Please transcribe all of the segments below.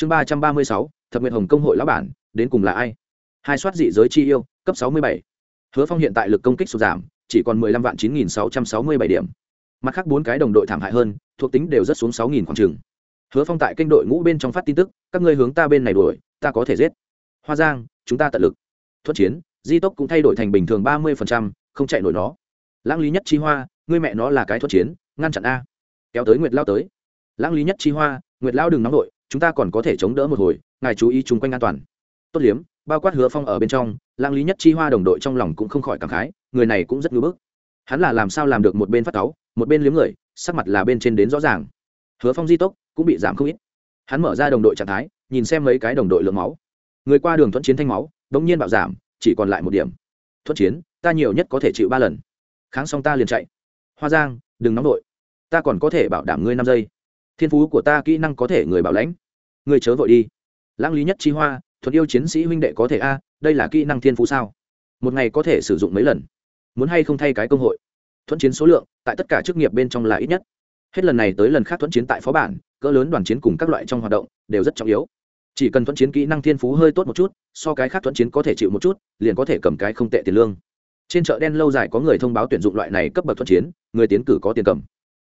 chương ba trăm ba mươi sáu thập nguyện hồng công hội lão bản đến cùng là ai? Hai soát dị giới chi yêu cấp sáu mươi bảy. Hứa phong hiện tại lực công kích sụt giảm chỉ còn mười lăm vạn chín nghìn sáu trăm sáu mươi bảy điểm. Mặt khác bốn cái đồng đội thảm hại hơn thuộc tính đều rất xuống sáu nghìn khoảng trường hứa phong tại kênh đội ngũ bên trong phát tin tức các ngươi hướng ta bên này đuổi ta có thể giết. Hoa giang chúng ta tận lực. Thuận chiến di tốc cũng thay đổi thành bình thường ba mươi phần trăm, không chạy nổi nó. Lãng lý nhất chi hoa ngươi mẹ nó là cái thuận chiến ngăn chặn a. Kéo tới nguyệt lao tới. Lãng lý nhất chi hoa nguyệt lao đừng nóng đội chúng ta còn có thể chống đỡ một hồi, ngài chú ý chung quanh an toàn. Tốt liếm, bao quát hứa phong ở bên trong, lãng lý nhất chi hoa đồng đội trong lòng cũng không khỏi cảm khái, người này cũng rất ngưỡng bức. Hắn là làm sao làm được một bên phát táo một bên liếm người, sắc mặt là bên trên đến rõ ràng. Hứa phong di tốc cũng bị giảm không ít. Hắn mở ra đồng đội trạng thái, nhìn xem mấy cái đồng đội lượng máu. Người qua đường thuận chiến thanh máu đ ỗ n g nhiên bạo giảm, chỉ còn lại một điểm. Thuận chiến, ta nhiều nhất có thể chịu ba lần. Kháng xong ta liền chạy. Hoa giang, đừng nóng đội ta còn có thể bảo đảm ngươi năm giây thiên phú của ta kỹ năng có thể người bảo lãnh. Người chớ vội đi. Lãng lý nhất chi hoa thuận yêu chiến sĩ huynh đệ có thể a, đây là kỹ năng thiên phú sao? Một ngày có thể sử dụng mấy lần? Muốn hay không thay cái công hội? Thuận chiến số lượng, tại tất cả chức nghiệp bên trong là ít nhất. Hết lần này tới lần khác thuận chiến tại phó bản, cỡ lớn đoàn chiến cùng các loại trong hoạt động, đều rất trọng yếu. Chỉ cần thuận chiến kỹ năng thiên phú hơi tốt một chút, so cái khác thuận chiến có thể chịu một chút, liền có thể cầm cái không tệ tiền lương. Trên chợ đen lâu dài có người thông báo tuyển dụng loại này cấp bậc thuận chiến, người tiến cử có tiền cầm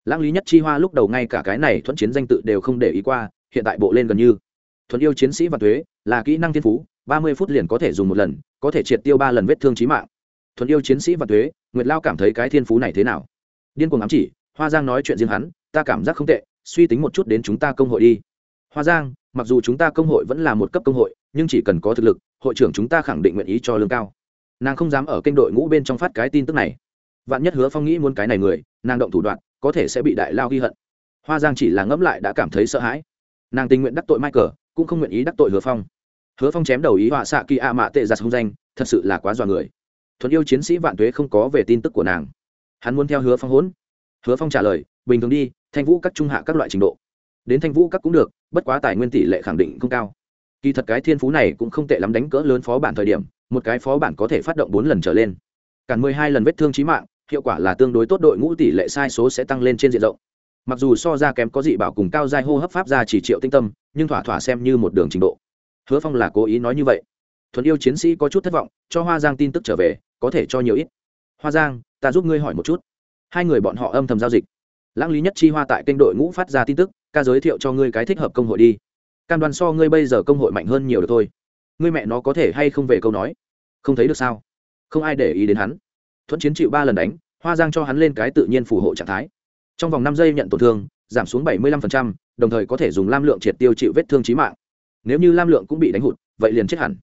lãng lý nhất chi hoa lúc đầu ngay cả cái này thuận chiến danh tự đều không để ý qua, hiện tại bộ lên gần như. Thuận yêu chiến sĩ và thuế, là kỹ năng thiên phú, ba mươi phút liền có thể dùng một lần, có thể triệt tiêu ba lần vết thương trí mạng. Thuận yêu chiến sĩ và thuế, nguyệt lao cảm thấy cái thiên phú này thế nào? Điên cuồng ám chỉ, hoa giang nói chuyện riêng hắn, ta cảm giác không tệ, suy tính một chút đến chúng ta công hội đi. Hoa giang, mặc dù chúng ta công hội vẫn là một cấp công hội, nhưng chỉ cần có thực lực, hội trưởng chúng ta khẳng định nguyện ý cho lương cao. Nàng không dám ở kênh đội ngũ bên trong phát cái tin tức này. Vạn nhất hứa phong nghĩ muốn cái này người, nàng động thủ đoạn có thể sẽ bị đại lao ghi hận. Hoa giang chỉ là ngẫm lại đã cảm thấy sợ hãi. Nàng tình nguyện đắc tội michael, cũng không nguyện ý đắc tội hứa phong. Hứa phong chém đầu ý họa xạ kỳ a mạ tệ giặt không danh, thật sự là quá dọa người. Thuận yêu chiến sĩ vạn tuế không có về tin tức của nàng. Hắn muốn theo hứa phong hỗn. Hứa phong trả lời, bình thường đi, thanh vũ các trung hạ các loại trình độ. Đến thanh vũ các cũng được, bất quá tài nguyên tỷ lệ khẳng định không cao. Kỳ thật cái thiên phú này cũng không tệ lắm đánh cỡ lớn phó bản thời điểm, một cái phó bản có thể phát động bốn lần trở lên. Cản mười hai lần vết thương trí mạng hiệu quả là tương đối tốt, đội ngũ tỷ lệ sai số sẽ tăng lên trên diện rộng. Mặc dù so ra kém có dị bảo cùng cao giai hô hấp pháp ra chỉ triệu tinh tâm, nhưng thỏa thỏa xem như một đường trình độ. Hứa phong là cố ý nói như vậy. Thuần yêu chiến sĩ có chút thất vọng, cho hoa giang tin tức trở về, có thể cho nhiều ít. Hoa giang, ta giúp ngươi hỏi một chút. Hai người bọn họ âm thầm giao dịch. Lãng lý nhất chi hoa tại kênh đội ngũ phát ra tin tức, ca giới thiệu cho ngươi cái thích hợp công hội đi. Cam đoan so ngươi bây giờ công hội mạnh hơn nhiều được thôi. Ngươi mẹ nó có thể hay không về câu nói? Không thấy được sao? Không ai để ý đến hắn thuận chiến chịu ba lần đánh hoa giang cho hắn lên cái tự nhiên phù hộ trạng thái. Trong vòng năm giây nhận tổn thương giảm xuống bảy mươi 75%, đồng thời có thể dùng lam lượng triệt tiêu chịu vết thương trí mạng. Nếu như lam lượng cũng bị đánh hụt vậy liền chết hẳn.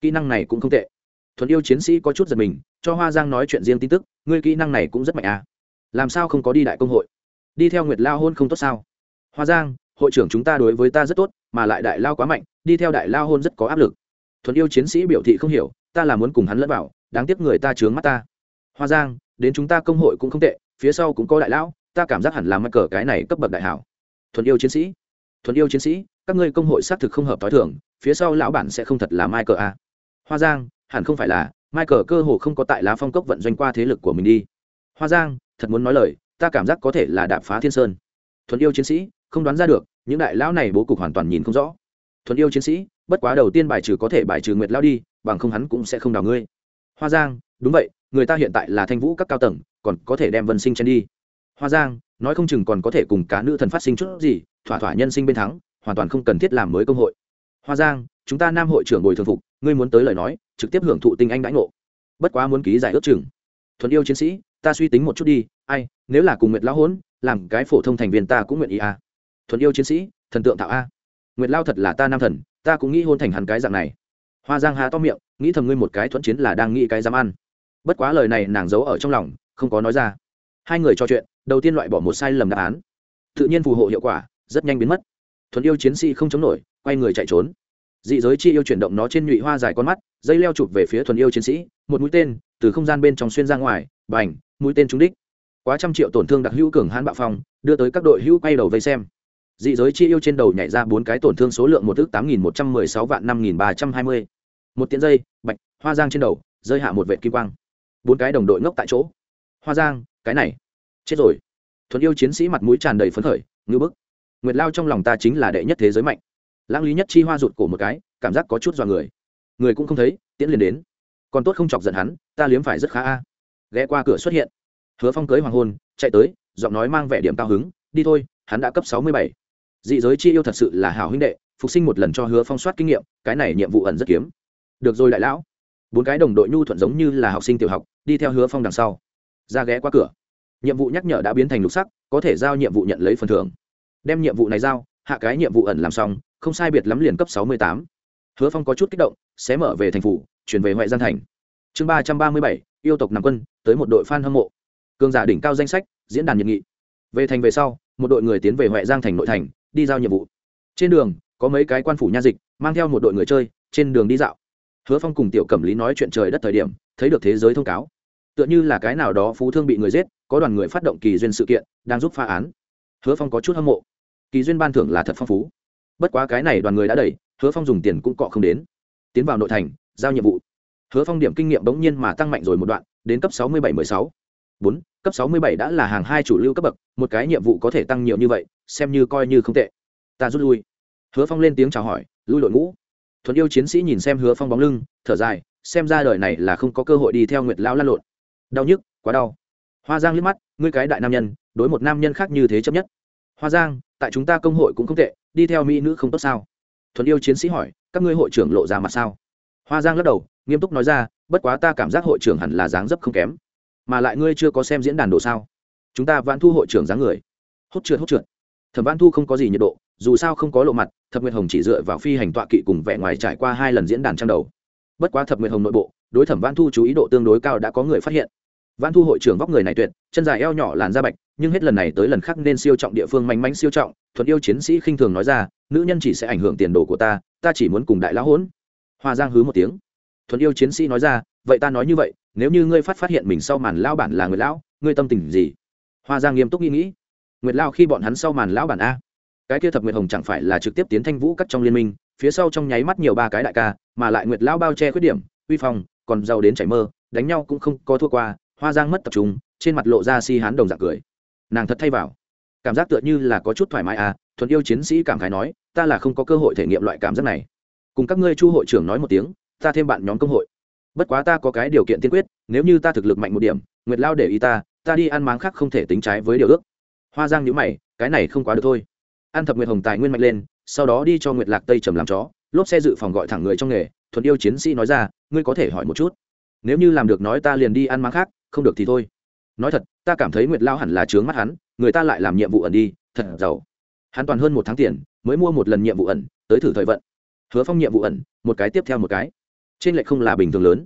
Kỹ năng này cũng không tệ. Thuần yêu chiến sĩ có chút giật mình cho hoa giang nói chuyện riêng tin tức ngươi kỹ năng này cũng rất mạnh à. Làm sao không có đi đại công hội? Đi theo nguyệt lao hôn không tốt sao? Hoa giang hội trưởng chúng ta đối với ta rất tốt mà lại đại lao quá mạnh đi theo đại lao hôn rất có áp lực. Thuần yêu chiến sĩ biểu thị không hiểu ta là muốn cùng hắn lẫn vào đáng tiếc người ta chướng mắt ta hoa giang, đến chúng ta công hội cũng không tệ, phía sau cũng có đại lão, ta cảm giác hẳn là mắc cờ cái này cấp bậc đại hảo. Thuần yêu chiến sĩ. Thuần yêu chiến sĩ, các ngươi công hội xác thực không hợp t h o i thưởng phía sau lão bản sẽ không thật là mai cờ à. hoa giang, hẳn không phải là mai cờ cơ hồ không có tại lá phong cốc vận doanh qua thế lực của mình đi. Hoa giang, thật muốn nói lời, ta cảm giác có thể là đạp phá thiên sơn. Thuần yêu chiến sĩ, không đoán ra được, những đại lão này bố cục hoàn toàn nhìn không rõ. Thuần yêu chiến sĩ, bất quá đầu tiên bài trừ có thể bài trừ nguyệt lao đi, bằng không hắn cũng sẽ không đào ngươi hoa giang, đúng vậy, người ta hiện tại là thanh vũ các cao tầng, còn có thể đem vân sinh chen đi. Hoa giang, nói không chừng còn có thể cùng cá nữ thần phát sinh chút gì, thỏa thỏa nhân sinh bên thắng, hoàn toàn không cần thiết làm mới công hội. Hoa giang, chúng ta nam hội trưởng bồi thường phục, ngươi muốn tới lời nói, trực tiếp hưởng thụ tinh anh đãi ngộ. Bất quá muốn ký giải ước chừng. Thuần yêu chiến sĩ, ta suy tính một chút đi, ai, nếu là cùng nguyệt lão hỗn, làm cái phổ thông thành viên ta cũng nguyện ý à. thuần yêu chiến sĩ, thần tượng tạo a. Nguyệt lao thật là ta nam thần, ta cũng nghĩ hôn thành hẳn cái dạng này hoa giang hà to miệng, nghĩ thầm ngươi một cái thuận chiến là đang nghĩ cái dám ăn. Bất quá lời này nàng giấu ở trong lòng, không có nói ra. Hai người trò chuyện, đầu tiên loại bỏ một sai lầm đáp án. Tự nhiên phù hộ hiệu quả, rất nhanh biến mất. Thuần yêu chiến sĩ không chống nổi, quay người chạy trốn. Dị giới chi yêu chuyển động nó trên nhụy hoa dài con mắt, dây leo chụp về phía thuần yêu chiến sĩ, một mũi tên, từ không gian bên trong xuyên ra ngoài, bành, mũi tên trúng đích. Quá trăm triệu tổn thương đặc hữu cường hãn bạo phong, đưa tới các đội hữu quay đầu vây xem. Dị giới chi yêu trên đầu nhảy ra bốn cái tổn thương số lượng một ước tám nghìn một trăm mười sáu vạn năm nghìn ba trăm hai mươi một tiễn dây, bạch, hoa giang trên đầu, rơi hạ một vệ kim quang. Bốn cái đồng đội ngốc tại chỗ. Hoa giang, cái này, chết rồi. Thuần yêu chiến sĩ mặt mũi tràn đầy phấn khởi, ngư bức. Nguyệt lao trong lòng ta chính là đệ nhất thế giới mạnh. Lãng lý nhất chi hoa rụt cổ một cái, cảm giác có chút dọa người. Người cũng không thấy, tiễn liền đến. Còn tốt không chọc giận hắn, ta liếm phải rất khá a. Ghé qua cửa xuất hiện. Hứa phong cưới hoàng hôn, chạy tới, giọng nói mang vẻ điểm cao hứng, đi thôi, hắn đã cấp sáu mươi bảy. Dị giới chi yêu thật sự là hảo huynh đệ, phục sinh một lần cho hứa phong soát kinh nghiệm, cái này nhiệm vụ ẩn rất kiếm được rồi đại lão. Bốn cái đồng đội nhu thuận giống như là học sinh tiểu học, đi theo hứa phong đằng sau. Ra ghé qua cửa. Nhiệm vụ nhắc nhở đã biến thành lục sắc, có thể giao nhiệm vụ nhận lấy phần thưởng. Đem nhiệm vụ này giao, hạ cái nhiệm vụ ẩn làm xong, không sai biệt lắm liền cấp sáu mươi tám. Hứa phong có chút kích động sẽ mở về thành phủ, chuyển về huệ gian thành. Chương ba trăm ba mươi bảy, yêu tộc nằm quân, tới một đội f a n hâm mộ. Cường giả đỉnh cao danh sách, diễn đàn nhiệt nghị. Về thành về sau, một đội người tiến về huệ giang thành nội thành, đi giao nhiệm vụ. Trên đường, có mấy cái quan phủ nha dịch, mang theo một đội người chơi, trên đường đi dạo hứa phong cùng tiểu cẩm lý nói chuyện trời đất thời điểm, thấy được thế giới thông cáo. Tựa như là cái nào đó phú thương bị người giết, có đoàn người phát động kỳ duyên sự kiện, đang giúp phá án. Hứa phong có chút hâm mộ. Kỳ duyên ban thưởng là thật phong phú. Bất quá cái này đoàn người đã đẩy, hứa phong dùng tiền cũng cọ không đến. Tiến vào nội thành, giao nhiệm vụ. Hứa phong điểm kinh nghiệm bỗng nhiên mà tăng mạnh rồi một đoạn, đến cấp sáu mươi bảy m ư ơ i sáu. Bốn, cấp sáu mươi bảy đã là hàng hai chủ lưu cấp bậc, một cái nhiệm vụ có thể tăng nhiều như vậy, xem như coi như không tệ. Ta rút lui. Hứa phong lên tiếng chào hỏi, lui đội ngũ thuận yêu chiến sĩ nhìn xem hứa phong bóng lưng, thở dài, xem ra đời này là không có cơ hội đi theo nguyệt lão lan lộn. Đau nhức, quá đau. Hoa giang liếc mắt, ngươi cái đại nam nhân, đối một nam nhân khác như thế chấp nhất. Hoa giang, tại chúng ta công hội cũng không tệ, đi theo mỹ nữ không tốt sao? Thuận yêu chiến sĩ hỏi, các ngươi hội trưởng lộ ra mặt sao? Hoa giang lắc đầu, nghiêm túc nói ra, bất quá ta cảm giác hội trưởng hẳn là dáng dấp không kém. Mà lại ngươi chưa có xem diễn đàn đồ sao? Chúng ta vãn thu hội trưởng dáng người. Hốt trượt hốt trượt. Thẩm văn thu không có gì nhiệt độ dù sao không có lộ mặt, thập nguyệt hồng chỉ dựa vào phi hành tọa kỵ cùng vẻ ngoài trải qua hai lần diễn đàn trang đầu. Bất quá thập nguyệt hồng nội bộ, đối thẩm vãn thu chú ý độ tương đối cao đã có người phát hiện. Vãn thu hội trưởng vóc người này tuyệt, chân dài eo nhỏ làn da bạch, nhưng hết lần này tới lần khác nên siêu trọng địa phương manh mánh siêu trọng, thuận yêu chiến sĩ khinh thường nói ra, nữ nhân chỉ sẽ ảnh hưởng tiền đồ của ta ta chỉ muốn cùng đại lão hỗn. Hoa giang hứ một tiếng. Thuận yêu chiến sĩ nói ra, vậy ta nói như vậy, nếu như ngươi phát phát hiện mình sau màn lao bản là người lão, ngươi tâm tình gì? Hoa giang nghiêm túc nghĩ nghĩ. Nguyệt lao khi bọn hắn sau màn lão bản a cái kia thập nguyệt hồng chẳng phải là trực tiếp tiến thanh vũ cắt trong liên minh, phía sau trong nháy mắt nhiều ba cái đại ca, mà lại nguyệt lao bao che khuyết điểm, uy phong, còn giàu đến chảy mơ, đánh nhau cũng không có thua qua, hoa giang mất tập trung, trên mặt lộ ra si hán đồng dạng cười. Nàng thật thay vào. Cảm giác tựa như là có chút thoải mái à thuần yêu chiến sĩ cảm khái nói, ta là không có cơ hội thể nghiệm loại cảm giác này. Cùng các ngươi chu hội trưởng nói một tiếng, ta thêm bạn nhóm công hội. Bất quá ta có cái điều kiện tiên quyết, nếu như ta thực lực mạnh một điểm, nguyệt lao để ý ta ta đi ăn máng khác không thể tính trái với điều ước. Hoa giang nhữ mày, cái này không quá được thôi ăn thập nguyệt hồng tài nguyên mạnh lên, sau đó đi cho nguyệt lạc tây trầm làm chó, lốp xe dự phòng gọi thẳng người trong nghề, thuần yêu chiến sĩ nói ra, ngươi có thể hỏi một chút. Nếu như làm được nói ta liền đi ăn máng khác, không được thì thôi. Nói thật, ta cảm thấy nguyệt lao hẳn là trướng mắt hắn, người ta lại làm nhiệm vụ ẩn đi, thật giàu. Hắn toàn hơn một tháng tiền, mới mua một lần nhiệm vụ ẩn, tới thử thời vận. Hứa phong nhiệm vụ ẩn, một cái tiếp theo một cái. Trên lệch không là bình thường lớn.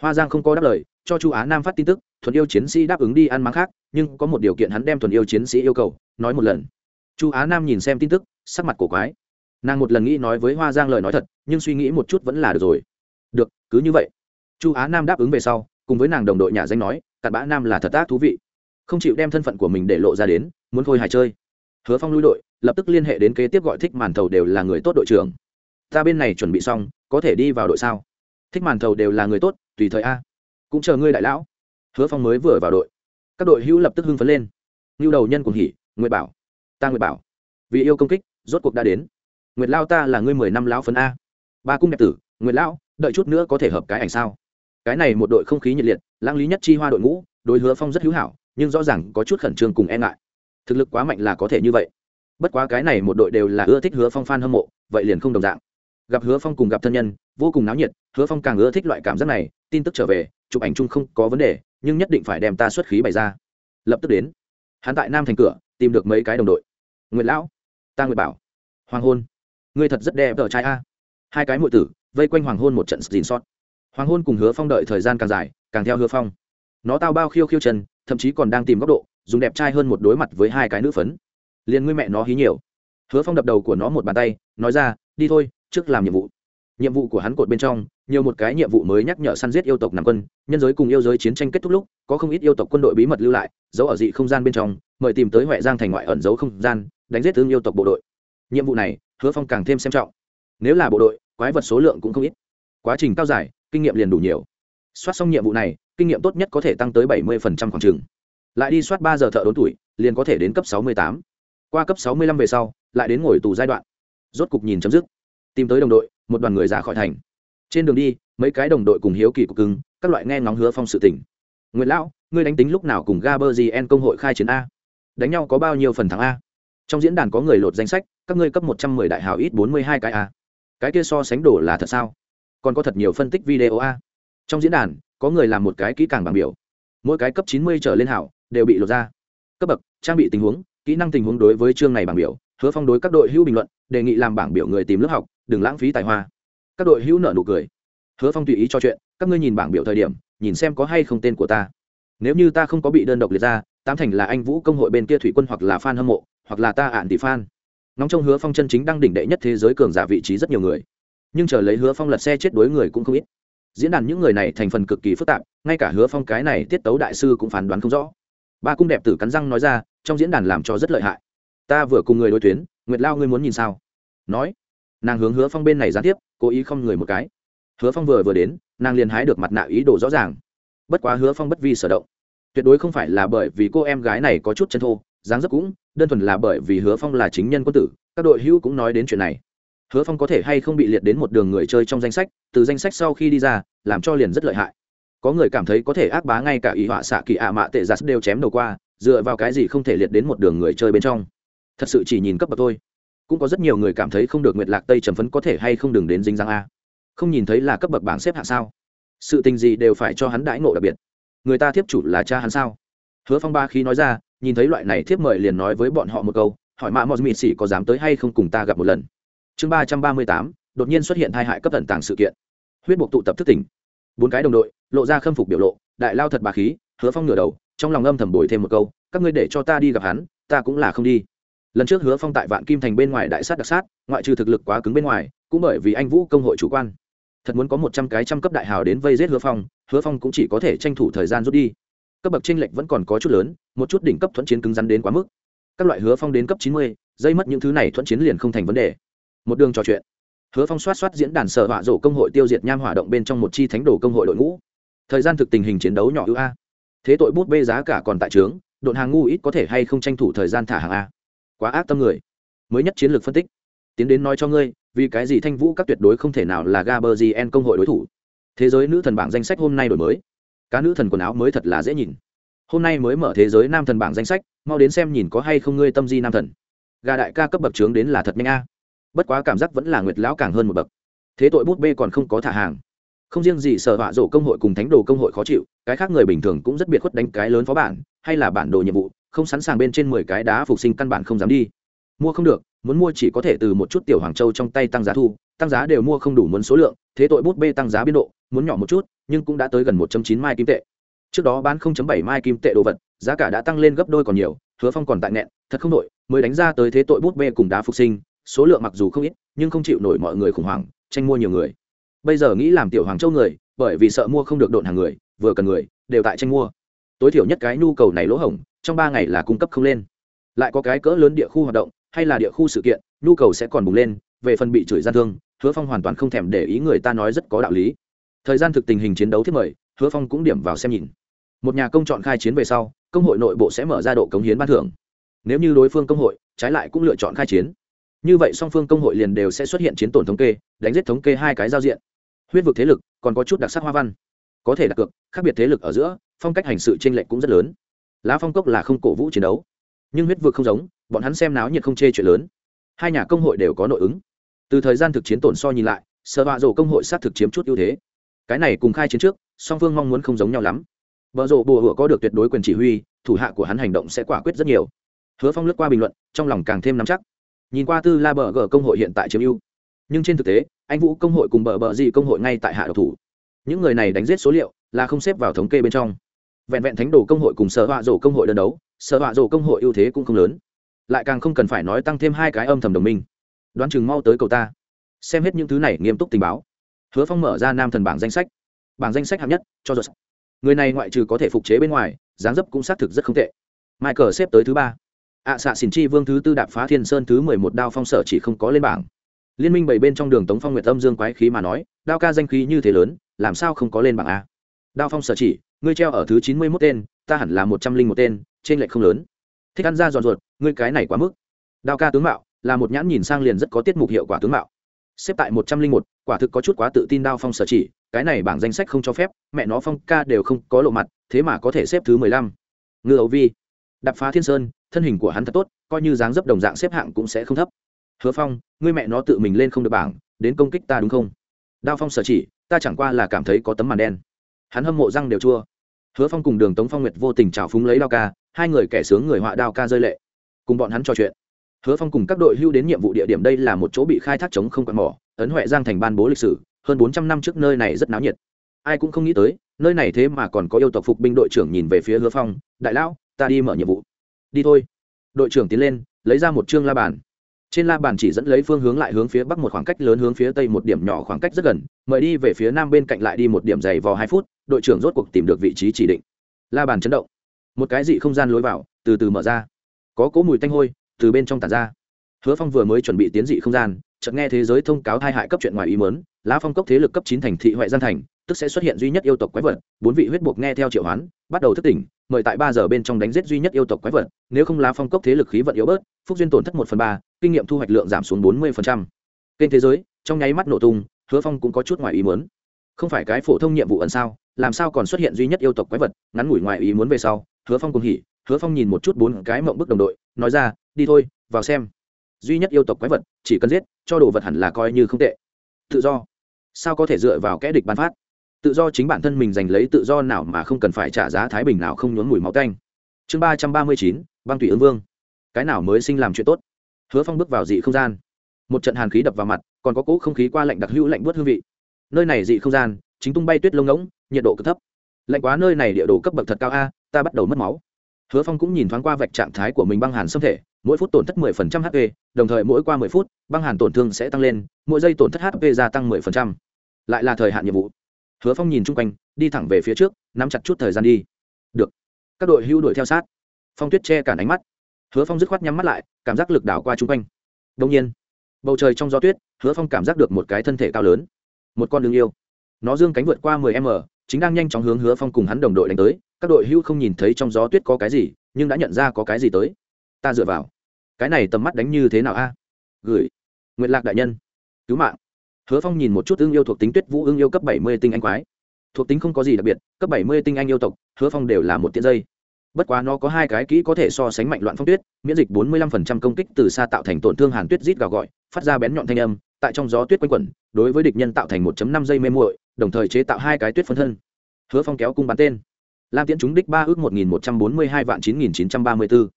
Hoa giang không có đáp lời, cho chu á nam phát tin tức, thuần yêu chiến sĩ đáp ứng đi ăn máng khác, nhưng có một điều kiện hắn đem thuần yêu chiến sĩ yêu cầu, nói một lần chu á nam nhìn xem tin tức, sắc mặt cổ quái. Nàng một lần nghĩ nói với hoa giang lời nói thật, nhưng suy nghĩ một chút vẫn là được rồi. Được, cứ như vậy. Chu á nam đáp ứng về sau, cùng với nàng đồng đội nhà danh nói, cặn bã nam là thật ác thú vị. Không chịu đem thân phận của mình để lộ ra đến, muốn khôi hài chơi. Hứa phong lui đội, lập tức liên hệ đến kế tiếp gọi thích màn thầu đều là người tốt đội trưởng. Ta bên này chuẩn bị xong, có thể đi vào đội sao? Thích màn thầu đều là người tốt, tùy thời a. Cũng chờ ngươi đại lão. Hứa phong mới vừa vào đội. Các đội hữu lập tức hưng phấn lên. Như đầu nhân cùng hỉ nguyệt bảo ta nguyệt bảo. Vì yêu công kích, rốt cuộc đã đến. Nguyệt lao ta là ngươi mười năm lão phấn a. Ba cung đẹp tử, nguyệt lão đợi chút nữa có thể hợp cái ảnh sao? Cái này một đội không khí nhiệt liệt, lãng lý nhất chi hoa đội ngũ, đối hứa phong rất hữu hảo, nhưng rõ ràng có chút khẩn trương cùng e ngại. Thực lực quá mạnh là có thể như vậy. Bất quá cái này một đội đều là ưa thích hứa phong phan hâm mộ, vậy liền không đồng dạng. Gặp hứa phong cùng gặp thân nhân, vô cùng náo nhiệt, hứa phong càng ưa thích loại cảm giác này, tin tức trở về, chụp ảnh chung không có vấn đề, nhưng nhất định phải đem ta xuất khí bày ra. Lập tức đến. Hắn tại nam thành cửa, tìm được mấy cái đồng đội nguyệt lão, ta nguyệt bảo, hoàng hôn, ngươi thật rất đẹp tờ trai a. Hai cái muội tử vây quanh hoàng hôn một trận dìn sót. Hoàng hôn cùng hứa phong đợi thời gian càng dài, càng theo hứa phong. Nó tao bao khiêu khiêu chân, thậm chí còn đang tìm góc độ, dùng đẹp trai hơn một đối mặt với hai cái nữ phấn. Liền ngươi mẹ nó hí nhiều. Hứa phong đập đầu của nó một bàn tay, nói ra, đi thôi, trước làm nhiệm vụ. Nhiệm vụ của hắn cột bên trong, nhiều một cái nhiệm vụ mới nhắc nhở săn giết yêu tộc nằm quân. Nhân giới cùng yêu giới chiến tranh kết thúc lúc, có không ít yêu tộc quân đội bí mật lưu lại, giấu ở dị không gian bên trong, mời tìm tới huệ giang thành ngoại ẩn giấu không gian đánh giết tương yêu tộc bộ đội. Nhiệm vụ này, hứa phong càng thêm xem trọng. Nếu là bộ đội, quái vật số lượng cũng không ít. Quá trình cao dài, kinh nghiệm liền đủ nhiều. Soát xong nhiệm vụ này, kinh nghiệm tốt nhất có thể tăng tới bảy mươi khoảng trường. lại đi soát ba giờ thợ đốn tuổi, liền có thể đến cấp sáu mươi tám. Qua cấp sáu mươi lăm về sau, lại đến ngồi tù giai đoạn. Rốt cục nhìn chấm dứt. Tìm tới đồng đội, một đoàn người ra khỏi thành. Trên đường đi, mấy cái đồng đội cùng hiếu kỳ cục cứng các loại nghe ngóng hứa phong sự tỉnh nguyễn lão, ngươi đánh tính lúc nào cùng gaber gn công hội khai chiến a? Đánh nhau có bao nhiêu phần thắng a? Trong diễn đàn có người lột danh sách, các ngươi cấp một trăm mười đại hào ít bốn mươi hai cái a. Cái kia so sánh đổ là thật sao? Còn có thật nhiều phân tích video a. Trong diễn đàn, có người làm một cái kỹ càng bảng biểu. Mỗi cái cấp chín mươi trở lên hảo đều bị lột ra. Cấp bậc, trang bị tình huống, kỹ năng tình huống đối với chương này bảng biểu, hứa phong đối các đội hữu bình luận, đề nghị làm bảng biểu người tìm lớp học, đừng lãng phí tài hoa. Các đội hữu nợ nụ cười. Hứa phong tùy ý cho chuyện, các ngươi nhìn bảng biểu thời điểm, nhìn xem có hay không tên của ta. Nếu như ta không có bị đơn độc liệt ra, tám thành là anh vũ công hội bên kia thủy quân hoặc là f a n hâm mộ hoặc là ta ạn tỷ phan. Nóng trong hứa phong chân chính đang đỉnh đệ nhất thế giới cường giả vị trí rất nhiều người. Nhưng chờ lấy hứa phong lật xe chết đối người cũng không ít. Diễn đàn những người này thành phần cực kỳ phức tạp, ngay cả hứa phong cái này tiết tấu đại sư cũng phán đoán không rõ. Ba cung đẹp tử cắn răng nói ra, trong diễn đàn làm cho rất lợi hại. Ta vừa cùng người đối tuyến, nguyệt lao ngươi muốn nhìn sao? Nói. Nàng hướng hứa phong bên này gián tiếp, cố ý không người một cái. Hứa phong vừa vừa đến, nàng liền hái được mặt nạ ý đồ rõ ràng. Bất quá hứa phong bất vi sở động. Tuyệt đối không phải là bởi vì cô em gái này có chút chân thô dáng dấp cũng, đơn thuần là bởi vì hứa phong là chính nhân quân tử, các đội hữu cũng nói đến chuyện này. Hứa phong có thể hay không bị liệt đến một đường người chơi trong danh sách, từ danh sách sau khi đi ra, làm cho liền rất lợi hại. Có người cảm thấy có thể ác bá ngay cả ý họa xạ kỳ ạ mạ tệ giặt đều chém đầu qua, dựa vào cái gì không thể liệt đến một đường người chơi bên trong. Thật sự chỉ nhìn cấp bậc thôi. Cũng có rất nhiều người cảm thấy không được nguyệt lạc tây trầm phấn có thể hay không đường đến dính dáng a. Không nhìn thấy là cấp bậc bảng xếp hạng sao? Sự tình gì đều phải cho hắn đãi ngộ đặc biệt. Người ta thiếp chủ là cha hắn sao? Hứa phong ba khi nói ra nhìn thấy loại này thiếp mời liền nói với bọn họ một câu, hỏi mạ mọt mịt xỉ có dám tới hay không cùng ta gặp một lần. Chương ba trăm ba mươi tám, đột nhiên xuất hiện tai hại cấp tận tàng sự kiện. Huyết buộc tụ tập thức tỉnh. Bốn cái đồng đội, lộ ra khâm phục biểu lộ, đại lao thật bà khí, hứa phong ngửa đầu, trong lòng âm thầm bồi thêm một câu, các ngươi để cho ta đi gặp hắn, ta cũng là không đi. Lần trước hứa phong tại vạn kim thành bên ngoài đại sát đặc sát, ngoại trừ thực lực quá cứng bên ngoài, cũng bởi vì anh vũ công hội chủ quan. Thật muốn có một trăm cái trăm cấp đại hào đến vây giết hứa phong hứa phong cũng chỉ có thể tranh thủ thời gian rút đi cấp bậc tranh lệch vẫn còn có chút lớn, một chút đỉnh cấp thuận chiến cứng rắn đến quá mức. Các loại hứa phong đến cấp chín mươi, dây mất những thứ này thuận chiến liền không thành vấn đề. Một đường trò chuyện. Hứa phong soát soát diễn đàn sở họa rổ công hội tiêu diệt nham hỏa động bên trong một chi thánh đồ công hội đội ngũ. Thời gian thực tình hình chiến đấu nhỏ ưu a. Thế tội bút bê giá cả còn tại trướng, độn hàng ngu ít có thể hay không tranh thủ thời gian thả hàng a. Quá ác tâm người. Mới nhất chiến lược phân tích. Tiến đến nói cho ngươi, vì cái gì thanh vũ các tuyệt đối không thể nào là gaberzien công hội đối thủ. Thế giới nữ thần bảng danh sách hôm nay đổi mới cá nữ thần quần áo mới thật là dễ nhìn. Hôm nay mới mở thế giới nam thần bảng danh sách, mau đến xem nhìn có hay không ngươi tâm di nam thần. Gà đại ca cấp bậc trướng đến là thật nhanh a. Bất quá cảm giác vẫn là nguyệt lão càng hơn một bậc. Thế tội bút bê còn không có thả hàng. Không riêng gì sở họa rổ công hội cùng thánh đồ công hội khó chịu, cái khác người bình thường cũng rất biệt khuất đánh cái lớn phó bản, hay là bản đồ nhiệm vụ, không sẵn sàng bên trên mười cái đá phục sinh căn bản không dám đi. Mua không được, muốn mua chỉ có thể từ một chút tiểu hoàng châu trong tay tăng giá thu, tăng giá đều mua không đủ muốn số lượng thế tội bút bê tăng giá biên độ, muốn nhỏ một chút, nhưng cũng đã tới gần 1.9 mai kim tệ. Trước đó bán 0.7 mai kim tệ đồ vật, giá cả đã tăng lên gấp đôi còn nhiều, hứa phong còn tại nghẹn, thật không nổi, mới đánh ra tới thế tội bút bê cùng đá phục sinh, số lượng mặc dù không ít, nhưng không chịu nổi mọi người khủng hoảng, tranh mua nhiều người. Bây giờ nghĩ làm tiểu hoàng châu người, bởi vì sợ mua không được độn hàng người, vừa cần người, đều tại tranh mua. Tối thiểu nhất cái nhu cầu này lỗ hổng, trong ba ngày là cung cấp không lên. Lại có cái cỡ lớn địa khu hoạt động, hay là địa khu sự kiện, nhu cầu sẽ còn bùng lên, về phần bị chửi gian thương hứa phong hoàn toàn không thèm để ý người ta nói rất có đạo lý. Thời gian thực tình hình chiến đấu thiết mời, hứa phong cũng điểm vào xem nhìn. Một nhà công chọn khai chiến về sau, công hội nội bộ sẽ mở ra độ cống hiến ban thưởng. Nếu như đối phương công hội, trái lại cũng lựa chọn khai chiến. Như vậy song phương công hội liền đều sẽ xuất hiện chiến tổn thống kê, đánh giết thống kê hai cái giao diện. Huyết vực thế lực còn có chút đặc sắc hoa văn. Có thể đặt cược, khác biệt thế lực ở giữa, phong cách hành sự t r ê n lệch cũng rất lớn. Lá phong cốc là không cổ vũ chiến đấu. Nhưng huyết vực không giống, bọn hắn xem náo nhiệt không chê chuyện lớn. Hai nhà công hội đều có nội ứng từ thời gian thực chiến tổn so nhìn lại sợ họa rổ công hội sát thực chiếm chút ưu thế. Cái này cùng khai chiến trước, song phương mong muốn không giống nhau lắm. Vợ rộ bùa hựa có được tuyệt đối quyền chỉ huy, thủ hạ của hắn hành động sẽ quả quyết rất nhiều. Hứa phong lướt qua bình luận, trong lòng càng thêm nắm chắc. Nhìn qua tư la bờ gờ công hội hiện tại chiếm ưu. Nhưng trên thực tế, anh vũ công hội cùng bờ bờ gì công hội ngay tại hạ độc thủ. Những người này đánh giết số liệu là không xếp vào thống kê bên trong. Vẹn vẹn thánh đồ công hội cùng sở họa rổ công hội đơn đấu, sở họa rổ công hội ưu thế cũng không lớn. Lại càng không cần phải nói tăng thêm hai cái âm thầm đồng minh đoán chừng mau tới cầu ta. Xem hết những thứ này nghiêm túc tình báo. Hứa phong mở ra nam thần bảng danh sách. Bảng danh sách hạng nhất, cho giật người này ngoại trừ có thể phục chế bên ngoài, dáng dấp cũng xác thực rất không tệ. Michael xếp tới thứ ba. Ạ xạ xỉn chi vương thứ tư đạp phá thiên sơn thứ mười một đao phong sở chỉ không có lên bảng. Liên minh bảy bên trong đường tống phong nguyệt âm dương quái khí mà nói, đao ca danh khí như thế lớn, làm sao không có lên bảng a? Đao phong sở chỉ, ngươi treo ở thứ chín mươi mốt tên, ta hẳn là một trăm linh một tên, trên lệch không lớn. Thích ăn ra giòn ruột, ngươi cái này quá mức. Đao ca tướng mạo là một nhãn nhìn sang liền rất có tiết mục hiệu quả tướng mạo. Xếp tại một trăm linh một, quả thực có chút quá tự tin đao phong sở chỉ, cái này bảng danh sách không cho phép, mẹ nó phong ca đều không có lộ mặt, thế mà có thể xếp thứ mười lăm. Ngư ấu vi đập phá thiên sơn, thân hình của hắn thật tốt, coi như dáng dấp đồng dạng xếp hạng cũng sẽ không thấp. Hứa phong, ngươi mẹ nó tự mình lên không được bảng, đến công kích ta đúng không? Đao phong sở chỉ, ta chẳng qua là cảm thấy có tấm màn đen. Hắn hâm mộ răng đều chua. Hứa phong cùng đường tống phong nguyệt vô tình trào phúng lấy đao ca, hai người kẻ sướng người họa đao ca rơi lệ. Cùng bọn hắn trò chuyện hứa phong cùng các đội hưu đến nhiệm vụ địa điểm đây là một chỗ bị khai thác chống không quạt mỏ, ấn huệ giang thành ban bố lịch sử, hơn bốn trăm năm trước nơi này rất náo nhiệt. Ai cũng không nghĩ tới, nơi này thế mà còn có yêu tộc phục binh đội trưởng nhìn về phía hứa phong, đại lão, ta đi mở nhiệm vụ. Đi thôi. Đội trưởng tiến lên, lấy ra một chương la bàn. Trên la bàn chỉ dẫn lấy phương hướng lại hướng phía bắc một khoảng cách lớn hướng phía tây một điểm nhỏ khoảng cách rất gần, mời đi về phía nam bên cạnh lại đi một điểm dày vò hai phút, đội trưởng rốt cuộc tìm được vị trí chỉ định. La bàn chấn động. Một cái dị không gian lối vào, từ từ mở ra. Có cỗ mùi tanh hôi từ bên trong tàn ra. Hứa phong vừa mới chuẩn bị tiến dị không gian, chợt nghe thế giới thông cáo thai hại cấp chuyện ngoài ý mớn lá phong cốc thế lực cấp chín thành thị huệ gian thành, tức sẽ xuất hiện duy nhất yêu tộc quái vật, bốn vị huyết buộc nghe theo triệu hoán, bắt đầu thức tỉnh, mời tại ba giờ bên trong đánh giết duy nhất yêu tộc quái vật, nếu không lá phong cốc thế lực khí vận yếu bớt, phúc duyên tổn thất một phần ba, kinh nghiệm thu hoạch lượng giảm xuống bốn mươi kênh thế giới, trong nháy mắt nổ tung, hứa phong cũng có chút ngoài ý muốn. Không phải cái phổ thông nhiệm vụ ẩn sao, làm sao còn xuất hiện duy nhất yêu tộc quái vật, ngắn ngủi ngoài ý muốn về sau, hứa phong cùng hỉ, hứa phong nhìn một chút bốn cái mộng bức đồng đội, nói ra đi thôi, vào xem. Duy nhất yêu tộc quái vật, chỉ cần giết, cho đồ vật hẳn là coi như không tệ. Tự do. Sao có thể dựa vào kẽ địch ban phát? Tự do chính bản thân mình giành lấy tự do nào mà không cần phải trả giá thái bình nào không nhốn mùi máu canh chương ba trăm ba mươi chín, băng tùy ứng vương. Cái nào mới sinh làm chuyện tốt? Hứa phong bước vào dị không gian. Một trận hàn khí đập vào mặt, còn có cỗ không khí qua lạnh đặc hữu lạnh bớt hương vị. Nơi này dị không gian, chính tung bay tuyết lông ngỗng, nhiệt độ cực thấp. Lạnh quá nơi này địa đồ cấp bậc thật cao a, ta bắt đầu mất máu hứa phong cũng nhìn thoáng qua vạch trạng thái của mình băng hàn xâm thể, mỗi phút tổn thất 10% hp đồng thời mỗi qua 10 phút, băng hàn tổn thương sẽ tăng lên, mỗi giây tổn thất hp gia tăng 10%. lại là thời hạn nhiệm vụ. Hứa phong nhìn chung quanh, đi thẳng về phía trước, nắm chặt chút thời gian đi. Được. Các đội hưu đuổi theo sát. Phong tuyết che cản ánh mắt. Hứa phong dứt khoát nhắm mắt lại, cảm giác lực đảo qua chung quanh. Đông nhiên, bầu trời trong gió tuyết, hứa phong cảm giác được một cái thân thể cao lớn, một con đường yêu. Nó dương cánh vượt qua 10 m chính đang nhanh chóng hướng hứa phong cùng hắn đồng đội đánh tới, các đội hưu không nhìn thấy trong gió tuyết có cái gì, nhưng đã nhận ra có cái gì tới. Ta dựa vào. Cái này tầm mắt đánh như thế nào a? Gửi. Nguyện lạc đại nhân. Cứu mạng. Hứa phong nhìn một chút ưng yêu thuộc tính tuyết vũ ưng yêu cấp bảy mươi tinh anh quái. Thuộc tính không có gì đặc biệt, cấp bảy mươi tinh anh yêu tộc, hứa phong đều là một tiện dây. Bất quá nó có hai cái kỹ có thể so sánh mạnh loạn phong tuyết, miễn dịch bốn mươi lăm phần trăm công kích từ xa tạo thành tổn thương hàn tuyết rít gào gọi, phát ra bén nhọn thanh âm tại trong gió tuyết quanh quẩn, đối với địch nhân tạo thành 1 năm giây mê muội, đồng thời chế tạo hai cái tuyết phân thân. Hứa phong kéo cung bắn tên. Lam tiễn trúng đích ba ước một nghìn một trăm bốn mươi hai vạn chín nghìn chín trăm ba mươi bốn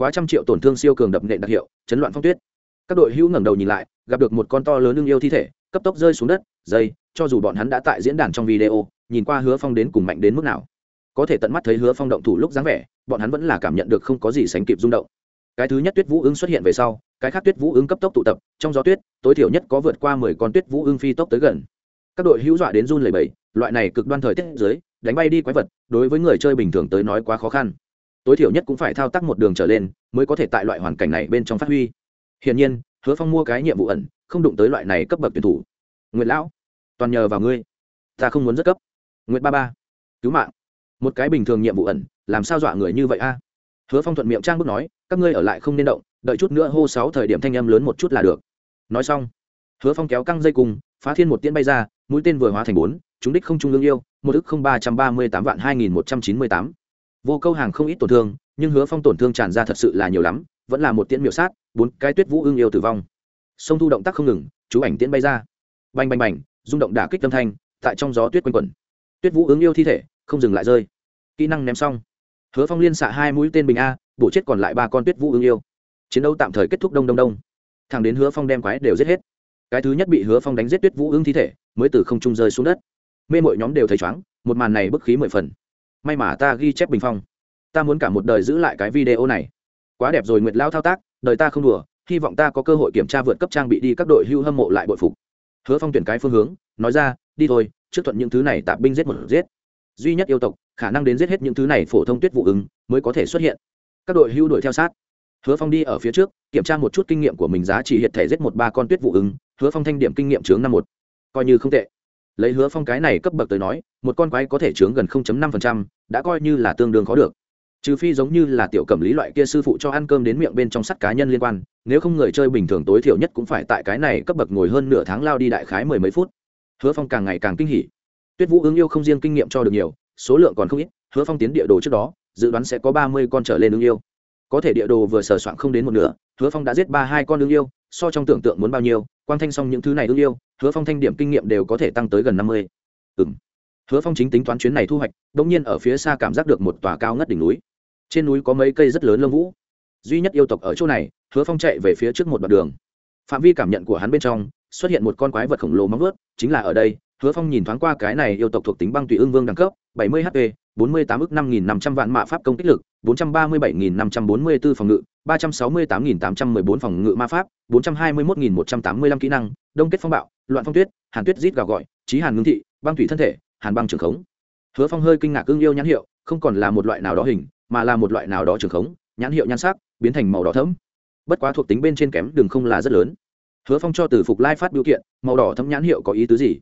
quá trăm triệu tổn thương siêu cường đập nện đặc hiệu, chấn loạn phong tuyết. Các đội hữu ngẩng đầu nhìn lại, gặp được một con to lớn lưng yêu thi thể, cấp tốc rơi xuống đất, dây, cho dù bọn hắn đã tại diễn đàn trong video, nhìn qua hứa phong đến cùng mạnh đến mức nào. Có thể tận mắt thấy hứa phong động thủ lúc dáng vẻ, bọn hắn vẫn là cảm nhận được không có gì sánh kịp rung động cái thứ nhất tuyết vũ ưng xuất hiện về sau cái khác tuyết vũ ưng cấp tốc tụ tập trong gió tuyết tối thiểu nhất có vượt qua mười con tuyết vũ ưng phi tốc tới gần. Các đội hữu dọa đến run lầy bẩy, loại này cực đoan thời tiết dưới đánh bay đi quái vật đối với người chơi bình thường tới nói quá khó khăn. Tối thiểu nhất cũng phải thao tác một đường trở lên mới có thể tại loại hoàn cảnh này bên trong phát huy. Hiển nhiên hứa phong mua cái nhiệm vụ ẩn không đụng tới loại này cấp bậc tuyển thủ. Nguyệt lão toàn nhờ vào ngươi. Ta không muốn rất cấp. Nguyệt ba ba cứu mạng. Một cái bình thường nhiệm vụ ẩn làm sao dọa người như vậy a? Hứa phong thuận miệng trang bước nói, các ngươi ở lại không nên động, đợi chút nữa hô sáu thời điểm thanh âm lớn một chút là được. Nói xong, hứa phong kéo căng dây cùng, phá thiên một tiễn bay ra, mũi tên vừa hóa thành bốn, chúng đích không trung lương yêu, một ức không ba trăm ba mươi tám vạn hai nghìn một trăm chín mươi tám. Vô câu hàng không ít tổn thương, nhưng hứa phong tổn thương tràn ra thật sự là nhiều lắm, vẫn là một tiễn miểu sát, bốn cái tuyết vũ ưng yêu tử vong. Sông thu động tác không ngừng, chú ảnh tiễn bay ra. Bành bành bành, rung động đả kích tâm thanh, tại trong gió tuyết quanh quẩn. Tuyết vũ ứng yêu thi thể, không dừng lại rơi. Kỹ năng ném xong hứa phong liên xạ hai mũi tên bình a, bổ chết còn lại ba con tuyết vũ ứng yêu. Chiến đấu tạm thời kết thúc đông đông đông. Thằng đến hứa phong đem quái đều giết hết. Cái thứ nhất bị hứa phong đánh giết tuyết vũ ưng thi thể, mới từ không trung rơi xuống đất. Mê mọi nhóm đều thấy chóng một màn này bức khí mười phần. May mà ta ghi chép bình phong. Ta muốn cả một đời giữ lại cái video này. Quá đẹp rồi nguyệt lao thao tác, đời ta không đùa, hy vọng ta có cơ hội kiểm tra vượt cấp trang bị đi các đội hưu hâm mộ lại bội phục. Hứa phong tuyển cái phương hướng, nói ra, đi thôi, trước thuận những thứ này tạp binh giết một giết. Duy nhất yêu tộc khả năng đến giết hết những thứ này phổ thông tuyết vụ ứng mới có thể xuất hiện. Các đội hưu đuổi theo sát. Hứa phong đi ở phía trước kiểm tra một chút kinh nghiệm của mình giá trị hiện thể giết một ba con tuyết vụ ứng. Hứa phong thanh điểm kinh nghiệm chướng năm một. Coi như không tệ. Lấy hứa phong cái này cấp bậc tới nói một con quái có thể chướng gần 0.5%, đã coi như là tương đương khó được. Trừ phi giống như là tiểu cẩm lý loại kia sư phụ cho ăn cơm đến miệng bên trong sắt cá nhân liên quan nếu không người chơi bình thường tối thiểu nhất cũng phải tại cái này cấp bậc ngồi hơn nửa tháng lao đi đại khái mười mấy phút. Hứa phong càng ngày càng kinh hỉ. Tuyết vũ ứng yêu không riêng kinh nghiệm cho được nhiều số lượng còn không ít, hứa phong tiến địa đồ trước đó, dự đoán sẽ có ba mươi con trở lên ứng yêu. Có thể địa đồ vừa sờ soạn không đến một nửa, hứa phong đã giết ba hai con ứng yêu, so trong tưởng tượng muốn bao nhiêu, quang thanh xong những thứ này ứng yêu, hứa phong thanh điểm kinh nghiệm đều có thể tăng tới gần năm mươi. Ừ m hứa phong chính tính toán chuyến này thu hoạch đ ỗ n g nhiên ở phía xa cảm giác được một tòa cao ngất đỉnh núi. Trên núi có mấy cây rất lớn lông vũ. Duy nhất yêu tộc ở chỗ này, hứa phong chạy về phía trước một đoạn đường. Phạm vi cảm nhận của hắn bên trong, xuất hiện một con quái vật khổng lồ móng vớt chính là ở đây. Hứa phong nhìn thoáng qua cái này yêu tộc thuộc tính băng tùy ương vương đẳng cấp bảy mươi hp bốn mươi tám ước năm nghìn năm trăm vạn mạ pháp công kích lực, bốn trăm ba mươi bảy nghìn năm trăm bốn mươi b ố phòng ngự, ba trăm sáu mươi tám nghìn tám trăm mười bốn phòng ngự ma pháp, bốn trăm hai mươi một nghìn một trăm tám mươi lăm kỹ năng, đông kết phong bạo, loạn phong tuyết, hàn tuyết rít gào gọi trí hàn ngưng thị, băng thủy thân thể, hàn băng trường khống. Hứa phong hơi kinh ngạc ưng yêu nhãn hiệu, không còn là một loại nào đó hình, mà là một loại nào đó trường khống, nhãn hiệu nhan sắc, biến thành màu đỏ thẫm. Bất quá thuộc tính bên trên kém, đường không là rất lớn. Hứa phong cho từ phục lai phát biểu kiện, màu đỏ thẫm nhãn hiệu có ý tứ gì?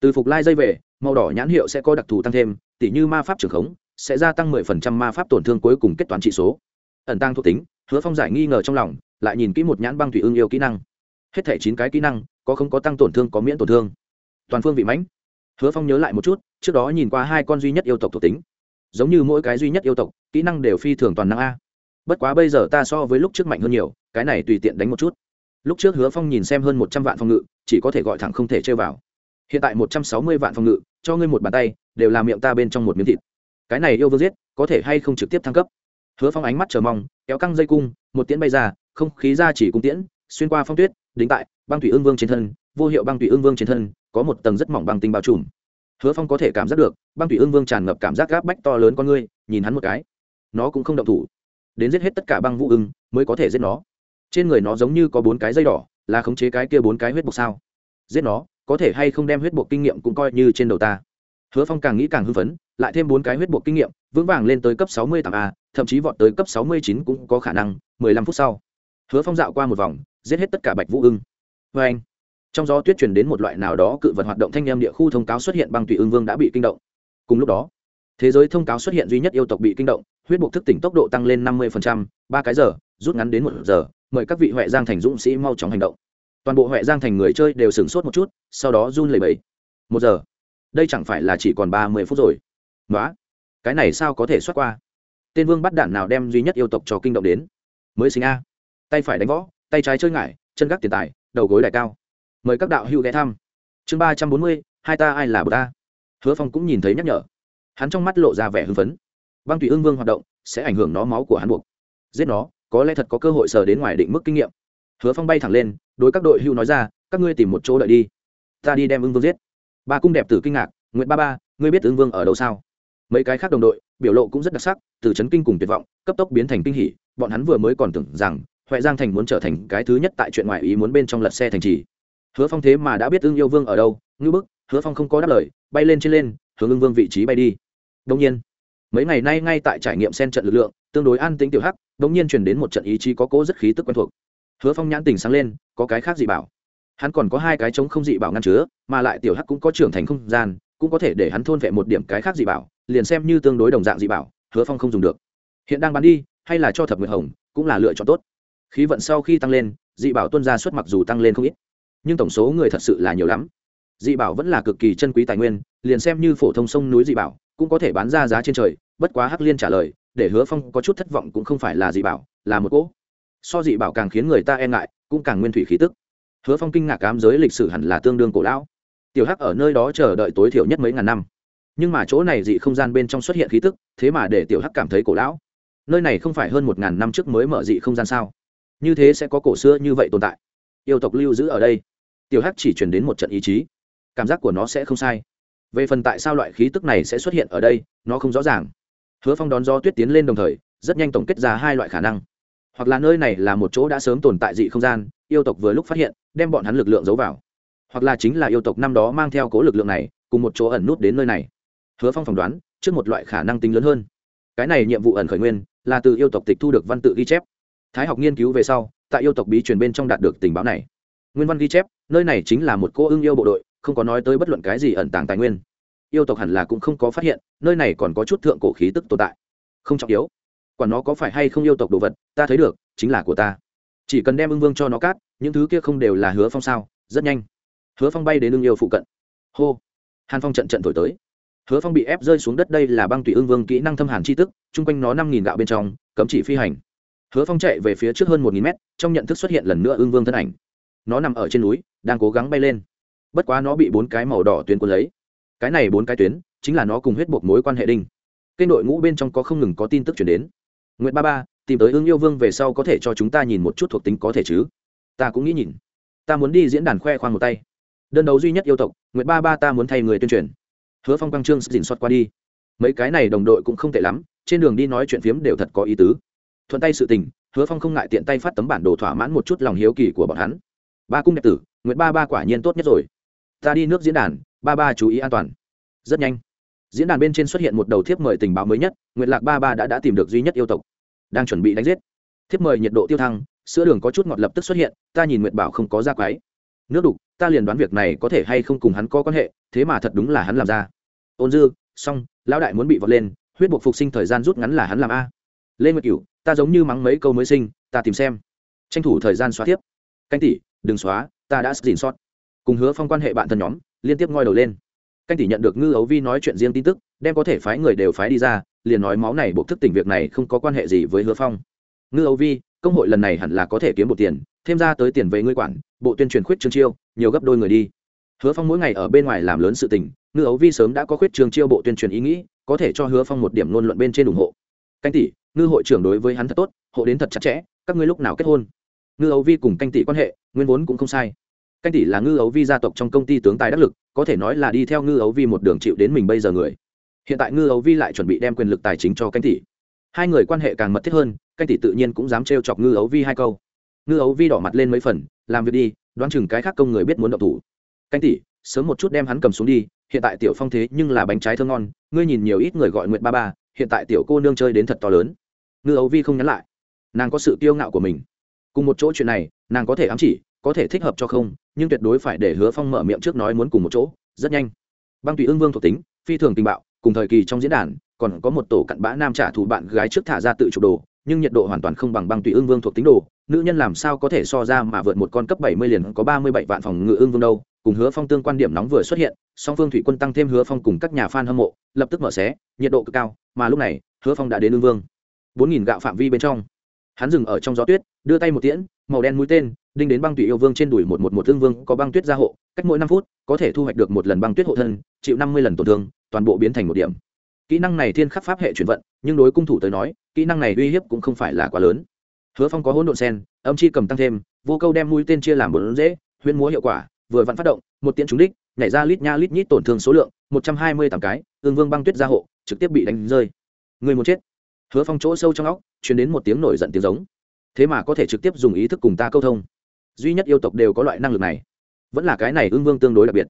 Từ phục lai dây về, màu đỏ nhãn hiệu sẽ có đặc thù tăng thêm tỉ như ma pháp trường khống, sẽ gia tăng mười phần trăm ma pháp tổn thương cuối cùng kết toán trị số. Ẩn tăng thuộc tính, hứa phong giải nghi ngờ trong lòng, lại nhìn kỹ một nhãn băng thủy ưng yêu kỹ năng. Hết thẻ chín cái kỹ năng, có không có tăng tổn thương, có miễn tổn thương. Toàn phương vị mãnh. Hứa phong nhớ lại một chút, trước đó nhìn qua hai con duy nhất yêu tộc thuộc tính. Giống như mỗi cái duy nhất yêu tộc, kỹ năng đều phi thường toàn năng a. Bất quá bây giờ ta so với lúc trước mạnh hơn nhiều, cái này tùy tiện đánh một chút. Lúc trước hứa phong nhìn xem hơn một trăm vạn phòng ngự, chỉ có thể gọi thẳng không thể chơi vào. Hiện tại một trăm sáu mươi vạn phòng ngự cho ngươi một bàn tay, đều làm miệng ta bên trong một miếng thịt. Cái này yêu vương giết, có thể hay không trực tiếp thăng cấp? Hứa phong ánh mắt chờ mong, kéo căng dây cung, một tiễn bay ra, không khí ra chỉ cung tiễn, xuyên qua phong tuyết, đính tại băng thủy ương vương trên thân, vô hiệu băng thủy ương vương trên thân, có một tầng rất mỏng băng tinh bao trùm. Hứa phong có thể cảm giác được, băng thủy ương vương tràn ngập cảm giác gáp bách to lớn con ngươi, nhìn hắn một cái. Nó cũng không động thủ. Đến giết hết tất cả băng vũ ưng, mới có thể giết nó. Trên người nó giống như có bốn cái dây đỏ, là khống chế cái kia bốn cái huyết bục sao? Giết nó, có thể hay không đem huyết bộ kinh nghiệm cũng coi như trên đầu ta. Hứa phong càng nghĩ càng hưng phấn, lại thêm bốn cái huyết bộ kinh nghiệm, vững vàng lên tới cấp sáu mươi tám a, thậm chí vọt tới cấp sáu mươi chín cũng có khả năng, mười lăm phút sau. Hứa phong dạo qua một vòng, giết hết tất cả bạch vũ ưng. Vê anh, trong gió tuyết truyền đến một loại nào đó cự vật hoạt động thanh em địa khu thông cáo xuất hiện băng tùy ưng vương đã bị kinh động. Cùng lúc đó, thế giới thông cáo xuất hiện duy nhất yêu tộc bị kinh động, huyết buộc thức tỉnh tốc độ tăng lên năm mươi ba cái giờ, rút ngắn đến một giờ, mời các vị huệ giang thành dũng sĩ mau chóng hành động toàn bộ huệ giang thành người chơi đều sửng sốt một chút, sau đó run lẩy bẩy. Một giờ? Đây chẳng phải là chỉ còn ba mươi phút rồi? Nói cái này sao có thể xuất qua? Tên vương bắt đạn nào đem duy nhất yêu tộc cho kinh động đến? Mới sinh a. Tay phải đánh võ, tay trái chơi ngải, chân gác tiền tài, đầu gối đại cao. Mời các đạo hữu ghé thăm. Chương ba trăm bốn mươi, hai ta ai là bờ ta? Hứa phong cũng nhìn thấy nhắc nhở. Hắn trong mắt lộ ra vẻ hưng phấn. Băng tùy ương vương hoạt động, sẽ ảnh hưởng nó máu của hắn buộc. Giết nó, có lẽ thật có cơ hội sờ đến ngoài định mức kinh nghiệm hứa phong bay thẳng lên, đối các đội hưu nói ra, các ngươi tìm một chỗ đợi đi. Ta đi đem ưng vương giết. Ba cung đẹp tử kinh ngạc nguyễn ba ba, ngươi biết ưng vương ở đâu sao? Mấy cái khác đồng đội, biểu lộ cũng rất đặc sắc, từ chấn kinh cùng tuyệt vọng, cấp tốc biến thành kinh hỉ. Bọn hắn vừa mới còn tưởng rằng huệ giang thành muốn trở thành cái thứ nhất tại chuyện ngoại ý muốn bên trong lật xe thành trì. Hứa phong thế mà đã biết ưng yêu vương ở đâu, ngư bức, hứa phong không có đáp lời, bay lên trên lên, hướng ưng vương vị trí bay đi. Đông nhiên, mấy ngày nay ngay tại trải nghiệm sen trận lực lượng, tương đối an tính tiểu hắc đông nhiên chuyển đến một trận ý chí có cố rất khí tức quen thuộc hứa phong nhãn tình sáng lên, có cái khác dị bảo. Hắn còn có hai cái trống không dị bảo ngăn chứa, mà lại tiểu hắc cũng có trưởng thành không gian, cũng có thể để hắn thôn vệ một điểm cái khác dị bảo, liền xem như tương đối đồng dạng dị bảo, hứa phong không dùng được. Hiện đang bán đi, hay là cho thập nguyệt hồng, cũng là lựa chọn tốt. Khí vận sau khi tăng lên, dị bảo tuân ra suất mặc dù tăng lên không ít, nhưng tổng số người thật sự là nhiều lắm. Dị bảo vẫn là cực kỳ chân quý tài nguyên, liền xem như phổ thông sông núi dị bảo, cũng có thể bán ra giá trên trời, bất quá hắc liên trả lời, để hứa phong có chút thất vọng cũng không phải là dị bảo, là một cỗ so dị bảo càng khiến người ta e ngại, cũng càng nguyên thủy khí tức. Hứa phong kinh ngạc cám giới lịch sử hẳn là tương đương cổ lão. Tiểu hắc ở nơi đó chờ đợi tối thiểu nhất mấy ngàn năm. Nhưng mà chỗ này dị không gian bên trong xuất hiện khí tức, thế mà để tiểu hắc cảm thấy cổ lão. Nơi này không phải hơn một ngàn năm trước mới mở dị không gian sao? Như thế sẽ có cổ xưa như vậy tồn tại. Yêu tộc lưu giữ ở đây. Tiểu hắc chỉ truyền đến một trận ý chí. Cảm giác của nó sẽ không sai. Về phần tại sao loại khí tức này sẽ xuất hiện ở đây, nó không rõ ràng. Hứa phong đón do tuyết tiến lên đồng thời, rất nhanh tổng kết ra hai loại khả năng hoặc là nơi này là một chỗ đã sớm tồn tại dị không gian, yêu tộc vừa lúc phát hiện, đem bọn hắn lực lượng giấu vào. Hoặc là chính là yêu tộc năm đó mang theo cố lực lượng này, cùng một chỗ ẩn nút đến nơi này. Hứa phong phỏng đoán, trước một loại khả năng tính lớn hơn. Cái này nhiệm vụ ẩn khởi nguyên, là từ yêu tộc tịch thu được văn tự ghi chép. Thái học nghiên cứu về sau, tại yêu tộc bí truyền bên trong đạt được tình báo này. Nguyên văn ghi chép, nơi này chính là một cô ưng yêu bộ đội, không có nói tới bất luận cái gì ẩn tàng tài nguyên. Yêu tộc hẳn là cũng không có phát hiện, nơi này còn có chút thượng cổ khí tức tồn tại. Không trọng yếu quả nó có phải hay không yêu tộc đồ vật, ta thấy được, chính là của ta. Chỉ cần đem ưng vương cho nó cát, những thứ kia không đều là hứa phong sao? Rất nhanh. Hứa phong bay đến ưng yêu phụ cận. Hô. Hàn phong trận trận thổi tới. Hứa phong bị ép rơi xuống đất đây là băng tùy ưng vương kỹ năng thâm hàn chi tức, chung quanh nó năm nghìn gạo bên trong, cấm chỉ phi hành. Hứa phong chạy về phía trước hơn một nghìn mét, trong nhận thức xuất hiện lần nữa ưng vương thân ảnh. Nó nằm ở trên núi, đang cố gắng bay lên. Bất quá nó bị bốn cái màu đỏ tuyến cuốn lấy. Cái này bốn cái tuyến, chính là nó cùng huyết buộc mối quan hệ đinh. Kênh đội ngũ bên trong có không ngừng có tin tức chuyển đến. Nguyệt ba ba, tìm tới ưng yêu vương về sau có thể cho chúng ta nhìn một chút thuộc tính có thể chứ? Ta cũng nghĩ nhìn. Ta muốn đi diễn đàn khoe khoang một tay. Đơn đấu duy nhất yêu tộc, Nguyệt ba ba ta muốn thay người tuyên truyền. Hứa phong quang trương dình xót qua đi. Mấy cái này đồng đội cũng không tệ lắm, trên đường đi nói chuyện phiếm đều thật có ý tứ. Thuận tay sự tình, hứa phong không ngại tiện tay phát tấm bản đồ thỏa mãn một chút lòng hiếu kỳ của bọn hắn. Ba cung đẹp tử, Nguyệt ba ba quả nhiên tốt nhất rồi. Ta đi nước diễn đàn, ba ba chú ý an toàn. Rất nhanh. Diễn đàn bên trên xuất hiện một đầu thiếp mời tình báo mới nhất, Nguyệt lạc ba ba đã đã tìm được duy nhất yêu tộc đang chuẩn bị đánh giết. Thiếp mời nhiệt độ tiêu thăng, sữa đường có chút ngọt lập tức xuất hiện, ta nhìn nguyện bảo không có ra quái nước đục, ta liền đoán việc này có thể hay không cùng hắn có quan hệ, thế mà thật đúng là hắn làm ra. Ôn dư, xong, lão đại muốn bị vọt lên, huyết buộc phục sinh thời gian rút ngắn là hắn làm a. Lê nguyệt cửu, ta giống như mắng mấy câu mới sinh, ta tìm xem. Tranh thủ thời gian xóa tiếp. Canh tỷ, đừng xóa, ta đã dìn sót. Cùng hứa phong quan hệ bạn thân nhóm, liên tiếp ngoi đầu lên. Canh tỷ nhận được ngư ấu vi nói chuyện riêng tin tức, đem có thể phái người đều phái đi ra liền nói máu này buộc thức tỉnh việc này không có quan hệ gì với hứa phong. Ngư Âu vi, công hội lần này hẳn là có thể kiếm một tiền, thêm ra tới tiền về ngươi quản, bộ tuyên truyền khuyết trương chiêu, nhiều gấp đôi người đi. Hứa phong mỗi ngày ở bên ngoài làm lớn sự tình, ngư ấu vi sớm đã có khuyết trương chiêu bộ tuyên truyền ý nghĩ, có thể cho hứa phong một điểm ngôn luận bên trên ủng hộ. Canh tỷ, ngư hội trưởng đối với hắn thật tốt, hộ đến thật chặt chẽ, các ngươi lúc nào kết hôn? Ngư ấu vi cùng canh tỷ quan hệ, nguyên vốn cũng không sai. Canh tỷ là ngư ấu vi gia tộc trong công ty tướng tài đắc lực, có thể nói là đi theo ngư ấu vi một đường chịu đến mình bây giờ người hiện tại ngư ấu vi lại chuẩn bị đem quyền lực tài chính cho canh tỷ. Hai người quan hệ càng mật thiết hơn, canh tỷ tự nhiên cũng dám trêu chọc ngư ấu vi hai câu. Ngư ấu vi đỏ mặt lên mấy phần, làm việc đi, đoán chừng cái khác công người biết muốn động thủ. Canh tỷ, sớm một chút đem hắn cầm xuống đi, hiện tại tiểu phong thế nhưng là bánh trái thơ ngon, ngươi nhìn nhiều ít người gọi nguyện ba ba, hiện tại tiểu cô nương chơi đến thật to lớn. Ngư ấu vi không nhắn lại. Nàng có sự kiêu ngạo của mình. Cùng một chỗ chuyện này, nàng có thể ám chỉ, có thể thích hợp cho không, nhưng tuyệt đối phải để hứa phong mở miệng trước nói muốn cùng một chỗ, rất nhanh. Băng tùy ương vương thuộc tính, phi thường tình bạo cùng thời kỳ trong diễn đàn, còn có một tổ cặn bã nam trả thù bạn gái trước thả ra tự chụp đồ, nhưng nhiệt độ hoàn toàn không bằng băng tùy ương vương thuộc tính đồ. Nữ nhân làm sao có thể so ra mà vượt một con cấp bảy mươi liền có ba mươi bảy vạn phòng ngự ương vương đâu. Cùng hứa phong tương quan điểm nóng vừa xuất hiện, song phương thủy quân tăng thêm hứa phong cùng các nhà f a n hâm mộ, lập tức mở xé, nhiệt độ cực cao, mà lúc này, hứa phong đã đến ương vương. Bốn nghìn gạo phạm vi bên trong. Hắn dừng ở trong gió tuyết, đưa tay một tiễn, màu đen mũi tên, đinh đến băng tùy yêu vương trên đùi một một một thương vương, có băng tuyết gia hộ, cách mỗi năm phút, có thể thu hoạch được một lần băng tuyết hộ thân, chịu năm mươi lần tổn thương toàn bộ biến thành một điểm. Kỹ năng này thiên khắc pháp hệ chuyển vận, nhưng đối cung thủ tới nói, kỹ năng này uy hiếp cũng không phải là quá lớn. Hứa phong có hỗn độn sen, âm chi cầm tăng thêm, vô câu đem mũi tên chia làm bốn dễ, huyễn múa hiệu quả, vừa vặn phát động, một tiễn trúng đích, nhảy ra lít nha lít nhít tổn thương số lượng, một trăm hai mươi tám cái ương vương băng tuyết gia hộ, trực tiếp bị đánh rơi. Người một chết. Hứa phong chỗ sâu trong óc chuyển đến một tiếng nổi giận tiếng giống. Thế mà có thể trực tiếp dùng ý thức cùng ta câu thông. Duy nhất yêu tộc đều có loại năng lực này. Vẫn là cái này ương vương tương đối đặc biệt.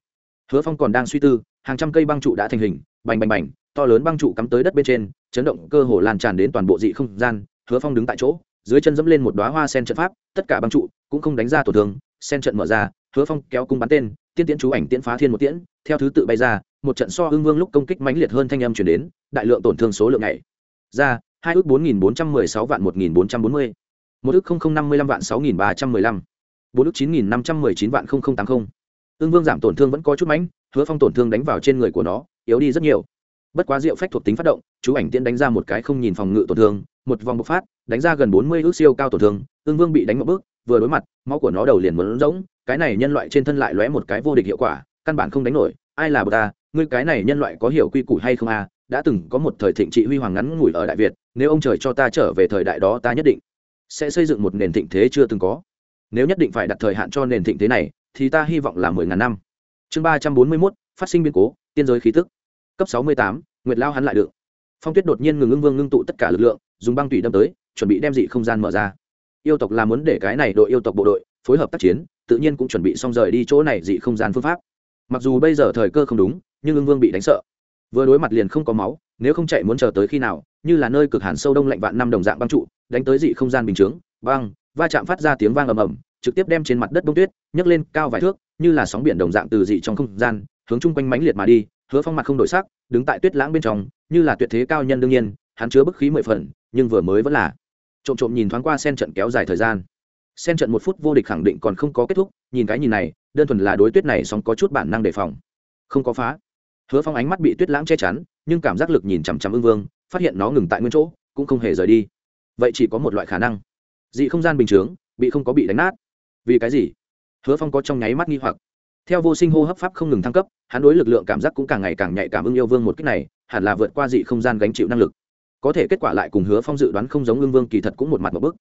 Hứa phong còn đang suy tư hàng trăm cây băng trụ đã thành hình, bành bành bành, to lớn băng trụ cắm tới đất bên trên, chấn động cơ hồ lan tràn đến toàn bộ dị không gian, hứa phong đứng tại chỗ, dưới chân dẫm lên một đoá hoa sen trận pháp, tất cả băng trụ cũng không đánh ra tổn thương, sen trận mở ra, hứa phong kéo cung bắn tên, tiên tiễn chú ảnh tiễn phá thiên một tiễn, theo thứ tự bay ra, một trận so hưng vương lúc công kích mãnh liệt hơn thanh âm chuyển đến, đại lượng tổn thương số lượng này ra, hai ước bốn nghìn bốn trăm mười sáu vạn một nghìn bốn trăm bốn mươi, một ước không không năm mươi lăm vạn sáu nghìn ba trăm mười lăm, bốn ước chín nghìn năm trăm mười chín vạn không không tám không. Hưng vương giảm tổn thương vẫn có chút mãnh hứa phong tổn thương đánh vào trên người của nó, yếu đi rất nhiều. Bất quá diệu phách thuộc tính phát động, chú ảnh tiễn đánh ra một cái không nhìn phòng ngự tổn thương, một vòng bộc phát, đánh ra gần bốn mươi ước siêu cao tổn thương ương vương bị đánh một bước, vừa đối mặt, máu của nó đầu liền muốn rỗng, cái này nhân loại trên thân lại lóe một cái vô địch hiệu quả, căn bản không đánh nổi, ai là bờ ta ngươi cái này nhân loại có hiểu quy củ hay không a, đã từng có một thời thịnh trị huy hoàng ngắn ngủi ở đại việt, nếu ông trời cho ta trở về thời đại đó ta nhất định sẽ xây dựng một nền thịnh thế chưa từng có. Nếu nhất định phải đặt thời hạn cho nền thịnh thế này, thì ta hy vọng là mười ngàn năm chương ba trăm bốn mươi mốt, phát sinh biến cố, tiên giới khí tức. Cấp sáu mươi tám, nguyệt lao hắn lại được. Phong tuyết đột nhiên ngừng ngưng vương ngưng tụ tất cả lực lượng, dùng băng tủy đâm tới, chuẩn bị đem dị không gian mở ra. Yêu tộc là muốn để cái này đội yêu tộc bộ đội phối hợp tác chiến, tự nhiên cũng chuẩn bị xong rời đi chỗ này dị không gian phương pháp. Mặc dù bây giờ thời cơ không đúng, nhưng ưng vương bị đánh sợ. Vừa đối mặt liền không có máu, nếu không chạy muốn chờ tới khi nào, như là nơi cực hàn sâu đông lạnh vạn năm đồng dạng băng trụ, đánh tới dị không gian bình chướng, băng, va chạm phát ra tiếng vang ầm ầm, trực tiếp đem trên mặt đất bông tuyết, nhấc lên cao vài thước như là sóng biển đồng dạng từ dị trong không gian, hướng chung quanh mãnh liệt mà đi, hứa phong mặt không đổi sắc, đứng tại tuyết lãng bên trong, như là tuyệt thế cao nhân đương nhiên, hắn chứa bức khí mười phần, nhưng vừa mới vẫn là trộm trộm nhìn thoáng qua sen trận kéo dài thời gian. Sen trận một phút vô địch khẳng định còn không có kết thúc, nhìn cái nhìn này, đơn thuần là đối tuyết này sóng có chút bản năng đề phòng. Không có phá. Hứa phong ánh mắt bị tuyết lãng che chắn, nhưng cảm giác lực nhìn chằm chằm ưng vương, phát hiện nó ngừng tại nguyên chỗ, cũng không hề rời đi. Vậy chỉ có một loại khả năng. Dị không gian bình chướng, bị không có bị đánh nát. Vì cái gì? Hứa phong có trong nháy mắt nghi hoặc. Theo vô sinh hô hấp pháp không ngừng thăng cấp, hắn đối lực lượng cảm giác cũng càng ngày càng nhạy cảm ưng yêu vương một cách này, hẳn là vượt qua dị không gian gánh chịu năng lực. Có thể kết quả lại cùng hứa phong dự đoán không giống ưng vương kỳ thật cũng một mặt một bức.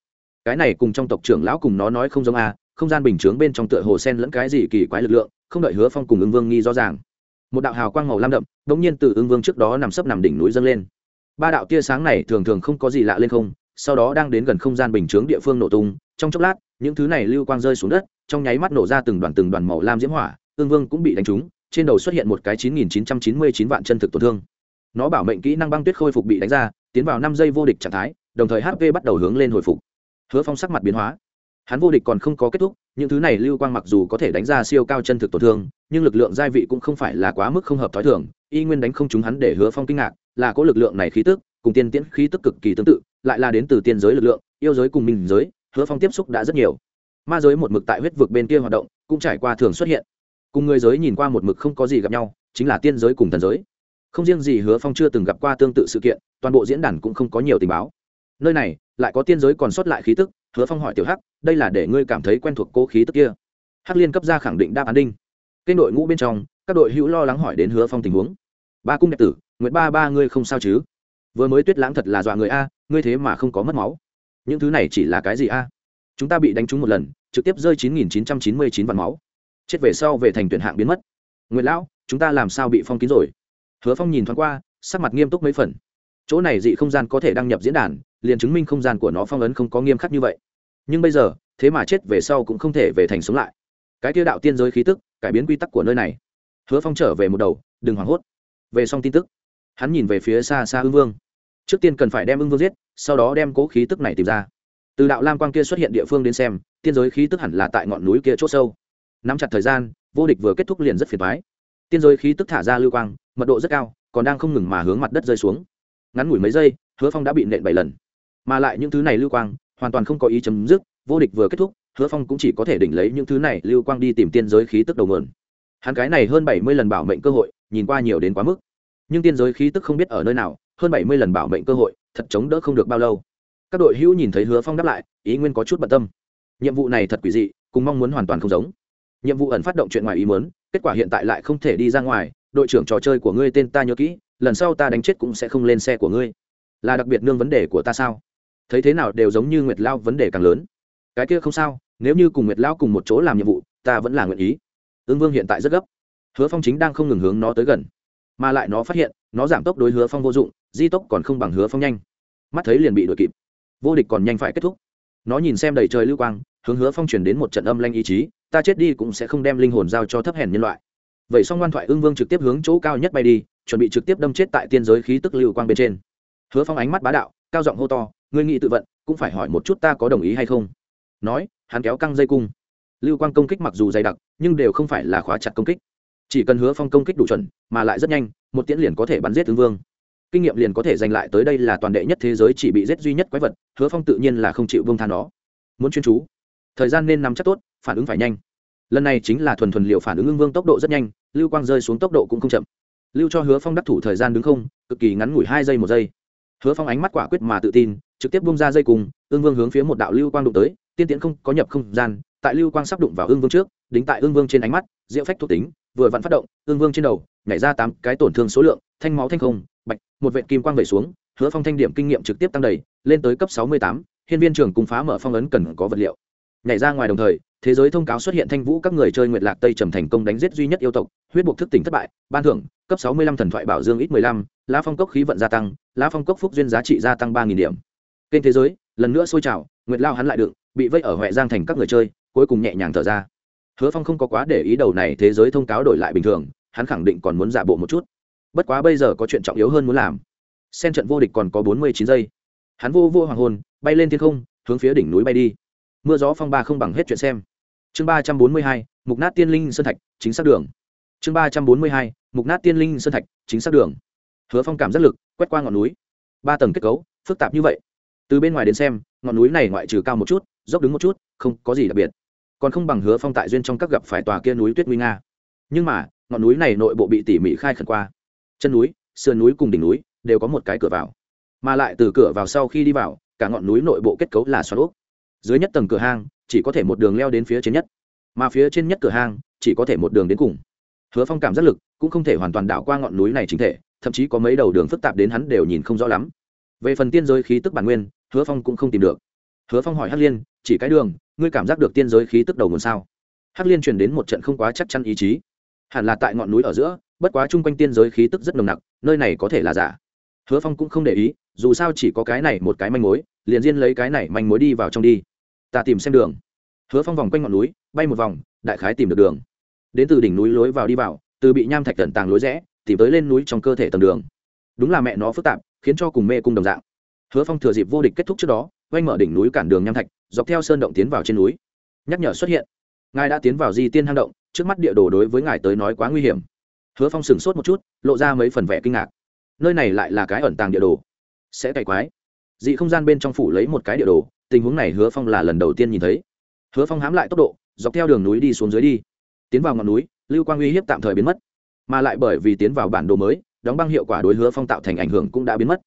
Cái này cùng trong tộc trưởng lão cùng nó nói không giống a, không gian bình chướng bên trong tựa hồ sen lẫn cái gì kỳ quái lực lượng, không đợi hứa phong cùng ưng vương nghi rõ ràng. Một đạo hào quang màu lam đậm đ ỗ n g nhiên từ ưng vương trước đó nằm sấp nằm đỉnh núi dâng lên. Ba đạo tia sáng này thường thường không có gì lạ lên không sau đó đang đến gần không gian bình chướng địa phương nổ tung, trong chốc lát, những thứ này lưu quang rơi xuống đất, trong nháy mắt nổ ra từng đoàn từng đoàn màu lam diễm hỏa ương vương cũng bị đánh trúng, trên đầu xuất hiện một cái chín nghìn chín trăm chín mươi chín vạn chân thực tổn thương. Nó bảo mệnh kỹ năng băng tuyết khôi phục bị đánh ra, tiến vào năm giây vô địch trạng thái, đồng thời hp bắt đầu hướng lên hồi phục. Hứa phong sắc mặt biến hóa. Hắn vô địch còn không có kết thúc, những thứ này lưu quang mặc dù có thể đánh ra siêu cao chân thực tổn thương, nhưng lực lượng gia vị cũng không phải là quá mức không hợp t h ó i thường, y nguyên đánh không chúng hắn để hứa phong kinh ngạc, là có lực lượng này khí tức cùng tiên tiễn khí tức cực kỳ tương tự, lại là đến từ tiên giới lực lượng, yêu giới cùng minh giới, hứa phong tiếp xúc đã rất nhiều. Ma giới một mực tại huyết vực bên kia hoạt động, cũng trải qua thường xuất hiện. Cùng người giới nhìn qua một mực không có gì gặp nhau, chính là tiên giới cùng thần giới. Không riêng gì hứa phong chưa từng gặp qua tương tự sự kiện, toàn bộ diễn đàn cũng không có nhiều tình báo. Nơi này, lại có tiên giới còn sót lại khí tức, hứa phong hỏi tiểu hắc, đây là để ngươi cảm thấy quen thuộc cố khí tức kia? Hắc liên cấp ra khẳng định đáp án đinh. Kênh đội ngũ bên trong, các đội hữu lo lắng hỏi đến hứa phong tình huống. Ba cung đệ tử nguyễn ba ba ngươi không sao chứ? Vừa mới tuyết lãng thật là dọa người a, ngươi thế mà không có mất máu. Những thứ này chỉ là cái gì a? Chúng ta bị đánh trúng một lần, trực tiếp rơi chín nghìn chín trăm chín mươi chín vạn máu. Chết về sau về thành tuyển hạng biến mất. Nguyễn lão, chúng ta làm sao bị phong kín rồi? Hứa phong nhìn thoáng qua, sắc mặt nghiêm túc mấy phần. Chỗ này dị không gian có thể đăng nhập diễn đàn, liền chứng minh không gian của nó phong ấn không có nghiêm khắc như vậy. Nhưng bây giờ, thế mà chết về sau cũng không thể về thành sống lại. Cái tiêu đạo tiên giới khí tức, cải biến quy tắc của nơi này. Hứa phong trở về một đầu, đừng hoảng hốt. Về xong tin tức hắn nhìn về phía xa xa ưng vương. Trước tiên cần phải đem ưng vương giết, sau đó đem cố khí tức này tìm ra. Từ đạo lam quang kia xuất hiện địa phương đến xem, tiên giới khí tức hẳn là tại ngọn núi kia c h ỗ sâu. Nắm chặt thời gian, vô địch vừa kết thúc liền rất phiền thoái tiên giới khí tức thả ra lưu quang, mật độ rất cao, còn đang không ngừng mà hướng mặt đất rơi xuống. Ngắn ngủi mấy giây, hứa phong đã bị nện bảy lần. Mà lại những thứ này lưu quang, hoàn toàn không có ý chấm dứt, vô địch vừa kết thúc, hứa phong cũng chỉ có thể đỉnh lấy những thứ này lưu quang đi tìm tiên giới khí tức đầu mượn hắn cái này hơn bảy mươi lần bảo mệnh cơ hội, nhìn qua nhiều đến quá mức nhưng tiên giới khí tức không biết ở nơi nào, hơn bảy mươi lần bảo mệnh cơ hội, thật chống đỡ không được bao lâu. Các đội hữu nhìn thấy hứa phong đáp lại, ý nguyên có chút bận tâm. Nhiệm vụ này thật quỷ dị, cùng mong muốn hoàn toàn không giống. Nhiệm vụ ẩn phát động chuyện ngoài ý muốn, kết quả hiện tại lại không thể đi ra ngoài, đội trưởng trò chơi của ngươi tên ta nhớ kỹ, lần sau ta đánh chết cũng sẽ không lên xe của ngươi. Là đặc biệt nương vấn đề của ta sao? Thấy thế nào đều giống như nguyệt lao vấn đề càng lớn. Cái kia không sao, nếu như cùng nguyệt lao cùng một chỗ làm nhiệm vụ, ta vẫn là nguyện ý. Ương vương hiện tại rất gấp. Hứa phong chính đang không ngừng hướng nó tới gần mà lại nó phát hiện, nó giảm tốc đối hứa phong vô dụng, di tốc còn không bằng hứa phong nhanh. Mắt thấy liền bị đuổi kịp. Vô địch còn nhanh phải kết thúc. Nó nhìn xem đầy trời lưu quang, hướng hứa phong truyền đến một trận âm lanh ý chí, ta chết đi cũng sẽ không đem linh hồn giao cho thấp hèn nhân loại. Vậy xong ngoan thoại ưng vương trực tiếp hướng chỗ cao nhất bay đi, chuẩn bị trực tiếp đâm chết tại tiên giới khí tức lưu quang bên trên. Hứa phong ánh mắt bá đạo, cao giọng hô to, ngươi nghĩ tự vận, cũng phải hỏi một chút ta có đồng ý hay không? Nói, hắn kéo căng dây cung. Lưu quang công kích mặc dù dày đặc, nhưng đều không phải là khóa chặt công kích chỉ cần hứa phong công kích đủ chuẩn, mà lại rất nhanh, một tiễn liền có thể bắn giết tướng vương. Kinh nghiệm liền có thể giành lại tới đây là toàn đệ nhất thế giới chỉ bị giết duy nhất quái vật, hứa phong tự nhiên là không chịu vương tha nó. Muốn chuyên chú, thời gian nên nắm chắc tốt, phản ứng phải nhanh. Lần này chính là thuần thuần liệu phản ứng ưng vương tốc độ rất nhanh, lưu quang rơi xuống tốc độ cũng không chậm. Lưu cho hứa phong đắc thủ thời gian đứng không, cực kỳ ngắn ngủi hai giây một giây. Hứa phong ánh mắt quả quyết mà tự tin, trực tiếp bung ra dây cùng ưng vương hướng phía một đạo lưu quang đụng tới, tiên tiến không có nhập không gian tại lưu quang sắp đụng vào ương vương trước, đính tại ương vương trên ánh mắt diễu phách thuộc tính, vừa vặn phát động, ương vương trên đầu, nhảy ra tám cái tổn thương số lượng, thanh máu thanh không, bạch, một vệ kim quang vẩy xuống, hứa phong thanh điểm kinh nghiệm trực tiếp tăng đầy, lên tới cấp sáu mươi tám, hiên viên trường cùng phá mở phong ấn cần có vật liệu. Nhảy ra ngoài đồng thời, thế giới thông cáo xuất hiện thanh vũ các người chơi nguyệt lạc tây trầm thành công đánh giết duy nhất yêu tộc, huyết buộc thức tỉnh thất bại, ban thưởng, cấp sáu mươi lăm thần thoại bảo dương ít mười lăm, lá phong cốc khí vận gia tăng, lá phong cốc phúc duyên giá trị gia tăng ba nghìn điểm. Kênh thế giới, lần nữa sôi trào, nguyệt lao hắn lại đựng bị vây ở huệ giang thành các người chơi cuối cùng nhẹ nhàng thở ra. Hứa phong không có quá để ý đầu này thế giới thông cáo đổi lại bình thường, hắn khẳng định còn muốn giả bộ một chút. Bất quá bây giờ có chuyện trọng yếu hơn muốn làm. Sen trận vô địch còn có bốn mươi chín giây. Hắn vô vô hoàng hôn, bay lên thiên không, hướng phía đỉnh núi bay đi. Mưa gió phong ba không bằng hết chuyện xem. Chương ba trăm bốn mươi hai, mục nát tiên linh sơn thạch, chính xác đường. Chương ba trăm bốn mươi hai, mục nát tiên linh sơn thạch, chính xác đường. Hứa phong cảm giác lực, quét qua ngọn núi. Ba tầng kết cấu, phức tạp như vậy. Từ bên ngoài đến xem, ngọn núi này ngoại trừ cao một chút dốc đứng một chút, không có gì đặc biệt. Còn không bằng hứa phong tại duyên trong các gặp phải tòa kia núi tuyết nguy nga. Nhưng mà, ngọn núi này nội bộ bị tỉ mỉ khai khẩn qua. Chân núi, sườn núi cùng đỉnh núi đều có một cái cửa vào. Mà lại từ cửa vào sau khi đi vào, cả ngọn núi nội bộ kết cấu là xoắn úp dưới nhất tầng cửa hang, chỉ có thể một đường leo đến phía trên nhất. Mà phía trên nhất cửa hang, chỉ có thể một đường đến cùng. Hứa phong cảm giác lực cũng không thể hoàn toàn đảo qua ngọn núi này chính thể, thậm chí có mấy đầu đường phức tạp đến hắn đều nhìn không rõ lắm. Về phần tiên giới khí tức bản nguyên, hứa phong cũng không tìm được hứa phong hỏi hắc liên, chỉ cái đường, ngươi cảm giác được tiên giới khí tức đầu nguồn sao? Hắc liên truyền đến một trận không quá chắc chắn ý chí. Hẳn là tại ngọn núi ở giữa, bất quá chung quanh tiên giới khí tức rất nồng nặc, nơi này có thể là giả. Hứa phong cũng không để ý, dù sao chỉ có cái này một cái manh mối, liền riêng lấy cái này manh mối đi vào trong đi. Ta tìm xem đường. Hứa phong vòng quanh ngọn núi, bay một vòng, đại khái tìm được đường. Đến từ đỉnh núi lối vào đi vào, từ bị nham thạch tận tàng lối rẽ, tìm tới lên núi trong cơ thể tầng đường. Đúng là mẹ nó phức tạp, khiến cho cùng mê cung đồng dạng. Hứa phong thừa dịp vô địch kết thúc trước đó oanh mở đỉnh núi cản đường nham thạch, dọc theo sơn động tiến vào trên núi. Nhắc nhở xuất hiện. Ngài đã tiến vào di tiên hang động, trước mắt địa đồ đối với ngài tới nói quá nguy hiểm. Hứa phong sửng sốt một chút, lộ ra mấy phần vẻ kinh ngạc. Nơi này lại là cái ẩn tàng địa đồ. Sẽ cày quái. Dị không gian bên trong phủ lấy một cái địa đồ, tình huống này hứa phong là lần đầu tiên nhìn thấy. Hứa phong hám lại tốc độ, dọc theo đường núi đi xuống dưới đi. Tiến vào ngọn núi, lưu quang uy hiếp tạm thời biến mất. Mà lại bởi vì tiến vào bản đồ mới, đóng băng hiệu quả đối hứa phong tạo thành ảnh hưởng cũng đã biến mất.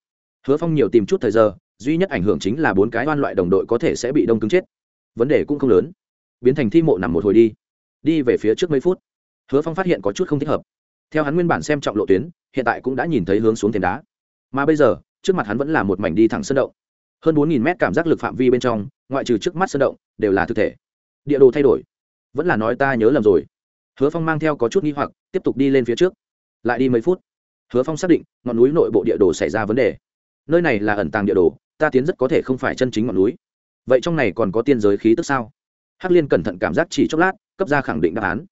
Hứa phong nhiều tìm chút thời giờ duy nhất ảnh hưởng chính là bốn cái oan loại đồng đội có thể sẽ bị đông cứng chết. Vấn đề cũng không lớn. Biến thành thi mộ nằm một hồi đi. Đi về phía trước mấy phút, hứa phong phát hiện có chút không thích hợp. Theo hắn nguyên bản xem trọng lộ tuyến, hiện tại cũng đã nhìn thấy hướng xuống thềm đá. Mà bây giờ, trước mặt hắn vẫn là một mảnh đi thẳng sân động. Hơn bốn nghìn mét cảm giác lực phạm vi bên trong, ngoại trừ trước mắt sân động, đều là thực thể. Địa đồ thay đổi. Vẫn là nói ta nhớ lầm rồi. Hứa phong mang theo có chút nghi hoặc, tiếp tục đi lên phía trước. Lại đi mấy phút, hứa phong xác định ngọn núi nội bộ địa đồ xảy ra vấn đề. Nơi này là ẩn tàng địa đồ ta tiến rất có thể không phải chân chính ngọn núi. Vậy trong này còn có tiên giới khí tức sao? Hắc liên cẩn thận cảm giác chỉ chốc lát, cấp ra khẳng định đáp án.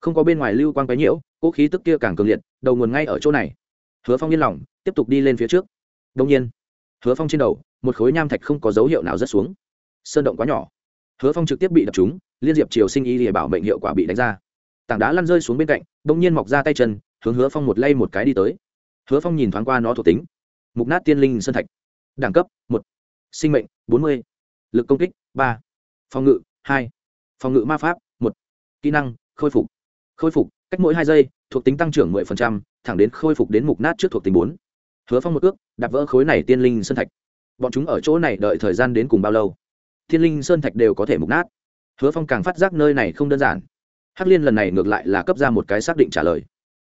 Không có bên ngoài lưu quan quấy nhiễu, cỗ khí tức kia càng cường liệt, đầu nguồn ngay ở chỗ này. Hứa phong yên lòng, tiếp tục đi lên phía trước. Đông nhiên, hứa phong trên đầu, một khối nham thạch không có dấu hiệu nào rớt xuống. Sơn động quá nhỏ. Hứa phong trực tiếp bị đập trúng, liên diệp triều sinh y để bảo mệnh hiệu quả bị đánh ra. Tảng đá lăn rơi xuống bên cạnh, đông nhiên mọc ra tay chân, hướng hứa phong một lay một cái đi tới. Hứa phong nhìn thoáng qua nó thuộc tính. Mục nát tiên linh sơn thạch đẳng cấp, một. Sinh mệnh, bốn mươi. Lực công kích, ba. Phòng ngự, hai. Phòng ngự ma pháp, một. Kỹ năng, khôi phục. Khôi phục, cách mỗi hai giây, thuộc tính tăng trưởng mười phần trăm, thẳng đến khôi phục đến mục nát trước thuộc tính bốn. Hứa phong một ước đạp vỡ khối này tiên linh sơn thạch. Bọn chúng ở chỗ này đợi thời gian đến cùng bao lâu? Tiên linh sơn thạch đều có thể mục nát. Hứa phong càng phát giác nơi này không đơn giản. Hắc liên lần này ngược lại là cấp ra một cái xác định trả lời.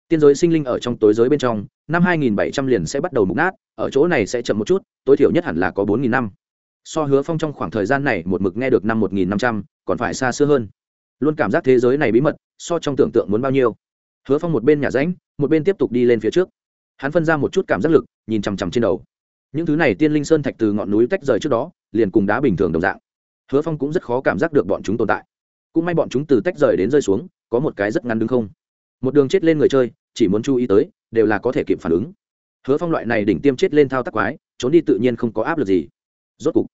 Tiên giới sinh linh ở trong tối giới bên trong năm 2700 liền sẽ bắt đầu mục nát ở chỗ này sẽ chậm một chút tối thiểu nhất hẳn là có 4.000 năm. So hứa phong trong khoảng thời gian này một mực nghe được năm 1.500, còn phải xa xưa hơn. Luôn cảm giác thế giới này bí mật so trong tưởng tượng muốn bao nhiêu. Hứa phong một bên nhà ránh một bên tiếp tục đi lên phía trước. Hắn phân ra một chút cảm giác lực nhìn chằm chằm trên đầu. Những thứ này tiên linh sơn thạch từ ngọn núi tách rời trước đó liền cùng đá bình thường đồng dạng. Hứa phong cũng rất khó cảm giác được bọn chúng tồn tại. Cũng may bọn chúng từ tách rời đến rơi xuống có một cái rất ngắn đứng không. Một đường chết lên người chơi chỉ muốn chú ý tới, đều là có thể kịp phản ứng. Hứa phong loại này đỉnh tiêm chết lên thao tác quái, trốn đi tự nhiên không có áp lực gì. Rốt cục,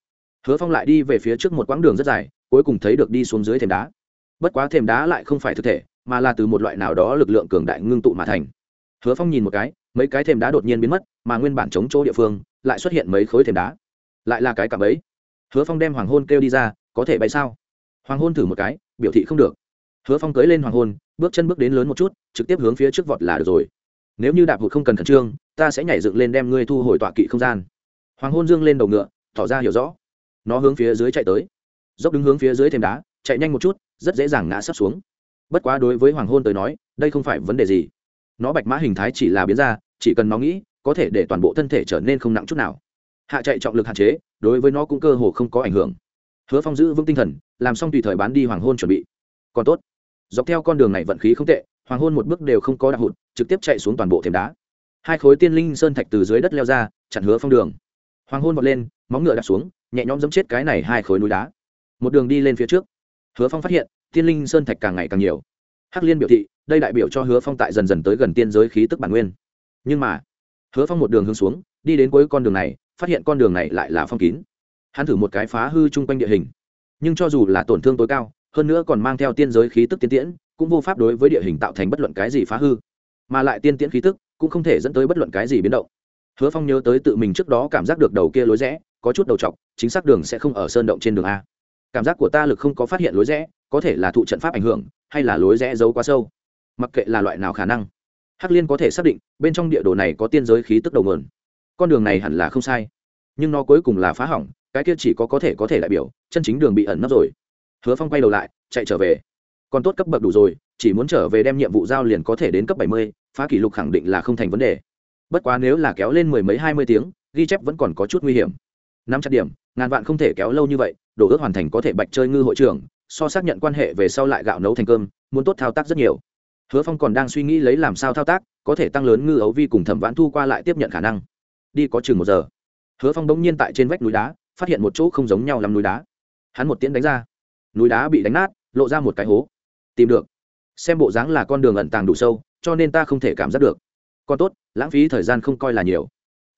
hứa phong lại đi về phía trước một quãng đường rất dài, cuối cùng thấy được đi xuống dưới thềm đá. Bất quá thềm đá lại không phải thực thể, mà là từ một loại nào đó lực lượng cường đại ngưng tụ mà thành. Hứa phong nhìn một cái, mấy cái thềm đá đột nhiên biến mất, mà nguyên bản chống chỗ địa phương, lại xuất hiện mấy khối thềm đá. Lại là cái cặp ấy hứa phong đem hoàng hôn kêu đi ra, có thể bay sao? Hoàng hôn thử một cái, biểu thị không được hứa phong cưới lên hoàng hôn, bước chân bước đến lớn một chút, trực tiếp hướng phía trước vọt là được rồi. Nếu như đạp hụt không cần khẩn trương, ta sẽ nhảy dựng lên đem ngươi thu hồi tọa kỵ không gian. Hoàng hôn dương lên đầu ngựa, tỏ ra hiểu rõ. Nó hướng phía dưới chạy tới. Dốc đứng hướng phía dưới thềm đá, chạy nhanh một chút, rất dễ dàng ngã sắp xuống. Bất quá đối với hoàng hôn tới nói, đây không phải vấn đề gì. Nó bạch mã hình thái chỉ là biến ra, chỉ cần nó nghĩ, có thể để toàn bộ thân thể trở nên không nặng chút nào. Hạ chạy trọng lực hạn chế, đối với nó cũng cơ hồ không có ảnh hưởng. Hứa phong giữ vững tinh thần, làm xong tùy thời bán đi hoàng hôn chuẩn bị. Còn tốt dọc theo con đường này vận khí không tệ, hoàng hôn một bước đều không có đạp hụt, trực tiếp chạy xuống toàn bộ thềm đá. Hai khối tiên linh sơn thạch từ dưới đất leo ra, chặn hứa phong đường. Hoàng hôn vọt lên, móng ngựa đạp xuống, nhẹ nhõm dẫm chết cái này hai khối núi đá. Một đường đi lên phía trước, hứa phong phát hiện, tiên linh sơn thạch càng ngày càng nhiều. Hắc liên biểu thị, đây đại biểu cho hứa phong tại dần dần tới gần tiên giới khí tức bản nguyên. Nhưng mà, hứa phong một đường hướng xuống, đi đến cuối con đường này, phát hiện con đường này lại là phong kín. Hắn thử một cái phá hư chung quanh địa hình. Nhưng cho dù là tổn thương tối cao hơn nữa còn mang theo tiên giới khí tức tiên tiễn, cũng vô pháp đối với địa hình tạo thành bất luận cái gì phá hư. Mà lại tiên tiễn khí tức cũng không thể dẫn tới bất luận cái gì biến động. Hứa phong nhớ tới tự mình trước đó cảm giác được đầu kia lối rẽ, có chút đầu t chính xác đường sẽ không ở sơn động trên đường a. Cảm giác của ta lực không có phát hiện lối rẽ, có thể là thụ trận pháp ảnh hưởng, hay là lối rẽ giấu quá sâu. Mặc kệ là loại nào khả năng, hắc liên có thể xác định, bên trong địa đồ này có tiên giới khí tức đầu nguồn. Con đường này hẳn là không sai, nhưng nó cuối cùng là phá hỏng, cái kia chỉ có có thể có thể đại biểu, chân chính đường bị ẩn nấp rồi hứa phong quay đầu lại, chạy trở về. Còn tốt cấp bậc đủ rồi, chỉ muốn trở về đem nhiệm vụ giao liền có thể đến cấp bảy mươi, phá kỷ lục khẳng định là không thành vấn đề. Bất quá nếu là kéo lên mười mấy hai mươi tiếng, ghi chép vẫn còn có chút nguy hiểm. Năm trăm điểm, ngàn vạn không thể kéo lâu như vậy, đổ ước hoàn thành có thể bạch chơi ngư hội trưởng, so xác nhận quan hệ về sau lại gạo nấu thành cơm, muốn tốt thao tác rất nhiều. Hứa phong còn đang suy nghĩ lấy làm sao thao tác, có thể tăng lớn ngư ấu vi cùng thẩm vãn thu qua lại tiếp nhận khả năng. Đi có chừng một giờ. Hứa phong bỗng nhiên tại trên vách núi đá, phát hiện một chỗ không giống nhau làm núi đá. Hắn một tiễn đánh ra núi đá bị đánh nát, lộ ra một cái hố. Tìm được. Xem bộ dáng là con đường ẩn tàng đủ sâu, cho nên ta không thể cảm giác được. Còn tốt, lãng phí thời gian không coi là nhiều.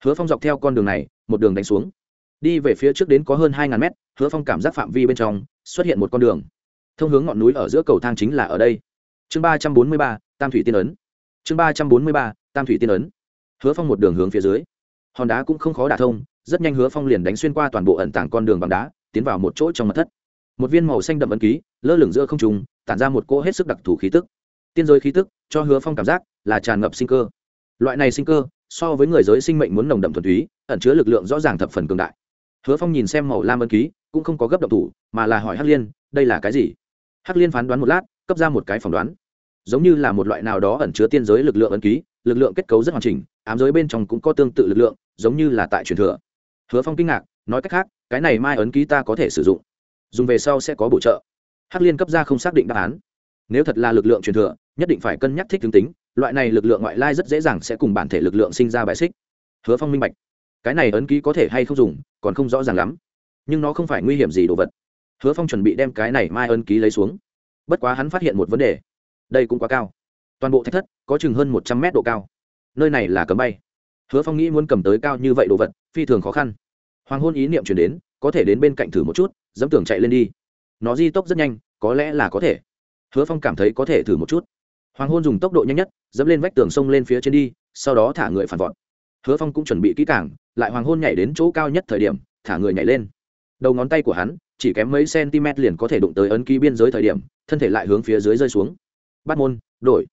Hứa phong dọc theo con đường này, một đường đánh xuống. Đi về phía trước đến có hơn hai ngàn mét, hứa phong cảm giác phạm vi bên trong xuất hiện một con đường. Thông hướng ngọn núi ở giữa cầu thang chính là ở đây. Chương ba trăm bốn mươi ba, tam thủy tiên ấn. Chương ba trăm bốn mươi ba, tam thủy tiên ấn. Hứa phong một đường hướng phía dưới. Hòn đá cũng không khó đả thông, rất nhanh hứa phong liền đánh xuyên qua toàn bộ ẩn tảng con đường bằng đá, tiến vào một chỗ trong mặt thất một viên màu xanh đậm ấn ký, lơ lửng giữa không trùng tản ra một cỗ hết sức đặc thù khí tức. Tiên giới khí tức cho hứa phong cảm giác là tràn ngập sinh cơ. Loại này sinh cơ, so với người giới sinh mệnh muốn nồng đậm thuần túy, ẩn chứa lực lượng rõ ràng thập phần cường đại. Hứa phong nhìn xem màu lam ấn ký, cũng không có gấp động thủ, mà là hỏi hắc liên, đây là cái gì? Hắc liên phán đoán một lát, cấp ra một cái phỏng đoán. Giống như là một loại nào đó ẩn chứa tiên giới lực lượng ấn ký, lực lượng kết cấu rất hoàn chỉnh, ám giới bên trong cũng có tương tự lực lượng, giống như là tại truyền thừa. Hứa phong kinh ngạc, nói cách khác, cái này mai ấn ký ta có thể sử dụng dùng về sau sẽ có bổ trợ. Hắc liên cấp ra không xác định đáp án. Nếu thật là lực lượng truyền thừa, nhất định phải cân nhắc thích tướng tính, loại này lực lượng ngoại lai rất dễ dàng sẽ cùng bản thể lực lượng sinh ra bài xích. Hứa phong minh bạch. Cái này ấn ký có thể hay không dùng, còn không rõ ràng lắm. Nhưng nó không phải nguy hiểm gì đồ vật. Hứa phong chuẩn bị đem cái này mai ấn ký lấy xuống. Bất quá hắn phát hiện một vấn đề. Đây cũng quá cao. Toàn bộ thách thất có chừng hơn một trăm mét độ cao. Nơi này là cấm bay. Hứa phong nghĩ muốn cầm tới cao như vậy đồ vật, phi thường khó khăn. Hoàng hôn ý niệm chuyển đến có thể đến bên cạnh thử một chút, dẫm tường chạy lên đi. Nó di tốc rất nhanh, có lẽ là có thể. Hứa phong cảm thấy có thể thử một chút. Hoàng hôn dùng tốc độ nhanh nhất, dẫm lên vách tường sông lên phía trên đi, sau đó thả người phản vọt. Hứa phong cũng chuẩn bị kỹ càng, lại hoàng hôn nhảy đến chỗ cao nhất thời điểm, thả người nhảy lên. Đầu ngón tay của hắn, chỉ kém mấy cm liền có thể đụng tới ấn ký biên giới thời điểm, thân thể lại hướng phía dưới rơi xuống. Bắt môn, đổi.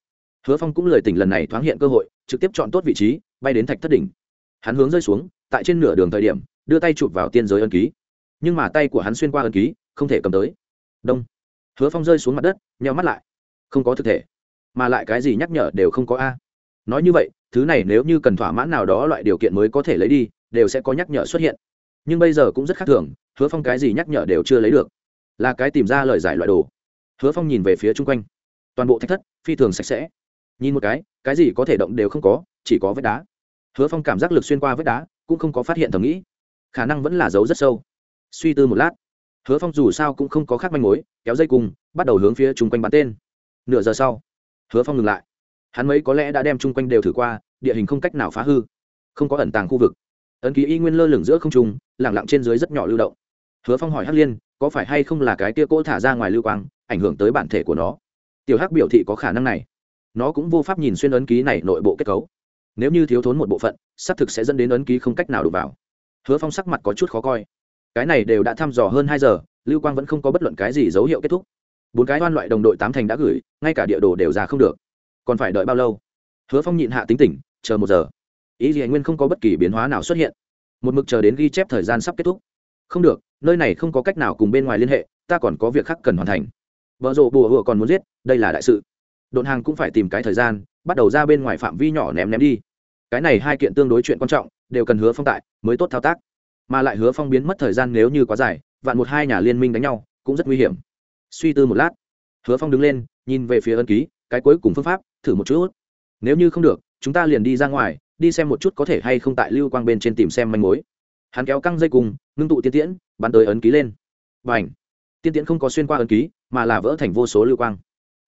Hứa phong cũng lời tỉnh lần này thoáng hiện cơ hội, trực tiếp chọn tốt vị trí, bay đến thạch thất đỉnh. Hắn hướng rơi xuống, tại trên nửa đường thời điểm, đưa tay chụp vào tiên giới ấn ký nhưng mà tay của hắn xuyên qua ân ký, không thể cầm tới. Đông. Hứa phong rơi xuống mặt đất, nheo mắt lại. Không có thực thể, mà lại cái gì nhắc nhở đều không có a. Nói như vậy, thứ này nếu như cần thỏa mãn nào đó loại điều kiện mới có thể lấy đi, đều sẽ có nhắc nhở xuất hiện. Nhưng bây giờ cũng rất khác thường, hứa phong cái gì nhắc nhở đều chưa lấy được. Là cái tìm ra lời giải loại đồ. Hứa phong nhìn về phía chung quanh. Toàn bộ thách thất, phi thường sạch sẽ. Nhìn một cái cái gì có thể động đều không có, chỉ có vết đá. Hứa phong cảm giác lực xuyên qua vết đá, cũng không có phát hiện thầm nghĩ. Khả năng vẫn là dấu rất sâu suy tư một lát. Hứa phong dù sao cũng không có khác manh mối, kéo dây cùng bắt đầu hướng phía chung quanh bắn tên. Nửa giờ sau, hứa phong ngừng lại. Hắn mấy có lẽ đã đem chung quanh đều thử qua, địa hình không cách nào phá hư. Không có ẩn tàng khu vực. Ấn ký y nguyên lơ lửng giữa không trung lẳng lặng trên dưới rất nhỏ lưu động. Hứa phong hỏi hắc liên, có phải hay không là cái kia cỗ thả ra ngoài lưu quang, ảnh hưởng tới bản thể của nó? Tiểu hắc biểu thị có khả năng này. Nó cũng vô pháp nhìn xuyên ấn ký này nội bộ kết cấu. Nếu như thiếu thốn một bộ phận xác thực sẽ dẫn đến ấn ký không cách nào đụng vào. Hứa phong sắc mặt có chút khó coi cái này đều đã thăm dò hơn hai giờ, lưu quang vẫn không có bất luận cái gì dấu hiệu kết thúc. Bốn cái oan loại đồng đội tám thành đã gửi, ngay cả địa đồ đều ra không được. Còn phải đợi bao lâu? Hứa phong nhịn hạ tính tỉnh, chờ một giờ. Ý gì anh nguyên không có bất kỳ biến hóa nào xuất hiện. Một mực chờ đến ghi chép thời gian sắp kết thúc. Không được, nơi này không có cách nào cùng bên ngoài liên hệ, ta còn có việc khác cần hoàn thành. Vợ rộ bùa hựa còn muốn giết, đây là đại sự. Đồn hàng cũng phải tìm cái thời gian, bắt đầu ra bên ngoài phạm vi nhỏ ném ném đi. Cái này hai kiện tương đối chuyện quan trọng, đều cần hứa phong tại, mới tốt thao tác mà lại hứa phong biến mất thời gian nếu như quá dài, vạn một hai nhà liên minh đánh nhau cũng rất nguy hiểm. Suy tư một lát, hứa phong đứng lên, nhìn về phía ân ký, cái cuối cùng phương pháp, thử một chút. Nếu như không được, chúng ta liền đi ra ngoài, đi xem một chút có thể hay không tại lưu quang bên trên tìm xem manh mối. Hắn kéo căng dây cùng, ngưng tụ tiên tiễn, bắn tới ấn ký lên. Và ảnh tiên tiễn không có xuyên qua ấn ký, mà là vỡ thành vô số lưu quang.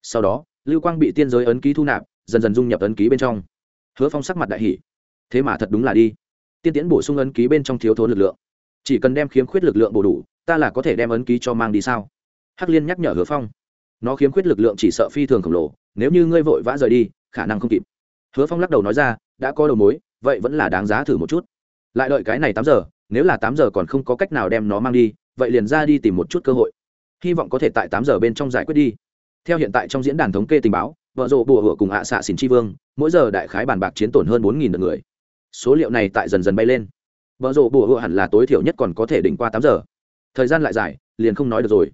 Sau đó, lưu quang bị tiên giới ấn ký thu nạp, dần dần dung nhập ấn ký bên trong. Hứa phong sắc mặt đại hỷ thế mà thật đúng là đi tiên tiễn bổ sung ấn ký bên trong thiếu thốn lực lượng. Chỉ cần đem khiếm khuyết lực lượng bổ đủ, ta là có thể đem ấn ký cho mang đi sao? Hắc liên nhắc nhở hứa phong. Nó khiếm khuyết lực lượng chỉ sợ phi thường khổng lồ, nếu như ngươi vội vã rời đi, khả năng không kịp. Hứa phong lắc đầu nói ra, đã có đầu mối, vậy vẫn là đáng giá thử một chút. Lại đợi cái này tám giờ, nếu là tám giờ còn không có cách nào đem nó mang đi, vậy liền ra đi tìm một chút cơ hội. Hy vọng có thể tại tám giờ bên trong giải quyết đi. Theo hiện tại trong diễn đàn thống kê tình báo, vợ rộ bùa hựa cùng hạ xạ xỉn tri vương, mỗi giờ đại khái bàn bạc chiến tổn hơn bốn nghìn lượt người số liệu này tại dần dần bay lên. Vợ rộ bùa hựa hẳn là tối thiểu nhất còn có thể đỉnh qua tám giờ. Thời gian lại dài, liền không nói được rồi.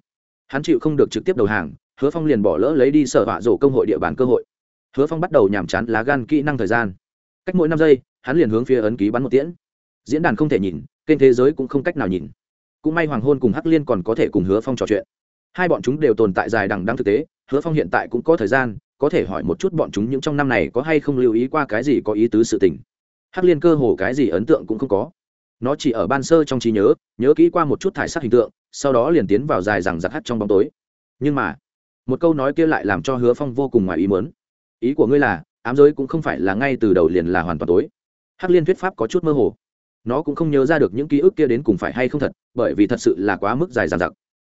Hắn chịu không được trực tiếp đầu hàng, hứa phong liền bỏ lỡ lấy đi sở họa rổ công hội địa bàn cơ hội. Hứa phong bắt đầu nhàm chán lá gan kỹ năng thời gian. Cách mỗi năm giây, hắn liền hướng phía ấn ký bắn một tiễn. Diễn đàn không thể nhìn, kênh thế giới cũng không cách nào nhìn. Cũng may hoàng hôn cùng hắc liên còn có thể cùng hứa phong trò chuyện. Hai bọn chúng đều tồn tại dài đằng đăng thực tế, hứa phong hiện tại cũng có thời gian, có thể hỏi một chút bọn chúng những trong năm này có hay không lưu ý qua cái gì có ý tứ sự tình hắc liên cơ hồ cái gì ấn tượng cũng không có. Nó chỉ ở ban sơ trong trí nhớ nhớ kỹ qua một chút thải sắc hình tượng, sau đó liền tiến vào dài rằng giặc hắt trong bóng tối. Nhưng mà, một câu nói kia lại làm cho hứa phong vô cùng ngoài ý muốn. Ý của ngươi là, ám giới cũng không phải là ngay từ đầu liền là hoàn toàn tối. Hắc liên thuyết pháp có chút mơ hồ. Nó cũng không nhớ ra được những ký ức kia đến cùng phải hay không thật, bởi vì thật sự là quá mức dài dằng dặc.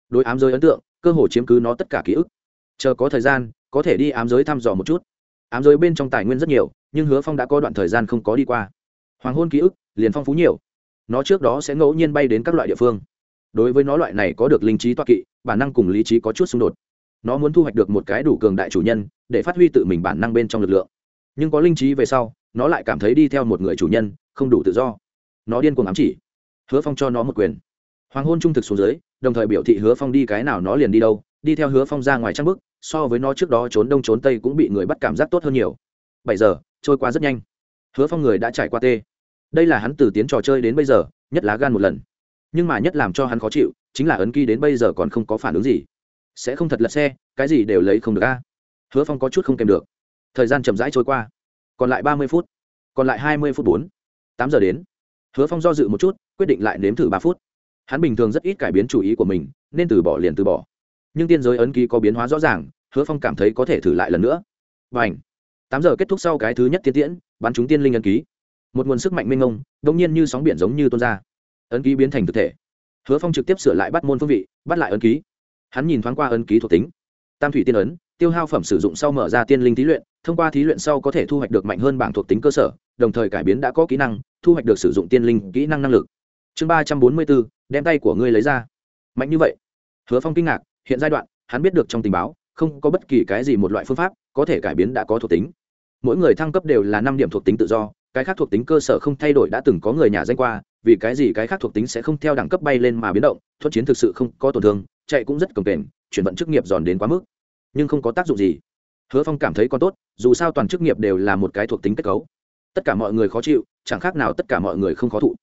Đối ám giới ấn tượng, cơ hồ chiếm cứ nó tất cả ký ức. Chờ có thời gian, có thể đi ám giới thăm dò một chút. Ám giới bên trong tài nguyên rất nhiều nhưng hứa phong đã có đoạn thời gian không có đi qua. Hoàng hôn ký ức, liền phong phú nhiều. Nó trước đó sẽ ngẫu nhiên bay đến các loại địa phương. Đối với nó loại này có được linh trí toa kỵ, bản năng cùng lý trí có chút xung đột. Nó muốn thu hoạch được một cái đủ cường đại chủ nhân, để phát huy tự mình bản năng bên trong lực lượng. Nhưng có linh trí về sau, nó lại cảm thấy đi theo một người chủ nhân, không đủ tự do. Nó điên cuồng ám chỉ. Hứa phong cho nó một quyền. Hoàng hôn trung thực xuống dưới, đồng thời biểu thị hứa phong đi cái nào nó liền đi đâu, đi theo hứa phong ra ngoài trang bức so với nó trước đó trốn đông trốn tây cũng bị người bắt cảm giác tốt hơn nhiều. Bảy giờ trôi qua rất nhanh. Hứa phong người đã trải qua tê. Đây là hắn từ tiến trò chơi đến bây giờ, nhất lá gan một lần. Nhưng mà nhất làm cho hắn khó chịu, chính là ấn ký đến bây giờ còn không có phản ứng gì. Sẽ không thật lật xe, cái gì đều lấy không được a. Hứa phong có chút không kèm được. Thời gian chậm rãi trôi qua. Còn lại ba mươi phút. Còn lại hai mươi phút bốn. Tám giờ đến. Hứa phong do dự một chút, quyết định lại nếm thử ba phút. Hắn bình thường rất ít cải biến chủ ý của mình, nên từ bỏ liền từ bỏ. Nhưng tiên giới ấn ký có biến hóa rõ ràng, hứa phong cảm thấy có thể thử lại lần nữa. Và ảnh tám giờ kết thúc sau cái thứ nhất tiên tiễn, bắn chúng tiên linh ấn ký. Một nguồn sức mạnh minh ông đông nhiên như sóng biển giống như tuôn ra. Ấn ký biến thành thực thể. Hứa phong trực tiếp sửa lại bắt môn phương vị, bắt lại ấn ký. Hắn nhìn thoáng qua ấn ký thuộc tính. Tam thủy tiên ấn, tiêu hao phẩm sử dụng sau mở ra tiên linh thí luyện, thông qua thí luyện sau có thể thu hoạch được mạnh hơn bảng thuộc tính cơ sở, đồng thời cải biến đã có kỹ năng, thu hoạch được sử dụng tiên linh kỹ năng năng lực. Chương ba trăm bốn mươi bốn, đem tay của ngươi lấy ra. Mạnh như vậy. Hứa phong kinh ngạc, hiện giai đoạn, hắn biết được trong tình báo, không có bất kỳ cái gì một loại phương pháp có thể cải biến đã có thuộc tính. Mỗi người thăng cấp đều là năm điểm thuộc tính tự do, cái khác thuộc tính cơ sở không thay đổi đã từng có người nhà danh qua, vì cái gì cái khác thuộc tính sẽ không theo đẳng cấp bay lên mà biến động, thuật chiến thực sự không có tổn thương, chạy cũng rất cồng kềnh, chuyển vận chức nghiệp giòn đến quá mức. Nhưng không có tác dụng gì. Hứa phong cảm thấy còn tốt, dù sao toàn chức nghiệp đều là một cái thuộc tính kết cấu. Tất cả mọi người khó chịu, chẳng khác nào tất cả mọi người không khó thụ.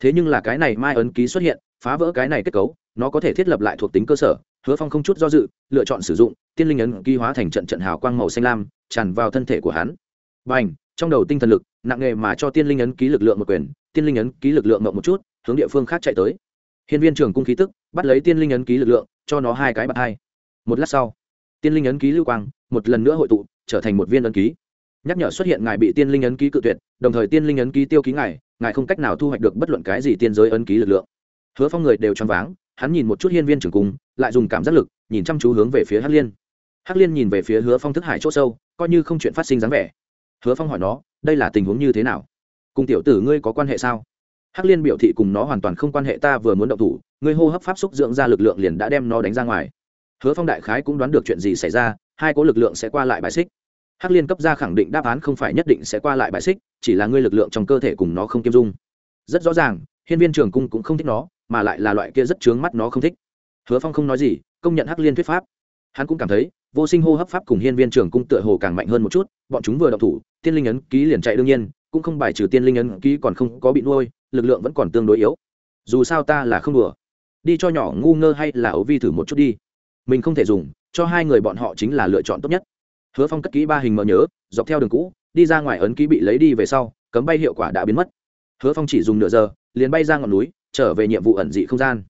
Thế nhưng là cái này mai ấn ký xuất hiện, phá vỡ cái này kết cấu, nó có thể thiết lập lại thuộc tính cơ sở hứa phong không chút do dự, lựa chọn sử dụng, tiên linh ấn ký hóa thành trận trận hào quang màu xanh lam, tràn vào thân thể của hắn. Và ảnh trong đầu tinh thần lực, nặng nghề mà cho tiên linh ấn ký lực lượng một quyền, tiên linh ấn ký lực lượng mộng một chút, hướng địa phương khác chạy tới. Hiên viên trường cung khí tức, bắt lấy tiên linh ấn ký lực lượng, cho nó hai cái bạc hai. Một lát sau, tiên linh ấn ký lưu quang, một lần nữa hội tụ, trở thành một viên ấn ký. Nhắc nhở xuất hiện ngài bị tiên linh ấn ký cự tuyệt, đồng thời tiên linh ấn ký tiêu ký ngài ngài không cách nào thu hoạch được bất luận cái gì tiên giới ấn ký lực lượng. Hứa phong người đều choáng váng hắn nhìn một chút hiên viên trường cung lại dùng cảm giác lực, nhìn chăm chú hướng về phía hắc liên. Hắc liên nhìn về phía hứa phong thức hải c h ỗ sâu, coi như không chuyện phát sinh dáng vẻ. Hứa phong hỏi nó, đây là tình huống như thế nào? Cùng tiểu tử ngươi có quan hệ sao? Hắc liên biểu thị cùng nó hoàn toàn không quan hệ, ta vừa muốn động thủ, ngươi hô hấp pháp xúc dưỡng ra lực lượng liền đã đem nó đánh ra ngoài. Hứa phong đại khái cũng đoán được chuyện gì xảy ra, hai có lực lượng sẽ qua lại bài xích. Hắc liên cấp ra khẳng định đáp án không phải nhất định sẽ qua lại bài xích, chỉ là ngươi lực lượng trong cơ thể cùng nó không kiêm dung. Rất rõ ràng, hiên viên trường cung cũng không thích nó mà lại là loại kia rất chướng mắt nó không thích. Hứa phong không nói gì, công nhận hắc liên thuyết pháp. Hắn cũng cảm thấy, vô sinh hô hấp pháp cùng hiên viên trưởng cung tựa hồ càng mạnh hơn một chút, bọn chúng vừa động thủ, tiên linh ấn ký liền chạy đương nhiên, cũng không bài trừ tiên linh ấn ký còn không có bị nuôi, lực lượng vẫn còn tương đối yếu. Dù sao ta là không đùa. Đi cho nhỏ ngu ngơ hay là ấu vi thử một chút đi. Mình không thể dùng, cho hai người bọn họ chính là lựa chọn tốt nhất. Hứa phong cất kỹ ba hình mờ nhớ, dọc theo đường cũ, đi ra ngoài ấn ký bị lấy đi về sau, cấm bay hiệu quả đã biến mất. Hứa phong chỉ dùng nửa giờ, liền bay ra ngọn núi trở về nhiệm vụ ẩn dị không gian.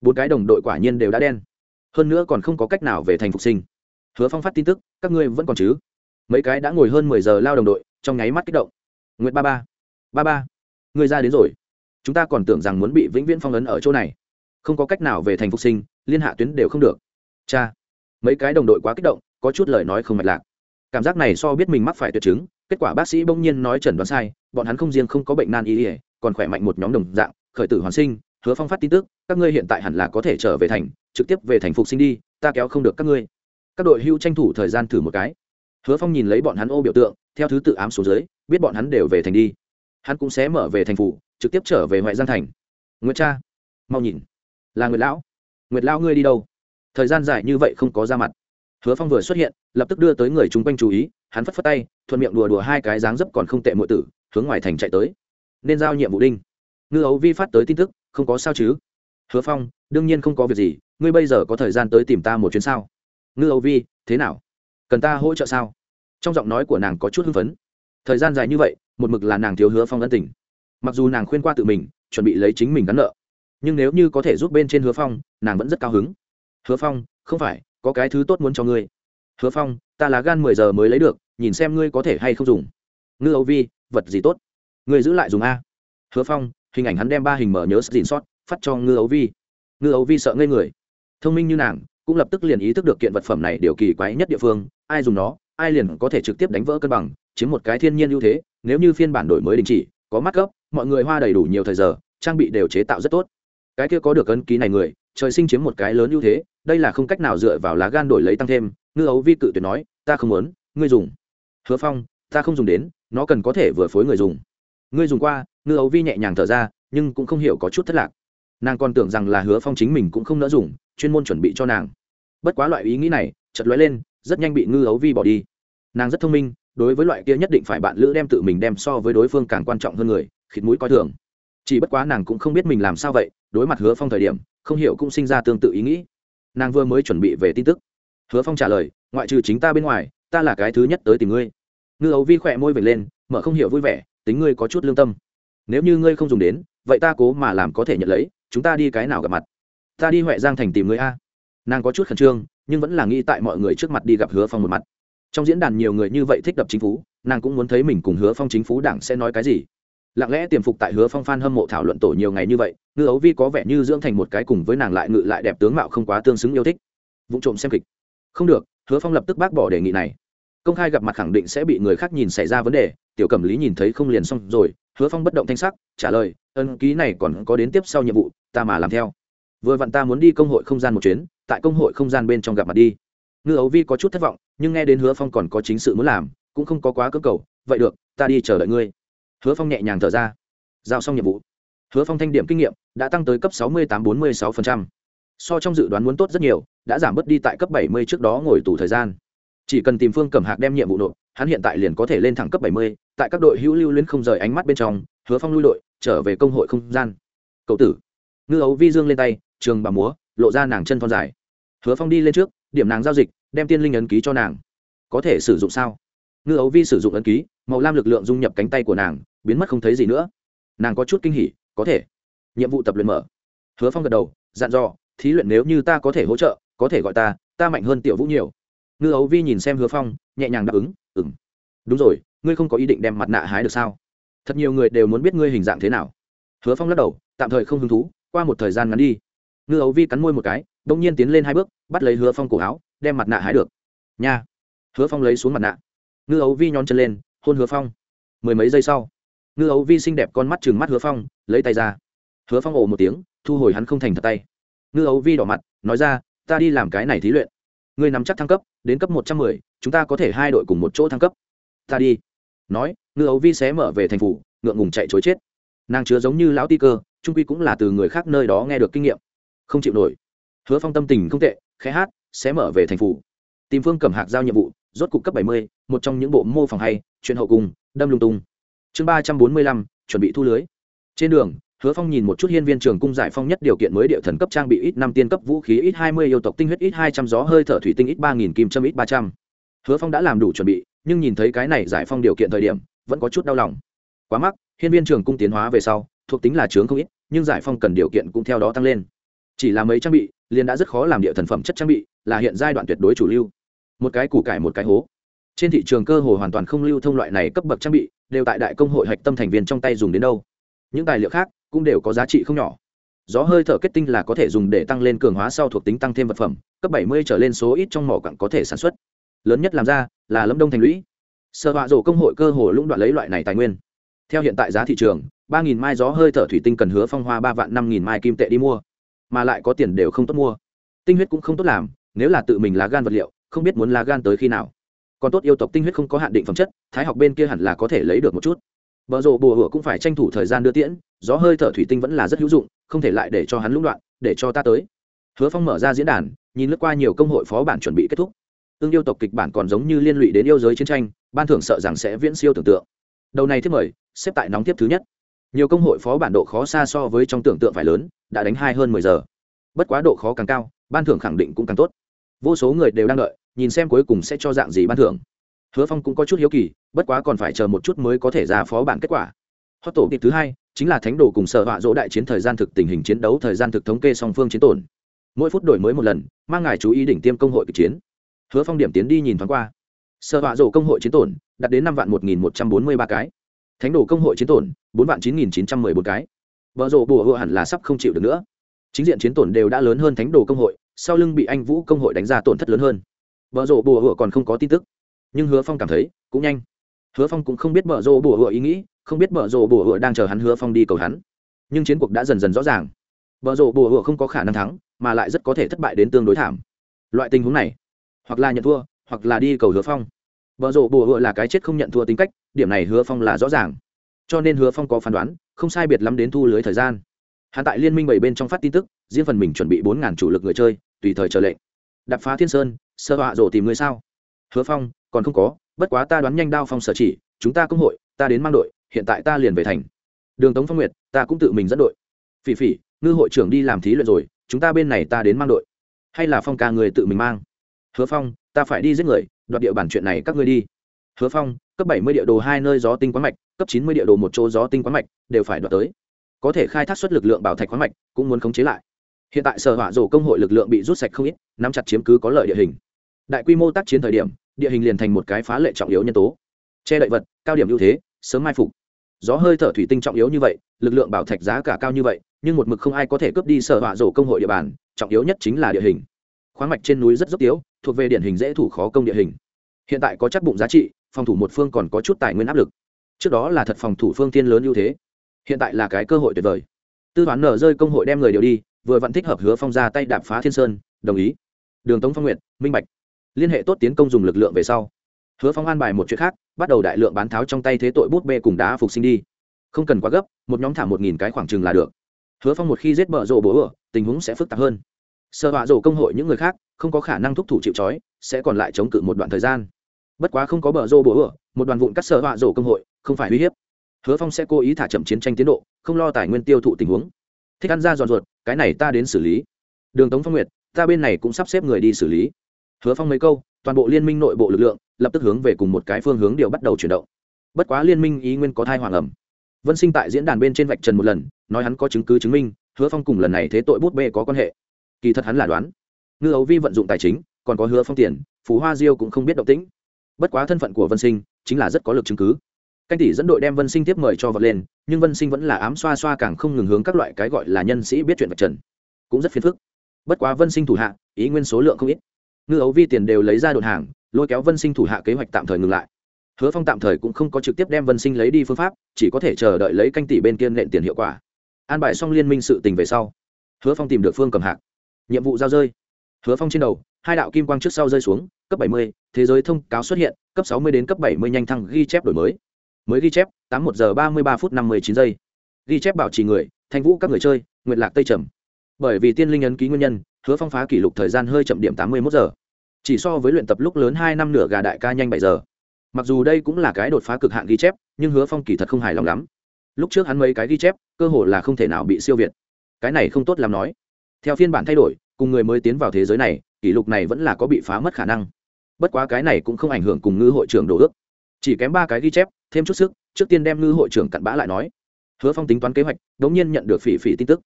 Bốn cái đồng đội quả nhiên đều đã đen. Hơn nữa còn không có cách nào về thành phục sinh. Hứa phong phát tin tức, các ngươi vẫn còn chứ? Mấy cái đã ngồi hơn mười giờ lao đồng đội, trong nháy mắt kích động. Nguyệt ba ba ba ba người ra đến rồi. Chúng ta còn tưởng rằng muốn bị vĩnh viễn phong ấn ở chỗ này. Không có cách nào về thành phục sinh, liên hạ tuyến đều không được. Cha, mấy cái đồng đội quá kích động, có chút lời nói không mạch lạc. Cảm giác này so biết mình mắc phải tuyệt chứng, kết quả bác sĩ bỗng nhiên nói chẩn đoán sai, bọn hắn không riêng không có bệnh nan y ỉa còn khỏe mạnh một nhóm đồng dạng khởi tử hoàn sinh, hứa phong phát tin tức, các ngươi hiện tại hẳn là có thể trở về thành, trực tiếp về thành phục sinh đi, ta kéo không được các ngươi. Các đội hưu tranh thủ thời gian thử một cái. Hứa phong nhìn lấy bọn hắn ô biểu tượng, theo thứ tự ám xuống dưới, biết bọn hắn đều về thành đi. Hắn cũng sẽ mở về thành phủ, trực tiếp trở về ngoại giang thành. Nguyệt cha, mau nhìn. Là nguyệt lão. Nguyệt lão ngươi đi đâu? Thời gian dài như vậy không có ra mặt. Hứa phong vừa xuất hiện, lập tức đưa tới người chung quanh chú ý, hắn phất phất tay, thuận miệng đùa đùa hai cái dáng dấp còn không tệ mọi tử, hướng ngoài thành chạy tới. Nên giao nhiệm vụ đinh ngư ấu vi phát tới tin tức, không có sao chứ? Hứa phong, đương nhiên không có việc gì, ngươi bây giờ có thời gian tới tìm ta một chuyến sao? Ngư ấu vi, thế nào? Cần ta hỗ trợ sao? Trong giọng nói của nàng có chút hưng phấn. Thời gian dài như vậy, một mực là nàng thiếu hứa phong ân tình. Mặc dù nàng khuyên qua tự mình, chuẩn bị lấy chính mình gắn nợ, nhưng nếu như có thể giúp bên trên hứa phong, nàng vẫn rất cao hứng. Hứa phong, không phải, có cái thứ tốt muốn cho ngươi. Hứa phong, ta là gan mười giờ mới lấy được, nhìn xem ngươi có thể hay không dùng. Ngư âu vi, vật gì tốt? Ngươi giữ lại dùng a. Hứa phong hình ảnh hắn đem ba hình mở nhớ dìn sót, phát cho ngư ấu vi. Ngư ấu vi sợ ngây người. Thông minh như nàng, cũng lập tức liền ý thức được kiện vật phẩm này điều kỳ quái nhất địa phương, ai dùng nó, ai liền có thể trực tiếp đánh vỡ cân bằng, chiếm một cái thiên nhiên ưu thế, nếu như phiên bản đổi mới đình chỉ, có mắt gấp mọi người hoa đầy đủ nhiều thời giờ, trang bị đều chế tạo rất tốt. Cái kia có được ấn ký này người, trời sinh chiếm một cái lớn ưu thế, đây là không cách nào dựa vào lá gan đổi lấy tăng thêm, ngư ấu vi cự tuyệt nói, ta không muốn, ngươi dùng. Hứa phong, ta không dùng đến, nó cần có thể vừa phối người dùng ngươi dùng qua, ngư ấu vi nhẹ nhàng thở ra, nhưng cũng không hiểu có chút thất lạc. Nàng còn tưởng rằng là hứa phong chính mình cũng không nỡ dùng, chuyên môn chuẩn bị cho nàng. Bất quá loại ý nghĩ này chật lóe lên, rất nhanh bị ngư ấu vi bỏ đi. Nàng rất thông minh, đối với loại kia nhất định phải bạn lữ đem tự mình đem so với đối phương càng quan trọng hơn người, khịt mũi coi thường. Chỉ bất quá nàng cũng không biết mình làm sao vậy, đối mặt hứa phong thời điểm, không hiểu cũng sinh ra tương tự ý nghĩ. Nàng vừa mới chuẩn bị về tin tức. Hứa phong trả lời, ngoại trừ chính ta bên ngoài, ta là cái thứ nhất tới tìm ngươi. Ngư ấu vi khỏe môi vệt lên, mở không hiểu vui vẻ tính ngươi có chút lương tâm. Nếu như ngươi không dùng đến, vậy ta cố mà làm có thể nhận lấy, chúng ta đi cái nào gặp mặt? Ta đi huệ giang thành tìm ngươi a. Nàng có chút khẩn trương, nhưng vẫn là nghĩ tại mọi người trước mặt đi gặp hứa phong một mặt. Trong diễn đàn nhiều người như vậy thích đập chính phủ nàng cũng muốn thấy mình cùng hứa phong chính phủ đảng sẽ nói cái gì. Lặng lẽ tiềm phục tại hứa phong phan hâm mộ thảo luận tổ nhiều ngày như vậy, ngư ấu vi có vẻ như dưỡng thành một cái cùng với nàng lại ngự lại đẹp tướng mạo không quá tương xứng yêu thích. Vụ trộm xem kịch. Không được, hứa phong lập tức bác bỏ đề nghị này. Công khai gặp mặt khẳng định sẽ bị người khác nhìn xảy ra vấn đề tiểu cẩm lý nhìn thấy không liền xong rồi, hứa phong bất động thanh sắc, trả lời, ân ký này còn có đến tiếp sau nhiệm vụ, ta mà làm theo. Vừa vặn ta muốn đi công hội không gian một chuyến, tại công hội không gian bên trong gặp mặt đi. Ngư ấu vi có chút thất vọng, nhưng nghe đến hứa phong còn có chính sự muốn làm, cũng không có quá cơ cầu, vậy được, ta đi chờ đợi ngươi. Hứa phong nhẹ nhàng thở ra. Giao xong nhiệm vụ, hứa phong thanh điểm kinh nghiệm đã tăng tới cấp sáu mươi tám bốn mươi sáu so trong dự đoán muốn tốt rất nhiều, đã giảm bớt đi tại cấp bảy mươi trước đó ngồi tù thời gian. Chỉ cần tìm phương cẩm hạc đem nhiệm vụ nộp hắn hiện tại liền có thể lên thẳng cấp bảy mươi, tại các đội hữu lưu luyến không rời ánh mắt bên trong, hứa phong lui đội, trở về công hội không gian. Cậu tử. Ngư ấu vi dương lên tay, trường bà múa, lộ ra nàng chân thon dài. Hứa phong đi lên trước, điểm nàng giao dịch, đem tiên linh ấn ký cho nàng. Có thể sử dụng sao? Ngư ấu vi sử dụng ấn ký, màu lam lực lượng dung nhập cánh tay của nàng, biến mất không thấy gì nữa. Nàng có chút kinh hỉ, có thể. Nhiệm vụ tập luyện mở. Hứa phong gật đầu, dặn dò, thí luyện nếu như ta có thể hỗ trợ, có thể gọi ta ta mạnh hơn tiểu vũ nhiều. Ngư ấu vi nhìn xem hứa phong, nhẹ nhàng đáp ứng ừng đúng rồi, ngươi không có ý định đem mặt nạ hái được sao? Thật nhiều người đều muốn biết ngươi hình dạng thế nào. Hứa phong lắc đầu, tạm thời không hứng thú, qua một thời gian ngắn đi. Ngư ấu vi cắn môi một cái đ ỗ n g nhiên tiến lên hai bước, bắt lấy hứa phong cổ áo, đem mặt nạ hái được. Nha. Hứa phong lấy xuống mặt nạ. Ngư ấu vi nhón chân lên, hôn hứa phong. Mười mấy giây sau, ngư ấu vi xinh đẹp con mắt chừng mắt hứa phong, lấy tay ra. Hứa phong ồ một tiếng, thu hồi hắn không thành thật tay. Ngư ấu vi đỏ mặt, nói ra, ta đi làm cái này thí luyện. Ngươi nắm chắc thăng cấp đến cấp một trăm mười, chúng ta có thể hai đội cùng một chỗ thăng cấp. Ta đi. Nói, ngư ấu vi xé mở về thành phủ, ngượng ngùng chạy chối chết. Nàng chứa giống như lão ti cơ, trung quy cũng là từ người khác nơi đó nghe được kinh nghiệm. Không chịu nổi. Hứa phong tâm tình không tệ, khẽ hát, xé mở về thành phủ. Tìm phương cẩm hạc giao nhiệm vụ, rốt cục cấp bảy mươi, một trong những bộ mô phòng hay, chuyện hậu cùng, đâm lung tung. Chương ba trăm bốn mươi lăm, chuẩn bị thu lưới. Trên đường hứa phong nhìn một chút hiên viên trường cung giải phong nhất điều kiện mới địa thần cấp trang bị ít năm tiên cấp vũ khí ít hai mươi yêu tộc tinh huyết ít hai trăm gió hơi thở thủy tinh ít ba nghìn kim châm ít ba trăm. Hứa phong đã làm đủ chuẩn bị, nhưng nhìn thấy cái này giải phong điều kiện thời điểm, vẫn có chút đau lòng. Quá mắc, hiên viên trường cung tiến hóa về sau, thuộc tính là chướng không ít, nhưng giải phong cần điều kiện cũng theo đó tăng lên. Chỉ là mấy trang bị, liền đã rất khó làm địa thần phẩm chất trang bị, là hiện giai đoạn tuyệt đối chủ lưu. Một cái củ cải một cái hố. Trên thị trường cơ hồ hoàn toàn không lưu thông loại này cấp bậc trang bị, đều tại đại công hội hạch tâm thành viên trong tay dùng đến đâu. Những tài liệu khác cũng đều có giá trị không nhỏ. Gió hơi thở kết tinh là có thể dùng để tăng lên cường hóa sau thuộc tính tăng thêm vật phẩm, cấp 70 trở lên số ít trong mỏ quặng có thể sản xuất. Lớn nhất làm ra là lâm đông thành lũy. Sợ họa rổ công hội cơ hồ lũng đoạn lấy loại này tài nguyên. Theo hiện tại giá thị trường, ba nghìn mai gió hơi thở thủy tinh cần hứa phong hoa ba vạn năm nghìn mai kim tệ đi mua, mà lại có tiền đều không tốt mua. Tinh huyết cũng không tốt làm, nếu là tự mình lá gan vật liệu, không biết muốn lá gan tới khi nào. Còn tốt yêu tộc tinh huyết không có hạn định phẩm chất, thái học bên kia hẳn là có thể lấy được một chút. Vợ rộ bùa hửa cũng phải tranh thủ thời gian đưa tiễn gió hơi thở thủy tinh vẫn là rất hữu dụng, không thể lại để cho hắn lũng đoạn, để cho ta tới. Hứa phong mở ra diễn đàn, nhìn lướt qua nhiều công hội phó bản chuẩn bị kết thúc. Tương yêu tộc kịch bản còn giống như liên lụy đến yêu giới chiến tranh, ban thưởng sợ rằng sẽ viễn siêu tưởng tượng. Đầu này thiết mời, xếp tại nóng tiếp thứ nhất. Nhiều công hội phó bản độ khó xa so với trong tưởng tượng phải lớn, đã đánh hai hơn mười giờ. Bất quá độ khó càng cao, ban thưởng khẳng định cũng càng tốt. Vô số người đều đang đợi, nhìn xem cuối cùng sẽ cho dạng gì ban thưởng. Hứa phong cũng có chút hiếu kỳ, bất quá còn phải chờ một chút mới có thể ra phó bản kết quả. Hot tổ kịp thứ hai chính là thánh đồ cùng sở họa dỗ đại chiến thời gian thực tình hình chiến đấu, thời gian thực thống kê song phương chiến tổn. Mỗi phút đổi mới một lần, mang ngài chú ý đỉnh tiêm công hội kịch chiến. Hứa phong điểm tiến đi nhìn thoáng qua. Sở họa dỗ công hội chiến tổn, đạt đến năm vạn một nghìn một trăm bốn mươi ba cái. Thánh đồ công hội chiến tổn, bốn vạn chín nghìn chín trăm mười bốn cái. Vợ rộ bùa hựa hẳn là sắp không chịu được nữa. Chính diện chiến tổn đều đã lớn hơn thánh đồ công hội, sau lưng bị anh vũ công hội đánh ra tổn thất lớn hơn. Vợ rộ bùa hựa còn không có tin tức. Nhưng hứa phong cảm thấy, cũng nhanh. Hứa phong cũng không biết vợ rộ bùa hựa ý nghĩ không biết vợ rồ bùa hựa đang chờ hắn hứa phong đi cầu hắn. Nhưng chiến cuộc đã dần dần rõ ràng. Vợ rồ bùa hựa không có khả năng thắng, mà lại rất có thể thất bại đến tương đối thảm. Loại tình huống này, hoặc là nhận thua, hoặc là đi cầu hứa phong. Vợ rồ bùa hựa là cái chết không nhận thua tính cách, điểm này hứa phong là rõ ràng. Cho nên hứa phong có phán đoán, không sai biệt lắm đến thu lưới thời gian. Hắn tại liên minh bảy bên trong phát tin tức, riêng phần mình chuẩn bị bốn ngàn chủ lực người chơi, tùy thời chờ lệnh. Đập phá thiên sơn, sơ họa rổ tìm người sao? Hứa phong, còn không có, bất quá ta đoán nhanh đao phong sở chỉ, chúng ta công hội, ta đến mang đội hiện tại ta liền về thành. Đường tống phong nguyệt, ta cũng tự mình dẫn đội. Phỉ phỉ, ngư hội trưởng đi làm thí luyện rồi, chúng ta bên này ta đến mang đội. Hay là phong ca người tự mình mang? Hứa phong, ta phải đi giết người, đoạt địa bản chuyện này các ngươi đi. Hứa phong, cấp bảy mươi địa đồ hai nơi gió tinh quán mạch, cấp chín mươi địa đồ một chỗ gió tinh quán mạch, đều phải đoạt tới. Có thể khai thác suất lực lượng bảo thạch quán mạch, cũng muốn khống chế lại. Hiện tại sở hỏa rổ công hội lực lượng bị rút sạch không ít, nắm chặt chiếm cứ có lợi địa hình. Đại quy mô tác chiến thời điểm, địa hình liền thành một cái phá lệ trọng yếu nhân tố. Che đậy vật, cao điểm ưu thế, sớm mai phục gió hơi thở thủy tinh trọng yếu như vậy, lực lượng bảo thạch giá cả cao như vậy, nhưng một mực không ai có thể cướp đi sở họa rổ công hội địa bàn, trọng yếu nhất chính là địa hình. Khoáng mạch trên núi rất dốc tiếu, thuộc về điển hình dễ thủ khó công địa hình. Hiện tại có chắc bụng giá trị, phòng thủ một phương còn có chút tài nguyên áp lực. Trước đó là thật phòng thủ phương tiên lớn ưu thế. Hiện tại là cái cơ hội tuyệt vời. Tư toán nở rơi công hội đem người đều đi, vừa vẫn thích hợp hứa phong ra tay đạp phá thiên sơn, đồng ý. Đường tống phong nguyện minh bạch. Liên hệ tốt tiến công dùng lực lượng về sau hứa phong an bài một chuyện khác, bắt đầu đại lượng bán tháo trong tay thế tội bút bê cùng đá phục sinh đi. Không cần quá gấp, một nhóm thả một nghìn cái khoảng chừng là được. Hứa phong một khi giết bờ rộ bố ở tình huống sẽ phức tạp hơn. Sợ họa rộ công hội những người khác, không có khả năng thúc thủ chịu trói, sẽ còn lại chống cự một đoạn thời gian. Bất quá không có bờ rô bố ở một đoàn vụn cắt sợ họa rộ công hội, không phải uy hiếp. Hứa phong sẽ cố ý thả chậm chiến tranh tiến độ, không lo tài nguyên tiêu thụ tình huống. Thích ăn ra giòn ruột, cái này ta đến xử lý. Đường tống phong nguyệt, ta bên này cũng sắp xếp người đi xử lý. Hứa phong mấy câu toàn bộ liên minh nội bộ lực lượng lập tức hướng về cùng một cái phương hướng điều bắt đầu chuyển động. Bất quá liên minh ý nguyên có thai hoàng ẩm. Vân sinh tại diễn đàn bên trên vạch trần một lần, nói hắn có chứng cứ chứng minh, hứa phong cùng lần này thế tội bút bê có quan hệ. Kỳ thật hắn là đoán. Ngư ấu vi vận dụng tài chính, còn có hứa phong tiền, phú hoa diêu cũng không biết động tĩnh. Bất quá thân phận của vân sinh chính là rất có lực chứng cứ. Canh tỷ dẫn đội đem vân sinh tiếp mời cho vật lên, nhưng vân sinh vẫn là ám xoa xoa càng không ngừng hướng các loại cái gọi là nhân sĩ biết chuyện vạch trần. Cũng rất phiền phức. Bất quá vân sinh thủ hạ, ý nguyên số lượng không ít ngư ấu vi tiền đều lấy ra đột hàng, lôi kéo vân sinh thủ hạ kế hoạch tạm thời ngừng lại. Hứa phong tạm thời cũng không có trực tiếp đem vân sinh lấy đi phương pháp, chỉ có thể chờ đợi lấy canh tỷ bên kia nện tiền hiệu quả. An bài xong liên minh sự tình về sau, hứa phong tìm được phương cầm hạc. Nhiệm vụ giao rơi. Hứa phong trên đầu, hai đạo kim quang trước sau rơi xuống, cấp bảy mươi, thế giới thông cáo xuất hiện, cấp sáu mươi đến cấp bảy mươi nhanh thăng ghi chép đổi mới. Mới ghi chép, tám một giờ ba mươi ba phút năm mươi chín giây. Ghi chép bảo trì người, thanh vũ các người chơi nguyện lạc tây trầm. Bởi vì tiên linh ấn ký nguyên nhân hứa phong phá kỷ lục thời gian hơi chậm điểm tám mươi một giờ. Chỉ so với luyện tập lúc lớn hai năm nửa gà đại ca nhanh bảy giờ. Mặc dù đây cũng là cái đột phá cực hạn ghi chép, nhưng hứa phong kỳ thật không hài lòng lắm. Lúc trước hắn mấy cái ghi chép, cơ hồ là không thể nào bị siêu việt. Cái này không tốt làm nói. Theo phiên bản thay đổi, cùng người mới tiến vào thế giới này, kỷ lục này vẫn là có bị phá mất khả năng. Bất quá cái này cũng không ảnh hưởng cùng ngư hội trưởng đồ ước. Chỉ kém ba cái ghi chép, thêm chút sức, trước tiên đem ngư hội trưởng cặn bã lại nói. Hứa phong tính toán kế hoạch đ ố n g nhiên nhận được phỉ phỉ tin tức.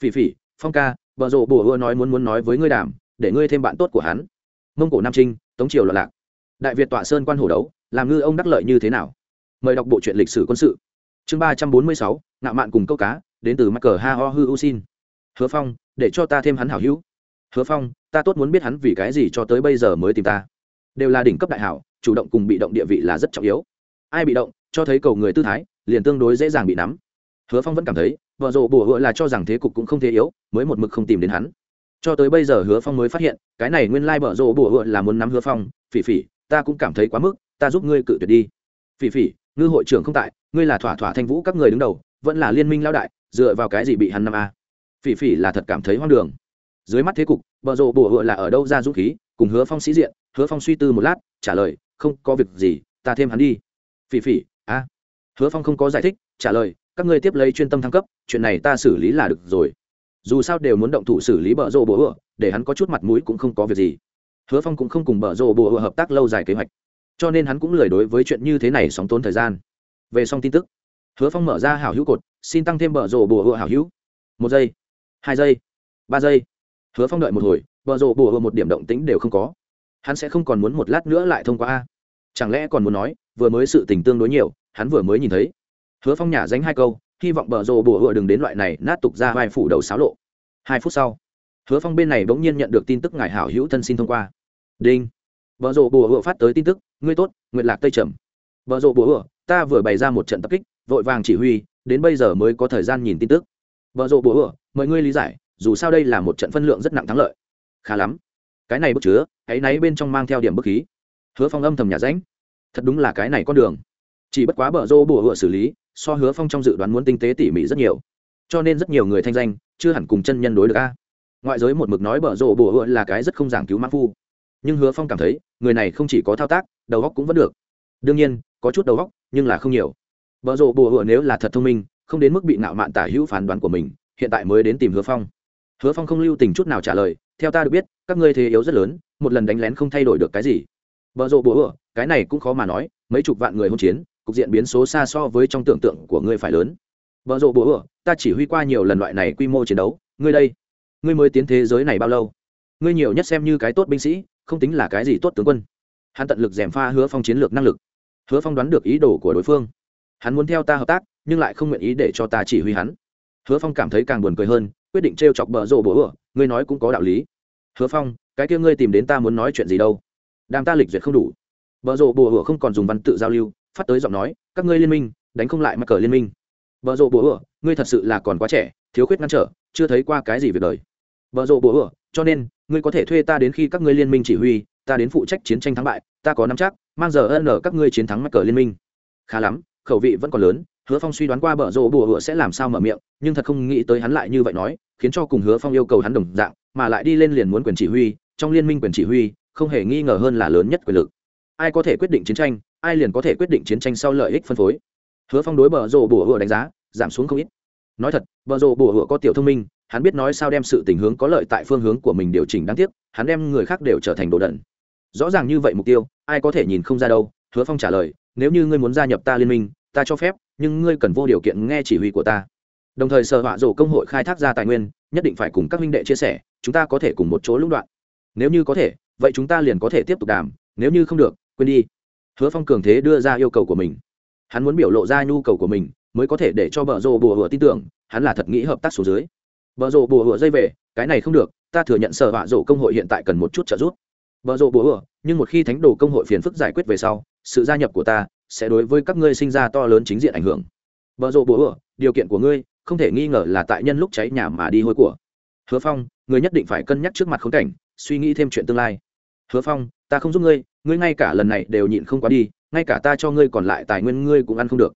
Phỉ phỉ, phong ca vợ rộ bùa ưa nói muốn muốn nói với ngươi đàm, để ngươi thêm bạn tốt của hắn. Mông cổ nam trinh, tống triều loạn lạc. Đại việt tọa sơn quan hồ đấu, làm ngư ông đắc lợi như thế nào? Mời đọc bộ truyện lịch sử quân sự. Chương ba trăm bốn mươi sáu, ngạo mạn cùng câu cá, đến từ mắc cờ ha ho hư u xin. Hứa phong, để cho ta thêm hắn hảo hữu. Hứa phong, ta tốt muốn biết hắn vì cái gì cho tới bây giờ mới tìm ta. Đều là đỉnh cấp đại hảo, chủ động cùng bị động địa vị là rất trọng yếu. Ai bị động, cho thấy cầu người tư thái, liền tương đối dễ dàng bị nắm hứa phong vẫn cảm thấy, vợ rộ bùa hựa là cho rằng thế cục cũng không thế yếu, mới một mực không tìm đến hắn. Cho tới bây giờ hứa phong mới phát hiện, cái này nguyên lai vợ rộ bùa hựa là muốn nắm hứa phong, phỉ phỉ, ta cũng cảm thấy quá mức, ta giúp ngươi cự tuyệt đi. Phỉ phỉ, ngư hội trưởng không tại, ngươi là thỏa thỏa thanh vũ các người đứng đầu, vẫn là liên minh lao đại, dựa vào cái gì bị hắn năm a? Phỉ phỉ là thật cảm thấy hoang đường. Dưới mắt thế cục, vợ rộ bùa hựa là ở đâu ra dũng khí, cùng hứa phong sĩ diện, hứa phong suy tư một lát, trả lời, không có việc gì, ta thêm hắn đi. Phỉ phỉ, a? Hứa phong không có giải thích, trả lời các ngươi tiếp lấy chuyên tâm thăng cấp, chuyện này ta xử lý là được rồi. Dù sao đều muốn động thủ xử lý bờ rô bùa ựa, để hắn có chút mặt mũi cũng không có việc gì. Hứa phong cũng không cùng bờ rô bùa ựa hợp tác lâu dài kế hoạch, cho nên hắn cũng lười đối với chuyện như thế này sóng tốn thời gian. Về xong tin tức, hứa phong mở ra hảo hữu cột, xin tăng thêm bờ rô bùa ựa hảo hữu. Một giây, hai giây, ba giây. Hứa phong đợi một hồi bờ rô bùa ựa một điểm động tĩnh đều không có. Hắn sẽ không còn muốn một lát nữa lại thông qua a. Chẳng lẽ còn muốn nói, vừa mới sự tình tương đối nhiều, hắn vừa mới nhìn thấy hứa phong nhả dánh hai câu, hy vọng bờ rồ bùa hựa đừng đến loại này nát tục ra vai phủ đầu xáo lộ. Hai phút sau, hứa phong bên này bỗng nhiên nhận được tin tức ngài hảo hữu thân xin thông qua. Đinh. Bờ rộ bùa hựa phát tới tin tức, ngươi tốt nguyện lạc tây trầm. Bờ rộ bùa hựa, ta vừa bày ra một trận tập kích, vội vàng chỉ huy, đến bây giờ mới có thời gian nhìn tin tức. Bờ rộ bùa hựa mời ngươi lý giải, dù sao đây là một trận phân lượng rất nặng thắng lợi. Khá lắm. Cái này bức chứa, hãy náy bên trong mang theo điểm bức khí. Hứa phong âm thầm nhà ránh thật đúng là cái này con đường chỉ bất quá bờ rô bùa hựa xử lý, so hứa phong trong dự đoán muốn tinh tế tỉ mỉ rất nhiều. Cho nên rất nhiều người thanh danh, chưa hẳn cùng chân nhân đối được a. Ngoại giới một mực nói bờ rô bùa hựa là cái rất không giảng cứu mã phu. Nhưng hứa phong cảm thấy, người này không chỉ có thao tác, đầu góc cũng vẫn được. Đương nhiên, có chút đầu góc nhưng là không nhiều. Bờ rô bùa hựa nếu là thật thông minh, không đến mức bị nạo mạn tả hữu phán đoán của mình, hiện tại mới đến tìm hứa phong. Hứa phong không lưu tình chút nào trả lời, theo ta được biết, các ngươi thế yếu rất lớn, một lần đánh lén không thay đổi được cái gì. Vợ rộ bùa hựa, cái này cũng khó mà nói, mấy chục vạn người hôn chiến cục diện biến số xa so với trong tưởng tượng của ngươi phải lớn. Vợ rộ búa ựa, ta chỉ huy qua nhiều lần loại này quy mô chiến đấu. Ngươi đây, ngươi mới tiến thế giới này bao lâu? Ngươi nhiều nhất xem như cái tốt binh sĩ, không tính là cái gì tốt tướng quân. Hắn tận lực d pha hứa phong chiến lược năng lực. Hứa phong đoán được ý đồ của đối phương. Hắn muốn theo ta hợp tác, nhưng lại không nguyện ý để cho ta chỉ huy hắn. Hứa phong cảm thấy càng buồn cười hơn, quyết định t r e o chọc bờ rộ bố ửa ngươi nói cũng có đạo lý. Hứa phong, cái kia ngươi tìm đến ta muốn nói chuyện gì đâu? Đang ta lịch duyệt không đủ. Bờ rộ bố ửa không còn dùng văn tự giao lưu phát tới giọng nói, các ngươi liên minh, đánh không lại mắc cờ liên minh. Bờ rộ bố ửa ngươi thật sự là còn quá trẻ, thiếu khuyết ngăn trở, chưa thấy qua cái gì việc đời. Bờ rộ bố ửa cho nên, ngươi có thể thuê ta đến khi các ngươi liên minh chỉ huy, ta đến phụ trách chiến tranh thắng bại, ta có nắm chắc, mang giờ ân ở các ngươi chiến thắng mắc cờ liên minh. Khá lắm, khẩu vị vẫn còn lớn, hứa phong suy đoán qua bờ rộ bùa ửa sẽ làm sao mở miệng, nhưng thật không nghĩ tới hắn lại như vậy nói, khiến cho cùng hứa phong yêu cầu hắn đồng dạng, mà lại đi lên liền muốn quyền chỉ huy, trong liên minh quyền chỉ huy, không hề nghi ngờ hơn là lớn nhất quyền lực ai có thể quyết định chiến tranh, ai liền có thể quyết định chiến tranh sau lợi ích phân phối. Hứa phong đối bờ rộ bùa hựa đánh giá, giảm xuống không ít. Nói thật, bờ rộ bùa hựa có tiểu thông minh, hắn biết nói sao đem sự tình hướng có lợi tại phương hướng của mình điều chỉnh đáng tiếc, hắn đem người khác đều trở thành đồ đẩn rõ ràng như vậy mục tiêu, ai có thể nhìn không ra đâu, hứa phong trả lời, nếu như ngươi muốn gia nhập ta liên minh, ta cho phép, nhưng ngươi cần vô điều kiện nghe chỉ huy của ta. Đồng thời sở họa rổ công hội khai thác ra tài nguyên, nhất định phải cùng các minh đệ chia sẻ, chúng ta có thể cùng một chỗ lũng đoạn. Nếu như có thể, vậy chúng ta liền có thể tiếp tục đàm, nếu như không được quên đi. Hứa phong cường thế đưa ra yêu cầu của mình. Hắn muốn biểu lộ ra nhu cầu của mình, mới có thể để cho bờ rồ bùa hựa tin tưởng, hắn là thật nghĩ hợp tác số dưới. Bờ rồ bùa hựa dây về, cái này không được, ta thừa nhận sở họa rổ công hội hiện tại cần một chút trợ giúp. Bờ rộ bùa hựa, nhưng một khi thánh đồ công hội phiền phức giải quyết về sau, sự gia nhập của ta sẽ đối với các ngươi sinh ra to lớn chính diện ảnh hưởng. Vợ rộ bùa hựa, điều kiện của ngươi không thể nghi ngờ là tại nhân lúc cháy nhà mà đi hôi của. Hứa phong ngươi nhất định phải cân nhắc trước mặt khốn cảnh, suy nghĩ thêm chuyện tương lai. Hứa phong, ta không giúp ngươi ngươi ngay cả lần này đều nhịn không quá đi, ngay cả ta cho ngươi còn lại tài nguyên ngươi cũng ăn không được.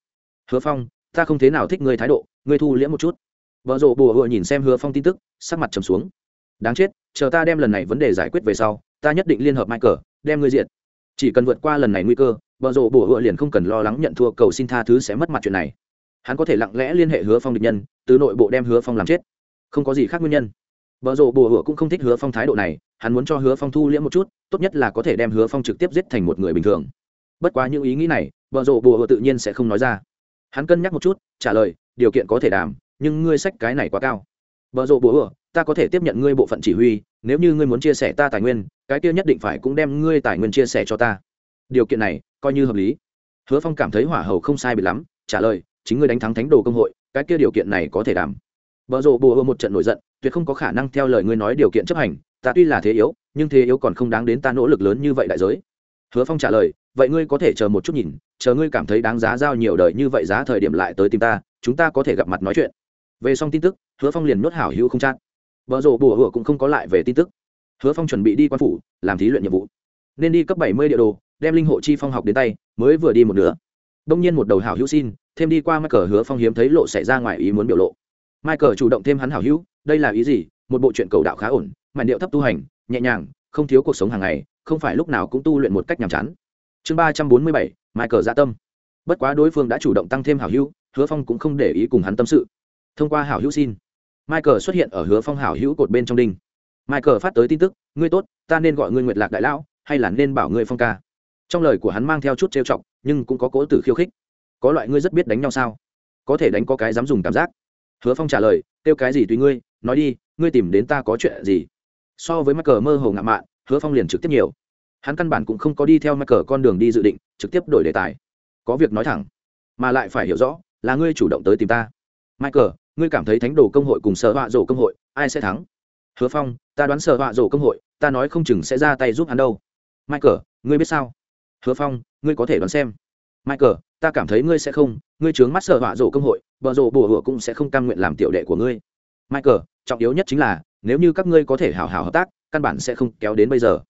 Hứa phong, ta không thế nào thích ngươi thái độ, ngươi thu liễm một chút. Vợ rộ bùa hựa nhìn xem hứa phong tin tức, sắc mặt trầm xuống. Đáng chết, chờ ta đem lần này vấn đề giải quyết về sau, ta nhất định liên hợp michael, đem ngươi diện chỉ cần vượt qua lần này nguy cơ, vợ rộ bùa hựa liền không cần lo lắng nhận thua cầu xin tha thứ sẽ mất mặt chuyện này. Hắn có thể lặng lẽ liên hệ hứa phong địch nhân, từ nội bộ đem hứa phong làm chết. Không có gì khác nguyên nhân vợ rộ bùa hựa cũng không thích hứa phong thái độ này, hắn muốn cho hứa phong thu liễm một chút, tốt nhất là có thể đem hứa phong trực tiếp giết thành một người bình thường. Bất quá những ý nghĩ này, vợ rộ bùa hựa tự nhiên sẽ không nói ra. Hắn cân nhắc một chút, trả lời, điều kiện có thể đảm, nhưng ngươi sách cái này quá cao. Vợ rộ bùa hựa, ta có thể tiếp nhận ngươi bộ phận chỉ huy, nếu như ngươi muốn chia sẻ ta tài nguyên, cái kia nhất định phải cũng đem ngươi tài nguyên chia sẻ cho ta. Điều kiện này, coi như hợp lý. Hứa phong cảm thấy hỏa hầu không sai bị lắm, trả lời, chính ngươi đánh thắng thánh đồ công hội, cái kia điều kiện này có thể đảm vợ rộ bùa một trận nổi giận, tuyệt không có khả năng theo lời ngươi nói điều kiện chấp hành, ta tuy là thế yếu, nhưng thế yếu còn không đáng đến ta nỗ lực lớn như vậy đại giới. Hứa phong trả lời, vậy ngươi có thể chờ một chút nhìn, chờ ngươi cảm thấy đáng giá giao nhiều đời như vậy giá thời điểm lại tới tìm ta, chúng ta có thể gặp mặt nói chuyện. Về xong tin tức, hứa phong liền nuốt hảo hữu không chát. Vợ rộ bùa hựa cũng không có lại về tin tức. Hứa phong chuẩn bị đi quan phủ, làm thí luyện nhiệm vụ. Nên đi cấp bảy mươi địa đồ, đem linh hộ chi phong học đến tay, mới vừa đi một nửa. Đông nhiên một đầu hảo hữu xin, thêm đi qua michael hứa phong hiếm thấy lộ xảy ra ngoài ý muốn biểu lộ michael chủ động thêm hắn hảo hữu, đây là ý gì? Một bộ chuyện cầu đạo khá ổn, màn điệu thấp tu hành, nhẹ nhàng, không thiếu cuộc sống hàng ngày, không phải lúc nào cũng tu luyện một cách nhàm chán. Chương ba trăm bốn mươi bảy, michael dạ tâm. Bất quá đối phương đã chủ động tăng thêm hảo hữu, hứa phong cũng không để ý cùng hắn tâm sự. Thông qua hảo hữu xin, michael xuất hiện ở hứa phong hảo hữu cột bên trong đinh. Michael phát tới tin tức, ngươi tốt, ta nên gọi ngươi nguyệt lạc đại lão, hay là nên bảo ngươi phong ca? Trong lời của hắn mang theo chút trêu chọc, nhưng cũng có cố tử khiêu khích. Có loại ngươi rất biết đánh nhau sao? Có thể đánh có cái dám dùng cảm giác hứa phong trả lời, kêu cái gì tùy ngươi, nói đi, ngươi tìm đến ta có chuyện gì? So với mắc cờ mơ hồ ngạo mạn, hứa phong liền trực tiếp nhiều. Hắn căn bản cũng không có đi theo mắc cờ con đường đi dự định, trực tiếp đổi đề tài. Có việc nói thẳng, mà lại phải hiểu rõ, là ngươi chủ động tới tìm ta. Michael, ngươi cảm thấy thánh đồ công hội cùng sở họa rổ công hội, ai sẽ thắng? Hứa phong, ta đoán sở họa rổ công hội, ta nói không chừng sẽ ra tay giúp hắn đâu. Michael, ngươi biết sao? Hứa phong, ngươi có thể đoán xem. Michael ta cảm thấy ngươi sẽ không, ngươi trướng mắt sợ họa rổ công hội vợ rổ bùa hựa cũng sẽ không cam nguyện làm tiểu đệ của ngươi. Michael, trọng yếu nhất chính là, nếu như các ngươi có thể hào hào hợp tác, căn bản sẽ không kéo đến bây giờ.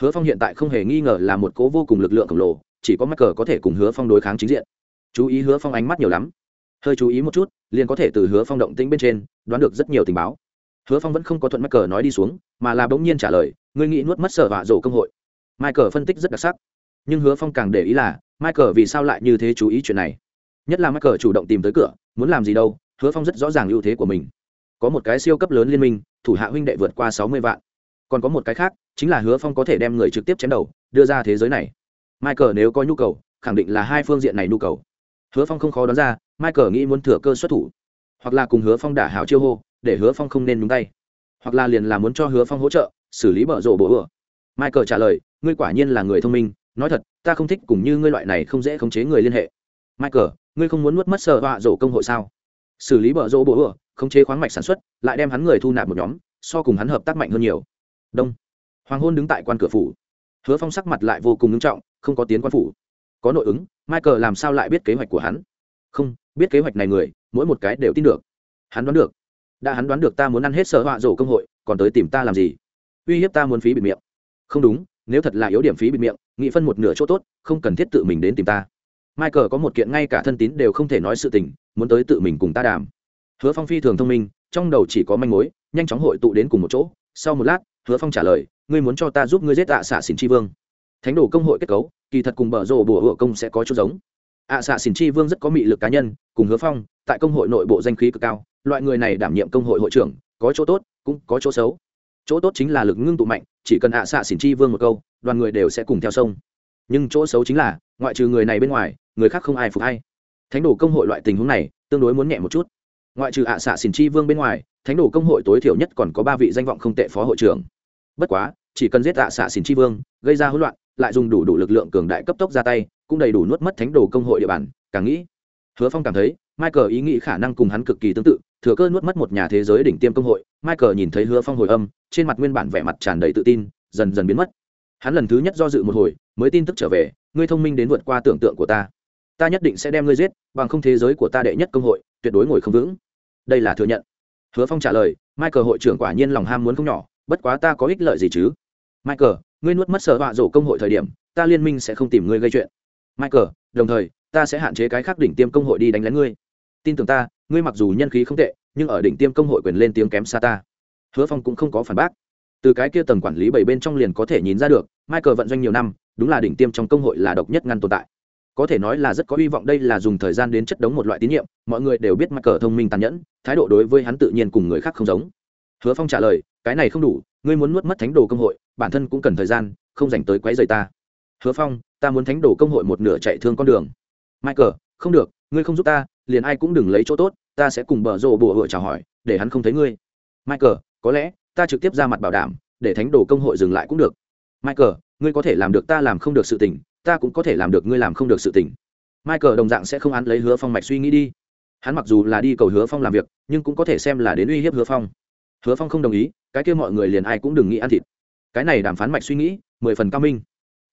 Hứa phong hiện tại không hề nghi ngờ là một cố vô cùng lực lượng khổng lồ, chỉ có michael có thể cùng hứa phong đối kháng chính diện. Chú ý hứa phong ánh mắt nhiều lắm. Hơi chú ý một chút, liền có thể từ hứa phong động tĩnh bên trên, đoán được rất nhiều tình báo. Hứa phong vẫn không có thuận michael nói đi xuống, mà là bỗng nhiên trả lời, ngươi nghĩ nuốt mất sở họa rổ công hội? Michael phân tích rất đặc sắc nhưng hứa phong càng để ý là, michael vì sao lại như thế chú ý chuyện này? Nhất là michael chủ động tìm tới cửa, muốn làm gì đâu, hứa phong rất rõ ràng ưu thế của mình. Có một cái siêu cấp lớn liên minh, thủ hạ huynh đệ vượt qua sáu mươi vạn. Còn có một cái khác, chính là hứa phong có thể đem người trực tiếp chém đầu, đưa ra thế giới này. Michael nếu có nhu cầu, khẳng định là hai phương diện này nhu cầu. Hứa phong không khó đoán ra, michael nghĩ muốn thừa cơ xuất thủ. Hoặc là cùng hứa phong đả hảo chiêu hô, để hứa phong không nên nhúng tay. Hoặc là liền là muốn cho hứa phong hỗ trợ, xử lý bở rộ bộ ừa michael trả lời, ngươi quả nhiên là người thông minh nói thật, ta không thích cùng như ngươi loại này không dễ khống chế người liên hệ. Michael, ngươi không muốn nuốt mất sợ họa rổ công hội sao? Xử lý bở rỗ bổ ựa, khống chế khoáng mạch sản xuất, lại đem hắn người thu nạp một nhóm, so cùng hắn hợp tác mạnh hơn nhiều. Đông. Hoàng hôn đứng tại quan cửa phủ. Hứa phong sắc mặt lại vô cùng nghiêm trọng, không có tiến quan phủ. Có nội ứng, michael làm sao lại biết kế hoạch của hắn? Không, biết kế hoạch này người, mỗi một cái đều tin được. Hắn đoán được. Đã hắn đoán được ta muốn ăn hết sợ họa rổ công hội, còn tới tìm ta làm gì? Uy hiếp ta muốn phí bịt miệng. Không đúng nếu thật là yếu điểm phí bịt miệng, nghị phân một nửa chỗ tốt, không cần thiết tự mình đến tìm ta. Michael có một kiện ngay cả thân tín đều không thể nói sự tình, muốn tới tự mình cùng ta đàm. Hứa phong phi thường thông minh, trong đầu chỉ có manh mối, nhanh chóng hội tụ đến cùng một chỗ. Sau một lát, hứa phong trả lời, ngươi muốn cho ta giúp ngươi giết tạ xạ xỉn tri vương. Thánh đồ công hội kết cấu, kỳ thật cùng bở rộ bùa hựa công sẽ có chút giống. Ạ xạ xỉn chi vương rất có mị lực cá nhân, cùng hứa phong, tại công hội nội bộ danh khí cực cao, loại người này đảm nhiệm công hội hội trưởng, có chỗ tốt, cũng có chỗ xấu chỗ tốt chính là lực ngưng tụ mạnh, chỉ cần ạ xạ xỉn chi vương một câu, đoàn người đều sẽ cùng theo sông. Nhưng chỗ xấu chính là, ngoại trừ người này bên ngoài, người khác không ai phục hay. Thánh đồ công hội loại tình huống này, tương đối muốn nhẹ một chút. Ngoại trừ ạ xạ xỉn chi vương bên ngoài, thánh đồ công hội tối thiểu nhất còn có ba vị danh vọng không tệ phó hội trưởng. Bất quá, chỉ cần giết ạ xạ xỉn chi vương, gây ra hỗn loạn, lại dùng đủ đủ lực lượng cường đại cấp tốc ra tay, cũng đầy đủ nuốt mất thánh đồ công hội địa bàn, càng nghĩ. Hứa phong cảm thấy, michael ý nghĩ khả năng cùng hắn cực kỳ tương tự thừa cơ nuốt mất một nhà thế giới đỉnh tiêm công hội, michael nhìn thấy hứa phong hồi âm, trên mặt nguyên bản vẻ mặt tràn đầy tự tin, dần dần biến mất. Hắn lần thứ nhất do dự một hồi, mới tin tức trở về, ngươi thông minh đến vượt qua tưởng tượng của ta. Ta nhất định sẽ đem ngươi giết, bằng không thế giới của ta đệ nhất công hội, tuyệt đối ngồi không vững. Đây là thừa nhận. Hứa phong trả lời, michael hội trưởng quả nhiên lòng ham muốn không nhỏ, bất quá ta có ích lợi gì chứ? Michael, ngươi nuốt mất sở họa rổ công hội thời điểm, ta liên minh sẽ không tìm ngươi gây chuyện. Michael, đồng thời, ta sẽ hạn chế cái khác đỉnh tiêm công hội đi đánh lén ngươi. Tin tưởng ta ngươi mặc dù nhân khí không tệ, nhưng ở đỉnh tiêm công hội quyền lên tiếng kém xa ta. Hứa phong cũng không có phản bác. Từ cái kia tầng quản lý bảy bên trong liền có thể nhìn ra được, michael vận doanh nhiều năm, đúng là đỉnh tiêm trong công hội là độc nhất ngăn tồn tại. Có thể nói là rất có hy vọng đây là dùng thời gian đến chất đống một loại tín nhiệm, mọi người đều biết michael thông minh tàn nhẫn, thái độ đối với hắn tự nhiên cùng người khác không giống. Hứa phong trả lời, cái này không đủ, ngươi muốn nuốt mất thánh đồ công hội, bản thân cũng cần thời gian, không dành tới quấy rầy ta. Hứa phong, ta muốn thánh đồ công hội một nửa chạy thương con đường. Michael, không được ngươi không giúp ta, liền ai cũng đừng lấy chỗ tốt, ta sẽ cùng bờ rộ bùa hựa chào hỏi, để hắn không thấy ngươi. Michael, có lẽ, ta trực tiếp ra mặt bảo đảm, để thánh đồ công hội dừng lại cũng được. Michael, ngươi có thể làm được ta làm không được sự tình, ta cũng có thể làm được ngươi làm không được sự tình. Michael đồng dạng sẽ không án lấy hứa phong mạch suy nghĩ đi. Hắn mặc dù là đi cầu hứa phong làm việc, nhưng cũng có thể xem là đến uy hiếp hứa phong. Hứa phong không đồng ý, cái kia mọi người liền ai cũng đừng nghĩ ăn thịt. Cái này đàm phán mạch suy nghĩ, mười phần cao minh.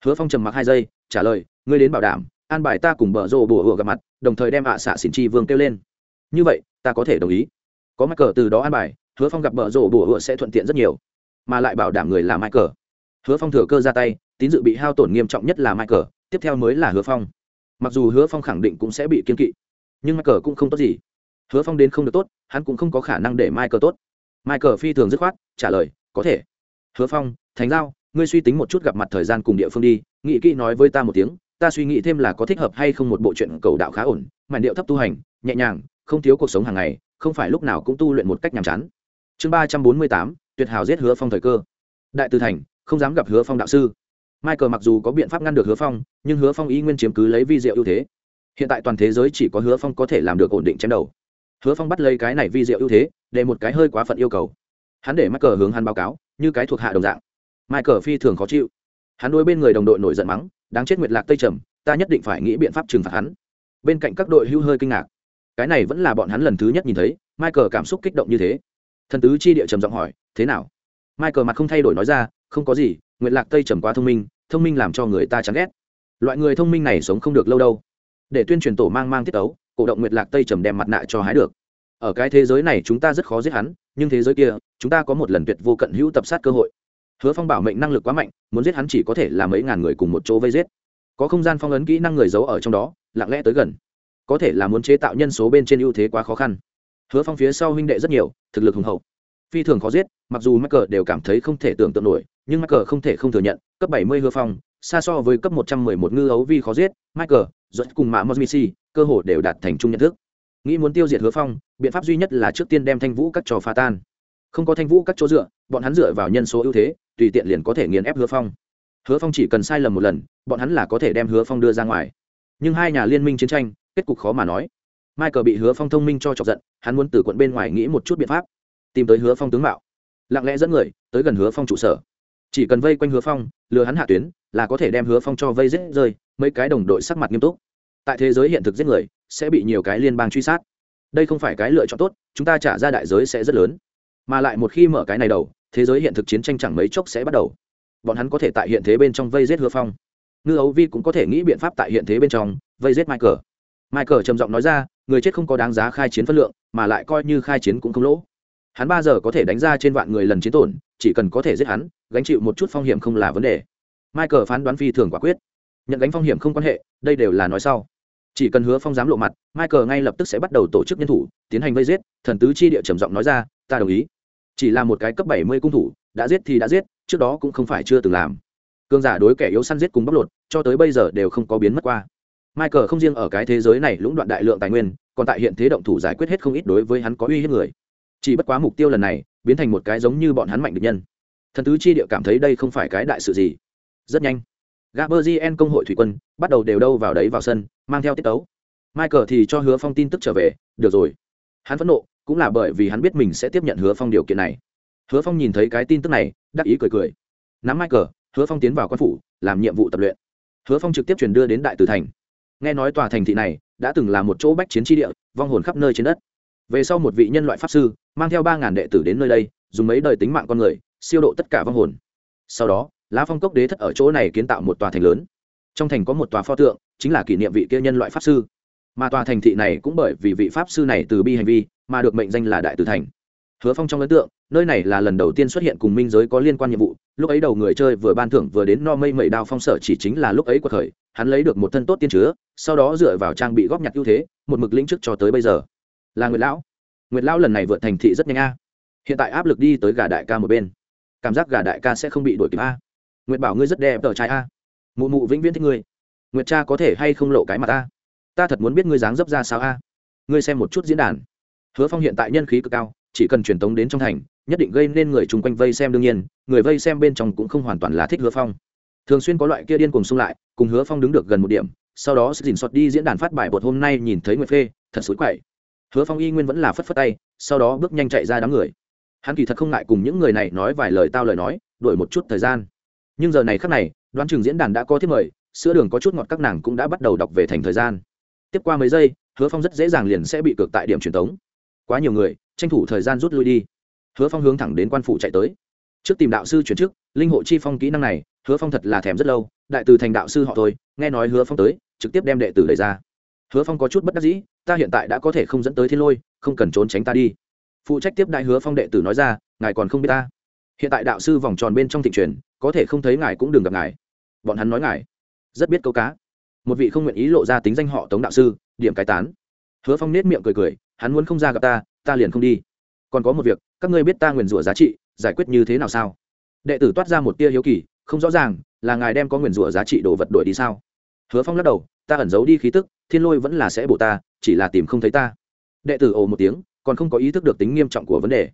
Hứa phong trầm mặc hai giây, trả lời, ngươi đến bảo đảm an bài ta cùng bờ rồ bùa hùa gặp mặt, đồng thời đem ạ xạ xỉn chi vương kêu lên. Như vậy, ta có thể đồng ý. Có mắc cờ từ đó an bài, hứa phong gặp bờ rồ bùa hùa sẽ thuận tiện rất nhiều, mà lại bảo đảm người là mai cờ hứa phong thừa cơ ra tay, tín dự bị hao tổn nghiêm trọng nhất là mai cờ tiếp theo mới là hứa phong. Mặc dù hứa phong khẳng định cũng sẽ bị kiên kỵ, nhưng mai cờ cũng không tốt gì. Hứa phong đến không được tốt, hắn cũng không có khả năng để mai cờ tốt. Mai cờ phi thường dứt khoát, trả lời, có thể. Hứa phong, thành giao, ngươi suy tính một chút gặp mặt thời gian cùng địa phương đi nghị kỹ nói với ta một tiếng ta suy nghĩ thêm là có thích hợp hay không một bộ chuyện cầu đạo khá ổn mảnh điệu thấp tu hành, nhẹ nhàng, không thiếu cuộc sống hàng ngày, không phải lúc nào cũng tu luyện một cách nhàm chán. Chương ba trăm bốn mươi tám, tuyệt hào giết hứa phong thời cơ. Đại tư thành, không dám gặp hứa phong đạo sư. Michael mặc dù có biện pháp ngăn được hứa phong, nhưng hứa phong ý nguyên chiếm cứ lấy vi diệu ưu thế. Hiện tại toàn thế giới chỉ có hứa phong có thể làm được ổn định chém đầu. Hứa phong bắt lấy cái này vi diệu ưu thế, để một cái hơi quá phận yêu cầu. Hắn để michael hướng hắn báo cáo, như cái thuộc hạ đồng dạng. Michael phi thường khó chịu. Hắn đối bên người đồng đội nổi giận mắng đáng chết nguyệt lạc tây trầm, ta nhất định phải nghĩ biện pháp trừng phạt hắn. Bên cạnh các đội hưu hơi kinh ngạc. Cái này vẫn là bọn hắn lần thứ nhất nhìn thấy, michael cảm xúc kích động như thế. Thần tứ chi địa trầm giọng hỏi, thế nào? Michael mặt không thay đổi nói ra, không có gì, nguyệt lạc tây trầm quá thông minh thông minh làm cho người ta chán ghét. Loại người thông minh này sống không được lâu đâu. Để tuyên truyền tổ mang mang tiết ấu cổ động nguyệt lạc tây trầm đem mặt nạ cho hái được. Ở cái thế giới này chúng ta rất khó giết hắn, nhưng thế giới kia, chúng ta có một lần tuyệt vô cận hữu tập sát cơ hội hứa phong bảo mệnh năng lực quá mạnh, muốn giết hắn chỉ có thể là mấy ngàn người cùng một chỗ vây giết. Có không gian phong ấn kỹ năng người giấu ở trong đó, lặng lẽ tới gần. Có thể là muốn chế tạo nhân số bên trên ưu thế quá khó khăn. Hứa phong phía sau huynh đệ rất nhiều, thực lực hùng hậu. Phi thường khó giết, mặc dù mắc cờ đều cảm thấy không thể tưởng tượng nổi, nhưng mắc cờ không thể không thừa nhận, cấp bảy mươi hứa phong, xa so với cấp một trăm mười một ngư ấu vi khó giết, michael dẫn cùng mã mosmisi cơ hồ đều đạt thành chung nhận thức. Nghĩ muốn tiêu diệt hứa phong, biện pháp duy nhất là trước tiên đem thanh vũ các trò pha tan không có thanh vũ các chỗ dựa, bọn hắn dựa vào nhân số ưu thế, tùy tiện liền có thể nghiền ép hứa phong. Hứa phong chỉ cần sai lầm một lần, bọn hắn là có thể đem hứa phong đưa ra ngoài. Nhưng hai nhà liên minh chiến tranh, kết cục khó mà nói. Michael bị hứa phong thông minh cho chọc giận, hắn muốn từ quận bên ngoài nghĩ một chút biện pháp, tìm tới hứa phong tướng mạo. Lặng lẽ dẫn người, tới gần hứa phong trụ sở. Chỉ cần vây quanh hứa phong, lừa hắn hạ tuyến, là có thể đem hứa phong cho vây rết rơi, mấy cái đồng đội sắc mặt nghiêm túc. Tại thế giới hiện thực giết người, sẽ bị nhiều cái liên bang truy sát. Đây không phải cái lựa chọn tốt, chúng ta trả ra đại giới sẽ rất lớn mà lại một khi mở cái này đầu, thế giới hiện thực chiến tranh chẳng mấy chốc sẽ bắt đầu. Bọn hắn có thể tại hiện thế bên trong vây giết hứa phong. Ngư ấu vi cũng có thể nghĩ biện pháp tại hiện thế bên trong vây giết michael. Michael trầm giọng nói ra, người chết không có đáng giá khai chiến phân lượng, mà lại coi như khai chiến cũng không lỗ. Hắn ba giờ có thể đánh ra trên vạn người lần chiến tổn, chỉ cần có thể giết hắn, gánh chịu một chút phong hiểm không là vấn đề. Michael phán đoán phi thường quả quyết. Nhận gánh phong hiểm không quan hệ, đây đều là nói sau. Chỉ cần hứa phong dám lộ mặt, michael ngay lập tức sẽ bắt đầu tổ chức nhân thủ, tiến hành vây giết, thần tứ chi địa trầm giọng nói ra, ta đồng ý chỉ là một cái cấp bảy mươi cung thủ, đã giết thì đã giết, trước đó cũng không phải chưa từng làm. Cương giả đối kẻ yếu săn giết cùng bóc lột, cho tới bây giờ đều không có biến mất qua. Michael không riêng ở cái thế giới này lũng đoạn đại lượng tài nguyên, còn tại hiện thế động thủ giải quyết hết không ít đối với hắn có uy hiếp người. Chỉ bất quá mục tiêu lần này, biến thành một cái giống như bọn hắn mạnh được nhân. Thần tứ chi địa cảm thấy đây không phải cái đại sự gì. Rất nhanh gaberzien công hội thủy quân bắt đầu đều đâu vào đấy vào sân, mang theo tiết tấu. Michael thì cho hứa phong tin tức trở về, được rồi. Hắn phẫn nộ cũng là bởi vì hắn biết mình sẽ tiếp nhận hứa phong điều kiện này. Hứa phong nhìn thấy cái tin tức này, đắc ý cười cười. Nắm michael, hứa phong tiến vào quan phủ, làm nhiệm vụ tập luyện. Hứa phong trực tiếp chuyển đưa đến đại tử thành. Nghe nói tòa thành thị này đã từng là một chỗ bách chiến tri địa, vong hồn khắp nơi trên đất. Về sau một vị nhân loại pháp sư, mang theo ba ngàn đệ tử đến nơi đây, dùng mấy đời tính mạng con người, siêu độ tất cả vong hồn. Sau đó, lá phong cốc đế thất ở chỗ này kiến tạo một tòa thành lớn. Trong thành có một tòa pho tượng, chính là kỷ niệm vị kia nhân loại pháp sư. Mà tòa thành thị này cũng bởi vì vị pháp sư này từ bi hành vi mà được mệnh danh là đại tử thành. Hứa phong trong ấn tượng, nơi này là lần đầu tiên xuất hiện cùng minh giới có liên quan nhiệm vụ, lúc ấy đầu người chơi vừa ban thưởng vừa đến no mây mẩy đao phong sở chỉ chính là lúc ấy của thời hắn lấy được một thân tốt tiên chứa, sau đó dựa vào trang bị góp nhặt ưu thế, một mực lĩnh trước cho tới bây giờ. Là nguyệt lão. Nguyệt lão lần này vượt thành thị rất nhanh a. Hiện tại áp lực đi tới gà đại ca một bên. Cảm giác gà đại ca sẽ không bị đuổi kịp a. Nguyệt bảo ngươi rất đẹp tờ trai a. Mụ mụ vĩnh viễn thích ngươi. Nguyệt cha có thể hay không lộ cái mặt a ta thật muốn biết ngươi dáng dấp ra sao a. Ngươi xem một chút diễn đàn hứa phong hiện tại nhân khí cực cao, chỉ cần truyền tống đến trong thành, nhất định gây nên người chung quanh vây xem đương nhiên, người vây xem bên trong cũng không hoàn toàn là thích hứa phong. Thường xuyên có loại kia điên cùng xung lại, cùng hứa phong đứng được gần một điểm, sau đó sẽ dình xọt đi diễn đàn phát bài bột hôm nay nhìn thấy nguyệt phê thật xối quậy. Hứa phong y nguyên vẫn là phất phất tay, sau đó bước nhanh chạy ra đám người. Hắn kỳ thật không ngại cùng những người này nói vài lời tao lời nói, đổi một chút thời gian. Nhưng giờ này khắc này, đoán chừng diễn đàn đã có thiết mời, sữa đường có chút ngọt các nàng cũng đã bắt đầu đọc về thành thời gian. Tiếp qua mấy giây, hứa phong rất dễ dàng liền sẽ bị cược tại điểm truyền tống quá nhiều người, tranh thủ thời gian rút lui đi. Hứa phong hướng thẳng đến quan phủ chạy tới. Trước tìm đạo sư chuyển chức, linh hộ chi phong kỹ năng này, hứa phong thật là thèm rất lâu, đại từ thành đạo sư họ thôi nghe nói hứa phong tới, trực tiếp đem đệ tử đẩy ra. Hứa phong có chút bất đắc dĩ, ta hiện tại đã có thể không dẫn tới thiên lôi, không cần trốn tránh ta đi. Phụ trách tiếp đại hứa phong đệ tử nói ra, ngài còn không biết ta. Hiện tại đạo sư vòng tròn bên trong thị truyền, có thể không thấy ngài cũng đừng gặp ngài. Bọn hắn nói ngài, rất biết câu cá. Một vị không nguyện ý lộ ra tính danh họ tống đạo sư, điểm cái tán. Hứa phong nết miệng cười cười hắn muốn không ra gặp ta ta liền không đi. Còn có một việc, các ngươi biết ta nguyền rủa giá trị, giải quyết như thế nào sao? Đệ tử toát ra một tia hiếu kỳ, không rõ ràng, là ngài đem có nguyền rủa giá trị đồ vật đổi đi sao? Hứa phong lắc đầu, ta ẩn giấu đi khí tức, thiên lôi vẫn là sẽ bổ ta, chỉ là tìm không thấy ta. Đệ tử ồ một tiếng, còn không có ý thức được tính nghiêm trọng của vấn đề.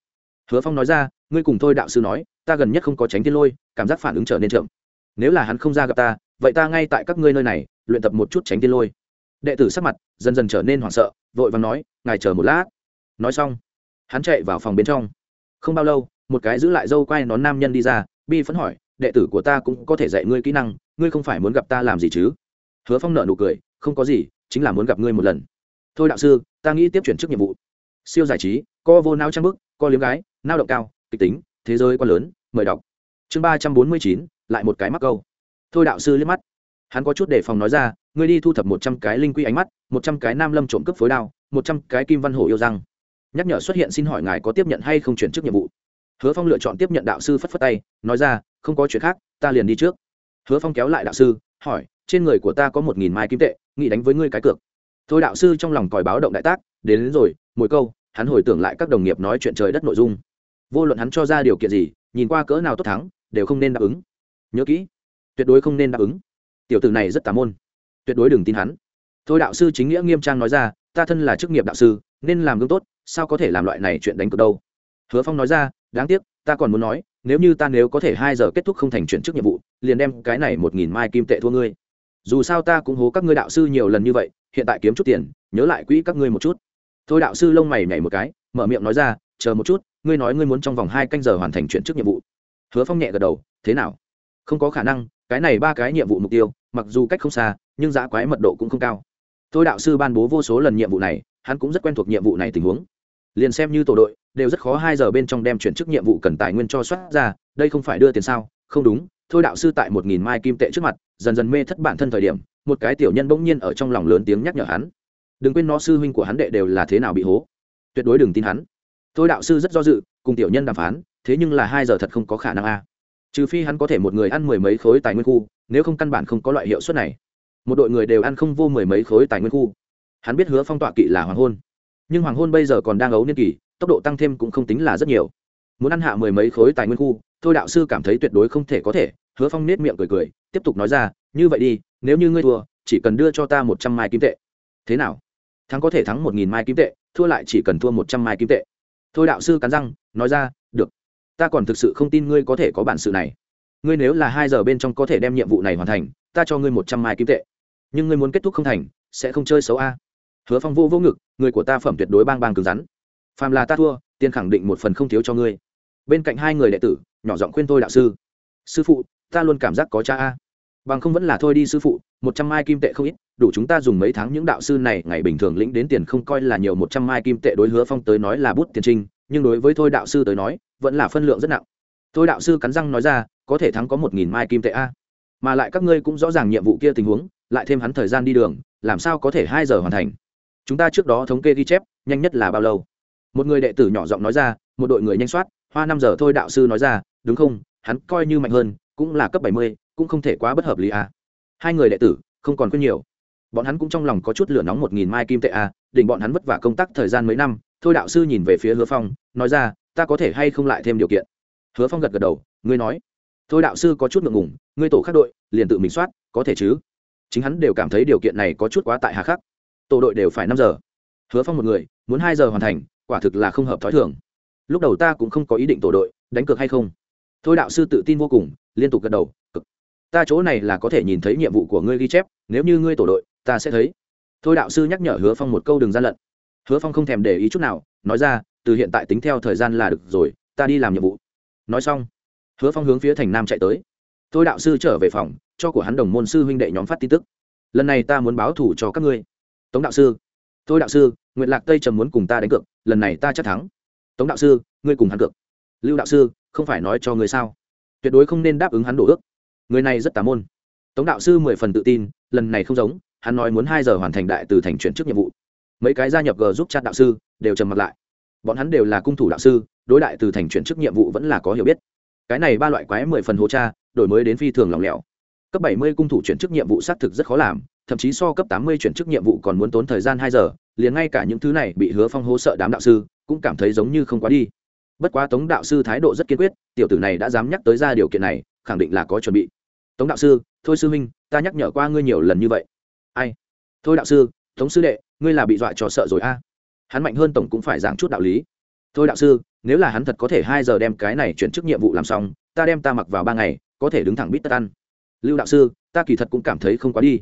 Hứa phong nói ra, ngươi cùng thôi đạo sư nói, ta gần nhất không có tránh thiên lôi, cảm giác phản ứng trở nên chậm. Nếu là hắn không ra gặp ta, vậy ta ngay tại các ngươi nơi này, luyện tập một chút tránh thiên lôi đệ tử sắc mặt dần dần trở nên hoảng sợ, vội vàng nói, ngài chờ một lát. Nói xong, hắn chạy vào phòng bên trong. Không bao lâu, một cái giữ lại dâu quay nón nam nhân đi ra, bi phấn hỏi, đệ tử của ta cũng có thể dạy ngươi kỹ năng, ngươi không phải muốn gặp ta làm gì chứ? Hứa phong nợ nụ cười, không có gì, chính là muốn gặp ngươi một lần. Thôi đạo sư, ta nghĩ tiếp chuyển chức nhiệm vụ. Siêu giải trí, co vô nao trang bức, co liếm gái nao động cao, kịch tính, thế giới quá lớn, mời đọc. Chương ba trăm bốn mươi chín, lại một cái mắc câu. Thôi đạo sư liếc mắt hắn có chút đề phòng nói ra ngươi đi thu thập một trăm cái linh quy ánh mắt một trăm cái nam lâm trộm cướp phối đao một trăm cái kim văn hổ yêu răng. Nhắc nhở xuất hiện xin hỏi ngài có tiếp nhận hay không chuyển chức nhiệm vụ? Hứa phong lựa chọn tiếp nhận đạo sư phất phất tay nói ra không có chuyện khác ta liền đi trước. Hứa phong kéo lại đạo sư hỏi trên người của ta có một nghìn mai kim tệ nghĩ đánh với ngươi cái cược. Thôi đạo sư trong lòng còi báo động đại tác đến, đến rồi mỗi câu hắn hồi tưởng lại các đồng nghiệp nói chuyện trời đất nội dung. Vô luận hắn cho ra điều kiện gì nhìn qua cỡ nào tốt thắng đều không nên đáp ứng. Nhớ kỹ tuyệt đối không nên đáp ứng tiểu tử này rất tà môn. Tuyệt đối đừng tin hắn. Thôi đạo sư chính nghĩa nghiêm trang nói ra, ta thân là chức nghiệp đạo sư, nên làm gương tốt, sao có thể làm loại này chuyện đánh cược đâu? Hứa phong nói ra, đáng tiếc, ta còn muốn nói, nếu như ta nếu có thể hai giờ kết thúc không thành chuyển chức nhiệm vụ, liền đem cái này một nghìn mai kim tệ thua ngươi. Dù sao ta cũng hố các ngươi đạo sư nhiều lần như vậy, hiện tại kiếm chút tiền, nhớ lại quỹ các ngươi một chút. Thôi đạo sư lông mày nhảy một cái, mở miệng nói ra, chờ một chút, ngươi nói ngươi muốn trong vòng hai canh giờ hoàn thành chuyển chức nhiệm vụ. Hứa phong nhẹ gật đầu, thế nào? Không có khả năng cái này ba cái nhiệm vụ mục tiêu, mặc dù cách không xa, nhưng giá quái mật độ cũng không cao. Thôi đạo sư ban bố vô số lần nhiệm vụ này, hắn cũng rất quen thuộc nhiệm vụ này tình huống. Liền xem như tổ đội, đều rất khó hai giờ bên trong đem chuyển chức nhiệm vụ cần tài nguyên cho soát ra, đây không phải đưa tiền sao? Không đúng, thôi đạo sư tại một nghìn mai kim tệ trước mặt, dần dần mê thất bản thân thời điểm, một cái tiểu nhân bỗng nhiên ở trong lòng lớn tiếng nhắc nhở hắn. Đừng quên nó, sư huynh của hắn đệ đều là thế nào bị hố. Tuyệt đối đừng tin hắn. Thôi đạo sư rất do dự, cùng tiểu nhân đàm phán, thế nhưng là hai giờ thật không có khả năng a trừ phi hắn có thể một người ăn mười mấy khối tài nguyên khu, nếu không căn bản không có loại hiệu suất này. Một đội người đều ăn không vô mười mấy khối tài nguyên khu. Hắn biết hứa phong tọa kỵ là hoàng hôn. Nhưng hoàng hôn bây giờ còn đang ấu niên kỳ tốc độ tăng thêm cũng không tính là rất nhiều. Muốn ăn hạ mười mấy khối tài nguyên khu, thôi đạo sư cảm thấy tuyệt đối không thể có thể, hứa phong nết miệng cười cười, tiếp tục nói ra, như vậy đi, nếu như ngươi thua, chỉ cần đưa cho ta một trăm mai kim tệ. Thế nào? Thắng có thể thắng một nghìn mai kim tệ, thua lại chỉ cần thua một trăm mai kim tệ. Thôi đạo sư cắn răng, nói ra, được ta còn thực sự không tin ngươi có thể có bản sự này. Ngươi nếu là hai giờ bên trong có thể đem nhiệm vụ này hoàn thành, ta cho ngươi một trăm mai kim tệ. Nhưng ngươi muốn kết thúc không thành, sẽ không chơi xấu a. Hứa phong vô vô ngực, người của ta phẩm tuyệt đối bang bang cứng rắn. Phàm là ta thua, tiền khẳng định một phần không thiếu cho ngươi. Bên cạnh hai người đệ tử, nhỏ giọng khuyên tôi đạo sư. Sư phụ, ta luôn cảm giác có cha a. Bằng không vẫn là thôi đi sư phụ, một trăm mai kim tệ không ít, đủ chúng ta dùng mấy tháng những đạo sư này, ngày bình thường lĩnh đến tiền không coi là nhiều một trăm mai kim tệ đối hứa phong tới nói là bút tiền trinh, nhưng đối với thôi đạo sư tới nói vẫn là phân lượng rất nặng. Thôi đạo sư cắn răng nói ra có thể thắng có một nghìn mai kim tệ a. Mà lại các ngươi cũng rõ ràng nhiệm vụ kia tình huống lại thêm hắn thời gian đi đường làm sao có thể hai giờ hoàn thành? Chúng ta trước đó thống kê ghi chép nhanh nhất là bao lâu? Một người đệ tử nhỏ giọng nói ra một đội người nhanh soát hoa năm giờ thôi đạo sư nói ra đúng không? Hắn coi như mạnh hơn cũng là cấp bảy mươi cũng không thể quá bất hợp lý à. hai người đệ tử không còn quên nhiều. Bọn hắn cũng trong lòng có chút lửa nóng một nghìn mai kim tệ à, định bọn hắn vất vả công tác thời gian mấy năm thôi đạo sư nhìn về phía hứa phong nói ra ta có thể hay không lại thêm điều kiện? Hứa phong gật gật đầu, ngươi nói. Thôi đạo sư có chút ngượng ngùng, ngươi tổ khác đội, liền tự mình soát, có thể chứ? Chính hắn đều cảm thấy điều kiện này có chút quá tại hà khắc. Tổ đội đều phải năm giờ. Hứa phong một người, muốn hai giờ hoàn thành, quả thực là không hợp t h ó i thường. Lúc đầu ta cũng không có ý định tổ đội, đánh cược hay không? Thôi đạo sư tự tin vô cùng, liên tục gật đầu, cực. Ta chỗ này là có thể nhìn thấy nhiệm vụ của ngươi ghi chép, nếu như ngươi tổ đội, ta sẽ thấy. Thôi đạo sư nhắc nhở hứa phong một câu đừng gian lận. Hứa phong không thèm để ý chút nào, nói ra từ hiện tại tính theo thời gian là được rồi, ta đi làm nhiệm vụ. Nói xong, hứa phong hướng phía thành nam chạy tới. Tôi đạo sư trở về phòng, cho của hắn đồng môn sư huynh đệ nhóm phát tin tức. Lần này ta muốn báo thủ cho các ngươi. Tống đạo sư. Tôi đạo sư nguyện lạc tây trầm muốn cùng ta đánh cược, lần này ta chắc thắng. Tống đạo sư, ngươi cùng hắn cược. Lưu đạo sư, không phải nói cho ngươi sao? Tuyệt đối không nên đáp ứng hắn đổ ước. Người này rất tà môn. Tống đạo sư mười phần tự tin, lần này không giống, hắn nói muốn hai giờ hoàn thành đại từ thành chuyển chức nhiệm vụ. Mấy cái gia nhập g giúp chat đạo sư, đều trầm mặt lại bọn hắn đều là cung thủ đạo sư, đối đại từ thành chuyển chức nhiệm vụ vẫn là có hiểu biết. Cái này ba loại quái mười phần hố cha, đổi mới đến phi thường lòng lẻo. Cấp bảy mươi cung thủ chuyển chức nhiệm vụ xác thực rất khó làm, thậm chí so cấp tám mươi chuyển chức nhiệm vụ còn muốn tốn thời gian hai giờ, liền ngay cả những thứ này bị hứa phong hố sợ đám đạo sư cũng cảm thấy giống như không quá đi. Bất quá tống đạo sư thái độ rất kiên quyết, tiểu tử này đã dám nhắc tới ra điều kiện này, khẳng định là có chuẩn bị. Tống đạo sư, thôi sư huynh, ta nhắc nhở qua ngươi nhiều lần như vậy. Ai? Thôi đạo sư, tống sư đệ, ngươi là bị dọa cho sợ rồi a hắn mạnh hơn tổng cũng phải giảng chút đạo lý. Thôi đạo sư, nếu là hắn thật có thể hai giờ đem cái này chuyển chức nhiệm vụ làm xong, ta đem ta mặc vào ba ngày, có thể đứng thẳng bít tất ăn. Lưu đạo sư, ta kỳ thật cũng cảm thấy không quá đi.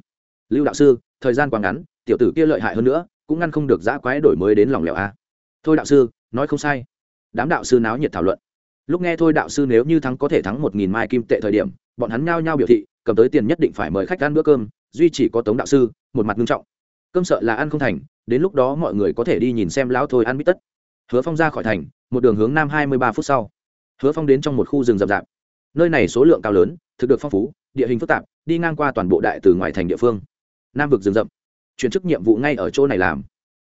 Lưu đạo sư, thời gian quá ngắn, tiểu tử kia lợi hại hơn nữa, cũng ngăn không được giã quái đổi mới đến lòng lẻo a. Thôi đạo sư, nói không sai. Đám đạo sư náo nhiệt thảo luận. Lúc nghe thôi đạo sư nếu như thắng có thể thắng một nghìn mai kim tệ thời điểm, bọn hắn nhao nhao biểu thị, cầm tới tiền nhất định phải mời khách ăn bữa cơm, duy chỉ có tống đạo sư, một mặt nghiêm trọng cơm sợ là ăn không thành, đến lúc đó mọi người có thể đi nhìn xem lão thôi ăn bít tất. Hứa phong ra khỏi thành, một đường hướng nam hai mươi ba phút sau. Hứa phong đến trong một khu rừng rậm rạp. Nơi này số lượng cao lớn, thực được phong phú, địa hình phức tạp, đi ngang qua toàn bộ đại từ ngoài thành địa phương. Nam vực rừng rậm. Chuyển chức nhiệm vụ ngay ở chỗ này làm.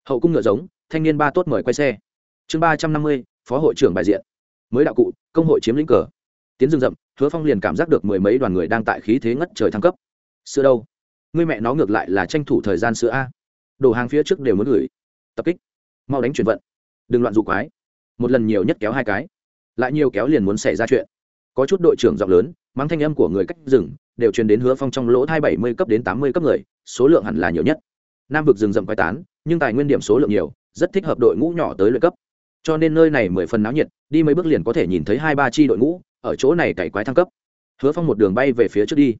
Hậu cung ngựa giống, thanh niên ba tốt mời quay xe. Chương ba trăm năm mươi, phó hội trưởng bài diện. Mới đạo cụ, công hội chiếm lĩnh cờ. Tiến rừng rậm, hứa phong liền cảm giác được mười mấy đoàn người đang tại khí thế ngất trời thăng cấp. Sữa đâu? Người mẹ nó ngược lại là tranh thủ thời gian sữa a. Đồ hàng phía trước đều muốn gửi. Tập kích. Mau đánh chuyển vận. Đừng loạn dụ quái. Một lần nhiều nhất kéo hai cái. Lại nhiều kéo liền muốn xảy ra chuyện. Có chút đội trưởng giọng lớn mang thanh âm của người cách rừng, đều truyền đến hứa phong trong lỗ hai bảy mươi cấp đến tám mươi cấp người, số lượng hẳn là nhiều nhất. Nam vực rừng rậm quái tán, nhưng tài nguyên điểm số lượng nhiều, rất thích hợp đội ngũ nhỏ tới luyện cấp. Cho nên nơi này mười phần náo nhiệt, đi mấy bước liền có thể nhìn thấy hai ba chi đội ngũ, ở chỗ này cày quái thăng cấp. Hứa phong một đường bay về phía trước đi.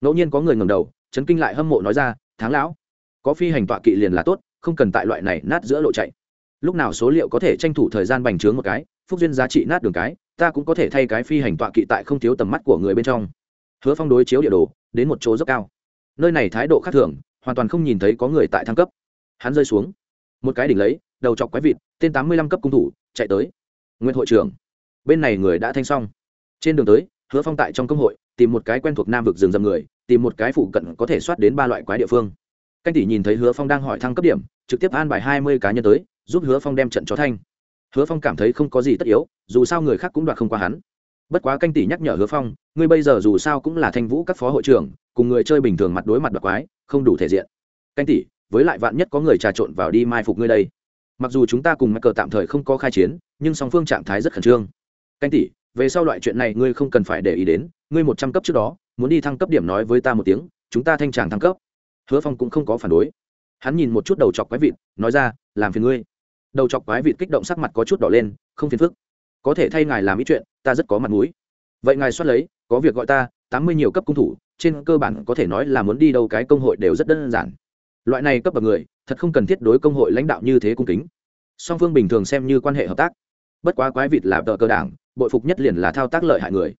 Ngẫu nhiên có người ngầm đầu chấn kinh lại hâm mộ nói ra tháng lão, có phi hành tọa kỵ liền là tốt, không cần tại loại này nát giữa lộ chạy. Lúc nào số liệu có thể tranh thủ thời gian bành trướng một cái, phúc duyên giá trị nát đường cái, ta cũng có thể thay cái phi hành tọa kỵ tại không thiếu tầm mắt của người bên trong. Hứa phong đối chiếu địa đồ, đến một chỗ rất cao. Nơi này thái độ khác thường, hoàn toàn không nhìn thấy có người tại thăng cấp. Hắn rơi xuống. Một cái đỉnh lấy, đầu chọc quái vịt, tên tám mươi lăm cấp cung thủ, chạy tới. Nguyên hội trưởng. Bên này người đã thanh xong. Trên đường tới, hứa phong tại trong công hội, tìm một cái quen thuộc nam vực rừng rầm người tìm một cái phụ cận có thể soát đến ba loại quái địa phương. Canh tỷ nhìn thấy hứa phong đang hỏi thăng cấp điểm, trực tiếp an bài hai mươi cá nhân tới, giúp hứa phong đem trận chó thanh. Hứa phong cảm thấy không có gì tất yếu, dù sao người khác cũng đoạt không qua hắn. Bất quá canh tỷ nhắc nhở hứa phong, ngươi bây giờ dù sao cũng là thanh vũ các phó hội trưởng, cùng người chơi bình thường mặt đối mặt đoạt quái, không đủ thể diện. Canh tỷ, với lại vạn nhất có người trà trộn vào đi mai phục ngươi đây. Mặc dù chúng ta cùng mắc cờ tạm thời không có khai chiến, nhưng song phương trạng thái rất khẩn trương. Canh tỷ, về sau loại chuyện này ngươi không cần phải để ý đến, ngươi một trăm cấp trước đó muốn đi thăng cấp điểm nói với ta một tiếng, chúng ta thanh tràng thăng cấp. Hứa phong cũng không có phản đối. Hắn nhìn một chút đầu chọc quái vịt, nói ra, làm phiền ngươi. Đầu chọc quái vịt kích động sắc mặt có chút đỏ lên, không phiền phức. Có thể thay ngài làm ít chuyện, ta rất có mặt mũi. Vậy ngài soát lấy, có việc gọi ta, tám mươi nhiều cấp cung thủ, trên cơ bản có thể nói là muốn đi đâu cái công hội đều rất đơn giản. Loại này cấp bậc người, thật không cần thiết đối công hội lãnh đạo như thế cung kính. Song phương bình thường xem như quan hệ hợp tác. Bất quá quái vịt là tờ cơ đảng, bội phục nhất liền là thao tác lợi hại người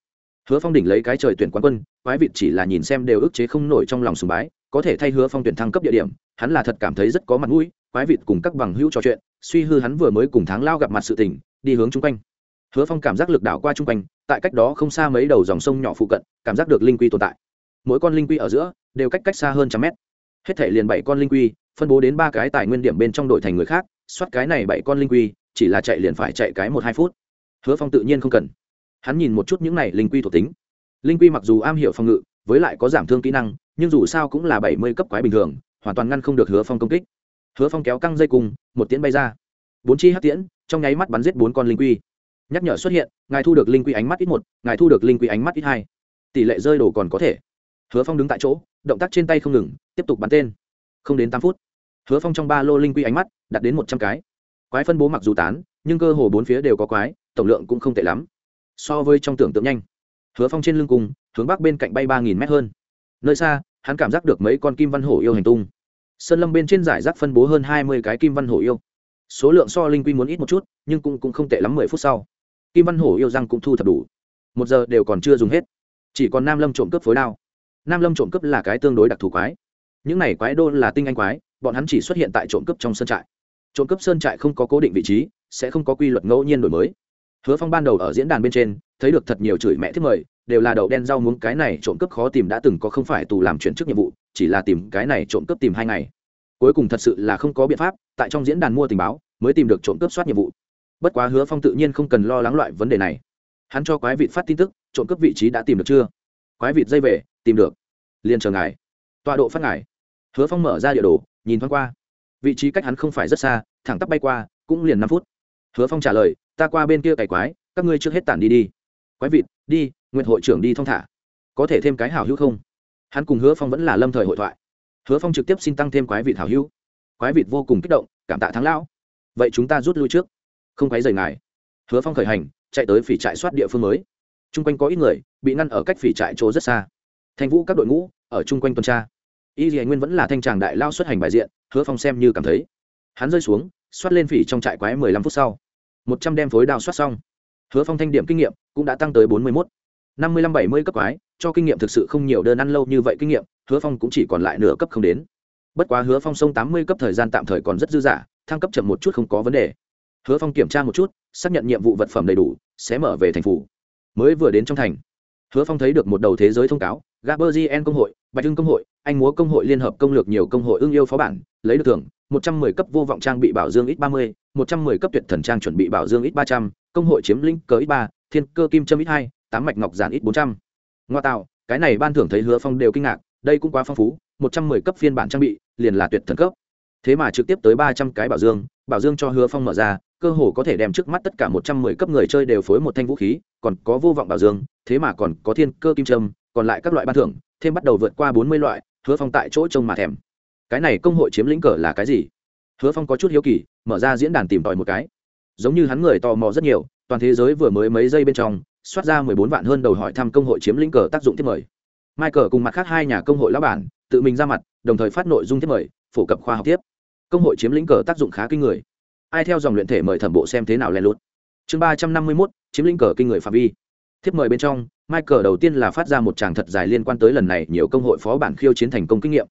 hứa phong đỉnh lấy cái trời tuyển quán quân, quái vịt chỉ là nhìn xem đều ức chế không nổi trong lòng sùng bái, có thể thay hứa phong tuyển thăng cấp địa điểm, hắn là thật cảm thấy rất có mặt mũi, quái vịt cùng các bằng hữu trò chuyện, suy hư hắn vừa mới cùng tháng lao gặp mặt sự tình, đi hướng chung quanh. Hứa phong cảm giác lực đảo qua chung quanh, tại cách đó không xa mấy đầu dòng sông nhỏ phụ cận, cảm giác được linh quy tồn tại. Mỗi con linh quy ở giữa, đều cách cách xa hơn trăm mét. Hết thể liền bảy con linh quy, phân bố đến ba cái tài nguyên điểm bên trong đội thành người khác, soát cái này bảy con linh quy, chỉ là chạy liền phải chạy cái một hai phút. Hứa phong tự nhiên không cần hắn nhìn một chút những này linh quy thuộc tính. Linh quy mặc dù am hiểu phòng ngự, với lại có giảm thương kỹ năng, nhưng dù sao cũng là bảy mươi cấp quái bình thường, hoàn toàn ngăn không được hứa phong công kích. Hứa phong kéo căng dây cùng, một tiễn bay ra. Bốn chi hát tiễn, trong nháy mắt bắn giết bốn con linh quy. Nhắc nhở xuất hiện, ngài thu được linh quy ánh mắt ít một, ngài thu được linh quy ánh mắt ít hai. Tỷ lệ rơi đổ còn có thể. Hứa phong đứng tại chỗ, động tác trên tay không ngừng, tiếp tục bắn tên. Không đến tám phút, hứa phong trong ba lô linh quy ánh mắt đặt đến một trăm cái. Quái phân bố mặc dù tán, nhưng cơ hồ bốn phía đều có quái, tổng lượng cũng không tệ lắm so với trong tưởng tượng nhanh. Hứa phong trên lưng cùng hướng bắc bên cạnh bay ba nghìn mét hơn. Nơi xa hắn cảm giác được mấy con kim văn hổ yêu hành tung. Sơn lâm bên trên giải rác phân bố hơn hai mươi cái kim văn hổ yêu. Số lượng so linh quy muốn ít một chút nhưng cũng, cũng không tệ lắm mười phút sau. Kim văn hổ yêu răng cũng thu thập đủ. Một giờ đều còn chưa dùng hết. Chỉ còn nam lâm trộm cướp phối đao. Nam lâm trộm cướp là cái tương đối đặc thù quái. Những này quái đô là tinh anh quái bọn hắn chỉ xuất hiện tại trộm cướp trong sơn trại. Trộm cướp sơn trại không có cố định vị trí sẽ không có quy luật ngẫu nhiên đổi mới hứa phong ban đầu ở diễn đàn bên trên, thấy được thật nhiều chửi mẹ thiết mời, đều là đậu đen rau muống, cái này trộm cướp khó tìm đã từng có không phải tù làm chuyển chức nhiệm vụ, chỉ là tìm cái này trộm cướp tìm hai ngày. Cuối cùng thật sự là không có biện pháp, tại trong diễn đàn mua tình báo, mới tìm được trộm cướp soát nhiệm vụ. Bất quá hứa phong tự nhiên không cần lo lắng loại vấn đề này. Hắn cho quái vịt phát tin tức, trộm cướp vị trí đã tìm được chưa? Quái vịt dây về, tìm được. Liền chờ ngài. Tọa độ phát ngài. Hứa phong mở ra địa đồ, nhìn thoáng qua. Vị trí cách hắn không phải rất xa, thẳng tắp bay qua, cũng liền năm phút hứa phong trả lời, ta qua bên kia cày quái, các ngươi trước hết tản đi đi. Quái vịt, đi nguyện hội trưởng đi thong thả. Có thể thêm cái hảo hữu không? Hắn cùng hứa phong vẫn là lâm thời hội thoại. Hứa phong trực tiếp xin tăng thêm quái vịt hảo hữu. Quái vịt vô cùng kích động, cảm tạ thắng lão. Vậy chúng ta rút lui trước. Không quái rời ngài. Hứa phong khởi hành, chạy tới phỉ trại soát địa phương mới. T r u n g quanh có ít người, bị ngăn ở cách phỉ trại chỗ rất xa. Thanh vũ các đội ngũ, ở chung quanh tuần tra. Y dì nguyên vẫn là thanh tràng đại lao xuất hành bài diện, hứa phong xem như cảm thấy. Hắn rơi xuống xoát lên phỉ trong trại quái mười lăm phút sau. Một trăm đem phối đao xoát xong. Hứa phong thanh điểm kinh nghiệm cũng đã tăng tới bốn mươi mốt. Năm mươi lăm bảy mươi cấp quái, cho kinh nghiệm thực sự không nhiều đơn ăn lâu như vậy kinh nghiệm, hứa phong cũng chỉ còn lại nửa cấp không đến. Bất quá hứa phong sông tám mươi cấp thời gian tạm thời còn rất dư dả, thăng cấp chậm một chút không có vấn đề. Hứa phong kiểm tra một chút, xác nhận nhiệm vụ vật phẩm đầy đủ, sẽ mở về thành phủ. Mới vừa đến trong thành, hứa phong thấy được một đầu thế giới thông cáo gaberzien công hội, bạch hưng công hội, anh múa công hội liên hợp công lược nhiều công hội ưng yêu phó bản, lấy được thưởng một trăm mười cấp vô vọng trang bị bảo dương ít ba mươi, một trăm mười cấp tuyệt thần trang chuẩn bị bảo dương ít ba trăm, công hội chiếm lĩnh cờ ít ba, thiên cơ kim châm ít hai, tám mạch ngọc giản ít bốn trăm. Ngoa tạo, cái này ban thưởng thấy hứa phong đều kinh ngạc, đây cũng quá phong phú, một trăm mười cấp phiên bản trang bị, liền là tuyệt thần cấp. Thế mà trực tiếp tới ba trăm cái bảo dương bảo dương cho hứa phong mở ra, cơ hồ có thể đem trước mắt tất cả một trăm mười cấp người chơi đều phối một thanh vũ khí, còn có vô vọng bảo dương, thế mà còn có thiên cơ kim trâm còn lại các loại ban thưởng, thêm bắt đầu vượt qua bốn mươi loại, hứa phong tại chỗ trông mà thèm cái này công hội chiếm lĩnh cờ là cái gì? Hứa phong có chút hiếu kỳ, mở ra diễn đàn tìm tòi một cái. Giống như hắn người tò mò rất nhiều, toàn thế giới vừa mới mấy giây bên trong, soát ra mười bốn vạn hơn đầu hỏi thăm công hội chiếm lĩnh cờ tác dụng thiết mời. Michael cùng mặt khác hai nhà công hội lão bản, tự mình ra mặt, đồng thời phát nội dung thiết mời, phổ cập khoa học tiếp. Công hội chiếm lĩnh cờ tác dụng khá kinh người. Ai theo dòng luyện thể mời thẩm bộ xem thế nào len lút. Chương ba trăm năm mươi mốt, chiếm lĩnh cờ kinh người phạm vi. Thiếp mời bên trong, michael đầu tiên là phát ra một tràng thật dài liên quan tới lần này nhiều công hội phó bản khiêu chiến thành công kinh nghiệm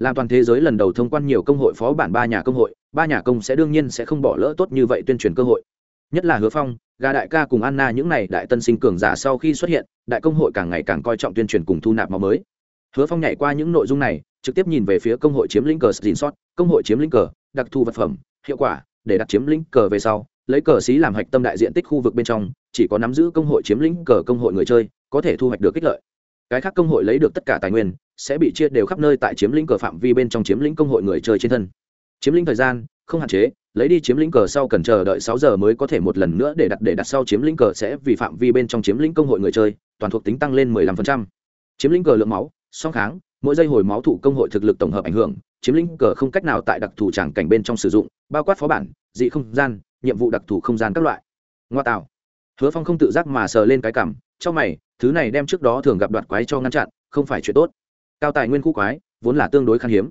làm toàn thế giới lần đầu thông quan nhiều công hội phó bản ba nhà công hội, ba nhà công sẽ đương nhiên sẽ không bỏ lỡ tốt như vậy tuyên truyền cơ hội. Nhất là hứa phong, gà đại ca cùng anna những n à y đại tân sinh cường giả sau khi xuất hiện, đại công hội càng ngày càng coi trọng tuyên truyền cùng thu nạp máu mới. Hứa phong nhảy qua những nội dung này, trực tiếp nhìn về phía công hội chiếm lĩnh cờ xin sót, công hội chiếm lĩnh cờ, đặc thù vật phẩm, hiệu quả, để đặt chiếm lĩnh cờ về sau, lấy cờ xí làm hạch tâm đại diện tích khu vực bên trong, chỉ có nắm giữ công hội chiếm lĩnh cờ công hội người chơi, có thể thu hoạch được kích lợi. Cái khác công hội lấy được tất cả tài nguyên sẽ bị chia đều khắp nơi tại chiếm lĩnh cờ phạm vi bên trong chiếm lĩnh công hội người chơi trên thân. Chiếm lĩnh thời gian, không hạn chế, lấy đi chiếm lĩnh cờ sau cần chờ đợi sáu giờ mới có thể một lần nữa để đặt để đặt sau chiếm lĩnh cờ sẽ vì phạm vi bên trong chiếm lĩnh công hội người chơi, toàn thuộc tính tăng lên 15%. chiếm lĩnh cờ lượng máu, song kháng, mỗi giây hồi máu thụ công hội thực lực tổng hợp ảnh hưởng, chiếm lĩnh cờ không cách nào tại đặc thù tràng cảnh bên trong sử dụng, bao quát phó bản, dị không gian, nhiệm vụ đặc thù không gian các loại. Ngoa tạo. Hứa phong không tự giác mà sờ lên cái cảm, trong mày, thứ này đem trước đó thường gặp đoạt quái cho ngăn chặn, không phải chuyện tốt cao tài nguyên khu quái, vốn là tương đối khan hiếm.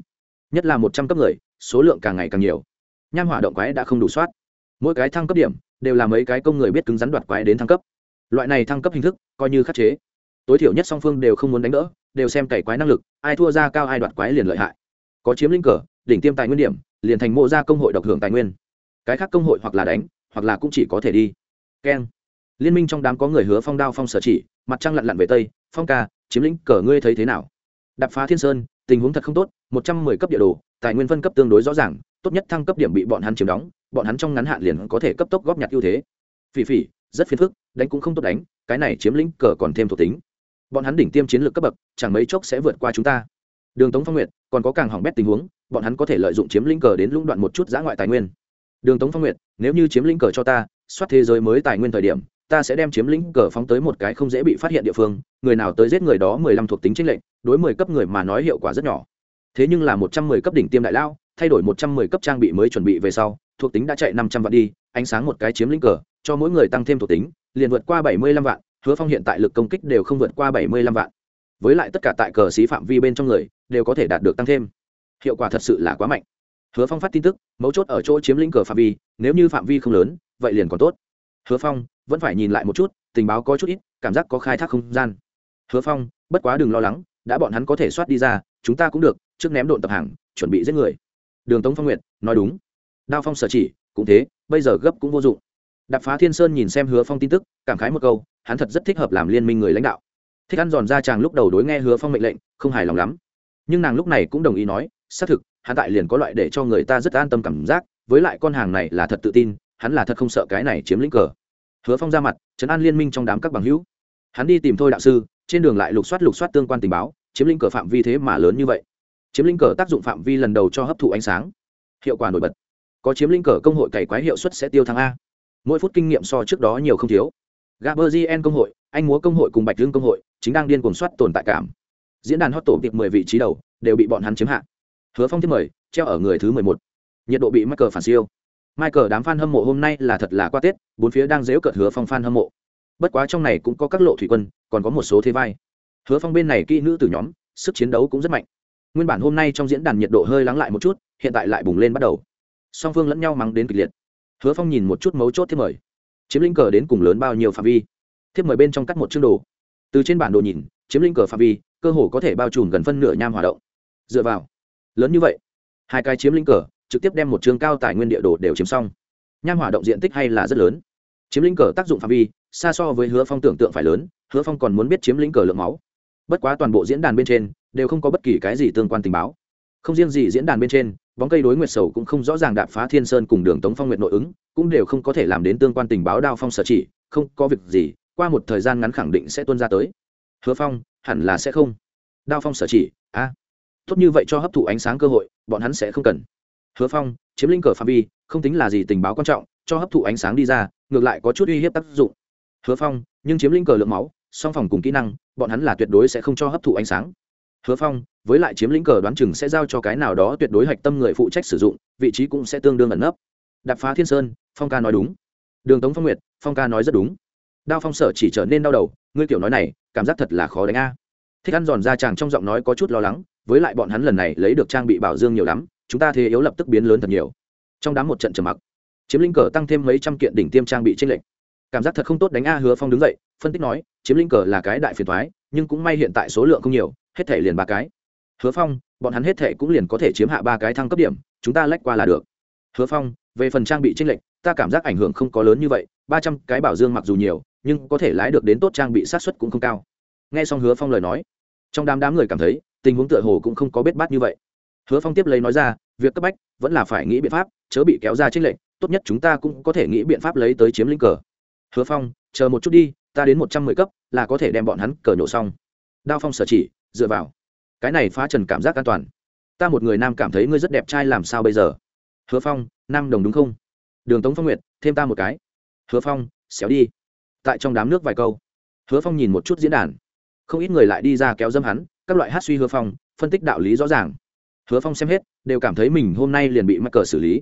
Nhất là một trăm cấp người, số lượng càng ngày càng nhiều. Nham hỏa động quái đã không đủ soát. Mỗi cái thăng cấp điểm, đều là mấy cái công người biết cứng rắn đoạt quái đến thăng cấp. Loại này thăng cấp hình thức, coi như khắc chế. Tối thiểu nhất song phương đều không muốn đánh đỡ, đều xem cày quái năng lực, ai thua ra cao ai đoạt quái liền lợi hại. Có chiếm linh cờ, đỉnh tiêm tài nguyên điểm, liền thành mộ ra công hội độc hưởng tài nguyên. Cái khác công hội hoặc là đánh, hoặc là cũng chỉ có thể đi. Keng. Liên minh trong đám có người hứa phong đao phong sở chỉ, mặt trăng lặn lặn về tây, phong ca, chiếm lĩnh cờ ngươi thấy thế nào? Đập phá thiên sơn, tình huống thật không tốt, một trăm mười cấp địa đồ, tài nguyên phân cấp tương đối rõ ràng, tốt nhất thăng cấp điểm bị bọn hắn chiếm đóng, bọn hắn trong ngắn hạn liền có thể cấp tốc góp nhặt ưu thế. Phỉ phỉ, rất phiền phức, đánh cũng không tốt đánh, cái này chiếm lĩnh cờ còn thêm thuộc tính. Bọn hắn đỉnh tiêm chiến lược cấp bậc, chẳng mấy chốc sẽ vượt qua chúng ta. Đường tống phong nguyệt, còn có càng hỏng bét tình huống, bọn hắn có thể lợi dụng chiếm lĩnh cờ đến lũng đoạn một chút giã ngoại tài nguyên. Đường tống phong nguyệt, nếu như chiếm lĩnh cờ cho ta, soát thế giới mới tài nguyên thời điểm ta sẽ đem chiếm lĩnh cờ phóng tới một cái không dễ bị phát hiện địa phương, người nào tới giết người đó mười lăm thuộc tính tranh lệnh đối mười cấp người mà nói hiệu quả rất nhỏ. Thế nhưng là một trăm mười cấp đỉnh tiêm đại lao thay đổi một trăm mười cấp trang bị mới chuẩn bị về sau, thuộc tính đã chạy năm trăm vạn đi, ánh sáng một cái chiếm lĩnh cờ, cho mỗi người tăng thêm thuộc tính, liền vượt qua bảy mươi lăm vạn, hứa phong hiện tại lực công kích đều không vượt qua bảy mươi lăm vạn. Với lại tất cả tại cờ xí phạm vi bên trong người, đều có thể đạt được tăng thêm. Hiệu quả thật sự là quá mạnh. Hứa phong phát tin tức, mấu chốt ở chỗ chiếm lĩnh cờ phạm vi, nếu như phạm vi không lớn, vậy liền còn tốt. Hứa phong vẫn phải nhìn lại một chút, tình báo có chút ít, cảm giác có khai thác không gian. Hứa phong, bất quá đừng lo lắng, đã bọn hắn có thể soát đi ra, chúng ta cũng được, trước ném độn tập hàng, chuẩn bị giết người. Đường tống phong nguyện nói đúng. Đao phong sở chỉ, cũng thế, bây giờ gấp cũng vô dụng. Đạp phá thiên sơn nhìn xem hứa phong tin tức, cảm khái một câu, hắn thật rất thích hợp làm liên minh người lãnh đạo. Thích ăn giòn ra chàng lúc đầu đối nghe hứa phong mệnh lệnh, không hài lòng lắm. Nhưng nàng lúc này cũng đồng ý nói, xác thực, hắn tại liền có loại để cho người ta rất an tâm cảm giác, với lại con hàng này là thật tự tin, hắn là thật không sợ cái này chiếm lĩnh cờ hứa phong ra mặt, trấn an liên minh trong đám các bằng hữu. Hắn đi tìm thôi đạo sư, trên đường lại lục soát lục soát tương quan tình báo, chiếm lĩnh cờ phạm vi thế mà lớn như vậy. Chiếm lĩnh cờ tác dụng phạm vi lần đầu cho hấp thụ ánh sáng. Hiệu quả nổi bật. Có chiếm lĩnh cờ công hội cày quái hiệu suất sẽ tiêu thăng a. Mỗi phút kinh nghiệm so trước đó nhiều không thiếu. Gaberzien công hội, anh múa công hội cùng bạch dương công hội, chính đang điên cuồng soát tồn tại cảm. Diễn đàn hot tổ tiệp mười vị trí đầu, đều bị bọn hắn chiếm hạ. Hứa phong thứ mười treo ở người thứ mười một. Nhiệt độ bị mắc cờ phản siêu michael đám fan hâm mộ hôm nay là thật là qua tết, bốn phía đang giễu cợt hứa phong fan hâm mộ. Bất quá trong này cũng có các lộ thủy quân, còn có một số thế vai. Hứa phong bên này kỹ nữ từ nhóm, sức chiến đấu cũng rất mạnh. Nguyên bản hôm nay trong diễn đàn nhiệt độ hơi lắng lại một chút, hiện tại lại bùng lên bắt đầu. Song phương lẫn nhau mắng đến kịch liệt. Hứa phong nhìn một chút mấu chốt thiết mời. Chiếm linh cờ đến cùng lớn bao nhiêu phạm vi? Thiệp mời bên trong cắt một chương đồ. Từ trên bản đồ nhìn, chiếm linh cờ phạm vi, cơ hồ có thể bao trùm gần phân nửa nham hoạt động. Dựa vào. Lớn như vậy. Hai cái chiếm linh cờ trực tiếp đem một trường cao tài nguyên địa đồ đều chiếm xong. Nham hỏa động diện tích hay là rất lớn. Chiếm linh cờ tác dụng phạm vi, xa so với hứa phong tưởng tượng phải lớn, hứa phong còn muốn biết chiếm lĩnh cờ lượng máu. Bất quá toàn bộ diễn đàn bên trên, đều không có bất kỳ cái gì tương quan tình báo. Không riêng gì diễn đàn bên trên, bóng cây đối nguyệt sầu cũng không rõ ràng đạp phá thiên sơn cùng đường tống phong nguyệt nội ứng, cũng đều không có thể làm đến tương quan tình báo đao phong sở chỉ, không có việc gì, qua một thời gian ngắn khẳng định sẽ tuân ra tới. Hứa phong, hẳn là sẽ không. Đao phong sở chỉ, a. Tốt như vậy cho hấp thụ ánh sáng cơ hội, bọn hắn sẽ không cần hứa phong, chiếm lĩnh cờ phạm vi, không tính là gì tình báo quan trọng, cho hấp thụ ánh sáng đi ra, ngược lại có chút uy hiếp tác dụng. Hứa phong, nhưng chiếm lĩnh cờ lượng máu, song phòng cùng kỹ năng, bọn hắn là tuyệt đối sẽ không cho hấp thụ ánh sáng. Hứa phong, với lại chiếm lĩnh cờ đoán chừng sẽ giao cho cái nào đó tuyệt đối hạch tâm người phụ trách sử dụng, vị trí cũng sẽ tương đương ẩn nấp. Đạp phá thiên sơn, phong ca nói đúng. Đường tống phong nguyệt, phong ca nói rất đúng. Đao phong sở chỉ trở nên đau đầu, ngươi kiểu nói này, cảm giác thật là khó đánh a. Thích ăn giòn ra chàng trong giọng nói có chút lo lắng, với lại bọn hắn lần này lấy được trang bị bảo dương nhiều lắm chúng ta thế yếu lập tức biến lớn thật nhiều. Trong đám một trận trầm mặc, chiếm lĩnh cờ tăng thêm mấy trăm kiện đỉnh tiêm trang bị tranh lệch. Cảm giác thật không tốt đánh a hứa phong đứng dậy, phân tích nói, chiếm lĩnh cờ là cái đại phiền thoái nhưng cũng may hiện tại số lượng không nhiều, hết thể liền ba cái. Hứa phong, bọn hắn hết thể cũng liền có thể chiếm hạ ba cái thăng cấp điểm, chúng ta lách qua là được. Hứa phong, về phần trang bị tranh lệch, ta cảm giác ảnh hưởng không có lớn như vậy, ba trăm cái bảo dương mặc dù nhiều, nhưng có thể lái được đến tốt trang bị sát xuất cũng không cao. Nghe xong hứa phong lời nói, trong đám đám người cảm thấy, tình huống tựa hồ cũng không có bết bát như vậy hứa phong tiếp lấy nói ra, việc cấp bách vẫn là phải nghĩ biện pháp, chớ bị kéo ra trên lệnh. tốt nhất chúng ta cũng có thể nghĩ biện pháp lấy tới chiếm lĩnh cờ. Hứa phong, chờ một chút đi, ta đến một trăm mười cấp là có thể đem bọn hắn cờ nhổ xong. Đao phong sở chỉ, dựa vào. Cái này phá trần cảm giác an toàn. Ta một người nam cảm thấy ngươi rất đẹp trai làm sao bây giờ? Hứa phong, nam đồng đúng không? Đường tống phong nguyệt, thêm ta một cái. Hứa phong, xéo đi. Tại trong đám nước vài câu. Hứa phong nhìn một chút diễn đàn. Không ít người lại đi ra kéo dâm hắn, các loại hát suy hứa phong, phân tích đạo lý rõ ràng hứa phong xem hết, đều cảm thấy mình hôm nay liền bị mắc cờ xử lý.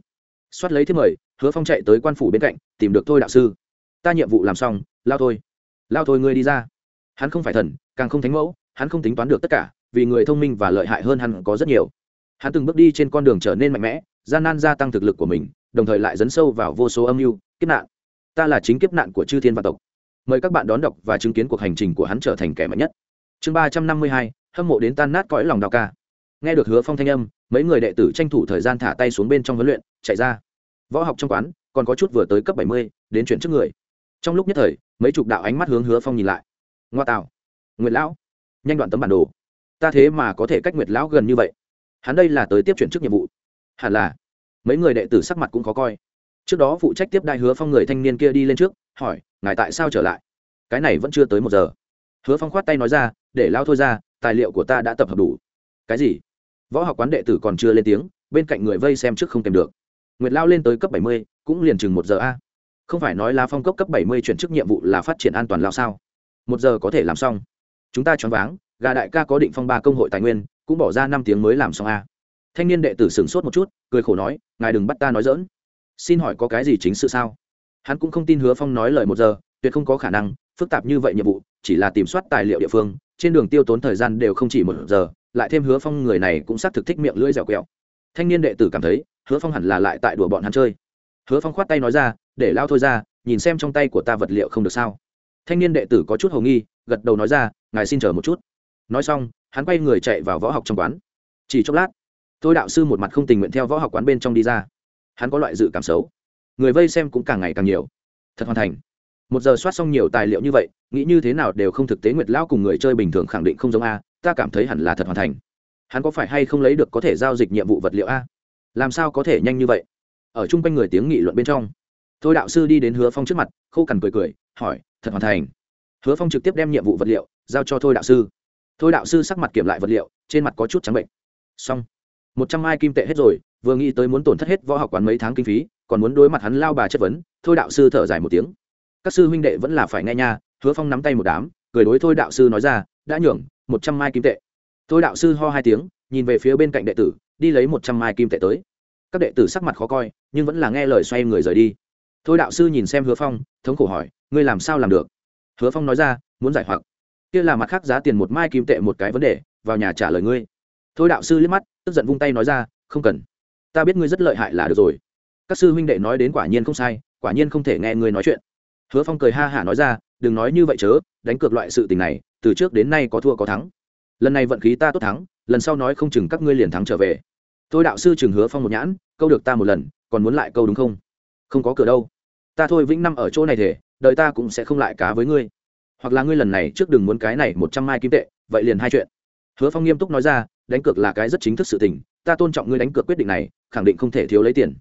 Soát lấy thứ mời, hứa phong chạy tới quan phủ bên cạnh, tìm được thôi đạo sư. Ta nhiệm vụ làm xong, lao thôi. Lao thôi ngươi đi ra. Hắn không phải thần, càng không thánh mẫu, hắn không tính toán được tất cả, vì người thông minh và lợi hại hơn hắn có rất nhiều. Hắn từng bước đi trên con đường trở nên mạnh mẽ, gian nan gia tăng thực lực của mình, đồng thời lại dấn sâu vào vô số âm mưu, kiếp nạn. Ta là chính kiếp nạn của chư thiên và tộc. Mời các bạn đón đọc và chứng kiến cuộc hành trình của hắn trở thành kẻ mạnh nhất. Chương ba trăm năm mươi hai, hâm mộ đến tan nát cõi lòng đào ca nghe được hứa phong thanh âm, mấy người đệ tử tranh thủ thời gian thả tay xuống bên trong huấn luyện, chạy ra. Võ học trong quán, còn có chút vừa tới cấp bảy mươi, đến chuyển trước người. Trong lúc nhất thời, mấy chục đạo ánh mắt hướng hứa phong nhìn lại. Ngoa tạo. Nguyệt lão, nhanh đoạn tấm bản đồ. Ta thế mà có thể cách nguyệt lão gần như vậy. Hắn đây là tới tiếp chuyển chức nhiệm vụ. Hẳn là. Mấy người đệ tử sắc mặt cũng khó coi. Trước đó phụ trách tiếp đại hứa phong người thanh niên kia đi lên trước, hỏi, ngài tại sao trở lại? Cái này vẫn chưa tới một giờ. Hứa phong khoát tay nói ra, để lao thôi ra, tài liệu của ta đã tập hợp đủ. Cái gì? Võ học quán đệ tử còn chưa lên tiếng, bên cạnh người vây xem trước không kèm được. Nguyệt lao lên tới cấp bảy mươi, cũng liền chừng một giờ a. Không phải nói là phong cốc cấp bảy mươi chuyển chức nhiệm vụ là phát triển an toàn lao sao? Một giờ có thể làm xong. Chúng ta choáng váng, gà đại ca có định phong ba công hội tài nguyên, cũng bỏ ra năm tiếng mới làm xong a. Thanh niên đệ tử sửng sốt một chút, cười khổ nói, ngài đừng bắt ta nói dỡn xin hỏi có cái gì chính sự sao? Hắn cũng không tin hứa phong nói lời một giờ, tuyệt không có khả năng, phức tạp như vậy nhiệm vụ, chỉ là tìm soát tài liệu địa phương, trên đường tiêu tốn thời gian đều không chỉ một giờ lại thêm hứa phong người này cũng xác thực thích miệng lưỡi dẻo quẹo. Thanh niên đệ tử cảm thấy, hứa phong hẳn là lại tại đùa bọn hắn chơi. Hứa phong khoát tay nói ra, để lao thôi ra, nhìn xem trong tay của ta vật liệu không được sao. Thanh niên đệ tử có chút hầu nghi, gật đầu nói ra, ngài xin chờ một chút. Nói xong, hắn quay người chạy vào võ học trong quán. Chỉ chốc lát tôi đạo sư một mặt không tình nguyện theo võ học quán bên trong đi ra. Hắn có loại dự cảm xấu. Người vây xem cũng càng ngày càng nhiều. Thật hoàn thành. Một giờ soát xong nhiều tài liệu như vậy, nghĩ như thế nào đều không thực tế nguyệt lão cùng người chơi bình thường khẳng định không giống a ta cảm thấy hẳn là thật hoàn thành. Hắn có phải hay không lấy được có thể giao dịch nhiệm vụ vật liệu a? Làm sao có thể nhanh như vậy? Ở chung quanh người tiếng nghị luận bên trong. Thôi đạo sư đi đến hứa phong trước mặt, khô cằn cười cười, hỏi, thật hoàn thành? Hứa phong trực tiếp đem nhiệm vụ vật liệu giao cho thôi đạo sư. Thôi đạo sư sắc mặt kiểm lại vật liệu, trên mặt có chút trắng bệnh. Xong. Một trăm mai kim tệ hết rồi, vừa nghĩ tới muốn tổn thất hết võ học quán mấy tháng kinh phí, còn muốn đối mặt hắn lao bà chất vấn, thôi đạo sư thở dài một tiếng. Các sư huynh đệ vẫn là phải nghe nha, hứa phong nắm tay một đám, cười đối thôi đạo sư nói ra, đã nhường một trăm mai kim tệ. Thôi đạo sư ho hai tiếng, nhìn về phía bên cạnh đệ tử, đi lấy một trăm mai kim tệ tới. Các đệ tử sắc mặt khó coi, nhưng vẫn là nghe lời xoay người rời đi. Thôi đạo sư nhìn xem hứa phong, thống khổ hỏi, ngươi làm sao làm được? Hứa phong nói ra, muốn giải hoặc. Kia là mặt khác giá tiền một mai kim tệ một cái vấn đề, vào nhà trả lời ngươi. Thôi đạo sư liếc mắt, tức giận vung tay nói ra, không cần. Ta biết ngươi rất lợi hại là được rồi. Các sư huynh đệ nói đến quả nhiên không sai, quả nhiên không thể nghe ngươi nói chuyện. Hứa phong cười ha hả nói ra đừng nói như vậy chớ, đánh cược loại sự tình này, từ trước đến nay có thua có thắng. Lần này vận khí ta tốt thắng, lần sau nói không chừng các ngươi liền thắng trở về. Tôi đạo sư chừng hứa phong một nhãn, câu được ta một lần, còn muốn lại câu đúng không? Không có cửa đâu. Ta thôi vĩnh năm ở chỗ này thể, đợi ta cũng sẽ không lại cá với ngươi. Hoặc là ngươi lần này trước đừng muốn cái này một trăm mai kim tệ, vậy liền hai chuyện. Hứa phong nghiêm túc nói ra, đánh cược là cái rất chính thức sự tình, ta tôn trọng ngươi đánh cược quyết định này, khẳng định không thể thiếu lấy tiền.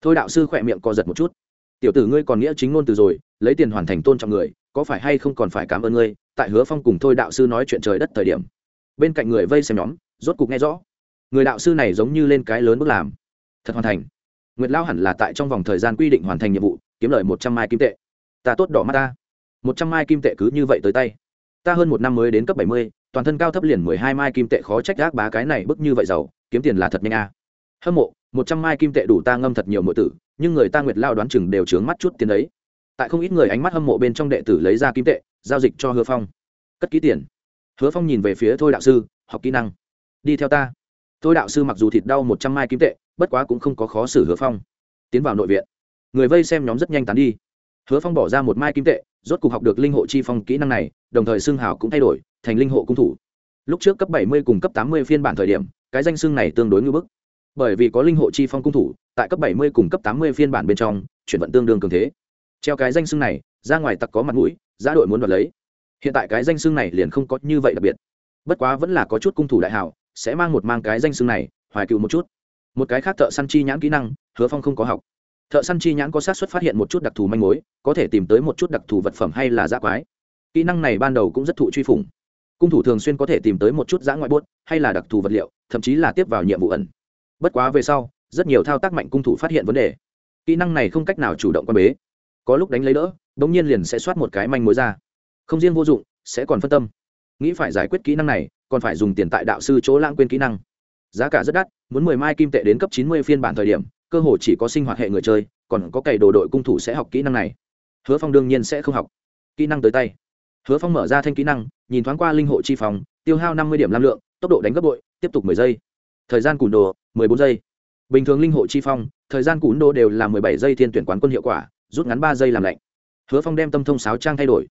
Thôi đạo sư khỏe miệng co giật một chút. Tiểu tử ngươi còn nghĩa chính ngôn từ rồi, lấy tiền hoàn thành tôn trọng người có phải hay không còn phải cảm ơn ngươi, tại hứa phong cùng thôi đạo sư nói chuyện trời đất thời điểm. Bên cạnh người vây xem nhóm, rốt cục nghe rõ. Người đạo sư này giống như lên cái lớn bước làm. Thật hoàn thành. Nguyệt lao hẳn là tại trong vòng thời gian quy định hoàn thành nhiệm vụ, kiếm lời một trăm mai kim tệ. Ta tốt đỏ mắt ta. Một trăm mai kim tệ cứ như vậy tới tay. Ta hơn một năm mới đến cấp bảy mươi, toàn thân cao thấp liền mười hai mai kim tệ khó trách gác bá cái này bức như vậy giàu, kiếm tiền là thật nhanh a. Hâm mộ, một trăm mai kim tệ đủ ta ngâm thật nhiều mượn tử, nhưng người ta nguyệt lao đoán chừng đều trướng mắt chút tiền đấy tại không ít người ánh mắt hâm mộ bên trong đệ tử lấy ra kim tệ, giao dịch cho hứa phong. Cất ký tiền. Hứa phong nhìn về phía thôi đạo sư, học kỹ năng. Đi theo ta. Thôi đạo sư mặc dù thịt đau một trăm mai kim tệ, bất quá cũng không có khó xử hứa phong. Tiến vào nội viện. Người vây xem nhóm rất nhanh tán đi. Hứa phong bỏ ra một mai kim tệ, rốt cuộc học được linh hộ chi phong kỹ năng này, đồng thời xương hào cũng thay đổi, thành linh hộ cung thủ. Lúc trước cấp bảy mươi cùng cấp tám mươi phiên bản thời điểm, cái danh xương này tương đối ngưỡng bức. Bởi vì có linh hộ chi phong cung thủ, tại cấp bảy mươi cùng cấp tám mươi phiên bản bên trong, chuyển vận tương đương cường thế treo cái danh xưng này, ra ngoài tặc có mặt mũi giá đội muốn đoạt lấy. Hiện tại cái danh xưng này liền không có như vậy đặc biệt. Bất quá vẫn là có chút cung thủ đại hảo, sẽ mang một mang cái danh xưng này, hoài cựu một chút. Một cái khác thợ săn chi nhãn kỹ năng, hứa phong không có học. Thợ săn chi nhãn có sát xuất phát hiện một chút đặc thù manh mối, có thể tìm tới một chút đặc thù vật phẩm hay là giã quái. Kỹ năng này ban đầu cũng rất thụ truy phủng. Cung thủ thường xuyên có thể tìm tới một chút giã ngoại bốt, hay là đặc thù vật liệu, thậm chí là tiếp vào nhiệm vụ ẩn. Bất quá về sau, rất nhiều thao tác mạnh cung thủ phát hiện vấn đề. Kỹ năng này không cách nào chủ động quan bế có lúc đánh lấy đỡ đ ỗ n g nhiên liền sẽ soát một cái manh mối ra. Không riêng vô dụng, sẽ còn phân tâm. Nghĩ phải giải quyết kỹ năng này, còn phải dùng tiền tại đạo sư chỗ lãng quên kỹ năng. Giá cả rất đắt, muốn mười mai kim tệ đến cấp chín mươi phiên bản thời điểm, cơ hồ chỉ có sinh hoạt hệ người chơi, còn có cày đồ đội cung thủ sẽ học kỹ năng này. Hứa phong đương nhiên sẽ không học. Kỹ năng tới tay. Hứa phong mở ra thanh kỹ năng, nhìn thoáng qua linh hộ chi phòng, tiêu hao năm mươi điểm lam lượng, tốc độ đánh gấp bội, tiếp tục mười giây. Thời gian cùn đồ, mười bốn giây. Bình thường linh hộ chi phong thời gian cùn đồ đều là mười bảy giây thiên tuyển quán quân hiệu quả rút ngắn ba giây làm lạnh. Hứa phong đem tâm thông sáo trang thay đổi.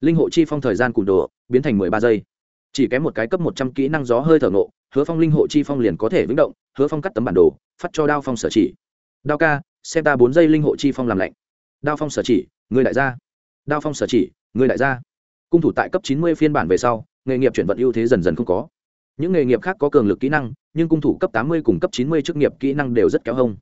Linh hộ chi phong thời gian cùn đồ, biến thành mười ba giây. Chỉ kém một cái cấp một trăm kỹ năng gió hơi thở nộ hứa phong linh hộ chi phong liền có thể vĩnh động, hứa phong cắt tấm bản đồ, phát cho đao phong sở chỉ. Đao ca, xem ta bốn giây linh hộ chi phong làm lạnh. Đao phong sở chỉ người đại gia đao phong sở chỉ người đại gia cung thủ tại cấp chín mươi phiên bản về sau, nghề nghiệp chuyển vận ưu thế dần dần không có. Những nghề nghiệp khác có cường lực kỹ năng, nhưng cung thủ cấp tám mươi cùng cấp chín mươi chức nghiệp kỹ năng đều rất kéo hông.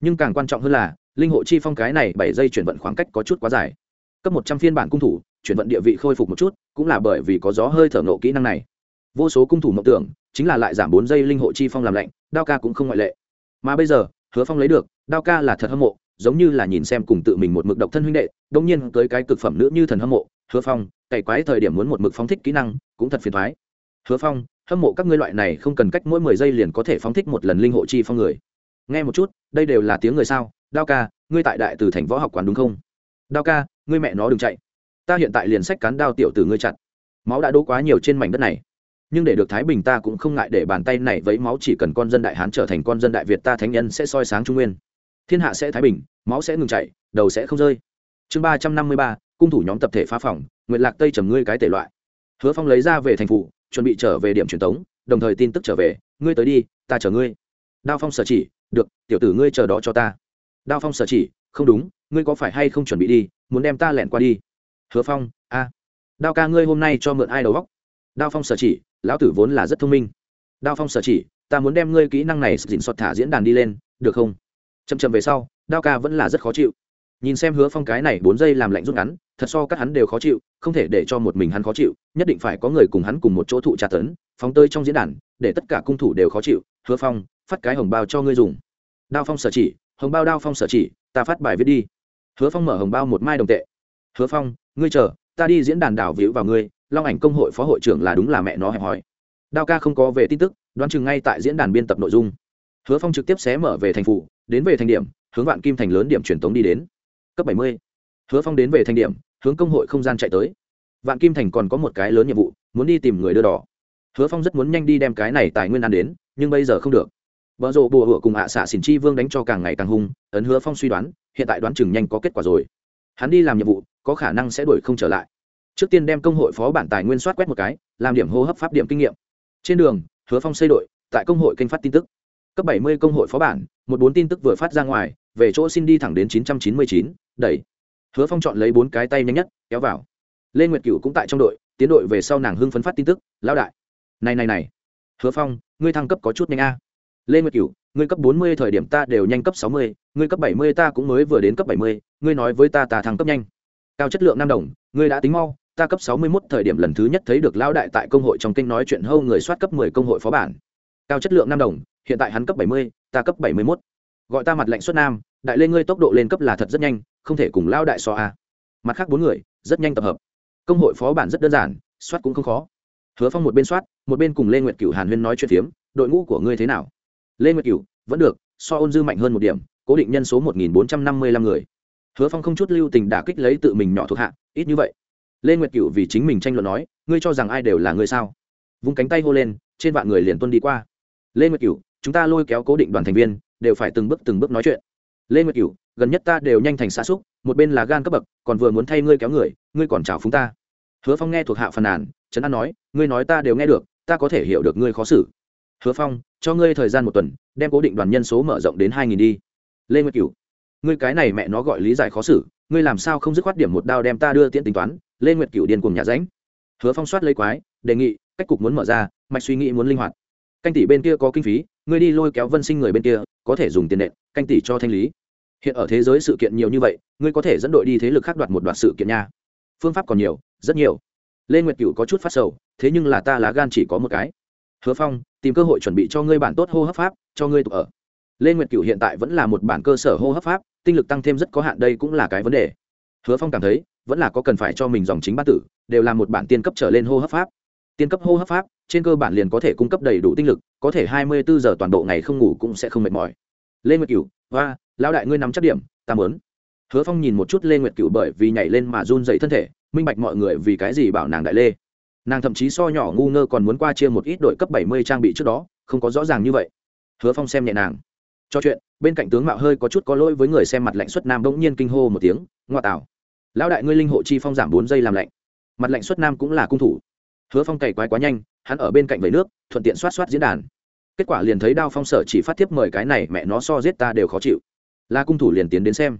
Nhưng càng quan trọng hơn là linh hộ chi phong cái này bảy giây chuyển vận khoảng cách có chút quá dài. Cấp một trăm phiên bản cung thủ, chuyển vận địa vị khôi phục một chút, cũng là bởi vì có gió hơi thở nộ kỹ năng này. Vô số cung thủ mộng tưởng, chính là lại giảm bốn giây linh hộ chi phong làm lạnh, đao ca cũng không ngoại lệ. Mà bây giờ, hứa phong lấy được, đao ca là thật hâm mộ, giống như là nhìn xem cùng tự mình một mực độc thân huynh đệ đông nhiên tới cái cực phẩm nữ như thần hâm mộ, hứa phong, cày quái thời điểm muốn một mực phóng thích kỹ năng, cũng thật phiền thoái. Hứa phong, hâm mộ các ngươi loại này không cần cách mỗi mười giây liền có thể phóng thích một lần linh hộ chi phong người. Nghe một chút, đây đều là tiếng người sao? Đao ca, ngươi tại đại từ thành võ học quán đúng không? Đao ca, ngươi mẹ nó đừng chạy. Ta hiện tại liền sách cán đao tiểu từ ngươi chặn máu đã đỗ quá nhiều trên mảnh đất này. Nhưng để được thái bình ta cũng không ngại để bàn tay này vấy máu chỉ cần con dân đại hán trở thành con dân đại việt ta thánh nhân sẽ soi sáng trung nguyên. Thiên hạ sẽ thái bình, máu sẽ ngừng chạy đầu sẽ không rơi. Chương ba trăm năm mươi ba, cung thủ nhóm tập thể phá phòng nguyện lạc tây trầm ngươi cái tể loại. Hứa phong lấy ra về thành phủ chuẩn bị trở về điểm truyền tống, đồng thời tin tức trở về, ngươi tới đi, ta chờ ngươi. Đao phong sở chỉ, được, tiểu tử ngươi chờ đó cho ta đao phong sở chỉ, không đúng, ngươi có phải hay không chuẩn bị đi, muốn đem ta lẹn qua đi? Hứa phong, a. Đao ca ngươi hôm nay cho mượn ai đầu góc đao phong sở chỉ, lão tử vốn là rất thông minh. Đao phong sở chỉ, ta muốn đem ngươi kỹ năng này dịn sọt thả diễn đàn đi lên, được không? Chậm chậm về sau, đao ca vẫn là rất khó chịu. Nhìn xem hứa phong cái này bốn giây làm lạnh rút ngắn, thật so các hắn đều khó chịu, không thể để cho một mình hắn khó chịu, nhất định phải có người cùng hắn cùng một chỗ thụ tra tấn, phóng tơi trong diễn đàn, để tất cả cung thủ đều khó chịu. Hứa phong, phát cái hồng bao cho ngươi dùng. Đao phong sở chỉ hồng bao đao phong sở chỉ, ta phát bài viết đi. Hứa phong mở hồng bao một mai đồng tệ. Hứa phong, ngươi chờ, ta đi diễn đàn đảo víu vào ngươi, long ảnh công hội phó hội trưởng là đúng là mẹ nó hẹp hòi. Đao ca không có về tin tức, đoán chừng ngay tại diễn đàn biên tập nội dung. Hứa phong trực tiếp xé mở về thành phủ, đến về thành điểm, hướng vạn kim thành lớn điểm truyền tống đi đến. Cấp bảy mươi. Hứa phong đến về thành điểm, hướng công hội không gian chạy tới. Vạn kim thành còn có một cái lớn nhiệm vụ, muốn đi tìm người đưa đỏ. Hứa phong rất muốn nhanh đi đem cái này tài nguyên ăn đến, nhưng bây giờ không được vợ rộ bùa hựa cùng ạ xạ xỉn chi vương đánh cho càng ngày càng hung ấn hứa phong suy đoán hiện tại đoán chừng nhanh có kết quả rồi. Hắn đi làm nhiệm vụ có khả năng sẽ đuổi không trở lại. Trước tiên đem công hội phó bản tài nguyên soát quét một cái làm điểm hô hấp pháp điểm kinh nghiệm. Trên đường hứa phong xây đội tại công hội kênh phát tin tức. Cấp 70 công hội phó bản một bốn tin tức vừa phát ra ngoài về chỗ xin đi thẳng đến 999, đẩy. Hứa phong chọn lấy bốn cái tay nhanh nhất kéo vào. Lê nguyệt cửu cũng tại trong đội tiến đội về sau nàng hưng phấn phát tin tức lão đại này này này hứa phong ngươi thăng cấp có chút nhanh a lê nguyệt cửu ngươi cấp 40 thời điểm ta đều nhanh cấp 60, ngươi cấp 70 ta cũng mới vừa đến cấp 70, ngươi nói với ta ta thăng cấp nhanh. Cao chất lượng năm đồng ngươi đã tính mau ta cấp 61 thời điểm lần thứ nhất thấy được lão đại tại công hội trong kinh nói chuyện hâu người soát cấp 10 công hội phó bản. Cao chất lượng năm đồng hiện tại hắn cấp 70, ta cấp 71. gọi ta mặt lạnh xuất nam đại lên ngươi tốc độ lên cấp là thật rất nhanh không thể cùng Lão đại so a. Mặt khác bốn người rất nhanh tập hợp. Công hội phó bản rất đơn giản soát cũng không khó. Hứa phong một bên soát một bên cùng lê nguyệt cửu hàn huyên nói chuyện phiếm đội ngũ của ngươi thế nào? Lê nguyệt cửu, vẫn được, so ôn dư mạnh hơn một điểm, cố định nhân số một nghìn bốn trăm năm mươi lăm người. Hứa phong không chút lưu tình đả kích lấy tự mình nhỏ thuộc hạ, ít như vậy. Lê nguyệt cửu vì chính mình tranh luận nói, ngươi cho rằng ai đều là ngươi sao? Vung cánh tay hô lên, trên vạn người liền tuân đi qua. Lê nguyệt cửu, chúng ta lôi kéo cố định đoàn thành viên, đều phải từng bước từng bước nói chuyện. Lê nguyệt cửu, gần nhất ta đều nhanh thành xa xúc, một bên là gan cấp bậc, còn vừa muốn thay ngươi kéo người, ngươi còn chào phúng ta. Hứa phong nghe thuộc hạ phàn nàn trấn an nói, ngươi nói ta đều nghe được, ta có thể hiểu được ngươi khó xử. Hứa phong cho ngươi thời gian một tuần, đem cố định đoàn nhân số mở rộng đến hai nghìn đi. Lê nguyệt cửu, ngươi cái này mẹ nó gọi lý giải khó xử, ngươi làm sao không dứt khoát điểm một đao đem ta đưa tiễn tính toán? Lê nguyệt cửu điên cùng nhà ránh hứa phong soát lấy quái, đề nghị, cách cục muốn mở ra, mạch suy nghĩ muốn linh hoạt. Canh tỷ bên kia có kinh phí, ngươi đi lôi kéo vân sinh người bên kia, có thể dùng tiền nện, canh tỷ cho thanh lý. Hiện ở thế giới sự kiện nhiều như vậy, ngươi có thể dẫn đội đi thế lực khác đoạt một đoạt sự kiện nha. Phương pháp còn nhiều, rất nhiều. Lê nguyệt Cửu có chút phát sầu, thế nhưng là ta lá gan chỉ có một cái hứa phong, tìm cơ hội chuẩn bị cho ngươi bản tốt hô hấp pháp, cho ngươi tụ ở. Lê nguyệt Cửu hiện tại vẫn là một bản cơ sở hô hấp pháp, tinh lực tăng thêm rất có hạn đây cũng là cái vấn đề. Hứa phong cảm thấy, vẫn là có cần phải cho mình dòng chính ba tử, đều là một bản tiên cấp trở lên hô hấp pháp. Tiên cấp hô hấp pháp, trên cơ bản liền có thể cung cấp đầy đủ tinh lực, có thể hai mươi bốn giờ toàn bộ ngày không ngủ cũng sẽ không mệt mỏi. Lê nguyệt cửu hoa lão đại ngươi nắm chắc điểm, ta mớn hứa phong nhìn một chút lê nguyệt cửu bởi vì nhảy lên mà run dậy thân thể, minh bạch mọi người vì cái gì bảo nàng đại lê nàng thậm chí so nhỏ ngu ngơ còn muốn qua chia một ít đội cấp bảy mươi trang bị trước đó, không có rõ ràng như vậy. Hứa phong xem nhẹ nàng. Cho chuyện, bên cạnh tướng mạo hơi có chút có lỗi với người xem mặt lạnh xuất nam bỗng nhiên kinh hô một tiếng, ngoa tạo. Lão đại ngươi linh hộ chi phong giảm bốn giây làm lạnh. Mặt lạnh xuất nam cũng là cung thủ. Hứa phong cày quái quá nhanh, hắn ở bên cạnh vẩy nước, thuận tiện xoát xoát diễn đàn. Kết quả liền thấy đao phong sở chỉ phát tiếp mời cái này mẹ nó so giết ta đều khó chịu. La cung thủ liền tiến đến xem.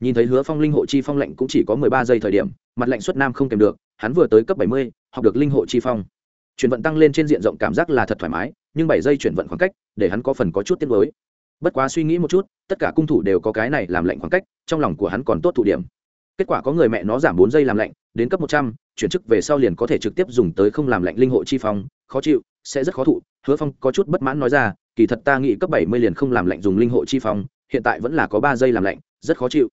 Nhìn thấy hứa phong linh hộ chi phong lệnh cũng chỉ có mười ba giây thời điểm, mặt lệnh xuất nam không kèm được, hắn vừa tới cấp bảy mươi học được linh hộ chi phong. Chuyển vận tăng lên trên diện rộng cảm giác là thật thoải mái, nhưng bảy giây chuyển vận khoảng cách, để hắn có phần có chút tiết mới bất quá suy nghĩ một chút, tất cả cung thủ đều có cái này làm lệnh khoảng cách, trong lòng của hắn còn tốt thụ điểm. Kết quả có người mẹ nó giảm bốn giây làm lệnh đến cấp một trăm, chuyển chức về sau liền có thể trực tiếp dùng tới không làm lệnh linh hộ chi phong, khó chịu, sẽ rất khó thụ. Hứa phong có chút bất mãn nói ra, kỳ thật ta nghĩ cấp bảy mươi liền không làm lệnh dùng linh hộ chi phong, hiện tại vẫn là có ba giây làm lệnh rất khó chịu.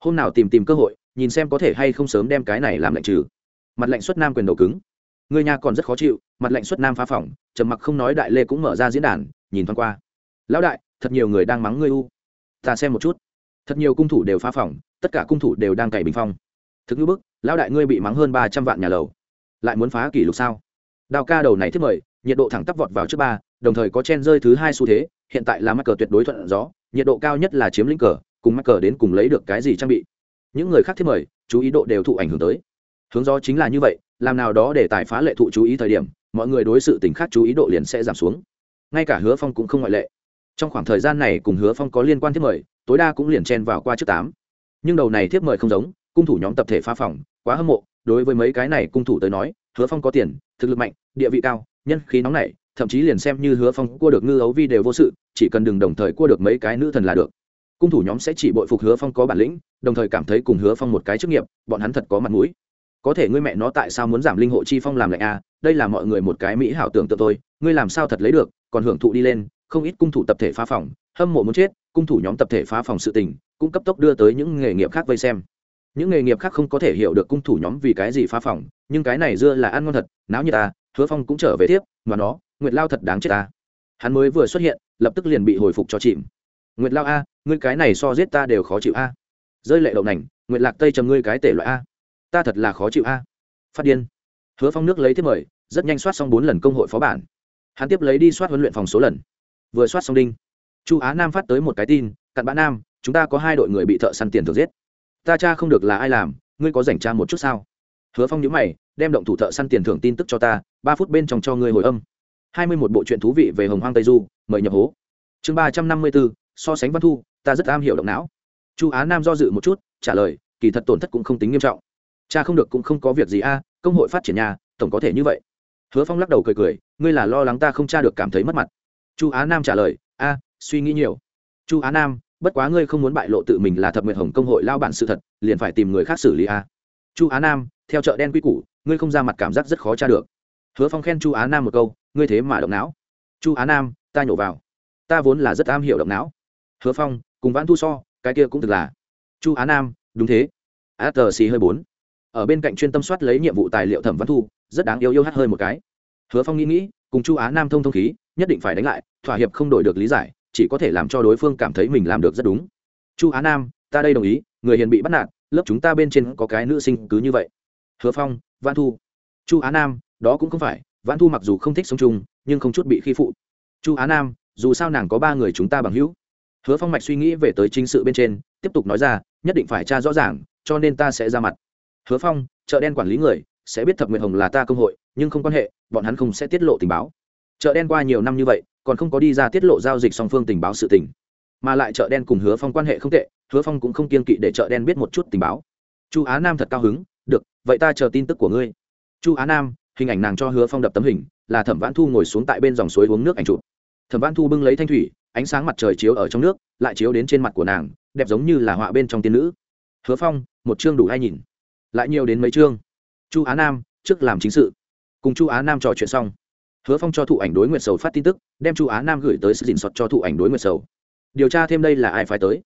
Hôm nào tìm tìm cơ hội, nhìn xem có thể hay không sớm đem cái này làm lệnh trừ. Mặt lệnh xuất nam quyền đầu cứng người nhà còn rất khó chịu, mặt lệnh xuất nam phá phỏng, trầm mặc không nói đại lê cũng mở ra diễn đàn, nhìn thoáng qua. Lão đại, thật nhiều người đang mắng ngươi u. Ta xem một chút. Thật nhiều cung thủ đều phá phỏng, tất cả cung thủ đều đang cày bình phong. Thực ngữ bức, lão đại ngươi bị mắng hơn ba trăm vạn nhà lầu. Lại muốn phá kỷ lục sao? Đào ca đầu này thiết mời, nhiệt độ thẳng tắp vọt vào trước ba, đồng thời có chen rơi thứ hai xu thế, hiện tại là mắc cờ tuyệt đối thuận gió, nhiệt độ cao nhất là chiếm lĩnh cờ, cùng mắc cờ đến cùng lấy được cái gì trang bị. Những người khác thiết mời, chú ý độ đều thụ ảnh hưởng tới hướng gió chính là như vậy, làm nào đó để tài phá lệ thụ chú ý thời điểm, mọi người đối sự tình khác chú ý độ liền sẽ giảm xuống. Ngay cả hứa phong cũng không ngoại lệ. Trong khoảng thời gian này cùng hứa phong có liên quan thiết mời, tối đa cũng liền chen vào qua trước tám. Nhưng đầu này thiết mời không giống, cung thủ nhóm tập thể phá phòng, quá hâm mộ, đối với mấy cái này cung thủ tới nói, hứa phong có tiền, thực lực mạnh, địa vị cao, nhân khí nóng nảy, thậm chí liền xem như hứa phong cua được ngư ấu vi đều vô sự, chỉ cần đừng đồng thời cua được mấy cái nữ thần là được. Cung thủ nhóm sẽ chỉ bội phục hứa phong có bản lĩnh, đồng thời cảm thấy cùng hứa phong một cái chức nghiệp, bọn hắn thật có mặt mũi có thể ngươi mẹ nó tại sao muốn giảm linh hộ chi phong làm lại a à? đây là mọi người một cái mỹ hảo tưởng tượng tôi ngươi làm sao thật lấy được? Còn hưởng thụ đi lên, không ít cung thủ tập thể phá phòng, hâm mộ muốn chết, cung thủ nhóm tập thể phá phòng sự tình, cũng cấp tốc đưa tới những nghề nghiệp khác vây xem. Những nghề nghiệp khác không có thể hiểu được cung thủ nhóm vì cái gì phá phòng, nhưng cái này dưa là ăn ngon thật, náo như ta, hứa phong cũng trở về tiếp, mà nó, nguyệt lao thật đáng chết ta. Hắn mới vừa xuất hiện, lập tức liền bị hồi phục cho chìm. Nguyệt lao a, ngươi cái này so giết ta đều khó chịu a. Rơi lệ đậu nành, nguyệt lạc tây trầm ngươi cái tể loại a ta thật là khó chịu a. Phát điên. Hứa phong nước lấy thiết mời, rất nhanh soát xong bốn lần công hội phó bản. Hắn tiếp lấy đi soát huấn luyện phòng số lần. Vừa soát xong đinh, chu á nam phát tới một cái tin, cặn bã nam, chúng ta có hai đội người bị thợ săn tiền thường giết. Ta cha không được là ai làm, ngươi có dành cha một chút sao? Hứa phong nhữ mày, đem động thủ thợ săn tiền thưởng tin tức cho ta, ba phút bên trong cho ngươi hồi âm. Hai mươi một bộ truyện thú vị về hồng hoang tây du, mời nhập hố. Chương ba trăm năm mươi bốn, so sánh văn thu, ta rất am hiểu động não. Chu á nam do dự một chút, trả lời, kỳ thật tổn thất cũng không tính nghiêm trọng cha không được cũng không có việc gì a, công hội phát triển nhà, tổng có thể như vậy. Hứa phong lắc đầu cười cười, ngươi là lo lắng ta không cha được cảm thấy mất mặt. Chu á nam trả lời, a, suy nghĩ nhiều. Chu á nam, bất quá ngươi không muốn bại lộ tự mình là thập nguyện hồng công hội lao bản sự thật, liền phải tìm người khác xử lý a. Chu á nam, theo chợ đen quy củ, ngươi không ra mặt cảm giác rất khó tra được. Hứa phong khen chu á nam một câu, ngươi thế mà động não. Chu á nam, ta nhổ vào. Ta vốn là rất am hiểu động não. Hứa phong, cùng vãn thu so, cái kia cũng thực là. Chu á nam, đúng thế. A tờ xì hơi bốn ở bên cạnh chuyên tâm soát lấy nhiệm vụ tài liệu thẩm văn thu, rất đáng yêu yêu hát hơi một cái. Hứa phong nghĩ nghĩ, cùng chu á nam thông thông khí, nhất định phải đánh lại, thỏa hiệp không đổi được lý giải, chỉ có thể làm cho đối phương cảm thấy mình làm được rất đúng. Chu á nam, ta đây đồng ý, người hiền bị bắt nạt, lớp chúng ta bên trên có cái nữ sinh cứ như vậy. Hứa phong văn thu. Chu á nam, đó cũng không phải văn thu mặc dù không thích sống chung, nhưng không chút bị khi phụ. Chu á nam, dù sao nàng có ba người chúng ta bằng hữu. Hứa phong mạch suy nghĩ về tới chính sự bên trên, tiếp tục nói ra, nhất định phải tra rõ ràng, cho nên ta sẽ ra mặt hứa phong, chợ đen quản lý người, sẽ biết thập nguyện hồng là ta công hội, nhưng không quan hệ, bọn hắn không sẽ tiết lộ tình báo. Chợ đen qua nhiều năm như vậy, còn không có đi ra tiết lộ giao dịch song phương tình báo sự tình. Mà lại chợ đen cùng hứa phong quan hệ không tệ, hứa phong cũng không kiên kỵ để chợ đen biết một chút tình báo. Chu á nam thật cao hứng, được, vậy ta chờ tin tức của ngươi. Chu á nam, hình ảnh nàng cho hứa phong đập tấm hình, là thẩm vãn thu ngồi xuống tại bên dòng suối uống nước ảnh chụp. Thẩm vãn thu bưng lấy thanh thủy, ánh sáng mặt trời chiếu ở trong nước, lại chiếu đến trên mặt của nàng, đẹp giống như là họa bên trong tiên nữ. Hứa phong, một chương đủ hay nhìn lại nhiều đến mấy chương. Chu á nam, trước làm chính sự. Cùng chu á nam trò chuyện xong, hứa phong cho thụ ảnh đối nguyệt sầu phát tin tức, đem chu á nam gửi tới sự dình sọt cho thụ ảnh đối nguyệt sầu. Điều tra thêm đây là ai phải tới.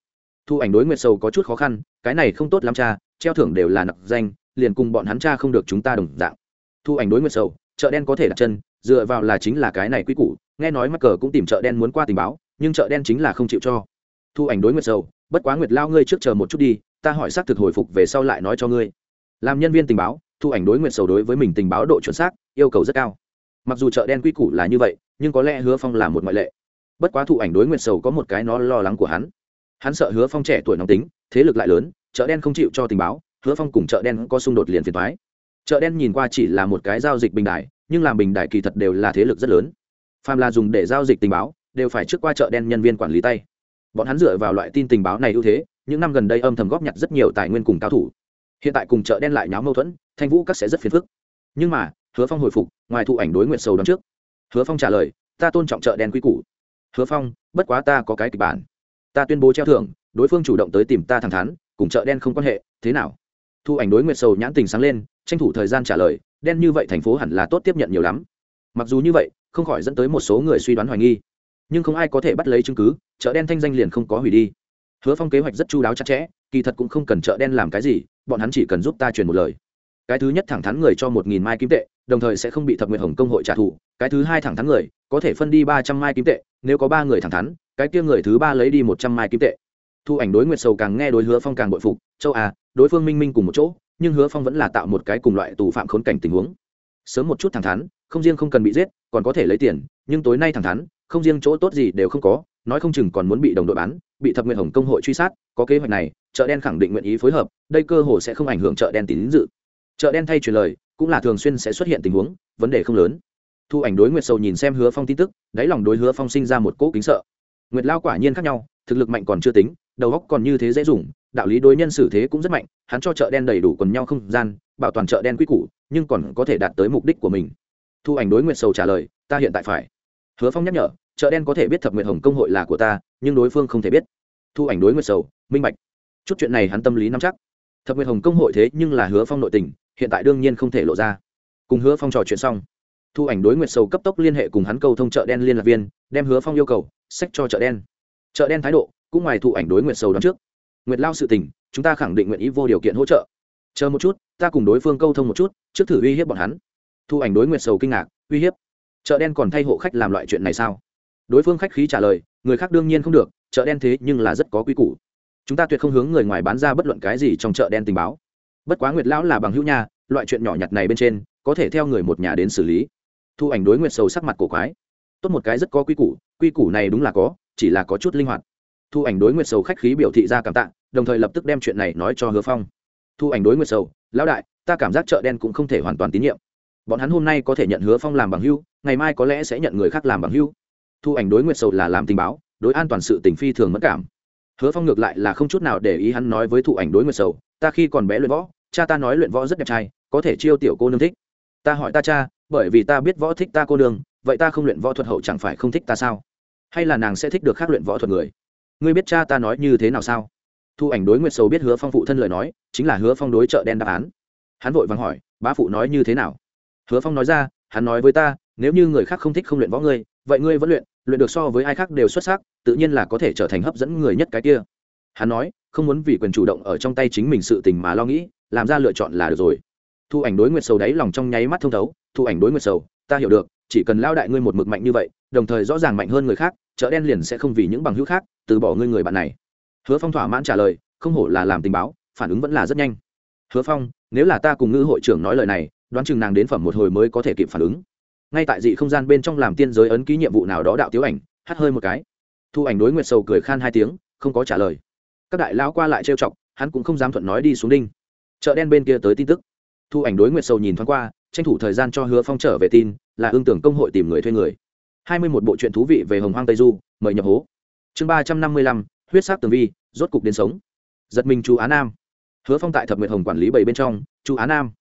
Thụ ảnh đối nguyệt sầu có chút khó khăn, cái này không tốt lắm cha, treo thưởng đều là nặc danh, liền cùng bọn hắn cha không được chúng ta đồng dạng. Thu ảnh đối nguyệt sầu, chợ đen có thể đặt chân, dựa vào là chính là cái này quy củ, nghe nói mắc cờ cũng tìm chợ đen muốn qua tình báo, nhưng chợ đen chính là không chịu cho. Thu ảnh đối nguyệt sầu, bất quá nguyệt lao ngươi trước chờ một chút đi, ta hỏi xác thực hồi phục về sau lại nói cho ngươi làm nhân viên tình báo, thu ảnh đối nguyện sầu đối với mình tình báo độ chuẩn xác, yêu cầu rất cao. Mặc dù chợ đen quy củ là như vậy, nhưng có lẽ hứa phong là một ngoại lệ. Bất quá thụ ảnh đối nguyện sầu có một cái nó lo lắng của hắn. Hắn sợ hứa phong trẻ tuổi nóng tính, thế lực lại lớn, chợ đen không chịu cho tình báo, hứa phong cùng chợ đen có xung đột liền phiền thoái chợ đen nhìn qua chỉ là một cái giao dịch bình đại nhưng làm bình đại kỳ thật đều là thế lực rất lớn. Phàm là dùng để giao dịch tình báo, đều phải trước qua chợ đen nhân viên quản lý tay. Bọn hắn dựa vào loại tin tình báo này ưu thế, những năm gần đây âm thầm góp nhặt rất nhiều tài nguyên cùng cao thủ hiện tại cùng chợ đen lại nháo mâu thuẫn, thanh vũ các sẽ rất phiền phức. Nhưng mà, hứa phong hồi phục, ngoài thụ ảnh đối nguyện sầu đón trước. Hứa phong trả lời, ta tôn trọng chợ đen quy củ. Hứa phong, bất quá ta có cái kịch bản. Ta tuyên bố treo thưởng, đối phương chủ động tới tìm ta thẳng thắn, cùng chợ đen không quan hệ, thế nào? Thu ảnh đối nguyệt sầu nhãn tình sáng lên, tranh thủ thời gian trả lời, đen như vậy thành phố hẳn là tốt tiếp nhận nhiều lắm. Mặc dù như vậy, không khỏi dẫn tới một số người suy đoán hoài nghi. Nhưng không ai có thể bắt lấy chứng cứ, chợ đen thanh danh liền không có hủy đi hứa phong kế hoạch rất chu đáo chặt chẽ, kỳ thật cũng không cần chợ đen làm cái gì, bọn hắn chỉ cần giúp ta truyền một lời. Cái thứ nhất thẳng thắn người cho một nghìn mai kim tệ, đồng thời sẽ không bị thập nguyện hồng công hội trả thù. Cái thứ hai thẳng thắn người, có thể phân đi ba trăm mai kim tệ, nếu có ba người thẳng thắn, cái kia người thứ ba lấy đi một trăm mai kim tệ. Thu ảnh đối nguyệt sầu càng nghe đối hứa phong càng bội phục, châu à đối phương minh minh cùng một chỗ, nhưng hứa phong vẫn là tạo một cái cùng loại tù phạm khốn cảnh tình huống. Sớm một chút thẳng thắn, không riêng không cần bị giết, còn có thể lấy tiền, nhưng tối nay thẳng thắn, không riêng chỗ tốt gì đều không có, nói không chừng còn muốn bị đồng đội bán bị thập nguyện hồng công hội truy sát, có kế hoạch này, chợ đen khẳng định nguyện ý phối hợp, đây cơ hồ sẽ không ảnh hưởng chợ đen tín dự. Chợ đen thay truyền lời, cũng là thường xuyên sẽ xuất hiện tình huống, vấn đề không lớn. Thu ảnh đối nguyệt sầu nhìn xem hứa phong tin tức, đáy lòng đối hứa phong sinh ra một cỗ kính sợ. Nguyệt lao quả nhiên khác nhau, thực lực mạnh còn chưa tính, đầu óc còn như thế dễ dùng, đạo lý đối nhân xử thế cũng rất mạnh, hắn cho chợ đen đầy đủ quần nhau không gian, bảo toàn chợ đen quy củ, nhưng còn có thể đạt tới mục đích của mình. Thu ảnh đối nguyệt sầu trả lời, ta hiện tại phải. Hứa phong nhắc nhở chợ đen có thể biết thập nguyện hồng công hội là của ta, nhưng đối phương không thể biết. Thu ảnh đối nguyệt sầu, minh bạch. Chút chuyện này hắn tâm lý nắm chắc. Thập nguyện hồng công hội thế nhưng là hứa phong nội tình, hiện tại đương nhiên không thể lộ ra. Cùng hứa phong trò chuyện xong, thu ảnh đối nguyệt sầu cấp tốc liên hệ cùng hắn cầu thông chợ đen liên lạc viên, đem hứa phong yêu cầu, sách cho chợ đen. Chợ đen thái độ, cũng ngoài thu ảnh đối nguyệt sầu đón trước. Nguyệt lao sự tình, chúng ta khẳng định nguyện ý vô điều kiện hỗ trợ. Chờ một chút, ta cùng đối phương câu thông một chút, trước thử uy hiếp bọn hắn. Thu ảnh đối nguyệt sầu kinh ngạc, uy hiếp. Chợ đen còn thay hộ khách làm loại chuyện này sao? Đối phương khách khí trả lời, người khác đương nhiên không được, chợ đen thế nhưng là rất có quy củ. Chúng ta tuyệt không hướng người ngoài bán ra bất luận cái gì trong chợ đen tình báo. Bất quá nguyệt lão là bằng hữu nha, loại chuyện nhỏ nhặt này bên trên, có thể theo người một nhà đến xử lý. Thu ảnh đối nguyệt sầu sắc mặt cổ quái. Tốt một cái rất có quy củ quy củ này đúng là có, chỉ là có chút linh hoạt. Thu ảnh đối nguyệt sầu khách khí biểu thị ra cảm tạ, đồng thời lập tức đem chuyện này nói cho hứa phong. Thu ảnh đối nguyệt sầu, lão đại, ta cảm giác chợ đen cũng không thể hoàn toàn tín nhiệm. Bọn hắn hôm nay có thể nhận hứa phong làm bằng hưu ngày mai có lẽ sẽ nhận người khác làm bằng hưu thu ảnh đối nguyệt sầu là làm tình báo, đối an toàn sự tình phi thường mất cảm. Hứa phong ngược lại là không chút nào để ý hắn nói với thụ ảnh đối nguyệt sầu, ta khi còn bé luyện võ, cha ta nói luyện võ rất đẹp trai, có thể chiêu tiểu cô nương thích. Ta hỏi ta cha, bởi vì ta biết võ thích ta cô nương, vậy ta không luyện võ thuật hậu chẳng phải không thích ta sao? Hay là nàng sẽ thích được khác luyện võ thuật người? Ngươi biết cha ta nói như thế nào sao? Thu ảnh đối nguyệt sầu biết hứa phong phụ thân lời nói, chính là hứa phong đối chợ đen đáp án. Hắn vội vàng hỏi, bá phụ nói như thế nào? Hứa phong nói ra, hắn nói với ta, nếu như người khác không thích không luyện võ ngươi vậy ngươi vẫn luyện luyện được so với ai khác đều xuất sắc, tự nhiên là có thể trở thành hấp dẫn người nhất cái kia. Hắn nói, không muốn vì quyền chủ động ở trong tay chính mình sự tình mà lo nghĩ, làm ra lựa chọn là được rồi. Thu ảnh đối nguyệt sầu đáy lòng trong nháy mắt thông thấu, thu ảnh đối nguyệt sầu, ta hiểu được, chỉ cần lao đại ngươi một mực mạnh như vậy, đồng thời rõ ràng mạnh hơn người khác, chợ đen liền sẽ không vì những bằng hữu khác, từ bỏ ngươi người bạn này. Hứa phong thỏa mãn trả lời, không hổ là làm tình báo, phản ứng vẫn là rất nhanh. Hứa phong, nếu là ta cùng ngư hội trưởng nói lời này, đoán chừng nàng đến phẩm một hồi mới có thể kịp phản ứng ngay tại dị không gian bên trong làm tiên giới ấn ký nhiệm vụ nào đó đạo tiếu ảnh, hắt hơi một cái. Thu ảnh đối nguyệt sầu cười khan hai tiếng, không có trả lời. Các đại lão qua lại trêu chọc, hắn cũng không dám thuận nói đi xuống đinh. Chợ đen bên kia tới tin tức. Thu ảnh đối nguyệt sầu nhìn thoáng qua, tranh thủ thời gian cho hứa phong trở về tin, là ương tưởng công hội tìm người thuê người. Hai mươi một bộ truyện thú vị về hồng hoang tây du, mời nhập hố. Chương ba trăm năm mươi lăm, huyết sắc tường vi, rốt cục đến sống. Giật mình chú á nam. Hứa phong tại thập nguyệt hồng quản lý bảy bên trong chú á nam.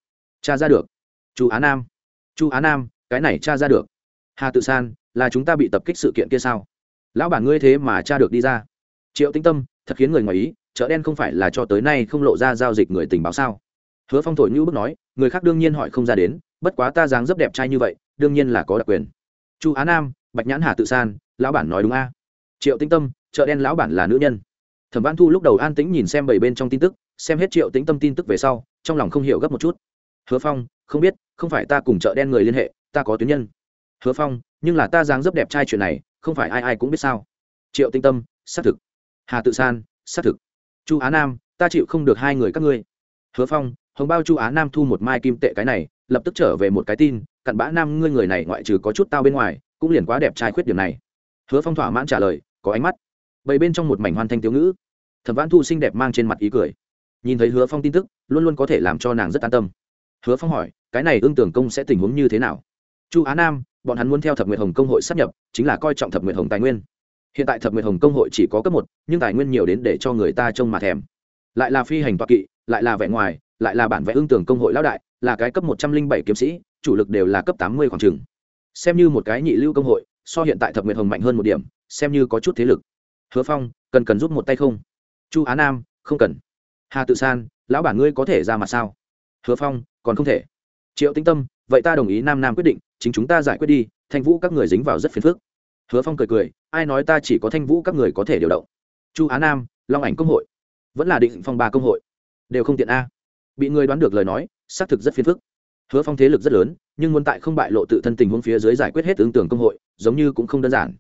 Cha ra được. Chú á nam. Chú á nam cái này cha ra được. Hà tự san, là chúng ta bị tập kích sự kiện kia sao? Lão bản ngươi thế mà cha được đi ra. Triệu tĩnh tâm, thật khiến người ngoài ý, chợ đen không phải là cho tới nay không lộ ra giao dịch người tình báo sao? Hứa phong thổi như bước nói, người khác đương nhiên hỏi không ra đến, bất quá ta dáng rất đẹp trai như vậy, đương nhiên là có đặc quyền. Chu á nam, bạch nhãn hà tự san, lão bản nói đúng a. Triệu tĩnh tâm, chợ đen lão bản là nữ nhân. Thẩm văn thu lúc đầu an tĩnh nhìn xem bảy bên trong tin tức, xem hết triệu tĩnh tâm tin tức về sau, trong lòng không hiểu gấp một chút. Hứa phong, không biết, không phải ta cùng chợ đen người liên hệ ta có tuyến nhân. Hứa phong, nhưng là ta dáng dấp đẹp trai chuyện này, không phải ai ai cũng biết sao. Triệu tinh tâm, xác thực. Hà tự san, xác thực. Chu á nam, ta chịu không được hai người các ngươi. Hứa phong, hồng bao chu á nam thu một mai kim tệ cái này, lập tức trở về một cái tin, cặn bã nam ngươi người này ngoại trừ có chút tao bên ngoài, cũng liền quá đẹp trai khuyết điểm này. Hứa phong thỏa mãn trả lời, có ánh mắt. Bầy bên trong một mảnh hoàn thanh thiếu ngữ. Thẩm vãn thu xinh đẹp mang trên mặt ý cười. Nhìn thấy hứa phong tin tức, luôn luôn có thể làm cho nàng rất an tâm. Hứa phong hỏi, cái này ương tưởng công sẽ tình huống như thế nào? Chu á nam, bọn hắn muốn theo thập nguyệt hồng công hội sắp nhập, chính là coi trọng thập nguyệt hồng tài nguyên. Hiện tại thập nguyệt hồng công hội chỉ có cấp một, nhưng tài nguyên nhiều đến để cho người ta trông mà thèm. Lại là phi hành toa kỵ, lại là vẻ ngoài, lại là bản vẽ ương tưởng công hội lão đại, là cái cấp một trăm linh bảy kiếm sĩ, chủ lực đều là cấp tám mươi khoảng trừng xem như một cái nhị lưu công hội, so hiện tại thập nguyệt hồng mạnh hơn một điểm, xem như có chút thế lực. Hứa phong, cần cần giúp một tay không? Chu á nam, không cần. Hà tự san, lão bản ngươi có thể ra mặt sao? Hứa phong, còn không thể. Triệu tĩnh tâm, vậy ta đồng ý nam nam quyết định chính chúng ta giải quyết đi, thanh vũ các người dính vào rất phiền phức. Hứa phong cười cười, ai nói ta chỉ có thanh vũ các người có thể điều động? Chu á nam, long ảnh công hội, vẫn là định phong ba công hội, đều không tiện a. Bị người đoán được lời nói, xác thực rất phiền phức. Hứa phong thế lực rất lớn, nhưng muốn tại không bại lộ tự thân tình huống phía dưới giải quyết hết ứng tưởng công hội, giống như cũng không đơn giản.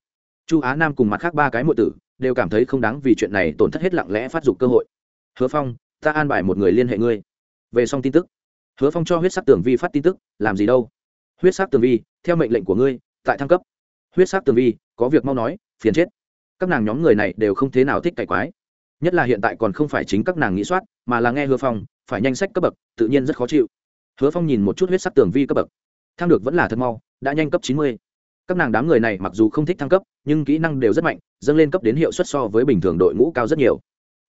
Chu á nam cùng mặt khác ba cái mọi tử, đều cảm thấy không đáng vì chuyện này tổn thất hết lặng lẽ phát dục cơ hội. Hứa phong, ta an bài một người liên hệ ngươi. Về xong tin tức. Hứa phong cho huyết sắc tưởng vi phát tin tức, làm gì đâu? Huyết sắc tường vi, theo mệnh lệnh của ngươi, tại thăng cấp. Huyết sắc tường vi, có việc mau nói, phiền chết. Các nàng nhóm người này đều không thế nào thích cải quái. Nhất là hiện tại còn không phải chính các nàng nghĩ soát, mà là nghe hứa phong, phải nhanh sách cấp bậc, tự nhiên rất khó chịu. Hứa phong nhìn một chút huyết sắc tường vi cấp bậc. Thăng được vẫn là thật mau, đã nhanh cấp chín mươi. Các nàng đám người này mặc dù không thích thăng cấp, nhưng kỹ năng đều rất mạnh, dâng lên cấp đến hiệu suất so với bình thường đội ngũ cao rất nhiều.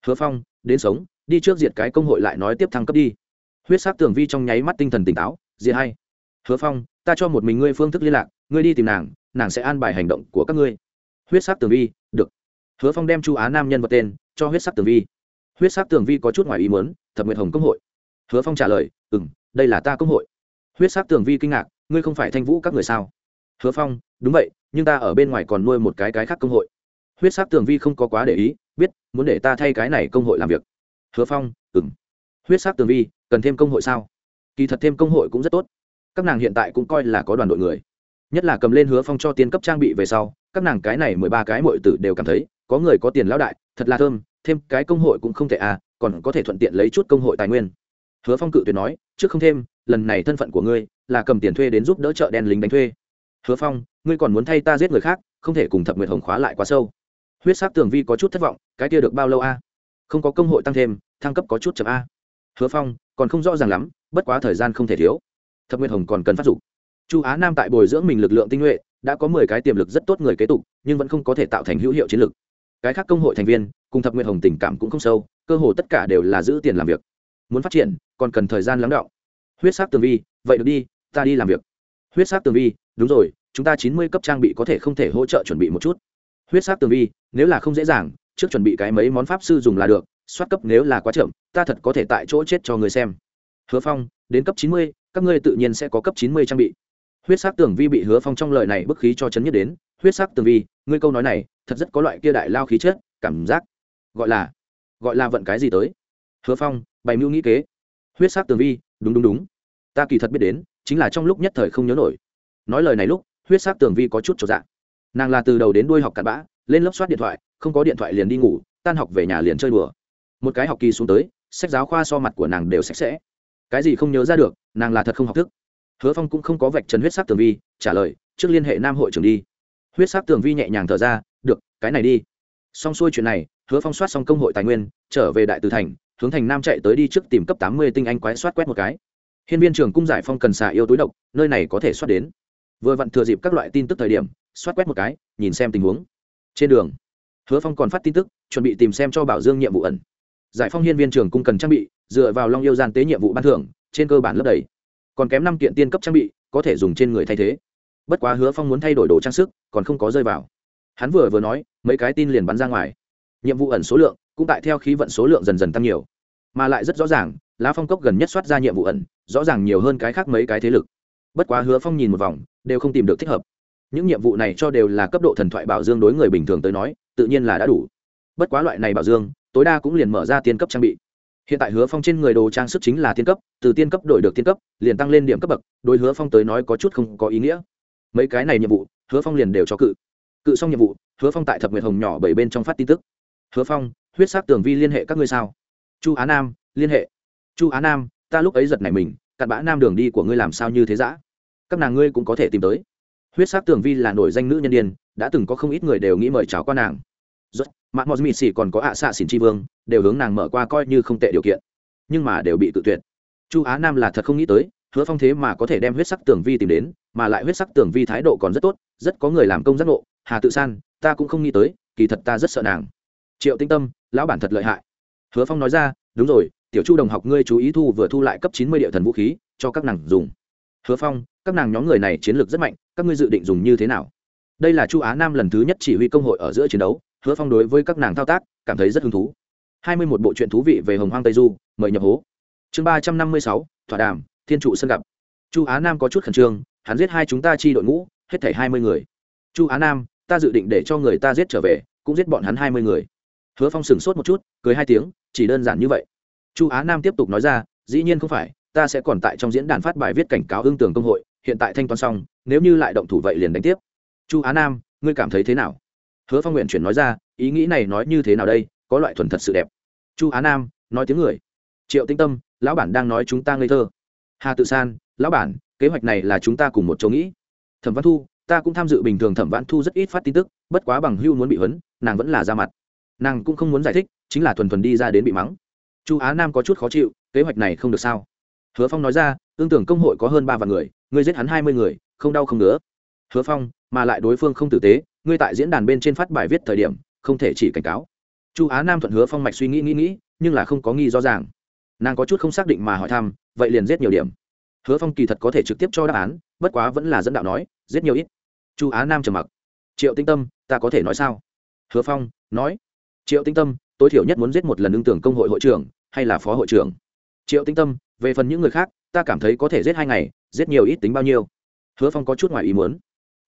Hứa phong, đến sống, đi trước diệt cái công hội lại nói tiếp thăng cấp đi. Huyết Sát tường vi trong nháy mắt tinh thần tỉnh táo, diệt hay hứa phong ta cho một mình ngươi phương thức liên lạc, ngươi đi tìm nàng nàng sẽ an bài hành động của các ngươi. Huyết sắc tường vi, được. Hứa phong đem chu á nam nhân vật tên cho huyết sắc tường vi. Huyết sắc tường vi có chút ngoài ý muốn, thập nguyện hồng công hội. Hứa phong trả lời ừ m đây là ta công hội. Huyết sắc tường vi kinh ngạc, ngươi không phải thanh vũ các người sao? Hứa phong, đúng vậy, nhưng ta ở bên ngoài còn nuôi một cái cái khác công hội. Huyết sắc tường vi không có quá để ý, biết, muốn để ta thay cái này công hội làm việc. Hứa phong ừ m huyết sắc tường vi, cần thêm công hội sao? Kỳ thật thêm công hội cũng rất tốt các nàng hiện tại cũng coi là có đoàn đội người. Nhất là cầm lên hứa phong cho tiên cấp trang bị về sau, các nàng cái này mười ba cái mọi tử đều cảm thấy, có người có tiền lão đại, thật là thơm, thêm cái công hội cũng không thể à còn có thể thuận tiện lấy chút công hội tài nguyên. Hứa phong cự tuyệt nói, trước không thêm, lần này thân phận của ngươi là cầm tiền thuê đến giúp đỡ chợ đen lính đánh thuê. Hứa phong, ngươi còn muốn thay ta giết người khác, không thể cùng thập nguyệt hồng khóa lại quá sâu. Huyết sắc tường vi có chút thất vọng, cái kia được bao lâu a? Không có công hội tăng thêm, thăng cấp có chút chậm a. Hứa phong, còn không rõ ràng lắm, bất quá thời gian không thể thiếu thập nguyệt hồng còn cần phát dục. Chu á nam tại bồi dưỡng mình lực lượng tinh nhuệ, đã có mười cái tiềm lực rất tốt người kế tục, nhưng vẫn không có thể tạo thành hữu hiệu chiến lược. cái khác công hội thành viên, cùng thập Nguyên hồng tình cảm cũng không sâu, cơ hồ tất cả đều là giữ tiền làm việc. Muốn phát triển, còn cần thời gian lắng đọng. Huyết sắc tường vi, vậy được đi, ta đi làm việc. Huyết sắc tường vi, đúng rồi, chúng ta chín mươi cấp trang bị có thể không thể hỗ trợ chuẩn bị một chút. Huyết sắc tường vi, nếu là không dễ dàng, trước chuẩn bị cái mấy món pháp sư dùng là được, soát cấp nếu là quá chậm, ta thật có thể tại chỗ chết cho người xem. Hứa phong, đến cấp chín mươi các ngươi tự nhiên sẽ có cấp chín mươi trang bị. Huyết sắc tường vi bị hứa phong trong lời này bức khí cho chấn nhất đến. Huyết sắc tường vi, ngươi câu nói này, thật rất có loại kia đại lao khí chết cảm giác. Gọi là gọi là vận cái gì tới? Hứa phong, bày mưu nghĩ kế. Huyết sắc tường vi, đúng đúng đúng. Ta kỳ thật biết đến, chính là trong lúc nhất thời không nhớ nổi. Nói lời này lúc, huyết sắc tường vi có chút trọn dạng nàng là từ đầu đến đuôi học cặn bã, lên lớp soát điện thoại, không có điện thoại liền đi ngủ, tan học về nhà liền chơi đùa. Một cái học kỳ xuống tới, sách giáo khoa so mặt của nàng đều sạch sẽ. Cái gì không nhớ ra được nàng là thật không học thức. Hứa phong cũng không có vạch trần huyết sắc tường vi, trả lời, trước liên hệ nam hội trưởng đi. Huyết sắc tường vi nhẹ nhàng thở ra, được, cái này đi. Xong xuôi chuyện này, hứa phong soát xong công hội tài nguyên, trở về đại từ thành, hướng thành nam chạy tới đi trước tìm cấp tám mươi tinh anh quái soát quét một cái. Hiên viên trường cung giải phong cần xả yêu túi độc, nơi này có thể soát đến. Vừa vặn thừa dịp các loại tin tức thời điểm, soát quét một cái, nhìn xem tình huống. Trên đường, hứa phong còn phát tin tức, chuẩn bị tìm xem cho bảo dương nhiệm vụ ẩn. Giải phong hiên viên trường cung cần trang bị, dựa vào long yêu gian tế nhiệm vụ ban thưởng trên cơ bản lấp đầy. Còn kém năm kiện tiên cấp trang bị, có thể dùng trên người thay thế. Bất quá hứa phong muốn thay đổi đồ trang sức, còn không có rơi vào. Hắn vừa vừa nói, mấy cái tin liền bắn ra ngoài. Nhiệm vụ ẩn số lượng, cũng tại theo khí vận số lượng dần dần tăng nhiều. Mà lại rất rõ ràng, lá phong cốc gần nhất soát ra nhiệm vụ ẩn, rõ ràng nhiều hơn cái khác mấy cái thế lực. Bất quá hứa phong nhìn một vòng, đều không tìm được thích hợp. Những nhiệm vụ này cho đều là cấp độ thần thoại bảo dương đối người bình thường tới nói, tự nhiên là đã đủ. Bất quá loại này bảo dương, tối đa cũng liền mở ra tiên cấp trang bị hiện tại hứa phong trên người đồ trang sức chính là tiên cấp, từ tiên cấp đổi được tiên cấp, liền tăng lên điểm cấp bậc, đối hứa phong tới nói có chút không có ý nghĩa. Mấy cái này nhiệm vụ, hứa phong liền đều cho cự. Cự xong nhiệm vụ, hứa phong tại thập nguyệt hồng nhỏ bảy bên trong phát tin tức. Hứa phong, huyết sắc tường vi liên hệ các ngươi sao? Chu á nam, liên hệ. Chu á nam, ta lúc ấy giật này mình, cặn bã nam đường đi của ngươi làm sao như thế giã các nàng ngươi cũng có thể tìm tới. Huyết sắc tường vi là nổi danh nữ nhân đ i ê n đã từng có không ít người đều nghĩ mời chào qua nàng. Rất mạng mò mịt xỉ còn có ạ xạ xỉn tri vương đều hướng nàng mở qua coi như không tệ điều kiện. Nhưng mà đều bị tự tuyệt. Chu á nam là thật không nghĩ tới, hứa phong thế mà có thể đem huyết sắc tường vi tìm đến, mà lại huyết sắc tường vi thái độ còn rất tốt, rất có người làm công giác ngộ. Hà tự san, ta cũng không nghĩ tới, kỳ thật ta rất sợ nàng. Triệu tinh tâm, lão bản thật lợi hại. Hứa phong nói ra, đúng rồi, tiểu chu đồng học ngươi chú ý thu vừa thu lại cấp chín mươi địa thần vũ khí, cho các nàng dùng. Hứa phong, các nàng nhóm người này chiến lược rất mạnh, các ngươi dự định dùng như thế nào? Đây là chu á nam lần thứ nhất chỉ huy công hội ở giữa chiến đấu, hứa phong đối với các nàng thao tác, cảm thấy rất hứng thú hai mươi một bộ truyện thú vị về hồng hoang tây du, mời nhập hố. Chương ba trăm năm mươi sáu, thỏa đàm, thiên trụ sân gặp. Chu á nam có chút khẩn trương, hắn giết hai chúng ta chi đội ngũ, hết thảy hai mươi người. Chu á nam, ta dự định để cho người ta giết trở về, cũng giết bọn hắn hai mươi người. Hứa phong sửng sốt một chút, cười hai tiếng, chỉ đơn giản như vậy. Chu á nam tiếp tục nói ra, dĩ nhiên không phải, ta sẽ còn tại trong diễn đàn phát bài viết cảnh cáo ương tường công hội, hiện tại thanh toán xong, nếu như lại động thủ vậy liền đánh tiếp. Chu á nam, ngươi cảm thấy thế nào? Hứa phong nguyện chuyển nói ra, ý nghĩ này nói như thế nào đây? Có loại thuần thật sự đẹp. Chu á nam, nói tiếng người. Triệu tinh tâm, lão bản đang nói chúng ta ngây thơ. Hà tự san, lão bản, kế hoạch này là chúng ta cùng một chỗ nghĩ. Thẩm văn thu, ta cũng tham dự bình thường thẩm văn thu rất ít phát tin tức, bất quá bằng hưu muốn bị huấn, nàng vẫn là ra mặt. Nàng cũng không muốn giải thích, chính là thuần thuần đi ra đến bị mắng. Chu á nam có chút khó chịu, kế hoạch này không được sao? Hứa phong nói ra tương tưởng công hội có hơn ba vạn người, ngươi giết hắn hai mươi người, không đau không nữa hứa phong, mà lại đối phương không tử tế, ngươi tại diễn đàn bên trên phát bài viết thời điểm, không thể chỉ cảnh cáo chu á nam thuận hứa phong mạch suy nghĩ nghĩ nghĩ, nhưng là không có nghi rõ ràng. Nàng có chút không xác định mà hỏi thăm, vậy liền giết nhiều điểm. Hứa phong kỳ thật có thể trực tiếp cho đáp án, bất quá vẫn là dẫn đạo nói, giết nhiều ít. Chu á nam trầm mặc. Triệu tinh tâm, ta có thể nói sao? Hứa phong, nói. Triệu tinh tâm, tối thiểu nhất muốn giết một lần ưng tưởng công hội hội trưởng, hay là phó hội trưởng? Triệu tinh tâm, về phần những người khác, ta cảm thấy có thể giết hai ngày, giết nhiều ít tính bao nhiêu? Hứa phong có chút ngoài ý muốn.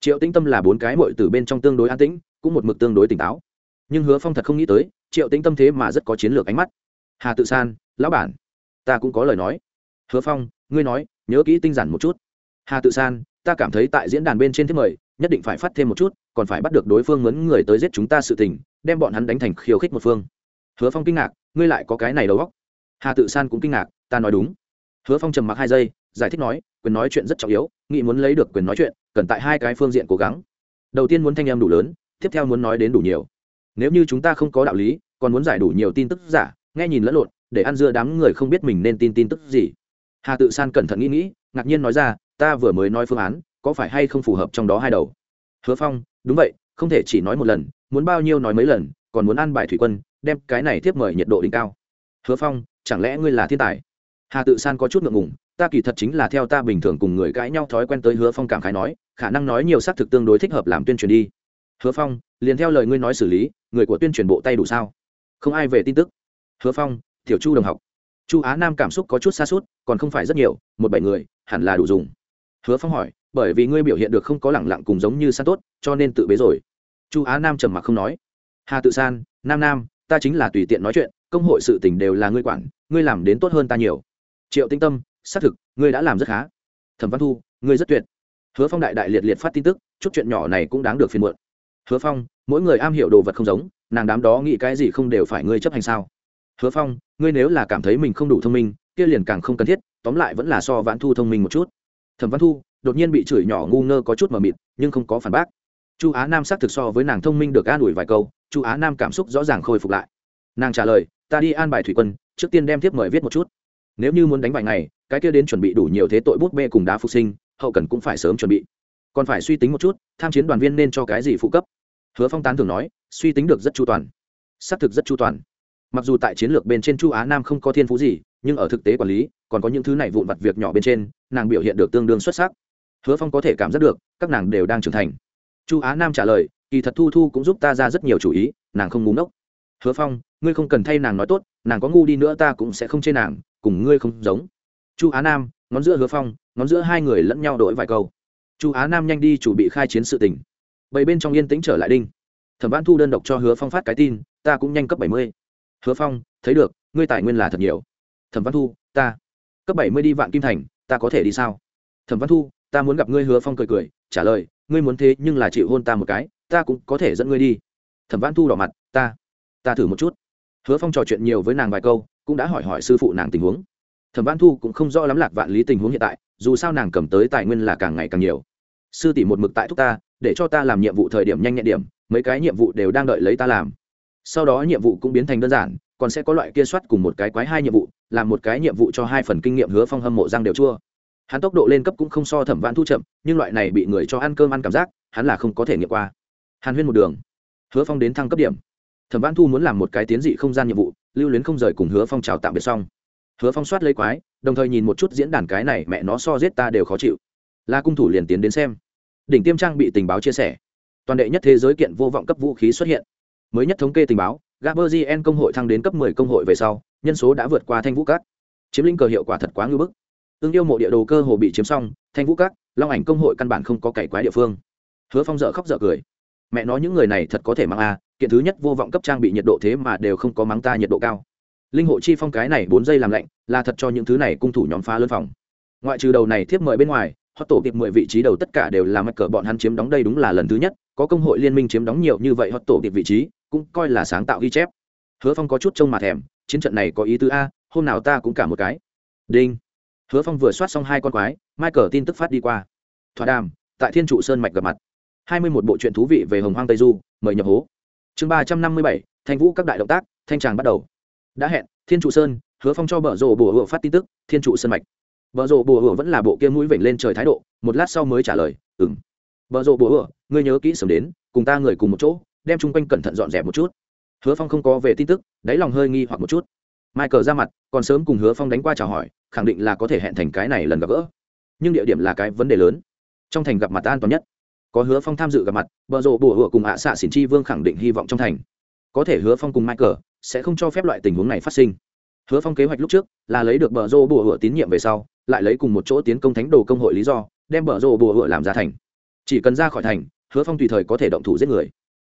Triệu tinh tâm là bốn cái mội từ bên trong tương đối an tĩnh, cũng một mực tương đối tỉnh táo. Nhưng hứa phong thật không nghĩ tới triệu tinh tâm thế mà rất có chiến lược ánh mắt. Hà tự san, lão bản, ta cũng có lời nói. Hứa phong, ngươi nói, nhớ kỹ tinh giản một chút. Hà tự san, ta cảm thấy tại diễn đàn bên trên thiết mời, nhất định phải phát thêm một chút, còn phải bắt được đối phương mướn người tới giết chúng ta sự tình, đem bọn hắn đánh thành khiêu khích một phương. Hứa phong kinh ngạc, ngươi lại có cái này đầu góc hà tự san cũng kinh ngạc, ta nói đúng. Hứa phong trầm mặc hai giây, giải thích nói, quyền nói chuyện rất trọng yếu, nghị muốn lấy được quyền nói chuyện, cần tại hai cái phương diện cố gắng. Đầu tiên muốn thanh em đủ lớn, tiếp theo muốn nói đến đủ nhiều nếu như chúng ta không có đạo lý, còn muốn giải đủ nhiều tin tức giả, nghe nhìn lẫn lộn, để ăn dưa đám người không biết mình nên tin tin tức gì. Hà tự san cẩn thận nghĩ nghĩ, ngạc nhiên nói ra, ta vừa mới nói phương án, có phải hay không phù hợp trong đó hai đầu? Hứa phong, đúng vậy, không thể chỉ nói một lần, muốn bao nhiêu nói mấy lần, còn muốn ăn bài thủy quân, đem cái này tiếp mời nhiệt độ đỉnh cao. Hứa phong, chẳng lẽ ngươi là thiên tài? Hà tự san có chút ngượng ngùng, ta kỳ thật chính là theo ta bình thường cùng người cãi nhau thói quen tới hứa phong cảm khái nói, khả năng nói nhiều xác thực tương đối thích hợp làm tuyên truyền đi hứa phong, liền theo lời ngươi nói xử lý, người của tuyên truyền bộ tay đủ sao? Không ai về tin tức. Hứa phong, tiểu chu đồng học. Chu á nam cảm xúc có chút xa suốt còn không phải rất nhiều, một bảy người, hẳn là đủ dùng. Hứa phong hỏi, bởi vì ngươi biểu hiện được không có lẳng lặng cùng giống như san tốt, cho nên tự bế rồi. Chu á nam trầm mặc không nói. Hà tự san, nam nam, ta chính là tùy tiện nói chuyện, công hội sự tình đều là ngươi quản, ngươi làm đến tốt hơn ta nhiều. Triệu tinh tâm, xác thực, ngươi đã làm rất khá. Thẩm văn thu, ngươi rất tuyệt. Hứa phong đại đại liệt liệt phát tin tức, chút chuyện nhỏ này cũng đáng được phiền muộn hứa phong, mỗi người am hiểu đồ vật không giống, nàng đám đó nghĩ cái gì không đều phải ngươi chấp hành sao? Hứa phong, ngươi nếu là cảm thấy mình không đủ thông minh, kia liền càng không cần thiết, tóm lại vẫn là so vãn thu thông minh một chút. Thẩm văn thu, đột nhiên bị chửi nhỏ ngu ngơ có chút mờ mịt, nhưng không có phản bác. Chu á nam xác thực so với nàng thông minh được an ủi vài câu, chu á nam cảm xúc rõ ràng khôi phục lại. Nàng trả lời, ta đi an bài thủy quân, trước tiên đem tiếp mời viết một chút. Nếu như muốn đánh vài ngày, cái kia đến chuẩn bị đủ nhiều thế tội bút bê cùng đá phục sinh, hậu cần cũng phải sớm chuẩn bị. Còn phải suy tính một chút, tham chiến đoàn viên nên cho cái gì phụ cấp hứa phong tán thường nói, suy tính được rất chu toàn. Xác thực rất chu toàn. Mặc dù tại chiến lược bên trên chu á nam không có thiên phú gì, nhưng ở thực tế quản lý, còn có những thứ này vụn vặt việc nhỏ bên trên, nàng biểu hiện được tương đương xuất sắc. Hứa phong có thể cảm giác được, các nàng đều đang trưởng thành. Chu á nam trả lời, kỳ thật thu thu cũng giúp ta ra rất nhiều chủ ý, nàng không ngúng ngốc. Hứa phong, ngươi không cần thay nàng nói tốt, nàng có ngu đi nữa ta cũng sẽ không chê nàng, cùng ngươi không giống. Chu á nam, ngón giữa hứa phong, ngón giữa hai người lẫn nhau đổi vài câu. Chu á nam nhanh đi chủ bị khai chiến sự tình bầy bên trong yên tĩnh trở lại đinh. Thẩm văn thu đơn độc cho hứa phong phát cái tin, ta cũng nhanh cấp bảy mươi. Hứa phong, thấy được, ngươi tài nguyên là thật nhiều. Thẩm văn thu, ta. Cấp bảy mươi đi vạn kim thành, ta có thể đi sao? Thẩm văn thu, ta muốn gặp ngươi, hứa phong cười cười, trả lời, ngươi muốn thế nhưng là chịu hôn ta một cái, ta cũng có thể dẫn ngươi đi. Thẩm văn thu đỏ mặt, ta ta thử một chút. Hứa phong trò chuyện nhiều với nàng vài câu, cũng đã hỏi hỏi sư phụ nàng tình huống. Thẩm văn thu cũng không rõ lắm lạc vạn lý tình huống hiện tại, dù sao nàng cầm tới tài nguyên là càng ngày càng nhiều sư tỷ một mực tại thúc ta, để cho ta làm nhiệm vụ thời điểm nhanh nhẹn điểm, mấy cái nhiệm vụ đều đang đợi lấy ta làm. Sau đó nhiệm vụ cũng biến thành đơn giản, còn sẽ có loại kia soát cùng một cái quái hai nhiệm vụ, làm một cái nhiệm vụ cho hai phần kinh nghiệm hứa phong hâm mộ răng đều chua. Hắn tốc độ lên cấp cũng không so thẩm văn thu chậm, nhưng loại này bị người cho ăn cơm ăn cảm giác, hắn là không có thể nghiệm qua. Hàn huyên một đường. Hứa phong đến thăng cấp điểm. Thẩm văn thu muốn làm một cái tiến dị không gian nhiệm vụ, lưu luyến không rời cùng hứa phong chào tạm biệt xong. Hứa phong soát lấy quái, đồng thời nhìn một chút diễn đàn cái này mẹ nó so giết ta đều khó chịu. La cung thủ liền tiến đến xem đỉnh tiêm trang bị tình báo chia sẻ. Toàn đệ nhất thế giới kiện vô vọng cấp vũ khí xuất hiện. Mới nhất thống kê tình báo gaberzien công hội thăng đến cấp 10 công hội về sau, nhân số đã vượt qua thanh vũ cát chiếm lĩnh cờ hiệu quả thật quá ngưỡng bức. Tương yêu mộ địa đồ cơ hồ bị chiếm xong, thanh vũ cát long ảnh công hội căn bản không có cày quái địa phương. Hứa phong dở khóc dở cười. Mẹ nói những người này thật có thể mang a, kiện thứ nhất vô vọng cấp trang bị nhiệt độ thế mà đều không có mắng ta nhiệt độ cao. Linh hộ chi phong cái này bốn giây làm lạnh, là thật cho những thứ này cung thủ nhóm phá lớn phòng. Ngoại trừ đầu này thiếp mời bên ngoài họ tổ kịp mười vị trí đầu tất cả đều là mắc cờ bọn hắn chiếm đóng đây đúng là lần thứ nhất, có công hội liên minh chiếm đóng nhiều như vậy họ tổ kịp vị trí, cũng coi là sáng tạo ghi chép. Hứa phong có chút trông mà thèm, chiến trận này có ý tứ a, hôm nào ta cũng cả một cái. Đinh. Hứa phong vừa soát xong hai con quái cờ tin tức phát đi qua. Thỏa đàm, tại thiên trụ sơn mạch gặp mặt. Hai mươi một bộ truyện thú vị về hồng hoang tây du, mời nhập hố. Chương ba trăm năm mươi bảy, thanh vũ các đại động tác, thanh tràng bắt đầu. Đã hẹn, thiên trụ sơn, hứa phong cho bở rộ bùa hộ phát tin tức, thiên trụ sơn mạch bờ rộ bùa hựa vẫn là bộ kia mũi vểnh lên trời thái độ, một lát sau mới trả lời ừng bờ rộ bùa hựa ngươi nhớ kỹ sớm đến, cùng ta người cùng một chỗ, đem chung quanh cẩn thận dọn dẹp một chút. Hứa phong không có về tin tức, đáy lòng hơi nghi hoặc một chút. Michael ra mặt, còn sớm cùng hứa phong đánh qua chào hỏi, khẳng định là có thể hẹn thành cái này lần gặp gỡ. Nhưng địa điểm là cái vấn đề lớn. Trong thành gặp mặt an toàn nhất. Có hứa phong tham dự gặp mặt, bờ rộ bùa hựa cùng ạ xạ xỉn chi vương khẳng định hy vọng trong thành. Có thể hứa phong cùng michael sẽ không cho phép loại tình huống này phát sinh. Hứa phong kế hoạch lúc trước là lấy được bờ rô bùa hựa tín nhiệm về sau lại lấy cùng một chỗ tiến công thánh đồ công hội lý do, đem bờ rô bùa hựa làm ra thành. Chỉ cần ra khỏi thành, hứa phong tùy thời có thể động thủ giết người.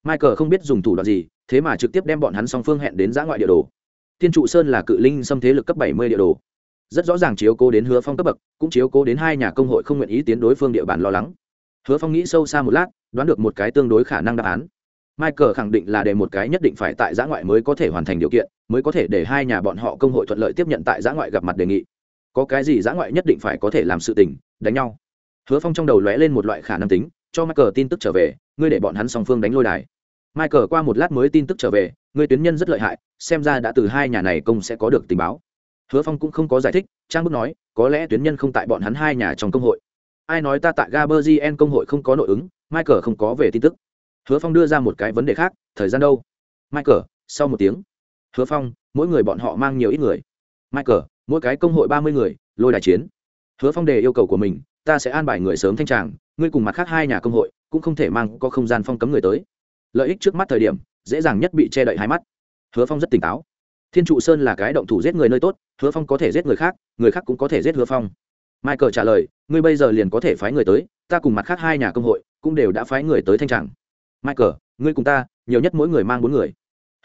Michael không biết dùng thủ đoạn gì, thế mà trực tiếp đem bọn hắn song phương hẹn đến giã ngoại địa đồ. Thiên trụ sơn là cự linh xâm thế lực cấp bảy mươi địa đồ. Rất rõ ràng chiếu cố đến hứa phong cấp bậc, cũng chiếu cố đến hai nhà công hội không nguyện ý tiến đối phương địa bàn lo lắng. Hứa phong nghĩ sâu xa một lát, đoán được một cái tương đối khả năng đáp án. Michael khẳng định là để một cái nhất định phải tại giã ngoại mới có thể hoàn thành điều kiện, mới có thể để hai nhà bọn họ công hội thuận lợi tiếp nhận tại giã ngoại gặp mặt đề nghị có cái gì giã ngoại nhất định phải có thể làm sự tình, đánh nhau. Hứa phong trong đầu lóe lên một loại khả năng tính, cho michael tin tức trở về, ngươi để bọn hắn song phương đánh lôi đài. Michael qua một lát mới tin tức trở về, ngươi tuyến nhân rất lợi hại, xem ra đã từ hai nhà này công sẽ có được tình báo. Hứa phong cũng không có giải thích, trang bức nói, có lẽ tuyến nhân không tại bọn hắn hai nhà trong công hội. Ai nói ta tại gaberzien công hội không có nội ứng, michael không có về tin tức. Hứa phong đưa ra một cái vấn đề khác, thời gian đâu? Michael, sau một tiếng. Hứa phong, mỗi người bọn họ mang nhiều ít người. Michael mỗi cái công hội ba mươi người, lôi đài chiến. Hứa phong đề yêu cầu của mình, ta sẽ an bài người sớm thanh tràng, ngươi cùng mặt khác hai nhà công hội, cũng không thể mang có không gian phong cấm người tới. Lợi ích trước mắt thời điểm, dễ dàng nhất bị che đậy hai mắt. Hứa phong rất tỉnh táo. Thiên trụ sơn là cái động thủ giết người nơi tốt, hứa phong có thể giết người khác người khác cũng có thể giết hứa phong. Michael trả lời, ngươi bây giờ liền có thể phái người tới, ta cùng mặt khác hai nhà công hội, cũng đều đã phái người tới thanh tràng. Michael, ngươi cùng ta, nhiều nhất mỗi người mang bốn người.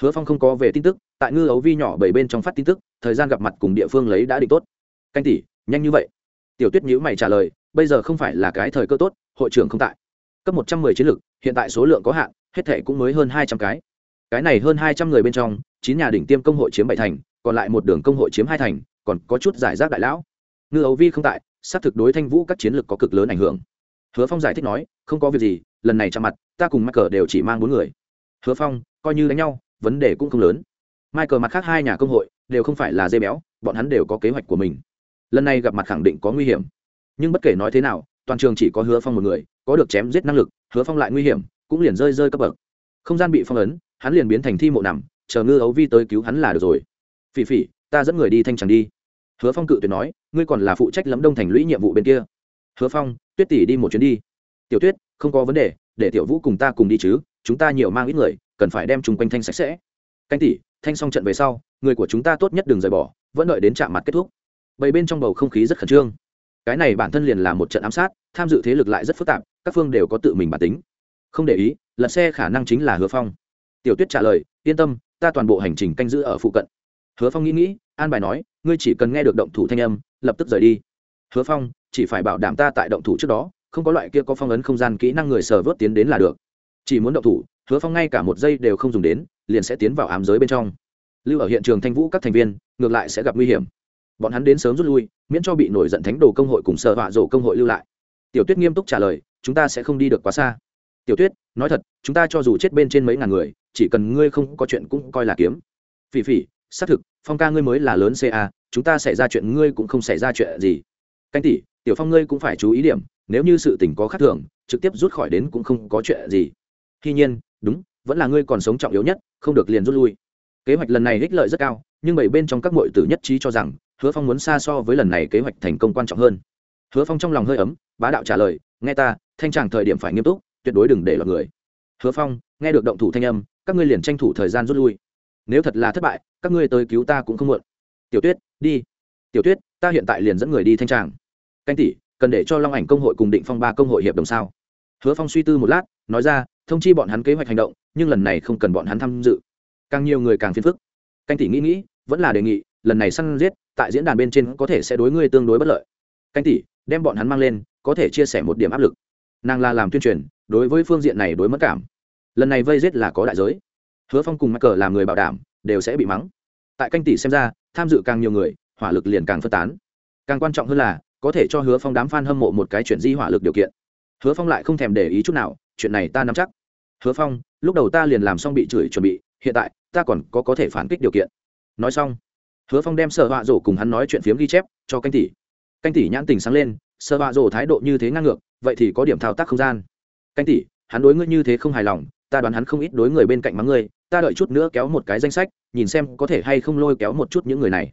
Hứa phong không có về tin tức tại ngư ấu vi nhỏ bảy bên trong phát tin tức, thời gian gặp mặt cùng địa phương lấy đã định tốt. Canh tỷ, nhanh như vậy. Tiểu tuyết nhữ mày trả lời, bây giờ không phải là cái thời cơ tốt, hội trưởng không tại. Cấp một trăm mười chiến lược, hiện tại số lượng có hạn, hết thể cũng mới hơn hai trăm cái. Cái này hơn hai trăm người bên trong, chín nhà đỉnh tiêm công hội chiếm bảy thành, còn lại một đường công hội chiếm hai thành, còn có chút giải rác đại lão. Ngư ấu vi không tại, xác thực đối thanh vũ các chiến lược có cực lớn ảnh hưởng. Hứa phong giải thích nói, không có việc gì, lần này chạm mặt, ta cùng michael đều chỉ mang bốn người. Hứa phong, coi như đánh nhau, vấn đề cũng không lớn michael mặt khác hai nhà công hội đều không phải là dê béo, bọn hắn đều có kế hoạch của mình. Lần này gặp mặt khẳng định có nguy hiểm. Nhưng bất kể nói thế nào, toàn trường chỉ có hứa phong một người, có được chém giết năng lực, hứa phong lại nguy hiểm, cũng liền rơi rơi cấp bậc. Không gian bị phong ấn, hắn liền biến thành thi mộ nằm, chờ ngư ấu vi tới cứu hắn là được rồi. Phỉ phỉ, ta dẫn người đi thanh tràng đi. Hứa phong cự tuyệt nói, ngươi còn là phụ trách lẫm đông thành lũy nhiệm vụ bên kia. Hứa phong, tuyết tỷ đi một chuyến đi. Tiểu tuyết, không có vấn đề, để tiểu vũ cùng ta cùng đi chứ, chúng ta nhiều mang ít người, cần phải đem chung quanh thanh sạch sẽ. Canh tỷ thanh xong trận về sau, người của chúng ta tốt nhất đừng rời bỏ, vẫn đợi đến chạm mặt kết thúc. Bầy bên trong bầu không khí rất khẩn trương. Cái này bản thân liền là một trận ám sát, tham dự thế lực lại rất phức tạp, các phương đều có tự mình bản tính. Không để ý, lật xe khả năng chính là hứa phong. Tiểu tuyết trả lời, yên tâm, ta toàn bộ hành trình canh giữ ở phụ cận. Hứa phong nghĩ nghĩ, an bài nói, ngươi chỉ cần nghe được động thủ thanh âm, lập tức rời đi. Hứa phong, chỉ phải bảo đảm ta tại động thủ trước đó, không có loại kia có phong ấn không gian kỹ năng người sờ vớt tiến đến là được. Chỉ muốn động thủ hứa phong ngay cả một giây đều không dùng đến, liền sẽ tiến vào ám giới bên trong. Lưu ở hiện trường thanh vũ các thành viên, ngược lại sẽ gặp nguy hiểm. Bọn hắn đến sớm rút lui, miễn cho bị nổi giận thánh đồ công hội cùng sợ họa rổ công hội lưu lại. Tiểu tuyết nghiêm túc trả lời, chúng ta sẽ không đi được quá xa. Tiểu tuyết, nói thật, chúng ta cho dù chết bên trên mấy ngàn người, chỉ cần ngươi không có chuyện cũng coi là kiếm. Phỉ phỉ, xác thực, phong ca ngươi mới là lớn ca chúng ta xảy ra chuyện ngươi cũng không xảy ra chuyện gì. Canh tỷ, tiểu phong ngươi cũng phải chú ý điểm, nếu như sự tình có khác thường, trực tiếp rút khỏi đến cũng không có chuyện gì. Tuy nhiên đúng, vẫn là ngươi còn sống trọng yếu nhất, không được liền rút lui. Kế hoạch lần này ích lợi rất cao, nhưng bảy bên trong các mọi tử nhất trí cho rằng, hứa phong muốn xa so với lần này kế hoạch thành công quan trọng hơn. Hứa phong trong lòng hơi ấm, bá đạo trả lời, nghe ta, thanh tràng thời điểm phải nghiêm túc, tuyệt đối đừng để lọt người. Hứa phong, nghe được động thủ thanh âm, các ngươi liền tranh thủ thời gian rút lui. Nếu thật là thất bại, các ngươi tới cứu ta cũng không muộn. Tiểu tuyết, đi. Tiểu tuyết, ta hiện tại liền dẫn người đi thanh tràng. Canh tỷ, cần để cho long ảnh công hội cùng định phong ba công hội hiệp đồng sao? Hứa phong suy tư một lát, nói ra thông chi bọn hắn kế hoạch hành động, nhưng lần này không cần bọn hắn tham dự. Càng nhiều người càng phiền phức. Canh tỷ nghĩ nghĩ, vẫn là đề nghị, lần này săn giết, tại diễn đàn bên trên có thể sẽ đối ngươi tương đối bất lợi. Canh tỷ, đem bọn hắn mang lên, có thể chia sẻ một điểm áp lực. Nàng là làm tuyên truyền, đối với phương diện này đối mất cảm. Lần này vây giết là có đại giới. Hứa phong cùng mắc cờ làm người bảo đảm, đều sẽ bị mắng. Tại canh tỷ xem ra, tham dự càng nhiều người, hỏa lực liền càng phân tán. Càng quan trọng hơn là, có thể cho hứa phong đám f a n hâm mộ một cái chuyển di hỏa lực điều kiện. Hứa phong lại không thèm để ý chút nào chuyện này ta nắm chắc. Hứa phong, lúc đầu ta liền làm xong bị chửi chuẩn bị, hiện tại, ta còn có có thể phản kích điều kiện. Nói xong, hứa phong đem sợ họa rổ cùng hắn nói chuyện phiếm ghi chép cho canh tỷ. Canh tỷ nhãn tình sáng lên sợ họa rổ thái độ như thế ngang ngược, vậy thì có điểm thao tác không gian. Canh tỷ, hắn đối ngươi như thế không hài lòng, ta đoán hắn không ít đối người bên cạnh mắng ngươi, ta đợi chút nữa kéo một cái danh sách, nhìn xem có thể hay không lôi kéo một chút những người này.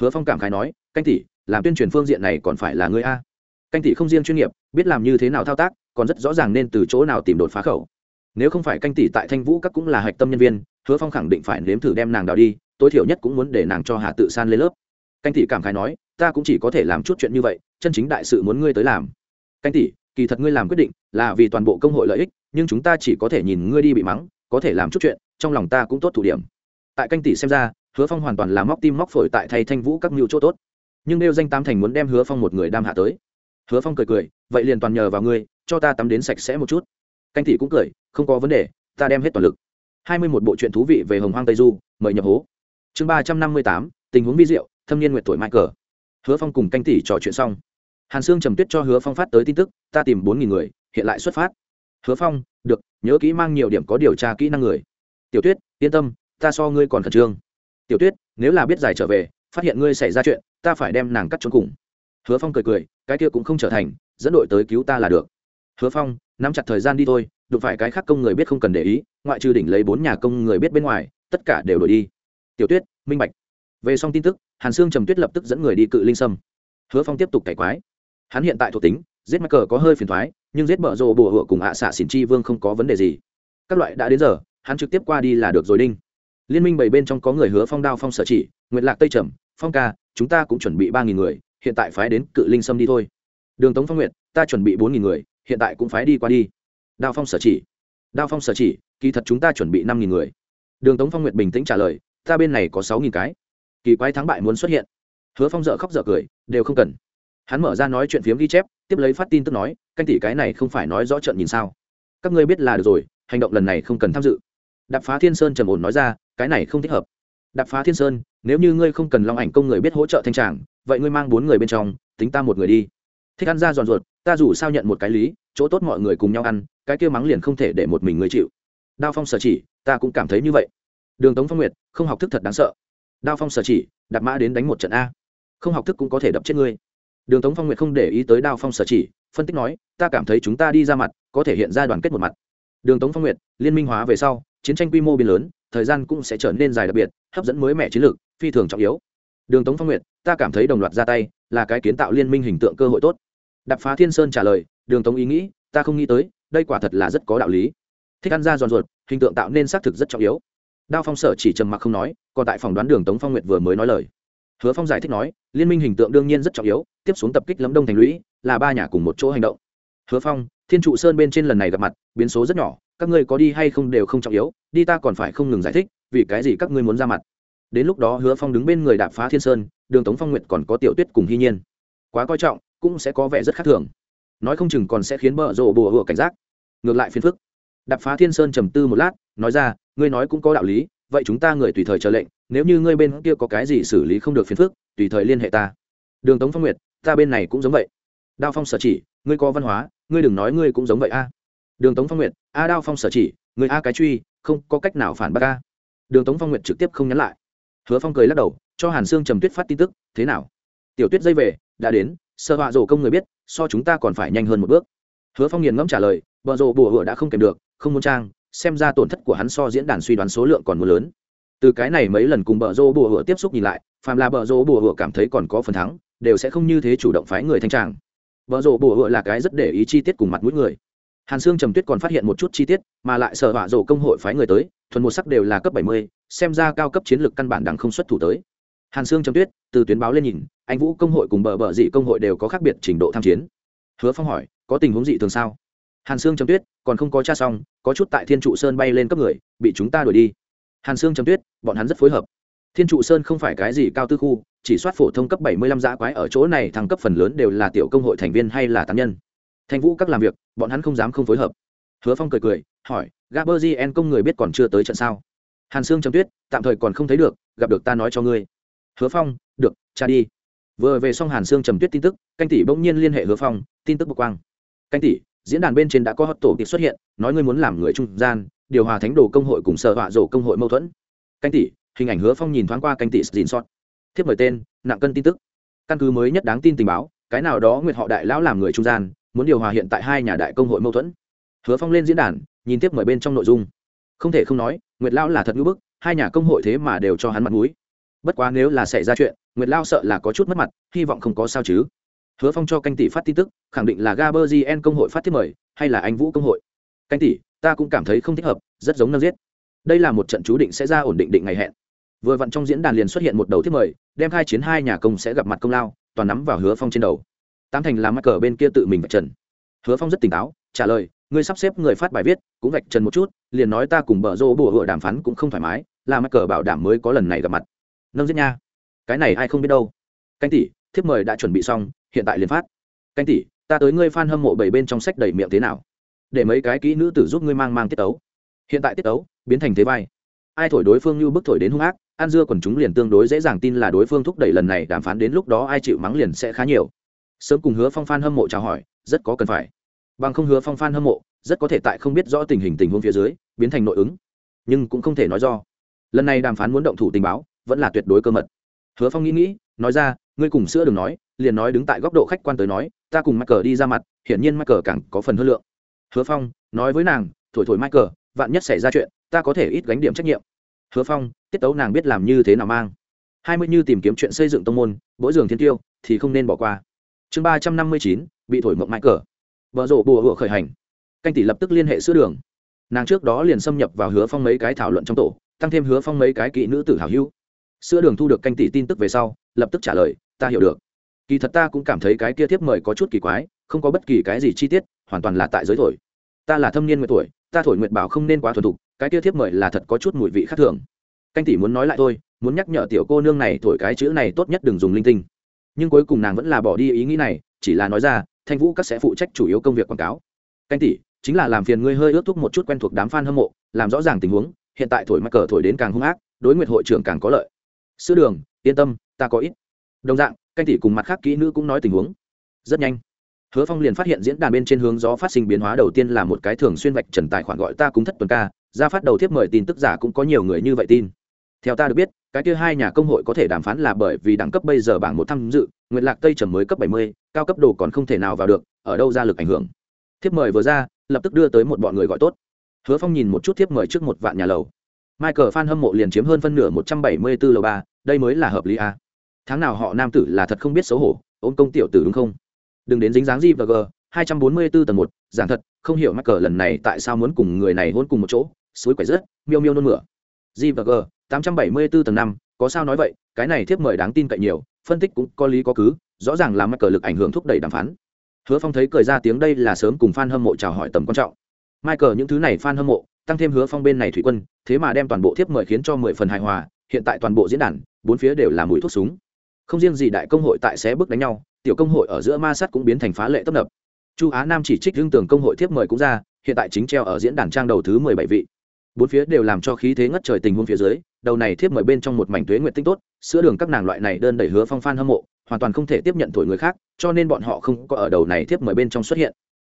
Hứa phong cảm khái nói, canh tỷ, làm tuyên truyền phương diện này còn phải là ngươi a. Canh tỷ không riêng chuyên nghiệp, biết làm như thế nào thao tác còn rất rõ ràng nên từ chỗ nào tìm đột phá khẩu. Nếu không phải canh tỷ tại thanh vũ các cũng là hạch tâm nhân viên, hứa phong khẳng định phải nếm thử đem nàng đào đi, tối thiểu nhất cũng muốn để nàng cho hà tự san lên lớp. Canh tỷ cảm khái nói, ta cũng chỉ có thể làm chút chuyện như vậy, chân chính đại sự muốn ngươi tới làm. Canh tỷ, kỳ thật ngươi làm quyết định là vì toàn bộ công hội lợi ích, nhưng chúng ta chỉ có thể nhìn ngươi đi bị mắng, có thể làm chút chuyện, trong lòng ta cũng tốt thủ điểm. Tại canh tỷ xem ra, hứa phong hoàn toàn là móc tim móc phổi tại thay thanh vũ các mưu chỗ tốt. Nhưng nêu danh tam thành muốn đem hứa phong một người đam hạ tới. Hứa phong cười cười, vậy liền toàn nhờ vào ngươi cho ta tắm đến sạch sẽ một chút. Canh tỷ cũng cười, không có vấn đề, ta đem hết toàn lực. Hai mươi một bộ truyện thú vị về hồng hoang tây du, mời nhập hố. Chương ba trăm năm mươi tám, tình huống vi diệu, thâm niên nguyệt tuổi mai cờ. Hứa phong cùng canh tỷ trò chuyện xong. Hàn sương trầm tuyết cho hứa phong phát tới tin tức, ta tìm bốn nghìn người, hiện lại xuất phát. Hứa phong, được, nhớ kỹ mang nhiều điểm có điều tra kỹ năng người. Tiểu tuyết, yên tâm, ta so ngươi còn khẩn trương. Tiểu tuyết, nếu là biết giải trở về, phát hiện ngươi xảy ra chuyện, ta phải đem nàng cắt trốn cùng. Hứa phong cười cười, cái kia cũng không trở thành, dẫn đội tới cứu ta là được hứa phong, nắm chặt thời gian đi thôi, đụng phải cái khác công người biết không cần để ý, ngoại trừ đỉnh lấy bốn nhà công người biết bên ngoài, tất cả đều đổi đi. Tiểu tuyết, minh bạch. Về xong tin tức, hàn sương trầm tuyết lập tức dẫn người đi cự linh sâm. Hứa phong tiếp tục cải quái. Hắn hiện tại thuộc tính, giết mắc cờ có hơi phiền thoái, nhưng giết bở rộ bùa hựa cùng hạ xạ xỉn chi vương không có vấn đề gì. Các loại đã đến giờ, hắn trực tiếp qua đi là được rồi đinh. Liên minh bảy bên trong có người hứa phong đao phong sở chỉ nguyện lạc tây trầm, phong ca, chúng ta cũng chuẩn bị ba nghìn người, hiện tại phái đến cự linh sâm đi thôi. Đường tống phong nguyện ta chuẩn bị bốn nghìn người hiện tại cũng phái đi qua đi. Đao phong sở chỉ. Đao phong sở chỉ, kỳ thật chúng ta chuẩn bị năm nghìn người. Đường tống phong Nguyệt bình tĩnh trả lời, ta bên này có sáu nghìn cái. Kỳ quái thắng bại muốn xuất hiện. Hứa phong dợ khóc dợ cười, đều không cần. Hắn mở ra nói chuyện phiếm ghi chép, tiếp lấy phát tin tức nói, canh tỷ cái này không phải nói rõ trận nhìn sao. Các ngươi biết là được rồi, hành động lần này không cần tham dự. Đạp phá thiên sơn trầm ổn nói ra, cái này không thích hợp. Đạp phá thiên sơn, nếu như ngươi không cần long ảnh công người biết hỗ trợ thanh tràng, vậy ngươi mang bốn người bên trong, tính ta một người đi. Thích ăn ra giòn ruột ta dù sao nhận một cái lý, chỗ tốt mọi người cùng nhau ăn, cái kia mắng liền không thể để một mình người chịu. Đao phong sở chỉ, ta cũng cảm thấy như vậy. Đường tống phong nguyệt, không học thức thật đáng sợ. Đao phong sở chỉ đặt mã đến đánh một trận a. Không học thức cũng có thể đập chết ngươi. Đường tống phong nguyệt không để ý tới đao phong sở chỉ, phân tích nói, ta cảm thấy chúng ta đi ra mặt, có thể hiện ra đoàn kết một mặt. Đường tống phong nguyệt, liên minh hóa về sau, chiến tranh quy mô biến lớn, thời gian cũng sẽ trở nên dài đặc biệt, hấp dẫn mới mẻ chiến lược, phi thường trọng yếu. Đường tống phong nguyệt, ta cảm thấy đồng loạt ra tay, là cái kiến tạo liên minh hình tượng cơ hội tốt đập phá thiên sơn trả lời, đường tống ý nghĩ, ta không nghĩ tới, đây quả thật là rất có đạo lý. Thích ăn ra giòn ruột, hình tượng tạo nên xác thực rất trọng yếu. Đao phong sở chỉ trầm mặc không nói, còn tại phòng đoán đường tống phong nguyệt vừa mới nói lời. Hứa phong giải thích nói, liên minh hình tượng đương nhiên rất trọng yếu, tiếp xuống tập kích lấm đông thành lũy, là ba nhà cùng một chỗ hành động. Hứa phong, thiên trụ sơn bên trên lần này gặp mặt, biến số rất nhỏ, các ngươi có đi hay không đều không trọng yếu, đi ta còn phải không ngừng giải thích, vì cái gì các ngươi muốn ra mặt. Đến lúc đó hứa phong đứng bên người đạp phá thiên sơn, đường tống phong nguyệt còn có tiểu tuyết cùng hy nhiên. Quá coi trọng cũng sẽ có vẻ rất khác thường. Nói không chừng còn sẽ khiến bợ rộ bùa hựa cảnh giác. Ngược lại phiền phức. Đập phá thiên sơn trầm tư một lát, nói ra, ngươi nói cũng có đạo lý, vậy chúng ta người tùy thời chờ lệnh, nếu như ngươi bên kia có cái gì xử lý không được phiền phức, tùy thời liên hệ ta. Đường tống phong nguyệt, ta bên này cũng giống vậy. Đao phong sở chỉ, ngươi có văn hóa, ngươi đừng nói ngươi cũng giống vậy a. Đường tống phong nguyệt, a đao phong sở chỉ người a cái truy, không có cách nào phản bác a. Đường tống phong nguyệt trực tiếp không nhắn lại. Hứa phong cười lắc đầu, cho hàn sương trầm tuyết phát tin tức, thế nào? Tiểu tuyết dây về, đã đến sợ họa rổ công người biết, so chúng ta còn phải nhanh hơn một bước. Hứa phong nghiền ngẫm trả lời vợ rổ bùa hựa đã không kèm được, không muốn trang, xem ra tổn thất của hắn so diễn đàn suy đoán số lượng còn mưa lớn. Từ cái này mấy lần cùng bờ rô bùa hựa tiếp xúc nhìn lại, phàm là bờ rô bùa hựa cảm thấy còn có phần thắng, đều sẽ không như thế chủ động phái người thanh tràng. Bờ rô bùa hựa là cái rất để ý chi tiết cùng mặt mũi người. Hàn sương trầm tuyết còn phát hiện một chút chi tiết, mà lại sở họa rổ công hội phái người tới, thuần một sắc đều là cấp bảy mươi, xem ra cao cấp chiến lược căn bản đằng không xuất thủ tới hàn sương trầm tuyết, từ tuyến báo lên nhìn, anh vũ công hội cùng bờ bờ dị công hội đều có khác biệt trình độ tham chiến. Hứa phong hỏi, có tình huống dị thường sao? Hàn sương trầm tuyết, còn không có cha xong, có chút tại thiên trụ sơn bay lên cấp người, bị chúng ta đuổi đi. Hàn sương trầm tuyết, bọn hắn rất phối hợp. Thiên trụ sơn không phải cái gì cao tư khu, chỉ soát phổ thông cấp bảy mươi lăm giã quái ở chỗ này thăng cấp phần lớn đều là tiểu công hội thành viên hay là tán nhân. Thành vũ các làm việc, bọn hắn không dám không phối hợp. Hứa phong cười cười, hỏi gaberzien công người biết còn chưa tới trận sao? Hàn sương trầm tuyết, tạm thời còn không thấy được, gặp được ta nói cho ngươi hứa phong, được, cha đi. Vừa về xong hàn sương trầm tuyết tin tức, canh tỷ bỗng nhiên liên hệ hứa phong, tin tức bộc quang. Canh tỷ, diễn đàn bên trên đã có hot tổ tiệc xuất hiện, nói ngươi muốn làm người trung gian, điều hòa thánh đồ công hội cùng sở họa rổ công hội mâu thuẫn. Canh tỷ, hình ảnh hứa phong nhìn thoáng qua canh tỷ dìn sót thiếp mời tên, nặng cân tin tức. Căn cứ mới nhất đáng tin tình báo, cái nào đó nguyệt họ đại lão làm người trung gian, muốn điều hòa hiện tại hai nhà đại công hội mâu thuẫn. Hứa phong lên diễn đàn, nhìn tiếp mời bên trong nội dung. Không thể không nói, nguyệt lão là thật ngữ bức, hai nhà công hội thế mà đều cho hắn mặt mũi bất quá nếu là xảy ra chuyện, nguyệt lao sợ là có chút mất mặt, hy vọng không có sao chứ. Hứa phong cho canh tỷ phát tin tức, khẳng định là gaberzien công hội phát thiết mời, hay là anh vũ công hội. Canh tỷ, ta cũng cảm thấy không thích hợp, rất giống nâng giết. Đây là một trận chú định sẽ ra ổn định định ngày hẹn. Vừa vặn trong diễn đàn liền xuất hiện một đầu thiết mời, đem hai chiến hai nhà công sẽ gặp mặt công lao, toàn nắm vào hứa phong trên đầu. Tam thành là mắc cờ bên kia tự mình vạch trần. Hứa phong rất tỉnh táo, trả lời, ngươi sắp xếp người phát bài viết, cũng vạch trần một chút, liền nói ta cùng bờ rô bùa hựa đàm phán cũng không thoải mái, là mắc cờ bảo đảm mới có lần này gặp mặt nâng giết nha. Cái này ai không biết đâu. Canh tỷ, thiếp mời đã chuẩn bị xong, hiện tại liền phát. Canh tỷ, ta tới ngươi f a n hâm mộ bảy bên trong sách đầy miệng thế nào? Để mấy cái kỹ nữ tử giúp ngươi mang mang tiết tấu. Hiện tại tiết tấu, biến thành thế vai. Ai thổi đối phương như bức thổi đến hung ác an dưa còn chúng liền tương đối dễ dàng tin là đối phương thúc đẩy lần này đàm phán đến lúc đó ai chịu mắng liền sẽ khá nhiều. Sớm cùng hứa phong phan hâm mộ chào hỏi, rất có cần phải. Bằng không hứa phong phan hâm mộ, rất có thể tại không biết rõ tình hình tình huống phía dưới, biến thành nội ứng. Nhưng cũng không thể nói do. Lần này đàm phán muốn động thủ tình báo vẫn là tuyệt đối cơ mật. Hứa phong nghĩ nghĩ, nói ra, ngươi cùng sữa đừng nói, liền nói đứng tại góc độ khách quan tới nói, ta cùng mắc cờ đi ra mặt, hiển nhiên mắc cờ càng có phần hơn lượng. Hứa phong nói với nàng, thổi thổi mắc cờ, vạn nhất xảy ra chuyện, ta có thể ít gánh điểm trách nhiệm. Hứa phong, tiết tấu nàng biết làm như thế nào mang. Hai mươi như tìm kiếm chuyện xây dựng tông môn mỗi giường thiên tiêu, thì không nên bỏ qua. Chương ba trăm năm mươi chín, bị thổi mộng mãi cờ. Vợ rộ bùa hựa khởi hành. Canh tỷ lập tức liên hệ sữa đường. Nàng trước đó liền xâm nhập vào hứa phong mấy cái thảo luận trong tổ, tăng thêm hứa phong mấy cái kỹ nữ tử hảo hữu sữa đường thu được canh tỷ tin tức về sau, lập tức trả lời, ta hiểu được. Kỳ thật ta cũng cảm thấy cái kia tiếp mời có chút kỳ quái, không có bất kỳ cái gì chi tiết, hoàn toàn là tại giới thổi. Ta là thâm niên nguyệt tuổi, ta thổi nguyệt bảo không nên quá thuần thục, cái kia tiếp mời là thật có chút mùi vị khác thường. Canh tỷ muốn nói lại thôi, muốn nhắc nhở tiểu cô nương này thổi cái chữ này tốt nhất đừng dùng linh tinh. Nhưng cuối cùng nàng vẫn là bỏ đi ý nghĩ này, chỉ là nói ra, thanh vũ các sẽ phụ trách chủ yếu công việc quảng cáo. Canh tỷ, chính là làm phiền ngươi hơi ước thúc một chút quen thuộc đám f a n hâm mộ, làm rõ ràng tình huống, hiện tại thổi mắc cờ thổi đến càng hung ác, đối nguyệt hội trưởng càng có lợi sữa đường, yên tâm, ta có ít. Đồng dạng, canh tỷ cùng mặt khác kỹ nữ cũng nói tình huống. Rất nhanh, hứa phong liền phát hiện diễn đàn bên trên hướng gió phát sinh biến hóa đầu tiên là một cái thường xuyên vạch trần tài khoản gọi ta cúng thất tuần ca, ra phát đầu tiếp mời tin tức giả cũng có nhiều người như vậy tin. Theo ta được biết, cái kia hai nhà công hội có thể đàm phán là bởi vì đẳng cấp bây giờ bảng một tham dự nguyện lạc tây trầm mới cấp bảy mươi, cao cấp đồ còn không thể nào vào được, ở đâu ra lực ảnh hưởng. Thiếp mời vừa ra, lập tức đưa tới một bọn người gọi tốt. Hứa phong nhìn một chút thiếp mời trước một vạn nhà lầu michael fan hâm mộ liền chiếm hơn phân nửa một trăm bảy mươi bốn lầu 3, đây mới là hợp lý a tháng nào họ nam tử là thật không biết xấu hổ ôm công tiểu tử đúng không? Đừng đến dính dáng gì và g hai trăm bốn mươi bốn tầng một giảng thật không hiểu Michael lần này tại sao muốn cùng người này hôn cùng một chỗ suối quẩy rớt miêu miêu nôn mửa. G và g tám trăm bảy mươi bốn tầng năm có sao nói vậy cái này thiếp mời đáng tin cậy nhiều phân tích cũng có lý có cứ rõ ràng là Michael lực ảnh hưởng thúc đẩy đàm phán. Hứa phong thấy cười ra tiếng đây là sớm cùng fan hâm mộ chào hỏi tầm quan trọng. Michael những thứ này fan hâm mộ tăng thêm hứa phong bên này thủy quân, thế mà đem toàn bộ thiếp mời khiến cho mười phần hài hòa, hiện tại toàn bộ diễn đàn, bốn phía đều là mũi thuốc súng. Không riêng gì đại công hội tại xé bước đánh nhau, tiểu công hội ở giữa ma sát cũng biến thành phá lệ tấp nập. Chu á nam chỉ trích hương tưởng công hội thiếp mời cũng ra, hiện tại chính treo ở diễn đàn trang đầu thứ mười bảy vị. Bốn phía đều làm cho khí thế ngất trời tình huống phía dưới, đầu này thiếp mời bên trong một mảnh tuế nguyện tinh tốt, sữa đường các nàng loại này đơn đẩy hứa phong phan hâm mộ, hoàn toàn không thể tiếp nhận tuổi người khác, cho nên bọn họ không có ở đầu này thiếp mời bên trong xuất hiện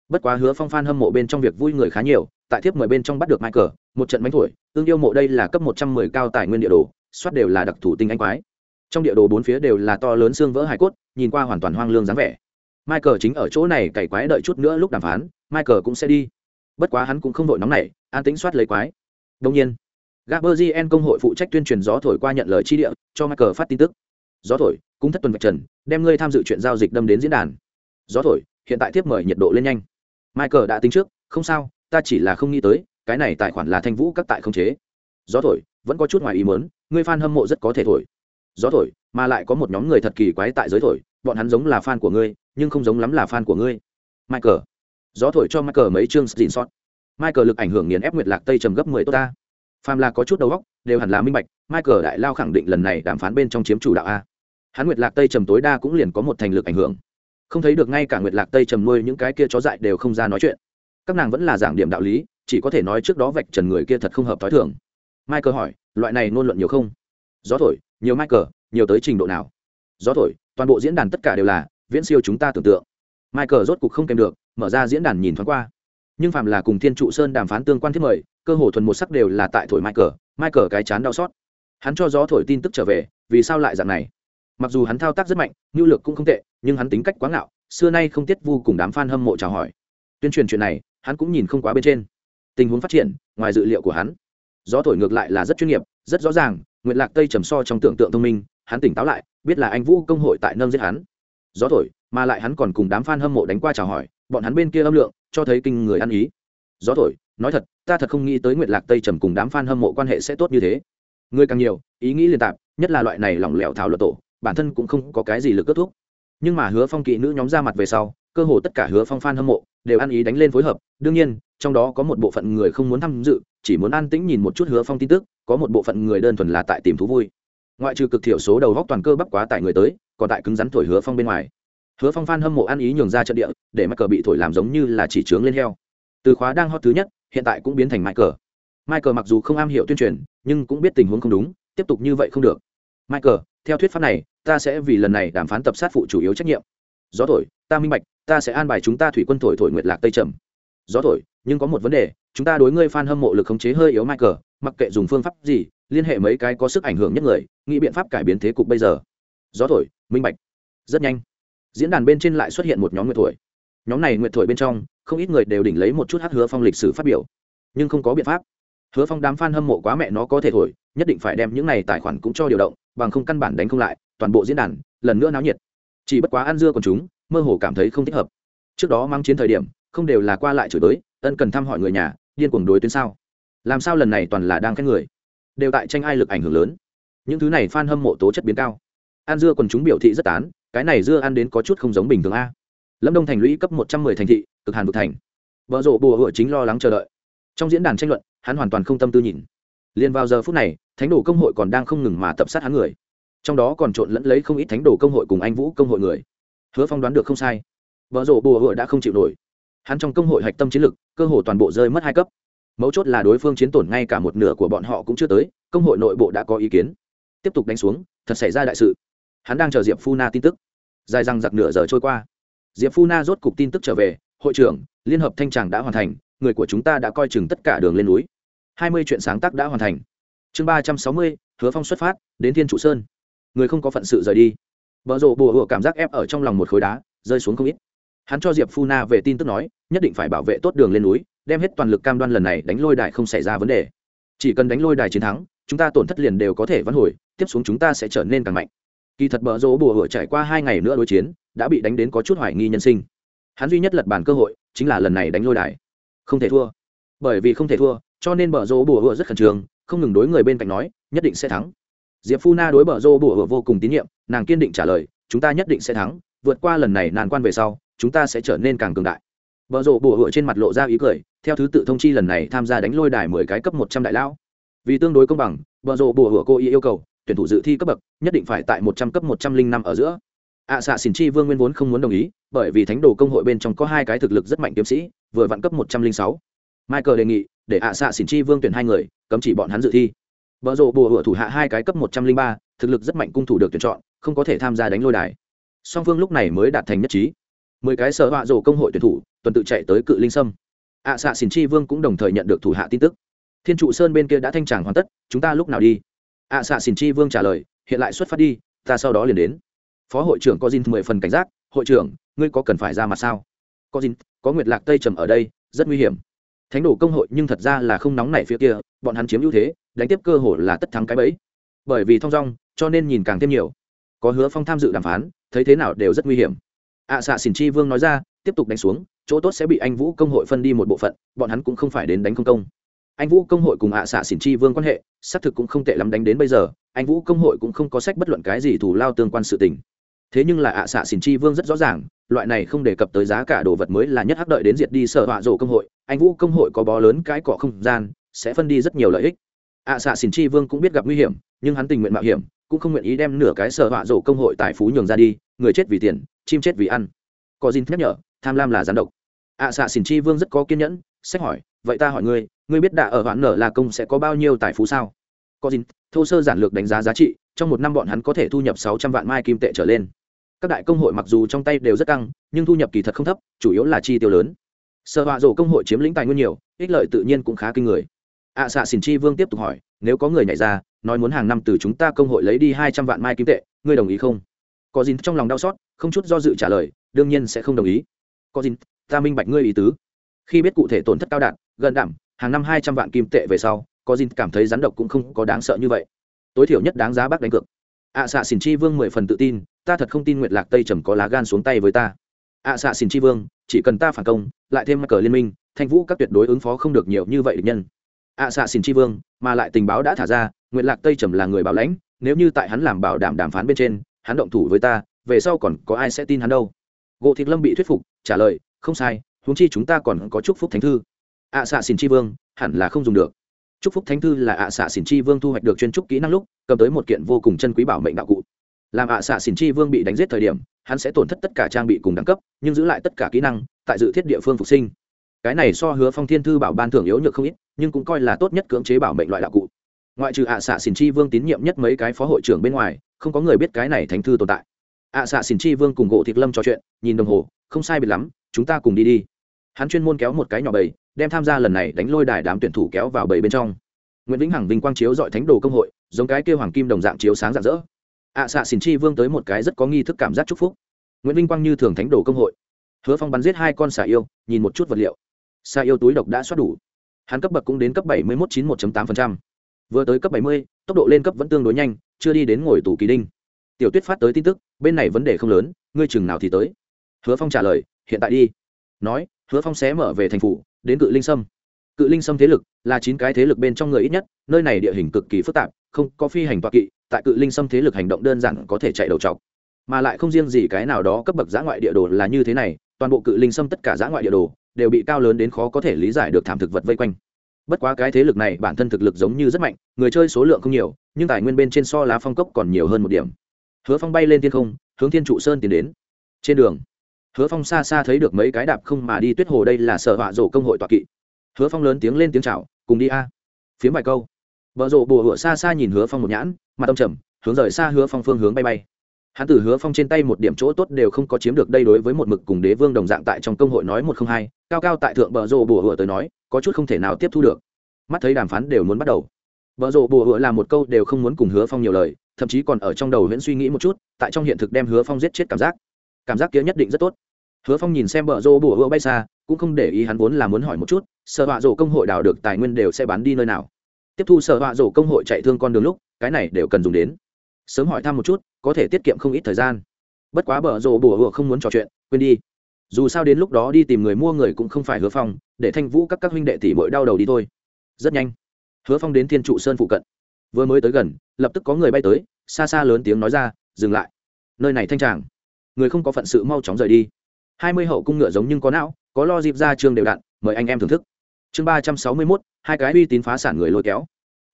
bất quá hứa phong phan hâm mộ bên trong việc vui người khá nhiều, tại thiếp mời bên trong bắt được michael, một trận bánh thổi, tương yêu mộ đây là cấp một trăm mười cao tài nguyên địa đồ, soát đều là đặc thủ tinh anh quái. Trong địa đồ bốn phía đều là to lớn xương vỡ hải cốt, nhìn qua hoàn toàn hoang lương dáng vẻ. Michael chính ở chỗ này cày quái đợi chút nữa lúc đàm phán, michael cũng sẽ đi. Bất quá hắn cũng không đội nóng này an tính soát lấy quái. Đông nhiên gaberzien công hội phụ trách tuyên truyền gió thổi qua nhận lời chi địa, cho michael phát tin tức. Gió thổi cũng thất tuần vạch trần, đem ngươi tham dự chuyện giao dịch đâm đến diễn đàn. Gió thổi, hiện tại tiếp mời nhiệt độ lên nhanh michael đã tính trước, không sao, ta chỉ là không nghĩ tới, cái này tài khoản là thanh vũ các tại không chế. Gió thổi, vẫn có chút ngoài ý mớn ngươi f a n hâm mộ rất có thể thổi. Gió thổi, mà lại có một nhóm người thật kỳ quái tại giới thổi, bọn hắn giống là fan của ngươi, nhưng không giống lắm là fan của ngươi. Michael. Gió thổi cho michael mấy chương xin sót michael lực ảnh hưởng nghiền ép nguyệt lạc tây trầm gấp mười tốt ta. Phàm là có chút đầu óc, đều hẳn là minh bạch, michael đại lao khẳng định lần này đàm phán bên trong chiếm chủ đạo a. Hắn nguyệt lạc tây trầm tối đa cũng liền có một thành lực ảnh hưởng không thấy được ngay cả nguyệt lạc tây trầm nuôi những cái kia chó dại đều không ra nói chuyện. Các nàng vẫn là giảng điểm đạo lý, chỉ có thể nói trước đó vạch trần người kia thật không hợp t h ó i thường. Michael hỏi, loại này ngôn luận nhiều không? Gió thổi, nhiều michael, nhiều tới trình độ nào? Gió thổi, toàn bộ diễn đàn tất cả đều là viễn siêu chúng ta tưởng tượng. Michael rốt cục không kèm được, mở ra diễn đàn nhìn thoáng qua. Nhưng phạm là cùng thiên trụ sơn đàm phán tương quan thiết mời, cơ hồ thuần một sắc đều là tại thổi michael michael cái chán đau xót. Hắn cho gió thổi tin tức trở về, vì sao lại dạng này? Mặc dù hắn thao tác rất mạnh nhu lược cũng không tệ, nhưng hắn tính cách quá ngạo, xưa nay không tiết vu cùng đám f a n hâm mộ chào hỏi. Tuyên truyền chuyện này, hắn cũng nhìn không quá bên trên. Tình huống phát triển, ngoài dự liệu của hắn. Gió thổi ngược lại là rất chuyên nghiệp, rất rõ ràng nguyện lạc tây trầm so trong tưởng tượng thông minh, hắn tỉnh táo lại, biết là anh vũ công hội tại nâng giết hắn. Gió thổi, mà lại hắn còn cùng đám f a n hâm mộ đánh qua chào hỏi, bọn hắn bên kia âm lượng, cho thấy kinh người ăn ý. Gió thổi, nói thật, ta thật không nghĩ tới nguyện lạc tây trầm cùng đám f a n hâm mộ quan hệ sẽ tốt như thế. Người càng nhiều, ý nghĩ liên tạp, nhất là loại này lỏng lẻo thảo luật tổ bản thân cũng không có cái gì lực kết thúc nhưng mà hứa phong kỵ nữ nhóm ra mặt về sau, cơ hồ tất cả hứa phong f a n hâm mộ đều ăn ý đánh lên phối hợp. Đương nhiên, trong đó có một bộ phận người không muốn tham dự, chỉ muốn an tĩnh nhìn một chút hứa phong tin tức, có một bộ phận người đơn thuần là tại tìm thú vui. Ngoại trừ cực thiểu số đầu góc toàn cơ bắp quá tại người tới, còn tại cứng rắn thổi hứa phong bên ngoài. Hứa phong phan hâm mộ ăn ý nhường ra trận địa, để mắc cờ bị thổi làm giống như là chỉ trướng lên heo. Từ khóa đang hot thứ nhất, hiện tại cũng biến thành mãi cờ mai cờ mặc dù không am hiểu tuyên truyền, nhưng cũng biết tình huống không đúng, tiếp tục như vậy không được michael, theo thuyết pháp này, ta sẽ vì lần này đàm phán tập sát phụ chủ yếu trách nhiệm. Gió thổi, ta minh bạch, ta sẽ an bài chúng ta thủy quân thổi thổi nguyệt lạc tây trầm. Gió thổi, nhưng có một vấn đề, chúng ta đối ngươi f a n hâm mộ lực khống chế hơi yếu michael, mặc kệ dùng phương pháp gì, liên hệ mấy cái có sức ảnh hưởng nhất người, nghĩ biện pháp cải biến thế cục bây giờ. Gió thổi, minh bạch. Rất nhanh. Diễn đàn bên trên lại xuất hiện một nhóm nguyệt thổi. Nhóm này nguyệt thổi bên trong, không ít người đều đỉnh lấy một chút hát hứa phong lịch sử phát biểu, nhưng không có biện pháp hứa phong đám f a n hâm mộ quá mẹ nó có thể thổi, nhất định phải đem những này tài khoản cũng cho điều động, bằng không căn bản đánh không lại, toàn bộ diễn đàn, lần nữa náo nhiệt. Chỉ bất quá ăn dưa còn chúng, mơ hồ cảm thấy không thích hợp. Trước đó mang chiến thời điểm, không đều là qua lại chửi tới ân cần thăm hỏi người nhà, điên cuồng đối tuyến sao? Làm sao lần này toàn là đang khen người? Đều tại tranh ai lực ảnh hưởng lớn. Những thứ này f a n hâm mộ tố chất biến cao. Ăn dưa còn chúng biểu thị rất tán, cái này dưa ăn đến có chút không giống bình thường a. Lâm đông thành lũy cấp một trăm mười thành thị, cực hàn vực thành. Vợ rộ bùa hựa chính lo lắng chờ đợi. Trong diễn đàn tranh luận hắn hoàn toàn không tâm tư nhìn. Liền vào giờ phút này, thánh đồ công hội còn đang không ngừng mà tập sát hắn người. Trong đó còn trộn lẫn lấy không ít thánh đồ công hội cùng anh vũ công hội người. Hứa phong đoán được không sai. Vợ rộ bùa hựa đã không chịu nổi. Hắn trong công hội hạch tâm chiến lực, cơ hồ toàn bộ rơi mất hai cấp. Mấu chốt là đối phương chiến tổn ngay cả một nửa của bọn họ cũng chưa tới, công hội nội bộ đã có ý kiến. Tiếp tục đánh xuống, thật xảy ra đại sự. Hắn đang chờ diệp phu na tin tức. Dài răng giặc nửa giờ trôi qua. Diệp phu na rốt cục tin tức trở về, hội trưởng, liên hợp thanh tràng đã hoàn thành, người của chúng ta đã coi chừng tất cả đường lên núi hai mươi chuyện sáng tác đã hoàn thành. Chương ba trăm sáu mươi, hứa phong xuất phát, đến thiên trụ sơn. Người không có phận sự rời đi. Vợ rộ bùa hùa cảm giác ép ở trong lòng một khối đá, rơi xuống không ít. Hắn cho diệp phu na về tin tức nói, nhất định phải bảo vệ tốt đường lên núi, đem hết toàn lực cam đoan lần này đánh lôi đài không xảy ra vấn đề. Chỉ cần đánh lôi đài chiến thắng, chúng ta tổn thất liền đều có thể vãn hồi, tiếp xuống chúng ta sẽ trở nên càng mạnh. Kỳ thật bờ rỗ bùa hựa trải qua hai ngày nữa đối chiến, đã bị đánh đến có chút hoài nghi nhân sinh. Hắn duy nhất lật bàn cơ hội, chính là lần này đánh lôi đài. Không thể thua. Bởi vì không thể thua cho nên bờ rô bùa hựa rất khẩn trương, không ngừng đối người bên cạnh nói, nhất định sẽ thắng. Diệp phu na đối bờ rô bùa hựa vô cùng tín nhiệm, nàng kiên định trả lời, chúng ta nhất định sẽ thắng, vượt qua lần này nàn quan về sau, chúng ta sẽ trở nên càng cường đại. Bờ rỗ bùa hựa trên mặt lộ ra ý cười, theo thứ tự thông chi lần này tham gia đánh lôi đài mười cái cấp một trăm đại lão. Vì tương đối công bằng, bờ rỗ bùa hựa cô ý yêu cầu, tuyển thủ dự thi cấp bậc, nhất định phải tại một trăm cấp một trăm linh năm ở giữa. Ạ xạ xỉn chi vương nguyên vốn không muốn đồng ý, bởi vì thánh đồ công hội bên trong có hai cái thực lực rất mạnh kiếm sĩ, vừa vặn cấp một trăm linh sáu michael đề nghị, để ạ xạ xỉn chi vương tuyển hai người, cấm chỉ bọn hắn dự thi. Vợ rộ bùa hựa thủ hạ hai cái cấp một trăm linh ba, thực lực rất mạnh cung thủ được tuyển chọn, không có thể tham gia đánh lôi đài. Song phương lúc này mới đạt thành nhất trí. Mười cái sở họa rộ công hội tuyển thủ, tuần tự chạy tới cự linh sâm. Ạ xạ xỉn chi vương cũng đồng thời nhận được thủ hạ tin tức. Thiên trụ sơn bên kia đã thanh tràng hoàn tất, chúng ta lúc nào đi? Ạ xạ xỉn chi vương trả lời, hiện lại xuất phát đi, ta sau đó liền đến. Phó hội trưởng có dinh mười phần cảnh giác, hội trưởng, ngươi có cần phải ra mặt sao? Có dinh, có nguyệt lạc tây trầm ở đây, rất nguy hiểm thánh đồ công hội nhưng thật ra là không nóng nảy phía kia, bọn hắn chiếm ưu thế, đánh tiếp cơ hội là tất thắng cái bẫy. Bởi vì thong dong, cho nên nhìn càng thêm nhiều. Có hứa phong tham dự đàm phán, thấy thế nào đều rất nguy hiểm. Ạ xạ xỉn chi vương nói ra, tiếp tục đánh xuống, chỗ tốt sẽ bị anh vũ công hội phân đi một bộ phận, bọn hắn cũng không phải đến đánh không công. Anh vũ công hội cùng ạ xạ xỉn chi vương quan hệ, xác thực cũng không tệ lắm đánh đến bây giờ, anh vũ công hội cũng không có sách bất luận cái gì thủ lao tương quan sự tình thế nhưng là ạ xạ xỉn chi vương rất rõ ràng, loại này không đề cập tới giá cả đồ vật mới là nhất hắc đợi đến diệt đi sở họa rổ công hội. Anh vũ công hội có bó lớn cái cọ không gian, sẽ phân đi rất nhiều lợi ích. Ạ xạ xỉn chi vương cũng biết gặp nguy hiểm, nhưng hắn tình nguyện mạo hiểm, cũng không nguyện ý đem nửa cái sở họa rổ công hội tài phú nhường ra đi, người chết vì tiền, chim chết vì ăn. Có dinh nhắc nhở, tham lam là gián độc. Ạ xạ xỉn chi vương rất có kiên nhẫn, sách hỏi, vậy ta hỏi ngươi ngươi biết đạ ở hoãn nở là công sẽ có bao nhiêu tài phú sao? Có dinh thô sơ giản lược đánh giá giá trị, trong một năm bọn hắn có thể thu nhập sáu trăm vạn mai kim tệ trở lên các đại công hội mặc dù trong tay đều rất căng nhưng thu nhập kỳ thật không thấp chủ yếu là chi tiêu lớn. Sợ họa rổ công hội chiếm lĩnh tài nguyên nhiều ích lợi tự nhiên cũng khá kinh người. Ạ à, xạ xỉn chi vương tiếp tục hỏi nếu có người nhảy ra nói muốn hàng năm từ chúng ta công hội lấy đi hai trăm vạn mai kim tệ ngươi đồng ý không? Có dính trong lòng đau xót không chút do dự trả lời đương nhiên sẽ không đồng ý. Có dính ta minh bạch ngươi ý tứ. Khi biết cụ thể tổn thất cao đạn gần đảm hàng năm hai trăm vạn kim tệ về sau có dìn cảm thấy rắn độc cũng không có đáng sợ như vậy. Tối thiểu nhất đáng giá bác đánh cược. Ạ à, xạ xỉn chi vương mười phần tự tin ta thật không tin nguyệt lạc tây trầm có lá gan xuống tay với ta. ạ à, xạ xỉn chi vương chỉ cần ta phản công lại thêm mắc cờ liên minh thanh vũ các tuyệt đối ứng phó không được nhiều như vậy địch nhân. ạ à, xạ xỉn chi vương mà lại tình báo đã thả ra nguyệt lạc tây trầm là người bảo lãnh nếu như tại hắn làm bảo đảm đàm phán bên trên hắn động thủ với ta về sau còn có ai sẽ tin hắn đâu. Gỗ thịt lâm bị thuyết phục trả lời không sai huống chi chúng ta còn có chúc phúc thánh thư. ạ xạ xỉn chi vương hẳn là không dùng được. Chúc phúc thánh thư là ạ xạ xỉn chi vương thu hoạch được chuyên trúc kỹ năng lúc cầm tới một kiện vô cùng chân quý bảo mệnh đạo cụ làm ạ à xạ xỉn chi vương bị đánh giết thời điểm, hắn sẽ tổn thất tất cả trang bị cùng đẳng cấp, nhưng giữ lại tất cả kỹ năng, tại dự thiết địa phương phục sinh. Cái này so hứa phong thiên thư bảo ban thưởng yếu nhược không ít, nhưng cũng coi là tốt nhất cưỡng chế bảo mệnh loại đạo cụ. Ngoại trừ ạ à xạ xỉn chi vương tín nhiệm nhất mấy cái phó hội trưởng bên ngoài, không có người biết cái này thánh thư tồn tại. Ạ à xạ xỉn chi vương cùng gỗ thịt lâm trò chuyện, nhìn đồng hồ, không sai biệt lắm, chúng ta cùng đi đi. Hắn chuyên môn kéo một cái nhỏ bầy, đem tham gia lần này đánh lôi đài đám tuyển thủ kéo vào bầy bên trong. Nguyễn vĩnh hằng vinh quang chiếu dọi thánh đồ công hội, giống cái kêu hoàng kim đồng dạng chiếu sáng rạng rỡ ạ xạ xỉn chi vương tới một cái rất có nghi thức cảm giác chúc phúc. Nguyễn vinh quang như thường thánh đồ công hội. Hứa phong bắn giết hai con xà yêu, nhìn một chút vật liệu. Xà yêu túi độc đã xoát đủ. Hắn cấp bậc cũng đến cấp bảy mươi một chín một tám vừa tới cấp bảy mươi, tốc độ lên cấp vẫn tương đối nhanh, chưa đi đến ngồi tủ kỳ đinh. Tiểu tuyết phát tới tin tức, bên này vấn đề không lớn, ngươi chừng nào thì tới. Hứa phong trả lời, hiện tại đi. Nói, hứa phong xé mở về thành phủ, đến cự linh sâm. Cự linh sâm thế lực là chín cái thế lực bên trong người ít nhất, nơi này địa hình cực kỳ phức tạp không có phi hành toa kỵ, tại cự linh xâm thế lực hành động đơn giản có thể chạy đầu trọc. Mà lại không riêng gì cái nào đó cấp bậc giã ngoại địa đồ là như thế này, toàn bộ cự linh xâm tất cả giã ngoại địa đồ đều bị cao lớn đến khó có thể lý giải được thảm thực vật vây quanh. Bất quá cái thế lực này bản thân thực lực giống như rất mạnh, người chơi số lượng không nhiều, nhưng tài nguyên bên trên so lá phong cốc còn nhiều hơn một điểm. Hứa phong bay lên thiên không, hướng thiên trụ sơn tiến đến. Trên đường, hứa phong xa xa thấy được mấy cái đạp không mà đi tuyết hồ đây là sở họa rổ công hội tọa kỵ. Hứa phong lớn tiếng lên tiếng c h à o cùng đi a. À. phiếm vài câu. Bờ rộ bùa hựa xa xa nhìn hứa phong một nhãn, mặt ông trầm, hướng rời xa hứa phong phương hướng bay bay. Hắn từ hứa phong trên tay một điểm chỗ tốt đều không có chiếm được đây đối với một mực cùng đế vương đồng dạng tại trong công hội nói một không hai, cao cao tại thượng bờ rộ bùa hựa tới nói, có chút không thể nào tiếp thu được. Mắt thấy đàm phán đều muốn bắt đầu. Bờ rộ bùa hựa làm một câu đều không muốn cùng hứa phong nhiều lời, thậm chí còn ở trong đầu huyễn suy nghĩ một chút, tại trong hiện thực đem hứa phong giết chết cảm giác. Cảm giác kia nhất định rất tốt. Hứa phong nhìn xem bờ rộ bùa hựa bay xa, cũng không để ý hắn vốn là muốn hỏi một chút, sợ họa rộ công hội đào được tài nguyên đều sẽ bán đi nơi nào tiếp thu sở họa rổ công hội chạy thương con đường lúc, cái này đều cần dùng đến. Sớm hỏi thăm một chút, có thể tiết kiệm không ít thời gian. Bất quá bờ rổ bùa hựa không muốn trò chuyện, quên đi. Dù sao đến lúc đó đi tìm người mua người cũng không phải hứa phong, để thanh vũ các các huynh đệ tỷ bội đau đầu đi thôi. Rất nhanh, hứa phong đến thiên trụ sơn phụ cận. Vừa mới tới gần, lập tức có người bay tới, xa xa lớn tiếng nói ra, dừng lại. Nơi này thanh tràng. Người không có phận sự mau chóng rời đi. Hai mươi hậu cung ngựa giống nhưng có não, có lo dịp ra trường đều đặn, mời anh em thưởng thức. Chương ba trăm sáu mươi mốt hai cái uy tín phá sản người lôi kéo.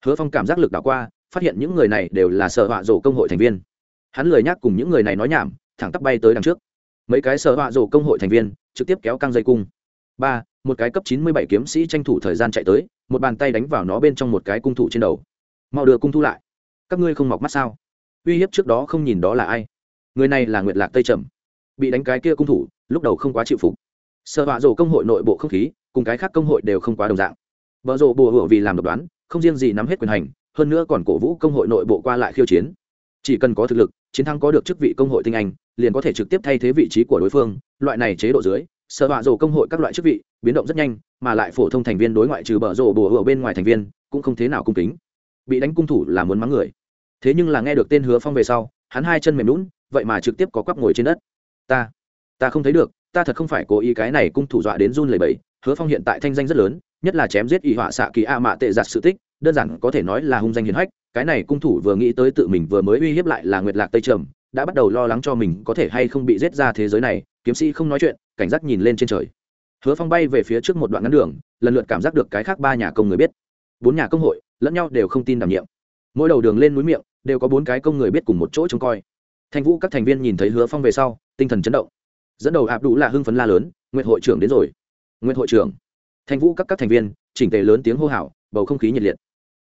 Hứa phong cảm giác lực đảo qua, phát hiện những người này đều là sở họa rổ công hội thành viên. Hắn lời nhắc cùng những người này nói nhảm, thẳng tắp bay tới đằng trước. Mấy cái sở họa rổ công hội thành viên, trực tiếp kéo căng dây cung. Ba, một cái cấp chín mươi bảy kiếm sĩ tranh thủ thời gian chạy tới, một bàn tay đánh vào nó bên trong một cái cung thủ trên đầu. Mau đưa cung thu lại. Các ngươi không mọc mắt sao? Uy hiếp trước đó không nhìn đó là ai? Người này là nguyệt lạc tây trầm. Bị đánh cái kia cung thủ, lúc đầu không quá chịu phục. Sợ họa rổ công hội nội bộ không khí, cùng cái khác công hội đều không quá đồng dạng. Bờ rồ bùa hựa vì làm độc đoán không riêng gì nắm hết quyền hành hơn nữa còn cổ vũ công hội nội bộ qua lại khiêu chiến. Chỉ cần có thực lực chiến thắng có được chức vị công hội tinh anh liền có thể trực tiếp thay thế vị trí của đối phương. Loại này chế độ dưới sở họa rồ công hội các loại chức vị biến động rất nhanh mà lại phổ thông thành viên đối ngoại trừ bờ rồ bùa hựa bên ngoài thành viên cũng không thế nào cung kính. Bị đánh cung thủ là muốn mắng người. Thế nhưng là nghe được tên hứa phong về sau hắn hai chân mềm nhũn, vậy mà trực tiếp có quắp ngồi trên đất. Ta ta không thấy được ta thật không phải cố ý cái này cung thủ dọa đến run lầy bẩy, hứa phong hiện tại thanh danh rất lớn nhất là chém giết y họa xạ kỳ a mạ tệ giặt sự tích, đơn giản có thể nói là hung danh hiền hách, cái này cung thủ vừa nghĩ tới tự mình vừa mới uy hiếp lại là nguyệt lạc tây trầm, đã bắt đầu lo lắng cho mình có thể hay không bị giết ra thế giới này, kiếm sĩ không nói chuyện, cảnh giác nhìn lên trên trời. Hứa phong bay về phía trước một đoạn ngắn đường, lần lượt cảm giác được cái khác ba nhà công người biết. Bốn nhà công hội, lẫn nhau đều không tin đảm nhiệm. Mỗi đầu đường lên núi miệng, đều có bốn cái công người biết cùng một chỗ trông coi. Thanh vũ các thành viên nhìn thấy hứa phong về sau, tinh thần chấn động. Dẫn đầu ạp đủ là hưng phấn la lớn nguyện hội trưởng đến rồi. Nguyện hội trưởng thanh vũ các các thành viên, chỉnh tề lớn tiếng hô hào, bầu không khí nhiệt liệt.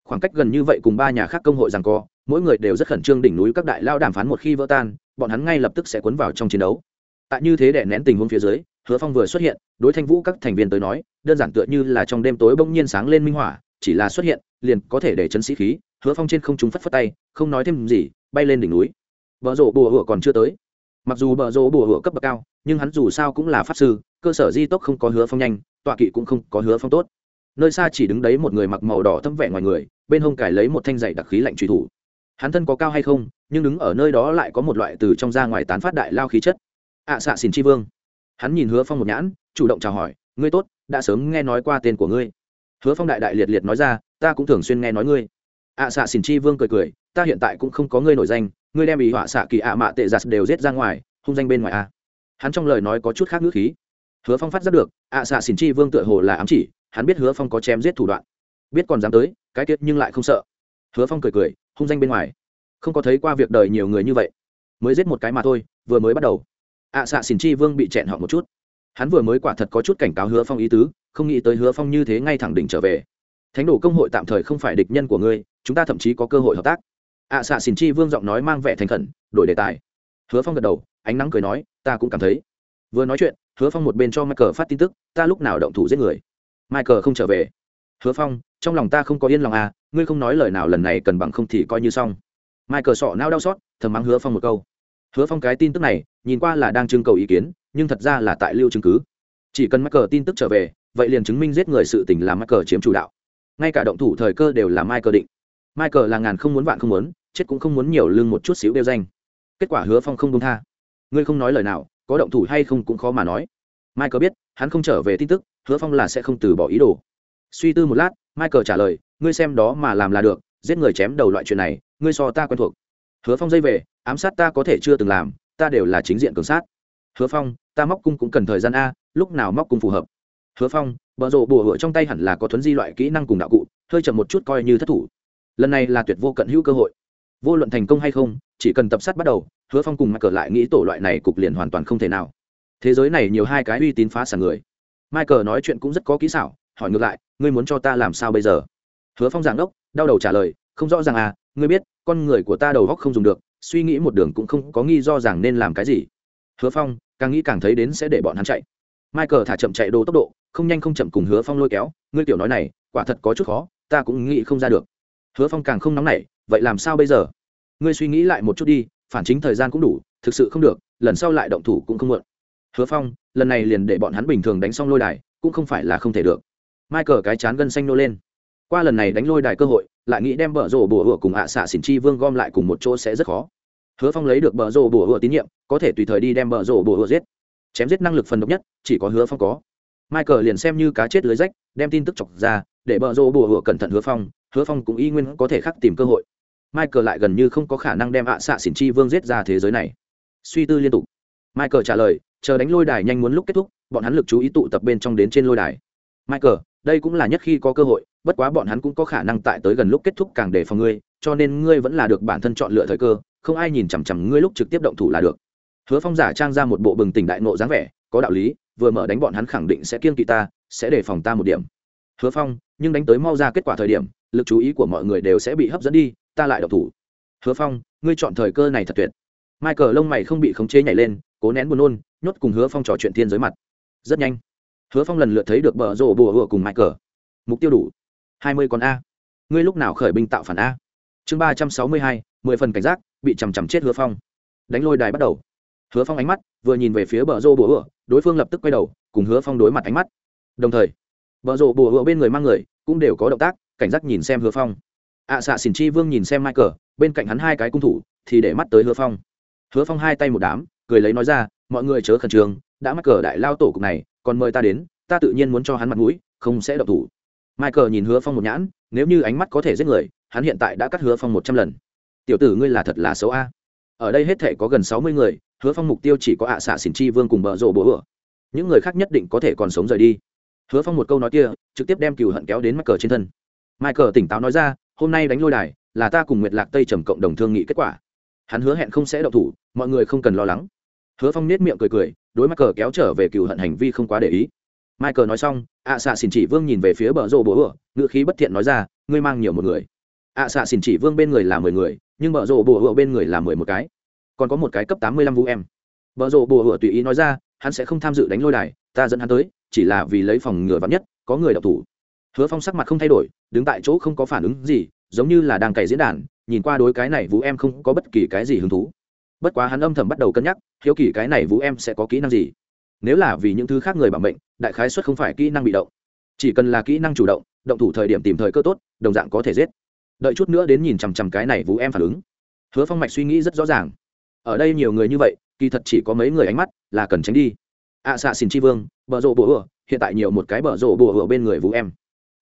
Khoảng cách gần như vậy cùng ba nhà khác công hội rằng co, mỗi người đều rất khẩn trương đỉnh núi các đại lao đàm phán một khi vỡ tan, bọn hắn ngay lập tức sẽ cuốn vào trong chiến đấu. Tại như thế để nén tình huống phía dưới, hứa phong vừa xuất hiện, đối thanh vũ các thành viên tới nói, đơn giản tựa như là trong đêm tối bỗng nhiên sáng lên minh hỏa chỉ là xuất hiện, liền có thể để chấn sĩ khí, hứa phong trên không chúng phất phất tay, không nói thêm gì, bay lên đỉnh núi. Bờ rộ bùa hựa còn chưa tới. Mặc dù bờ rộ bùa hựa cấp bậc cao nhưng hắn dù sao cũng là pháp sư cơ sở di tốc không có hứa phong nhanh tọa kỵ cũng không có hứa phong tốt. Nơi xa chỉ đứng đấy một người mặc màu đỏ thâm vẻ ngoài người bên hông cải lấy một thanh dạy đặc khí lạnh truy thủ. Hắn thân có cao hay không nhưng đứng ở nơi đó lại có một loại từ trong ra ngoài tán phát đại lao khí chất. Ạ à, xạ xỉn chi vương. Hắn nhìn hứa phong một nhãn chủ động chào hỏi ngươi tốt đã sớm nghe nói qua tên của ngươi. Hứa phong đại đại liệt liệt nói ra ta cũng thường xuyên nghe nói ngươi. Ạ à, xạ xỉn chi vương cười cười ta hiện tại cũng không có ngươi nổi danh ngươi đem ý họa xạ kỳ ạ mạ tệ giặt đều giết ra ngoài hung danh bên ngoài a hắn trong lời nói có chút khác ngữ khí. Hứa phong phát giác được, ạ xạ xỉn chi vương tựa hồ là ám chỉ, hắn biết hứa phong có chém giết thủ đoạn. Biết còn dám tới, cái tiết nhưng lại không sợ. Hứa phong cười cười, hung danh bên ngoài. Không có thấy qua việc đời nhiều người như vậy. Mới giết một cái mà thôi, vừa mới bắt đầu. Ạ xạ xỉn chi vương bị chẹn họ một chút. Hắn vừa mới quả thật có chút cảnh cáo hứa phong ý tứ, không nghĩ tới hứa phong như thế ngay thẳng đỉnh trở về. Thánh đồ công hội tạm thời không phải địch nhân của ngươi, chúng ta thậm chí có cơ hội hợp tác. Ạ xạ xỉn chi vương giọng nói mang vẻ thành khẩn, đổi đề tài. Hứa phong gật đầu, ánh nắng cười nói ta cũng cảm thấy. Vừa nói chuyện, hứa phong một bên cho michael phát tin tức, ta lúc nào động thủ giết người. Michael không trở về. Hứa phong, trong lòng ta không có yên lòng à ngươi không nói lời nào lần này cần bằng không thì coi như xong. Michael sọ nao đau xót, thầm mắng hứa phong một câu. Hứa phong cái tin tức này, nhìn qua là đang trưng cầu ý kiến, nhưng thật ra là tại lưu chứng cứ. Chỉ cần michael tin tức trở về, vậy liền chứng minh giết người sự tình là michael chiếm chủ đạo. Ngay cả động thủ thời cơ đều là michael định. Michael là ngàn không muốn vạn không muốn, chết cũng không muốn nhiều lương một chút xíu đeo danh. Kết quả hứa phong không đúng tha ngươi không nói lời nào, có động thủ hay không cũng khó mà nói. Michael biết, hắn không trở về tin tức, hứa phong là sẽ không từ bỏ ý đồ. Suy tư một lát, michael trả lời, ngươi xem đó mà làm là được, giết người chém đầu loại chuyện này, ngươi so ta quen thuộc. Hứa phong dây về, ám sát ta có thể chưa từng làm, ta đều là chính diện cường sát. Hứa phong, ta móc cung cũng cần thời gian a, lúc nào móc cung phù hợp. Hứa phong, bờ rộ bùa hựa trong tay hẳn là có thuấn di loại kỹ năng cùng đạo cụ, hơi chậm một chút coi như thất thủ. Lần này là tuyệt vô cận hữu cơ hội. Vô luận thành công hay không, chỉ cần tập sát bắt đầu hứa phong cùng mắc cờ lại nghĩ tổ loại này cục liền hoàn toàn không thể nào. Thế giới này nhiều hai cái uy tín phá sản người. Michael nói chuyện cũng rất có kỹ xảo, hỏi ngược lại, ngươi muốn cho ta làm sao bây giờ? Hứa phong giảng đốc, đau đầu trả lời, không rõ ràng à ngươi biết, con người của ta đầu góc không dùng được, suy nghĩ một đường cũng không có nghi do rằng nên làm cái gì. Hứa phong càng nghĩ càng thấy đến sẽ để bọn hắn chạy. Michael thả chậm chạy đồ tốc độ, không nhanh không chậm cùng hứa phong lôi kéo, ngươi tiểu nói này, quả thật có chút khó, ta cũng nghĩ không ra được. Hứa phong càng không nóng nảy, vậy làm sao bây giờ? Ngươi suy nghĩ lại một chút đi phản chính thời gian cũng đủ, thực sự không được, lần sau lại động thủ cũng không muộn. Hứa phong, lần này liền để bọn hắn bình thường đánh xong lôi đài, cũng không phải là không thể được. Mai cờ cái chán gân xanh nô lên. Qua lần này đánh lôi đài cơ hội, lại nghĩ đem bờ rổ bùa hựa cùng ạ xạ xỉn chi vương gom lại cùng một chỗ sẽ rất khó. Hứa phong lấy được bờ rổ bùa hựa tín nhiệm, có thể tùy thời đi đem bờ rổ bùa hựa giết. Chém giết năng lực phần độc nhất, chỉ có hứa phong có. Mai cờ liền xem như cá chết lưới rách, đem tin tức chọc ra, để bờ rổ bùa hựa cẩn thận hứa phong hứa phong cũng y nguyên có thể khắc tìm cơ hội michael lại gần như không có khả năng đem ạ xạ xỉn chi vương giết ra thế giới này. Suy tư liên tục. Michael trả lời, chờ đánh lôi đài nhanh muốn lúc kết thúc, bọn hắn lực chú ý tụ tập bên trong đến trên lôi đài. Michael, đây cũng là nhất khi có cơ hội, bất quá bọn hắn cũng có khả năng tại tới gần lúc kết thúc càng để phòng ngươi, cho nên ngươi vẫn là được bản thân chọn lựa thời cơ, không ai nhìn chằm chằm ngươi lúc trực tiếp động thủ là được. Hứa phong giả trang ra một bộ bừng tỉnh đại nộ dáng vẻ, có đạo lý, vừa mở đánh bọn hắn khẳng định sẽ kiên kỵ ta, sẽ đề phòng ta một điểm. Hứa phong, nhưng đánh tới mau ra kết quả thời điểm, lực chú ý của mọi người đều sẽ bị hấp dẫn đi ta lại độc thủ. Hứa phong, ngươi chọn thời cơ này thật tuyệt. Michael lông mày không bị khống chế nhảy lên, cố nén buồn nôn, nhốt cùng hứa phong trò chuyện thiên giới mặt. Rất nhanh, hứa phong lần lượt thấy được bờ rổ bùa hựa cùng michael. Mục tiêu đủ. Hai mươi con a. Ngươi lúc nào khởi binh tạo phản a? Chương ba trăm sáu mươi hai, mười phần cảnh giác, bị chằm chằm chết hứa phong. Đánh lôi đài bắt đầu. Hứa phong ánh mắt vừa nhìn về phía bờ rô bùa hựa, đối phương lập tức quay đầu, cùng hứa phong đối mặt ánh mắt. Đồng thời, bờ rô bùa hựa bên người mang người cũng đều có động tác, cảnh giác nhìn xem hứa phong ạ à, xạ xỉn chi vương nhìn xem michael bên cạnh hắn hai cái cung thủ thì để mắt tới hứa phong. Hứa phong hai tay một đám cười lấy nói ra mọi người chớ khẩn trương đã mắc cờ đại lao tổ cục này còn mời ta đến ta tự nhiên muốn cho hắn mặt mũi không sẽ độc thủ. michael nhìn hứa phong một nhãn nếu như ánh mắt có thể giết người hắn hiện tại đã cắt hứa phong một trăm lần. Tiểu tử ngươi là thật là xấu a. Ở đây hết thể có gần sáu mươi người hứa phong mục tiêu chỉ có ạ à xạ xỉn chi vương cùng bợ rộ bố ửa những người khác nhất định có thể còn sống rời đi. Hứa phong một câu nói kia trực tiếp đem cừu hận kéo đến michael trên thân. michael tỉnh táo nói ra hôm nay đánh lôi đài, là ta cùng nguyệt lạc tây trầm cộng đồng thương nghị kết quả. Hắn hứa hẹn không sẽ đậu thủ, mọi người không cần lo lắng. Hứa phong nết miệng cười cười, đối mặt cờ kéo trở về cựu hận hành vi không quá để ý. Michael nói xong ạ xạ xỉn chỉ vương nhìn về phía bờ rô bố ửa ngựa khí bất thiện nói ra, ngươi mang nhiều một người. Ạ xạ xỉn chỉ vương bên người là mười người, nhưng bờ rô bố ửa bên người là mười một cái. Còn có một cái cấp tám mươi lăm vũ em. Bờ rô bố ửa tùy ý nói ra, hắn sẽ không tham dự đánh lôi đài, ta dẫn hắn tới, chỉ là vì lấy phòng ngừa vắn nhất, có người đọc thủ hứa phong sắc mặt không thay đổi, đứng tại chỗ không có phản ứng gì, giống như là đang cày diễn đàn, nhìn qua đối cái này vũ em không có bất kỳ cái gì hứng thú. Bất quá hắn âm thầm bắt đầu cân nhắc, hiếu kỳ cái này vũ em sẽ có kỹ năng gì. Nếu là vì những thứ khác người bảo mệnh, đại khái xuất không phải kỹ năng bị động. Chỉ cần là kỹ năng chủ động động thủ thời điểm tìm thời cơ tốt, đồng dạng có thể giết. Đợi chút nữa đến nhìn chằm chằm cái này vũ em phản ứng. Hứa phong mạch suy nghĩ rất rõ ràng. Ở đây nhiều người như vậy, kỳ thật chỉ có mấy người ánh mắt là cần tránh đi. Ạ xạ xin chi vương, bờ rộ bùa hựa hiện tại nhiều một cái bờ rộ bùa hựa bên người vũ em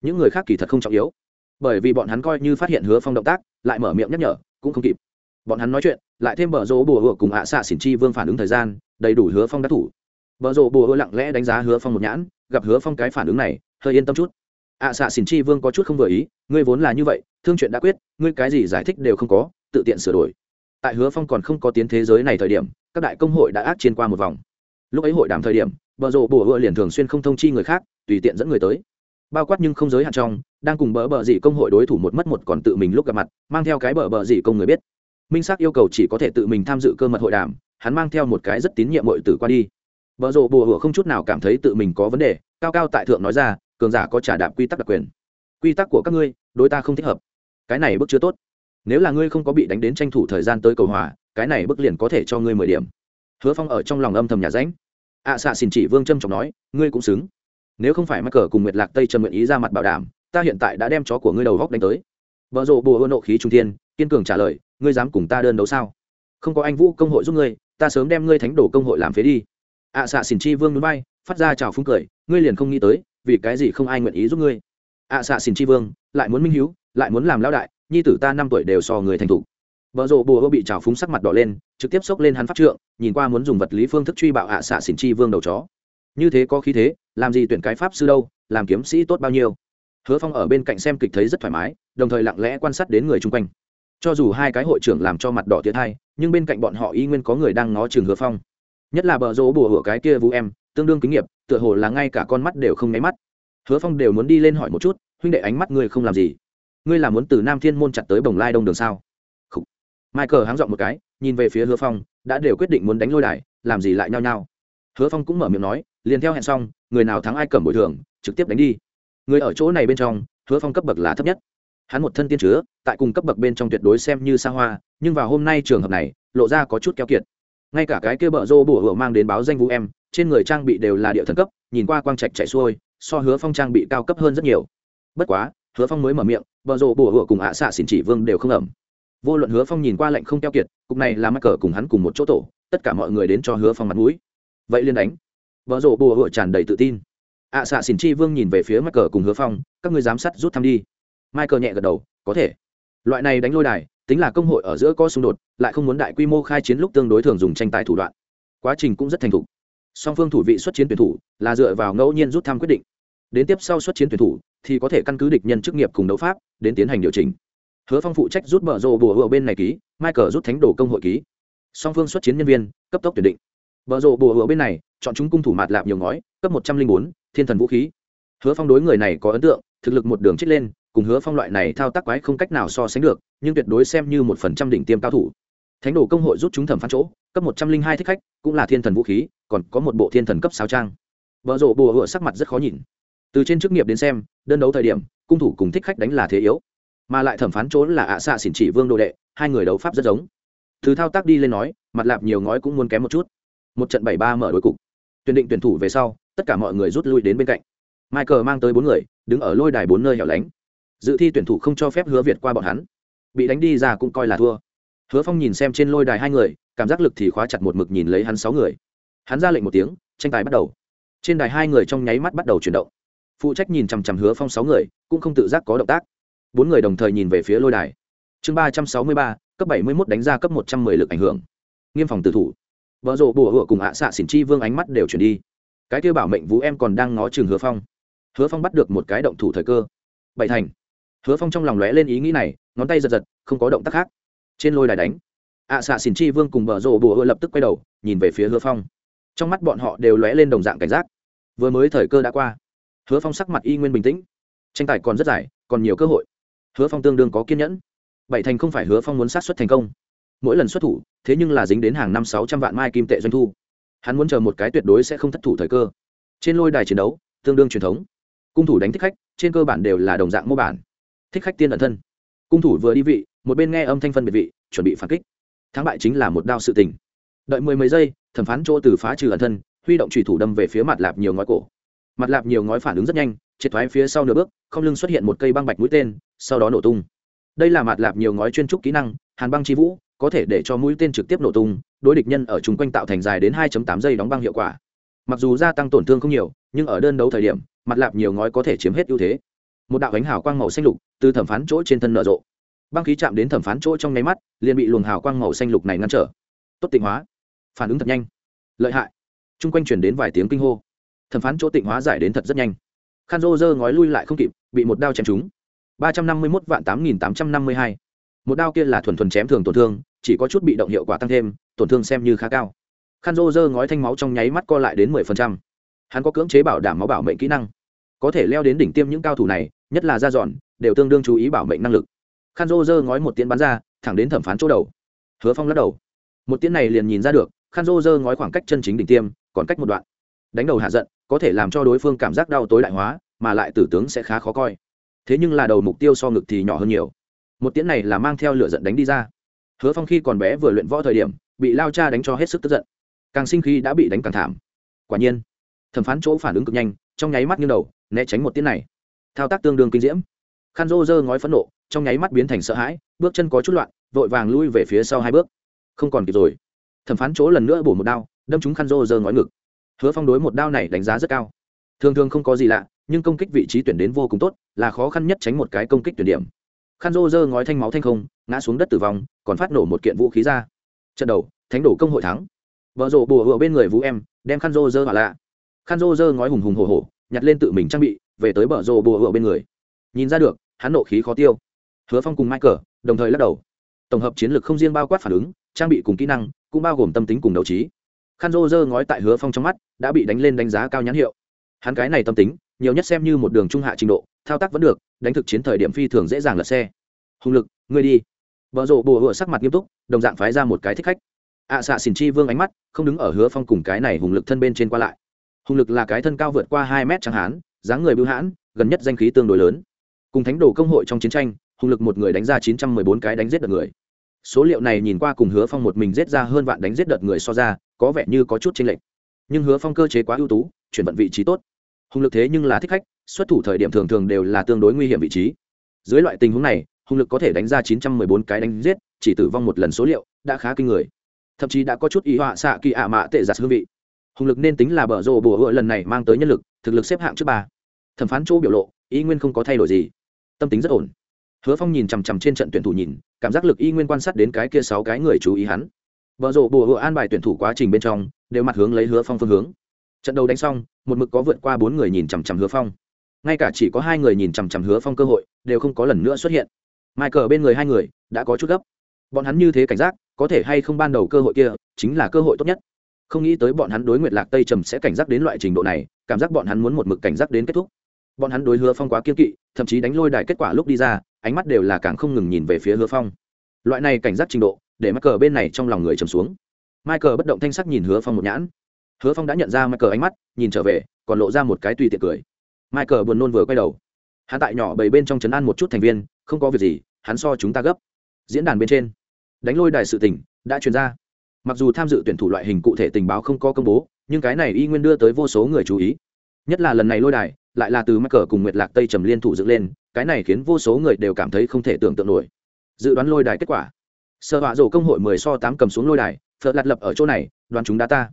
những người khác kỳ thật không trọng yếu. Bởi vì bọn hắn coi như phát hiện hứa phong động tác, lại mở miệng nhắc nhở, cũng không kịp. Bọn hắn nói chuyện, lại thêm bờ rỗ bùa hựa cùng ạ xạ xỉn chi vương phản ứng thời gian, đầy đủ hứa phong đắc thủ. Bờ rỗ bùa hựa lặng lẽ đánh giá hứa phong một nhãn, gặp hứa phong cái phản ứng này, hơi yên tâm chút. ạ xạ xỉn chi vương có chút không vừa ý, ngươi vốn là như vậy, thương chuyện đã quyết, ngươi cái gì giải thích đều không có, tự tiện sửa đổi. Tại hứa phong còn không có tiến thế giới này thời điểm, các đại công hội đã ác trên qua một vòng. Lúc ấy hội đàm thời điểm, bờ rộ bùa hựa liền thường xuyên không thông chi người khác, tùy tiện dẫn người tới bao quát nhưng không giới hạn trong đang cùng bờ bờ dị công hội đối thủ một mất một còn tự mình lúc gặp mặt mang theo cái bờ bờ dị công người biết. Minh xác yêu cầu chỉ có thể tự mình tham dự cơ mật hội đàm hắn mang theo một cái rất tín nhiệm mọi tử qua đi. Vợ rộ bùa hựa không chút nào cảm thấy tự mình có vấn đề cao cao tại thượng nói ra cường giả có trả đạp quy tắc đặc quyền. Quy tắc của các ngươi đối ta không thích hợp. Cái này bức chưa tốt. Nếu là ngươi không có bị đánh đến tranh thủ thời gian tới cầu hòa cái này bức liền có thể cho ngươi mười điểm. Hứa phong ở trong lòng âm thầm nhà ránh. Ạ à, xạ xin chỉ vương trâm trọng nói ngươi cũng xứng nếu không phải mắc cờ cùng nguyệt lạc tây trần nguyện ý ra mặt bảo đảm ta hiện tại đã đem chó của ngươi đầu góc đánh tới. Vợ rộ bùa nộ khí trung thiên kiên cường trả lời ngươi dám cùng ta đơn đấu sao? Không có anh vũ công hội giúp ngươi ta sớm đem ngươi thánh đồ công hội làm phế đi. Ạ à, xạ xỉn chi vương núi bay phát ra chào phúng cười ngươi liền không nghĩ tới vì cái gì không ai nguyện ý giúp ngươi. Ạ à, xạ xỉn chi vương lại muốn minh hiếu lại muốn làm lão đại nhi tử ta năm tuổi đều so người thành thục. Vợ rộ bùa bị trào phúng sắc mặt đỏ lên trực tiếp xốc lên hắn pháp trượng nhìn qua muốn dùng vật lý phương thức truy bạo ạ à xạ xỉn chi vương đầu chó như thế có khí thế, làm gì tuyển cái pháp sư đâu, làm kiếm sĩ tốt bao nhiêu? Hứa phong ở bên cạnh xem kịch thấy rất thoải mái, đồng thời lặng lẽ quan sát đến người chung quanh. Cho dù hai cái hội trưởng làm cho mặt đỏ tiết hai nhưng bên cạnh bọn họ y nguyên có người đang ngó chừng hứa phong. Nhất là bờ rỗ bùa hửa cái kia vũ em, tương đương kính nghiệp, tựa hồ là ngay cả con mắt đều không nháy mắt. Hứa phong đều muốn đi lên hỏi một chút, huynh đệ ánh mắt ngươi không làm gì? Ngươi là muốn từ nam thiên môn chặt tới bồng lai đông đường sao? Michael háng dọn một cái, nhìn về phía hứa phong, đã đều quyết định muốn đánh lôi đài, làm gì lại nhao nhao. Hứa phong cũng mở miệng nói liền theo hẹn xong, người nào thắng ai cầm bồi thường, trực tiếp đánh đi. Người ở chỗ này bên trong, hứa phong cấp bậc là thấp nhất. Hắn một thân tiên chứa, tại cùng cấp bậc bên trong tuyệt đối xem như xa hoa, nhưng vào hôm nay trường hợp này, lộ ra có chút keo kiệt. Ngay cả cái kia bợ rô bùa hựa mang đến báo danh vũ em, trên người trang bị đều là địa thần cấp, nhìn qua quang trạch chạy xuôi, so hứa phong trang bị cao cấp hơn rất nhiều. Bất quá, hứa phong mới mở miệng, bợ rô bùa hựa cùng ạ xạ xỉn chỉ vương đều không ẩm. Vô luận hứa phong nhìn qua lệnh không keo kiệt, cục này là mắc cờ cùng hắn cùng một chỗ tổ, tất cả mọi người đến cho hứa phong mặt mũi. Vậy liên đánh vợ rộ bùa hựa tràn đầy tự tin. Ạ xạ xỉn chi vương nhìn về phía mắc cờ cùng hứa phong, các người giám sát rút thăm đi. Michael nhẹ gật đầu, có thể. Loại này đánh lôi đài, tính là công hội ở giữa có xung đột, lại không muốn đại quy mô khai chiến lúc tương đối thường dùng tranh tài thủ đoạn. Quá trình cũng rất thành thục. Song phương thủ vị xuất chiến tuyển thủ là dựa vào ngẫu nhiên rút thăm quyết định. Đến tiếp sau xuất chiến tuyển thủ thì có thể căn cứ địch nhân chức nghiệp cùng đấu pháp đến tiến hành điều chỉnh. Hứa phong phụ trách rút mở rộ bùa hựa bên này ký michael rút thánh đồ công hội ký. Song phương xuất chiến nhân viên, cấp tốc tuyển định bờ rộ bùa hựa bên này, chọn chúng cung thủ mạt lạp nhiều ngói, cấp một trăm linh bốn, thiên thần vũ khí. Hứa phong đối người này có ấn tượng, thực lực một đường chết lên, cùng hứa phong loại này thao tác quái không cách nào so sánh được, nhưng tuyệt đối xem như một phần trăm đỉnh tiêm cao thủ. Thánh đồ công hội rút chúng thẩm phán chỗ, cấp một trăm linh hai thích khách, cũng là thiên thần vũ khí, còn có một bộ thiên thần cấp sáu trang. Vợ rộ bùa hựa sắc mặt rất khó nhìn. Từ trên chức nghiệp đến xem, đơn đấu thời điểm, cung thủ cùng thích khách đánh là thế yếu. Mà lại thẩm phán chỗ là ạ xạ xỉn chỉ vương đồ đệ, hai người đấu pháp rất giống. Từ thao tác đi lên nói mặt lạp nhiều ngói cũng muốn kém một chút một trận bảy ba mở đối cục. Tuyển định tuyển thủ về sau, tất cả mọi người rút lui đến bên cạnh. Michael mang tới bốn người, đứng ở lôi đài bốn nơi hẻo lánh. Dự thi tuyển thủ không cho phép hứa việt qua bọn hắn. Bị đánh đi ra cũng coi là thua. Hứa phong nhìn xem trên lôi đài hai người, cảm giác lực thì khóa chặt một mực nhìn lấy hắn sáu người. Hắn ra lệnh một tiếng, tranh tài bắt đầu. Trên đài hai người trong nháy mắt bắt đầu chuyển động. Phụ trách nhìn chằm chằm hứa phong sáu người, cũng không tự giác có động tác. Bốn người đồng thời nhìn về phía lôi đài. Chương ba trăm sáu mươi ba, cấp bảy mươi mốt đánh ra cấp một trăm mười lực ảnh hưởng. Nghiêm phòng tử thủ vợ rộ bùa hựa cùng hạ xạ xỉn chi vương ánh mắt đều chuyển đi. Cái kêu bảo mệnh vũ em còn đang ngó chừng hứa phong. Hứa phong bắt được một cái động thủ thời cơ. Bảy thành. Hứa phong trong lòng lóe lên ý nghĩ này, ngón tay giật giật, không có động tác khác. Trên lôi đài đánh, ạ xạ xỉn chi vương cùng bờ rộ bùa hựa lập tức quay đầu, nhìn về phía hứa phong. Trong mắt bọn họ đều lóe lên đồng dạng cảnh giác. Vừa mới thời cơ đã qua. Hứa phong sắc mặt y nguyên bình tĩnh. Tranh tài còn rất dài, còn nhiều cơ hội. Hứa phong tương đương có kiên nhẫn. Bảy thành không phải hứa phong muốn sát xuất thành công mỗi lần xuất thủ, thế nhưng là dính đến hàng năm sáu trăm vạn mai kim tệ doanh thu. Hắn muốn chờ một cái tuyệt đối sẽ không thất thủ thời cơ. Trên lôi đài chiến đấu, tương đương truyền thống. Cung thủ đánh thích khách, trên cơ bản đều là đồng dạng mô bản. Thích khách tiên ẩn thân. Cung thủ vừa đi vị, một bên nghe âm thanh phân biệt vị, chuẩn bị phản kích. Thắng bại chính là một đao sự tình. Đợi mười mấy giây, thẩm phán chỗ từ phá trừ ẩn thân, huy động trùy thủ đâm về phía mặt lạp nhiều ngói cổ. Mặt lạp nhiều ngói phản ứng rất nhanh, triệt thoái phía sau nửa bước, không lưng xuất hiện một cây băng bạch mũi tên, sau đó nổ tung. Đây là mặt lạp nhiều ngói chuyên trúc kỹ năng, hàn băng chi vũ có thể để cho mũi tên trực tiếp nổ tung, đối địch nhân ở chung quanh tạo thành dài đến 2.8 giây đóng băng hiệu quả. Mặc dù gia tăng tổn thương không nhiều, nhưng ở đơn đấu thời điểm, mặt lạp nhiều ngói có thể chiếm hết ưu thế. Một đạo ánh hào quang màu xanh lục từ thẩm phán chỗ trên thân nở rộ. Băng khí chạm đến thẩm phán chỗ trong nháy mắt, liền bị luồng hào quang màu xanh lục này ngăn trở. Tốt tịnh hóa. Phản ứng thật nhanh. Lợi hại. Chung quanh chuyển đến vài tiếng kinh hô. Thẩm phán chỗ tịnh hóa giải đến thật rất nhanh. Khan rô rơ ngói lui lại không kịp, bị một đao chém trúng. Ba trăm năm mươi mốt vạn tám nghìn tám trăm năm mươi hai. Một đao kia là thuần thuần chém thường tổn thương chỉ có chút bị động hiệu quả tăng thêm, tổn thương xem như khá cao. Khăn rô rơ ngói thanh máu trong nháy mắt co lại đến mười phần trăm. Hắn có cưỡng chế bảo đảm máu bảo mệnh kỹ năng. Có thể leo đến đỉnh tiêm những cao thủ này, nhất là ra dọn đều tương đương chú ý bảo mệnh năng lực. Khăn rô rơ ngói một tiến bắn ra, thẳng đến thẩm phán chỗ đầu. Hứa phong lắc đầu. Một tiến này liền nhìn ra được khăn rô rơ ngói khoảng cách chân chính đỉnh tiêm, còn cách một đoạn. Đánh đầu hạ giận, có thể làm cho đối phương cảm giác đau tối đại hóa, mà lại tử tướng sẽ khá khó coi. Thế nhưng là đầu mục tiêu so ngực thì nhỏ hơn nhiều. Một tiến này là mang theo lửa giận đánh đi ra hứa phong khi còn bé vừa luyện võ thời điểm, bị lao cha đánh cho hết sức tức giận. Càng sinh khi đã bị đánh càng thảm. Quả nhiên, thẩm phán chỗ phản ứng cực nhanh, trong nháy mắt như đầu, né tránh một tiếng này. Thao tác tương đương kinh diễm. Khăn rô rơ ngói phẫn nộ, trong nháy mắt biến thành sợ hãi, bước chân có chút loạn, vội vàng lui về phía sau hai bước. Không còn kịp rồi. Thẩm phán chỗ lần nữa bổ một đao, đâm trúng khăn rô rơ ngói ngực. Hứa phong đối một đao này đánh giá rất cao. Thường thường không có gì lạ, nhưng công kích vị trí tuyển đến vô cùng tốt, là khó khăn nhất tránh một cái công kích tuyển điểm khăn rô rơ ngói thanh máu thanh không, ngã xuống đất tử vong, còn phát nổ một kiện vũ khí ra. Trận đầu, thánh đổ công hội thắng. Vợ rộ bùa hựa bên người vũ em, đem khăn rô rơ hỏa lạ. Khăn rô rơ ngói hùng hùng hồ hồ nhặt lên tự mình trang bị, về tới bờ rộ bùa hựa bên người. Nhìn ra được, hắn nộ khí khó tiêu. Hứa phong cùng michael đồng thời lắc đầu. Tổng hợp chiến lược không riêng bao quát phản ứng, trang bị cùng kỹ năng, cũng bao gồm tâm tính cùng đấu trí. Khăn rô rơ ngói tại hứa phong trong mắt, đã bị đánh lên đánh giá cao nhãn hiệu. Hắn cái này tâm tính, nhiều nhất xem như một đường trung hạ trình độ thao tác vẫn được đánh thực chiến thời điểm phi thường dễ dàng lật xe. Hùng lực ngươi đi. Vợ rộ bùa hựa sắc mặt nghiêm túc đồng dạng phái ra một cái thích khách. Ạ à, xạ xỉn chi vương ánh mắt không đứng ở hứa phong cùng cái này hùng lực thân bên trên qua lại. Hùng lực là cái thân cao vượt qua hai mét chẳng hán dáng người bưu hãn gần nhất danh khí tương đối lớn. Cùng thánh đồ công hội trong chiến tranh hùng lực một người đánh ra chín trăm mười bốn cái đánh giết đợt người. Số liệu này nhìn qua cùng hứa phong một mình giết ra hơn vạn đánh giết đợt người so ra có vẻ như có chút tranh lệch. Nhưng hứa phong cơ chế quá ưu tú chuyển vận vị trí tốt. Hùng lực thế nhưng là thích khách xuất thủ thời điểm thường thường đều là tương đối nguy hiểm vị trí. Dưới loại tình huống này, Hung lực có thể đánh ra chín trăm mười bốn cái đánh giết, chỉ tử vong một lần số liệu, đã khá kinh người. Thậm chí đã có chút ý họa xạ kỳ ạ mạ tệ giặt hương vị. Hung lực nên tính là bở rộ bùa hựa lần này mang tới nhân lực, thực lực xếp hạng trước ba. Thẩm phán chỗ biểu lộ, ý nguyên không có thay đổi gì. Tâm tính rất ổn. Hứa phong nhìn chằm chằm trên trận tuyển thủ nhìn, cảm giác lực y nguyên quan sát đến cái kia sáu cái người chú ý hắn. Vợ rộ bùa hựa an bài tuyển thủ quá trình bên trong, đều mặt hướng lấy hứa phong phương hướng. Trận đấu đánh xong, một mực có vượt qua bốn người nhìn chằm chằm hứa phong ngay cả chỉ có hai người nhìn chằm chằm hứa phong cơ hội, đều không có lần nữa xuất hiện. Michael bên người hai người đã có chút gấp. Bọn hắn như thế cảnh giác, có thể hay không ban đầu cơ hội kia chính là cơ hội tốt nhất. Không nghĩ tới bọn hắn đối nguyệt lạc tây trầm sẽ cảnh giác đến loại trình độ này, cảm giác bọn hắn muốn một mực cảnh giác đến kết thúc. Bọn hắn đối hứa phong quá kiên kỵ, thậm chí đánh lôi đài kết quả lúc đi ra, ánh mắt đều là càng không ngừng nhìn về phía hứa phong. Loại này cảnh giác trình độ, để mắc cờ bên này trong lòng người trầm xuống. Michael bất động thanh sắc nhìn hứa phong một nhãn. Hứa phong đã nhận ra michael ánh mắt, nhìn trở về, còn lộ ra một cái tùy tiệc cười michael buồn nôn vừa quay đầu. Hắn tại nhỏ bầy bên trong trấn an một chút thành viên, không có việc gì, hắn so chúng ta gấp. Diễn đàn bên trên, đánh lôi đài sự tình đã truyền ra. Mặc dù tham dự tuyển thủ loại hình cụ thể tình báo không có công bố, nhưng cái này y nguyên đưa tới vô số người chú ý. Nhất là lần này lôi đài, lại là từ mắc cờ cùng nguyệt lạc tây trầm liên thủ dựng lên, cái này khiến vô số người đều cảm thấy không thể tưởng tượng nổi. Dự đoán lôi đài kết quả. Sơ họa rổ công hội mười so tám cầm xuống lôi đài, phật lạt lập ở chỗ này, đoán chúng đá ta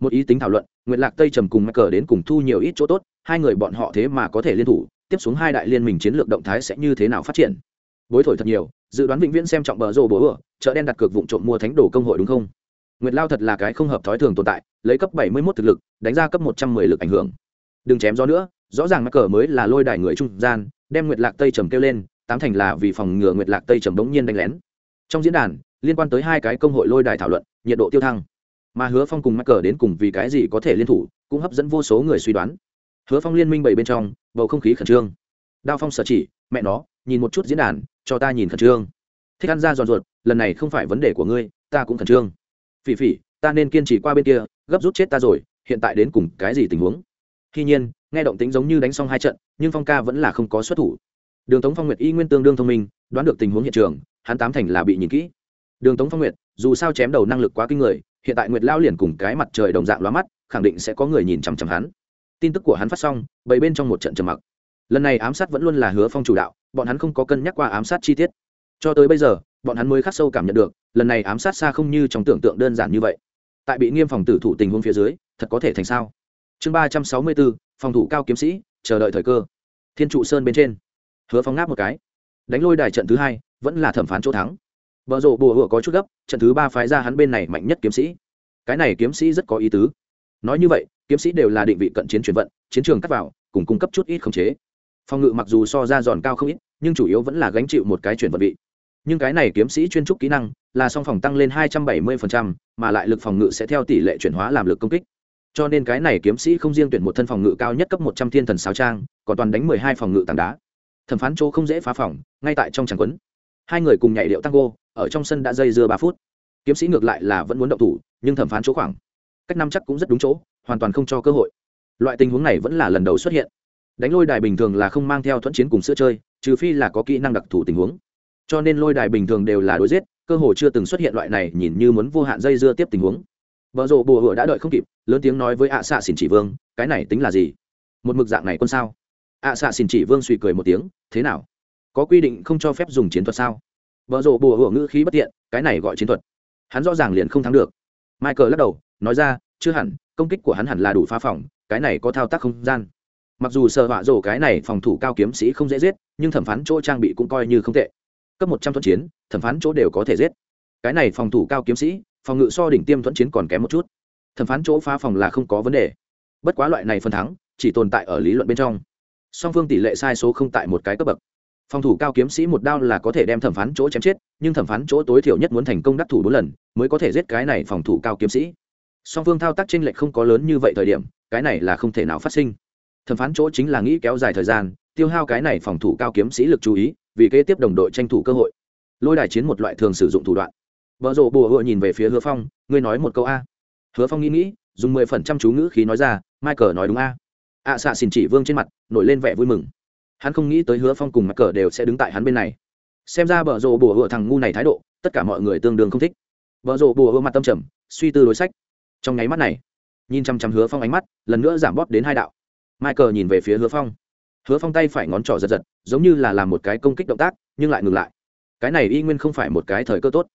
một ý tính thảo luận, nguyệt lạc tây trầm cùng mắc cờ đến cùng thu nhiều ít chỗ tốt, hai người bọn họ thế mà có thể liên thủ, tiếp xuống hai đại liên minh chiến lược động thái sẽ như thế nào phát triển. Bối thổi thật nhiều, dự đoán vĩnh viễn xem trọng bờ rô bố ửa chợ đen đặt cược vụ trộm mua thánh đồ công hội đúng không? Nguyệt lao thật là cái không hợp thói thường tồn tại, lấy cấp bảy mươi 71 thực lực, đánh ra cấp một trăm mười lực ảnh hưởng. Đừng chém gió nữa, rõ ràng mắc cờ mới là lôi đài người trung gian, đem nguyệt lạc tây trầm kêu lên, tám thành là vì phòng ngừa nguyệt lạc tây trầm đống nhiên đánh lén. Trong diễn đàn, liên quan tới hai cái công hội lôi đài thảo luận, nhiệt độ tiêu thăng mà hứa phong cùng mắc cờ đến cùng vì cái gì có thể liên thủ, cũng hấp dẫn vô số người suy đoán. Hứa phong liên minh bảy bên trong, bầu không khí khẩn trương. Đao phong sở chỉ, mẹ nó, nhìn một chút diễn đàn, cho ta nhìn khẩn trương. Thích ăn ra giòn ruột, lần này không phải vấn đề của ngươi, ta cũng khẩn trương. Phỉ phỉ, ta nên kiên trì qua bên kia, gấp rút chết ta rồi, hiện tại đến cùng cái gì tình huống? Tuy nhiên, nghe động tính giống như đánh xong hai trận, nhưng phong ca vẫn là không có xuất thủ. Đường tống phong nguyệt y nguyên tương đương thông minh, đoán được tình huống hiện trường, hắn tám thành là bị nhìn kỹ. Đường tống phong nguyệt, dù sao chém đầu năng lực quá kinh người hiện tại nguyệt lao liền cùng cái mặt trời đồng dạng lóa mắt, khẳng định sẽ có người nhìn chằm chằm hắn. Tin tức của hắn phát xong bầy bên trong một trận trầm mặc. Lần này ám sát vẫn luôn là hứa phong chủ đạo, bọn hắn không có cân nhắc qua ám sát chi tiết. Cho tới bây giờ, bọn hắn mới khắc sâu cảm nhận được, lần này ám sát xa không như trong tưởng tượng đơn giản như vậy. Tại bị nghiêm phòng tử thủ tình huống phía dưới, thật có thể thành sao? Chương ba trăm sáu mươi bốn, phòng thủ cao kiếm sĩ, chờ đợi thời cơ. Thiên trụ sơn bên trên. Hứa phong ngáp một cái. Đánh lôi đài trận thứ hai, vẫn là thẩm phán chỗ thắng vợ rộ bùa hựa có chút gấp, trận thứ ba phái ra hắn bên này mạnh nhất kiếm sĩ. Cái này kiếm sĩ rất có ý tứ. Nói như vậy, kiếm sĩ đều là định vị cận chiến chuyển vận, chiến trường cắt vào, cùng cung cấp chút ít khống chế. Phòng ngự mặc dù so ra giòn cao không ít, nhưng chủ yếu vẫn là gánh chịu một cái chuyển vận vị. Nhưng cái này kiếm sĩ chuyên trúc kỹ năng, là song phòng tăng lên hai trăm bảy mươi mà lại lực phòng ngự sẽ theo tỷ lệ chuyển hóa làm lực công kích. Cho nên cái này kiếm sĩ không riêng tuyển một thân phòng ngự cao nhất cấp một trăm thiên thần sáo trang, còn toàn đánh mười hai phòng ngự tảng đá. Thẩm phán chỗ không dễ phá phòng, ngay tại trong tràng quấn. Hai người cùng nhảy điệu tango ở trong sân đã dây dưa ba phút. Kiếm sĩ ngược lại là vẫn muốn động thủ, nhưng thẩm phán chỗ khoảng. Cách năm chắc cũng rất đúng chỗ, hoàn toàn không cho cơ hội. Loại tình huống này vẫn là lần đầu xuất hiện. Đánh lôi đài bình thường là không mang theo thuẫn chiến cùng sữa chơi, trừ phi là có kỹ năng đặc thù tình huống. Cho nên lôi đài bình thường đều là đối giết, cơ hồ chưa từng xuất hiện loại này nhìn như muốn vô hạn dây dưa tiếp tình huống. Vợ rộ bùa hựa đã đợi không kịp, lớn tiếng nói với ạ xạ xỉn chỉ vương, cái này tính là gì? Một mực dạng này quân sao? ạ xạ xỉn chỉ vương suy cười một tiếng, thế nào? Có quy định không cho phép dùng chiến thuật sao? Vợ rộ bùa hưởng ngữ khí bất tiện, cái này gọi chiến thuật. Hắn rõ ràng liền không thắng được. Michael lắc đầu, nói ra, chưa hẳn, công kích của hắn hẳn là đủ phá phòng, cái này có thao tác không gian. Mặc dù sợ họa rổ cái này phòng thủ cao kiếm sĩ không dễ giết, nhưng thẩm phán chỗ trang bị cũng coi như không tệ. Cấp một trăm thuận chiến, thẩm phán chỗ đều có thể giết. Cái này phòng thủ cao kiếm sĩ, phòng ngự so đỉnh tiêm thuận chiến còn kém một chút. Thẩm phán chỗ phá phòng là không có vấn đề. Bất quá loại này phân thắng, chỉ tồn tại ở lý luận bên trong. Song phương tỷ lệ sai số không tại một cái cấp bậc phòng thủ cao kiếm sĩ một đao là có thể đem thẩm phán chỗ chém chết, nhưng thẩm phán chỗ tối thiểu nhất muốn thành công đắc thủ bốn lần, mới có thể giết cái này phòng thủ cao kiếm sĩ. Song phương thao tác tranh lệch không có lớn như vậy thời điểm, cái này là không thể nào phát sinh. Thẩm phán chỗ chính là nghĩ kéo dài thời gian, tiêu hao cái này phòng thủ cao kiếm sĩ lực chú ý, vì kế tiếp đồng đội tranh thủ cơ hội. Lôi đài chiến một loại thường sử dụng thủ đoạn. Vợ rộ bùa hựa nhìn về phía hứa phong, ngươi nói một câu a. Hứa phong nghĩ nghĩ, dùng mười phần trăm chú ngữ khí nói ra, michael nói đúng a. Ạ xạ xin chỉ vương trên mặt, nổi lên vẻ vui mừng hắn không nghĩ tới hứa phong cùng mặt cờ đều sẽ đứng tại hắn bên này. Xem ra bờ rộ bùa hựa thằng ngu này thái độ, tất cả mọi người tương đương không thích. Bờ rộ bùa hựa mặt tâm trầm, suy tư đối sách. Trong nháy mắt này, nhìn chăm chăm hứa phong ánh mắt, lần nữa giảm bóp đến hai đạo. Michael nhìn về phía hứa phong. Hứa phong tay phải ngón trỏ giật giật, giống như là làm một cái công kích động tác, nhưng lại ngừng lại. Cái này y nguyên không phải một cái thời cơ tốt.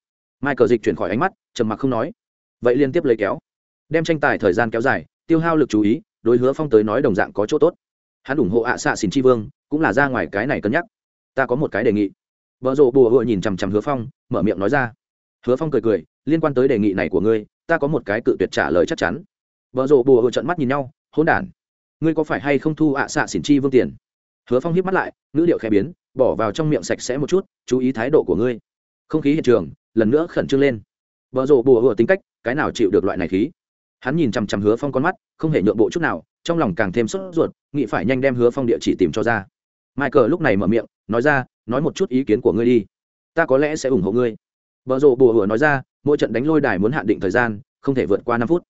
Michael dịch chuyển khỏi ánh mắt, trầm mặc không nói. Vậy liên tiếp lấy kéo. Đem tranh tài thời gian kéo dài, tiêu hao lực chú ý, đối hứa phong tới nói đồng dạng có chỗ tốt. Hắn ủng hộ ạ xạ xin Tri vương cũng là ra ngoài cái này cân nhắc. Ta có một cái đề nghị. Vợ rộ bùa hựa nhìn chằm chằm hứa phong, mở miệng nói ra. Hứa phong cười cười, liên quan tới đề nghị này của ngươi, ta có một cái cự tuyệt trả lời chắc chắn. Vợ rộ bùa hựa trận mắt nhìn nhau, hỗn đản. Ngươi có phải hay không thu ạ xạ xỉn chi vương tiền? Hứa phong hiếp mắt lại, ngữ điệu khẽ biến, bỏ vào trong miệng sạch sẽ một chút, chú ý thái độ của ngươi. Không khí hiện trường, lần nữa khẩn trương lên. Vợ rộ bùa hựa tính cách, cái nào chịu được loại này khí? Hắn nhìn chằm chằm hứa phong con mắt, không hề nhượng bộ chút nào, trong lòng càng thêm sốt ruột, nghĩ phải nhanh đem hứa phong địa chỉ tìm cho ra michael lúc này mở miệng nói ra nói một chút ý kiến của ngươi đi. Ta có lẽ sẽ ủng hộ ngươi. Vợ rộ bùa hửa nói ra mỗi trận đánh lôi đài muốn hạn định thời gian không thể vượt qua năm phút.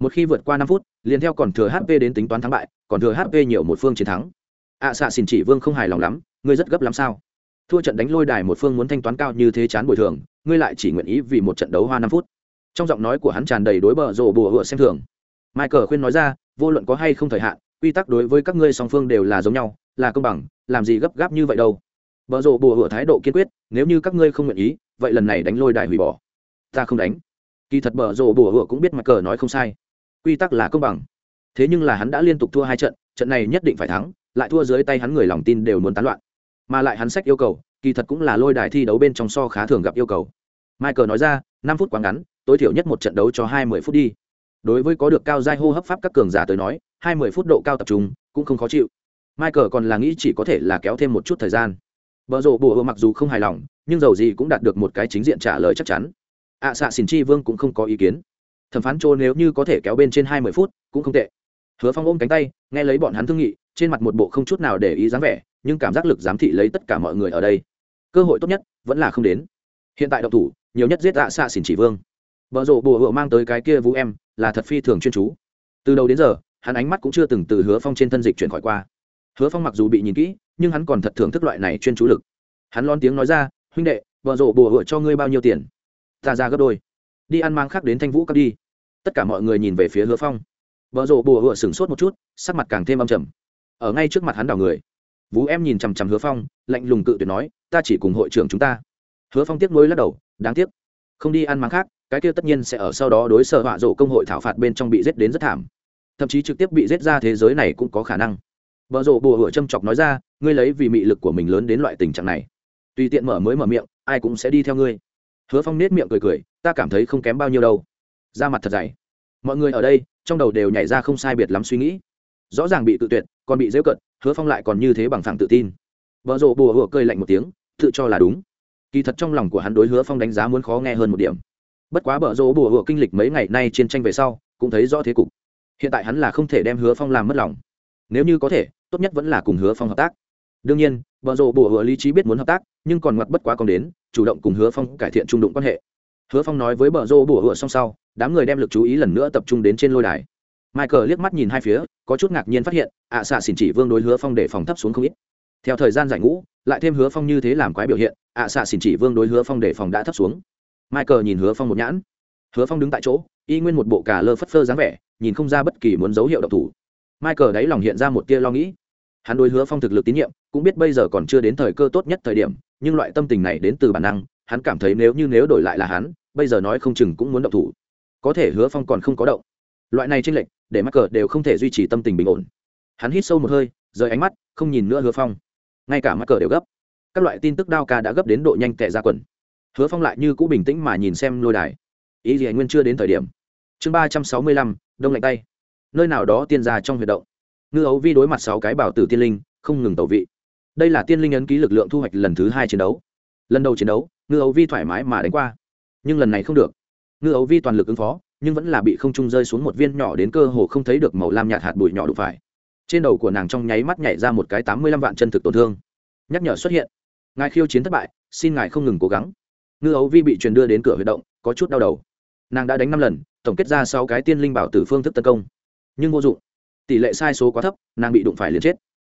Một khi vượt qua năm phút liền theo còn thừa hp đến tính toán thắng bại còn thừa hp nhiều một phương chiến thắng. Ạ à, xạ xin chỉ vương không hài lòng lắm ngươi rất gấp lắm sao? Thua trận đánh lôi đài một phương muốn thanh toán cao như thế chán bồi thường ngươi lại chỉ nguyện ý vì một trận đấu hoa năm phút. Trong giọng nói của hắn tràn đầy đối bờ rồ bùa hựa xem thường. Michael khuyên nói ra vô luận có hay không thời hạn quy tắc đối với các ngươi song phương đều là giống nhau là công bằng làm gì gấp gáp như vậy đâu. Bờ rộ bùa hửa thái độ kiên quyết, nếu như các ngươi không nguyện ý, vậy lần này đánh lôi đài hủy bỏ. Ta không đánh. Kỳ thật bờ rộ bùa hửa cũng biết mặt cờ nói không sai. Quy tắc là công bằng. Thế nhưng là hắn đã liên tục thua hai trận trận này nhất định phải thắng, lại thua dưới tay hắn người lòng tin đều muốn tán loạn. Mà lại hắn sách yêu cầu, kỳ thật cũng là lôi đài thi đấu bên trong so khá thường gặp yêu cầu. Michael nói ra, năm phút quá ngắn, tối thiểu nhất một trận đấu cho hai mươi phút đi. Đối với có được cao giai hô hấp pháp các cường giả tới nói, hai mươi phút độ cao tập trung cũng không khó chịu michael còn là nghĩ chỉ có thể là kéo thêm một chút thời gian. Vợ rộ bùa mặc dù không hài lòng nhưng dầu gì cũng đạt được một cái chính diện trả lời chắc chắn. Ạ à, xạ xỉn chi vương cũng không có ý kiến. Thẩm phán trô nếu như có thể kéo bên trên hai mươi phút cũng không tệ. Hứa phong ôm cánh tay nghe lấy bọn hắn thương nghị trên mặt một bộ không chút nào để ý dáng vẻ nhưng cảm giác lực giám thị lấy tất cả mọi người ở đây. Cơ hội tốt nhất vẫn là không đến. Hiện tại độc thủ nhiều nhất giết à xạ xỉn chỉ vương. Vợ rộ bùa hựa mang tới cái kia vũ em là thật phi thường chuyên chú. Từ đầu đến giờ hắn ánh mắt cũng chưa từng từ hứa phong trên thân dịch chuyển khỏi qua hứa phong mặc dù bị nhìn kỹ, nhưng hắn còn thật thưởng thức loại này chuyên chú lực. Hắn lon tiếng nói ra, huynh đệ, vợ rộ bùa hựa cho ngươi bao nhiêu tiền? Ta ra gấp đôi. Đi ăn mang khác đến thanh vũ cấp đi. Tất cả mọi người nhìn về phía hứa phong. Vợ rộ bùa hựa sửng sốt một chút, sắc mặt càng thêm âm trầm. Ở ngay trước mặt hắn đào người, vũ em nhìn chằm chằm hứa phong, lạnh lùng cự tuyệt nói, ta chỉ cùng hội trưởng chúng ta. Hứa phong tiếc nuối lắc đầu, đáng tiếc. Không đi ăn mắng khác, cái kia tất nhiên sẽ ở sau đó đối sở họa rộ công hội thảo phạt bên trong bị giết đến rất thảm. Thậm chí trực tiếp bị giết ra thế giới này cũng có khả năng vợ rộ bùa hựa châm chọc nói ra, ngươi lấy vì mị lực của mình lớn đến loại tình trạng này. Tùy tiện mở mới mở miệng, ai cũng sẽ đi theo ngươi. Hứa phong nết miệng cười cười, ta cảm thấy không kém bao nhiêu đâu. Ra mặt thật dày. Mọi người ở đây, trong đầu đều nhảy ra không sai biệt lắm suy nghĩ. Rõ ràng bị tự tuyệt, còn bị dễu cận, hứa phong lại còn như thế bằng phẳng tự tin. Vợ rộ bùa hựa cười lạnh một tiếng, tự cho là đúng. Kỳ thật trong lòng của hắn đối hứa phong đánh giá muốn khó nghe hơn một điểm. Bất quá bở rồ bùa hựa kinh lịch mấy ngày nay chiến tranh về sau, cũng thấy rõ thế cục. Hiện tại hắn là không thể đem hứa phong làm mất lòng. Nếu như có thể tốt nhất vẫn là cùng hứa phong hợp tác. Đương nhiên vợ rộ bùa hựa lý trí biết muốn hợp tác, nhưng còn mặt bất quá còn đến, chủ động cùng hứa phong cải thiện trung đụng quan hệ. Hứa phong nói với vợ rộ bùa hựa song sau, đám người đem lực chú ý lần nữa tập trung đến trên lôi đài. Michael liếc mắt nhìn hai phía, có chút ngạc nhiên phát hiện, ạ xạ xỉn chỉ vương đối hứa phong để phòng thấp xuống không ít. Theo thời gian giải ngũ, lại thêm hứa phong như thế làm quái biểu hiện, ạ xạ xỉn chỉ vương đối hứa phong để phòng đã thấp xuống. Michael nhìn hứa phong một nhãn. Hứa phong đứng tại chỗ, y nguyên một bộ cà lơ phất phơ dáng vẻ, nhìn không ra bất kỳ muốn dấu hiệu độc thủ. Michael đáy lòng hiện ra một tia lo nghĩ hắn đối hứa phong thực lực tín nhiệm, cũng biết bây giờ còn chưa đến thời cơ tốt nhất thời điểm, nhưng loại tâm tình này đến từ bản năng, hắn cảm thấy nếu như nếu đổi lại là hắn, bây giờ nói không chừng cũng muốn động thủ. Có thể hứa phong còn không có động. Loại này tranh lệch, để mắc cờ đều không thể duy trì tâm tình bình ổn. Hắn hít sâu một hơi, rời ánh mắt, không nhìn nữa hứa phong. Ngay cả mắc cờ đều gấp. Các loại tin tức đao ca đã gấp đến độ nhanh tệ ra quần. Hứa phong lại như cũ bình tĩnh mà nhìn xem lôi đài. Ý gì nguyên chưa đến thời điểm? Chương ba trăm sáu mươi lăm, đông lạnh tay. Nơi nào đó tiên ra trong huyệt động ngư ấu vi đối mặt sáu cái bảo tử tiên linh, không ngừng tẩu vị. Đây là tiên linh ấn ký lực lượng thu hoạch lần thứ hai chiến đấu. Lần đầu chiến đấu, ngư ấu vi thoải mái mà đánh qua. Nhưng lần này không được. Ngư ấu vi toàn lực ứng phó, nhưng vẫn là bị không trung rơi xuống một viên nhỏ đến cơ hồ không thấy được màu lam nhạt hạt bụi nhỏ đụng phải. Trên đầu của nàng trong nháy mắt nhảy ra một cái tám mươi lăm vạn chân thực tổn thương. Nhắc nhở xuất hiện. Ngài khiêu chiến thất bại, xin ngài không ngừng cố gắng. Ngư ấu vi bị truyền đưa đến cửa huy động, có chút đau đầu. Nàng đã đánh năm lần, tổng kết ra sáu cái tiên linh bảo tử phương thức tấn công. Nhưng vô dụng tỷ lệ sai số quá thấp, nàng bị đụng phải liền chết.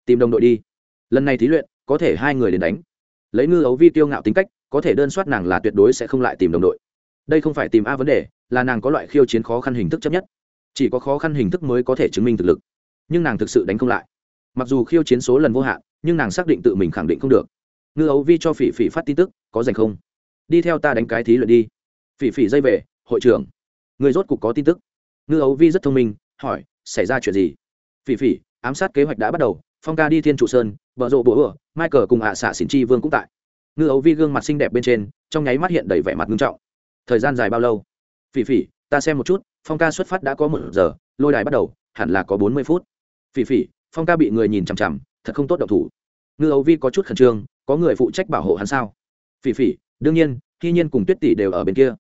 Tìm đồng đội đi. Lần này thí luyện, có thể hai người đến đánh. Lấy ngư ấu vi tiêu ngạo tính cách, có thể đơn soát nàng là tuyệt đối sẽ không lại tìm đồng đội. Đây không phải tìm a vấn đề, là nàng có loại khiêu chiến khó khăn hình thức chấp nhất. Chỉ có khó khăn hình thức mới có thể chứng minh thực lực. Nhưng nàng thực sự đánh không lại. Mặc dù khiêu chiến số lần vô hạn, nhưng nàng xác định tự mình khẳng định không được. Ngư ấu vi cho phỉ phỉ phát tin tức, có dành không? Đi theo ta đánh cái thí luyện đi. Phỉ phỉ dây về, hội trưởng, người rốt cục có tin tức. Ngư ấu vi rất thông minh, hỏi, xảy ra chuyện gì? Phỉ phỉ, ám sát kế hoạch đã bắt đầu, phong ca đi thiên trụ sơn vợ rộ bố ửa, michael cùng ạ à xạ xỉn chi vương cũng tại. Ngư ấu vi gương mặt xinh đẹp bên trên, trong nháy mắt hiện đầy vẻ mặt nghiêm trọng. Thời gian dài bao lâu? Phỉ phỉ, ta xem một chút, phong ca xuất phát đã có một giờ, lôi đài bắt đầu, hẳn là có bốn mươi phút. Phỉ phỉ, phong ca bị người nhìn chằm chằm, thật không tốt độc thủ. Ngư ấu vi có chút khẩn trương, có người phụ trách bảo hộ hắn sao? Phỉ phỉ, đương nhiên khi nhiên cùng tuyết tỷ đều ở bên kia.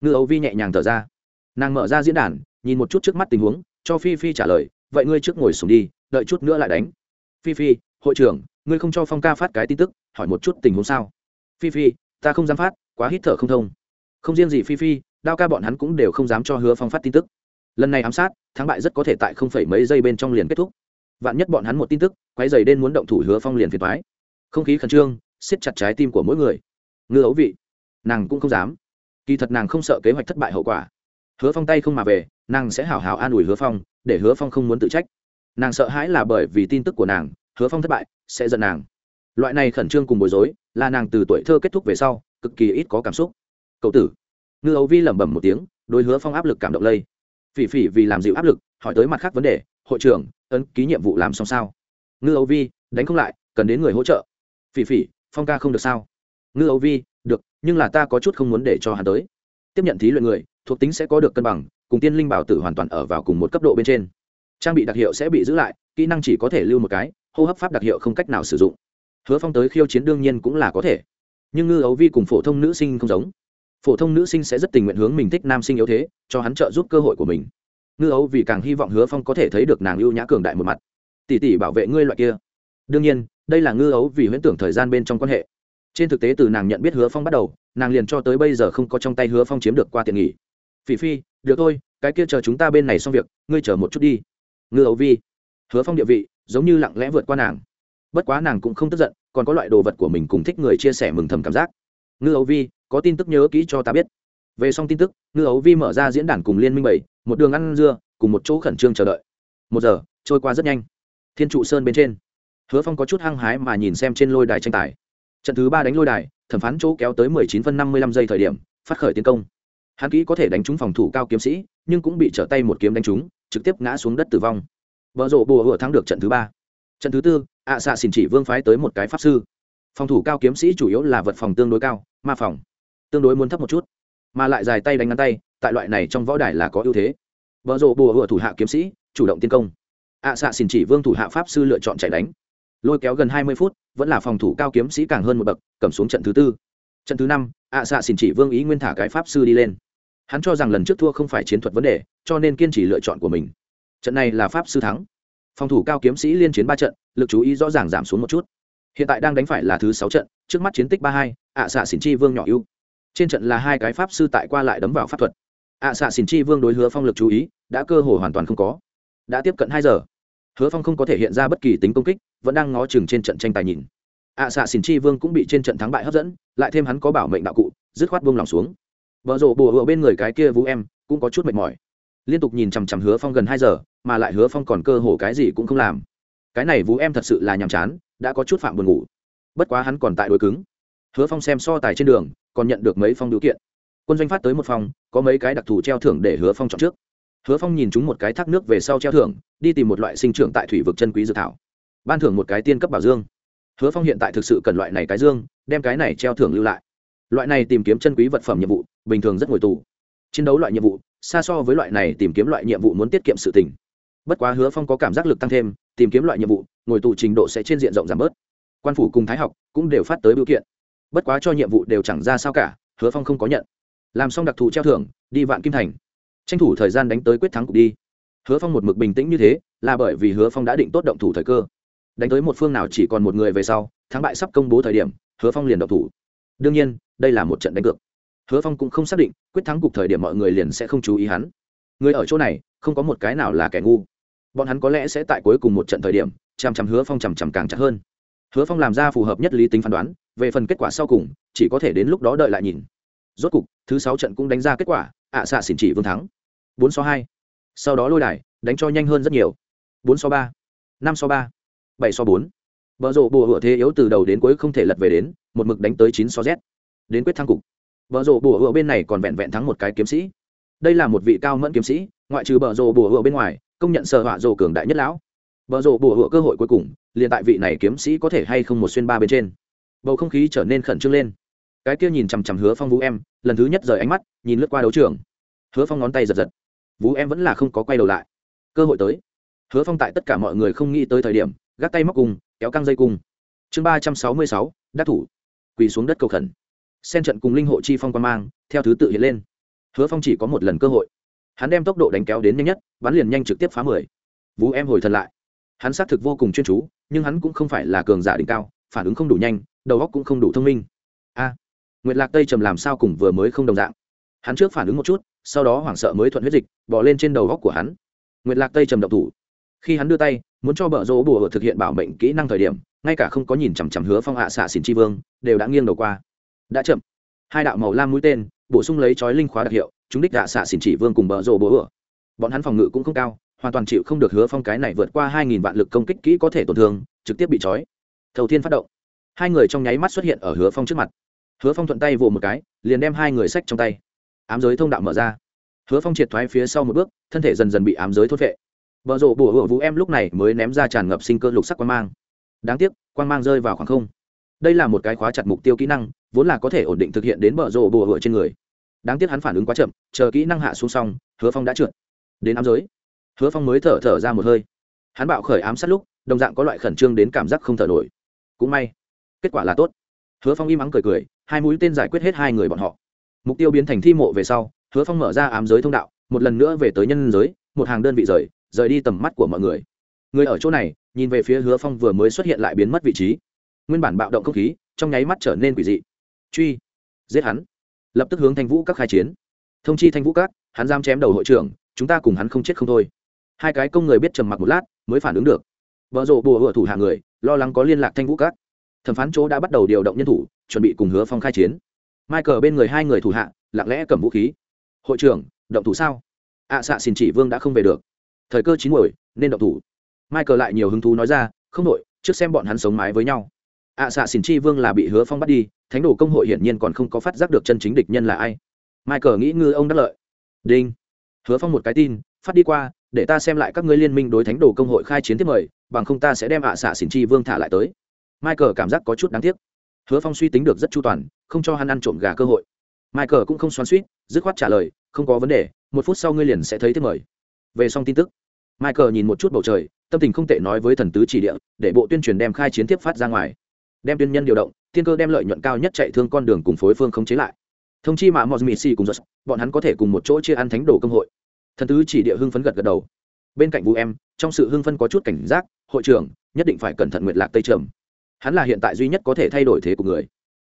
Ngư ấu vi nhẹ nhàng thở ra. Nàng mở ra diễn đàn, nhìn một chút trước mắt tình huống, cho phi phi trả lời vậy ngươi trước ngồi xuống đi, đợi chút nữa lại đánh. Phi phi, hội trưởng, ngươi không cho phong ca phát cái tin tức, hỏi một chút tình huống sao? Phi phi, ta không dám phát, quá hít thở không thông. Không riêng gì phi phi, đao ca bọn hắn cũng đều không dám cho hứa phong phát tin tức. Lần này ám sát, thắng bại rất có thể tại không phải mấy giây bên trong liền kết thúc. Vạn nhất bọn hắn một tin tức quay dày đen muốn động thủ hứa phong liền phiền thoái không khí khẩn trương, siết chặt trái tim của mỗi người. Ngư ấu vị, nàng cũng không dám. Kỳ thật nàng không sợ kế hoạch thất bại hậu quả. Hứa phong tay không mà về, nàng sẽ hào hào an ủi hứa phong để hứa phong không muốn tự trách. Nàng sợ hãi là bởi vì tin tức của nàng, hứa phong thất bại, sẽ giận nàng. Loại này khẩn trương cùng bối rối, là nàng từ tuổi thơ kết thúc về sau, cực kỳ ít có cảm xúc. Cậu tử. Ngư ấu vi lẩm bẩm một tiếng, đối hứa phong áp lực cảm động lây. Phỉ phỉ vì làm dịu áp lực, hỏi tới mặt khác vấn đề, hội trưởng, ấn ký nhiệm vụ làm xong sao? Ngư ấu vi, đánh không lại, cần đến người hỗ trợ. Phỉ phỉ, phong ca không được sao? Ngư ấu vi, được, nhưng là ta có chút không muốn để cho hắn tới. Tiếp nhận thí luyện người, thuộc tính sẽ có được cân bằng cùng tiên linh bảo tử hoàn toàn ở vào cùng một cấp độ bên trên. Trang bị đặc hiệu sẽ bị giữ lại, kỹ năng chỉ có thể lưu một cái, hô hấp pháp đặc hiệu không cách nào sử dụng. Hứa phong tới khiêu chiến đương nhiên cũng là có thể. Nhưng ngư ấu vi cùng phổ thông nữ sinh không giống. Phổ thông nữ sinh sẽ rất tình nguyện hướng mình thích nam sinh yếu thế, cho hắn trợ giúp cơ hội của mình. Ngư ấu vì càng hy vọng hứa phong có thể thấy được nàng ưu nhã cường đại một mặt. Tỷ tỷ bảo vệ ngươi loại kia. Đương nhiên, đây là ngư ấu vì huyễn tưởng thời gian bên trong quan hệ. Trên thực tế từ nàng nhận biết hứa phong bắt đầu, nàng liền cho tới bây giờ không có trong tay hứa phong chiếm được qua tiền nghỉ phỉ phi, được thôi, cái kia chờ chúng ta bên này xong việc, ngươi chờ một chút đi. Ngư ấu vi, hứa phong địa vị, giống như lặng lẽ vượt qua nàng. Bất quá nàng cũng không tức giận, còn có loại đồ vật của mình cùng thích người chia sẻ mừng thầm cảm giác. Ngư ấu vi, có tin tức nhớ kỹ cho ta biết. Về xong tin tức, ngư ấu vi mở ra diễn đàn cùng liên minh bảy, một đường ăn dưa, cùng một chỗ khẩn trương chờ đợi. Một giờ, trôi qua rất nhanh. Thiên trụ sơn bên trên, hứa phong có chút hăng hái mà nhìn xem trên lôi đài tranh tài. Trận thứ ba đánh lôi đài, thẩm phán chỗ kéo tới mười chín phân năm mươi lăm giây thời điểm, phát khởi tiến công hắn kỹ có thể đánh trúng phòng thủ cao kiếm sĩ, nhưng cũng bị trở tay một kiếm đánh trúng, trực tiếp ngã xuống đất tử vong. Vợ rộ bùa hựa thắng được trận thứ ba. Trận thứ tư, ạ xạ xỉn chỉ vương phái tới một cái pháp sư. Phòng thủ cao kiếm sĩ chủ yếu là vật phòng tương đối cao, ma phòng. Tương đối muốn thấp một chút, mà lại dài tay đánh ngắn tay, tại loại này trong võ đài là có ưu thế. Vợ rộ bùa hựa thủ hạ kiếm sĩ, chủ động tiến công. Ạ xạ xỉn chỉ vương thủ hạ pháp sư lựa chọn chạy đánh. Lôi kéo gần hai mươi phút, vẫn là phòng thủ cao kiếm sĩ càng hơn một bậc, cầm xuống trận thứ tư. Trận thứ năm, ạ xạ xỉn chỉ vương ý nguyên thả cái pháp sư đi lên hắn cho rằng lần trước thua không phải chiến thuật vấn đề, cho nên kiên trì lựa chọn của mình. Trận này là pháp sư thắng. Phòng thủ cao kiếm sĩ liên chiến ba trận, lực chú ý rõ ràng giảm xuống một chút. Hiện tại đang đánh phải là thứ sáu trận, trước mắt chiến tích ba hai, ạ xạ xỉn chi vương nhỏ ưu. Trên trận là hai cái pháp sư tại qua lại đấm vào pháp thuật. Ạ xạ xỉn chi vương đối hứa phong lực chú ý, đã cơ hồ hoàn toàn không có. Đã tiếp cận hai giờ. Hứa phong không có thể hiện ra bất kỳ tính công kích, vẫn đang ngó chừng trên trận tranh tài nhìn. Ạ xạ xỉn chi vương cũng bị trên trận thắng bại hấp dẫn, lại thêm hắn có bảo mệnh đạo cụ, dứt khoát buông lòng xuống vợ rộ bùa hựa bên người cái kia vũ em cũng có chút mệt mỏi. Liên tục nhìn chằm chằm hứa phong gần hai giờ, mà lại hứa phong còn cơ hồ cái gì cũng không làm. Cái này vũ em thật sự là nhàm chán, đã có chút phạm buồn ngủ. Bất quá hắn còn tại đối cứng. Hứa phong xem so tài trên đường, còn nhận được mấy phong điều kiện. Quân doanh phát tới một phòng, có mấy cái đặc thù treo thưởng để hứa phong chọn trước. Hứa phong nhìn chúng một cái thác nước về sau treo thưởng, đi tìm một loại sinh trưởng tại thủy vực chân quý dự thảo. Ban thưởng một cái tiên cấp bảo dương. Hứa phong hiện tại thực sự cần loại này cái dương, đem cái này treo thưởng lưu lại. Loại này tìm kiếm chân quý vật phẩm nhiệm vụ bình thường rất ngồi tù. Chiến đấu loại nhiệm vụ, xa so với loại này tìm kiếm loại nhiệm vụ muốn tiết kiệm sự tình. Bất quá hứa phong có cảm giác lực tăng thêm, tìm kiếm loại nhiệm vụ, ngồi tù trình độ sẽ trên diện rộng giảm bớt. Quan phủ cùng thái học cũng đều phát tới biểu kiện. Bất quá cho nhiệm vụ đều chẳng ra sao cả, hứa phong không có nhận. Làm xong đặc thù treo thưởng, đi vạn kim thành. Tranh thủ thời gian đánh tới quyết thắng cục đi. Hứa phong một mực bình tĩnh như thế, là bởi vì hứa phong đã định tốt động thủ thời cơ. Đánh tới một phương nào chỉ còn một người về sau, thắng bại sắp công bố thời điểm, hứa phong liền động thủ. Đương nhiên, đây là một trận đánh cược hứa phong cũng không xác định, quyết thắng cục thời điểm mọi người liền sẽ không chú ý hắn. Người ở chỗ này, không có một cái nào là kẻ ngu. Bọn hắn có lẽ sẽ tại cuối cùng một trận thời điểm chằm chằm hứa phong chằm chằm càng chặt hơn. Hứa phong làm ra phù hợp nhất lý tính phán đoán, về phần kết quả sau cùng, chỉ có thể đến lúc đó đợi lại nhìn. Rốt cục, thứ sáu trận cũng đánh ra kết quả, ạ xạ xỉn chỉ vương thắng. Bốn so hai. Sau đó lôi đài, đánh cho nhanh hơn rất nhiều. Bốn so ba. Năm so ba. Bảy so bốn. Vợ rộ bùa hựa thế yếu từ đầu đến cuối không thể lật về đến, một mực đánh tới chín so z. Đến quyết thắng cục. Bờ rồ bùa hựa bên này còn vẹn vẹn thắng một cái kiếm sĩ. Đây là một vị cao mẫn kiếm sĩ, ngoại trừ bờ rồ bùa hựa bên ngoài, công nhận sở họa rồ cường đại nhất lão. Bờ rồ bùa hựa cơ hội cuối cùng, liền tại vị này kiếm sĩ có thể hay không một xuyên ba bên trên. Bầu không khí trở nên khẩn trương lên. Cái kia nhìn chằm chằm hứa phong vũ em, lần thứ nhất rời ánh mắt, nhìn lướt qua đấu trường. Hứa phong ngón tay giật giật. Vũ em vẫn là không có quay đầu lại. Cơ hội tới. Hứa phong tại tất cả mọi người không nghĩ tới thời điểm, gác tay móc cùng, kéo căng dây cung chương ba trăm sáu mươi sáu, đắc thủ. Quỳ xuống đất cầu khẩn sen trận cùng linh hộ chi phong quan mang, theo thứ tự hiện lên. Hứa phong chỉ có một lần cơ hội. Hắn đem tốc độ đánh kéo đến nhanh nhất, bắn liền nhanh trực tiếp phá mười. Vũ em hồi thần lại. Hắn xác thực vô cùng chuyên chú, nhưng hắn cũng không phải là cường giả đỉnh cao, phản ứng không đủ nhanh, đầu óc cũng không đủ thông minh. A, nguyệt lạc tây trầm làm sao cùng vừa mới không đồng dạng. Hắn trước phản ứng một chút, sau đó hoảng sợ mới thuận huyết dịch bỏ lên trên đầu góc của hắn. Nguyệt lạc tây trầm động thủ. Khi hắn đưa tay, muốn cho bờ rỗ bùa thực hiện bảo mệnh kỹ năng thời điểm, ngay cả không có nhìn chằm chằm hứa phong hạ xạ xỉn tri vương, đều đã nghiêng đầu qua đã chậm. Hai đạo màu lam mũi tên, bổ sung lấy chói linh khóa đặc hiệu, chúng đích gạ xạ xỉn chỉ vương cùng bờ rồ bố ửa. Bọn hắn phòng ngự cũng không cao, hoàn toàn chịu không được hứa phong cái này vượt qua hai nghìn vạn lực công kích kỹ có thể tổn thương, trực tiếp bị chói. Thầu thiên phát động. Hai người trong nháy mắt xuất hiện ở hứa phong trước mặt. Hứa phong thuận tay vồ một cái, liền đem hai người sách trong tay. Ám giới thông đạo mở ra. Hứa phong triệt thoái phía sau một bước, thân thể dần dần bị ám giới thốt vệ vợ rộ bùa hựa vũ em lúc này mới ném ra tràn ngập sinh cơ lục sắc quan mang. Đáng tiếc quan mang rơi vào khoảng không. Đây là một cái khóa chặt mục tiêu kỹ năng vốn là có thể ổn định thực hiện đến bờ rổ bùa hựa trên người. Đáng tiếc hắn phản ứng quá chậm, chờ kỹ năng hạ xuống xong, hứa phong đã trượt. Đến ám giới, hứa phong mới thở thở ra một hơi. Hắn bạo khởi ám sát lúc, đồng dạng có loại khẩn trương đến cảm giác không thở nổi. Cũng may, kết quả là tốt. Hứa phong im ắng cười cười, hai mũi tên giải quyết hết hai người bọn họ. Mục tiêu biến thành thi mộ về sau, hứa phong mở ra ám giới thông đạo, một lần nữa về tới nhân giới, một hàng đơn vị rời rời đi tầm mắt của mọi người. Người ở chỗ này, nhìn về phía hứa phong vừa mới xuất hiện lại biến mất vị trí. Nguyên bản bạo động không khí, trong nháy mắt trở nên quỷ dị truy giết hắn. Lập tức hướng thanh vũ các khai chiến. Thông chi thanh vũ các hắn giam chém đầu hội trưởng chúng ta cùng hắn không chết không thôi. Hai cái công người biết trầm mặc một lát mới phản ứng được. Vợ rộ bùa hựa thủ hạ người lo lắng có liên lạc thanh vũ các. Thẩm phán chỗ đã bắt đầu điều động nhân thủ chuẩn bị cùng hứa phong khai chiến. Michael bên người hai người thủ hạ lặng lẽ cầm vũ khí. Hội trưởng động thủ sao? Ạ à, xạ xin chỉ vương đã không về được. Thời cơ chín muồi nên động thủ. Michael lại nhiều hứng thú nói ra không đội trước xem bọn hắn sống mái với nhau ạ xạ xỉn chi vương là bị hứa phong bắt đi, thánh đồ công hội hiển nhiên còn không có phát giác được chân chính địch nhân là ai. Michael nghĩ ngư ông đắc lợi. Đinh. Hứa phong một cái tin, phát đi qua, để ta xem lại các ngươi liên minh đối thánh đồ công hội khai chiến tiếp mời, bằng không ta sẽ đem ạ xạ xỉn chi vương thả lại tới. Michael cảm giác có chút đáng tiếc. Hứa phong suy tính được rất chu toàn, không cho hắn ăn trộm gà cơ hội. Michael cũng không xoắn suýt, dứt khoát trả lời, không có vấn đề, một phút sau ngươi liền sẽ thấy tiếp mời. Về xong tin tức, michael nhìn một chút bầu trời, tâm tình không tệ nói với thần tứ chỉ địa, để bộ tuyên truyền đem khai chiến tiếp phát ra ngoài đem tuyên nhân điều động thiên cơ đem lợi nhuận cao nhất chạy thương con đường cùng phối phương không chế lại. Thông chi mà mọi mì cùng giật bọn hắn có thể cùng một chỗ chia ăn thánh đồ công hội. Thần tứ chỉ địa hưng phấn gật gật đầu. Bên cạnh vũ em, trong sự hưng phấn có chút cảnh giác, hội trưởng, nhất định phải cẩn thận nguyện lạc tây trầm. Hắn là hiện tại duy nhất có thể thay đổi thế của người.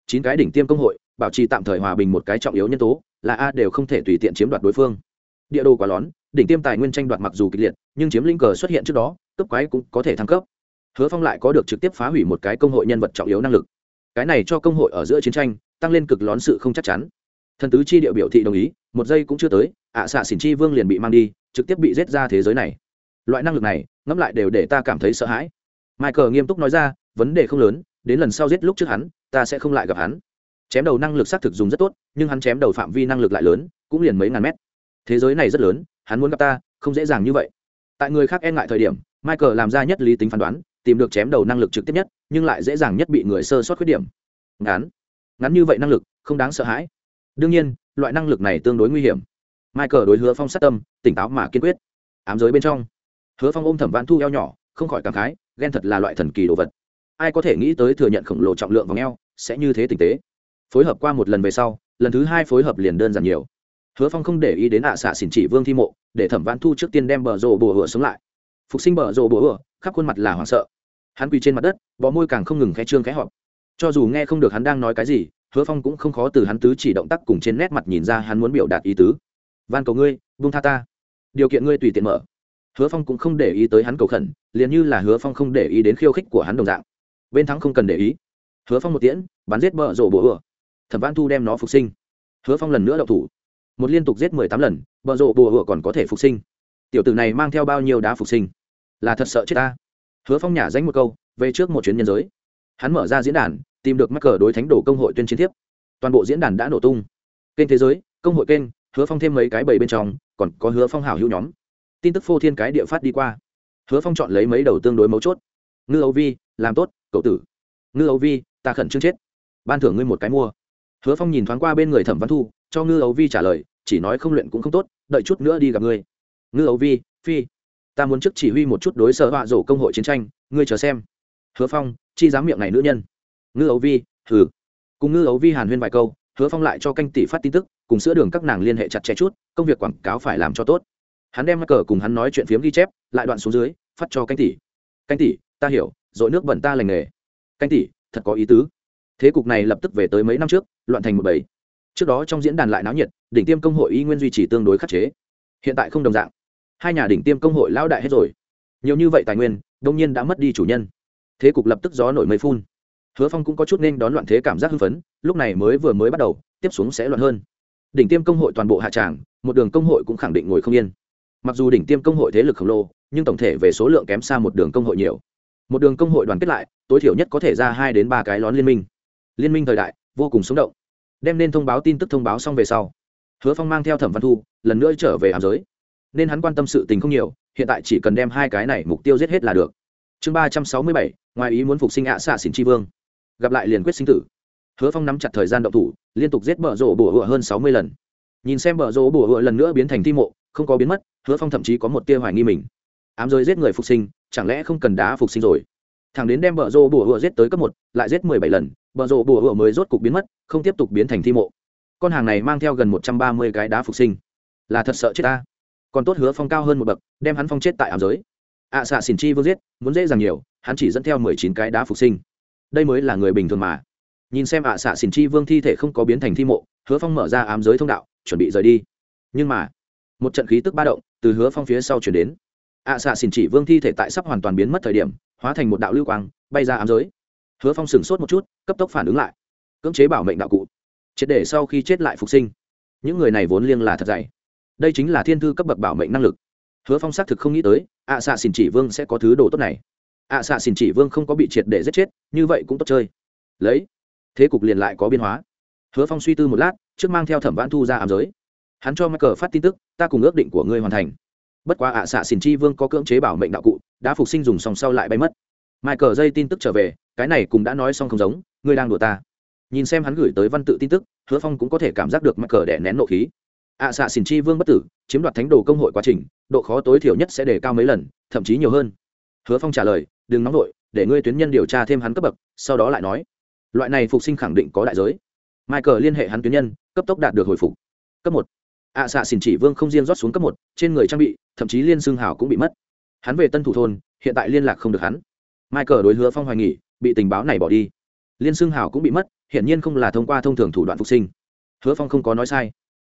Chín cái đỉnh tiêm công hội, bảo trì tạm thời hòa bình một cái trọng yếu nhân tố, là a đều không thể tùy tiện chiếm đoạt đối phương. Địa đồ quá lón, đỉnh tiêm tài nguyên tranh đoạt mặc dù kịch liệt, nhưng chiếm linh cờ xuất hiện trước đó, cấp quái cũng có thể thăng cấp hứa phong lại có được trực tiếp phá hủy một cái công hội nhân vật trọng yếu năng lực. Cái này cho công hội ở giữa chiến tranh tăng lên cực lón sự không chắc chắn. Thần tứ chi địa biểu thị đồng ý, một giây cũng chưa tới, ạ xạ xỉn chi vương liền bị mang đi, trực tiếp bị giết ra thế giới này. Loại năng lực này, ngẫm lại đều để ta cảm thấy sợ hãi. Michael nghiêm túc nói ra, vấn đề không lớn, đến lần sau giết lúc trước hắn, ta sẽ không lại gặp hắn. Chém đầu năng lực xác thực dùng rất tốt, nhưng hắn chém đầu phạm vi năng lực lại lớn, cũng liền mấy ngàn mét. Thế giới này rất lớn, hắn muốn gặp ta, không dễ dàng như vậy. Tại người khác e ngại thời điểm, michael làm ra nhất lý tính phán đoán tìm được chém đầu năng lực trực tiếp nhất, nhưng lại dễ dàng nhất bị người sơ sót khuyết điểm. Ngắn. Ngắn như vậy năng lực, không đáng sợ hãi. Đương nhiên, loại năng lực này tương đối nguy hiểm. Michael đối hứa phong sát tâm, tỉnh táo mà kiên quyết. Ám giới bên trong, hứa phong ôm thẩm vãn thu eo nhỏ, không khỏi cảm khái, ghen thật là loại thần kỳ đồ vật. Ai có thể nghĩ tới thừa nhận khổng lồ trọng lượng vòng eo, sẽ như thế tinh tế. Phối hợp qua một lần về sau, lần thứ hai phối hợp liền đơn giản nhiều. Hứa phong không để ý đến ạ xạ xỉn chỉ vương thi mộ, để thẩm vãn thu trước tiên đem bờ rồ bùa hựa sống lại. Phục sinh bờ rồ bùa hựa khắp khuôn mặt là hoảng sợ. Hắn quỳ trên mặt đất bọ môi càng không ngừng khẽ trương khẽ họp. Cho dù nghe không được hắn đang nói cái gì, hứa phong cũng không khó từ hắn tứ chỉ động tác cùng trên nét mặt nhìn ra hắn muốn biểu đạt ý tứ. Van cầu ngươi vung tha ta. Điều kiện ngươi tùy tiện mở. Hứa phong cũng không để ý tới hắn cầu khẩn, liền như là hứa phong không để ý đến khiêu khích của hắn đồng dạng. Bên thắng không cần để ý. Hứa phong một tiễn, bắn giết bợ rổ bùa ừa thẩm văn thu đem nó phục sinh. Hứa phong lần nữa đậu thủ. Một liên tục giết mười tám lần bợ rổ bùa ừa còn có thể phục sinh. Tiểu tử này mang theo bao nhiêu đá phục sinh? Là thật sợ chết ta. Hứa phong nhả danh một câu, về trước một chuyến nhân giới. Hắn mở ra diễn đàn, tìm được mắc cờ đối thánh đổ công hội tuyên chiến thiếp. Toàn bộ diễn đàn đã nổ tung. Kênh thế giới, công hội kênh, hứa phong thêm mấy cái bầy bên trong, còn có hứa phong hảo hữu nhóm. Tin tức phô thiên cái địa phát đi qua. Hứa phong chọn lấy mấy đầu tương đối mấu chốt. Ngư âu vi, làm tốt, cậu tử. Ngư âu vi, ta khẩn trương chết. Ban thưởng ngươi một cái mua. Hứa phong nhìn thoáng qua bên người thẩm văn thu, cho ngư âu vi trả lời, chỉ nói không luyện cũng không tốt, đợi chút nữa đi gặp ngươi. Ngư âu vi, phi ta muốn trước chỉ huy một chút đối sở họa rổ công hội chiến tranh, ngươi chờ xem. Hứa phong, chi dám miệng này nữ nhân. Ngư ấu vi thử cùng ngư ấu vi hàn huyên vài câu, hứa phong lại cho canh tỷ phát tin tức, cùng sữa đường các nàng liên hệ chặt chẽ chút, công việc quảng cáo phải làm cho tốt. Hắn đem cờ cùng hắn nói chuyện phiếm ghi chép, lại đoạn xuống dưới, phát cho canh tỷ. Canh tỷ, ta hiểu, dội nước bẩn ta lành nghề. Canh tỷ, thật có ý tứ. Thế cục này lập tức về tới mấy năm trước, loạn thành một bầy. Trước đó trong diễn đàn lại náo nhiệt, đỉnh tiêm công hội y nguyên duy trì tương đối khắc chế. Hiện tại không đồng dạng hai nhà đỉnh tiêm công hội lão đại hết rồi. Nhiều như vậy tài nguyên, đông nhiên đã mất đi chủ nhân. Thế cục lập tức gió nổi mây phun. Hứa phong cũng có chút nên đón loạn thế cảm giác hưng phấn, lúc này mới vừa mới bắt đầu, tiếp xuống sẽ loạn hơn. Đỉnh tiêm công hội toàn bộ hạ tràng, một đường công hội cũng khẳng định ngồi không yên. Mặc dù đỉnh tiêm công hội thế lực khổng lồ, nhưng tổng thể về số lượng kém xa một đường công hội nhiều. Một đường công hội đoàn kết lại, tối thiểu nhất có thể ra hai đến ba cái lón liên minh. Liên minh thời đại, vô cùng sống động. Đem nên thông báo tin tức thông báo xong về sau, hứa phong mang theo thẩm văn thu, lần nữa trở về hàm giới nên hắn quan tâm sự tình không nhiều, hiện tại chỉ cần đem hai cái này mục tiêu giết hết là được. Chương ba trăm sáu mươi bảy, ngoài ý muốn phục sinh ạ xạ xỉn tri vương. Gặp lại liền quyết sinh tử. Hứa phong nắm chặt thời gian động thủ, liên tục giết bờ rộ bùa hựa hơn sáu mươi lần. Nhìn xem bờ rộ bùa hựa lần nữa biến thành thi mộ, không có biến mất, hứa phong thậm chí có một tia hoài nghi mình. Ám giới giết người phục sinh, chẳng lẽ không cần đá phục sinh rồi? Thằng đến đem bờ rộ bùa hựa giết tới cấp một, lại giết mười bảy lần bờ rộ bùa hựa mới rốt cục biến mất, không tiếp tục biến thành thi mộ. Con hàng này mang theo gần một trăm ba mươi cái đá phục sinh. Là thật sợ chết ta còn tốt hứa phong cao hơn một bậc, đem hắn phong chết tại ám giới. Ạ xạ xỉn chi vương giết, muốn dễ dàng nhiều, hắn chỉ dẫn theo mười chín cái đá phục sinh. Đây mới là người bình thường mà. Nhìn xem ạ xạ xỉn chi vương thi thể không có biến thành thi mộ, hứa phong mở ra ám giới thông đạo, chuẩn bị rời đi. Nhưng mà, một trận khí tức ba động từ hứa phong phía sau chuyển đến. Ạ xạ xỉn chỉ vương thi thể tại sắp hoàn toàn biến mất thời điểm, hóa thành một đạo lưu quang, bay ra ám giới. Hứa phong sửng sốt một chút, cấp tốc phản ứng lại, cưỡng chế bảo mệnh đạo cụ. Triệt để sau khi chết lại phục sinh. Những người này vốn liêng là thật dày đây chính là thiên thư cấp bậc bảo mệnh năng lực. Hứa phong xác thực không nghĩ tới, ạ xạ xỉn chỉ vương sẽ có thứ đồ tốt này. Ạ xạ xỉn chỉ vương không có bị triệt để giết chết, như vậy cũng tốt chơi. Lấy, thế cục liền lại có biến hóa. Hứa phong suy tư một lát, trước mang theo thẩm vãn thu ra ám giới. Hắn cho mắc cờ phát tin tức, ta cùng ước định của ngươi hoàn thành. Bất quá ạ xạ xỉn chi vương có cưỡng chế bảo mệnh đạo cụ, đã phục sinh dùng sòng sau lại bay mất. Mai cờ dây tin tức trở về, cái này cũng đã nói xong không giống, ngươi đang đùa ta. Nhìn xem hắn gửi tới văn tự tin tức, hứa phong cũng có thể cảm giác được mắc cờ đẻ nén nộ khí ạ xạ xỉn chi vương bất tử, chiếm đoạt thánh đồ công hội quá trình, độ khó tối thiểu nhất sẽ đề cao mấy lần, thậm chí nhiều hơn. Hứa phong trả lời, đừng nóng vội, để ngươi tuyến nhân điều tra thêm hắn cấp bậc, sau đó lại nói. Loại này phục sinh khẳng định có đại giới. Michael liên hệ hắn tuyến nhân, cấp tốc đạt được hồi phục. Cấp một. ạ xạ xỉn chỉ vương không riêng rót xuống cấp một, trên người trang bị, thậm chí liên xương hảo cũng bị mất. Hắn về tân thủ thôn, hiện tại liên lạc không được hắn. Michael đối hứa phong hoài nghỉ bị tình báo này bỏ đi. Liên xương hảo cũng bị mất, hiển nhiên không là thông qua thông thường thủ đoạn phục sinh. Hứa phong không có nói sai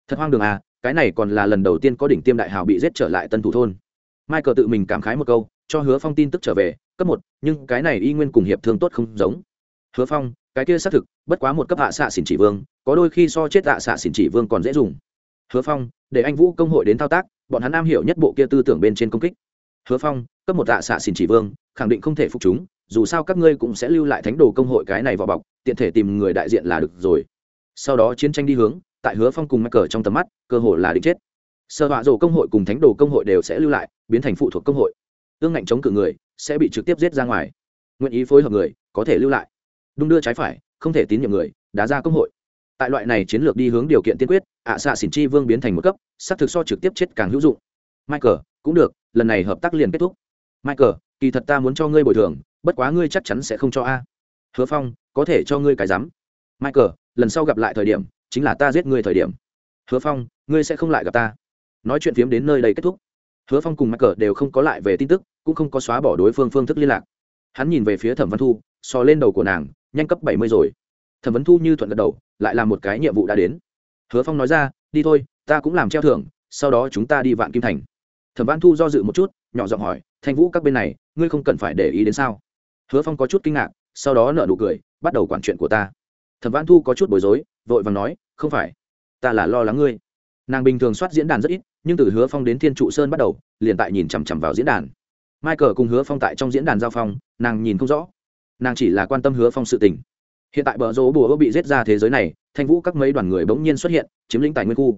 thật hoang đường à cái này còn là lần đầu tiên có đỉnh tiêm đại hào bị giết trở lại tân thủ thôn. Michael tự mình cảm khái một câu, cho hứa phong tin tức trở về, cấp một, nhưng cái này y nguyên cùng hiệp thương tốt không giống. Hứa phong, cái kia xác thực, bất quá một cấp hạ xạ xỉn chỉ vương, có đôi khi so chết hạ xạ xỉn chỉ vương còn dễ dùng. Hứa phong, để anh vũ công hội đến thao tác, bọn hắn am hiểu nhất bộ kia tư tưởng bên trên công kích. Hứa phong, cấp một hạ xạ xỉn chỉ vương, khẳng định không thể phục chúng, dù sao các ngươi cũng sẽ lưu lại thánh đồ công hội cái này vào bọc, tiện thể tìm người đại diện là được rồi. Sau đó chiến tranh đi hướng tại hứa phong cùng mắc cờ trong tầm mắt, cơ hội là định chết. Sơ họa rổ công hội cùng thánh đồ công hội đều sẽ lưu lại, biến thành phụ thuộc công hội. Ương ngạnh chống cự người, sẽ bị trực tiếp giết ra ngoài. Nguyện ý phối hợp người, có thể lưu lại. Đung đưa trái phải, không thể tín nhiệm người, đá ra công hội. Tại loại này chiến lược đi hướng điều kiện tiên quyết, ạ xạ xỉn chi vương biến thành một cấp xác thực so trực tiếp chết càng hữu dụng. Michael, cũng được, lần này hợp tác liền kết thúc. Michael, kỳ thật ta muốn cho ngươi bồi thường, bất quá ngươi chắc chắn sẽ không cho a. Hứa phong, có thể cho ngươi cái rắm michael, lần sau gặp lại thời điểm chính là ta giết ngươi thời điểm. Hứa phong, ngươi sẽ không lại gặp ta. Nói chuyện phiếm đến nơi đây kết thúc. Hứa phong cùng michael đều không có lại về tin tức, cũng không có xóa bỏ đối phương phương thức liên lạc. Hắn nhìn về phía thẩm văn thu so lên đầu của nàng, nhanh cấp bảy mươi rồi. Thẩm vấn thu như thuận gật đầu, lại là một cái nhiệm vụ đã đến. Hứa phong nói ra, đi thôi, ta cũng làm treo thưởng, sau đó chúng ta đi vạn kim thành. Thẩm văn thu do dự một chút, nhỏ giọng hỏi, thanh vũ các bên này, ngươi không cần phải để ý đến sao? Hứa phong có chút kinh ngạc, sau đó nợ nụ cười, bắt đầu quản chuyện của ta. Thẩm văn thu có chút bối rối vội vàng nói, không phải, ta là lo lắng ngươi. Nàng bình thường soát diễn đàn rất ít, nhưng từ hứa phong đến thiên trụ sơn bắt đầu, liền tại nhìn chằm chằm vào diễn đàn. Michael cùng hứa phong tại trong diễn đàn giao phong, nàng nhìn không rõ. Nàng chỉ là quan tâm hứa phong sự tình. Hiện tại bờ rỗ bùa bị giết ra thế giới này, thanh vũ các mấy đoàn người bỗng nhiên xuất hiện, chiếm lĩnh tài nguyên khu.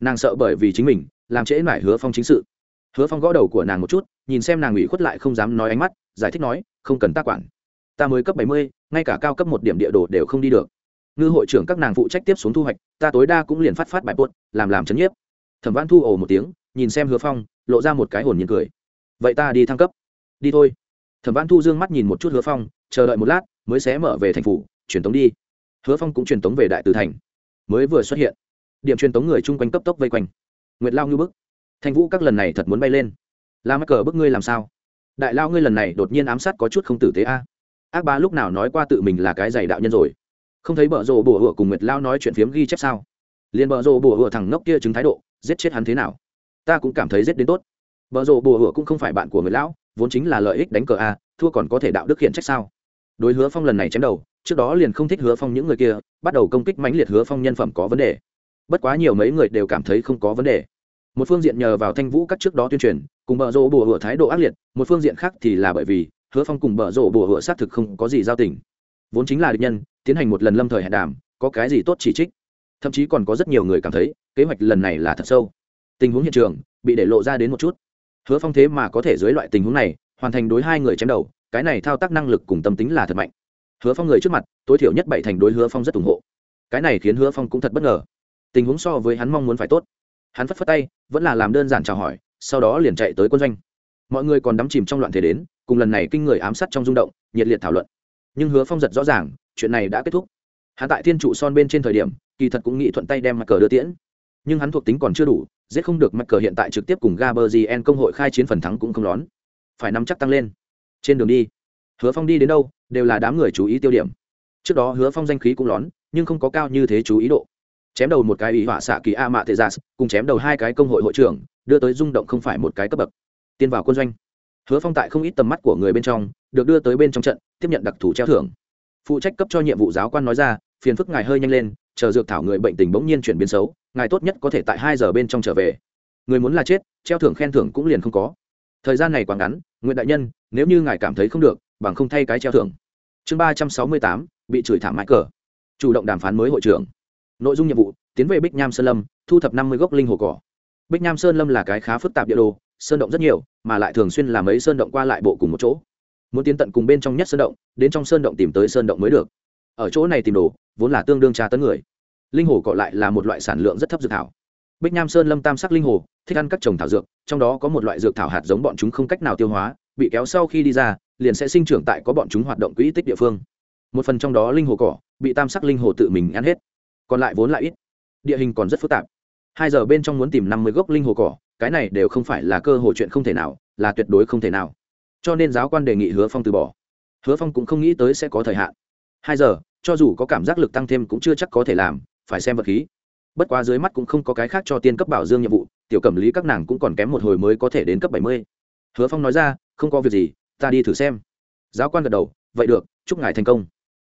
Nàng sợ bởi vì chính mình, làm trễ mải hứa phong chính sự. Hứa phong gõ đầu của nàng một chút, nhìn xem nàng ủy khuất lại không dám nói ánh mắt, giải thích nói, không cần tác quản. Ta mới cấp bảy mươi, ngay cả cao cấp một điểm địa đồ đều không đi được ngư hội trưởng các nàng phụ trách tiếp xuống thu hoạch, ta tối đa cũng liền phát phát bài bột làm làm chấn nhiếp. Thẩm văn thu ồ một tiếng, nhìn xem hứa phong, lộ ra một cái hồn nhiên cười. Vậy ta đi thăng cấp. Đi thôi. Thẩm văn thu dương mắt nhìn một chút hứa phong, chờ đợi một lát, mới xé mở về thành phủ, truyền tống đi. Hứa phong cũng truyền tống về đại từ thành. Mới vừa xuất hiện, điểm truyền tống người chung quanh cấp tốc vây quanh. Nguyệt lao như bức. Thanh vũ các lần này thật muốn bay lên. La mắc cờ bức ngươi làm sao? Đại lao ngươi lần này đột nhiên ám sát có chút không tử tế a. Ác ba lúc nào nói qua tự mình là cái giày đạo nhân rồi? Không thấy bợ rồ bùa hựa cùng nguyệt lao nói chuyện phiếm ghi chép sao? Liền bợ rồ bùa hựa thằng ngốc kia chứng thái độ, giết chết hắn thế nào? Ta cũng cảm thấy giết đến tốt. Bợ rồ bùa hựa cũng không phải bạn của người lão, vốn chính là lợi ích đánh cờ a, thua còn có thể đạo đức hiện trách sao? Đối hứa phong lần này chém đầu, trước đó liền không thích hứa phong những người kia, bắt đầu công kích mãnh liệt hứa phong nhân phẩm có vấn đề. Bất quá nhiều mấy người đều cảm thấy không có vấn đề. Một phương diện nhờ vào thanh vũ các trước đó tuyên truyền, cùng bờ rộ bùa hựa thái độ ác liệt, một phương diện khác thì là bởi vì hứa phong cùng bờ rộ bùa hựa xác thực không có gì giao tình. Vốn chính là địch nhân tiến hành một lần lâm thời hẹn đàm, có cái gì tốt chỉ trích? Thậm chí còn có rất nhiều người cảm thấy, kế hoạch lần này là thật sâu. Tình huống hiện trường, bị để lộ ra đến một chút. Hứa phong thế mà có thể dưới loại tình huống này, hoàn thành đối hai người chém đầu, cái này thao tác năng lực cùng tâm tính là thật mạnh. Hứa phong người trước mặt, tối thiểu nhất bảy thành đối hứa phong rất ủng hộ. Cái này khiến hứa phong cũng thật bất ngờ. Tình huống so với hắn mong muốn phải tốt. Hắn phất phất tay, vẫn là làm đơn giản chào hỏi, sau đó liền chạy tới quân doanh. Mọi người còn đắm chìm trong loạn thế đến, cùng lần này kinh người ám sát trong rung động, nhiệt liệt thảo luận. Nhưng hứa phong giật rõ ràng chuyện này đã kết thúc. Hắn tại thiên trụ son bên trên thời điểm, kỳ thật cũng nghĩ thuận tay đem mặt cờ đưa tiễn. Nhưng hắn thuộc tính còn chưa đủ, giết không được mặt cờ hiện tại trực tiếp cùng gaberzien công hội khai chiến phần thắng cũng không lón. Phải nắm chắc tăng lên. Trên đường đi, hứa phong đi đến đâu, đều là đám người chú ý tiêu điểm. Trước đó hứa phong danh khí cũng lón, nhưng không có cao như thế chú ý độ. Chém đầu một cái ý họa xạ kỳ a mạ tệ giả cùng chém đầu hai cái công hội hội trưởng, đưa tới rung động không phải một cái cấp bậc. Tiên vào quân doanh. Hứa phong tại không ít tầm mắt của người bên trong, được đưa tới bên trong trận, tiếp nhận đặc thù treo thưởng phụ trách cấp cho nhiệm vụ giáo quan nói ra, phiền phức ngài hơi nhanh lên, chờ dược thảo người bệnh tình bỗng nhiên chuyển biến xấu, ngài tốt nhất có thể tại hai giờ bên trong trở về. Người muốn là chết, treo thưởng khen thưởng cũng liền không có. Thời gian này quá ngắn nguyện đại nhân, nếu như ngài cảm thấy không được, bằng không thay cái treo thưởng. Chương ba trăm sáu mươi tám, bị chửi thảm mãi cờ. Chủ động đàm phán mới hội trưởng. Nội dung nhiệm vụ, tiến về bích nham sơn lâm, thu thập năm mươi gốc linh hồ cỏ. Bích nham sơn lâm là cái khá phức tạp địa đồ, sơn động rất nhiều, mà lại thường xuyên làm ấy sơn động qua lại bộ cùng một chỗ muốn tiến tận cùng bên trong nhất sơn động, đến trong sơn động tìm tới sơn động mới được. Ở chỗ này tìm đồ, vốn là tương đương tra tấn người. Linh hồ cọ lại là một loại sản lượng rất thấp dược thảo. Bích nham sơn lâm tam sắc linh hồ, thích ăn các trồng thảo dược, trong đó có một loại dược thảo hạt giống bọn chúng không cách nào tiêu hóa, bị kéo sau khi đi ra, liền sẽ sinh trưởng tại có bọn chúng hoạt động quỹ tích địa phương. Một phần trong đó linh hồ cỏ, bị tam sắc linh hồ tự mình ăn hết. Còn lại vốn lại ít. Địa hình còn rất phức tạp. Hai giờ bên trong muốn tìm năm mươi gốc linh hồ cỏ, cái này đều không phải là cơ hội chuyện không thể nào, là tuyệt đối không thể nào cho nên giáo quan đề nghị hứa phong từ bỏ. Hứa phong cũng không nghĩ tới sẽ có thời hạn. Hai giờ, cho dù có cảm giác lực tăng thêm cũng chưa chắc có thể làm, phải xem vật khí. Bất quá dưới mắt cũng không có cái khác cho tiên cấp bảo dương nhiệm vụ, tiểu cẩm lý các nàng cũng còn kém một hồi mới có thể đến cấp bảy mươi. Hứa phong nói ra, không có việc gì, ta đi thử xem. Giáo quan gật đầu, vậy được, chúc ngài thành công.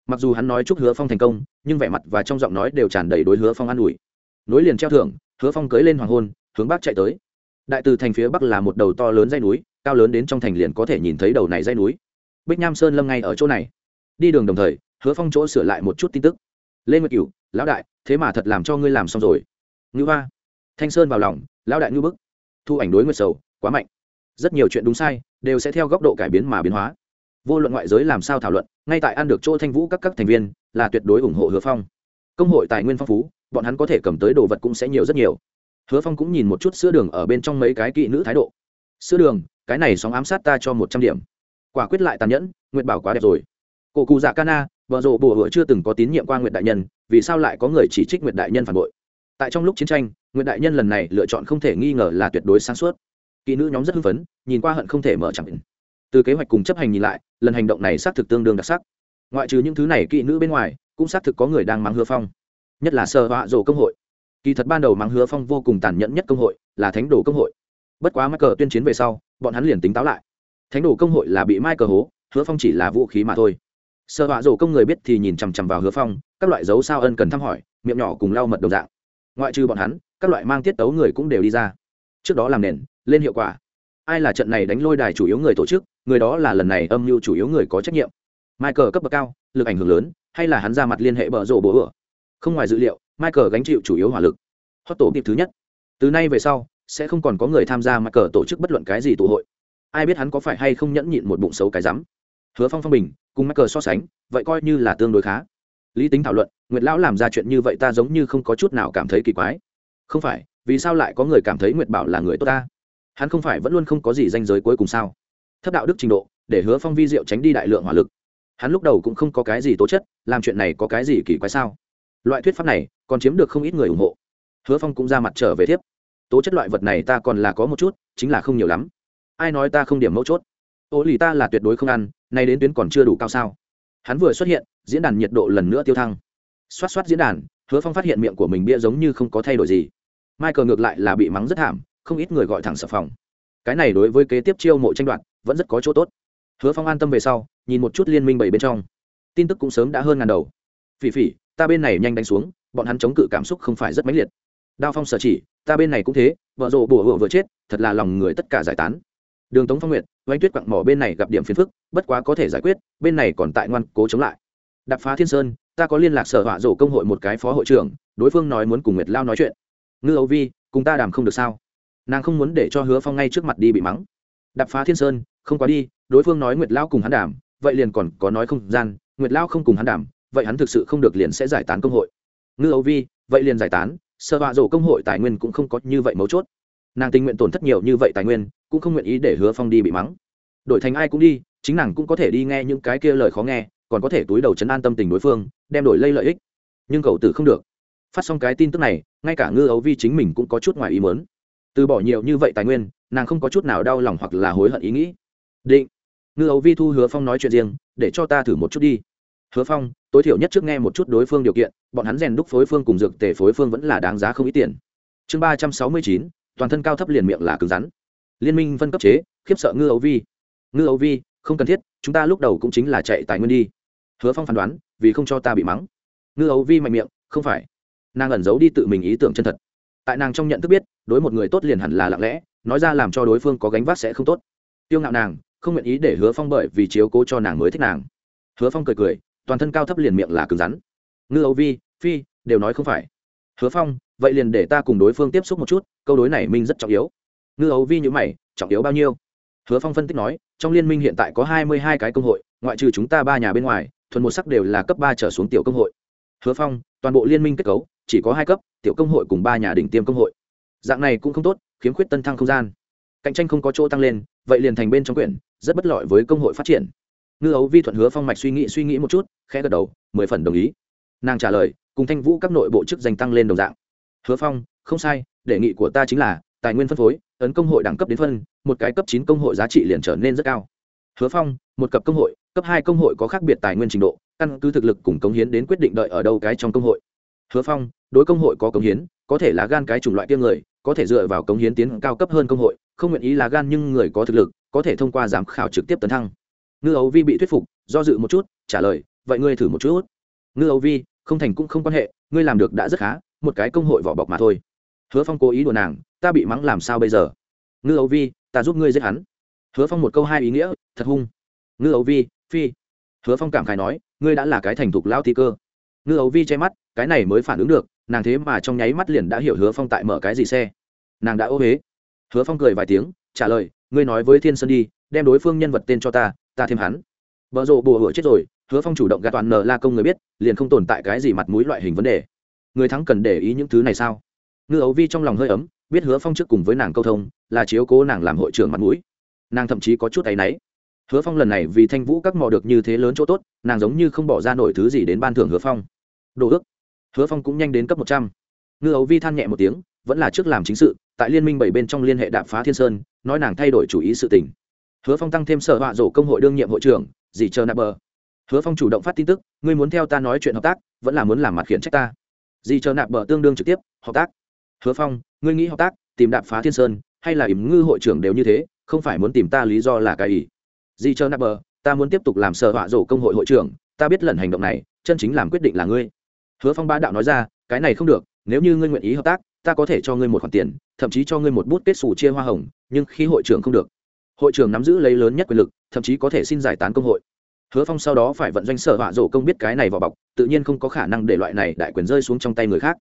Mặc dù hắn nói chúc hứa phong thành công, nhưng vẻ mặt và trong giọng nói đều tràn đầy đối hứa phong an ủi. Nối liền treo thưởng, hứa phong cưới lên hoàng hôn, hướng bắc chạy tới đại từ thành phía bắc là một đầu to lớn dây núi, cao lớn đến trong thành liền có thể nhìn thấy đầu này dây núi. Bích nham sơn lâm ngay ở chỗ này. Đi đường đồng thời, hứa phong chỗ sửa lại một chút tin tức. Lê nguyệt cửu, lão đại, thế mà thật làm cho ngươi làm xong rồi. Ngữ hoa, thanh sơn vào lòng, lão đại ngữ bức. Thu ảnh đối nguyệt sầu, quá mạnh. Rất nhiều chuyện đúng sai, đều sẽ theo góc độ cải biến mà biến hóa. Vô luận ngoại giới làm sao thảo luận, ngay tại ăn được chỗ thanh vũ các các thành viên, là tuyệt đối ủng hộ hứa phong. Công hội tài nguyên phong phú, bọn hắn có thể cầm tới đồ vật cũng sẽ nhiều rất nhiều hứa phong cũng nhìn một chút sữa đường ở bên trong mấy cái kỹ nữ thái độ. Sữa đường, cái này sóng ám sát ta cho một trăm điểm. Quả quyết lại tàn nhẫn, nguyệt bảo quá đẹp rồi. Cổ cụ dạ cana vợ rộ bùa hựa chưa từng có tín nhiệm qua nguyệt đại nhân, vì sao lại có người chỉ trích nguyệt đại nhân phản bội? Tại trong lúc chiến tranh, nguyệt đại nhân lần này lựa chọn không thể nghi ngờ là tuyệt đối sáng suốt. Kỹ nữ nhóm rất hưng phấn, nhìn qua hận không thể mở chẳng từ kế hoạch cùng chấp hành nhìn lại, lần hành động này xác thực tương đương đặc sắc. Ngoại trừ những thứ này kỹ nữ bên ngoài, cũng xác thực có người đang mắng hứa phong. Nhất là sơ họa rổ công hội kỳ thật ban đầu mắng hứa phong vô cùng tàn nhẫn nhất công hội là thánh đồ công hội. Bất quá mắc cờ tuyên chiến về sau, bọn hắn liền tính táo lại. Thánh đồ công hội là bị mai cờ hố, hứa phong chỉ là vũ khí mà thôi. Sơ họa rổ công người biết thì nhìn chằm chằm vào hứa phong, các loại dấu sao ân cần thăm hỏi, miệng nhỏ cùng lau mật đồng dạng. Ngoại trừ bọn hắn, các loại mang tiết tấu người cũng đều đi ra. Trước đó làm nền, lên hiệu quả. Ai là trận này đánh lôi đài chủ yếu người tổ chức, người đó là lần này âm mưu chủ yếu người có trách nhiệm. Michael cấp bậc cao, lực ảnh hưởng lớn, hay là hắn ra mặt liên hệ bở rộ bố ửa không ngoài dữ liệu michael gánh chịu chủ yếu hỏa lực. Hot tổ kịp thứ nhất. Từ nay về sau, sẽ không còn có người tham gia michael tổ chức bất luận cái gì tụ hội. Ai biết hắn có phải hay không nhẫn nhịn một bụng xấu cái rắm. Hứa phong phong bình, cùng michael so sánh, vậy coi như là tương đối khá. Lý tính thảo luận, nguyệt lão làm ra chuyện như vậy ta giống như không có chút nào cảm thấy kỳ quái. Không phải, vì sao lại có người cảm thấy nguyệt bảo là người tốt ta? Hắn không phải vẫn luôn không có gì danh giới cuối cùng sao? Thấp đạo đức trình độ, để hứa phong vi diệu tránh đi đại lượng hỏa lực. Hắn lúc đầu cũng không có cái gì tố chất, làm chuyện này có cái gì kỳ quái sao? Loại thuyết pháp này còn chiếm được không ít người ủng hộ. Hứa phong cũng ra mặt trở về tiếp tố chất loại vật này ta còn là có một chút, chính là không nhiều lắm. Ai nói ta không điểm mấu chốt? Ô lì ta là tuyệt đối không ăn, nay đến tuyến còn chưa đủ cao sao. Hắn vừa xuất hiện, diễn đàn nhiệt độ lần nữa tiêu thăng. Xoát xoát diễn đàn, hứa phong phát hiện miệng của mình bia giống như không có thay đổi gì. Michael ngược lại là bị mắng rất thảm, không ít người gọi thẳng sợ phòng. Cái này đối với kế tiếp chiêu mộ tranh đoạt, vẫn rất có chỗ tốt. Hứa phong an tâm về sau, nhìn một chút liên minh bảy bên trong. Tin tức cũng sớm đã hơn ngàn đầu. Phỉ phỉ ta bên này nhanh đánh xuống, bọn hắn chống cự cảm xúc không phải rất mãnh liệt. Đao phong sở chỉ, ta bên này cũng thế, vợ rộ bùa hựa vừa chết, thật là lòng người tất cả giải tán. Đường tống phong nguyệt, oanh tuyết quặng mỏ bên này gặp điểm phiền phức, bất quá có thể giải quyết, bên này còn tại ngoan cố chống lại. Đập phá thiên sơn, ta có liên lạc sở họa rổ công hội một cái phó hội trưởng, đối phương nói muốn cùng nguyệt lao nói chuyện. Ngư âu vi, cùng ta đàm không được sao? Nàng không muốn để cho hứa phong ngay trước mặt đi bị mắng. Đập phá thiên sơn, không quá đi, đối phương nói nguyệt lao cùng hắn đàm, vậy liền còn có nói không gian, nguyệt lao không cùng hắn đàm vậy hắn thực sự không được liền sẽ giải tán công hội. Ngư âu vi, vậy liền giải tán, sợ họa rổ công hội tài nguyên cũng không có như vậy mấu chốt. Nàng tình nguyện tổn thất nhiều như vậy tài nguyên, cũng không nguyện ý để hứa phong đi bị mắng. Đổi thành ai cũng đi, chính nàng cũng có thể đi nghe những cái kia lời khó nghe, còn có thể túi đầu chấn an tâm tình đối phương, đem đổi lây lợi ích. Nhưng cậu tử không được. Phát xong cái tin tức này, ngay cả ngư ấu vi chính mình cũng có chút ngoài ý mớn từ bỏ nhiều như vậy tài nguyên, nàng không có chút nào đau lòng hoặc là hối hận ý nghĩ. Định. Ngư ấu vi thu hứa phong nói chuyện riêng, để cho ta thử một chút đi hứa phong, tối thiểu nhất trước nghe một chút đối phương điều kiện, bọn hắn rèn đúc phối phương cùng dược tề phối phương vẫn là đáng giá không ít tiền. Chương ba trăm sáu mươi chín, toàn thân cao thấp liền miệng là cứng rắn. Liên minh phân cấp chế, khiếp sợ ngư ấu vi. Ngư ấu vi, không cần thiết, chúng ta lúc đầu cũng chính là chạy tài nguyên đi. Hứa phong phán đoán, vì không cho ta bị mắng. Ngư ấu vi mạnh miệng, không phải. Nàng ẩn giấu đi tự mình ý tưởng chân thật. Tại nàng trong nhận thức biết, đối một người tốt liền hẳn là lặng lẽ, nói ra làm cho đối phương có gánh vác sẽ không tốt. Tiêu ngạo nàng, không nguyện ý để hứa phong bởi vì chiếu cố cho nàng mới thích nàng. Hứa phong cười cười toàn thân cao thấp liền miệng là cứng rắn. Ngư âu vi, phi, đều nói không phải. Hứa phong, vậy liền để ta cùng đối phương tiếp xúc một chút, câu đối này minh rất trọng yếu. Ngư âu vi nhữ mày, trọng yếu bao nhiêu? Hứa phong phân tích nói, trong liên minh hiện tại có hai mươi hai cái công hội, ngoại trừ chúng ta ba nhà bên ngoài, thuần một sắc đều là cấp ba trở xuống tiểu công hội. Hứa phong, toàn bộ liên minh kết cấu, chỉ có hai cấp, tiểu công hội cùng ba nhà đỉnh tiêm công hội. Dạng này cũng không tốt, khiếm khuyết tân thăng không gian. Cạnh tranh không có chỗ tăng lên, vậy liền thành bên trong quyển, rất bất lợi với công hội phát triển ngư ấu vi thuận hứa phong mạch suy nghĩ suy nghĩ một chút, khẽ gật đầu, mười phần đồng ý. Nàng trả lời, cùng thanh vũ các nội bộ chức danh tăng lên đồng dạng. Hứa phong, không sai, đề nghị của ta chính là, tài nguyên phân phối ấn công hội đẳng cấp đến phân, một cái cấp chín công hội giá trị liền trở nên rất cao. Hứa phong, một cấp công hội, cấp hai công hội có khác biệt tài nguyên trình độ, căn cứ thực lực cùng cống hiến đến quyết định đợi ở đâu cái trong công hội. Hứa phong, đối công hội có cống hiến, có thể là gan cái chủng loại tiêm người, có thể dựa vào cống hiến tiến cao cấp hơn công hội, không nguyện ý là gan nhưng người có thực lực, có thể thông qua giám khảo trực tiếp tấn thăng ngư ấu vi bị thuyết phục, do dự một chút, trả lời, vậy ngươi thử một chút. Ngư ấu vi, không thành cũng không quan hệ, ngươi làm được đã rất khá, một cái công hội vỏ bọc mà thôi. Hứa phong cố ý đùa nàng, ta bị mắng làm sao bây giờ? Ngư ấu vi, ta giúp ngươi giết hắn. Hứa phong một câu hai ý nghĩa, thật hung. Ngư ấu vi, phi. Hứa phong cảm khai nói, ngươi đã là cái thành thục lao thi cơ. Ngư ấu vi che mắt, cái này mới phản ứng được, nàng thế mà trong nháy mắt liền đã hiểu hứa phong tại mở cái gì xe. Nàng đã ô huế hứa phong cười vài tiếng, trả lời, ngươi nói với thiên sơn đi, đem đối phương nhân vật tên cho ta ta thêm hắn. Vợ rộ bùa hửa chết rồi, hứa phong chủ động gạt toàn nờ la công người biết, liền không tồn tại cái gì mặt mũi loại hình vấn đề. Người thắng cần để ý những thứ này sao? Ngư ấu vi trong lòng hơi ấm, biết hứa phong trước cùng với nàng câu thông, là chiếu cố nàng làm hội trưởng mặt mũi. Nàng thậm chí có chút tay náy. Hứa phong lần này vì thanh vũ các mò được như thế lớn chỗ tốt, nàng giống như không bỏ ra nổi thứ gì đến ban thưởng hứa phong. Đồ ước. Hứa phong cũng nhanh đến cấp một trăm. Ngư ấu vi than nhẹ một tiếng, vẫn là trước làm chính sự, tại liên minh bảy bên trong liên hệ đạp phá thiên sơn, nói nàng thay đổi chủ ý sự tình hứa phong tăng thêm sở họa rổ công hội đương nhiệm hội trưởng dì chờ nạp bờ. Hứa phong chủ động phát tin tức, ngươi muốn theo ta nói chuyện hợp tác, vẫn là muốn làm mặt khiển trách ta. Dì chờ nạp bờ tương đương trực tiếp, hợp tác. Hứa phong, ngươi nghĩ hợp tác, tìm đạp phá thiên sơn, hay là ỉm ngư hội trưởng đều như thế, không phải muốn tìm ta lý do là cái ý dì chờ nạp bờ, ta muốn tiếp tục làm sở họa rổ công hội hội trưởng, ta biết lần hành động này, chân chính làm quyết định là ngươi. Hứa phong ba đạo nói ra, cái này không được, nếu như ngươi nguyện ý hợp tác, ta có thể cho ngươi một khoản tiền, thậm chí cho ngươi một bút kết xù chia hoa hồng, nhưng khi hội trưởng không được hội trưởng nắm giữ lấy lớn nhất quyền lực, thậm chí có thể xin giải tán công hội. Hứa phong sau đó phải vận doanh sở họa rổ công biết cái này vào bọc, tự nhiên không có khả năng để loại này đại quyền rơi xuống trong tay người khác.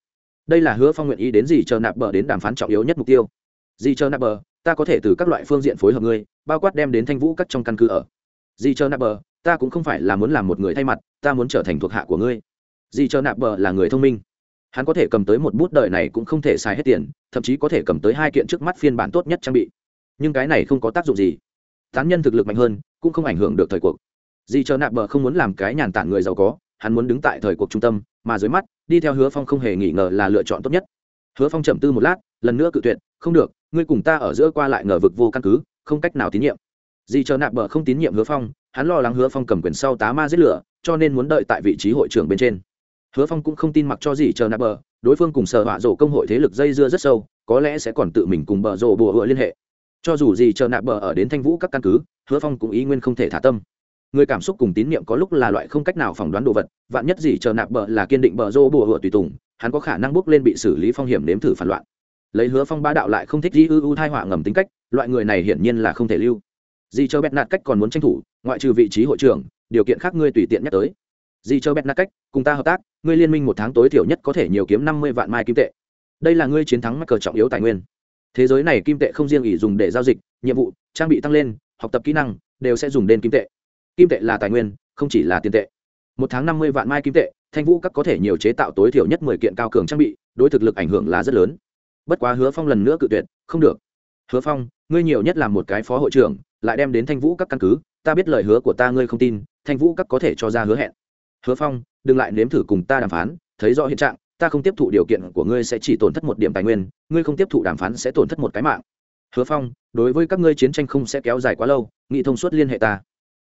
Đây là hứa phong nguyện ý đến gì chờ nạp bờ đến đàm phán trọng yếu nhất mục tiêu. Gì chờ nạp bờ, ta có thể từ các loại phương diện phối hợp ngươi, bao quát đem đến thanh vũ các trong căn cứ ở. Gì chờ nạp bờ, ta cũng không phải là muốn làm một người thay mặt, ta muốn trở thành thuộc hạ của ngươi. Gì chờ nạp bờ là người thông minh. Hắn có thể cầm tới một bút đời này cũng không thể xài hết tiền, thậm chí có thể cầm tới hai kiện trước mắt phiên bản tốt nhất trang bị nhưng cái này không có tác dụng gì. Tán nhân thực lực mạnh hơn, cũng không ảnh hưởng được thời cuộc. Di chờ nạp bờ không muốn làm cái nhàn tản người giàu có, hắn muốn đứng tại thời cuộc trung tâm, mà dưới mắt, đi theo hứa phong không hề nghi ngờ là lựa chọn tốt nhất. Hứa phong chậm tư một lát, lần nữa cự tuyệt, không được, ngươi cùng ta ở giữa qua lại ngờ vực vô căn cứ, không cách nào tín nhiệm. Di chờ nạp bờ không tín nhiệm hứa phong, hắn lo lắng hứa phong cầm quyền sau tá ma giết lửa, cho nên muốn đợi tại vị trí hội trưởng bên trên. Hứa phong cũng không tin mặc cho gì chờ nạp bờ, đối phương cùng sở họa rổ công hội thế lực dây dưa rất sâu, có lẽ sẽ còn tự mình cùng bờ rổ bùa hựa liên hệ cho dù gì chờ nạp bờ ở đến thanh vũ các căn cứ, hứa phong cũng ý nguyên không thể thả tâm. Người cảm xúc cùng tín nhiệm có lúc là loại không cách nào phỏng đoán đồ vật, vạn nhất gì chờ nạp bờ là kiên định bờ rô bùa hựa tùy tùng, hắn có khả năng bước lên bị xử lý phong hiểm nếm thử phản loạn. Lấy hứa phong ba đạo lại không thích di ư u thai họa ngầm tính cách, loại người này hiển nhiên là không thể lưu. Di chờ bẹt nạt cách còn muốn tranh thủ, ngoại trừ vị trí hội trưởng, điều kiện khác ngươi tùy tiện nhắc tới. Di chờ bẹt nạt cách, cùng ta hợp tác, ngươi liên minh một tháng tối thiểu nhất có thể nhiều kiếm năm mươi vạn mai kim tệ. Đây là ngươi chiến thắng mắc cờ trọng yếu tài nguyên thế giới này kim tệ không riêng ỉ dùng để giao dịch, nhiệm vụ, trang bị tăng lên, học tập kỹ năng, đều sẽ dùng đến kim tệ. Kim tệ là tài nguyên, không chỉ là tiền tệ. Một tháng năm mươi vạn mai kim tệ, thanh vũ các có thể nhiều chế tạo tối thiểu nhất mười kiện cao cường trang bị, đối thực lực ảnh hưởng là rất lớn. Bất quá hứa phong lần nữa cự tuyệt, không được. Hứa phong, ngươi nhiều nhất là một cái phó hội trưởng, lại đem đến thanh vũ các căn cứ, ta biết lời hứa của ta ngươi không tin, thanh vũ các có thể cho ra hứa hẹn. Hứa phong, đừng lại nếm thử cùng ta đàm phán, thấy rõ hiện trạng ta không tiếp thụ điều kiện của ngươi sẽ chỉ tổn thất một điểm tài nguyên, ngươi không tiếp thụ đàm phán sẽ tổn thất một cái mạng. Hứa phong, đối với các ngươi chiến tranh không sẽ kéo dài quá lâu, nghị thông suốt liên hệ ta.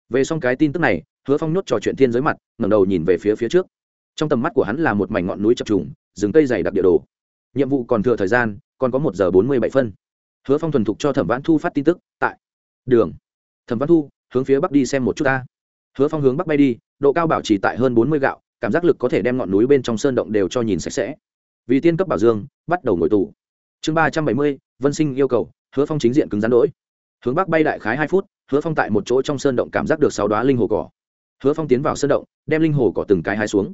Về xong cái tin tức này, hứa phong nhốt trò chuyện thiên giới mặt, ngẩng đầu nhìn về phía phía trước. Trong tầm mắt của hắn là một mảnh ngọn núi chập trùng, rừng cây dày đặc địa đồ. Nhiệm vụ còn thừa thời gian, còn có một giờ bốn mươi bảy phân. Hứa phong thuần thục cho thẩm vãn thu phát tin tức, tại đường. Thẩm vãn thu, hướng phía bắc đi xem một chút ta. Hứa phong hướng bắc bay đi, độ cao bảo trì tại hơn bốn mươi gạo cảm giác lực có thể đem ngọn núi bên trong sơn động đều cho nhìn sạch sẽ. Vì tiên cấp bảo dương, bắt đầu ngồi tù. Chương ba trăm bảy mươi, vân sinh yêu cầu, hứa phong chính diện cứng rắn đỗi. Hướng bắc bay đại khái hai phút, hứa phong tại một chỗ trong sơn động cảm giác được sáu đoá linh hồ cỏ. Hứa phong tiến vào sơn động, đem linh hồ cỏ từng cái hai xuống.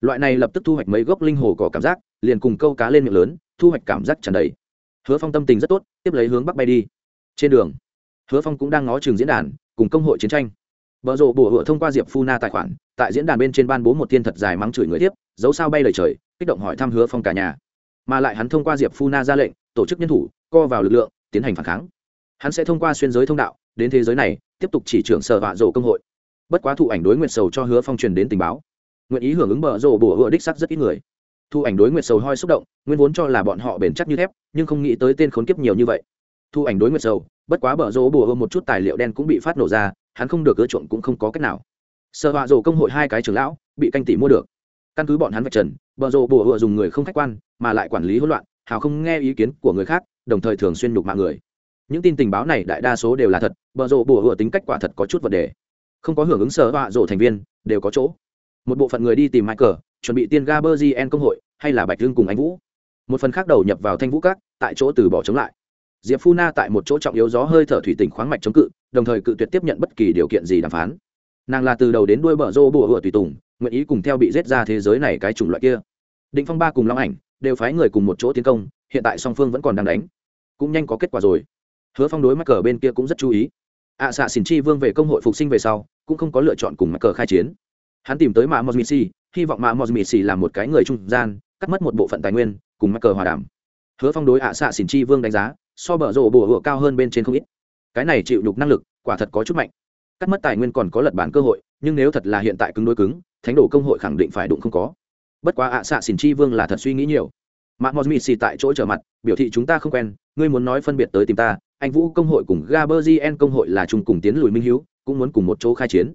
Loại này lập tức thu hoạch mấy gốc linh hồ cỏ cảm giác, liền cùng câu cá lên miệng lớn, thu hoạch cảm giác tràn đầy. Hứa phong tâm tình rất tốt, tiếp lấy hướng bắc bay đi. Trên đường, hứa phong cũng đang ngó trường diễn đàn, cùng công hội chiến tranh vợ rộ bổ hựa thông qua diệp phu na tài khoản, tại diễn đàn bên trên ban bố một thiên thật dài mắng chửi người tiếp, dấu sao bay lời trời, kích động hỏi thăm hứa phong cả nhà. Mà lại hắn thông qua diệp phu na ra lệnh, tổ chức nhân thủ, co vào lực lượng, tiến hành phản kháng. Hắn sẽ thông qua xuyên giới thông đạo, đến thế giới này, tiếp tục chỉ trưởng sở vạ rộ công hội. Bất quá thụ ảnh đối nguyệt sầu cho hứa phong truyền đến tình báo. Nguyện ý hưởng ứng bờ rộ bổ hựa đích sắc rất ít người. Thu ảnh đối nguyệt sầu hoi xúc động, nguyên vốn cho là bọn họ bền chắc như thép, nhưng không nghĩ tới tên khốn kiếp nhiều như vậy. Thu ảnh đối nguyệt sầu, bất quá bờ rộ bổ hựa một chút tài liệu đen cũng bị phát nổ ra hắn không được ưa chuộng cũng không có cách nào. Sợ họa rộ công hội hai cái trưởng lão, bị canh tỷ mua được. Căn cứ bọn hắn vạch trần, bờ rộ bổ hựa dùng người không khách quan, mà lại quản lý hỗn loạn, hào không nghe ý kiến của người khác, đồng thời thường xuyên nhục mạng người. Những tin tình báo này đại đa số đều là thật, bờ rộ bổ hựa tính cách quả thật có chút vấn đề. Không có hưởng ứng sở họa rộ thành viên, đều có chỗ. Một bộ phận người đi tìm michael, chuẩn bị tiên ga bơ gien công hội, hay là bạch hưng cùng anh vũ. Một phần khác đầu nhập vào thanh vũ các, tại chỗ từ bỏ chống lại. Diệp phu na tại một chỗ trọng yếu gió hơi thở thủy tỉnh khoáng mạch chống cự đồng thời cự tuyệt tiếp nhận bất kỳ điều kiện gì đàm phán. Nàng là từ đầu đến đuôi bờ rô bùa hựa tùy tùng nguyện ý cùng theo bị giết ra thế giới này cái chủng loại kia. Định phong ba cùng long ảnh đều phái người cùng một chỗ tiến công hiện tại song phương vẫn còn đang đánh. Cũng nhanh có kết quả rồi. Hứa phong đối mắc cờ bên kia cũng rất chú ý. Ạ à, xạ xỉn chi vương về công hội phục sinh về sau cũng không có lựa chọn cùng mắc cờ khai chiến. Hắn tìm tới mạ mosmisi hy vọng mạ mosmisi là một cái người trung gian cắt mất một bộ phận tài nguyên cùng mắc cờ hòa đàm. Hứa phong đối ạ à, xạ xỉn chi vương đánh giá so bờ rộ bùa hựa cao hơn bên trên không ít cái này chịu đục năng lực quả thật có chút mạnh. Cắt mất tài nguyên còn có lật bản cơ hội nhưng nếu thật là hiện tại cứng đối cứng thánh đồ công hội khẳng định phải đụng không có. Bất quá ạ à, xạ xỉn chi vương là thật suy nghĩ nhiều. Mạng mosmi xì tại chỗ trở mặt biểu thị chúng ta không quen ngươi muốn nói phân biệt tới tìm ta anh vũ công hội cùng gaberzien công hội là chung cùng tiến lùi minh hiếu cũng muốn cùng một chỗ khai chiến.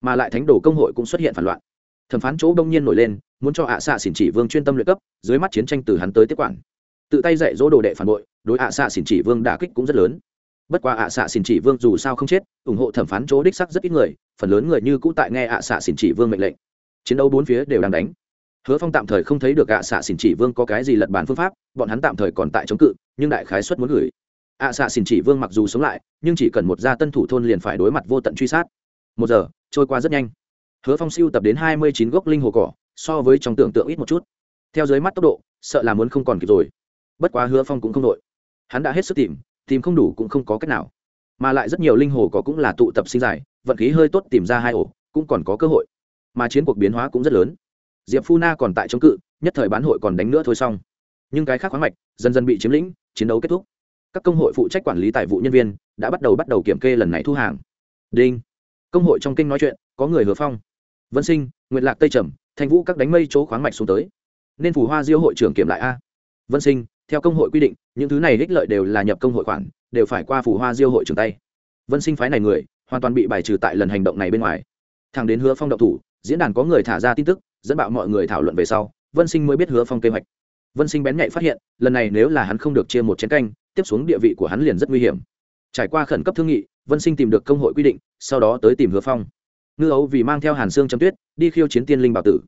Mà lại thánh đồ công hội cũng xuất hiện phản loạn. Thẩm phán chỗ đông nhiên nổi lên muốn cho ạ à xạ xỉn chỉ vương chuyên tâm luyện cấp dưới mắt chiến tranh từ hắn tới tiếp quản. Tự tay dạy dỗ đồ đệ phản bội đối ạ à xạ xỉn chỉ vương đả kích cũng rất lớn bất qua ạ à xạ xỉn chỉ vương dù sao không chết, ủng hộ thẩm phán chỗ đích sắc rất ít người, phần lớn người như cũ tại nghe ạ xạ xỉn chỉ vương mệnh lệnh. Chiến đấu bốn phía đều đang đánh. Hứa phong tạm thời không thấy được ạ xạ xỉn chỉ vương có cái gì lật bàn phương pháp, bọn hắn tạm thời còn tại chống cự, nhưng đại khái xuất muốn gửi. Ạ xạ xỉn chỉ vương mặc dù sống lại, nhưng chỉ cần một gia tân thủ thôn liền phải đối mặt vô tận truy sát. Một giờ, trôi qua rất nhanh. Hứa phong siêu tập đến hai mươi chín gốc linh hồ cỏ, so với trong tưởng tượng ít một chút. Theo dưới mắt tốc độ, sợ là muốn không còn kịp rồi. Bất quá hứa phong cũng không đội. Hắn đã hết sức tìm tìm không đủ cũng không có cách nào. Mà lại rất nhiều linh hồ có cũng là tụ tập sinh dài vận khí hơi tốt tìm ra hai ổ, cũng còn có cơ hội. Mà chiến cuộc biến hóa cũng rất lớn. Diệp phu na còn tại chống cự, nhất thời bán hội còn đánh nữa thôi xong. Nhưng cái khác khoáng mạch, dần dần bị chiếm lĩnh, chiến đấu kết thúc. Các công hội phụ trách quản lý tài vụ nhân viên, đã bắt đầu bắt đầu kiểm kê lần này thu hàng. Đinh. Công hội trong kinh nói chuyện, có người hứa phong. Vân sinh nguyện lạc tây trầm, thanh vũ các đánh mây chỗ khoáng mạch xuống tới. Nên phù hoa diêu hội trưởng kiểm lại a vân sinh, theo công hội quy định, những thứ này ích lợi đều là nhập công hội khoản, đều phải qua phủ hoa diêu hội trưởng tay. Vân sinh phái này người, hoàn toàn bị bài trừ tại lần hành động này bên ngoài. Thằng đến hứa phong động thủ, diễn đàn có người thả ra tin tức, dẫn bạo mọi người thảo luận về sau, vân sinh mới biết hứa phong kế hoạch. Vân sinh bén nhạy phát hiện, lần này nếu là hắn không được chia một chén canh, tiếp xuống địa vị của hắn liền rất nguy hiểm. Trải qua khẩn cấp thương nghị, vân sinh tìm được công hội quy định, sau đó tới tìm hứa phong. Ngư ấu vì mang theo hàn xương chấm tuyết, đi khiêu chiến tiên linh bảo tử.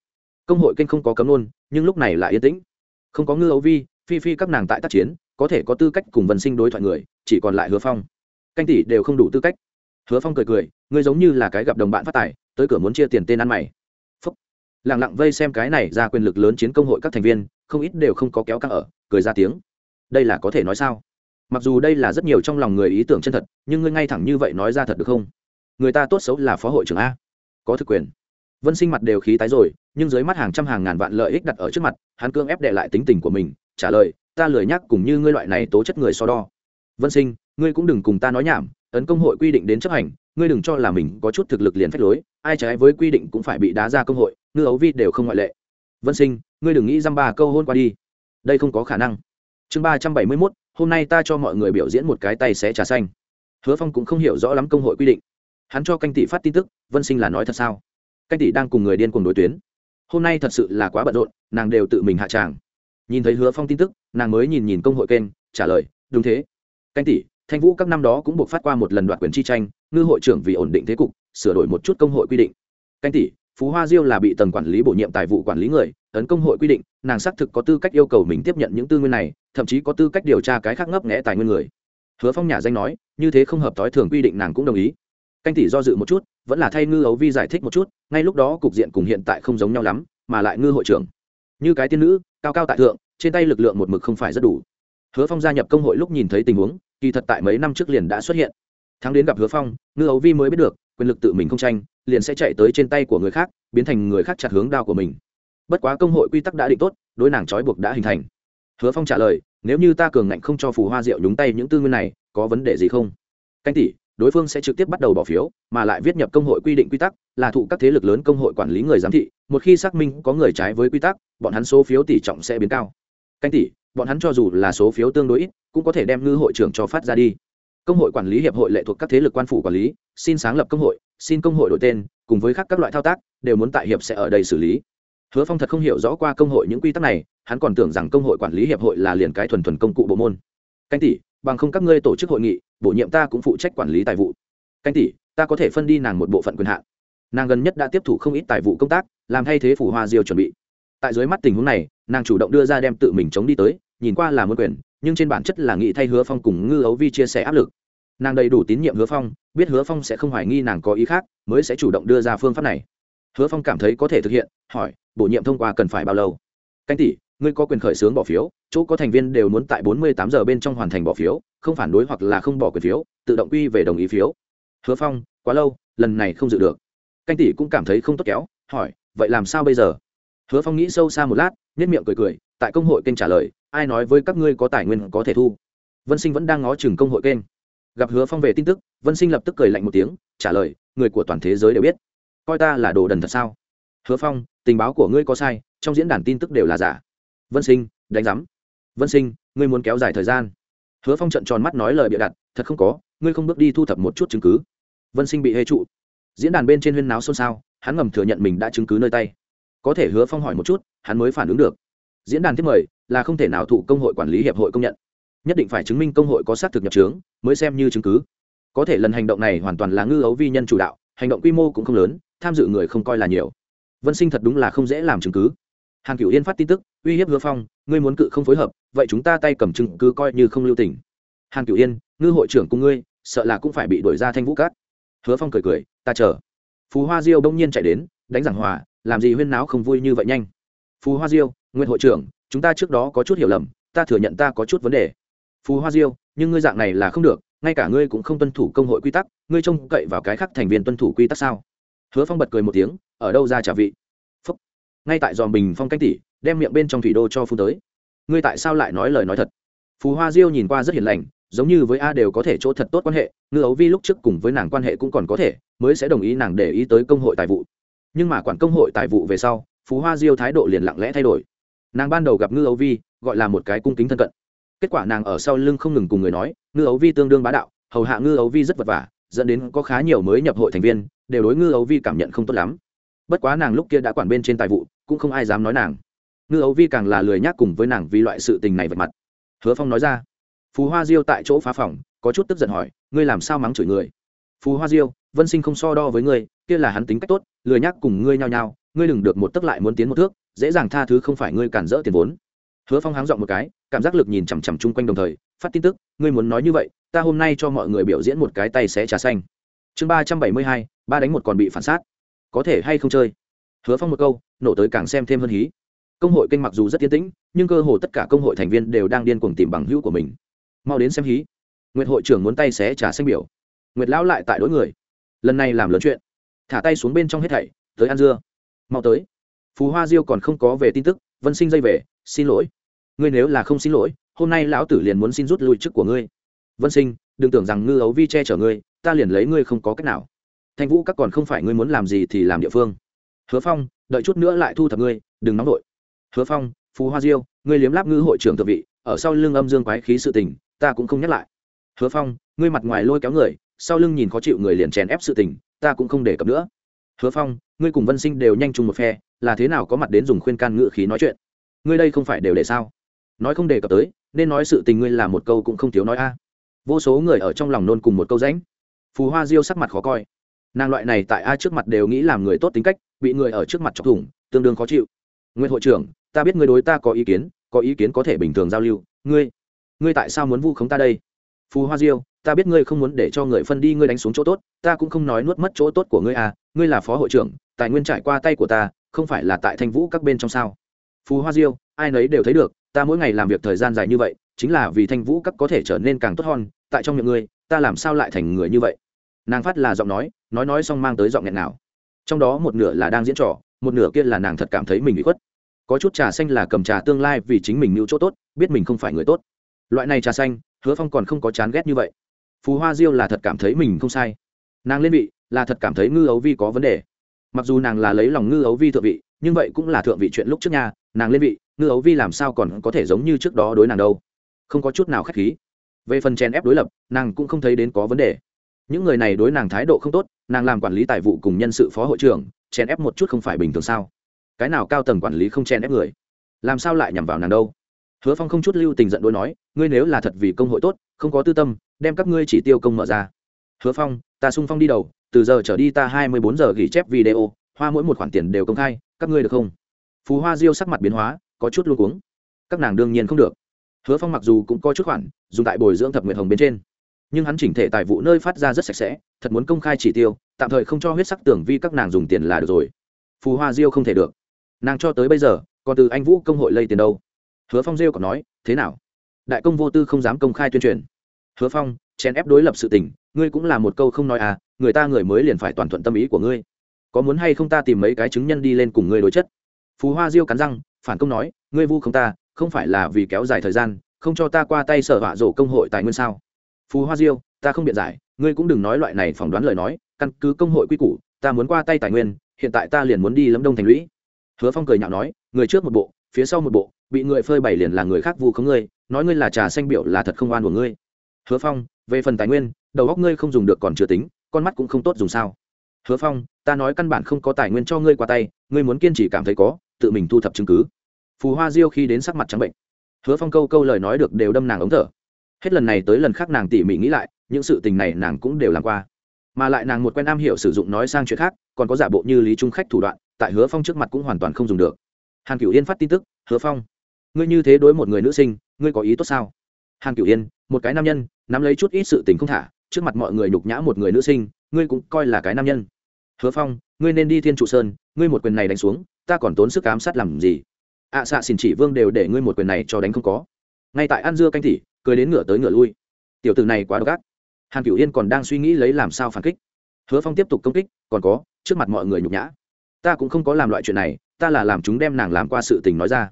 Công hội kênh không có cấm nôn nhưng lúc này lại yên tĩnh. Không có ngư ấu vi phi phi các nàng tại tác chiến, có thể có tư cách cùng vân sinh đối thoại người, chỉ còn lại hứa phong. Canh tỷ đều không đủ tư cách. Hứa phong cười cười, ngươi giống như là cái gặp đồng bạn phát tài, tới cửa muốn chia tiền tên ăn mày. Phúc. Lẳng lặng vây xem cái này ra quyền lực lớn chiến công hội các thành viên, không ít đều không có kéo căng ở, cười ra tiếng. Đây là có thể nói sao? Mặc dù đây là rất nhiều trong lòng người ý tưởng chân thật, nhưng ngươi ngay thẳng như vậy nói ra thật được không? Người ta tốt xấu là phó hội trưởng a. Có thực quyền. Vân sinh mặt đều khí tái rồi, nhưng dưới mắt hàng trăm hàng ngàn vạn lợi ích đặt ở trước mặt, hắn cương ép đệ lại tính tình của mình trả lời, ta lười nhắc cùng như ngươi loại này tố chất người so đo. Vân sinh, ngươi cũng đừng cùng ta nói nhảm, tấn công hội quy định đến chấp hành, ngươi đừng cho là mình có chút thực lực liền phách lối, ai trái với quy định cũng phải bị đá ra công hội ngư ấu vi đều không ngoại lệ. Vân sinh, ngươi đừng nghĩ dăm ba câu hôn qua đi. Đây không có khả năng. Chương ba trăm bảy mươi mốt, hôm nay ta cho mọi người biểu diễn một cái tay sẽ trà xanh. Hứa phong cũng không hiểu rõ lắm công hội quy định. Hắn cho canh tỷ phát tin tức, vân sinh là nói thật sao? Canh tỷ đang cùng người điên cùng đối tuyến. Hôm nay thật sự là quá bận rộn, nàng đều tự mình hạ tràng nhìn thấy hứa phong tin tức, nàng mới nhìn nhìn công hội kênh, trả lời, đúng thế. Canh tỷ, thanh vũ các năm đó cũng buộc phát qua một lần đoạt quyền chi tranh, ngư hội trưởng vì ổn định thế cục, sửa đổi một chút công hội quy định. Canh tỷ, phú hoa diêu là bị tầng quản lý bổ nhiệm tài vụ quản lý người ấn công hội quy định, nàng xác thực có tư cách yêu cầu mình tiếp nhận những tư nguyên này, thậm chí có tư cách điều tra cái khác ngấp nghẽ tài nguyên người. Hứa phong nhà danh nói, như thế không hợp t ố i thường quy định nàng cũng đồng ý. Canh tỷ do dự một chút, vẫn là thay ngư ấu vi giải thích một chút, ngay lúc đó cục diện cùng hiện tại không giống nhau lắm, mà lại ngư hội trưởng như cái tiên nữ, cao cao tại thượng, trên tay lực lượng một mực không phải rất đủ. Hứa phong gia nhập công hội lúc nhìn thấy tình huống, kỳ thật tại mấy năm trước liền đã xuất hiện. Thắng đến gặp hứa phong, ngư ấu vi mới biết được, quyền lực tự mình không tranh, liền sẽ chạy tới trên tay của người khác, biến thành người khác chặt hướng đao của mình. Bất quá công hội quy tắc đã định tốt, đối nàng trói buộc đã hình thành. Hứa phong trả lời, nếu như ta cường ngạnh không cho phù hoa rượu nhúng tay những tư nguyên này, có vấn đề gì không? Canh tỷ đối phương sẽ trực tiếp bắt đầu bỏ phiếu, mà lại viết nhập công hội quy định quy tắc, là thụ các thế lực lớn công hội quản lý người giám thị, một khi xác minh có người trái với quy tắc, bọn hắn số phiếu tỷ trọng sẽ biến cao. Canh tỷ, bọn hắn cho dù là số phiếu tương đối ít, cũng có thể đem ngư hội trưởng cho phát ra đi. Công hội quản lý hiệp hội lệ thuộc các thế lực quan phủ quản lý, xin sáng lập công hội, xin công hội đổi tên, cùng với các các loại thao tác, đều muốn tại hiệp sẽ ở đây xử lý. Hứa phong thật không hiểu rõ qua công hội những quy tắc này, hắn còn tưởng rằng công hội quản lý hiệp hội là liền cái thuần thuần công cụ bộ môn. Canh tỷ bằng không các ngươi tổ chức hội nghị, bổ nhiệm ta cũng phụ trách quản lý tài vụ. Canh tỷ, ta có thể phân đi nàng một bộ phận quyền hạn. Nàng gần nhất đã tiếp thủ không ít tài vụ công tác, làm thay thế phủ hoa diêu chuẩn bị. Tại dưới mắt tình huống này, nàng chủ động đưa ra đem tự mình chống đi tới, nhìn qua là muốn quyền, nhưng trên bản chất là nghị thay hứa phong cùng ngư ấu vi chia sẻ áp lực. Nàng đầy đủ tín nhiệm hứa phong, biết hứa phong sẽ không hoài nghi nàng có ý khác, mới sẽ chủ động đưa ra phương pháp này. Hứa phong cảm thấy có thể thực hiện, hỏi, bổ nhiệm thông qua cần phải bao lâu? Canh tỷ ngươi có quyền khởi xướng bỏ phiếu, chỗ có thành viên đều muốn tại bốn mươi tám giờ bên trong hoàn thành bỏ phiếu, không phản đối hoặc là không bỏ quyền phiếu, tự động quy về đồng ý phiếu. Hứa phong, quá lâu, lần này không dự được. Canh tỷ cũng cảm thấy không tốt kéo, hỏi, vậy làm sao bây giờ? Hứa phong nghĩ sâu xa một lát nhất miệng cười cười, tại công hội kênh trả lời, ai nói với các ngươi có tài nguyên có thể thu? Vân sinh vẫn đang ngó chừng công hội kênh. Gặp hứa phong về tin tức, vân sinh lập tức cười lạnh một tiếng, trả lời, người của toàn thế giới đều biết. Coi ta là đồ đần thật sao? Hứa phong, tình báo của ngươi có sai, trong diễn đàn tin tức đều là giả vân sinh, đánh giám. Vân sinh, ngươi muốn kéo dài thời gian. Hứa phong trận tròn mắt nói lời bịa đặt, thật không có, ngươi không bước đi thu thập một chút chứng cứ. Vân sinh bị hê trụ. Diễn đàn bên trên huyên náo xôn xao, hắn ngầm thừa nhận mình đã chứng cứ nơi tay. Có thể hứa phong hỏi một chút, hắn mới phản ứng được. Diễn đàn thiết mời, là không thể nào thụ công hội quản lý hiệp hội công nhận. Nhất định phải chứng minh công hội có xác thực nhập trướng, mới xem như chứng cứ. Có thể lần hành động này hoàn toàn là ngư ấu vi nhân chủ đạo, hành động quy mô cũng không lớn, tham dự người không coi là nhiều. Vân sinh thật đúng là không dễ làm chứng cứ. Hàng cửu yên phát tin tức uy hiếp hứa phong, ngươi muốn cự không phối hợp, vậy chúng ta tay cầm chứng cứ coi như không lưu tình. Hàn cửu yên, ngư hội trưởng cùng ngươi, sợ là cũng phải bị đuổi ra thanh vũ cát. Hứa phong cười cười, ta chờ. Phú hoa diêu Đông nhiên chạy đến, đánh giảng hòa, làm gì huyên náo không vui như vậy nhanh. Phú hoa diêu nguyên hội trưởng, chúng ta trước đó có chút hiểu lầm, ta thừa nhận ta có chút vấn đề. Phú hoa diêu, nhưng ngươi dạng này là không được, ngay cả ngươi cũng không tuân thủ công hội quy tắc, ngươi trông cậy vào cái khác thành viên tuân thủ quy tắc sao? Hứa phong bật cười một tiếng, ở đâu ra trả vị? Phúc. ngay tại dòm bình phong canh tỷ đem miệng bên trong thủy đô cho phu tới. Ngươi tại sao lại nói lời nói thật? Phú hoa diêu nhìn qua rất hiền lành, giống như với a đều có thể chỗ thật tốt quan hệ, ngư ấu vi lúc trước cùng với nàng quan hệ cũng còn có thể, mới sẽ đồng ý nàng để ý tới công hội tài vụ. Nhưng mà quản công hội tài vụ về sau phú hoa diêu thái độ liền lặng lẽ thay đổi. Nàng ban đầu gặp ngư ấu vi, gọi là một cái cung kính thân cận. Kết quả nàng ở sau lưng không ngừng cùng người nói, ngư ấu vi tương đương bá đạo, hầu hạ ngư ấu vi rất vất vả, dẫn đến có khá nhiều mới nhập hội thành viên, đều đối ngư ấu vi cảm nhận không tốt lắm. Bất quá nàng lúc kia đã quản bên trên tài vụ, cũng không ai dám nói nàng ngư ấu vi càng là lười nhác cùng với nàng vì loại sự tình này vật mặt. Hứa phong nói ra. Phú hoa diêu tại chỗ phá phòng, có chút tức giận hỏi, ngươi làm sao mắng chửi người? Phú hoa diêu, vân sinh không so đo với ngươi, kia là hắn tính cách tốt, lười nhác cùng ngươi nhao nhao, ngươi đừng được một tấc lại muốn tiến một thước, dễ dàng tha thứ không phải ngươi cản rỡ tiền vốn. Hứa phong háng dọn một cái, cảm giác lực nhìn chằm chằm chung quanh đồng thời, phát tin tức, ngươi muốn nói như vậy, ta hôm nay cho mọi người biểu diễn một cái tay xé trà xanh. Chương ba trăm bảy mươi hai, ba đánh một còn bị phản sát. Có thể hay không chơi? Hứa phong một câu, nổ tới càng xem thêm hơn hí công hội kênh mặc dù rất tiến tĩnh, nhưng cơ hồ tất cả công hội thành viên đều đang điên cuồng tìm bằng hữu của mình. Mau đến xem hí. Nguyệt hội trưởng muốn tay xé trà xanh biểu. Nguyệt lão lại tại đối người. Lần này làm lớn chuyện. Thả tay xuống bên trong hết thảy, tới ăn dưa. Mau tới. Phú hoa diêu còn không có về tin tức, vân sinh dây về, xin lỗi. Ngươi nếu là không xin lỗi, hôm nay lão tử liền muốn xin rút lui chức của ngươi. Vân sinh, đừng tưởng rằng ngư ấu vi che chở ngươi, ta liền lấy ngươi không có cách nào. Thanh vũ các còn không phải ngươi muốn làm gì thì làm địa phương. Hứa phong, đợi chút nữa lại thu thập ngươi, đừng nóng vội hứa phong, phú hoa diêu, ngươi liếm láp ngư hội trưởng thượng vị, ở sau lưng âm dương quái khí sự tình, ta cũng không nhắc lại. Hứa phong, ngươi mặt ngoài lôi kéo người, sau lưng nhìn khó chịu người liền chèn ép sự tình, ta cũng không đề cập nữa. Hứa phong, ngươi cùng vân sinh đều nhanh chung một phe, là thế nào có mặt đến dùng khuyên can ngự khí nói chuyện? Ngươi đây không phải đều để sao? Nói không đề cập tới, nên nói sự tình ngươi là một câu cũng không thiếu nói a. Vô số người ở trong lòng nôn cùng một câu rãnh. Phù hoa diêu sắc mặt khó coi. Nàng loại này tại a trước mặt đều nghĩ làm người tốt tính cách, bị người ở trước mặt chọc thủng, tương đương khó chịu. Nguyên hội trưởng ta biết ngươi đối ta có ý kiến, có ý kiến có thể bình thường giao lưu. Ngươi ngươi tại sao muốn vu khống ta đây? Phù hoa diêu, ta biết ngươi không muốn để cho người phân đi ngươi đánh xuống chỗ tốt, ta cũng không nói nuốt mất chỗ tốt của ngươi à ngươi là phó hội trưởng, tài nguyên trải qua tay của ta, không phải là tại thanh vũ các bên trong sao? Phù hoa diêu, ai nấy đều thấy được, ta mỗi ngày làm việc thời gian dài như vậy, chính là vì thanh vũ các có thể trở nên càng tốt hơn, tại trong miệng ngươi, ta làm sao lại thành người như vậy? Nàng phát là giọng nói nói nói xong mang tới giọng nghẹn nào trong đó một nửa là đang diễn trò, một nửa kia là nàng thật cảm thấy mình bị khuất có chút trà xanh là cầm trà tương lai vì chính mình mưu chỗ tốt, biết mình không phải người tốt. Loại này trà xanh, hứa phong còn không có chán ghét như vậy. Phù hoa diêu là thật cảm thấy mình không sai. Nàng lên vị, là thật cảm thấy ngư ấu vi có vấn đề. Mặc dù nàng là lấy lòng ngư ấu vi thượng vị, nhưng vậy cũng là thượng vị chuyện lúc trước nhà nàng lên vị, ngư ấu vi làm sao còn có thể giống như trước đó đối nàng đâu. Không có chút nào k h á c h khí. Về phần chèn ép đối lập, nàng cũng không thấy đến có vấn đề. Những người này đối nàng thái độ không tốt, nàng làm quản lý tài vụ cùng nhân sự phó hội trưởng, chèn ép một chút không phải bình thường sao? Cái nào cao tầng quản lý không chen ép người? Làm sao lại nhằm vào nàng đâu? Hứa phong không chút lưu tình giận đối nói, ngươi nếu là thật vì công hội tốt, không có tư tâm, đem các ngươi chỉ tiêu công mở ra. Hứa phong, ta sung phong đi đầu, từ giờ trở đi ta hai mươi bốn giờ ghi chép video, hoa mỗi một khoản tiền đều công khai, các ngươi được không? Phú hoa diêu sắc mặt biến hóa, có chút luôn cuống. Các nàng đương nhiên không được. Hứa phong mặc dù cũng có chút khoản, dùng tại bồi dưỡng thập nguyện hồng bên trên. Nhưng hắn chỉnh thể tài vụ nơi phát ra rất sạch sẽ, thật muốn công khai chỉ tiêu, tạm thời không cho huyết sắc tưởng vi các nàng dùng tiền là được rồi. Phù hoa diêu không thể được nàng cho tới bây giờ, còn từ anh vũ công hội lây tiền đâu? Hứa phong diêu còn nói, thế nào? Đại công vô tư không dám công khai tuyên truyền. Hứa phong, chèn ép đối lập sự tình, ngươi cũng là một câu không nói à người ta người mới liền phải toàn thuận tâm ý của ngươi. Có muốn hay không ta tìm mấy cái chứng nhân đi lên cùng ngươi đối chất? Phú hoa diêu cắn răng, phản công nói, ngươi vu không ta, không phải là vì kéo dài thời gian, không cho ta qua tay sở họa rổ công hội tài nguyên sao? Phú hoa diêu ta không biện giải, ngươi cũng đừng nói loại này phỏng đoán lời nói, căn cứ công hội quy củ, ta muốn qua tay tài nguyên, hiện tại ta liền muốn đi lâm đông thành lũy hứa phong cười nhạo nói, người trước một bộ, phía sau một bộ, bị người phơi bày liền là người khác vu khống ngươi, nói ngươi là trà xanh biểu là thật không oan của ngươi. Hứa phong, về phần tài nguyên, đầu góc ngươi không dùng được còn chưa tính, con mắt cũng không tốt dùng sao. Hứa phong, ta nói căn bản không có tài nguyên cho ngươi qua tay, ngươi muốn kiên trì cảm thấy có, tự mình thu thập chứng cứ. Phù hoa diêu khi đến sắc mặt trắng bệnh. Hứa phong câu câu lời nói được đều đâm nàng ống thở. Hết lần này tới lần khác nàng tỉ mỉ nghĩ lại, những sự tình này nàng cũng đều làm qua. Mà lại nàng một quen am hiểu sử dụng nói sang chuyện khác, còn có giả bộ như lý trung khách thủ đoạn tại hứa phong trước mặt cũng hoàn toàn không dùng được. Hàn cửu yên phát tin tức hứa phong ngươi như thế đối một người nữ sinh ngươi có ý tốt sao? Hàn cửu yên một cái nam nhân nắm lấy chút ít sự tình không thả trước mặt mọi người nhục nhã một người nữ sinh ngươi cũng coi là cái nam nhân. Hứa phong ngươi nên đi thiên trụ sơn ngươi một quyền này đánh xuống ta còn tốn sức ám sát làm gì? Ạ à, xạ xin chỉ vương đều để ngươi một quyền này cho đánh không có. Ngay tại ăn dưa canh tỉ cười đến ngửa tới ngửa lui. Tiểu tử này quá độc ác. Hàn cửu yên còn đang suy nghĩ lấy làm sao phản kích. Hứa phong tiếp tục công kích còn có trước mặt mọi người nhục nhã ta cũng không có làm loại chuyện này, ta là làm chúng đem nàng làm qua sự tình nói ra.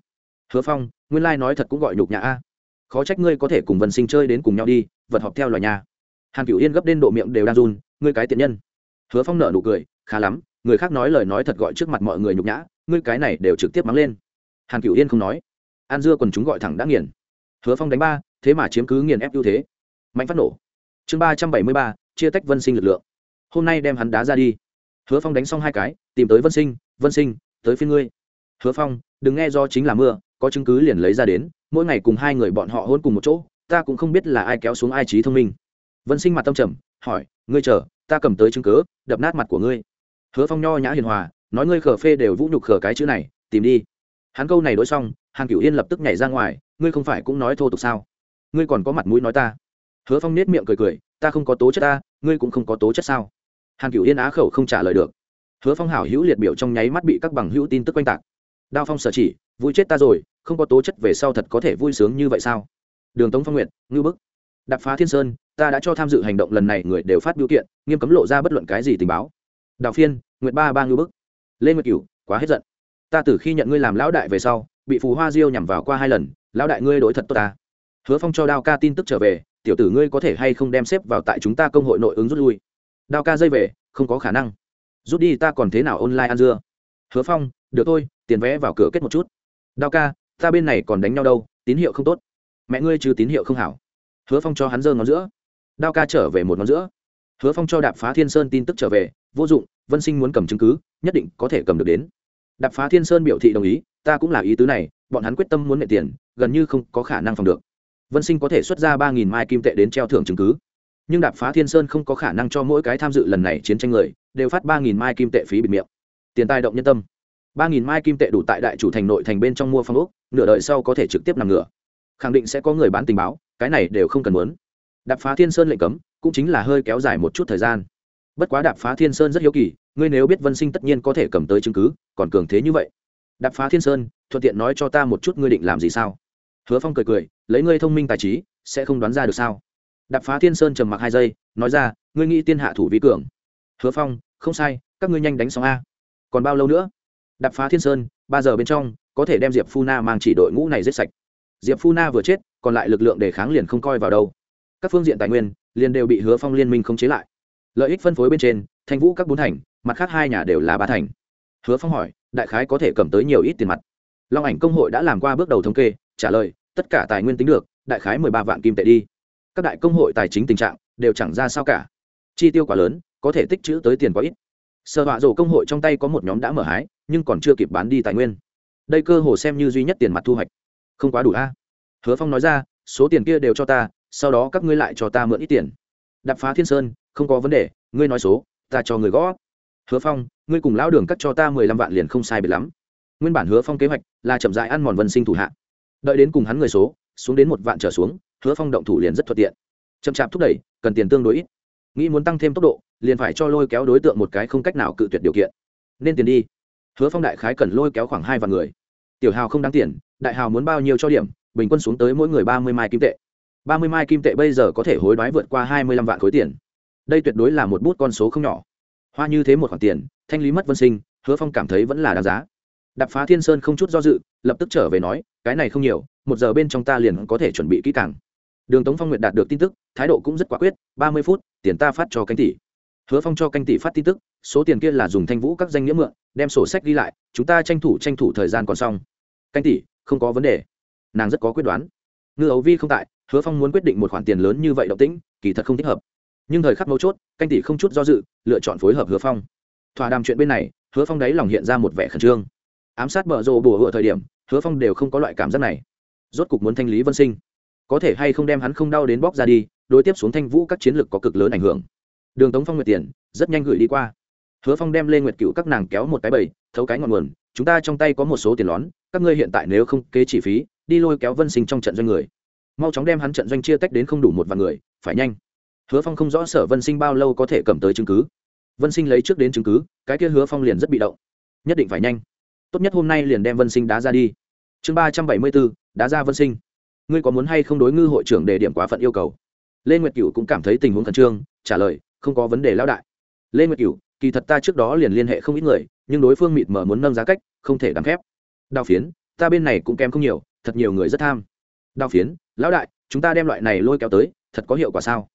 Hứa phong, nguyên lai、like、nói thật cũng gọi nhục nhã a. Khó trách ngươi có thể cùng vân sinh chơi đến cùng nhau đi, vật họp theo loài nhà. Hàn cửu yên gấp đến độ miệng đều đang run, ngươi cái tiện nhân. Hứa phong nở nụ cười, khá lắm, người khác nói lời nói thật gọi trước mặt mọi người nhục nhã, ngươi cái này đều trực tiếp mắng lên. Hàn cửu yên không nói. An dưa còn chúng gọi thẳng đã nghiền. Hứa phong đánh ba, thế mà chiếm cứ nghiền ép ưu thế. Mạnh phát nổ. Chương ba trăm bảy mươi ba, chia tách vân sinh lực lượng. Hôm nay đem hắn đá ra đi hứa phong đánh xong hai cái, tìm tới vân sinh vân sinh, tới phiên ngươi. Hứa phong, đừng nghe do chính là mưa, có chứng cứ liền lấy ra đến, mỗi ngày cùng hai người bọn họ hôn cùng một chỗ, ta cũng không biết là ai kéo xuống ai trí thông minh. Vân sinh mặt tâm trầm, hỏi, ngươi chờ, ta cầm tới chứng cứ, đập nát mặt của ngươi. Hứa phong nho nhã hiền hòa, nói, ngươi khờ phê đều vũ nhục khờ cái chữ này, tìm đi. Hắn câu này đối xong, hàn cửu yên lập tức nhảy ra ngoài, ngươi không phải cũng nói thô tục sao? Ngươi còn có mặt mũi nói ta. Hứa phong nết miệng cười cười, ta không có tố chất ta, ngươi cũng không có tố chất sao? Hàn cửu yên á khẩu không trả lời được. Hứa phong hảo hữu liệt biểu trong nháy mắt bị các bằng hữu tin tức quanh tạc. Đao phong sở chỉ, vui chết ta rồi, không có tố chất về sau thật có thể vui sướng như vậy sao? Đường tống phong nguyện ngư bức đập phá thiên sơn, ta đã cho tham dự hành động lần này người đều phát biểu kiện, nghiêm cấm lộ ra bất luận cái gì tình báo. Đào phiên, nguyệt ba ba ngư bức, lê nguyệt cửu, quá hết giận. Ta từ khi nhận ngươi làm lão đại về sau, bị phù hoa diêu nhằm vào qua hai lần, lão đại ngươi đối thật tốt ta. Hứa phong cho đao ca tin tức trở về, tiểu tử ngươi có thể hay không đem xếp vào tại chúng ta công hội nội ứng rút lui? Đao ca dây về, không có khả năng. Rút đi, ta còn thế nào online ăn dưa? Hứa phong, được thôi, tiền vé vào cửa kết một chút. Đao ca, ta bên này còn đánh nhau đâu, tín hiệu không tốt. Mẹ ngươi chứ tín hiệu không hảo. Hứa phong cho hắn dơ ngón giữa. Đao ca trở về một ngón giữa. Hứa phong cho đạp phá thiên sơn tin tức trở về, vô dụng, vân sinh muốn cầm chứng cứ, nhất định có thể cầm được đến. Đạp phá thiên sơn biểu thị đồng ý, ta cũng là ý tứ này, bọn hắn quyết tâm muốn nệ tiền, gần như không có khả năng phòng được. Vân sinh có thể xuất ra ba nghìn mai kim tệ đến treo thưởng chứng cứ nhưng đạp phá thiên sơn không có khả năng cho mỗi cái tham dự lần này chiến tranh người, đều phát ba nghìn mai kim tệ phí bịt miệng. Tiền tài động nhân tâm. ba nghìn mai kim tệ đủ tại đại chủ thành nội thành bên trong mua phong ốc, nửa đời sau có thể trực tiếp nằm ngửa. Khẳng định sẽ có người bán tình báo, cái này đều không cần muốn. Đạp phá thiên sơn lệnh cấm, cũng chính là hơi kéo dài một chút thời gian. Bất quá đạp phá thiên sơn rất hiếu kỳ, ngươi nếu biết vân sinh tất nhiên có thể cầm tới chứng cứ, còn cường thế như vậy. Đạp phá thiên sơn, thuận tiện nói cho ta một chút ngươi định làm gì sao? Hứa phong cười cười, lấy ngươi thông minh tài trí, sẽ không đoán ra được sao? Đạp phá thiên sơn trầm mặc hai giây, nói ra, ngươi nghĩ tiên hạ thủ vi cường. Hứa phong, không sai, các ngươi nhanh đánh sóng a. Còn bao lâu nữa? Đạp phá thiên sơn, ba giờ bên trong, có thể đem diệp phu na mang chỉ đội ngũ này giết sạch. Diệp phu na vừa chết, còn lại lực lượng để kháng liền không coi vào đâu. Các phương diện tài nguyên, liền đều bị hứa phong liên minh không chế lại. Lợi ích phân phối bên trên, thanh vũ các bốn thành, mặt khác hai nhà đều là ba thành. Hứa phong hỏi, đại khái có thể cầm tới nhiều ít tiền mặt? Long ảnh công hội đã làm qua bước đầu thống kê, trả lời, tất cả tài nguyên tính được, đại khái mười ba vạn kim tệ đi các đại công hội tài chính tình trạng đều chẳng ra sao cả. Chi tiêu quá lớn, có thể tích chữ tới tiền quá ít. Sợ họa rổ công hội trong tay có một nhóm đã mở hái, nhưng còn chưa kịp bán đi tài nguyên. Đây cơ hồ xem như duy nhất tiền mặt thu hoạch. Không quá đủ a. Hứa phong nói ra, số tiền kia đều cho ta, sau đó các ngươi lại cho ta mượn ít tiền. Đập phá thiên sơn, không có vấn đề, ngươi nói số, ta cho người gõ. Hứa phong, ngươi cùng lão đường cắt cho ta mười lăm vạn liền không sai biệt lắm. Nguyên bản hứa phong kế hoạch là chậm dại ăn mòn vân sinh thủ hạ. Đợi đến cùng hắn người số, xuống đến một vạn trở xuống hứa phong động thủ liền rất thuận tiện. Chậm chạp thúc đẩy, cần tiền tương đối ít. Nghĩ muốn tăng thêm tốc độ, liền phải cho lôi kéo đối tượng một cái không cách nào cự tuyệt điều kiện. Nên tiền đi. Hứa phong đại khái cần lôi kéo khoảng hai vạn người. Tiểu hào không đáng tiền, đại hào muốn bao nhiêu cho điểm, bình quân xuống tới mỗi người ba mươi mai kim tệ. ba mươi mai kim tệ bây giờ có thể hối đoái vượt qua hai mươi lăm vạn khối tiền. Đây tuyệt đối là một bút con số không nhỏ. Hoa như thế một khoản tiền, thanh lý mất vân sinh, hứa phong cảm thấy vẫn là đáng giá. Đập phá thiên sơn không chút do dự, lập tức trở về nói, cái này không nhiều, một giờ bên trong ta liền có thể chuẩn bị kỹ càng đường tống phong nguyệt đạt được tin tức, thái độ cũng rất quả quyết, ba mươi phút, tiền ta phát cho canh tỷ. Hứa phong cho canh tỷ phát tin tức, số tiền kia là dùng thanh vũ các danh nghĩa mượn, đem sổ sách ghi lại, chúng ta tranh thủ tranh thủ thời gian còn xong. Canh tỷ, không có vấn đề. Nàng rất có quyết đoán. Ngư ấu vi không tại, hứa phong muốn quyết định một khoản tiền lớn như vậy động tĩnh, kỳ thật không thích hợp. Nhưng thời khắc mấu chốt, canh tỷ không chút do dự, lựa chọn phối hợp hứa phong. Thỏa đàm chuyện bên này, hứa phong đáy lòng hiện ra một vẻ khẩn trương. Ám sát bờ rồ bùa hựa thời điểm, hứa phong đều không có loại cảm giác này. Rốt cục muốn thanh lý vân sinh có thể hay không đem hắn không đau đến bóc ra đi, đối tiếp xuống thanh vũ các chiến lược có cực lớn ảnh hưởng. Đường tống phong nguyệt tiền, rất nhanh gửi đi qua. Hứa phong đem lên nguyệt cựu các nàng kéo một cái bầy, thấu cái ngọn nguồn, chúng ta trong tay có một số tiền lón, các ngươi hiện tại nếu không kế chi phí, đi lôi kéo vân sinh trong trận doanh người. Mau chóng đem hắn trận doanh chia tách đến không đủ một vạn người, phải nhanh. Hứa phong không rõ sở vân sinh bao lâu có thể cầm tới chứng cứ. Vân sinh lấy trước đến chứng cứ, cái kia hứa phong liền rất bị động. Nhất định phải nhanh. Tốt nhất hôm nay liền đem vân sinh đá ra đi. Chương ba trăm bảy mươi bốn, đá ra vân sinh ngươi có muốn hay không đối ngư hội trưởng đề điểm quá phận yêu cầu? Lê nguyệt cửu cũng cảm thấy tình huống khẩn trương, trả lời, không có vấn đề lão đại. Lê nguyệt cửu, kỳ thật ta trước đó liền liên hệ không ít người, nhưng đối phương mịt mờ muốn nâng giá cách, không thể đắm khép đao phiến, ta bên này cũng kém không nhiều, thật nhiều người rất tham. Đao phiến, lão đại, chúng ta đem loại này lôi kéo tới, thật có hiệu quả sao?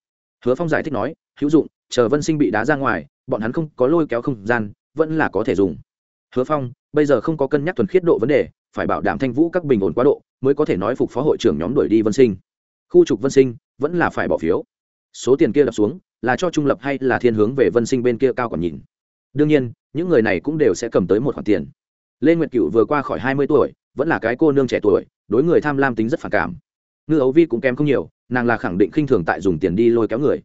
Hứa phong giải thích nói, hữu dụng, chờ vân sinh bị đá ra ngoài, bọn hắn không có lôi kéo không gian, vẫn là có thể dùng. Hứa phong bây giờ không có cân nhắc thuần khiết độ vấn đề, phải bảo đảm thanh vũ các bình ổn quá độ mới có thể nói phục phó hội trưởng nhóm đuổi đi vân sinh. Khu trục vân sinh vẫn là phải bỏ phiếu. Số tiền kia đập xuống là cho trung lập hay là thiên hướng về vân sinh bên kia cao còn nhìn. Đương nhiên, những người này cũng đều sẽ cầm tới một khoản tiền. Lê nguyệt cựu vừa qua khỏi hai mươi tuổi, vẫn là cái cô nương trẻ tuổi, đối người tham lam tính rất phản cảm. Ngư ấu vi cũng kém không nhiều, nàng là khẳng định khinh thường tại dùng tiền đi lôi kéo người.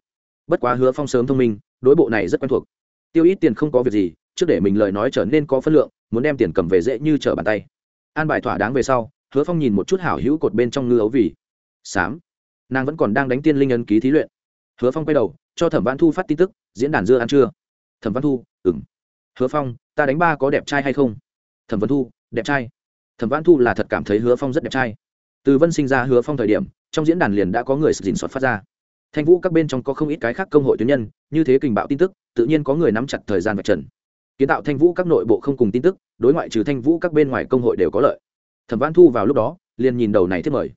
Bất quá hứa phong sớm thông minh, đối bộ này rất quen thuộc. Tiêu ít tiền không có việc gì trước để mình lời nói trở nên có phân lượng, muốn đem tiền cầm về dễ như trở bàn tay. An bài thỏa đáng về sau, hứa phong nhìn một chút hảo hữu cột bên trong ngư ấu vì. Sám. Nàng vẫn còn đang đánh tiên linh ấn ký thí luyện. Hứa phong quay đầu, cho thẩm văn thu phát tin tức, diễn đàn dưa ăn chưa thẩm văn thu ừng hứa phong, ta đánh ba có đẹp trai hay không? Thẩm văn thu, đẹp trai. Thẩm văn thu là thật cảm thấy hứa phong rất đẹp trai. Từ vân sinh ra hứa phong thời điểm, trong diễn đàn liền đã có người dình soạt phát ra. Thanh vũ các bên trong có không ít cái khác công hội tuyến nhân, như thế kình bạo tin tức, tự nhiên có người nắm chặt thời gian vạch trần kiến tạo thanh vũ các nội bộ không cùng tin tức, đối ngoại trừ thanh vũ các bên ngoài công hội đều có lợi. Thẩm văn thu vào lúc đó, liền nhìn đầu này thiết mời.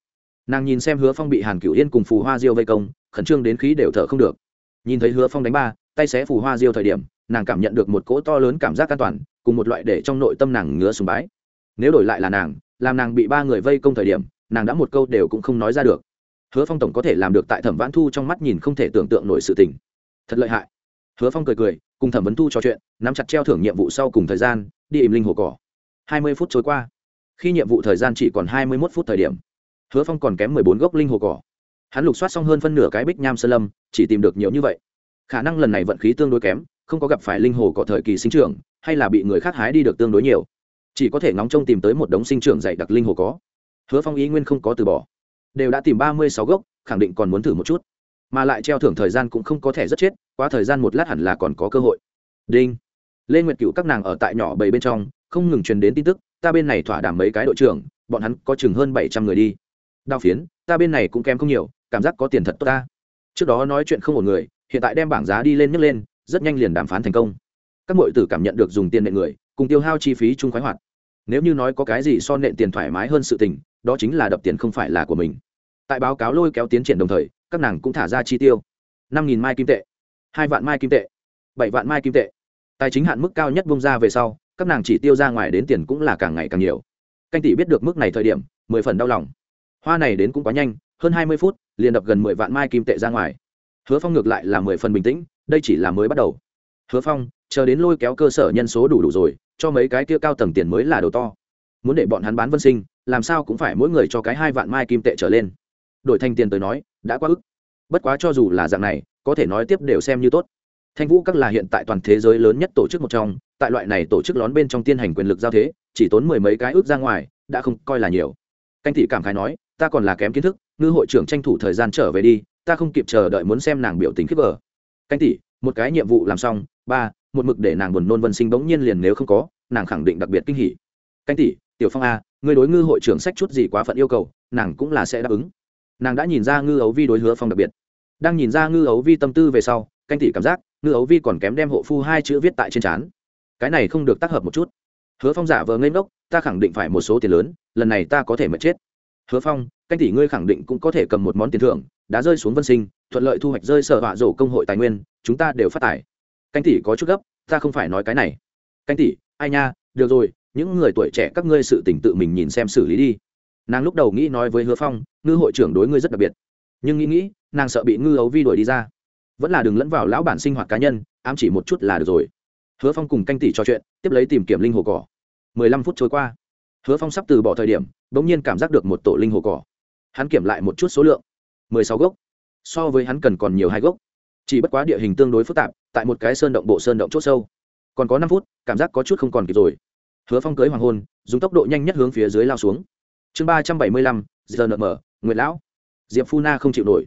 Nàng nhìn xem hứa phong bị hàn cửu yên cùng phù hoa diêu vây công, khẩn trương đến khí đều thở không được. Nhìn thấy hứa phong đánh ba, tay xé phù hoa diêu thời điểm, nàng cảm nhận được một cỗ to lớn cảm giác an toàn, cùng một loại để trong nội tâm nàng ngứa sùng bái. Nếu đổi lại là nàng, làm nàng bị ba người vây công thời điểm, nàng đã một câu đều cũng không nói ra được. Hứa phong tổng có thể làm được tại thẩm vãn thu trong mắt nhìn không thể tưởng tượng nổi sự tình. Thật lợi hại. Hứa phong cười cười cùng thẩm vấn thu trò chuyện, nắm chặt treo thưởng nhiệm vụ sau cùng thời gian, đi im linh hồ cỏ. Hai mươi phút trôi qua. Khi nhiệm vụ thời gian chỉ còn hai mươi mốt phút thời điểm, hứa phong còn kém mười bốn gốc linh hồ cỏ. Hắn lục soát xong hơn phân nửa cái bích nham sơn lâm, chỉ tìm được nhiều như vậy. Khả năng lần này vận khí tương đối kém, không có gặp phải linh hồ cỏ thời kỳ sinh trưởng, hay là bị người khác hái đi được tương đối nhiều. Chỉ có thể ngóng trông tìm tới một đống sinh trưởng dày đặc linh hồ có hứa phong ý nguyên không có từ bỏ. Đều đã tìm ba mươi sáu gốc, khẳng định còn muốn thử một chút mà lại treo thưởng thời gian cũng không có thể rất chết qua thời gian một lát hẳn là còn có cơ hội. Đinh. Lê nguyệt cựu các nàng ở tại nhỏ bầy bên trong, không ngừng truyền đến tin tức, ta bên này thỏa đảm mấy cái đội trưởng, bọn hắn có chừng hơn bảy trăm người đi. Đao phiến, ta bên này cũng kém không nhiều, cảm giác có tiền thật tốt ta. Trước đó nói chuyện không một người, hiện tại đem bảng giá đi lên nhấc lên, rất nhanh liền đàm phán thành công. Các mọi tử cảm nhận được dùng tiền nệ người, cùng tiêu hao chi phí chung khoái hoạt. Nếu như nói có cái gì so nện tiền thoải mái hơn sự tình, đó chính là đập tiền không phải là của mình. Tại báo cáo lôi kéo tiến triển đồng thời các nàng cũng thả ra chi tiêu. Năm nghìn mai kim tệ, hai vạn mai kim tệ, bảy vạn mai kim tệ. Tài chính hạn mức cao nhất bông ra về sau, các nàng chỉ tiêu ra ngoài đến tiền cũng là càng ngày càng nhiều. Canh tỷ biết được mức này thời điểm, mười phần đau lòng. Hoa này đến cũng quá nhanh, hơn hai mươi phút, liền đập gần mười vạn mai kim tệ ra ngoài. Hứa phong ngược lại là mười phần bình tĩnh, đây chỉ là mới bắt đầu. Hứa phong, chờ đến lôi kéo cơ sở nhân số đủ đủ rồi, cho mấy cái kia cao tầng tiền mới là đầu to. Muốn để bọn hắn bán vân sinh, làm sao cũng phải mỗi người cho cái hai vạn mai kim tệ trở lên. Đổi thành tiền tới nói đã quá ức. Bất quá cho dù là dạng này, có thể nói tiếp đều xem như tốt. Thanh vũ các là hiện tại toàn thế giới lớn nhất tổ chức một trong, tại loại này tổ chức lón bên trong tiên hành quyền lực giao thế, chỉ tốn mười mấy cái ước ra ngoài, đã không coi là nhiều. Canh thị cảm khái nói, ta còn là kém kiến thức, ngư hội trưởng tranh thủ thời gian trở về đi, ta không kịp chờ đợi muốn xem nàng biểu tình khiếp vờ canh tỷ một cái nhiệm vụ làm xong, ba, một mực để nàng buồn nôn vân sinh bỗng nhiên liền nếu không có, nàng khẳng định đặc biệt kinh hỉ. Canh tỷ tiểu phong a người đối ngư hội trưởng sách chút gì quá phận yêu cầu, nàng cũng là sẽ đáp ứng nàng đã nhìn ra ngư ấu vi đối hứa phong đặc biệt. Đang nhìn ra ngư ấu vi tâm tư về sau, canh tỷ cảm giác, ngư ấu vi còn kém đem hộ phu hai chữ viết tại trên trán. Cái này không được tác hợp một chút. Hứa phong giả vờ ngây ngốc, ta khẳng định phải một số tiền lớn, lần này ta có thể mất chết. Hứa phong, canh tỷ ngươi khẳng định cũng có thể cầm một món tiền thưởng, đã rơi xuống vân sinh, thuận lợi thu hoạch rơi sở họa rổ công hội tài nguyên, chúng ta đều phát tài. Canh tỷ có chút gấp, ta không phải nói cái này. Canh tỷ ai nha, được rồi, những người tuổi trẻ các ngươi sự tỉnh tự mình nhìn xem xử lý đi nàng lúc đầu nghĩ nói với hứa phong, ngư hội trưởng đối ngươi rất đặc biệt. Nhưng nghĩ nghĩ, nàng sợ bị ngư ấu vi đuổi đi ra. Vẫn là đừng lẫn vào lão bản sinh hoạt cá nhân, ám chỉ một chút là được rồi. Hứa phong cùng canh tỷ trò chuyện, tiếp lấy tìm kiểm linh hồ cỏ. Mười lăm phút trôi qua. Hứa phong sắp từ bỏ thời điểm, bỗng nhiên cảm giác được một tổ linh hồ cỏ. Hắn kiểm lại một chút số lượng. Mười sáu gốc. So với hắn cần còn nhiều hai gốc. Chỉ bất quá địa hình tương đối phức tạp, tại một cái sơn động bộ sơn động c h ỗ sâu. Còn có năm phút, cảm giác có chút không còn kịp rồi. Hứa phong cưới hoàng hôn, dùng tốc độ nhanh nhất hướng phía dưới lao xuống chương ba trăm bảy mươi lăm, giờ nợ mở, nguyệt lão. Diệp phu na không chịu nổi.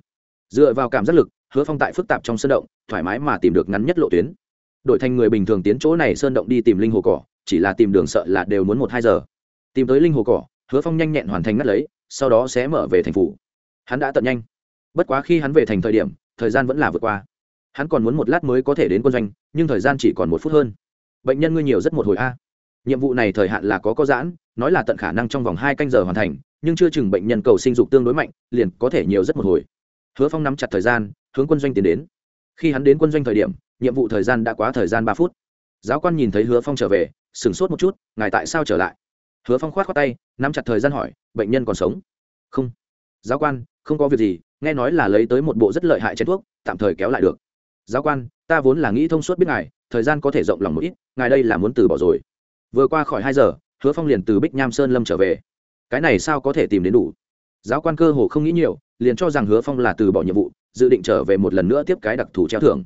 Dựa vào cảm giác lực, hứa phong tại phức tạp trong sơn động, thoải mái mà tìm được ngắn nhất lộ tuyến. Đổi thành người bình thường tiến chỗ này sơn động đi tìm linh hồ cỏ, chỉ là tìm đường sợ là đều muốn một hai giờ. Tìm tới linh hồ cỏ, hứa phong nhanh nhẹn hoàn thành ngắt lấy, sau đó sẽ mở về thành phủ. Hắn đã tận nhanh. Bất quá khi hắn về thành thời điểm, thời gian vẫn là vượt qua. Hắn còn muốn một lát mới có thể đến quân doanh, nhưng thời gian chỉ còn một phút hơn. Bệnh nhân ngươi nhiều rất một hồi a. Nhiệm vụ này thời hạn là có có giãn nói là tận khả năng trong vòng hai canh giờ hoàn thành, nhưng chưa chừng bệnh nhân cầu sinh dục tương đối mạnh, liền có thể nhiều rất một hồi. Hứa phong nắm chặt thời gian, hướng quân doanh tiến đến. Khi hắn đến quân doanh thời điểm, nhiệm vụ thời gian đã quá thời gian ba phút. Giáo quan nhìn thấy hứa phong trở về, sửng sốt một chút, ngài tại sao trở lại? Hứa phong khoát khoát tay, nắm chặt thời gian hỏi, bệnh nhân còn sống? Không. Giáo quan, không có việc gì, nghe nói là lấy tới một bộ rất lợi hại chén thuốc, tạm thời kéo lại được. Giáo quan, ta vốn là nghĩ thông suốt biết ngài, thời gian có thể rộng lòng một ít, ngài đây là muốn từ bỏ rồi. Vừa qua khỏi hai giờ hứa phong liền từ bích nham sơn lâm trở về. Cái này sao có thể tìm đến đủ? Giáo quan cơ hồ không nghĩ nhiều, liền cho rằng hứa phong là từ bỏ nhiệm vụ, dự định trở về một lần nữa tiếp cái đặc thù treo thưởng.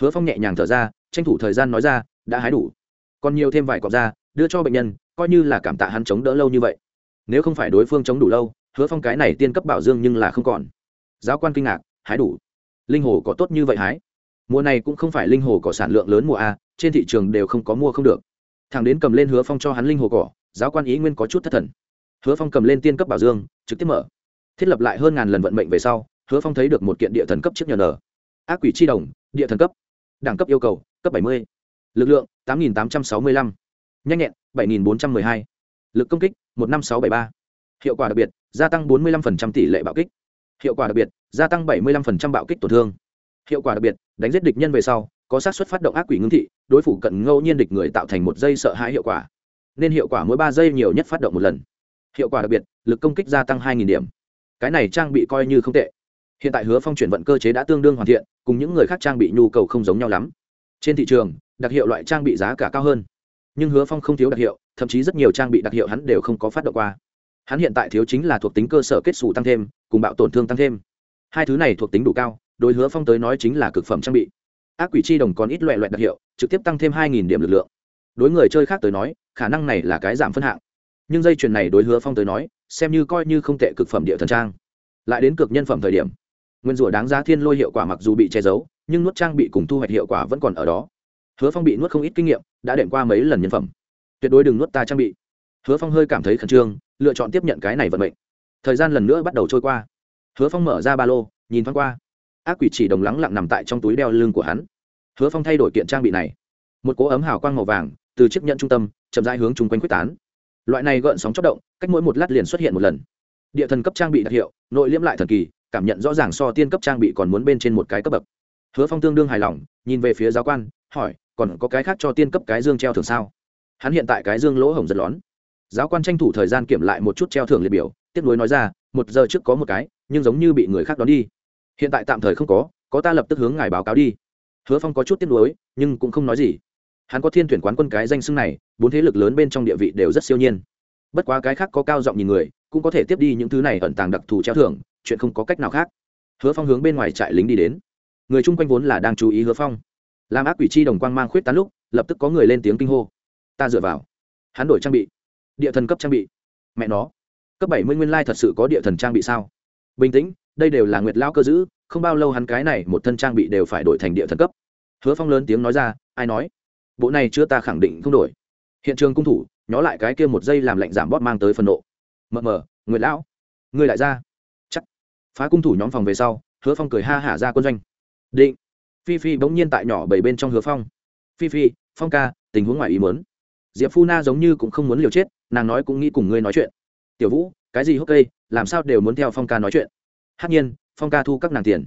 Hứa phong nhẹ nhàng thở ra, tranh thủ thời gian nói ra, đã hái đủ. Còn nhiều thêm vài cọc ra, đưa cho bệnh nhân, coi như là cảm tạ hắn chống đỡ lâu như vậy. Nếu không phải đối phương chống đủ lâu, hứa phong cái này tiên cấp bảo dương nhưng là không còn. Giáo quan kinh ngạc, hái đủ? Linh hồ có tốt như vậy hái? Mùa này cũng không phải linh hồ có sản lượng lớn mùa a, trên thị trường đều không có mua không được thằng đến cầm lên hứa phong cho hắn linh hồ cỏ, giáo quan ý nguyên có chút thất thần. Hứa phong cầm lên tiên cấp bảo dương, trực tiếp mở. Thiết lập lại hơn ngàn lần vận mệnh về sau, hứa phong thấy được một kiện địa thần cấp chiếc nhờ nở. Ác quỷ chi đồng, địa thần cấp. Đẳng cấp yêu cầu, cấp bảy mươi. Lực lượng, tám nghìn tám trăm sáu mươi lăm. Nhanh nhẹn, bảy nghìn bốn trăm m ư ơ i hai. Lực công kích, một năm sáu bảy ba. Hiệu quả đặc biệt, gia tăng bốn mươi năm tỷ lệ bạo kích. Hiệu quả đặc biệt, gia tăng bảy mươi năm bạo kích tổn thương. Hiệu quả đặc biệt, đánh giết địch nhân về sau có xác suất phát động ác quỷ ngưng thị, đối phủ cận ngẫu nhiên địch người tạo thành một giây sợ hãi hiệu quả. Nên hiệu quả mỗi ba giây nhiều nhất phát động một lần. Hiệu quả đặc biệt, lực công kích gia tăng hai nghìn điểm. Cái này trang bị coi như không tệ. Hiện tại hứa phong chuyển vận cơ chế đã tương đương hoàn thiện, cùng những người khác trang bị nhu cầu không giống nhau lắm. Trên thị trường, đặc hiệu loại trang bị giá cả cao hơn. Nhưng hứa phong không thiếu đặc hiệu, thậm chí rất nhiều trang bị đặc hiệu hắn đều không có phát động qua. Hắn hiện tại thiếu chính là thuộc tính cơ sở kết xù tăng thêm, cùng bạo tổn thương tăng thêm. Hai thứ này thuộc tính đủ cao, đối hứa phong tới nói chính là cực phẩm trang bị ác quỷ chi đồng còn ít loại loại đặc hiệu, trực tiếp tăng thêm hai nghìn điểm lực lượng. Đối người chơi khác tới nói, khả năng này là cái giảm phân hạng. Nhưng dây chuyền này đối hứa phong tới nói, xem như coi như không tệ cực phẩm địa thần trang. Lại đến cực nhân phẩm thời điểm, nguyên rủa đáng giá thiên lôi hiệu quả mặc dù bị che giấu, nhưng nuốt trang bị cùng thu hoạch hiệu quả vẫn còn ở đó. Hứa phong bị nuốt không ít kinh nghiệm, đã đệm qua mấy lần nhân phẩm. Tuyệt đối đừng nuốt ta trang bị. Hứa phong hơi cảm thấy khẩn trương, lựa chọn tiếp nhận cái này vận mệnh. Thời gian lần nữa bắt đầu trôi qua. Hứa phong mở ra ba lô, nhìn thoáng qua ác quỷ chỉ đồng lắng lặng nằm tại trong túi đeo lưng của hắn. Hứa phong thay đổi kiện trang bị này. Một cỗ ấm hào quang màu vàng từ chiếc nhận trung tâm chậm rãi hướng chung quanh quyết tán. Loại này gợn sóng chất động, cách mỗi một lát liền xuất hiện một lần. Địa thần cấp trang bị đặc hiệu, nội liễm lại thần kỳ, cảm nhận rõ ràng so tiên cấp trang bị còn muốn bên trên một cái cấp bậc. Hứa phong tương đương hài lòng, nhìn về phía giáo quan, hỏi, còn có cái khác cho tiên cấp cái dương treo thường sao? Hắn hiện tại cái dương lỗ hổng giật lón. Giáo quan tranh thủ thời gian kiểm lại một chút treo thưởng liệt biểu tiếp nối nói ra, một giờ trước có một cái, nhưng giống như bị người khác đón đi hiện tại tạm thời không có có ta lập tức hướng ngài báo cáo đi. Hứa phong có chút tiếc nuối, nhưng cũng không nói gì. Hắn có thiên tuyển quán quân cái danh xưng này, bốn thế lực lớn bên trong địa vị đều rất siêu nhiên. Bất quá cái khác có cao giọng nhìn người, cũng có thể tiếp đi những thứ này ẩn tàng đặc thù treo thưởng, chuyện không có cách nào khác. Hứa phong hướng bên ngoài trại lính đi đến. Người chung quanh vốn là đang chú ý hứa phong. Làm ác quỷ chi đồng quang mang khuyết tán lúc, lập tức có người lên tiếng kinh hô. Ta dựa vào. Hắn đổi trang bị. Địa thần cấp trang bị. Mẹ nó. Cấp bảy mươi nguyên lai thật sự có địa thần trang bị sao? Bình tĩnh đây đều là nguyệt lao cơ giữ không bao lâu hắn cái này một thân trang bị đều phải đổi thành địa thần cấp. Hứa phong lớn tiếng nói ra, ai nói? Bộ này chưa ta khẳng định không đổi. Hiện trường cung thủ, nhó lại cái kia một giây làm lạnh giảm bóp mang tới phần nộ. Mờ mờ, nguyệt lão, ngươi lại ra. Chắc. Phá cung thủ nhóm phòng về sau, hứa phong cười ha hả ra quân doanh. Định. Phi phi bỗng nhiên tại nhỏ bảy bên trong hứa phong. Phi phi, phong ca, tình huống ngoài ý muốn. Diệp phu na giống như cũng không muốn liều chết, nàng nói cũng nghĩ cùng ngươi nói chuyện. Tiểu vũ, cái gì hốc cây, làm sao đều muốn theo phong ca nói chuyện? Hát nhiên, phong ca thu các nàng tiền.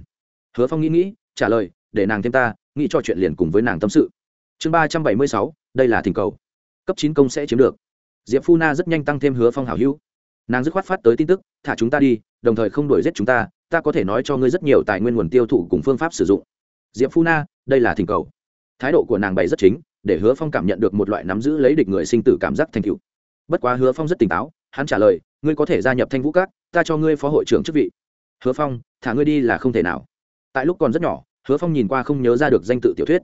Hứa phong nghĩ nghĩ, trả lời, để nàng thêm ta, nghĩ cho chuyện liền cùng với nàng tâm sự. Chương ba trăm bảy mươi sáu, đây là thỉnh cầu. Cấp chín công sẽ chiếm được. Diệp phu na rất nhanh tăng thêm hứa phong hảo hữu. Nàng dứt khoát phát tới tin tức, thả chúng ta đi, đồng thời không đuổi giết chúng ta ta có thể nói cho ngươi rất nhiều tài nguyên nguồn tiêu thụ cùng phương pháp sử dụng. Diệp phu na, đây là thỉnh cầu. Thái độ của nàng bày rất chính, để hứa phong cảm nhận được một loại nắm giữ lấy địch người sinh tử cảm giác thành cựu bất quá hứa phong rất tỉnh táo, hắn trả lời, ngươi có thể gia nhập thanh vũ các, ta cho ngươi phó hội trưởng chức vị hứa phong, thả ngươi đi là không thể nào. Tại lúc còn rất nhỏ, hứa phong nhìn qua không nhớ ra được danh tự tiểu thuyết.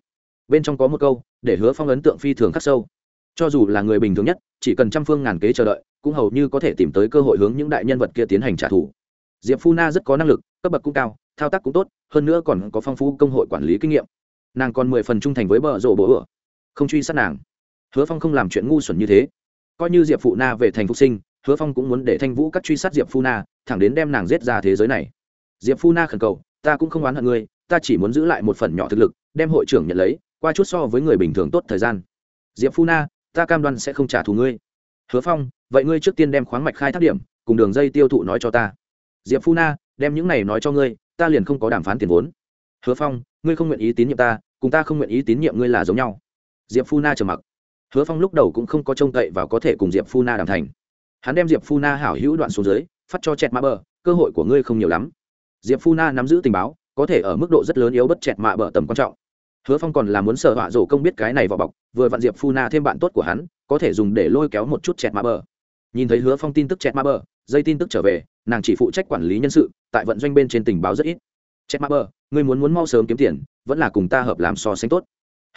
Bên trong có một câu, để hứa phong ấn tượng phi thường khắc sâu. Cho dù là người bình thường nhất, chỉ cần trăm phương ngàn kế chờ đợi, cũng hầu như có thể tìm tới cơ hội hướng những đại nhân vật kia tiến hành trả thù. Diệp phu na rất có năng lực, cấp bậc cũng cao, thao tác cũng tốt, hơn nữa còn có phong phú công hội quản lý kinh nghiệm. Nàng còn mười phần trung thành với bờ rộ bố ửa không truy sát nàng. Hứa phong không làm chuyện ngu xuẩn như thế. Coi như diệp phụ na về thành phục sinh hứa phong cũng muốn để thanh vũ các truy sát diệp phu na, thẳng đến đem nàng giết ra thế giới này. Diệp phu na khẩn cầu, ta cũng không oán hận ngươi, ta chỉ muốn giữ lại một phần nhỏ thực lực, đem hội trưởng nhận lấy, qua chút so với người bình thường tốt thời gian. Diệp phu na, ta cam đoan sẽ không trả thù ngươi. Hứa phong, vậy ngươi trước tiên đem khoáng mạch khai thác điểm, cùng đường dây tiêu thụ nói cho ta. Diệp phu na, đem những này nói cho ngươi, ta liền không có đàm phán tiền vốn. Hứa phong, ngươi không nguyện ý tín nhiệm ta, cùng ta không nguyện ý tín nhiệm ngươi là giống nhau. Diệp phu na trầm mặc. Hứa phong lúc đầu cũng không có trông cậy và có thể cùng diệp phu na đàm thành hắn đem diệp phu na hảo hữu đoạn xuống dưới, phát cho chẹt mạ bờ, cơ hội của ngươi không nhiều lắm. Diệp phu na nắm giữ tình báo, có thể ở mức độ rất lớn yếu bất chẹt mạ bờ tầm quan trọng. Hứa phong còn là muốn sợ họa rổ công biết cái này vào bọc, vừa vặn diệp phu na thêm bạn tốt của hắn, có thể dùng để lôi kéo một chút chẹt mạ bờ. Nhìn thấy hứa phong tin tức chẹt mạ bờ, dây tin tức trở về, nàng chỉ phụ trách quản lý nhân sự, tại vận doanh bên trên tình báo rất ít. Chẹt mạ bờ, ngươi muốn muốn mau sớm kiếm tiền, vẫn là cùng ta hợp làm so sánh tốt.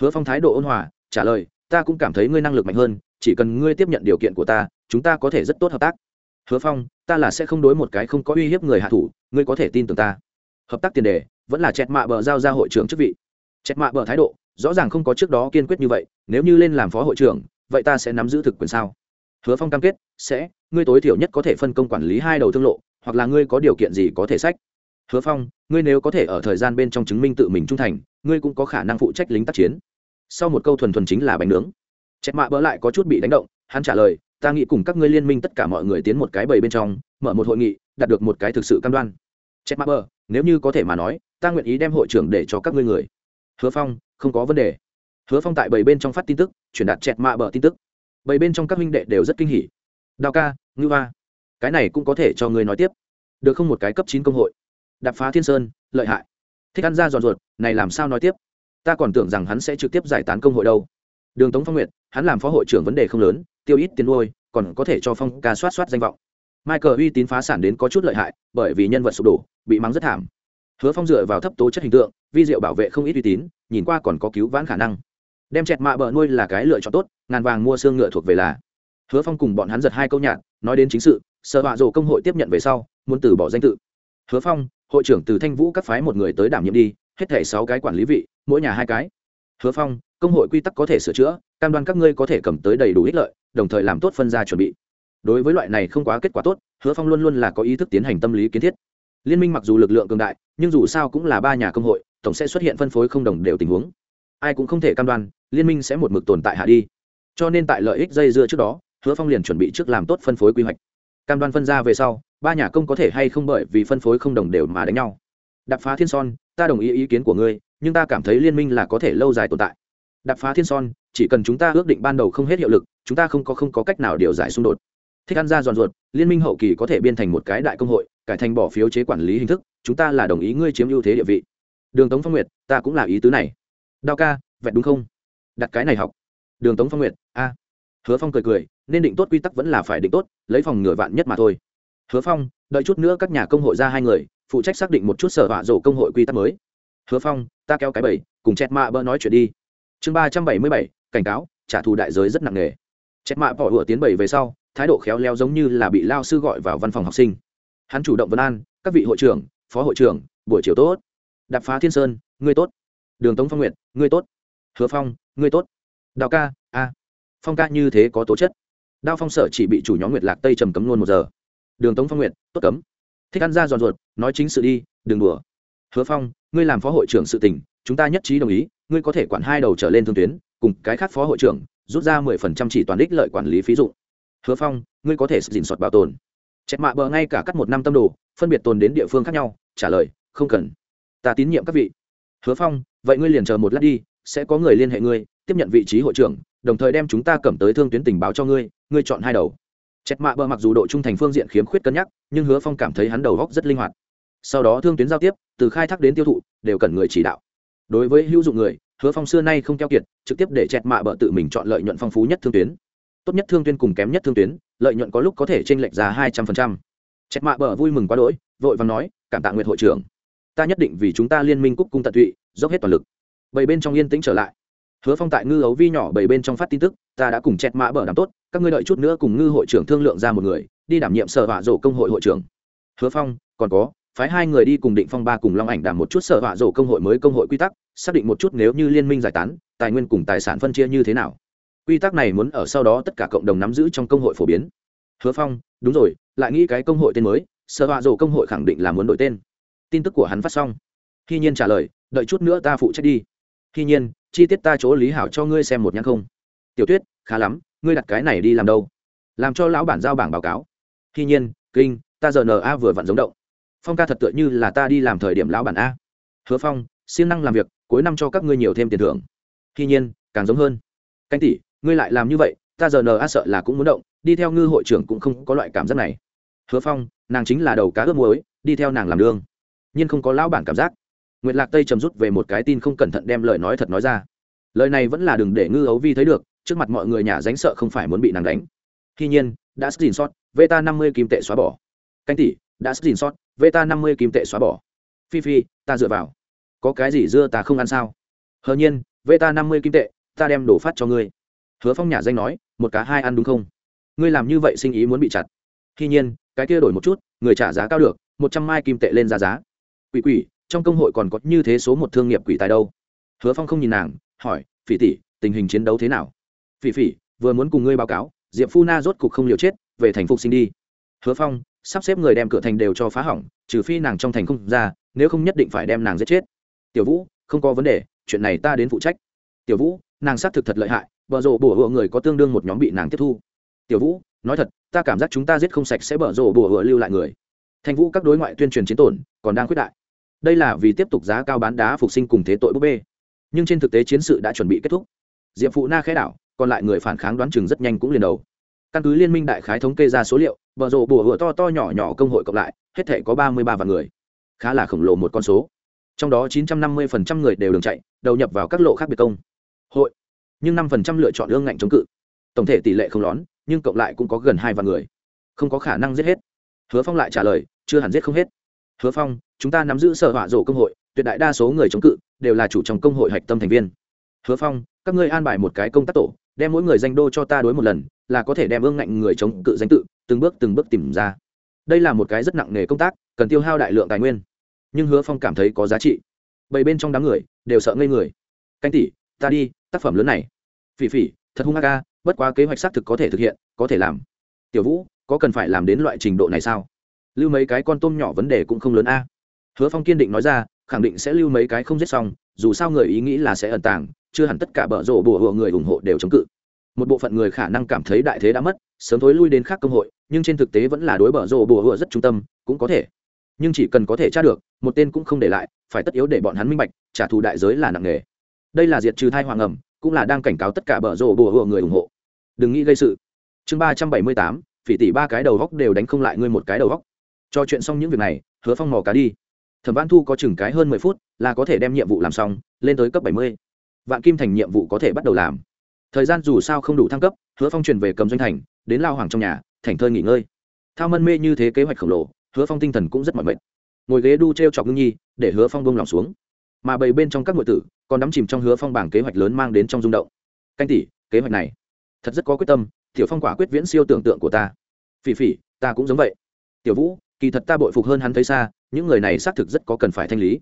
Hứa phong thái độ ôn hòa, trả lời, ta cũng cảm thấy ngươi năng lực mạnh hơn chỉ cần ngươi tiếp nhận điều kiện của ta, chúng ta có thể rất tốt hợp tác. Hứa phong, ta là sẽ không đối một cái không có uy hiếp người hạ thủ, ngươi có thể tin tưởng ta. Hợp tác tiền đề, vẫn là chẹt mạ bờ giao ra hội trưởng chức vị. Chẹt mạ bờ thái độ, rõ ràng không có trước đó kiên quyết như vậy, nếu như lên làm phó hội trưởng, vậy ta sẽ nắm giữ thực quyền sao? Hứa phong cam kết, sẽ, ngươi tối thiểu nhất có thể phân công quản lý hai đầu thương lộ, hoặc là ngươi có điều kiện gì có thể sách. Hứa phong, ngươi nếu có thể ở thời gian bên trong chứng minh tự mình trung thành, ngươi cũng có khả năng phụ trách lính tác chiến. Sau một câu thuần thuần chính là bánh nướng chẹt mạ bỡ lại có chút bị đánh động, hắn trả lời, ta nghĩ cùng các ngươi liên minh tất cả mọi người tiến một cái bầy bên trong, mở một hội nghị, đạt được một cái thực sự cam đoan. Chẹt mạ bỡ, nếu như có thể mà nói, ta nguyện ý đem hội trưởng để cho các ngươi người. Hứa phong, không có vấn đề. Hứa phong tại bầy bên trong phát tin tức, truyền đạt chẹt mạ bỡ tin tức. Bầy bên trong các huynh đệ đều rất kinh hỉ. Đào ca ngư va cái này cũng có thể cho ngươi nói tiếp. Được không một cái cấp chín công hội? Đạp phá thiên sơn, lợi hại. Thích ăn ra giòn ruột, này làm sao nói tiếp? Ta còn tưởng rằng hắn sẽ trực tiếp giải tán công hội đâu đường tống phong nguyệt, hắn làm phó hội trưởng vấn đề không lớn, tiêu ít tiền nuôi, còn có thể cho phong ca soát soát danh vọng. Michael uy tín phá sản đến có chút lợi hại, bởi vì nhân vật sụp đổ, bị mắng rất thảm. Hứa phong dựa vào thấp tố chất hình tượng, vi diệu bảo vệ không ít uy tín, nhìn qua còn có cứu vãn khả năng. Đem chẹt mạ bờ nuôi là cái lựa chọn tốt, ngàn vàng mua xương ngựa thuộc về là. Hứa phong cùng bọn hắn giật hai câu nhạc, nói đến chính sự, sợ họa rổ công hội tiếp nhận về sau, muốn từ bỏ danh tự. Hứa phong, hội trưởng từ thanh vũ các phái một người tới đảm nhiệm đi, hết thảy sáu cái quản lý vị, mỗi nhà hai cái. Hứa phong công hội quy tắc có thể sửa chữa, cam đoan các ngươi có thể cầm tới đầy đủ ích lợi, đồng thời làm tốt phân ra chuẩn bị. Đối với loại này không quá kết quả tốt, hứa phong luôn luôn là có ý thức tiến hành tâm lý kiến thiết. Liên minh mặc dù lực lượng cường đại, nhưng dù sao cũng là ba nhà công hội, tổng sẽ xuất hiện phân phối không đồng đều tình huống. Ai cũng không thể cam đoan, liên minh sẽ một mực tồn tại hạ đi. Cho nên tại lợi ích dây dưa trước đó, hứa phong liền chuẩn bị trước làm tốt phân phối quy hoạch. Cam đoan phân ra về sau, ba nhà công có thể hay không bởi vì phân phối không đồng đều mà đánh nhau. Đập phá thiên son, ta đồng ý ý kiến của ngươi, nhưng ta cảm thấy liên minh là có thể lâu dài tồn tại đập phá thiên son, chỉ cần chúng ta ước định ban đầu không hết hiệu lực, chúng ta không có không có cách nào điều giải xung đột. Thích ăn ra giòn ruột, liên minh hậu kỳ có thể biên thành một cái đại công hội, cải thành bỏ phiếu chế quản lý hình thức, chúng ta là đồng ý ngươi chiếm ưu thế địa vị. Đường tống phong nguyệt, ta cũng là ý tứ này. Đao ca vẹn đúng không? Đặt cái này học. Đường tống phong nguyệt, a. Hứa phong cười cười, nên định tốt quy tắc vẫn là phải định tốt, lấy phòng ngừa vạn nhất mà thôi. Hứa phong, đợi chút nữa các nhà công hội ra hai người, phụ trách xác định một chút sở họa rổ công hội quy tắc mới. Hứa phong, ta kéo cái bẫy, cùng chẹt mạ bơ nói chuyện đi chương ba trăm bảy mươi bảy, cảnh cáo, trả thù đại giới rất nặng nề. Chết mạ bỏ hựa tiến bảy về sau, thái độ khéo léo giống như là bị lao sư gọi vào văn phòng học sinh. Hắn chủ động vấn an, các vị hội trưởng, phó hội trưởng, buổi chiều tốt. Đạp phá thiên sơn, ngươi tốt. Đường tống phong nguyệt, ngươi tốt. Hứa phong, ngươi tốt. Đào ca, a. Phong ca như thế có tố chất. Đao phong sở chỉ bị chủ nhóm nguyệt lạc tây trầm cấm luôn một giờ. Đường tống phong nguyệt, tốt cấm. Thích ăn ra giòn ruột, nói chính sự đi, đừng đùa. Hứa phong, ngươi làm phó hội trưởng sự tình, chúng ta nhất trí đồng ý ngươi có thể quản hai đầu trở lên thương tuyến, cùng cái khác phó hội trưởng, rút ra mười phần trăm chỉ toàn đích lợi quản lý phí dụng. Hứa phong, ngươi có thể dình soạt bảo tồn. Chẹt mạ bờ ngay cả cắt một năm tâm đồ, phân biệt tồn đến địa phương khác nhau, trả lời, không cần. Ta tín nhiệm các vị. Hứa phong, vậy ngươi liền chờ một lát đi, sẽ có người liên hệ ngươi, tiếp nhận vị trí hội trưởng, đồng thời đem chúng ta cầm tới thương tuyến tình báo cho ngươi ngươi chọn hai đầu. Chẹt mạ bờ mặc dù độ trung thành phương diện khiếm khuyết cân nhắc, nhưng hứa phong cảm thấy hắn đầu góc rất linh hoạt. Sau đó thương tuyến giao tiếp, từ khai thác đến tiêu thụ, đều cần người chỉ đạo đối với hữu dụng người, hứa phong xưa nay không keo kiệt, trực tiếp để chẹt mạ bờ tự mình chọn lợi nhuận phong phú nhất thương tuyến. Tốt nhất thương tuyến cùng kém nhất thương tuyến, lợi nhuận có lúc có thể t r ê n lệch ra hai trăm phần trăm. Chẹt mạ bờ vui mừng quá đỗi, vội và nói, cảm tạ nguyện hội trưởng. Ta nhất định vì chúng ta liên minh cúc cung tận tụy, dốc hết toàn lực. Bảy bên trong yên tĩnh trở lại. Hứa phong tại ngư ấu vi nhỏ bảy bên trong phát tin tức, ta đã cùng chẹt mã bờ đảm tốt, các ngươi đợi chút nữa cùng ngư hội trưởng thương lượng ra một người, đi đảm nhiệm sở hạ rổ công hội hội trưởng. Hứa phong, còn có phái hai người đi cùng định phong ba cùng long ảnh đảm một chút sở họa rổ công hội mới công hội quy tắc, xác định một chút nếu như liên minh giải tán, tài nguyên cùng tài sản phân chia như thế nào. Quy tắc này muốn ở sau đó tất cả cộng đồng nắm giữ trong công hội phổ biến. Hứa phong, đúng rồi, lại nghĩ cái công hội tên mới sở họa rổ công hội khẳng định là muốn đổi tên. Tin tức của hắn phát xong. Khi nhiên trả lời, đợi chút nữa ta phụ trách đi. Khi nhiên, chi tiết ta chỗ lý hảo cho ngươi xem một nhãn không. Tiểu tuyết, khá lắm, ngươi đặt cái này đi làm đâu? Làm cho lão bản giao bảng báo cáo. Khi nhiên, kinh, ta giờ na vừa vặn giống động phong ca thật tựa như là ta đi làm thời điểm lão bản a. Hứa phong siêng năng làm việc cuối năm cho các ngươi nhiều thêm tiền thưởng. Tuy nhiên càng giống hơn. Canh tỷ ngươi lại làm như vậy ta giờ na sợ là cũng muốn động đi theo ngư hội trưởng cũng không có loại cảm giác này. Hứa phong nàng chính là đầu cá ướp muối đi theo nàng làm lương, nhưng không có lão bản cảm giác. Nguyệt lạc tây trầm rút về một cái tin không cẩn thận đem lời nói thật nói ra. Lời này vẫn là đừng để ngư ấu vi thấy được trước mặt mọi người nhà dánh sợ không phải muốn bị nàng đánh. Tuy nhiên đã xin sót veta năm mươi kim tệ xóa bỏ. Canh tỷ đã xin sót veta năm mươi kim tệ xóa bỏ. Phi phi, ta dựa vào. Có cái gì dưa ta không ăn sao? Hờ nhiên veta năm mươi kim tệ, ta đem đổ phát cho ngươi. Hứa phong nhà danh nói, một cá hai ăn đúng không? Ngươi làm như vậy sinh ý muốn bị chặt. Khi nhiên, cái kia đổi một chút, người trả giá cao được, một trăm mai kim tệ lên ra giá. Quỷ quỷ, trong công hội còn có như thế số một thương nghiệp quỷ tài đâu? Hứa phong không nhìn nàng, hỏi, phỉ tỷ, tình hình chiến đấu thế nào? Phỉ phỉ, vừa muốn cùng ngươi báo cáo, diệp phu na rốt cục không liều chết, về thành phục sinh đi. Hứa phong sắp xếp người đem cửa thành đều cho phá hỏng, trừ phi nàng trong thành không ra, nếu không nhất định phải đem nàng giết chết. Tiểu vũ, không có vấn đề, chuyện này ta đến phụ trách. Tiểu vũ, nàng xác thực thật lợi hại bở rộ bổ hựa người có tương đương một nhóm bị nàng tiếp thu. Tiểu vũ, nói thật, ta cảm giác chúng ta giết không sạch sẽ bở rộ bổ hựa lưu lại người. Thanh vũ các đối ngoại tuyên truyền chiến tổn, còn đang khuyết đại. Đây là vì tiếp tục giá cao bán đá phục sinh cùng thế tội búp bê. Nhưng trên thực tế chiến sự đã chuẩn bị kết thúc. Diệp phụ na khẽ đảo, còn lại người phản kháng đoán chừng rất nhanh cũng liền đầu. Căn cứ liên minh đại khái thống kê ra số liệu bờ rộ bùa hựa to to nhỏ nhỏ công hội cộng lại, hết thể có ba mươi ba vạn người. Khá là khổng lồ một con số. Trong đó chín trăm năm mươi phần trăm người đều đường chạy, đầu nhập vào các lộ khác biệt công. Hội. Nhưng năm phần trăm lựa chọn ương ngạnh chống cự. Tổng thể tỷ lệ không lón, nhưng cộng lại cũng có gần hai vạn người. Không có khả năng giết hết. Hứa phong lại trả lời, chưa hẳn giết không hết. Hứa phong, chúng ta nắm giữ sở hỏa rổ công hội, tuyệt đại đa số người chống cự, đều là chủ trong công hội hạch tâm thành viên. Hứa phong các ngươi an bài một cái công tác tổ, đem mỗi người danh đô cho ta đối một lần, là có thể đem ương ngạnh người chống cự danh tự, từng bước từng bước tìm ra. Đây là một cái rất nặng nề công tác, cần tiêu hao đại lượng tài nguyên. Nhưng hứa phong cảm thấy có giá trị. Bảy bên trong đám người, đều sợ ngây người. Canh tỷ, ta đi, tác phẩm lớn này. Phỉ phỉ, thật hung ác ca bất quá kế hoạch xác thực có thể thực hiện, có thể làm. Tiểu vũ, có cần phải làm đến loại trình độ này sao? Lưu mấy cái con tôm nhỏ vấn đề cũng không lớn a. Hứa phong kiên định nói ra, khẳng định sẽ lưu mấy cái không giết xong, dù sao người ý nghĩ là sẽ ẩn tàng chưa hẳn tất cả bở rộ bùa hộ người ủng hộ đều chống cự. Một bộ phận người khả năng cảm thấy đại thế đã mất, sớm thối lui đến khác công hội, nhưng trên thực tế vẫn là đối bở rộ bùa hộ rất trung tâm, cũng có thể. Nhưng chỉ cần có thể tra được, một tên cũng không để lại, phải tất yếu để bọn hắn minh bạch, trả thù đại giới là nặng nghề đây là diệt trừ thai hoàng ẩm, cũng là đang cảnh cáo tất cả bở rộ bùa hộ người ủng hộ. Đừng nghĩ gây sự. Chương ba trăm bảy mươi tám, phỉ tỷ ba cái đầu góc đều đánh không lại ngươi một cái đầu góc. Cho chuyện xong những việc này, hứa phong mò cá đi. Thẩm văn thu có chừng cái hơn mười phút, là có thể đem nhiệm vụ làm xong, lên tới cấp bảy mươi vạn kim thành nhiệm vụ có thể bắt đầu làm. Thời gian dù sao không đủ thăng cấp, hứa phong truyền về cầm doanh thành, đến lao hoàng trong nhà, thành thơi nghỉ ngơi. Thao mân mê như thế kế hoạch khổng lồ, hứa phong tinh thần cũng rất mỏi mệt. Ngồi ghế đu t r e o chọc ngưng nhi, để hứa phong bông lòng xuống. Mà bầy bên trong các ngụy tử còn đắm chìm trong hứa phong bảng kế hoạch lớn mang đến trong rung động. Canh tỷ, kế hoạch này, thật rất có quyết tâm, tiểu phong quả quyết viễn siêu tưởng tượng của ta. Phỉ phỉ, ta cũng giống vậy. Tiểu vũ, kỳ thật ta bội phục hơn hắn thấy xa, những người này xác thực rất có cần phải thanh lý.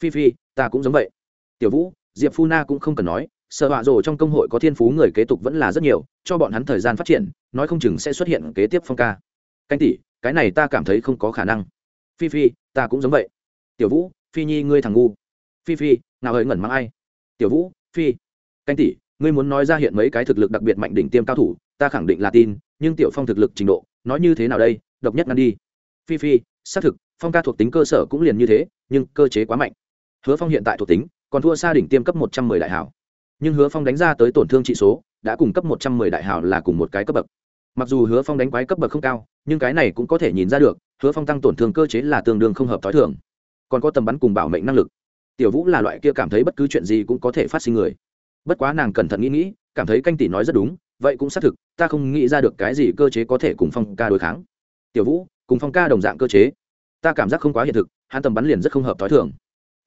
Phi phi, ta cũng giống vậy. Tiểu vũ diệp phu na cũng không cần nói, sợ họa rồ trong công hội có thiên phú người kế tục vẫn là rất nhiều, cho bọn hắn thời gian phát triển, nói không chừng sẽ xuất hiện kế tiếp phong ca. Canh tỷ, cái này ta cảm thấy không có khả năng. Phi phi, ta cũng giống vậy. Tiểu vũ, phi nhi ngươi thằng ngu. Phi phi nào hời ngẩn mang ai? Tiểu vũ, phi. Canh tỷ, ngươi muốn nói ra hiện mấy cái thực lực đặc biệt mạnh đỉnh tiêm cao thủ, ta khẳng định là tin, nhưng tiểu phong thực lực trình độ, nói như thế nào đây? Độc nhất ngăn đi. Phi phi, xác thực, phong ca thuộc tính cơ sở cũng liền như thế, nhưng cơ chế quá mạnh. Hứa phong hiện tại thuộc tính còn thua xa đỉnh tiêm cấp một trăm mười đại hảo. Nhưng hứa phong đánh ra tới tổn thương trị số, đã cùng cấp một trăm mười đại hảo là cùng một cái cấp bậc. Mặc dù hứa phong đánh quái cấp bậc không cao, nhưng cái này cũng có thể nhìn ra được, hứa phong tăng tổn thương cơ chế là tương đương không hợp t h i thường. Còn có tầm bắn cùng bảo mệnh năng lực. Tiểu vũ là loại kia cảm thấy bất cứ chuyện gì cũng có thể phát sinh người. Bất quá nàng cẩn thận nghĩ nghĩ, cảm thấy canh tỷ nói rất đúng, vậy cũng xác thực, ta không nghĩ ra được cái gì cơ chế có thể cùng phong ca đối kháng. Tiểu vũ, cùng phong ca đồng dạng cơ chế. Ta cảm giác không quá hiện thực, hắn tầm bắn liền rất không hợp t h i thường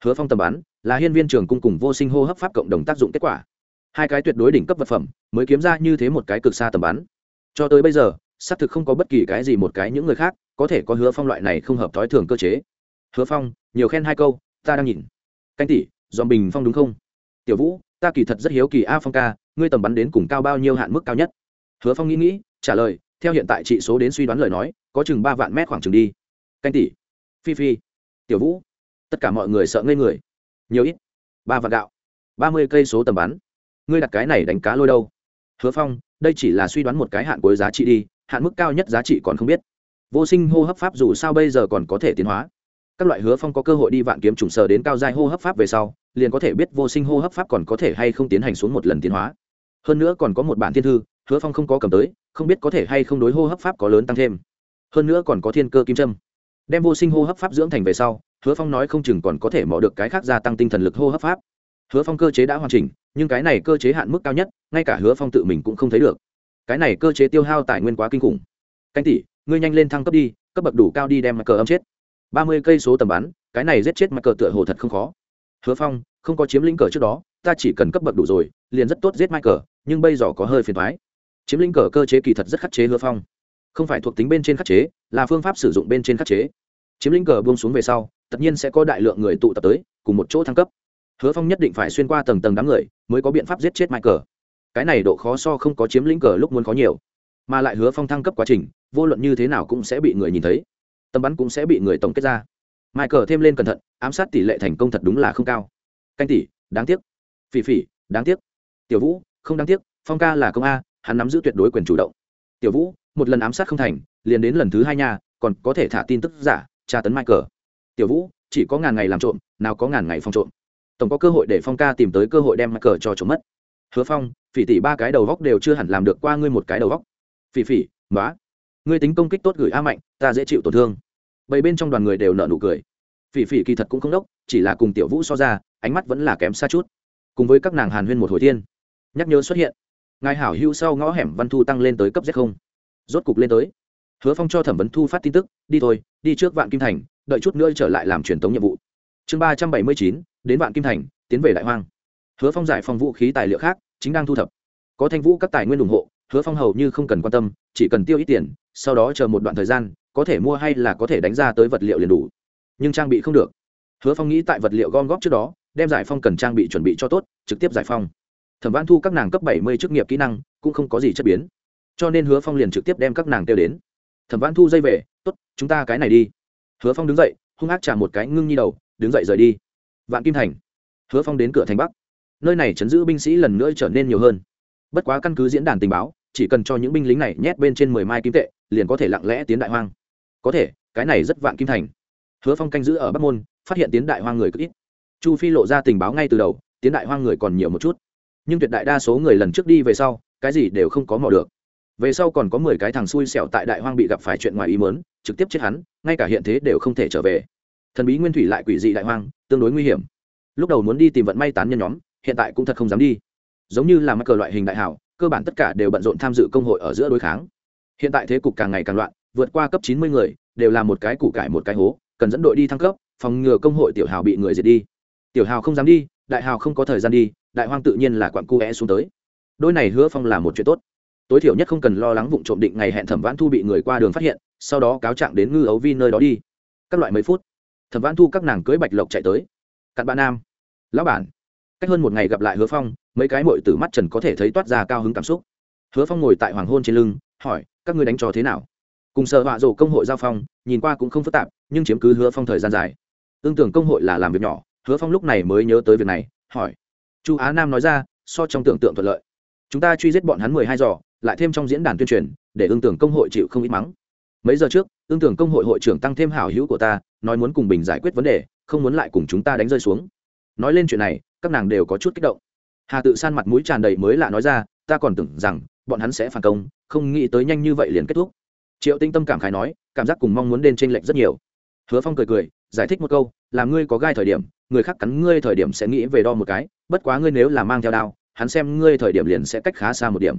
hứa phong tầm bắn, là hiên viên trường cung cùng vô sinh hô hấp pháp cộng đồng tác dụng kết quả. Hai cái tuyệt đối đỉnh cấp vật phẩm, mới kiếm ra như thế một cái cực xa tầm bắn. Cho tới bây giờ, xác thực không có bất kỳ cái gì một cái những người khác có thể có hứa phong loại này không hợp thói thường cơ chế. Hứa phong, nhiều khen hai câu, ta đang nhìn. Canh tỷ dòm bình phong đúng không? Tiểu vũ, ta kỳ thật rất hiếu kỳ a phong ca, ngươi tầm bắn đến cùng cao bao nhiêu hạn mức cao nhất? Hứa phong nghĩ nghĩ, trả lời, theo hiện tại trị số đến suy đoán lời nói, có chừng ba vạn mét khoảng chừng đi. Canh tỷ. Phi phi. Tiểu vũ tất cả mọi người sợ ngây người. Nhiều ít. Ba vạn gạo. Ba mươi cây số tầm bắn. Ngươi đặt cái này đánh cá lôi đâu? Hứa phong, đây chỉ là suy đoán một cái hạn cuối giá trị đi, hạn mức cao nhất giá trị còn không biết. Vô sinh hô hấp pháp dù sao bây giờ còn có thể tiến hóa. Các loại hứa phong có cơ hội đi vạn kiếm trùng sờ đến cao giai hô hấp pháp về sau, liền có thể biết vô sinh hô hấp pháp còn có thể hay không tiến hành xuống một lần tiến hóa. Hơn nữa còn có một bản thiên thư, hứa phong không có cầm tới, không biết có thể hay không đối hô hấp pháp có lớn tăng thêm. Hơn nữa còn có thiên cơ kim trâm đem vô sinh hô hấp pháp dưỡng thành về sau hứa phong nói không chừng còn có thể mò được cái khác gia tăng tinh thần lực hô hấp pháp. Hứa phong cơ chế đã hoàn chỉnh, nhưng cái này cơ chế hạn mức cao nhất, ngay cả hứa phong tự mình cũng không thấy được. Cái này cơ chế tiêu hao tài nguyên quá kinh khủng. Canh tỷ, ngươi nhanh lên thăng cấp đi, cấp bậc đủ cao đi đem mặt cờ âm chết. Ba mươi cây số tầm bắn, cái này giết chết mặt cờ tựa hồ thật không khó. Hứa phong, không có chiếm lĩnh cờ trước đó, ta chỉ cần cấp bậc đủ rồi, liền rất tốt giết mai cờ, nhưng bây giờ có hơi phiền thoái chiếm lĩnh cờ cơ chế kỳ thật rất khắc chế hứa phong. Không phải thuộc tính bên trên khắc chế, là phương pháp sử dụng bên trên khắc chế chiếm lĩnh cờ buông xuống về sau, tất nhiên sẽ có đại lượng người tụ tập tới, cùng một chỗ thăng cấp. Hứa phong nhất định phải xuyên qua tầng tầng đám người, mới có biện pháp giết chết mai cờ. Cái này độ khó so không có chiếm lĩnh cờ lúc muốn khó nhiều. Mà lại hứa phong thăng cấp quá trình, vô luận như thế nào cũng sẽ bị người nhìn thấy. Tầm bắn cũng sẽ bị người tổng kết ra. Mai cờ thêm lên cẩn thận, ám sát tỷ lệ thành công thật đúng là không cao. Canh tỷ, đáng tiếc. Phỉ phỉ, đáng tiếc. Tiểu vũ, không đáng tiếc, phong ca là công a, hắn nắm giữ tuyệt đối quyền chủ động. Tiểu vũ, một lần ám sát không thành, liền đến lần thứ hai nha, còn có thể thả tin tức giả tra tấn michael. Tiểu vũ, chỉ có ngàn ngày làm trộm, nào có ngàn ngày phong trộm. Tổng có cơ hội để phong ca tìm tới cơ hội đem michael cho trộm mất. Hứa phong, phỉ tỷ ba cái đầu góc đều chưa hẳn làm được qua ngươi một cái đầu góc. Phỉ phỉ nói ngươi tính công kích tốt gửi a mạnh, ta dễ chịu tổn thương. Bảy bên trong đoàn người đều nợ nụ cười. Phỉ phỉ kỳ thật cũng không đốc, chỉ là cùng tiểu vũ so ra, ánh mắt vẫn là kém xa chút. Cùng với các nàng hàn huyên một hồi thiên. Nhắc nhớ xuất hiện. Ngài hảo hưu sau ngõ hẻm văn thu tăng lên tới cấp z không. Rốt cục lên tới hứa phong cho thẩm vấn thu phát tin tức, đi thôi, đi trước vạn kim thành, đợi chút nữa trở lại làm truyền thống nhiệm vụ. Chương ba trăm bảy mươi chín, đến vạn kim thành, tiến về đại hoang. Hứa phong giải phòng vũ khí tài liệu khác, chính đang thu thập. Có thanh vũ các tài nguyên ủng hộ, hứa phong hầu như không cần quan tâm, chỉ cần tiêu ít tiền, sau đó chờ một đoạn thời gian, có thể mua hay là có thể đánh ra tới vật liệu liền đủ. Nhưng trang bị không được. Hứa phong nghĩ tại vật liệu gom góp trước đó, đem giải phong cần trang bị chuẩn bị cho tốt, trực tiếp giải phong. Thẩm văn thu các nàng cấp bảy mươi chức nghiệp kỹ năng, cũng không có gì chất biến. Cho nên hứa phong liền trực tiếp đem các nàng kêu đến thẩm văn thu dây về, tốt, chúng ta cái này đi. Hứa phong đứng dậy, hung ác trả một cái ngưng nhi đầu, đứng dậy rời đi. Vạn kim thành. Hứa phong đến cửa thành bắc. Nơi này chấn giữ binh sĩ lần nữa trở nên nhiều hơn. Bất quá căn cứ diễn đàn tình báo, chỉ cần cho những binh lính này nhét bên trên mười mai kim tệ, liền có thể lặng lẽ tiến đại hoang. Có thể, cái này rất vạn kim thành. Hứa phong canh giữ ở bắc môn, phát hiện tiến đại hoang người cực ít. Chu phi lộ ra tình báo ngay từ đầu, tiến đại hoang người còn nhiều một chút. Nhưng tuyệt đại đa số người lần trước đi về sau, cái gì đều không có mò được về sau còn có mười cái thằng xui xẻo tại đại hoang bị gặp phải chuyện ngoài ý mớn trực tiếp chết hắn, ngay cả hiện thế đều không thể trở về. Thần bí nguyên thủy lại quỷ dị đại hoang, tương đối nguy hiểm. Lúc đầu muốn đi tìm vận may tán nhân nhóm, hiện tại cũng thật không dám đi. Giống như là mắc cờ loại hình đại hảo, cơ bản tất cả đều bận rộn tham dự công hội ở giữa đối kháng. Hiện tại thế cục càng ngày càng loạn, vượt qua cấp chín mươi người, đều là một cái củ cải một cái hố, cần dẫn đội đi thăng cấp, phòng ngừa công hội tiểu hào bị người diệt đi. Tiểu hào không dám đi, đại hào không có thời gian đi, đại hoang tự nhiên là quặn cu é xuống tới. Đôi này hứa phong là một chuyện tốt tối thiểu nhất không cần lo lắng vụ trộm định ngày hẹn thẩm vãn thu bị người qua đường phát hiện, sau đó cáo trạng đến ngư ấu vi nơi đó đi. Các loại mấy phút, thẩm vãn thu các nàng cưới bạch lộc chạy tới. Cặn bạn nam, lão bản. Cách hơn một ngày gặp lại hứa phong, mấy cái mội từ mắt trần có thể thấy toát ra cao hứng cảm xúc. Hứa phong ngồi tại hoàng hôn trên lưng, hỏi, các ngươi đánh trò thế nào? Cùng sợ họa rổ công hội giao phong, nhìn qua cũng không phức tạp, nhưng chiếm cứ hứa phong thời gian dài. Tương tưởng công hội là làm việc nhỏ, hứa phong lúc này mới nhớ tới việc này, hỏi. Chu á nam nói ra, so trong tưởng tượng thuận lợi. Chúng ta truy giết bọn hắn mười hai giỏ lại thêm trong diễn đàn tuyên truyền, để ương tưởng công hội chịu không ít mắng. Mấy giờ trước, ương tưởng công hội hội trưởng tăng thêm hảo hữu của ta, nói muốn cùng bình giải quyết vấn đề, không muốn lại cùng chúng ta đánh rơi xuống. Nói lên chuyện này, các nàng đều có chút kích động. Hà tự san mặt mũi tràn đầy mới lạ nói ra, ta còn tưởng rằng, bọn hắn sẽ phản công, không nghĩ tới nhanh như vậy liền kết thúc. Triệu tinh tâm cảm khái nói, cảm giác cùng mong muốn đen tranh lệch rất nhiều. Hứa phong cười cười, giải thích một câu, là ngươi có gai thời điểm, người khác cắn ngươi thời điểm sẽ nghĩ về đo một cái, bất quá ngươi nếu là mang theo đao, hắn xem ngươi thời điểm liền sẽ cách khá xa một điểm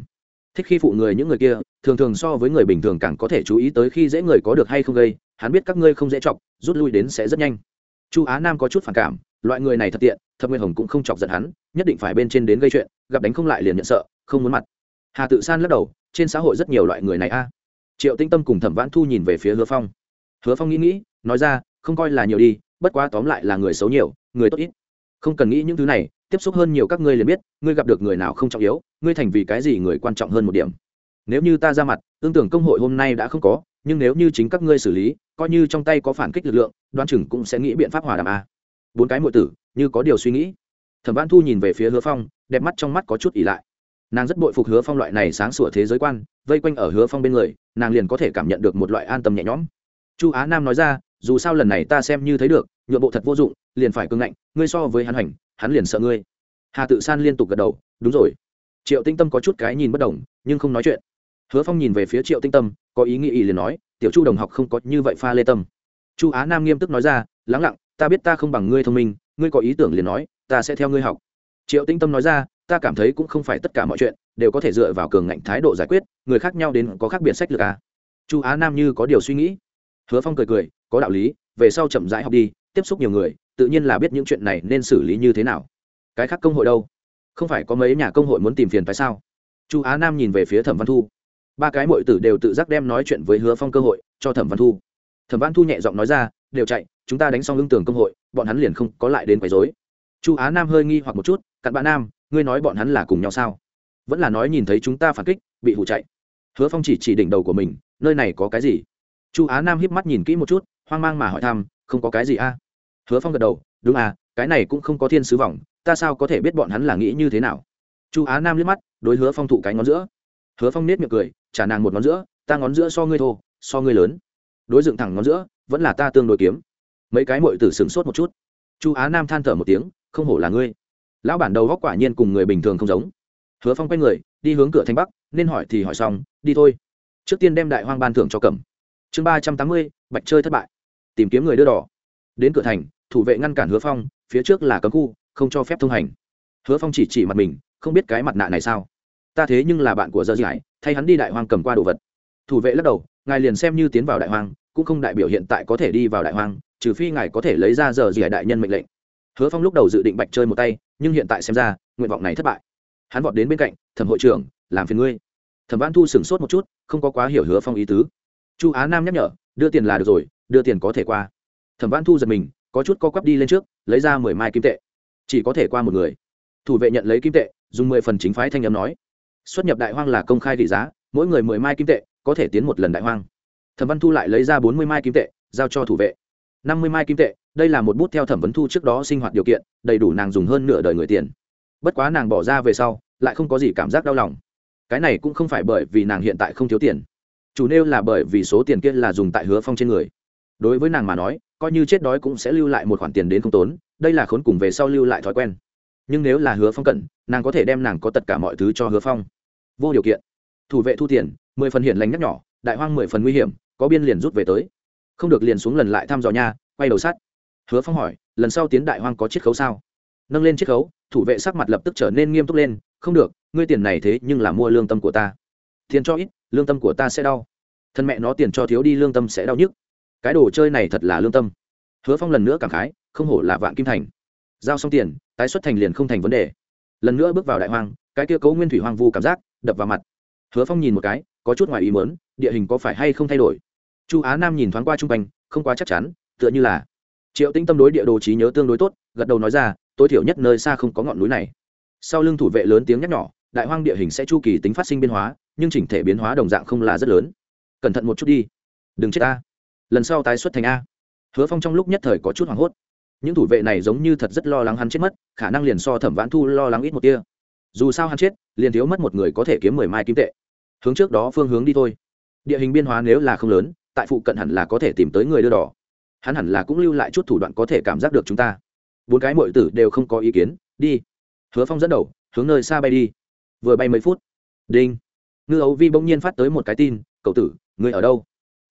thích khi phụ người những người kia, thường thường so với người bình thường càng có thể chú ý tới khi dễ người có được hay không gây, hắn biết các ngươi không dễ chọc, rút lui đến sẽ rất nhanh. Chu á nam có chút phản cảm, loại người này thật tiện, thập nguyên hồng cũng không chọc giận hắn, nhất định phải bên trên đến gây chuyện, gặp đánh không lại liền nhận sợ, không muốn mặt. Hà tự san lắc đầu, trên xã hội rất nhiều loại người này a. Triệu tinh tâm cùng thẩm vãn thu nhìn về phía hứa phong. Hứa phong nghĩ nghĩ, nói ra, không coi là nhiều đi, bất quá tóm lại là người xấu nhiều, người tốt ít. Không cần nghĩ những thứ này tiếp xúc hơn nhiều các ngươi liền biết, ngươi gặp được người nào không trọng yếu, ngươi thành vì cái gì người quan trọng hơn một điểm. Nếu như ta ra mặt, tương tưởng công hội hôm nay đã không có, nhưng nếu như chính các ngươi xử lý, coi như trong tay có phản kích lực lượng, đoan chừng cũng sẽ nghĩ biện pháp hòa đàm a. Bốn cái mọi tử, như có điều suy nghĩ. Thẩm văn thu nhìn về phía hứa phong, đẹp mắt trong mắt có chút ỉ lại. Nàng rất bội phục hứa phong loại này sáng sủa thế giới quan, vây quanh ở hứa phong bên người, nàng liền có thể cảm nhận được một loại an tâm nhẹ nhõm. Chu á nam nói ra, dù sao lần này ta xem như thấy được, nhượng bộ thật vô dụng, liền phải cưng ngạnh, ngươi so với hắn hành hắn liền sợ ngươi. Hà tự san liên tục gật đầu, đúng rồi. Triệu tinh tâm có chút cái nhìn bất đồng, nhưng không nói chuyện. Hứa phong nhìn về phía triệu tinh tâm, có ý nghĩ ý liền nói, tiểu chu đồng học không có như vậy pha lê tâm. Chu á nam nghiêm túc nói ra, lắng lặng, ta biết ta không bằng ngươi thông minh, ngươi có ý tưởng liền nói, ta sẽ theo ngươi học. Triệu tinh tâm nói ra, ta cảm thấy cũng không phải tất cả mọi chuyện đều có thể dựa vào cường ngạnh thái độ giải quyết, người khác nhau đến có khác biệt sách lược à. chu á nam như có điều suy nghĩ. Hứa phong cười cười, có đạo lý, về sau chậm rãi học đi, tiếp xúc nhiều người tự nhiên là biết những chuyện này nên xử lý như thế nào. Cái khác công hội đâu? Không phải có mấy nhà công hội muốn tìm phiền phải sao? Chu á nam nhìn về phía thẩm văn thu. Ba cái mội tử đều tự giác đem nói chuyện với hứa phong cơ hội, cho thẩm văn thu. Thẩm văn thu nhẹ giọng nói ra, đều chạy, chúng ta đánh xong lưng tường công hội, bọn hắn liền không có lại đến quấy dối chu á nam hơi nghi hoặc một chút, cặn bạn nam, ngươi nói bọn hắn là cùng nhau sao? Vẫn là nói nhìn thấy chúng ta phản kích, bị hụ chạy. Hứa phong chỉ chỉ đỉnh đầu của mình, nơi này có cái gì? Chu á nam hiếp mắt nhìn kỹ một chút, hoang mang mà hỏi thăm, không có cái gì a? Hứa phong gật đầu đúng à cái này cũng không có thiên sứ vòng, ta sao có thể biết bọn hắn là nghĩ như thế nào? Chu á nam liếc mắt đối hứa phong thụ cái ngón giữa. Hứa phong nết miệng cười trả nàng một ngón giữa ta ngón giữa so ngươi thô so ngươi lớn. Đối dựng thẳng ngón giữa vẫn là ta tương đối kiếm. Mấy cái mội tử sửng sốt một chút. Chu á nam than thở một tiếng không hổ là ngươi. Lão bản đầu góc quả nhiên cùng người bình thường không giống. Hứa phong quay người đi hướng cửa thanh bắc nên hỏi thì hỏi xong đi thôi. Trước tiên đem đại hoang ban thưởng cho cẩm. Chương ba trăm tám mươi bạch chơi thất bại. Tìm kiếm người đưa đỏ đến cửa thành, thủ vệ ngăn cản hứa phong, phía trước là cấm khu, không cho phép thông hành. Hứa phong chỉ chỉ mặt mình, không biết cái mặt nạ này sao? Ta thế nhưng là bạn của dơ dãi thay hắn đi đại hoang cầm qua đồ vật. Thủ vệ lắc đầu, ngài liền xem như tiến vào đại hoang, cũng không đại biểu hiện tại có thể đi vào đại hoang, trừ phi ngài có thể lấy ra giờ gì đại nhân mệnh lệnh. Hứa phong lúc đầu dự định bạch chơi một tay, nhưng hiện tại xem ra, nguyện vọng này thất bại. Hắn vọt đến bên cạnh, thẩm hội trưởng, làm phiền ngươi. Thẩm văn thu sửng sốt một chút, không có quá hiểu hứa phong ý tứ. Chu á nam nhắc nhở, đưa tiền là được rồi, đưa tiền có thể qua thẩm văn thu giật mình, có chút co quắp đi lên trước, lấy ra mười mai kim tệ. Chỉ có thể qua một người. Thủ vệ nhận lấy kim tệ, dùng mười phần chính phái thanh âm nói. Xuất nhập đại hoang là công khai tỷ giá, mỗi người mười mai kim tệ, có thể tiến một lần đại hoang. Thẩm văn thu lại lấy ra bốn mươi mai kim tệ, giao cho thủ vệ. năm mươi mai kim tệ, đây là một bút theo thẩm vấn thu trước đó sinh hoạt điều kiện, đầy đủ nàng dùng hơn nửa đời người tiền. Bất quá nàng bỏ ra về sau, lại không có gì cảm giác đau lòng. Cái này cũng không phải bởi vì nàng hiện tại không thiếu tiền. Chủ nêu là bởi vì số tiền kia là dùng tại hứa phong trên người. Đối với nàng mà nói coi như chết đói cũng sẽ lưu lại một khoản tiền đến không tốn, đây là khốn cùng về sau lưu lại thói quen. Nhưng nếu là hứa phong cận, nàng có thể đem nàng có tất cả mọi thứ cho hứa phong. Vô điều kiện. Thủ vệ thu tiền, mười phần hiển lành nhắc nhỏ đại hoang mười phần nguy hiểm, có biên liền rút về tới. Không được liền xuống lần lại thăm dò nha, quay đầu sát. hứa phong hỏi, lần sau tiến đại hoang có chiết khấu sao? Nâng lên chiết khấu, thủ vệ sắc mặt lập tức trở nên nghiêm túc lên, không được, ngươi tiền này thế nhưng là mua lương tâm của ta. Tiền cho ít, lương tâm của ta sẽ đau. Thân mẹ nó tiền cho thiếu đi, lương tâm sẽ đau nhức cái đồ chơi này thật là lương tâm. Hứa phong lần nữa cảm khái, không hổ là vạn kim thành. Giao xong tiền, tái xuất thành liền không thành vấn đề. Lần nữa bước vào đại hoang, cái kia cấu nguyên thủy hoang vu cảm giác, đập vào mặt. Hứa phong nhìn một cái, có chút ngoài ý mớn địa hình có phải hay không thay đổi? Chu á nam nhìn thoáng qua chung quanh, không quá chắc chắn, tựa như là triệu tinh tâm đối địa đồ trí nhớ tương đối tốt, gật đầu nói ra, tối thiểu nhất nơi xa không có ngọn núi này. Sau lưng thủ vệ lớn tiếng nhắc nhỏ đại hoang địa hình sẽ chu kỳ tính phát sinh biến hóa, nhưng chỉnh thể biến hóa đồng dạng không là rất lớn. Cẩn thận một chút đi. Đừng chết ta lần sau tái xuất thành a. Hứa phong trong lúc nhất thời có chút hoảng hốt. Những thủ vệ này giống như thật rất lo lắng hắn chết mất, khả năng liền so thẩm vãn thu lo lắng ít một tia. Dù sao hắn chết, liền thiếu mất một người có thể kiếm mười mai kim tệ. Hướng trước đó phương hướng đi thôi. Địa hình biên hóa nếu là không lớn, tại phụ cận hẳn là có thể tìm tới người đưa đỏ. Hắn hẳn là cũng lưu lại chút thủ đoạn có thể cảm giác được chúng ta. Bốn cái mọi tử đều không có ý kiến, đi. Hứa phong dẫn đầu, hướng nơi xa bay đi. Vừa bay mấy phút, đinh. Ngư ấu vi bỗng nhiên phát tới một cái tin, cậu tử người ở đâu?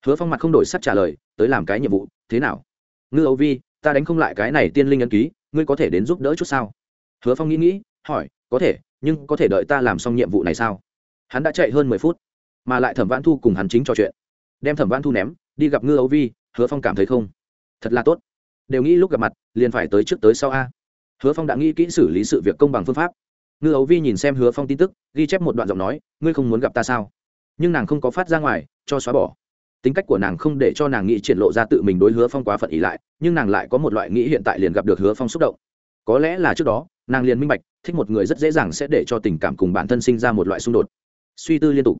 Hứa phong mặt không đổi sắc trả lời, tới làm cái nhiệm vụ, thế nào? Ngư Âu vi, ta đánh không lại cái này tiên linh ấn ký, ngươi có thể đến giúp đỡ chút sao? Hứa phong nghĩ nghĩ, hỏi, có thể, nhưng có thể đợi ta làm xong nhiệm vụ này sao? Hắn đã chạy hơn mười phút, mà lại thẩm văn thu cùng hắn chính trò chuyện. Đem thẩm văn thu ném, đi gặp ngư Âu vi, hứa phong cảm thấy không? Thật là tốt. Đều nghĩ lúc gặp mặt, liền phải tới trước tới sau a. Hứa phong đã nghĩ kỹ xử lý sự việc công bằng phương pháp. Ngư ấu vi nhìn xem hứa phong tin tức, ghi chép một đoạn giọng nói, ngươi không muốn gặp ta sao? Nhưng nàng không có phát ra ngoài, cho xóa bỏ tính cách của nàng không để cho nàng nghĩ triển lộ ra tự mình đối hứa phong quá phận ý lại, nhưng nàng lại có một loại nghĩ hiện tại liền gặp được hứa phong xúc động. Có lẽ là trước đó, nàng liền minh bạch, thích một người rất dễ dàng sẽ để cho tình cảm cùng bản thân sinh ra một loại xung đột. Suy tư liên tục.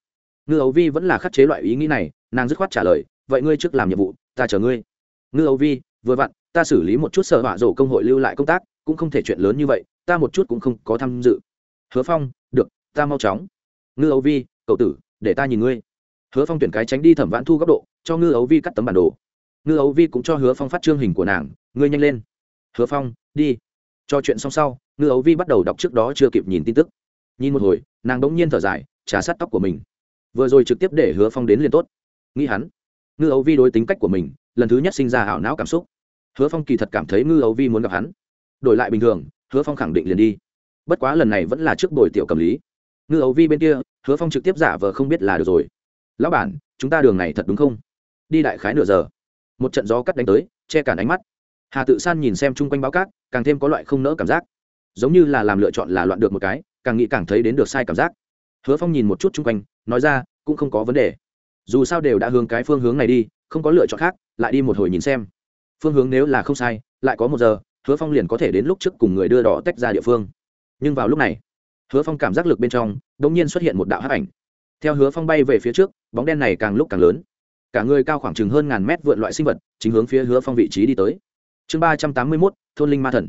Ngư ấu vi vẫn là khắc chế loại ý nghĩ này, nàng dứt khoát trả lời, vậy ngươi trước làm nhiệm vụ, ta chờ ngươi. Ngư ấu vi, vừa vặn, ta xử lý một chút sợ họa rổ công hội lưu lại công tác, cũng không thể chuyện lớn như vậy, ta một chút cũng không có tham dự. Hứa phong, được, ta mau chóng. Ngư ấu vi, cậu tử, để ta nhìn ngươi hứa phong tuyển cái tránh đi thẩm vãn thu góc độ, cho ngư ấu vi cắt tấm bản đồ. Ngư ấu vi cũng cho hứa phong phát trương hình của nàng, ngươi nhanh lên. Hứa phong, đi. Cho chuyện xong sau, ngư ấu vi bắt đầu đọc trước đó chưa kịp nhìn tin tức. Nhìn một hồi, nàng đ ỗ n g nhiên thở dài, trà sát tóc của mình. Vừa rồi trực tiếp để hứa phong đến liền tốt. Nghĩ hắn, ngư ấu vi đối tính cách của mình, lần thứ nhất sinh ra hảo não cảm xúc. Hứa phong kỳ thật cảm thấy ngư ấu vi muốn gặp hắn. Đổi lại bình thường, hứa phong khẳng định liền đi. Bất quá lần này vẫn là trước bồi tiểu cầm lý. Ngư ấu vi bên kia, hứa phong trực tiếp giả vờ không biết là được rồi lão bản, chúng ta đường này thật đúng không? Đi đại khái nửa giờ. Một trận gió cắt đánh tới, che cản ánh mắt. Hà tự san nhìn xem chung quanh báo cát, càng thêm có loại không nỡ cảm giác. Giống như là làm lựa chọn là loạn được một cái, càng nghĩ càng thấy đến được sai cảm giác. Hứa phong nhìn một chút chung quanh, nói ra, cũng không có vấn đề. Dù sao đều đã hướng cái phương hướng này đi, không có lựa chọn khác, lại đi một hồi nhìn xem. Phương hướng nếu là không sai, lại có một giờ, hứa phong liền có thể đến lúc trước cùng người đưa đỏ tách ra địa phương. Nhưng vào lúc này, hứa phong cảm giác lực bên trong đ ỗ n g nhiên xuất hiện một đạo hát ảnh theo hứa phong bay về phía trước, bóng đen này càng lúc càng lớn. Cả người cao khoảng chừng hơn ngàn mét vượn loại sinh vật, chính hướng phía hứa phong vị trí đi tới. Chương ba trăm tám mươi mốt, thôn linh ma thần.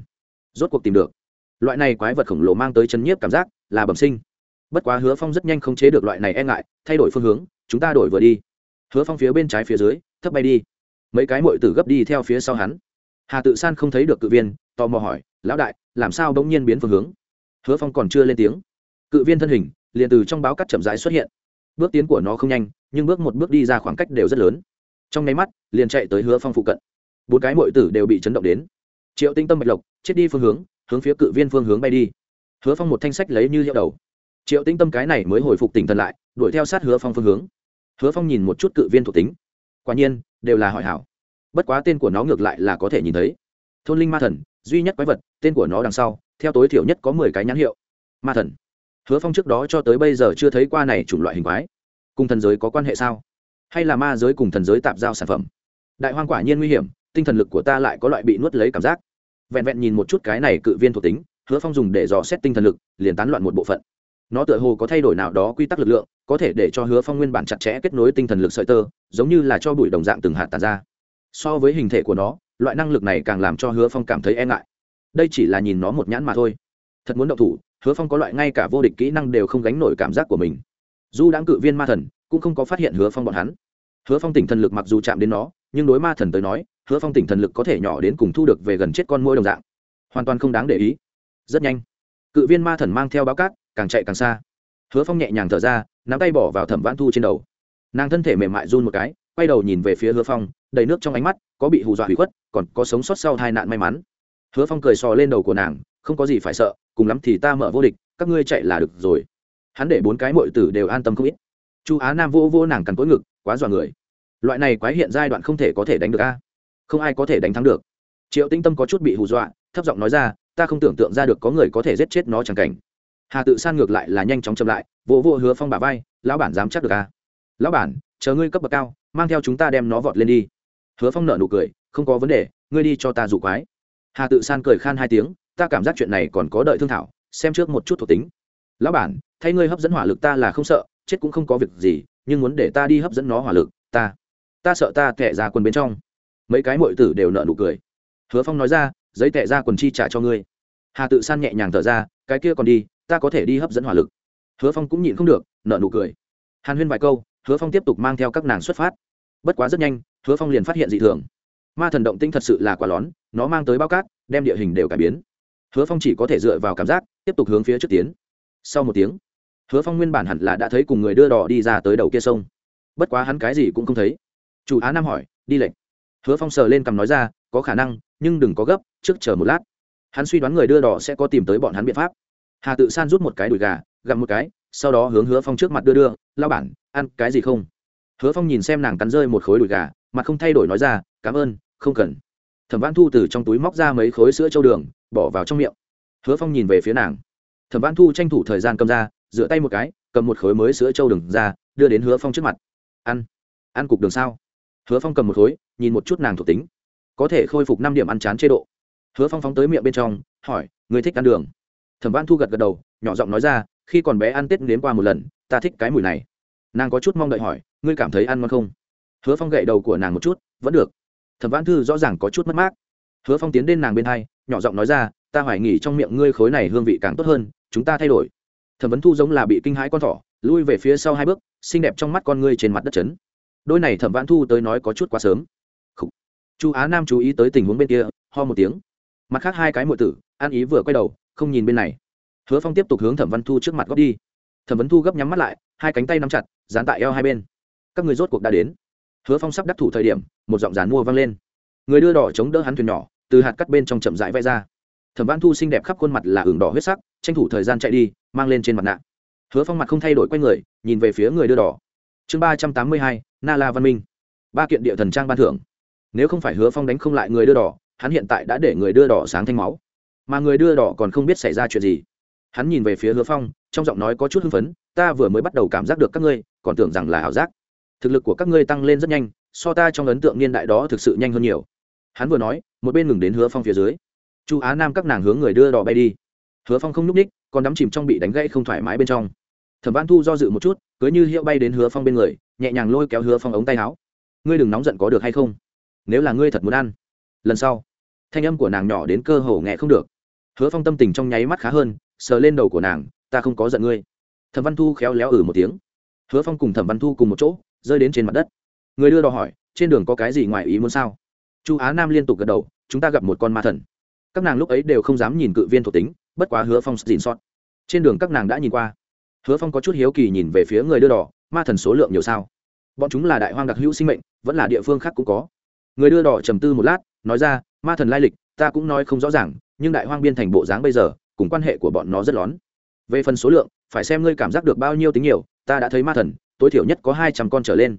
Rốt cuộc tìm được. Loại này quái vật khổng lồ mang tới chân nhiếp cảm giác là bẩm sinh. Bất quá hứa phong rất nhanh không chế được loại này e ngại, thay đổi phương hướng, chúng ta đổi vừa đi. Hứa phong phía bên trái phía dưới, thấp bay đi. Mấy cái mội tử gấp đi theo phía sau hắn. Hà tự san không thấy được cự viên, tò mò hỏi, lão đại, làm sao bỗng nhiên biến phương hướng? Hứa phong còn chưa lên tiếng. Cự viên thân hình liền từ trong báo cắt chậm rãi xuất hiện bước tiến của nó không nhanh, nhưng bước một bước đi ra khoảng cách đều rất lớn. Trong nháy mắt, liền chạy tới hứa phong phụ cận. Bốn cái mội tử đều bị chấn động đến. Triệu tinh tâm bạch lộc, chết đi phương hướng hướng phía cự viên phương hướng bay đi. Hứa phong một thanh sách lấy như hiệu đầu. Triệu tinh tâm cái này mới hồi phục tỉnh thần lại, đuổi theo sát hứa phong phương hướng. Hứa phong nhìn một chút cự viên thuộc tính. Quả nhiên, đều là hỏi hảo. Bất quá tên của nó ngược lại là có thể nhìn thấy. Thôn linh ma thần, duy nhất quái vật, tên của nó đằng sau, theo tối thiểu nhất có mười cái nhãn hiệu. Ma thần hứa phong trước đó cho tới bây giờ chưa thấy qua này chủng loại hình quái. Cùng thần giới có quan hệ sao? Hay là ma giới cùng thần giới tạp giao sản phẩm? Đại hoang quả nhiên nguy hiểm, tinh thần lực của ta lại có loại bị nuốt lấy cảm giác. Vẹn vẹn nhìn một chút cái này cự viên thuộc tính, hứa phong dùng để dò xét tinh thần lực, liền tán loạn một bộ phận. Nó tựa hồ có thay đổi nào đó quy tắc lực lượng, có thể để cho hứa phong nguyên bản chặt chẽ kết nối tinh thần lực sợi tơ, giống như là cho bụi đồng dạng từng hạt tàn ra. So với hình thể của nó, loại năng lực này càng làm cho hứa phong cảm thấy e ngại. Đây chỉ là nhìn nó một nhãn mà thôi. Thật muốn động thủ hứa phong có loại ngay cả vô địch kỹ năng đều không gánh nổi cảm giác của mình. Dù đáng cự viên ma thần, cũng không có phát hiện hứa phong bọn hắn. Hứa phong tỉnh thần lực mặc dù chạm đến nó, nhưng đối ma thần tới nói, hứa phong tỉnh thần lực có thể nhỏ đến cùng thu được về gần chết con mỗi đồng dạng. Hoàn toàn không đáng để ý. Rất nhanh, cự viên ma thần mang theo báo cát, càng chạy càng xa. Hứa phong nhẹ nhàng thở ra, nắm tay bỏ vào thẩm vãn thu trên đầu. Nàng thân thể mềm mại run một cái, quay đầu nhìn về phía hứa phong, đầy nước trong ánh mắt, có bị hù dọa hủy khuất, còn có sống sót sau tai nạn may mắn. Hứa phong cười sò lên đầu của nàng, không có gì phải sợ cùng lắm thì ta mở vô địch, các ngươi chạy là được rồi. Hắn để bốn cái mội tử đều an tâm không ít. Chu á nam vô vô nàng cằn tối ngực, quá dọa người. Loại này quái hiện giai đoạn không thể có thể đánh được a. Không ai có thể đánh thắng được. Triệu tinh tâm có chút bị hù dọa, thấp giọng nói ra, ta không tưởng tượng ra được có người có thể giết chết nó chẳng cảnh. Hà tự san ngược lại là nhanh chóng chậm lại vỗ vỗ hứa phong bà vai, lão bản dám chắc được a. Lão bản, chờ ngươi cấp bậc cao, mang theo chúng ta đem nó vọt lên đi. Hứa phong nợ nụ cười, không có vấn đề, ngươi đi cho ta dụ quái. Hà tự san cười khan hai tiếng ta cảm giác chuyện này còn có đợi thương thảo, xem trước một chút thuộc tính. Lão bản, thay ngươi hấp dẫn hỏa lực ta là không sợ, chết cũng không có việc gì, nhưng muốn để ta đi hấp dẫn nó hỏa lực, ta ta sợ ta tệ ra quần bên trong. Mấy cái mội tử đều nợ nụ cười. Hứa phong nói ra, giấy tệ ra quần chi trả cho ngươi. Hà tự san nhẹ nhàng thở ra, cái kia còn đi, ta có thể đi hấp dẫn hỏa lực. Hứa phong cũng nhịn không được nợ nụ cười. Hàn huyên vài câu, hứa phong tiếp tục mang theo các nàng xuất phát. Bất quá rất nhanh, hứa phong liền phát hiện dị thường. Ma thần động tinh thật sự là quá lón, nó mang tới bao cát, đem địa hình đều cải biến hứa phong chỉ có thể dựa vào cảm giác, tiếp tục hướng phía trước tiến. Sau một tiếng, hứa phong nguyên bản hẳn là đã thấy cùng người đưa đò đi ra tới đầu kia sông. Bất quá hắn cái gì cũng không thấy. Chủ á nam hỏi, đi lệnh. Hứa phong sờ lên cằm nói ra, có khả năng, nhưng đừng có gấp, trước chờ một lát. Hắn suy đoán người đưa đò sẽ có tìm tới bọn hắn biện pháp. Hà tự san rút một cái đùi gà, gặm một cái, sau đó hướng hứa phong trước mặt đưa đưa lao bản, ăn cái gì không? Hứa phong nhìn xem nàng cắn rơi một khối đùi gà, mặt không thay đổi nói ra, cảm ơn, không cần thẩm văn thu từ trong túi móc ra mấy khối sữa trâu đường, bỏ vào trong miệng. Hứa phong nhìn về phía nàng. Thẩm văn thu tranh thủ thời gian cầm ra, rửa tay một cái, cầm một khối mới sữa trâu đường ra, đưa đến hứa phong trước mặt. Ăn ăn cục đường sao? Hứa phong cầm một khối, nhìn một chút nàng thuộc tính. Có thể khôi phục năm điểm ăn chán chế độ. Hứa phong phóng tới miệng bên trong, hỏi người thích ăn đường? Thẩm văn thu gật gật đầu, nhỏ giọng nói ra, khi còn bé ăn tết nếm qua một lần, ta thích cái mùi này. Nàng có chút mong đợi hỏi, ngươi cảm thấy ăn ngon không? Hứa phong gậy đầu của nàng một chút, vẫn được thẩm văn thư rõ ràng có chút mất mát. Hứa phong tiến đến nàng bên hai, nhỏ giọng nói ra, ta hoài nghỉ trong miệng ngươi khối này hương vị càng tốt hơn, chúng ta thay đổi. Thẩm vấn thu giống là bị kinh hãi con thỏ, lui về phía sau hai bước, xinh đẹp trong mắt con ngươi trên mặt đất trấn đôi này thẩm vãn thu tới nói có chút quá sớm. Chu á nam chú ý tới tình huống bên kia, ho một tiếng. Mặt khác hai cái mọi tử an ý vừa quay đầu, không nhìn bên này. Hứa phong tiếp tục hướng thẩm văn thu trước mặt góp đi. Thẩm vấn thu gấp nhắm mắt lại, hai cánh tay nắm chặt, dán tại eo hai bên. Các người rốt cuộc đã đến hứa phong sắp đắc thủ thời điểm, một giọng dán mua vang lên. Người đưa đỏ chống đỡ hắn thuyền nhỏ, từ hạt cắt bên trong chậm rãi vẽ ra. Thẩm văn thu xinh đẹp khắp khuôn mặt là ửng đỏ huyết sắc, tranh thủ thời gian chạy đi, mang lên trên mặt nạ. Hứa phong mặt không thay đổi q u a y người, nhìn về phía người đưa đỏ. Chương ba trăm tám mươi hai, na la văn minh. Ba kiện địa thần trang ban thưởng. Nếu không phải hứa phong đánh không lại người đưa đỏ, hắn hiện tại đã để người đưa đỏ sáng thanh máu. Mà người đưa đỏ còn không biết xảy ra chuyện gì. Hắn nhìn về phía hứa phong, trong giọng nói có chút hưng phấn, ta vừa mới bắt đầu cảm giác được các ngươi, còn tưởng rằng là ảo giác thực lực của các ngươi tăng lên rất nhanh, so ta trong ấn tượng niên đại đó thực sự nhanh hơn nhiều. Hắn vừa nói, một bên ngừng đến hứa phong phía dưới. Chu á nam các nàng hướng người đưa đò bay đi. Hứa phong không n ú c ních còn đắm chìm trong bị đánh gãy không thoải mái bên trong. Thẩm văn thu do dự một chút cứ như hiệu bay đến hứa phong bên người, nhẹ nhàng lôi kéo hứa phong ống tay áo. Ngươi đừng nóng giận có được hay không? Nếu là ngươi thật muốn ăn. Lần sau, thanh âm của nàng nhỏ đến cơ hồ nghe không được. Hứa phong tâm tình trong nháy mắt khá hơn, sờ lên đầu của nàng, ta không có giận ngươi. Thẩm văn thu khéo léo ử một tiếng. Hứa phong cùng thẩm văn thu cùng một chỗ rơi đến trên mặt đất. Người đưa đò hỏi, trên đường có cái gì ngoài ý muốn sao? Chu á nam liên tục gật đầu, chúng ta gặp một con ma thần. Các nàng lúc ấy đều không dám nhìn cự viên thuộc tính, bất quá hứa phong dìn sót trên đường các nàng đã nhìn qua. Hứa phong có chút hiếu kỳ nhìn về phía người đưa đỏ ma thần số lượng nhiều sao? Bọn chúng là đại hoang đặc hữu sinh mệnh, vẫn là địa phương khác cũng có. Người đưa đỏ trầm tư một lát, nói ra, ma thần lai lịch, ta cũng nói không rõ ràng, nhưng đại hoang biên thành bộ dáng bây giờ, cùng quan hệ của bọn nó rất lón. Về phần số lượng, phải xem ngươi cảm giác được bao nhiêu tính nhiều, ta đã thấy ma thần tối thiểu nhất có hai trăm con trở lên.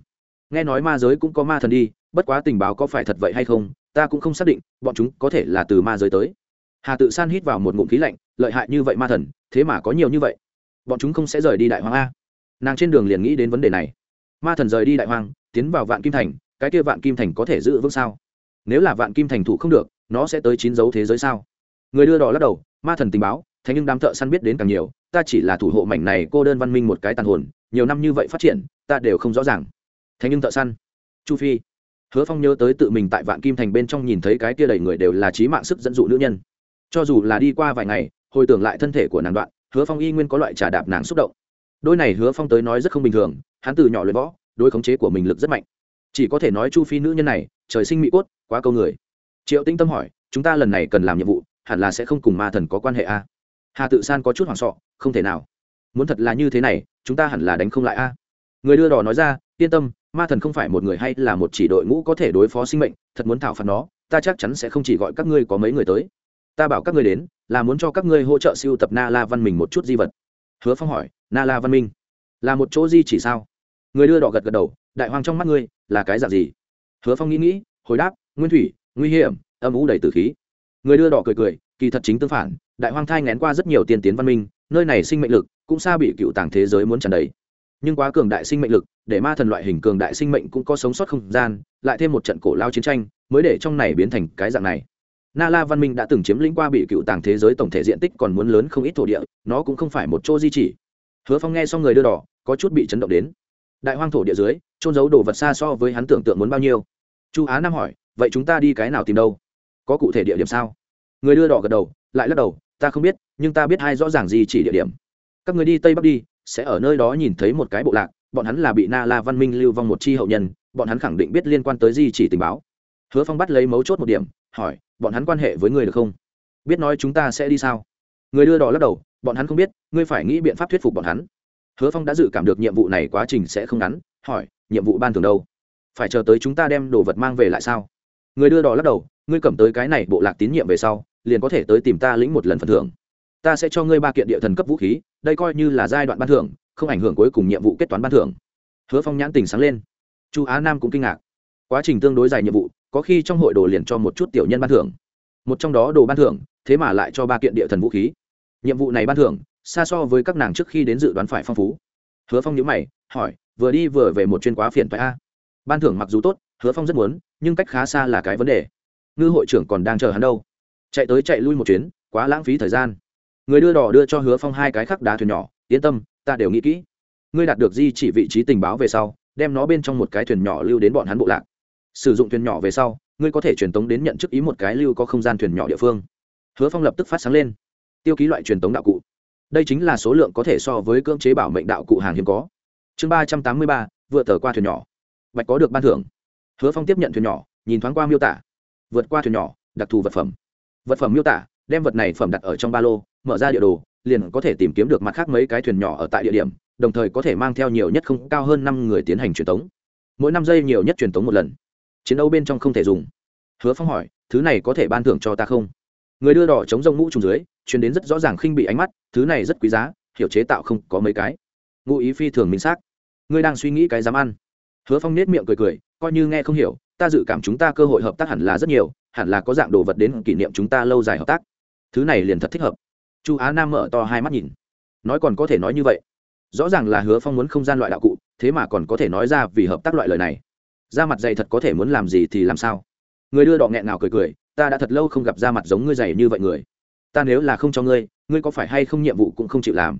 Nghe nói ma giới cũng có ma thần đi, bất quá tình báo có phải thật vậy hay không, ta cũng không xác định, bọn chúng có thể là từ ma giới tới. Hà tự san hít vào một ngụm khí lạnh, lợi hại như vậy ma thần, thế mà có nhiều như vậy. Bọn chúng không sẽ rời đi đại hoang a. Nàng trên đường liền nghĩ đến vấn đề này. Ma thần rời đi đại hoang, tiến vào vạn kim thành, cái kia vạn kim thành có thể giữ vững sao? Nếu là vạn kim thành thủ không được, nó sẽ tới chín dấu thế giới sao? Người đưa đỏ lắc đầu, ma thần tình báo thế nhưng đám thợ săn biết đến càng nhiều, ta chỉ là thủ hộ mảnh này cô đơn văn minh một cái tàn hồn, nhiều năm như vậy phát triển, ta đều không rõ ràng. Thế nhưng thợ săn, chu phi, hứa phong nhớ tới tự mình tại vạn kim thành bên trong nhìn thấy cái kia đầy người đều là trí mạng sức dẫn dụ nữ nhân. Cho dù là đi qua vài ngày, hồi tưởng lại thân thể của nàng đoạn, hứa phong y nguyên có loại trà đạp nàng xúc động. Đôi này hứa phong tới nói rất không bình thường, hắn từ nhỏ luyện võ đôi khống chế của mình lực rất mạnh. Chỉ có thể nói chu phi nữ nhân này, trời sinh mỹ cốt, quá câu người. Triệu tinh tâm hỏi, chúng ta lần này cần làm nhiệm vụ, hẳn là sẽ không cùng ma thần có quan hệ a hà tự san có chút hoảng sọ, không thể nào. Muốn thật là như thế này, chúng ta hẳn là đánh không lại a. Người đưa đò nói ra, yên tâm, ma thần không phải một người hay là một chỉ đội ngũ có thể đối phó sinh mệnh, thật muốn thảo phạt nó, ta chắc chắn sẽ không chỉ gọi các ngươi có mấy người tới. Ta bảo các ngươi đến, là muốn cho các ngươi hỗ trợ siêu tập na la văn minh một chút di vật. Hứa phong hỏi, na la văn minh, là một chỗ di chỉ sao? Người đưa đỏ gật gật đầu, đại hoàng trong mắt ngươi, là cái dạng gì? Hứa phong nghĩ nghĩ, hồi đáp, nguyên thủy, nguy hiểm, âm ủ đầy tử khí. Người đưa đỏ cười cười kỳ thật chính tương phản, đại hoang thai ngén qua rất nhiều tiên tiến văn minh, nơi này sinh mệnh lực cũng xa bị cựu tàng thế giới muốn tràn đầy. Nhưng quá cường đại sinh mệnh lực, để ma thần loại hình cường đại sinh mệnh cũng có sống sót không gian, lại thêm một trận cổ lao chiến tranh, mới để trong này biến thành cái dạng này. Na la văn minh đã từng chiếm lĩnh qua bị cựu tàng thế giới tổng thể diện tích còn muốn lớn không ít thổ địa, nó cũng không phải một chỗ di chỉ. Hứa phong nghe xong người đưa đỏ, có chút bị chấn động đến. Đại hoang thổ địa dưới trôn giấu đồ vật xa so với hắn tưởng tượng muốn bao nhiêu? Chu á nam hỏi, vậy chúng ta đi cái nào tìm đâu? Có cụ thể địa điểm sao? Người đưa đỏ gật đầu, lại lắc đầu, ta không biết, nhưng ta biết hai rõ ràng gì chỉ địa điểm. Các người đi tây bắc đi, sẽ ở nơi đó nhìn thấy một cái bộ lạc, bọn hắn là bị na la văn minh lưu vong một chi hậu nhân, bọn hắn khẳng định biết liên quan tới di chỉ tình báo. Hứa phong bắt lấy mấu chốt một điểm, hỏi, bọn hắn quan hệ với người được không? Biết nói chúng ta sẽ đi sao? Người đưa đỏ lắc đầu, bọn hắn không biết, ngươi phải nghĩ biện pháp thuyết phục bọn hắn. Hứa phong đã dự cảm được nhiệm vụ này quá trình sẽ không ngắn, hỏi, nhiệm vụ ban thường đâu? Phải chờ tới chúng ta đem đồ vật mang về lại sao? Người đưa đỏ lắc đầu, ngươi cầm tới cái này bộ lạc tín nhiệm về sau liền có thể tới tìm ta lĩnh một lần phần thưởng. Ta sẽ cho ngươi ba kiện địa thần cấp vũ khí, đây coi như là giai đoạn ban thưởng, không ảnh hưởng cuối cùng nhiệm vụ kết toán ban thưởng. Hứa phong nhãn tình sáng lên. Chu á nam cũng kinh ngạc. Quá trình tương đối dài nhiệm vụ, có khi trong hội đồ liền cho một chút tiểu nhân ban thưởng. Một trong đó đồ ban thưởng, thế mà lại cho ba kiện địa thần vũ khí. Nhiệm vụ này ban thưởng, xa so với các nàng trước khi đến dự đoán phải phong phú. Hứa phong nhíu mày, hỏi, vừa đi vừa về một chuyên quá phiền phải a. Ban thưởng mặc dù tốt, hứa phong rất muốn, nhưng cách khá xa là cái vấn đề. Ngư hội trưởng còn đang chờ hắn đâu? Chạy tới chạy lui một chuyến, quá lãng phí thời gian. Người đưa đỏ đưa cho hứa phong hai cái khắc đá thuyền nhỏ, yên tâm, ta đều nghĩ kỹ. Ngươi đạt được di chỉ vị trí tình báo về sau, đem nó bên trong một cái thuyền nhỏ lưu đến bọn hắn bộ lạc. Sử dụng thuyền nhỏ về sau, ngươi có thể truyền tống đến nhận chức ý một cái lưu có không gian thuyền nhỏ địa phương. Hứa phong lập tức phát sáng lên. Tiêu ký loại truyền tống đạo cụ. Đây chính là số lượng có thể so với cưỡng chế bảo mệnh đạo cụ hàng hiếm có. Chương ba trăm tám mươi ba vừa tờ qua thuyền nhỏ. Bạch có được ban thưởng. Hứa phong tiếp nhận thuyền nhỏ, nhìn thoáng qua miêu tả. Vượt qua thuyền nhỏ, đặc thù vật phẩm vật phẩm miêu tả, đem vật này phẩm đặt ở trong ba lô, mở ra địa đồ, liền có thể tìm kiếm được mặt khác mấy cái thuyền nhỏ ở tại địa điểm, đồng thời có thể mang theo nhiều nhất không cao hơn năm người tiến hành truyền tống. Mỗi năm giây nhiều nhất truyền tống một lần. Chiến đấu bên trong không thể dùng. Hứa phong hỏi, thứ này có thể ban thưởng cho ta không? Người đưa đỏ chống rông mũ trùng dưới chuyển đến rất rõ ràng khinh bị ánh mắt, thứ này rất quý giá, hiểu chế tạo không có mấy cái. Ngụ ý phi thường minh xác. Ngươi đang suy nghĩ cái dám ăn. Hứa phong nết miệng cười cười, coi như nghe không hiểu, ta dự cảm chúng ta cơ hội hợp tác hẳn là rất nhiều hẳn là có dạng đồ vật đến kỷ niệm chúng ta lâu dài hợp tác. Thứ này liền thật thích hợp. Chu á nam mở to hai mắt nhìn. Nói còn có thể nói như vậy. Rõ ràng là hứa phong muốn không gian loại đạo cụ, thế mà còn có thể nói ra vì hợp tác loại lời này. Da mặt dày thật có thể muốn làm gì thì làm sao? Người đưa đọ nghẹn nào cười cười, ta đã thật lâu không gặp da mặt giống ngươi dày như vậy người. Ta nếu là không cho ngươi ngươi có phải hay không nhiệm vụ cũng không chịu làm?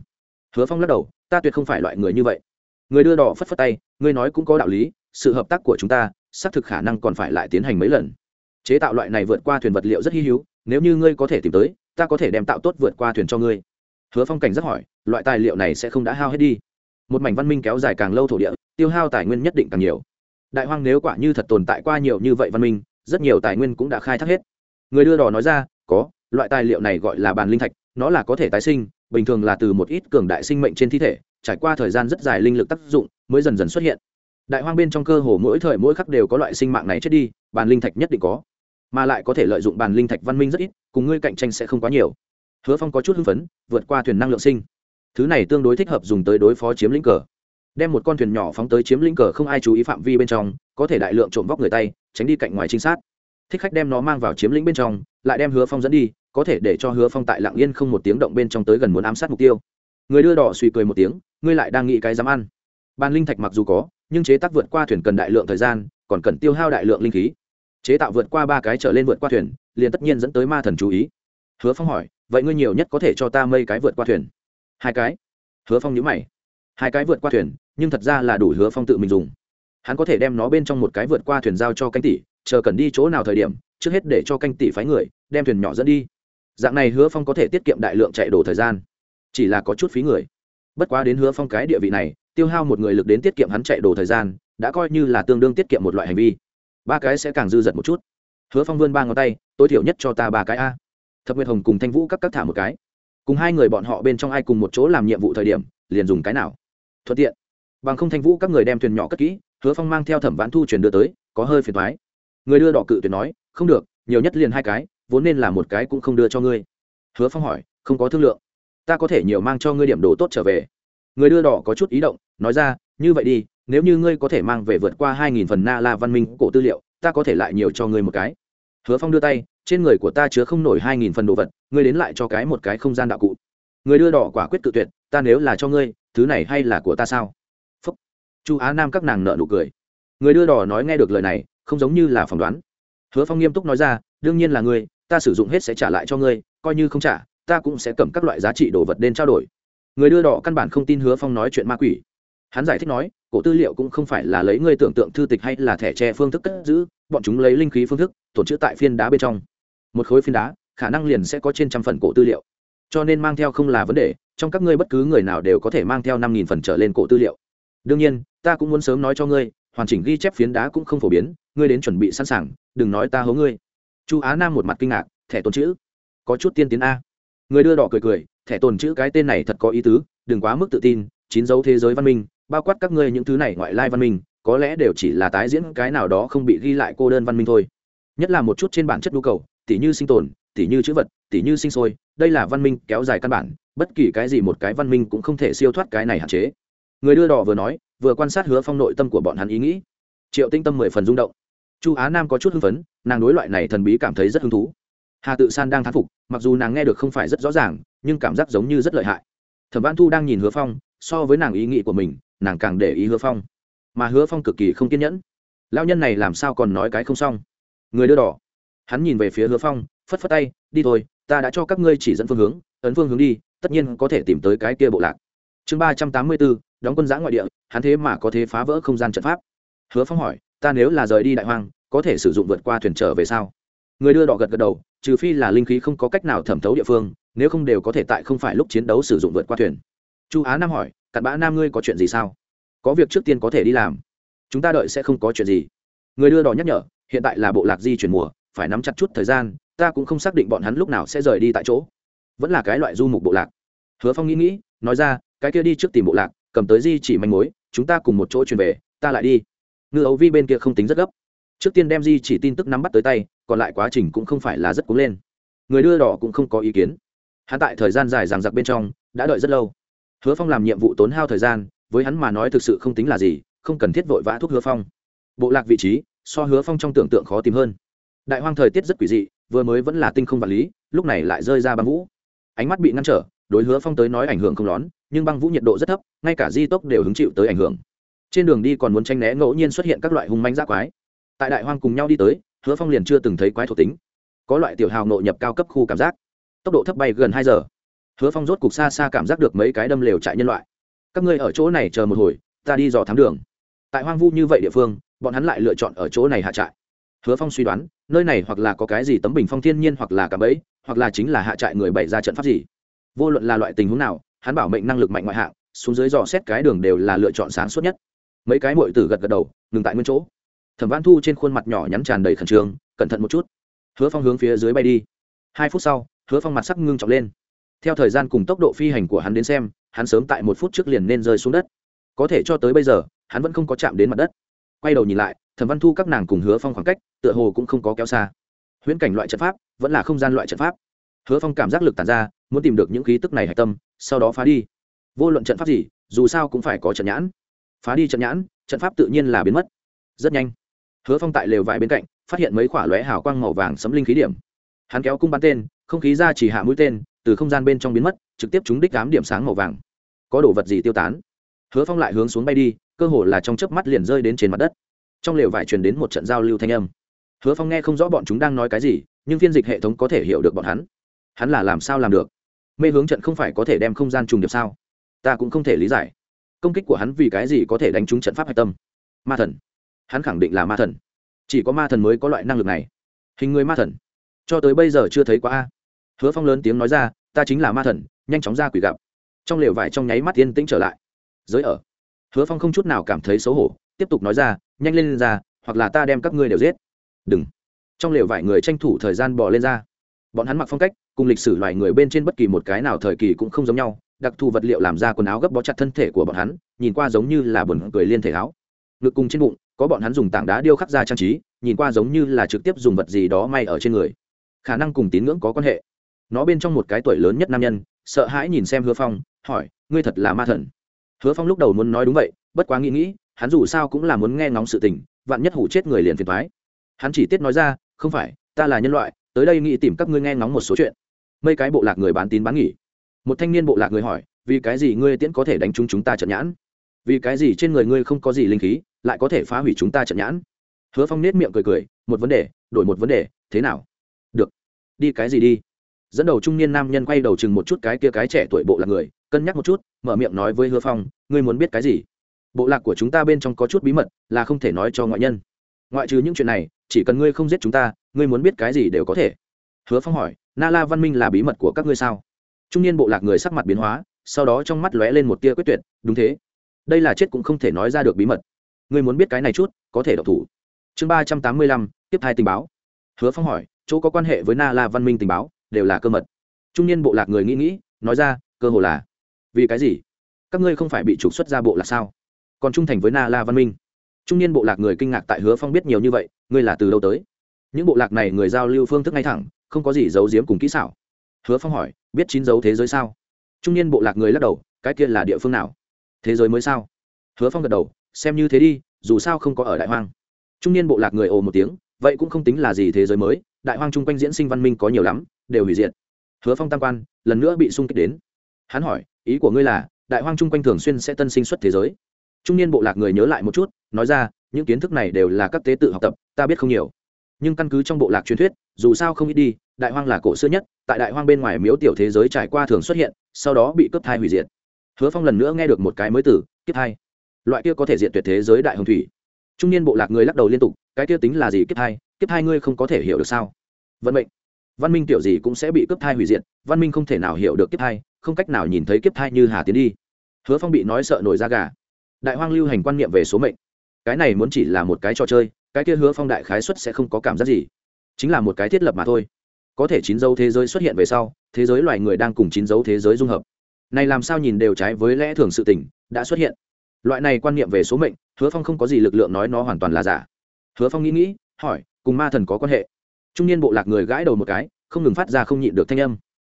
Hứa phong lắc đầu, ta tuyệt không phải loại người như vậy. Người đưa đỏ phất phất tay, ngươi nói cũng có đạo lý, sự hợp tác của chúng ta, xác thực khả năng còn phải lại tiến hành mấy lần chế tạo loại này vượt qua thuyền vật liệu rất hy hữu, nếu như ngươi có thể tìm tới, ta có thể đem tạo tốt vượt qua thuyền cho ngươi. Hứa phong cảnh rất hỏi, loại tài liệu này sẽ không đã hao hết đi? Một mảnh văn minh kéo dài càng lâu thổ địa, tiêu hao tài nguyên nhất định càng nhiều. Đại hoang nếu quả như thật tồn tại qua nhiều như vậy văn minh, rất nhiều tài nguyên cũng đã khai thác hết. Người đưa đò nói ra, có, loại tài liệu này gọi là bàn linh thạch, nó là có thể tái sinh, bình thường là từ một ít cường đại sinh mệnh trên thi thể, trải qua thời gian rất dài linh lực tác dụng mới dần dần xuất hiện. Đại hoang bên trong cơ hồ mỗi thời mỗi khắc đều có loại sinh mạng này chết đi bàn linh thạch nhất định có mà lại có thể lợi dụng bàn linh thạch văn minh rất ít, cùng ngươi cạnh tranh sẽ không quá nhiều. Hứa phong có chút hưng phấn, vượt qua thuyền năng lượng sinh. Thứ này tương đối thích hợp dùng tới đối phó chiếm lĩnh cờ. Đem một con thuyền nhỏ phóng tới chiếm lĩnh cờ không ai chú ý phạm vi bên trong, có thể đại lượng trộm vóc người tay, tránh đi cạnh ngoài trinh sát. Thích khách đem nó mang vào chiếm lĩnh bên trong, lại đem hứa phong dẫn đi, có thể để cho hứa phong tại lạng yên không một tiếng động bên trong tới gần muốn ám sát mục tiêu. Người đưa đỏ suy cười một tiếng, ngươi lại đang nghĩ cái dám ăn. Bàn linh thạch mặc dù có, nhưng chế tác vượt qua thuyền cần đại lượng thời gian, còn cần tiêu hao đại lượng linh khí chế tạo vượt qua ba cái trở lên vượt qua thuyền, liền tất nhiên dẫn tới ma thần chú ý. Hứa phong hỏi, vậy ngươi nhiều nhất có thể cho ta mây cái vượt qua thuyền? Hai cái. Hứa phong nhữ mày. Hai cái vượt qua thuyền, nhưng thật ra là đủ hứa phong tự mình dùng. Hắn có thể đem nó bên trong một cái vượt qua thuyền giao cho canh tỷ, chờ cần đi chỗ nào thời điểm, trước hết để cho canh tỷ phái người, đem thuyền nhỏ dẫn đi. Dạng này hứa phong có thể tiết kiệm đại lượng chạy đổ thời gian. Chỉ là có chút phí người. Bất quá đến hứa phong cái địa vị này, tiêu hao một người lực đến tiết kiệm hắn chạy đổ thời gian, đã coi như là tương đương tiết kiệm một loại hành vi ba cái sẽ càng dư dật một chút. Hứa phong vươn ba ngón tay, tối thiểu nhất cho ta ba cái a. Thập nguyệt hồng cùng thanh vũ các các thả một cái. Cùng hai người bọn họ bên trong ai cùng một chỗ làm nhiệm vụ thời điểm, liền dùng cái nào? Thuận tiện. Bằng không thanh vũ các người đem thuyền nhỏ cất kỹ, hứa phong mang theo thẩm vãn thu chuyển đưa tới, có hơi phiền thoái người đưa đỏ cự tuyệt nói, không được, nhiều nhất liền hai cái, vốn nên là một cái cũng không đưa cho ngươi. Hứa phong hỏi, không có thương lượng. Ta có thể nhiều mang cho ngươi điểm đồ tốt trở về. Người đưa đỏ có chút ý động, nói ra, như vậy đi nếu như ngươi có thể mang về vượt qua hai nghìn phần na la văn minh cổ tư liệu, ta có thể lại nhiều cho ngươi một cái. Hứa phong đưa tay, trên người của ta chứa không nổi hai nghìn phần đồ vật, ngươi đến lại cho cái một cái không gian đạo cụ. Người đưa đỏ quả quyết tự tuyệt, ta nếu là cho ngươi, thứ này hay là của ta sao? Phúc. Chu á nam các nàng nợ nụ cười. Người đưa đỏ nói nghe được lời này, không giống như là phỏng đoán. Hứa phong nghiêm túc nói ra, đương nhiên là ngươi, ta sử dụng hết sẽ trả lại cho ngươi, coi như không trả, ta cũng sẽ cầm các loại giá trị đồ vật đến trao đổi. Người đưa đỏ căn bản không tin hứa phong nói chuyện ma quỷ hắn giải thích nói, cổ tư liệu cũng không phải là lấy ngươi tưởng tượng thư tịch hay là thẻ tre phương thức cất giữ, bọn chúng lấy linh khí phương thức, tổn chữ tại phiên đá bên trong. Một khối phiên đá, khả năng liền sẽ có trên trăm phần cổ tư liệu. Cho nên mang theo không là vấn đề, trong các ngươi bất cứ người nào đều có thể mang theo năm nghìn phần trở lên cổ tư liệu. Đương nhiên, ta cũng muốn sớm nói cho ngươi, hoàn chỉnh ghi chép phiến đá cũng không phổ biến, ngươi đến chuẩn bị sẵn sàng, đừng nói ta hố ngươi. Chu á nam một mặt kinh ngạc, thẻ tồn chữ. Có chút tiên tiến a. Người đưa đỏ cười cười, thẻ tồn chữ cái tên này thật có ý tứ, đừng quá mức tự tin chín dấu thế giới văn minh, bao quát các ngươi những thứ này ngoại lai văn minh, có lẽ đều chỉ là tái diễn cái nào đó không bị ghi lại cô đơn văn minh thôi. Nhất là một chút trên bản chất nhu cầu, tỉ như sinh tồn, tỉ như chữ vật, tỉ như sinh sôi, đây là văn minh kéo dài căn bản, bất kỳ cái gì một cái văn minh cũng không thể siêu thoát cái này hạn chế. Người đưa đỏ vừa nói, vừa quan sát hứa phong nội tâm của bọn hắn ý nghĩ. Triệu tinh tâm mười phần rung động. Chu á nam có chút hưng phấn, nàng đối loại này thần bí cảm thấy rất hứng thú. Hà tự san đang thán phục, mặc dù nàng nghe được không phải rất rõ ràng, nhưng cảm giác giống như rất lợi hại. Thẩm văn thu đang nhìn hứa phong so với nàng ý nghĩ của mình, nàng càng để ý hứa phong. Mà hứa phong cực kỳ không kiên nhẫn. Lao nhân này làm sao còn nói cái không xong? Người đưa đỏ. Hắn nhìn về phía hứa phong, phất phất tay, đi thôi, ta đã cho các ngươi chỉ dẫn phương hướng, ấn phương hướng đi, tất nhiên có thể tìm tới cái kia bộ lạc. Chương ba trăm tám mươi bốn, đóng quân giã ngoại địa, hắn thế mà có thể phá vỡ không gian trận pháp. Hứa phong hỏi, ta nếu là rời đi đại hoang, có thể sử dụng vượt qua thuyền trở về sao? Người đưa đỏ gật gật đầu, trừ phi là linh khí không có cách nào thẩm thấu địa phương, nếu không đều có thể tại không phải lúc chiến đấu sử dụng vượt qua thuyền chu á nam hỏi, cặn bã nam ngươi có chuyện gì sao? Có việc trước tiên có thể đi làm. Chúng ta đợi sẽ không có chuyện gì. Người đưa đò nhắc nhở, hiện tại là bộ lạc di chuyển mùa, phải nắm chặt chút thời gian, ta cũng không xác định bọn hắn lúc nào sẽ rời đi tại chỗ. Vẫn là cái loại du mục bộ lạc. Hứa phong nghĩ nghĩ, nói ra, cái kia đi trước tìm bộ lạc, cầm tới di chỉ manh mối, chúng ta cùng một chỗ truyền về, ta lại đi. Ngư ấu vi bên kia không tính rất gấp. Trước tiên đem di chỉ tin tức nắm bắt tới tay, còn lại quá trình cũng không phải là rất cúng lên. Người đưa đỏ cũng không có ý kiến. Hắn tại thời gian dài ràng giặc bên trong, đã đợi rất lâu hứa phong làm nhiệm vụ tốn hao thời gian, với hắn mà nói thực sự không tính là gì, không cần thiết vội vã thuốc hứa phong. Bộ lạc vị trí, so hứa phong trong tưởng tượng khó tìm hơn. Đại hoang thời tiết rất quỷ dị, vừa mới vẫn là tinh không vật lý, lúc này lại rơi ra băng vũ. Ánh mắt bị ngăn trở, đối hứa phong tới nói ảnh hưởng không lón nhưng băng vũ nhiệt độ rất thấp, ngay cả di tốc đều hứng chịu tới ảnh hưởng. Trên đường đi còn muốn tranh né ngẫu nhiên xuất hiện các loại hung manh giác quái. Tại đại hoang cùng nhau đi tới, hứa phong liền chưa từng thấy quái thuộc tính. Có loại tiểu hào nội nhập cao cấp khu cảm giác. Tốc độ thấp bay gần hai giờ hứa phong rốt cục xa xa cảm giác được mấy cái đâm lều trại nhân loại. Các ngươi ở chỗ này chờ một hồi, ta đi dò thám đường. Tại hoang vu như vậy địa phương, bọn hắn lại lựa chọn ở chỗ này hạ trại. Hứa phong suy đoán, nơi này hoặc là có cái gì tấm bình phong thiên nhiên hoặc là cả bẫy, hoặc là chính là hạ trại người bày ra trận pháp gì. Vô luận là loại tình huống nào, hắn bảo mệnh năng lực mạnh ngoại hạng, xuống dưới dò xét cái đường đều là lựa chọn sáng suốt nhất. Mấy cái mội tử gật gật đầu, ngừng tại nguyên chỗ. Thẩm văn thu trên khuôn mặt nhỏ nhắn tràn đầy khẩn trương, cẩn thận một chút. Hứa phong hướng phía dưới bay đi. Hai phút sau, hứa phong mặt sắc ngưng trọng lên theo thời gian cùng tốc độ phi hành của hắn đến xem, hắn sớm tại một phút trước liền nên rơi xuống đất. Có thể cho tới bây giờ, hắn vẫn không có chạm đến mặt đất. Quay đầu nhìn lại, thẩm văn thu các nàng cùng hứa phong khoảng cách, tựa hồ cũng không có kéo xa. Huyễn cảnh loại trận pháp, vẫn là không gian loại trận pháp. Hứa phong cảm giác lực tàn ra, muốn tìm được những khí tức này hạch tâm, sau đó phá đi. Vô luận trận pháp gì, dù sao cũng phải có trận nhãn. Phá đi trận nhãn, trận pháp tự nhiên là biến mất. Rất nhanh, hứa phong tại lều vải bên cạnh, phát hiện mấy khoả lóe hào quang màu vàng sấm linh khí điểm. Hắn kéo cung bắn tên, không khí ra chỉ hạ mũi tên từ không gian bên trong biến mất, trực tiếp chúng đích cám điểm sáng màu vàng. Có đồ vật gì tiêu tán? Hứa phong lại hướng xuống bay đi, cơ hồ là trong chớp mắt liền rơi đến trên mặt đất. Trong lều vải truyền đến một trận giao lưu thanh âm. Hứa phong nghe không rõ bọn chúng đang nói cái gì, nhưng phiên dịch hệ thống có thể hiểu được bọn hắn. Hắn là làm sao làm được? Mê hướng trận không phải có thể đem không gian trùng điệp sao? Ta cũng không thể lý giải. Công kích của hắn vì cái gì có thể đánh trúng trận pháp hạch tâm? Ma thần. Hắn khẳng định là ma thần. Chỉ có ma thần mới có loại năng lực này. Hình người ma thần. Cho tới bây giờ chưa thấy quá a hứa phong lớn tiếng nói ra ta chính là ma thần nhanh chóng ra quỷ gặp. Trong lều vải trong nháy mắt yên tĩnh trở lại. Giới ở. Hứa phong không chút nào cảm thấy xấu hổ tiếp tục nói ra nhanh lên, lên ra hoặc là ta đem các ngươi đều giết. Đừng. Trong lều vải người tranh thủ thời gian bỏ lên ra. Bọn hắn mặc phong cách cùng lịch sử loài người bên trên bất kỳ một cái nào thời kỳ cũng không giống nhau đặc thù vật liệu làm ra quần áo gấp bó chặt thân thể của bọn hắn nhìn qua giống như là buồn cười liên thể áo. Ngực cùng trên bụng có bọn hắn dùng tảng đá điêu khắc ra trang trí nhìn qua giống như là trực tiếp dùng vật gì đó may ở trên người. Khả năng cùng tín ngưỡng có quan hệ nó bên trong một cái tuổi lớn nhất nam nhân, sợ hãi nhìn xem hứa phong, hỏi, ngươi thật là ma thần? Hứa phong lúc đầu muốn nói đúng vậy, bất quá nghĩ nghĩ, hắn dù sao cũng là muốn nghe ngóng sự tình, vạn nhất hủ chết người liền phiền thoái hắn chỉ tiết nói ra, không phải, ta là nhân loại, tới đây nghĩ tìm các ngươi nghe ngóng một số chuyện. Mấy cái bộ lạc người bán tín bán nghỉ một thanh niên bộ lạc người hỏi, vì cái gì ngươi tiễn có thể đánh trúng chúng ta trận nhãn? Vì cái gì trên người ngươi không có gì linh khí, lại có thể phá hủy chúng ta trận nhãn? Hứa phong nết miệng cười cười, một vấn đề, đổi một vấn đề, thế nào? Được, đi cái gì đi? Dẫn đầu trung niên nam nhân quay đầu chừng một chút cái kia cái trẻ tuổi bộ lạc người, cân nhắc một chút, mở miệng nói với hứa phong, ngươi muốn biết cái gì? Bộ lạc của chúng ta bên trong có chút bí mật, là không thể nói cho ngoại nhân. Ngoại trừ những chuyện này, chỉ cần ngươi không giết chúng ta, ngươi muốn biết cái gì đều có thể. Hứa phong hỏi, na la văn minh là bí mật của các ngươi sao? Trung niên bộ lạc người sắc mặt biến hóa, sau đó trong mắt lóe lên một tia quyết tuyệt, đúng thế. Đây là chết cũng không thể nói ra được bí mật. Ngươi muốn biết cái này chút, có thể độc thủ. Chương ba trăm tám mươi lăm, tiếp hai tình báo. Hứa phong hỏi, chỗ có quan hệ với na la văn minh tình báo? Đều là cơ mật. Trung niên bộ lạc người nghĩ nghĩ, nói ra, cơ hồ là, vì cái gì? Các ngươi không phải bị trục xuất ra bộ lạc sao? Còn trung thành với na la văn minh. Trung niên bộ lạc người kinh ngạc tại hứa phong biết nhiều như vậy, ngươi là từ đâu tới? Những bộ lạc này người giao lưu phương thức ngay thẳng, không có gì giấu giếm cùng kỹ xảo. Hứa phong hỏi, biết chín dấu thế giới sao? Trung niên bộ lạc người lắc đầu, cái kia là địa phương nào? Thế giới mới sao? Hứa phong gật đầu, xem như thế đi, dù sao không có ở đại hoang. Trung niên bộ lạc người ồ một tiếng, vậy cũng không tính là gì thế giới mới, đại hoang chung quanh diễn sinh văn minh có nhiều lắm đều hủy diệt. Hứa phong tam quan, lần nữa bị sung kích đến. Hắn hỏi, ý của ngươi là, đại hoang chung quanh thường xuyên sẽ tân sinh xuất thế giới? Trung niên bộ lạc người nhớ lại một chút, nói ra, những kiến thức này đều là các tế tự học tập, ta biết không nhiều. Nhưng căn cứ trong bộ lạc truyền thuyết, dù sao không ít đi, đại hoang là cổ xưa nhất, tại đại hoang bên ngoài miếu tiểu thế giới trải qua thường xuất hiện, sau đó bị cướp thai hủy diệt. Hứa phong lần nữa nghe được một cái mới từ, kiếp thai. Loại kia có thể diện tuyệt thế giới đại hồng thủy. Trung niên bộ lạc người lắc đầu liên tục, cái kia tính là gì kiếp thai? Kiếp thai ngươi không có thể hiểu được sao? Vận mệnh văn minh tiểu gì cũng sẽ bị cướp thai hủy diệt, văn minh không thể nào hiểu được kiếp thai, không cách nào nhìn thấy kiếp thai như hà tiến đi. Hứa phong bị nói sợ nổi da gà. Đại hoang lưu hành quan niệm về số mệnh. Cái này muốn chỉ là một cái trò chơi, cái kia hứa phong đại khái xuất sẽ không có cảm giác gì. Chính là một cái thiết lập mà thôi. Có thể chín dấu thế giới xuất hiện về sau, thế giới loài người đang cùng chín dấu thế giới dung hợp. Này làm sao nhìn đều trái với lẽ thường sự tình, đã xuất hiện. Loại này quan niệm về số mệnh, hứa phong không có gì lực lượng nói nó hoàn toàn là giả. Hứa phong nghĩ nghĩ, hỏi, cùng ma thần có quan hệ? Trung niên bộ lạc người gãi đầu một cái, không ngừng phát ra không nhịn được thanh âm.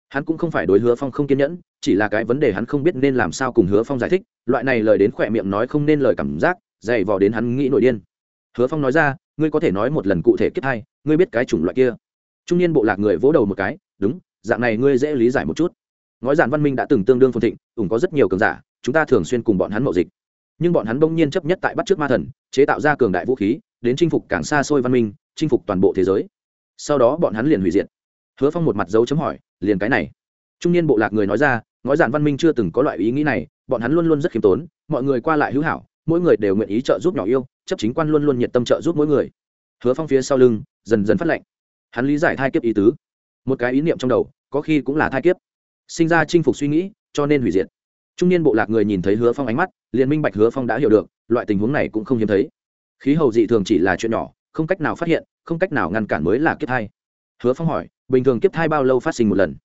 Hắn cũng không phải đối hứa phong không kiên nhẫn, chỉ là cái vấn đề hắn không biết nên làm sao cùng hứa phong giải thích, loại này lời đến khỏe miệng nói không nên lời cảm giác, dày vò đến hắn nghĩ nội điên. Hứa phong nói ra, ngươi có thể nói một lần cụ thể kiếp hai, ngươi biết cái chủng loại kia. Trung niên bộ lạc người vỗ đầu một cái, đúng, dạng này ngươi dễ lý giải một chút. Ngói giản văn minh đã từng tương đương phồn thịnh, ủng có rất nhiều cường giả, chúng ta thường xuyên cùng bọn hắn mậu dịch. Nhưng bọn hắn bỗng nhiên chấp nhất tại bắt trước ma thần, chế tạo ra cường đại vũ khí, đến chinh phục càng xa xôi văn minh, chinh phục toàn bộ thế giới sau đó bọn hắn liền hủy diệt. Hứa phong một mặt dấu chấm hỏi, liền cái này. Trung niên bộ lạc người nói ra nói giản văn minh chưa từng có loại ý nghĩ này, bọn hắn luôn luôn rất khiêm tốn, mọi người qua lại hữu hảo, mỗi người đều nguyện ý trợ giúp nhỏ yêu, chấp chính quan luôn luôn nhiệt tâm trợ giúp mỗi người. Hứa phong phía sau lưng, dần dần phát lệnh. Hắn lý giải thai kiếp ý tứ. Một cái ý niệm trong đầu, có khi cũng là thai kiếp. Sinh ra chinh phục suy nghĩ, cho nên hủy diệt. Trung niên bộ lạc người nhìn thấy hứa phong ánh mắt, liền minh bạch hứa phong đã hiểu được, loại tình huống này cũng không hiếm thấy. Khí hậu dị thường chỉ là chuyện nhỏ, không cách nào phát hiện không cách nào ngăn cản mới là kiếp thai. Hứa phong hỏi, bình thường kiếp thai bao lâu phát sinh một lần?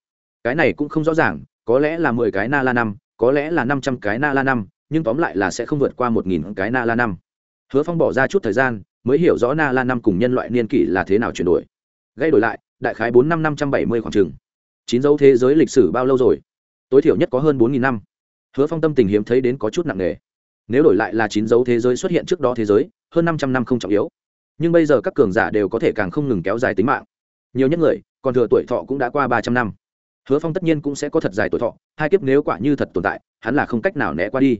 Cái này cũng không rõ ràng, có lẽ là mười cái na la năm, có lẽ là năm trăm cái na la năm, nhưng tóm lại là sẽ không vượt qua một nghìn cái na la năm. Hứa phong bỏ ra chút thời gian, mới hiểu rõ na la năm cùng nhân loại niên kỷ là thế nào chuyển đổi. Gây đổi lại, đại khái bốn năm năm trăm bảy mươi khoảng t chín dấu thế giới lịch sử bao lâu rồi? Tối thiểu nhất có hơn bốn nghìn năm. Hứa phong tâm tình hiếm thấy đến có chút nặng nề. Nếu đổi lại là chín dấu thế giới xuất hiện trước đó thế giới, hơn năm trăm năm không trọng yếu nhưng bây giờ các cường giả đều có thể càng không ngừng kéo dài tính mạng. Nhiều nhất người, còn thừa tuổi thọ cũng đã qua ba trăm năm. Hứa phong tất nhiên cũng sẽ có thật dài tuổi thọ, hai kiếp nếu quả như thật tồn tại, hắn là không cách nào né qua đi.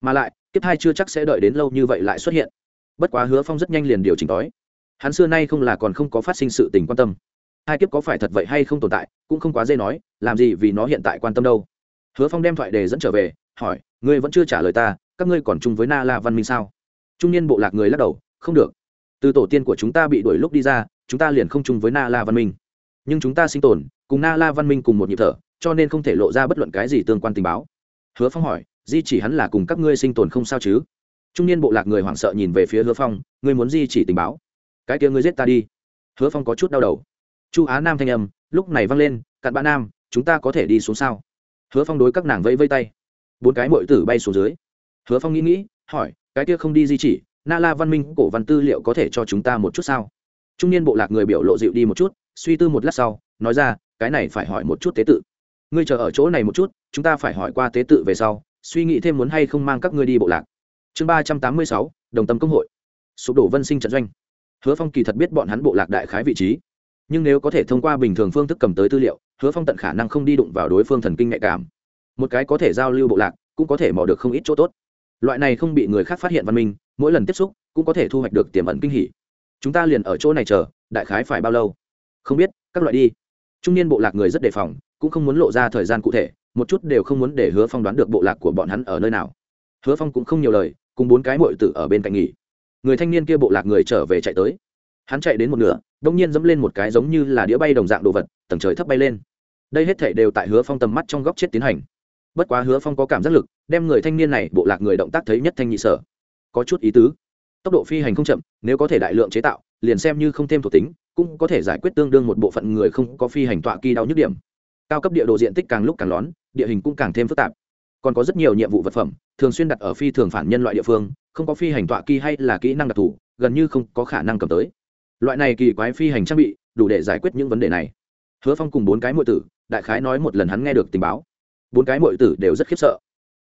Mà lại, kiếp hai chưa chắc sẽ đợi đến lâu như vậy lại xuất hiện. Bất quá hứa phong rất nhanh liền điều chỉnh đói hắn xưa nay không là còn không có phát sinh sự tình quan tâm. Hai kiếp có phải thật vậy hay không tồn tại, cũng không quá dễ nói, làm gì vì nó hiện tại quan tâm đâu. Hứa phong đem thoại đề dẫn trở về, hỏi, ngươi vẫn chưa trả lời ta, các ngươi còn chung với na la văn minh sao? Trung niên bộ lạc người lắc đầu, không được từ tổ tiên của chúng ta bị đuổi lúc đi ra, chúng ta liền không chung với na la văn minh. Nhưng chúng ta sinh tồn, cùng na la văn minh cùng một nhịp thở, cho nên không thể lộ ra bất luận cái gì tương quan tình báo. Hứa phong hỏi, di chỉ hắn là cùng các ngươi sinh tồn không sao chứ? Trung niên bộ lạc người hoảng sợ nhìn về phía hứa phong, ngươi muốn di chỉ tình báo? Cái kia ngươi giết ta đi. Hứa phong có chút đau đầu. Chu á nam thanh âm, lúc này vang lên, cặn bã nam, chúng ta có thể đi xuống sao? Hứa phong đối các nàng vẫy vây tay. Bốn cái mội tử bay xuống dưới. Hứa phong nghĩ nghĩ, hỏi, cái kia không đi di chỉ na la văn minh cổ văn tư liệu có thể cho chúng ta một chút sao? Trung niên bộ lạc người biểu lộ dịu đi một chút, suy tư một lát sau, nói ra, cái này phải hỏi một chút tế tự. Ngươi chờ ở chỗ này một chút, chúng ta phải hỏi qua tế tự về sau, suy nghĩ thêm muốn hay không mang các ngươi đi bộ lạc. Chương ba trăm tám mươi sáu, đồng tâm công hội. Sụp đổ vân sinh trận doanh. Hứa phong kỳ thật biết bọn hắn bộ lạc đại khái vị trí. Nhưng nếu có thể thông qua bình thường phương thức cầm tới tư liệu, hứa phong tận khả năng không đi đụng vào đối phương thần kinh nhạy cảm. Một cái có thể giao lưu bộ lạc, cũng có thể mò được không ít chỗ tốt. Loại này không bị người khác phát hiện văn minh mỗi lần tiếp xúc cũng có thể thu hoạch được tiềm ẩn kinh hỉ. Chúng ta liền ở chỗ này chờ, đại khái phải bao lâu? Không biết, các loại đi. Trung niên bộ lạc người rất đề phòng, cũng không muốn lộ ra thời gian cụ thể, một chút đều không muốn để hứa phong đoán được bộ lạc của bọn hắn ở nơi nào. Hứa phong cũng không nhiều lời, cùng bốn cái mội tử ở bên cạnh nghỉ. Người thanh niên kia bộ lạc người trở về chạy tới. Hắn chạy đến một nửa, đông nhiên dẫm lên một cái giống như là đĩa bay đồng dạng đồ vật, tầng trời thấp bay lên. Đây hết thể đều tại hứa phong tầm mắt trong góc chết tiến hành. Bất quá hứa phong có cảm giác lực, đem người thanh niên này bộ lạc người động tác thấy nhất thanh nhị sở có chút ý tứ. Tốc độ phi hành không chậm, nếu có thể đại lượng chế tạo, liền xem như không thêm thuộc tính, cũng có thể giải quyết tương đương một bộ phận người không có phi hành tọa kỳ đau nhức điểm. Cao cấp địa đồ diện tích càng lúc càng lón, địa hình cũng càng thêm phức tạp. Còn có rất nhiều nhiệm vụ vật phẩm, thường xuyên đặt ở phi thường phản nhân loại địa phương, không có phi hành tọa kỳ hay là kỹ năng đặc thù, gần như không có khả năng cầm tới. Loại này kỳ quái phi hành trang bị, đủ để giải quyết những vấn đề này. Hứa phong cùng bốn cái mọi tử, đại khái nói một lần hắn nghe được tình báo. Bốn cái mọi tử đều rất khiếp sợ.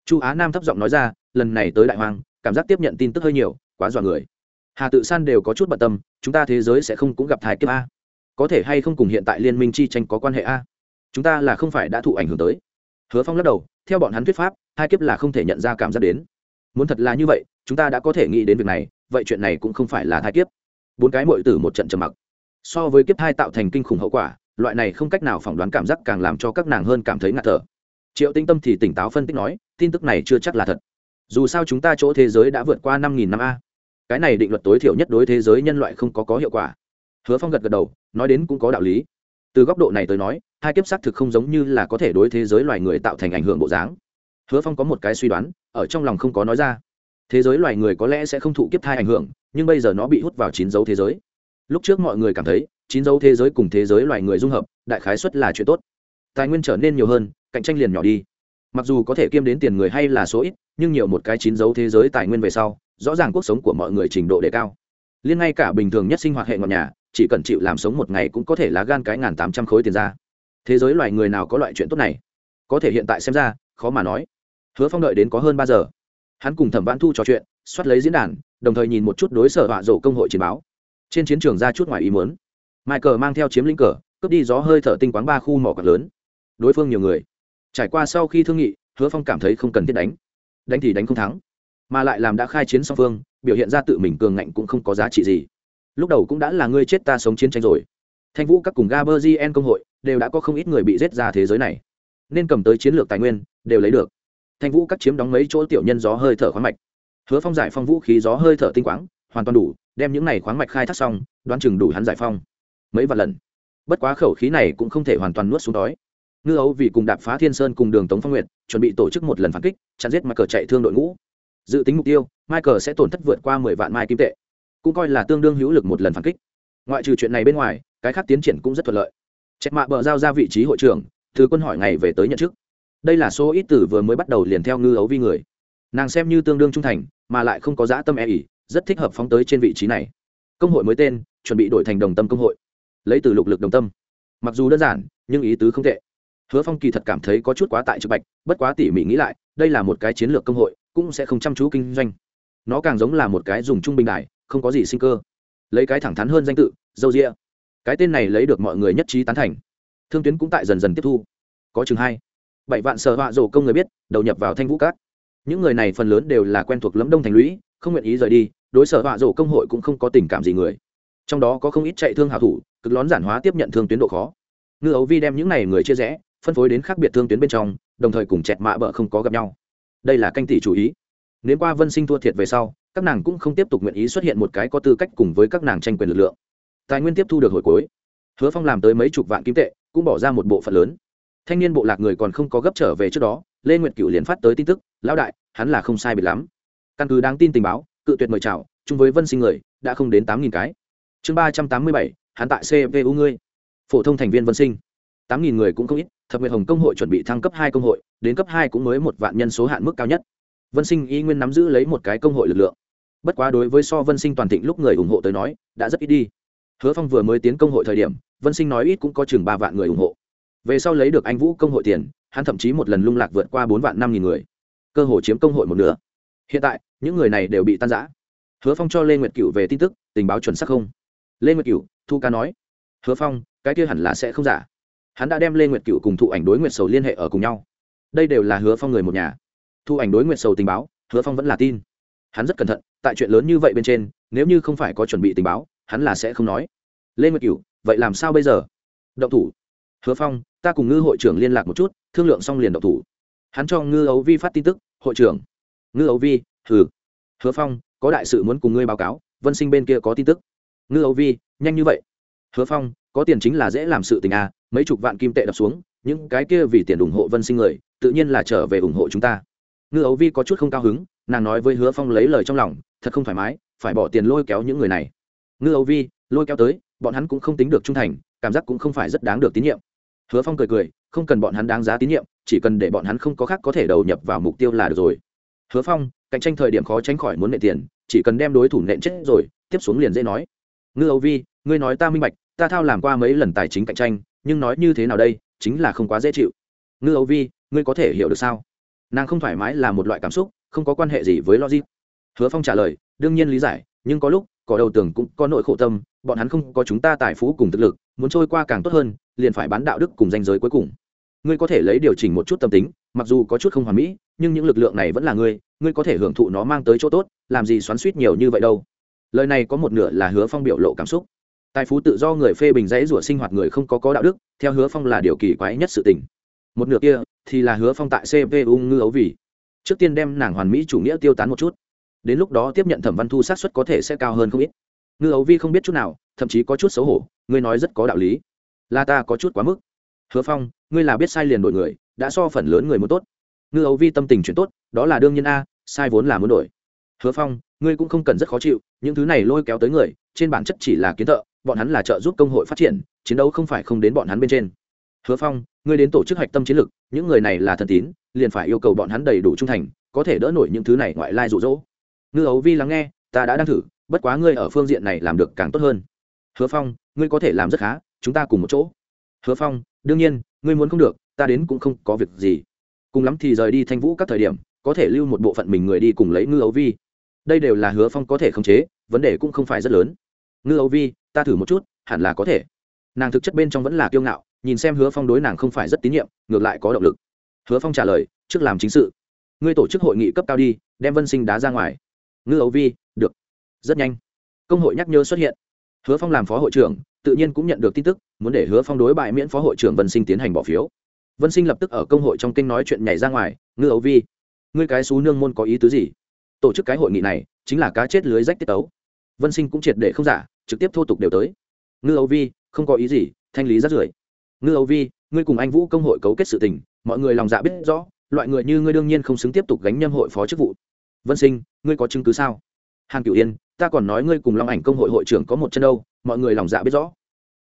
Chu á nam thấp giọng nói ra, lần này tới đại hoàng cảm giác tiếp nhận tin tức hơi nhiều, quá dọa người. Hà tự san đều có chút bận tâm, chúng ta thế giới sẽ không cũng gặp thái kiếp a. Có thể hay không cùng hiện tại liên minh chi tranh có quan hệ a? Chúng ta là không phải đã thụ ảnh hưởng tới. Hứa phong lắc đầu, theo bọn hắn thuyết pháp hai kiếp là không thể nhận ra cảm giác đến. Muốn thật là như vậy, chúng ta đã có thể nghĩ đến việc này, vậy chuyện này cũng không phải là thai kiếp. Bốn cái mội tử một trận trầm mặc. So với kiếp hai tạo thành kinh khủng hậu quả, loại này không cách nào phỏng đoán cảm giác càng làm cho các nàng hơn cảm thấy ngạt thở. Triệu tinh tâm thì tỉnh táo phân tích nói, tin tức này chưa chắc là thật dù sao chúng ta chỗ thế giới đã vượt qua năm nghìn năm a. Cái này định luật tối thiểu nhất đối thế giới nhân loại không có có hiệu quả. Hứa phong gật gật đầu, nói đến cũng có đạo lý. Từ góc độ này tới nói, hai kiếp xác thực không giống như là có thể đối thế giới loài người tạo thành ảnh hưởng bộ dáng. Hứa phong có một cái suy đoán, ở trong lòng không có nói ra. Thế giới loài người có lẽ sẽ không thụ kiếp thai ảnh hưởng, nhưng bây giờ nó bị hút vào chín dấu thế giới. Lúc trước mọi người cảm thấy, chín dấu thế giới cùng thế giới loài người dung hợp, đại khái xuất là chuyện tốt. Tài nguyên trở nên nhiều hơn, cạnh tranh liền nhỏ đi mặc dù có thể kiêm đến tiền người hay là số ít, nhưng nhiều một cái chín dấu thế giới tài nguyên về sau, rõ ràng cuộc sống của mọi người trình độ đề cao. Liên ngay cả bình thường nhất sinh hoạt hệ ngọn nhà, chỉ cần chịu làm sống một ngày cũng có thể lá gan cái ngàn tám trăm khối tiền ra. Thế giới loài người nào có loại chuyện tốt này? Có thể hiện tại xem ra, khó mà nói. Hứa phong đợi đến có hơn ba giờ. Hắn cùng thẩm văn thu trò chuyện xoát lấy diễn đàn, đồng thời nhìn một chút đối sở họa rổ công hội chiến báo. Trên chiến trường ra chút ngoài ý muốn. Michael mang theo chiếm lĩnh cờ, cướp đi gió hơi thở tinh quáng ba khu mỏ cọc lớn. Đối phương nhiều người trải qua sau khi thương nghị, hứa phong cảm thấy không cần thiết đánh. Đánh thì đánh không thắng, mà lại làm đã khai chiến song phương, biểu hiện ra tự mình cường ngạnh cũng không có giá trị gì. Lúc đầu cũng đã là ngươi chết ta sống chiến tranh rồi. Thanh vũ các cùng gaberzien công hội đều đã có không ít người bị giết ra thế giới này. Nên cầm tới chiến lược tài nguyên, đều lấy được. Thanh vũ các chiếm đóng mấy chỗ tiểu nhân gió hơi thở khoáng mạch. Hứa phong giải phong vũ khí gió hơi thở tinh quáng, hoàn toàn đủ, đem những này khoáng mạch khai thác xong, đoán chừng đủ hắn giải phong. Mấy vài lần. Bất quá khẩu khí này cũng không thể hoàn toàn nuốt xuống đói ngư ấu vì cùng đạp phá thiên sơn cùng đường tống phong nguyệt, chuẩn bị tổ chức một lần phản kích, chặn giết michael chạy thương đội ngũ. Dự tính mục tiêu, michael sẽ tổn thất vượt qua mười vạn mai kim tệ. Cũng coi là tương đương hữu lực một lần phản kích. Ngoại trừ chuyện này bên ngoài, cái khác tiến triển cũng rất thuận lợi. Chết mạ bờ giao ra vị trí hội trưởng thứ quân hỏi ngày về tới nhận chức. Đây là số ít tử vừa mới bắt đầu liền theo ngư ấu vi người. Nàng xem như tương đương trung thành, mà lại không có dã tâm e ỉ rất thích hợp phóng tới trên vị trí này. Công hội mới tên, chuẩn bị đổi thành đồng tâm công hội. Lấy từ lục lực đồng tâm. Mặc dù đơn giản, nhưng ý tứ không tệ hứa phong kỳ thật cảm thấy có chút quá tại trực bạch, bất quá tỉ mỉ nghĩ lại, đây là một cái chiến lược công hội, cũng sẽ không chăm chú kinh doanh. Nó càng giống là một cái dùng trung bình đại không có gì sinh cơ. Lấy cái thẳng thắn hơn danh tự, dâu rịa cái tên này lấy được mọi người nhất trí tán thành. Thương tuyến cũng tại dần dần tiếp thu. Có chừng hai. Bảy vạn sở họa rổ công người biết, đầu nhập vào thanh vũ cát. Những người này phần lớn đều là quen thuộc lẫm đông thành lũy, không nguyện ý rời đi, đối sở họa rổ công hội cũng không có tình cảm gì người. Trong đó có không ít chạy thương hảo thủ, cực lón giản hóa tiếp nhận thương tuyến độ khó. Ngư ấu vi đem những này người chia rẽ phân phối đến khác biệt thương tuyến bên trong, đồng thời cùng chẹt mạ bợ không có gặp nhau. Đây là canh tỷ chủ ý. Nếu qua vân sinh thua thiệt về sau, các nàng cũng không tiếp tục nguyện ý xuất hiện một cái có tư cách cùng với các nàng tranh quyền lực lượng. Tài nguyên tiếp thu được hồi cuối. Hứa phong làm tới mấy chục vạn kim tệ, cũng bỏ ra một bộ phận lớn. Thanh niên bộ lạc người còn không có gấp trở về trước đó, lê nguyệt cựu liền phát tới tin tức, lão đại, hắn là không sai biệt lắm. Căn cứ đáng tin tình báo, cự tuyệt mời chào, chung với vân sinh người, đã không đến tám nghìn cái. Chương ba trăm tám mươi bảy, hắn tại cvu ngươi. Phổ thông thành viên vân sinh. Tám nghìn người cũng không ít thập nguyệt hồng công hội chuẩn bị thăng cấp hai công hội, đến cấp hai cũng mới một vạn nhân số hạn mức cao nhất. Vân sinh y nguyên nắm giữ lấy một cái công hội lực lượng. Bất quá đối với so vân sinh toàn thịnh lúc người ủng hộ tới nói, đã rất ít đi. Hứa phong vừa mới tiến công hội thời điểm, vân sinh nói ít cũng có chừng ba vạn người ủng hộ. Về sau lấy được anh vũ công hội tiền, hắn thậm chí một lần lung lạc vượt qua bốn vạn năm nghìn người. Cơ hồ chiếm công hội một nửa. Hiện tại, những người này đều bị tan giã hứa phong cho lê nguyệt cựu về tin tức, tình báo chuẩn xác không? Lê nguyệt cựu thu ca nói. Hứa phong, cái kia hẳn là sẽ không giả hắn đã đem lê nguyệt cựu cùng thụ ảnh đối nguyệt sầu liên hệ ở cùng nhau. Đây đều là hứa phong người một nhà. Thu ảnh đối nguyệt sầu tình báo, hứa phong vẫn là tin. Hắn rất cẩn thận, tại chuyện lớn như vậy bên trên, nếu như không phải có chuẩn bị tình báo, hắn là sẽ không nói. Lê nguyệt cựu vậy làm sao bây giờ? Động thủ. Hứa phong, ta cùng ngư hội trưởng liên lạc một chút, thương lượng xong liền động thủ. Hắn cho ngư ấu vi phát tin tức, hội trưởng. Ngư ấu vi, hừ. Hứa phong, có đại sự muốn cùng ngươi báo cáo, vân sinh bên kia có tin tức. Ngư ấu vi, nhanh như vậy. Hứa phong, có tiền chính là dễ làm sự tình à mấy chục vạn kim tệ đập xuống, những cái kia vì tiền ủng hộ vân sinh người, tự nhiên là trở về ủng hộ chúng ta. Ngư ấu vi có chút không cao hứng, nàng nói với hứa phong lấy lời trong lòng, thật không thoải mái, phải bỏ tiền lôi kéo những người này. Ngư ấu vi, lôi kéo tới, bọn hắn cũng không tính được trung thành, cảm giác cũng không phải rất đáng được tín nhiệm. Hứa phong cười cười, không cần bọn hắn đáng giá tín nhiệm, chỉ cần để bọn hắn không có khác có thể đầu nhập vào mục tiêu là được rồi. Hứa phong, cạnh tranh thời điểm khó tránh khỏi muốn nệ tiền, chỉ cần đem đối thủ nện chết rồi, tiếp xuống liền dễ nói. Ngư âu vi, ngươi nói ta minh bạch, ta thao làm qua mấy lần tài chính cạnh tranh nhưng nói như thế nào đây, chính là không quá dễ chịu. Ngư âu vi, ngươi có thể hiểu được sao? Nàng không thoải mái là một loại cảm xúc, không có quan hệ gì với logic. Hứa phong trả lời, đương nhiên lý giải, nhưng có lúc, cỏ đầu tường cũng có nội khổ tâm, bọn hắn không có chúng ta tài phú cùng thực lực, muốn trôi qua càng tốt hơn, liền phải bán đạo đức cùng danh giới cuối cùng. Ngươi có thể lấy điều chỉnh một chút tâm tính, mặc dù có chút không hoàn mỹ, nhưng những lực lượng này vẫn là ngươi ngươi có thể hưởng thụ nó mang tới chỗ tốt, làm gì xoắn suýt nhiều như vậy đâu. Lời này có một nửa là hứa phong biểu lộ cảm xúc tài phú tự do người phê bình dãy rủa sinh hoạt người không có có đạo đức, theo hứa phong là điều kỳ quái nhất sự tình. Một nửa kia thì là hứa phong tại cpu ngư ấu vì. Trước tiên đem nàng hoàn mỹ chủ nghĩa tiêu tán một chút. Đến lúc đó tiếp nhận thẩm văn thu sát xuất có thể sẽ cao hơn không ít. Ngư ấu vi không biết chút nào, thậm chí có chút xấu hổ, ngươi nói rất có đạo lý. Là ta có chút quá mức. Hứa phong, ngươi là biết sai liền đổi người, đã so phần lớn người muốn tốt. Ngư ấu vi tâm tình chuyển tốt, đó là đương nhiên a, sai vốn là muốn đổi. Hứa phong, ngươi cũng không cần rất khó chịu, những thứ này lôi kéo tới người, trên bản chất chỉ là kiến thợ bọn hắn là trợ giúp công hội phát triển, chiến đấu không phải không đến bọn hắn bên trên. Hứa phong, ngươi đến tổ chức hạch tâm chiến lược, những người này là thần tín, liền phải yêu cầu bọn hắn đầy đủ trung thành, có thể đỡ nổi những thứ này ngoại lai rụ rỗ. Ngư ấu vi lắng nghe, ta đã đang thử, bất quá ngươi ở phương diện này làm được càng tốt hơn. Hứa phong, ngươi có thể làm rất khá, chúng ta cùng một chỗ. Hứa phong, đương nhiên, ngươi muốn không được, ta đến cũng không có việc gì. Cùng lắm thì rời đi thanh vũ các thời điểm, có thể lưu một bộ phận mình người đi cùng lấy ngư ấu vi. Đây đều là hứa phong có thể khống chế, vấn đề cũng không phải rất lớn ngư Âu vi, ta thử một chút, hẳn là có thể. Nàng thực chất bên trong vẫn là kiêu ngạo, nhìn xem hứa phong đối nàng không phải rất tín nhiệm, ngược lại có động lực. Hứa phong trả lời, trước làm chính sự. Ngươi tổ chức hội nghị cấp cao đi, đem vân sinh đá ra ngoài. Ngư Âu vi, được. Rất nhanh. Công hội nhắc nhớ xuất hiện. Hứa phong làm phó hội trưởng, tự nhiên cũng nhận được tin tức, muốn để hứa phong đối bại miễn phó hội trưởng vân sinh tiến hành bỏ phiếu. Vân sinh lập tức ở công hội trong kênh nói chuyện nhảy ra ngoài, ngư ấu vi, ngươi cái xú nương môn có ý tứ gì? Tổ chức cái hội nghị này, chính là cá chết lưới rách tiết tấu vân sinh cũng triệt để không giả, trực tiếp thô tục đều tới. Ngư Âu vi, không có ý gì, thanh lý rất rưởi. Ngư Âu vi, ngươi cùng anh vũ công hội cấu kết sự tình, mọi người lòng dạ biết rõ, loại người như ngươi đương nhiên không xứng tiếp tục gánh nhâm hội phó chức vụ. Vân sinh, ngươi có chứng cứ sao? Hàn cửu yên, ta còn nói ngươi cùng long ảnh công hội hội trưởng có một chân đâu, mọi người lòng dạ biết rõ.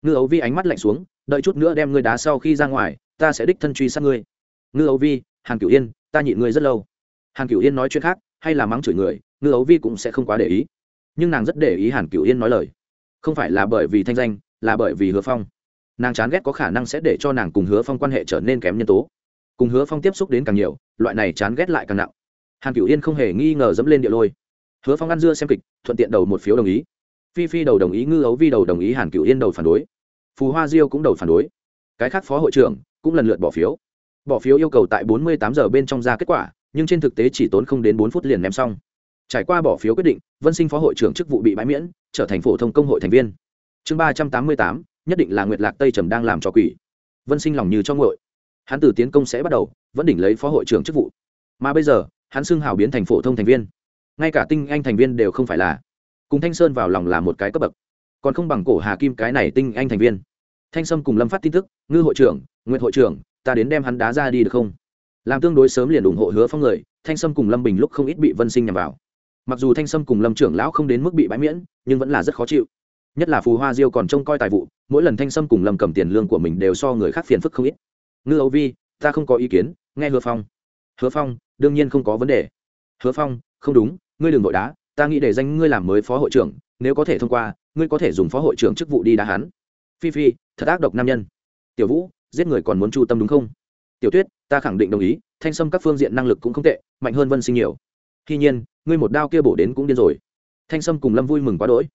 Ngư ấu vi ánh mắt lạnh xuống, đợi chút nữa đem ngươi đá sau khi ra ngoài, ta sẽ đích thân truy sát ngươi. Ngư ấu vi hàn cửu yên, ta nhịn ngươi rất lâu. Hàn cửu yên nói chuyện khác, hay là mắng chửi người, ngư ấu vi cũng sẽ không quá để ý nhưng nàng rất để ý hàn Cựu yên nói lời không phải là bởi vì thanh danh là bởi vì hứa phong nàng chán ghét có khả năng sẽ để cho nàng cùng hứa phong quan hệ trở nên kém nhân tố cùng hứa phong tiếp xúc đến càng nhiều loại này chán ghét lại càng nặng hàn Cựu yên không hề nghi ngờ dẫm lên địa lôi hứa phong ăn dưa xem kịch thuận tiện đầu một phiếu đồng ý phi phi đầu đồng ý ngư ấu vi đầu đồng ý hàn Cựu yên đầu phản đối phù hoa diêu cũng đầu phản đối cái khác phó hội trưởng cũng lần lượt bỏ phiếu bỏ phiếu yêu cầu tại 48 giờ bên trong ra kết quả nhưng trên thực tế chỉ tốn không đến bốn phút liền ném xong trải qua bỏ phiếu quyết định, vân sinh phó hội trưởng chức vụ bị bãi miễn, trở thành phổ thông công hội thành viên. Chương ba trăm tám mươi tám, nhất định là nguyệt lạc tây trầm đang làm trò quỷ. Vân sinh lòng như cho ngội hắn từ tiến công sẽ bắt đầu, vẫn đỉnh lấy phó hội trưởng chức vụ. Mà bây giờ, hắn xưng hào biến thành phổ thông thành viên. Ngay cả tinh anh thành viên đều không phải là. Cùng thanh sơn vào lòng là một cái cấp bậc. Còn không bằng cổ hà kim cái này tinh anh thành viên. Thanh sâm cùng lâm phát tin tức, ngư hội trưởng nguyện hội trưởng, ta đến đem hắn đá ra đi được không? Làm tương đối sớm liền ủng hộ hứa phong người, thanh sâm cùng lâm bình lúc không ít bị vân sinh nhằm vào mặc dù thanh sâm cùng lâm trưởng lão không đến mức bị bãi miễn, nhưng vẫn là rất khó chịu. Nhất là phù hoa diêu còn trông coi tài vụ, mỗi lần thanh sâm cùng lâm cầm tiền lương của mình đều so người khác phiền phức không ít. Ngư âu vi, ta không có ý kiến, nghe hứa phong. Hứa phong, đương nhiên không có vấn đề. Hứa phong, không đúng, ngươi đừng vội đá, ta nghĩ để danh ngươi làm mới phó hội trưởng, nếu có thể thông qua, ngươi có thể dùng phó hội trưởng chức vụ đi đá hắn. Phi phi, thật ác độc nam nhân. Tiểu vũ, giết người còn muốn chu tâm đúng không? Tiểu tuyết, ta khẳng định đồng ý, thanh sâm các phương diện năng lực cũng không tệ, mạnh hơn vân sinh nhiều tuy nhiên, ngươi một đao kia bổ đến cũng điên rồi. Thanh sâm cùng lâm vui mừng quá đỗi.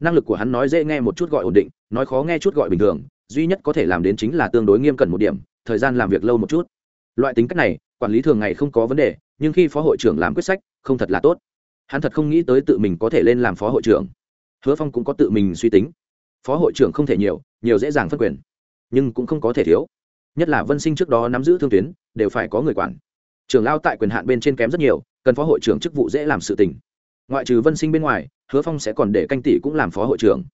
Năng lực của hắn nói dễ nghe một chút gọi ổn định, nói khó nghe chút gọi bình thường, duy nhất có thể làm đến chính là tương đối nghiêm cẩn một điểm, thời gian làm việc lâu một chút. Loại tính cách này, quản lý thường ngày không có vấn đề, nhưng khi phó hội trưởng làm quyết sách, không thật là tốt. Hắn thật không nghĩ tới tự mình có thể lên làm phó hội trưởng. Hứa phong cũng có tự mình suy tính. Phó hội trưởng không thể nhiều nhiều dễ dàng phân quyền, nhưng cũng không có thể thiếu. Nhất là vân sinh trước đó nắm giữ thương tuyến, đều phải có người quản. Trưởng lao tại quyền hạn bên trên kém rất nhiều cần phó hội trưởng chức vụ dễ làm sự tình. Ngoại trừ vân sinh bên ngoài, hứa phong sẽ còn để canh tỷ cũng làm phó hội trưởng.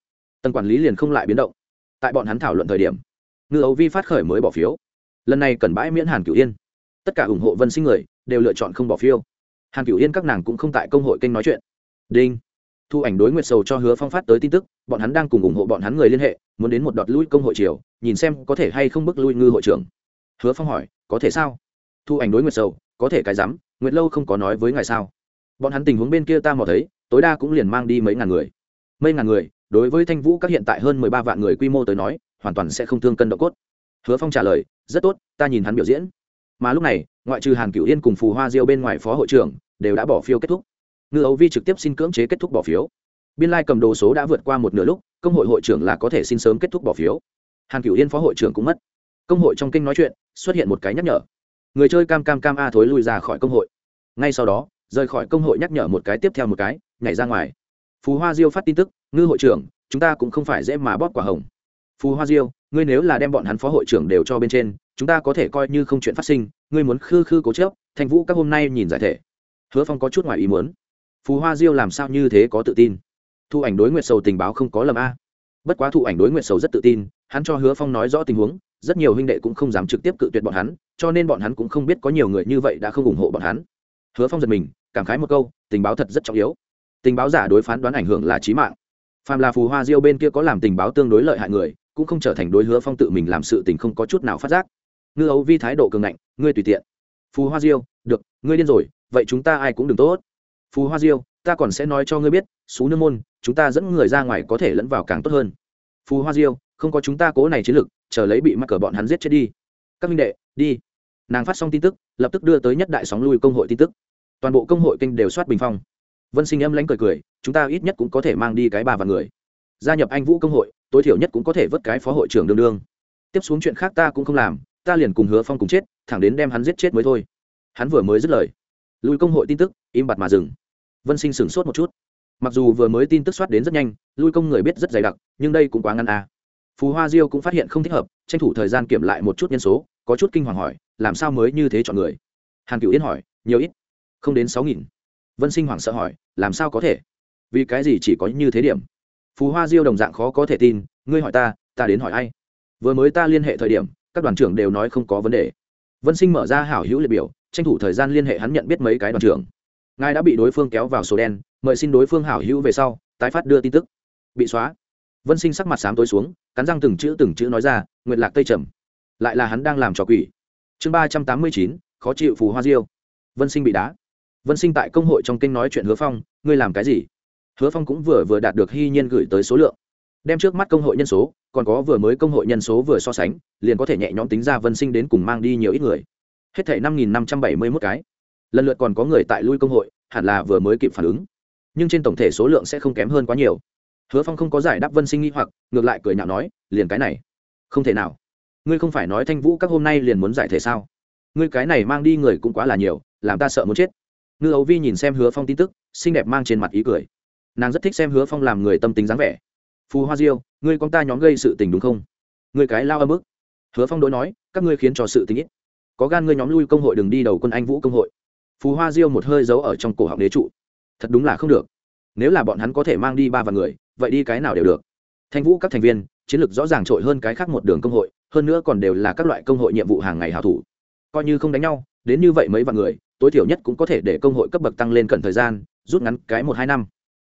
Tầng quản lý liền không lại biến động. Tại bọn hắn thảo luận thời điểm, ngư ấu vi phát khởi mới bỏ phiếu. Lần này cần bãi miễn hàn cửu yên. Tất cả ủng hộ vân sinh người đều lựa chọn không bỏ phiếu. Hàn cửu yên các nàng cũng không tại công hội kênh nói chuyện. Đinh. Thu ảnh đối nguyệt sầu cho hứa phong phát tới tin tức, bọn hắn đang cùng ủng hộ bọn hắn người liên hệ, muốn đến một đọt lui công hội triều, nhìn xem có thể hay không bức lui ngư hội trưởng. Hứa phong hỏi, có thể sao? Thu ảnh đối nguyệt sầu có thể cái dám, nguyệt lâu không có nói với ngài sao? Bọn hắn tình huống bên kia ta mò thấy tối đa cũng liền mang đi mấy ngàn người. Mấy ngàn người đối với thanh vũ các hiện tại hơn mười ba vạn người quy mô tới nói hoàn toàn sẽ không thương cân độ cốt. Hứa phong trả lời rất tốt ta nhìn hắn biểu diễn. Mà lúc này ngoại trừ hàn cửu yên cùng phù hoa diêu bên ngoài phó hội trưởng đều đã bỏ phiếu kết thúc. Ngư ấu vi trực tiếp xin cưỡng chế kết thúc bỏ phiếu. Biên lai cầm đồ số đã vượt qua một nửa lúc công hội hội trưởng là có thể xin sớm kết thúc bỏ phiếu. Hàn cửu yên phó hội trưởng cũng mất. Công hội trong kinh nói chuyện xuất hiện một cái nhắc nhở người chơi cam cam cam a thối lui ra khỏi công hội. Ngay sau đó, rời khỏi công hội nhắc nhở một cái tiếp theo một cái, nhảy ra ngoài. Phú hoa diêu phát tin tức, ngư hội trưởng, chúng ta cũng không phải dễ mà bóp quả hồng. Phú hoa diêu, ngươi nếu là đem bọn hắn phó hội trưởng đều cho bên trên, chúng ta có thể coi như không chuyện phát sinh, ngươi muốn khư khư cố chớp thành vũ các hôm nay nhìn giải thể. Hứa phong có chút ngoài ý muốn. Phú hoa diêu làm sao như thế có tự tin? Thu ảnh đối nguyệt sầu tình báo không có lầm a. Bất quá thu ảnh đối nguyệt sầu rất tự tin, hắn cho hứa phong nói rõ tình huống rất nhiều huynh đệ cũng không dám trực tiếp cự tuyệt bọn hắn, cho nên bọn hắn cũng không biết có nhiều người như vậy đã không ủng hộ bọn hắn. Hứa phong giật mình, cảm khái một câu, tình báo thật rất trọng yếu. Tình báo giả đối phán đoán ảnh hưởng là trí mạng. Phàm là phù hoa diêu bên kia có làm tình báo tương đối lợi hại người, cũng không trở thành đối hứa phong tự mình làm sự tình không có chút nào phát giác. Ngư ấu vi thái độ cường ngạnh, ngươi tùy tiện. Phù hoa diêu, được, ngươi điên rồi, vậy chúng ta ai cũng đừng tốt. Phù hoa diêu, ta còn sẽ nói cho ngươi biết xú nương môn, chúng ta dẫn người ra ngoài có thể lẫn vào càng tốt hơn. Phù hoa diêu không có chúng ta cố này chiến lực chờ lấy bị mắc cờ bọn hắn giết chết đi. Các minh đệ, đi. Nàng phát xong tin tức, lập tức đưa tới nhất đại sóng lui công hội tin tức. Toàn bộ công hội kinh đều soát bình phong. Vân sinh âm lánh cười cười, chúng ta ít nhất cũng có thể mang đi cái ba và người. Gia nhập anh vũ công hội, tối thiểu nhất cũng có thể vớt cái phó hội trưởng đương đương. Tiếp xuống chuyện khác ta cũng không làm, ta liền cùng hứa phong cùng chết, thẳng đến đem hắn giết chết mới thôi. Hắn vừa mới dứt lời. Lui công hội tin tức, im bặt mà dừng. Vân sinh sửng sốt một chút. Mặc dù vừa mới tin tức soát đến rất nhanh, lui công người biết rất dày đặc, nhưng đây cũng quá ngăn à phú hoa diêu cũng phát hiện không thích hợp, tranh thủ thời gian kiểm lại một chút nhân số, có chút kinh hoàng hỏi, làm sao mới như thế chọn người? Hàn cựu yên hỏi, nhiều ít, không đến sáu nghìn. Vân sinh hoảng sợ hỏi, làm sao có thể? Vì cái gì chỉ có như thế điểm? Phú hoa diêu đồng dạng khó có thể tin, ngươi hỏi ta ta đến hỏi ai? Vừa mới ta liên hệ thời điểm, các đoàn trưởng đều nói không có vấn đề. Vân sinh mở ra hảo hữu liệt biểu, tranh thủ thời gian liên hệ hắn nhận biết mấy cái đoàn trưởng. Ngài đã bị đối phương kéo vào số đen, mời xin đối phương hảo hữu về sau, tái phát đưa tin tức. Bị xóa vân sinh sắc mặt sám tối xuống, cắn răng từng chữ từng chữ nói ra nguyện lạc tây trầm, lại là hắn đang làm trò quỷ. Chương ba trăm tám mươi chín, khó chịu phù hoa diêu. Vân sinh bị đá. Vân sinh tại công hội trong kinh nói chuyện hứa phong, ngươi làm cái gì? Hứa phong cũng vừa vừa đạt được hy nhiên gửi tới số lượng. Đem trước mắt công hội nhân số, còn có vừa mới công hội nhân số vừa so sánh, liền có thể nhẹ nhõm tính ra vân sinh đến cùng mang đi nhiều ít người. Hết thể năm nghìn năm trăm bảy mươi mốt cái. Lần lượt còn có người tại lui công hội, hẳn là vừa mới kịp phản ứng. Nhưng trên tổng thể số lượng sẽ không kém hơn quá nhiều hứa phong không có giải đáp vân sinh nghi hoặc, ngược lại cười nhạo nói, liền cái này. Không thể nào. Ngươi không phải nói thanh vũ các hôm nay liền muốn giải thể sao? Ngươi cái này mang đi người cũng quá là nhiều, làm ta sợ muốn chết. Ngư ấu vi nhìn xem hứa phong tin tức, xinh đẹp mang trên mặt ý cười. Nàng rất thích xem hứa phong làm người tâm tính dáng vẻ. Phù hoa diêu, ngươi con ta nhóm gây sự tình đúng không? Ngươi cái lao âm ức. Hứa phong đối nói, các ngươi khiến cho sự tình ít. Có gan ngươi nhóm lui công hội đừng đi đầu quân anh vũ công hội. Phù hoa diêu một hơi giấu ở trong cổ họng đế trụ. Thật đúng là không được. Nếu là bọn hắn có thể mang đi ba vạn người vậy đi cái nào đều được. Thanh vũ các thành viên, chiến lược rõ ràng trội hơn cái khác một đường công hội, hơn nữa còn đều là các loại công hội nhiệm vụ hàng ngày hảo thủ. Coi như không đánh nhau, đến như vậy mấy vạn người, tối thiểu nhất cũng có thể để công hội cấp bậc tăng lên cận thời gian, rút ngắn cái một hai năm.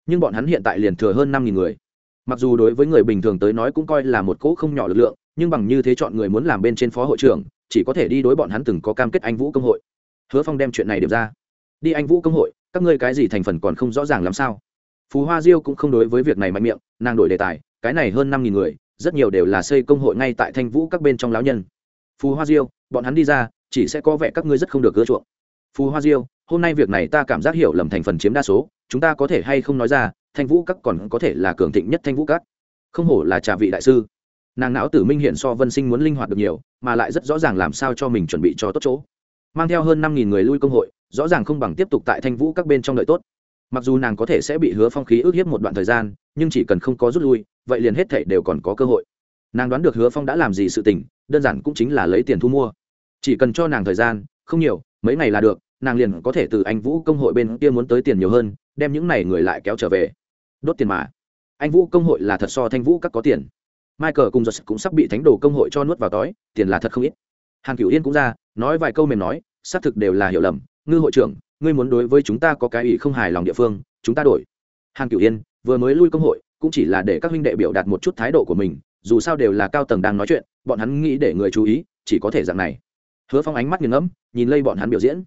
Nhưng bọn hắn hiện tại liền thừa hơn năm nghìn người. Mặc dù đối với người bình thường tới nói cũng coi là một cỗ không nhỏ lực lượng, nhưng bằng như thế chọn người muốn làm bên trên phó hội trưởng, chỉ có thể đi đối bọn hắn từng có cam kết anh vũ công hội. Hứa phong đem chuyện này điểm ra. Đi anh vũ công hội, các ngươi cái gì thành phần còn không rõ ràng làm sao? Phú hoa diêu cũng không đối với việc này mạnh miệng, nàng đổi đề tài, cái này hơn năm nghìn người, rất nhiều đều là xây công hội ngay tại thanh vũ các bên trong lão nhân. Phú hoa diêu, bọn hắn đi ra, chỉ sẽ có vẻ các ngươi rất không được gỡ chuộng. Phú hoa diêu, hôm nay việc này ta cảm giác hiểu lầm thành phần chiếm đa số, chúng ta có thể hay không nói ra, thanh vũ các còn có thể là cường thịnh nhất thanh vũ các? Không hổ là trà vị đại sư. Nàng não tử minh hiện so vân sinh muốn linh hoạt được nhiều, mà lại rất rõ ràng làm sao cho mình chuẩn bị cho tốt chỗ. Mang theo hơn năm nghìn người lui công hội, rõ ràng không bằng tiếp tục tại thanh vũ các bên trong đợi tốt mặc dù nàng có thể sẽ bị hứa phong khí ước hiếp một đoạn thời gian, nhưng chỉ cần không có rút lui, vậy liền hết thể đều còn có cơ hội. Nàng đoán được hứa phong đã làm gì sự tình, đơn giản cũng chính là lấy tiền thu mua. Chỉ cần cho nàng thời gian, không nhiều, mấy ngày là được, nàng liền có thể từ anh vũ công hội bên kia muốn tới tiền nhiều hơn, đem những này người lại kéo trở về. Đốt tiền mà. Anh vũ công hội là thật so thanh vũ các có tiền. Michael cùng giật cũng sắp bị thánh đồ công hội cho nuốt vào tói, tiền là thật không ít. Hàn cửu yên cũng ra, nói vài câu mềm nói, xác thực đều là hiểu lầm, ngư hội trưởng ngươi muốn đối với chúng ta có cái ý không hài lòng địa phương, chúng ta đổi. Hàn cửu yên, vừa mới lui công hội, cũng chỉ là để các huynh đệ biểu đạt một chút thái độ của mình, dù sao đều là cao tầng đang nói chuyện, bọn hắn nghĩ để người chú ý, chỉ có thể dạng này. Hứa phong ánh mắt nghiền ngẫm, nhìn lây bọn hắn biểu diễn.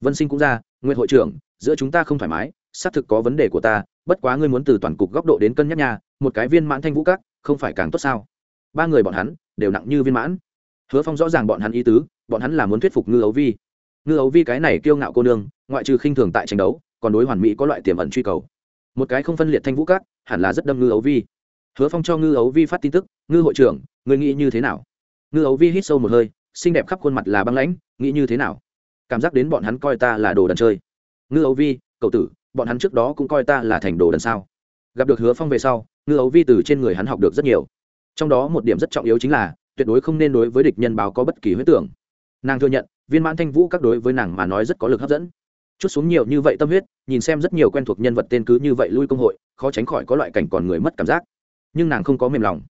Vân sinh cũng ra nguyên hội trưởng, giữa chúng ta không thoải mái, xác thực có vấn đề của ta, bất quá ngươi muốn từ toàn cục góc độ đến cân nhắc nha, một cái viên mãn thanh vũ các, không phải càng tốt sao? Ba người bọn hắn, đều nặng như viên mãn. Hứa phong rõ ràng bọn hắn ý tứ, bọn hắn là muốn thuyết phục ngư ấu vi ngư ấu vi cái này kiêu ngạo cô nương ngoại trừ khinh thường tại tranh đấu còn đối hoàn mỹ có loại tiềm ẩn truy cầu. Một cái không phân liệt thanh vũ cát, hẳn là rất đâm ngư ấu vi. Hứa phong cho ngư ấu vi phát tin tức ngư hội trưởng người nghĩ như thế nào? Ngư ấu vi hít sâu một hơi xinh đẹp khắp khuôn mặt là băng lãnh nghĩ như thế nào? Cảm giác đến bọn hắn coi ta là đồ đần chơi. Ngư ấu vi cậu tử bọn hắn trước đó cũng coi ta là thành đồ đần sao? Gặp được hứa phong về sau ngư ấu vi từ trên người hắn học được rất nhiều. Trong đó một điểm rất trọng yếu chính là tuyệt đối không nên đối với địch nhân báo có bất kỳ huyết tưởng. Nàng thừa nhận viên mãn thanh vũ các đối với nàng mà nói rất có lực hấp dẫn. Chút xuống nhiều như vậy tâm huyết, nhìn xem rất nhiều quen thuộc nhân vật tên cứ như vậy lui công hội, khó tránh khỏi có loại cảnh còn người mất cảm giác. Nhưng nàng không có mềm lòng.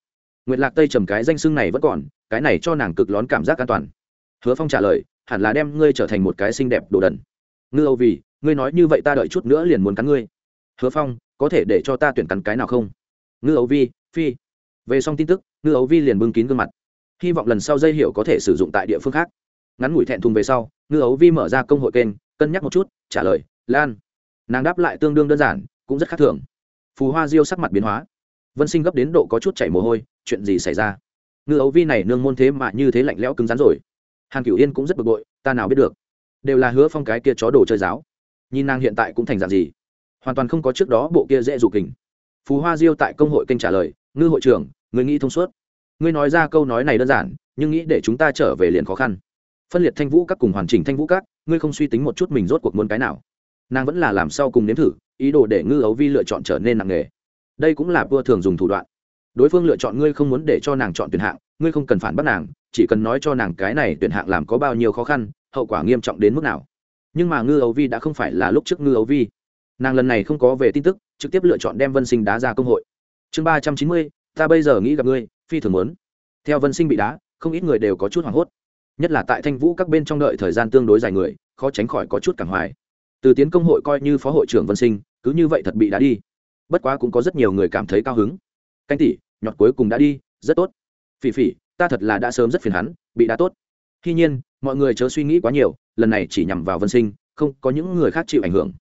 Nguyệt lạc tây trầm cái danh xưng này vẫn còn, cái này cho nàng cực lón cảm giác an toàn. Hứa phong trả lời, hẳn là đem ngươi trở thành một cái xinh đẹp đồ đần. Ngư âu vì, ngươi nói như vậy ta đợi chút nữa liền muốn cắn ngươi. Hứa phong, có thể để cho ta tuyển cắn cái nào không? Ngư âu vi phi. Về xong tin tức, ngư âu vi liền bưng kín gương mặt. Hy vọng lần sau dây hiệu có thể sử dụng tại địa phương khác ngắn ngủi thẹn thùng về sau, ngư ấu vi mở ra công hội kênh, cân nhắc một chút, trả lời, lan. Nàng đáp lại tương đương đơn giản, cũng rất khác thường. Phù hoa diêu sắc mặt biến hóa. Vân sinh gấp đến độ có chút chảy mồ hôi, chuyện gì xảy ra? Ngư ấu vi này nương môn thế mà như thế lạnh lẽo cứng rắn rồi. Hàn cửu yên cũng rất bực bội, ta nào biết được? Đều là hứa phong cái kia chó đồ chơi giáo. Nhìn nàng hiện tại cũng thành dạng gì? Hoàn toàn không có trước đó bộ kia dễ dụ kình. Phú hoa diêu tại công hội kênh trả lời, ngư hội trưởng người nghĩ thông suốt. Ngươi nói ra câu nói này đơn giản, nhưng nghĩ để chúng ta trở về liền khó khăn phân liệt thanh vũ các cùng hoàn chỉnh thanh vũ các, ngươi không suy tính một chút mình rốt cuộc muốn cái nào. Nàng vẫn là làm sau cùng nếm thử, ý đồ để ngư ấu vi lựa chọn trở nên nặng nghề đây cũng là vua thường dùng thủ đoạn. Đối phương lựa chọn ngươi không muốn để cho nàng chọn tuyển hạng, ngươi không cần phản bắt nàng, chỉ cần nói cho nàng cái này tuyển hạng làm có bao nhiêu khó khăn, hậu quả nghiêm trọng đến mức nào. Nhưng mà ngư ấu vi đã không phải là lúc trước ngư ấu vi. Nàng lần này không có về tin tức, trực tiếp lựa chọn đem vân sinh đá ra công hội. Chương ba trăm chín mươi, ta bây giờ nghĩ gặp ngươi, phi thường muốn. Theo vân sinh bị đá, không ít người đều có chút hoảng hốt nhất là tại thanh vũ các bên trong đợi thời gian tương đối dài người, khó tránh khỏi có chút cảng hoài. Từ tiến công hội coi như phó hội trưởng vân sinh, cứ như vậy thật bị đá đi. Bất quá cũng có rất nhiều người cảm thấy cao hứng. Canh tỷ, nhọt cuối cùng đã đi, rất tốt. Phỉ phỉ, ta thật là đã sớm rất phiền hắn, bị đá tốt. Tuy nhiên, mọi người chớ suy nghĩ quá nhiều, lần này chỉ nhằm vào vân sinh, không có những người khác chịu ảnh hưởng.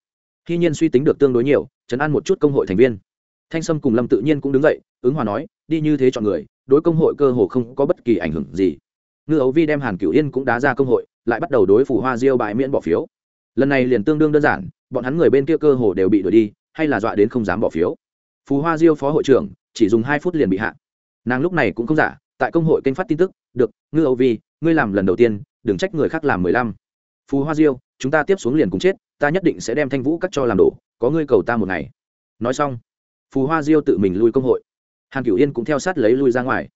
Tuy nhiên suy tính được tương đối nhiều chấn an một chút công hội thành viên. Thanh sâm cùng lâm tự nhiên cũng đứng dậy, ứng hòa nói, đi như thế chọn người, đối công hội cơ hồ không có bất kỳ ảnh hưởng gì ngư ấu vi đem hàn cửu yên cũng đá ra công hội, lại bắt đầu đối phủ hoa diêu bại miễn bỏ phiếu. Lần này liền tương đương đơn giản, bọn hắn người bên kia cơ hồ đều bị đuổi đi, hay là dọa đến không dám bỏ phiếu. Phú hoa diêu phó hội trưởng, chỉ dùng hai phút liền bị hạ. Nàng lúc này cũng không giả, tại công hội kênh phát tin tức, được, ngư âu vi, ngươi làm lần đầu tiên, đừng trách người khác làm mười lăm. Phú hoa diêu, chúng ta tiếp xuống liền cùng chết, ta nhất định sẽ đem thanh vũ cắt cho làm đổ, có ngươi cầu ta một ngày. Nói xong, phù hoa diêu tự mình lui công hội. Hàn cửu yên cũng theo sát lấy lui ra ngoài.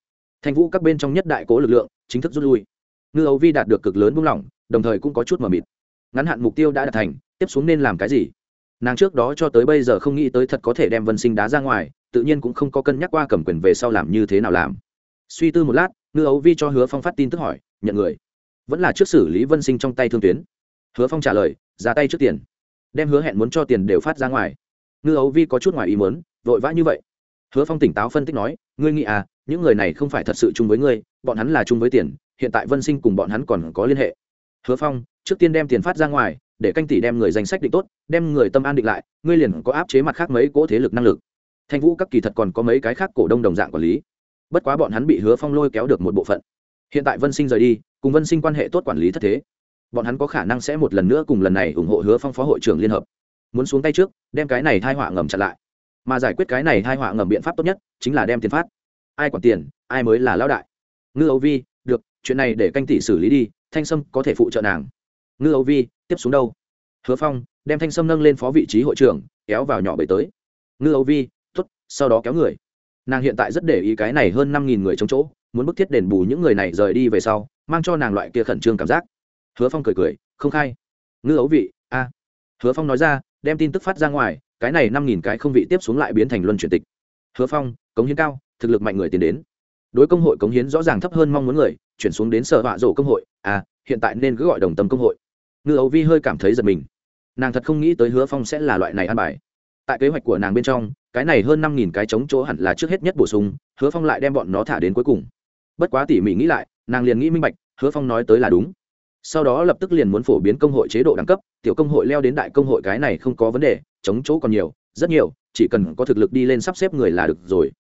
Thanh vũ các bên trong nhất đại cố lực lượng chính thức rút lui. Ngư ấu vi đạt được cực lớn buông lỏng, đồng thời cũng có chút mờ mịt. Ngắn hạn mục tiêu đã đạt thành, tiếp xuống nên làm cái gì? Nàng trước đó cho tới bây giờ không nghĩ tới thật có thể đem vân sinh đá ra ngoài, tự nhiên cũng không có cân nhắc qua cầm quyền về sau làm như thế nào làm. Suy tư một lát, ngư ấu vi cho hứa phong phát tin tức hỏi, nhận người. Vẫn là trước xử lý vân sinh trong tay thương tuyến. Hứa phong trả lời, ra tay trước tiền. Đem hứa hẹn muốn cho tiền đều phát ra ngoài. Ngư ấu vi có chút ngoài ý muốn, vội vã như vậy. Hứa phong tỉnh táo phân tích nói ngươi nghĩ à những người này không phải thật sự chung với ngươi, bọn hắn là chung với tiền, hiện tại vân sinh cùng bọn hắn còn có liên hệ. Hứa phong, trước tiên đem tiền phát ra ngoài, để canh tỷ đem người danh sách định tốt, đem người tâm an định lại, ngươi liền có áp chế mặt khác mấy cỗ thế lực năng lực. Thanh vũ các kỳ thật còn có mấy cái khác cổ đông đồng dạng quản lý. Bất quá bọn hắn bị hứa phong lôi kéo được một bộ phận. Hiện tại vân sinh rời đi, cùng vân sinh quan hệ tốt quản lý thất thế. Bọn hắn có khả năng sẽ một lần nữa cùng lần này ủng hộ hứa phong phó hội trưởng liên hợp. Muốn xuống tay trước, đem cái này thai họa ngầm chặn lại mà giải quyết cái này hai họa ngầm biện pháp tốt nhất chính là đem tiền phát. Ai quản tiền, ai mới là lão đại. Ngư âu vi, được, chuyện này để canh tỷ xử lý đi, thanh sâm có thể phụ trợ nàng. Ngư âu vi, tiếp xuống đâu? Hứa phong, đem thanh sâm nâng lên phó vị trí hội trưởng, kéo vào nhỏ bể tới. Ngư âu vi t ố t sau đó kéo người. Nàng hiện tại rất để ý cái này hơn năm nghìn người trong chỗ, muốn bức thiết đền bù những người này rời đi về sau, mang cho nàng loại kia khẩn trương cảm giác. Hứa phong cười cười, không khai. Ngư ấu vị a. Hứa phong nói ra, đem tin tức phát ra ngoài cái này năm nghìn cái không vị tiếp xuống lại biến thành luân chuyển tịch. Hứa phong, cống hiến cao, thực lực mạnh người tiến đến. Đối công hội cống hiến rõ ràng thấp hơn mong muốn người, chuyển xuống đến sở họa rổ công hội. À hiện tại nên cứ gọi đồng tâm công hội. Ngư ấu vi hơi cảm thấy giật mình. Nàng thật không nghĩ tới hứa phong sẽ là loại này ăn bài. Tại kế hoạch của nàng bên trong, cái này hơn năm nghìn cái chống chỗ hẳn là trước hết nhất bổ sung, hứa phong lại đem bọn nó thả đến cuối cùng. Bất quá tỉ mỉ nghĩ lại, nàng liền nghĩ minh bạch, hứa phong nói tới là đúng. Sau đó lập tức liền muốn phổ biến công hội chế độ đẳng cấp, tiểu công hội leo đến đại công hội cái này không có vấn đề chống chỗ còn nhiều, rất nhiều, chỉ cần có thực lực đi lên sắp xếp người là được rồi.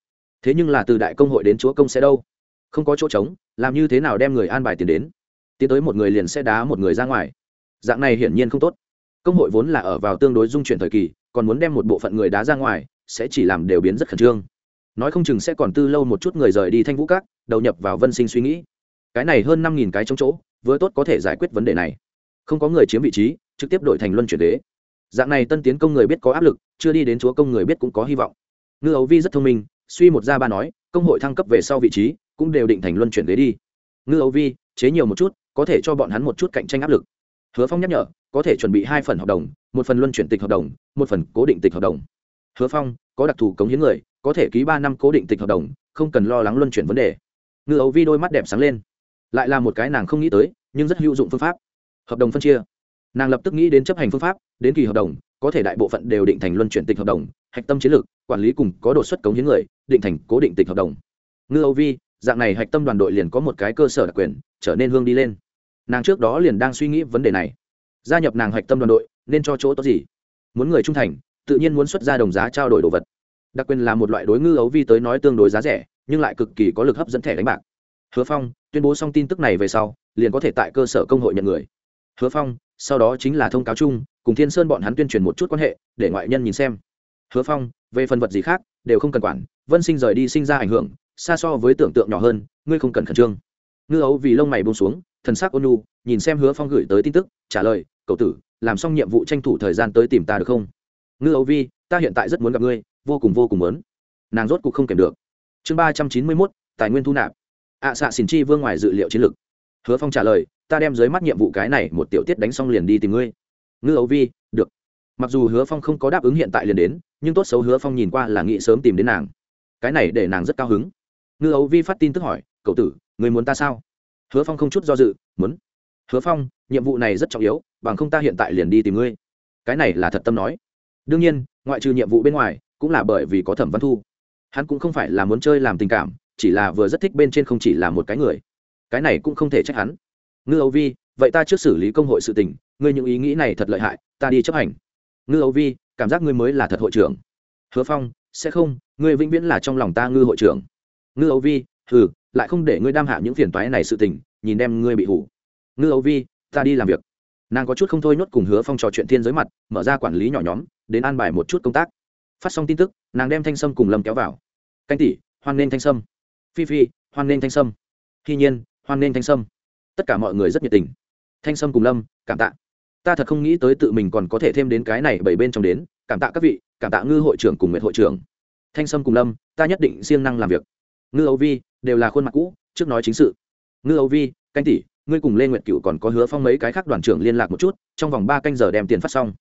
Thế nhưng là từ đại công hội đến chúa công sẽ đâu? Không có chỗ trống, làm như thế nào đem người an bài tiền đến? Tiến tới một người liền sẽ đá một người ra ngoài. Dạng này hiển nhiên không tốt. Công hội vốn là ở vào tương đối dung chuyển thời kỳ, còn muốn đem một bộ phận người đá ra ngoài, sẽ chỉ làm đều biến rất khẩn trương. Nói không chừng sẽ còn tư lâu một chút người rời đi thanh vũ các, đầu nhập vào vân sinh suy nghĩ. Cái này hơn năm nghìn cái trong chỗ, vừa tốt có thể giải quyết vấn đề này. Không có người chiếm vị trí, trực tiếp đổi thành luân chuyển đế dạng này tân tiến công người biết có áp lực, chưa đi đến chúa công người biết cũng có hy vọng. Ngư ấu vi rất thông minh, suy một ra ba nói, công hội thăng cấp về sau vị trí cũng đều định thành luân chuyển ghế đi. Ngư ấu vi, chế nhiều một chút, có thể cho bọn hắn một chút cạnh tranh áp lực. Hứa phong nhắc nhở, có thể chuẩn bị hai phần hợp đồng, một phần luân chuyển tịch hợp đồng, một phần cố định tịch hợp đồng. Hứa phong, có đặc thù cống hiến người, có thể ký ba năm cố định tịch hợp đồng, không cần lo lắng luân chuyển vấn đề. Ngư ấu vi đôi mắt đẹp sáng lên. Lại là một cái nàng không nghĩ tới, nhưng rất hữu dụng phương pháp. Hợp đồng phân chia nàng lập tức nghĩ đến chấp hành phương pháp, đến kỳ hợp đồng, có thể đại bộ phận đều định thành luân chuyển tịch hợp đồng, hạch tâm chiến lược, quản lý cùng có đột xuất cống hiến người, định thành cố định tịch hợp đồng. Ngư âu vi, dạng này hạch tâm đoàn đội liền có một cái cơ sở đặc quyền, trở nên hương đi lên. Nàng trước đó liền đang suy nghĩ vấn đề này. Gia nhập nàng hạch tâm đoàn đội, nên cho chỗ tốt gì? Muốn người trung thành, tự nhiên muốn xuất ra đồng giá trao đổi đồ vật. Đặc quyền là một loại đối ngư ấu vi tới nói tương đối giá rẻ, nhưng lại cực kỳ có lực hấp dẫn thẻ đánh bạc. Hứa phong tuyên bố xong tin tức này về sau, liền có thể tại cơ sở công hội nhận người. Hứa phong sau đó chính là thông cáo chung cùng thiên sơn bọn hắn tuyên truyền một chút quan hệ để ngoại nhân nhìn xem. Hứa phong về phần vật gì khác đều không cần quản vân sinh rời đi sinh ra ảnh hưởng xa so với tưởng tượng nhỏ hơn ngươi không cần khẩn trương. Ngư ấu vì lông mày bông xuống thần sắc ônu nhìn xem hứa phong gửi tới tin tức trả lời cậu tử làm xong nhiệm vụ tranh thủ thời gian tới tìm ta được không? Ngư ấu vi ta hiện tại rất muốn gặp ngươi vô cùng vô cùng muốn. Nàng rốt cuộc không kèm được. Chương ba trăm chín mươi mốt tài nguyên thu nạp. Ạ à, xạ xỉn chi vương ngoài dự liệu chiến lược. Hứa phong trả lời ta đem dưới mắt nhiệm vụ cái này một tiểu tiết đánh xong liền đi tìm ngươi. Ngư ấu vi, được. Mặc dù hứa phong không có đáp ứng hiện tại liền đến, nhưng tốt xấu hứa phong nhìn qua là nghĩ sớm tìm đến nàng. Cái này để nàng rất cao hứng. Ngư ấu vi phát tin tức hỏi, cậu tử, người muốn ta sao? Hứa phong không chút do dự, muốn. Hứa phong, nhiệm vụ này rất trọng yếu, bằng không ta hiện tại liền đi tìm ngươi. Cái này là thật tâm nói. Đương nhiên, ngoại trừ nhiệm vụ bên ngoài, cũng là bởi vì có thẩm văn thu. Hắn cũng không phải là muốn chơi làm tình cảm, chỉ là vừa rất thích bên trên không chỉ là một cái người. Cái này cũng không thể trách hắn ngư âu vi, vậy ta trước xử lý công hội sự tình, ngươi những ý nghĩ này thật lợi hại, ta đi chấp hành. Ngư âu vi, cảm giác ngươi mới là thật hội trưởng. Hứa phong, sẽ không, ngươi vĩnh viễn là trong lòng ta ngư hội trưởng. Ngư âu vi ừ lại không để ngươi đam hạ những phiền toái này sự tình, nhìn đem ngươi bị hủ. Ngư âu vi, ta đi làm việc. Nàng có chút không thôi nhốt cùng hứa phong trò chuyện thiên giới mặt, mở ra quản lý nhỏ nhóm, đến an bài một chút công tác. Phát xong tin tức, nàng đem thanh sâm cùng lâm kéo vào. Canh tỷ, hoan nên thanh sâm. Phi phi, hoan nên thanh sâm. Hy nhiên, hoan nên thanh sâm tất cả mọi người rất nhiệt tình. Thanh sâm cùng lâm, cảm tạ. Ta thật không nghĩ tới tự mình còn có thể thêm đến cái này bảy bên trong đến. Cảm tạ các vị, cảm tạ ngư hội trưởng cùng nguyệt hội trưởng. Thanh sâm cùng lâm, ta nhất định siêng năng làm việc. Ngư âu vi, đều là khuôn mặt cũ, trước nói chính sự. Ngư âu vi, canh tỷ, ngươi cùng lê nguyệt cựu còn có hứa phong mấy cái khác đoàn trưởng liên lạc một chút, trong vòng ba canh giờ đem tiền phát xong.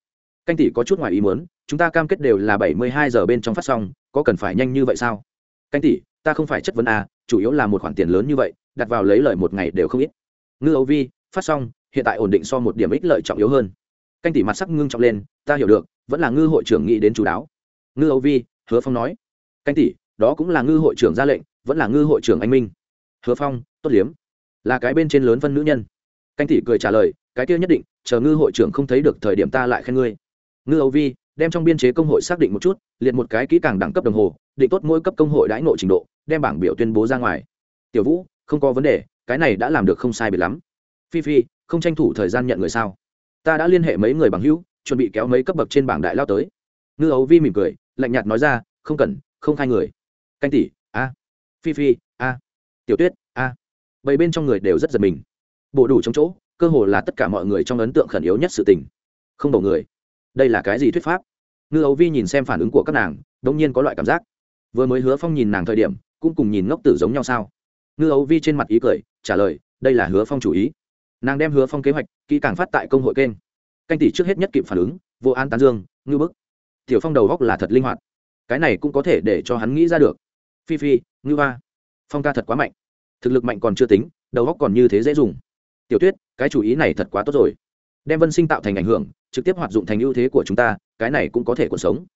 Canh tỷ có chút ngoài ý muốn, chúng ta cam kết đều là bảy mươi hai giờ bên trong phát xong, có cần phải nhanh như vậy sao? Canh tỷ, ta không phải chất vấn à chủ yếu là một khoản tiền lớn như vậy, đặt vào lấy lời một ngày đều không ít ngư âu vi, phát xong, hiện tại ổn định so một điểm ích lợi trọng yếu hơn. Canh tỷ mặt sắc ngưng trọng lên, ta hiểu được, vẫn là ngư hội trưởng nghĩ đến chú đáo. Ngư âu vi, hứa phong nói. Canh tỷ đó cũng là ngư hội trưởng ra lệnh, vẫn là ngư hội trưởng anh minh. Hứa phong, tốt liếm. Là cái bên trên lớn phân nữ nhân. Canh tỷ cười trả lời, cái kia nhất định, chờ ngư hội trưởng không thấy được thời điểm ta lại khen ngươi. Ngư âu vi, đem trong biên chế công hội xác định một chút, liệt một cái kỹ càng đẳng cấp đồng hồ, định tốt mỗi cấp công hội đãi ngộ trình độ, đem bảng biểu tuyên bố ra ngoài. Tiểu vũ, không có vấn đề cái này đã làm được không sai biệt lắm. Phi phi, không tranh thủ thời gian nhận người sao? Ta đã liên hệ mấy người bằng hữu, chuẩn bị kéo mấy cấp bậc trên bảng đại lao tới. Ngư ấu vi mỉm cười, lạnh nhạt nói ra, không cần, không khai người. Canh tỷ, a. Phi phi, a. Tiểu tuyết, a. Bảy bên trong người đều rất giật mình. Bộ đủ trong chỗ, cơ hồ là tất cả mọi người trong ấn tượng khẩn yếu nhất sự tình. Không đầu người. Đây là cái gì thuyết pháp? Ngư ấu vi nhìn xem phản ứng của các nàng đông nhiên có loại cảm giác. Vừa mới hứa phong nhìn nàng thời điểm, cũng cùng nhìn ngốc tử giống nhau sao? Ngư ấu vi trên mặt ý cười, trả lời, đây là hứa phong chủ ý. Nàng đem hứa phong kế hoạch kỹ càng phát tại công hội kênh. Canh tỷ trước hết nhất kịp phản ứng, vô an tán dương, ngư bức, tiểu phong đầu góc là thật linh hoạt. Cái này cũng có thể để cho hắn nghĩ ra được. Phi phi, ngư va phong ca thật quá mạnh. Thực lực mạnh còn chưa tính, đầu góc còn như thế dễ dùng. Tiểu tuyết, cái chủ ý này thật quá tốt rồi. Đem vân sinh tạo thành ảnh hưởng, trực tiếp hoạt dụng thành ưu thế của chúng ta, cái này cũng có thể cuộc sống.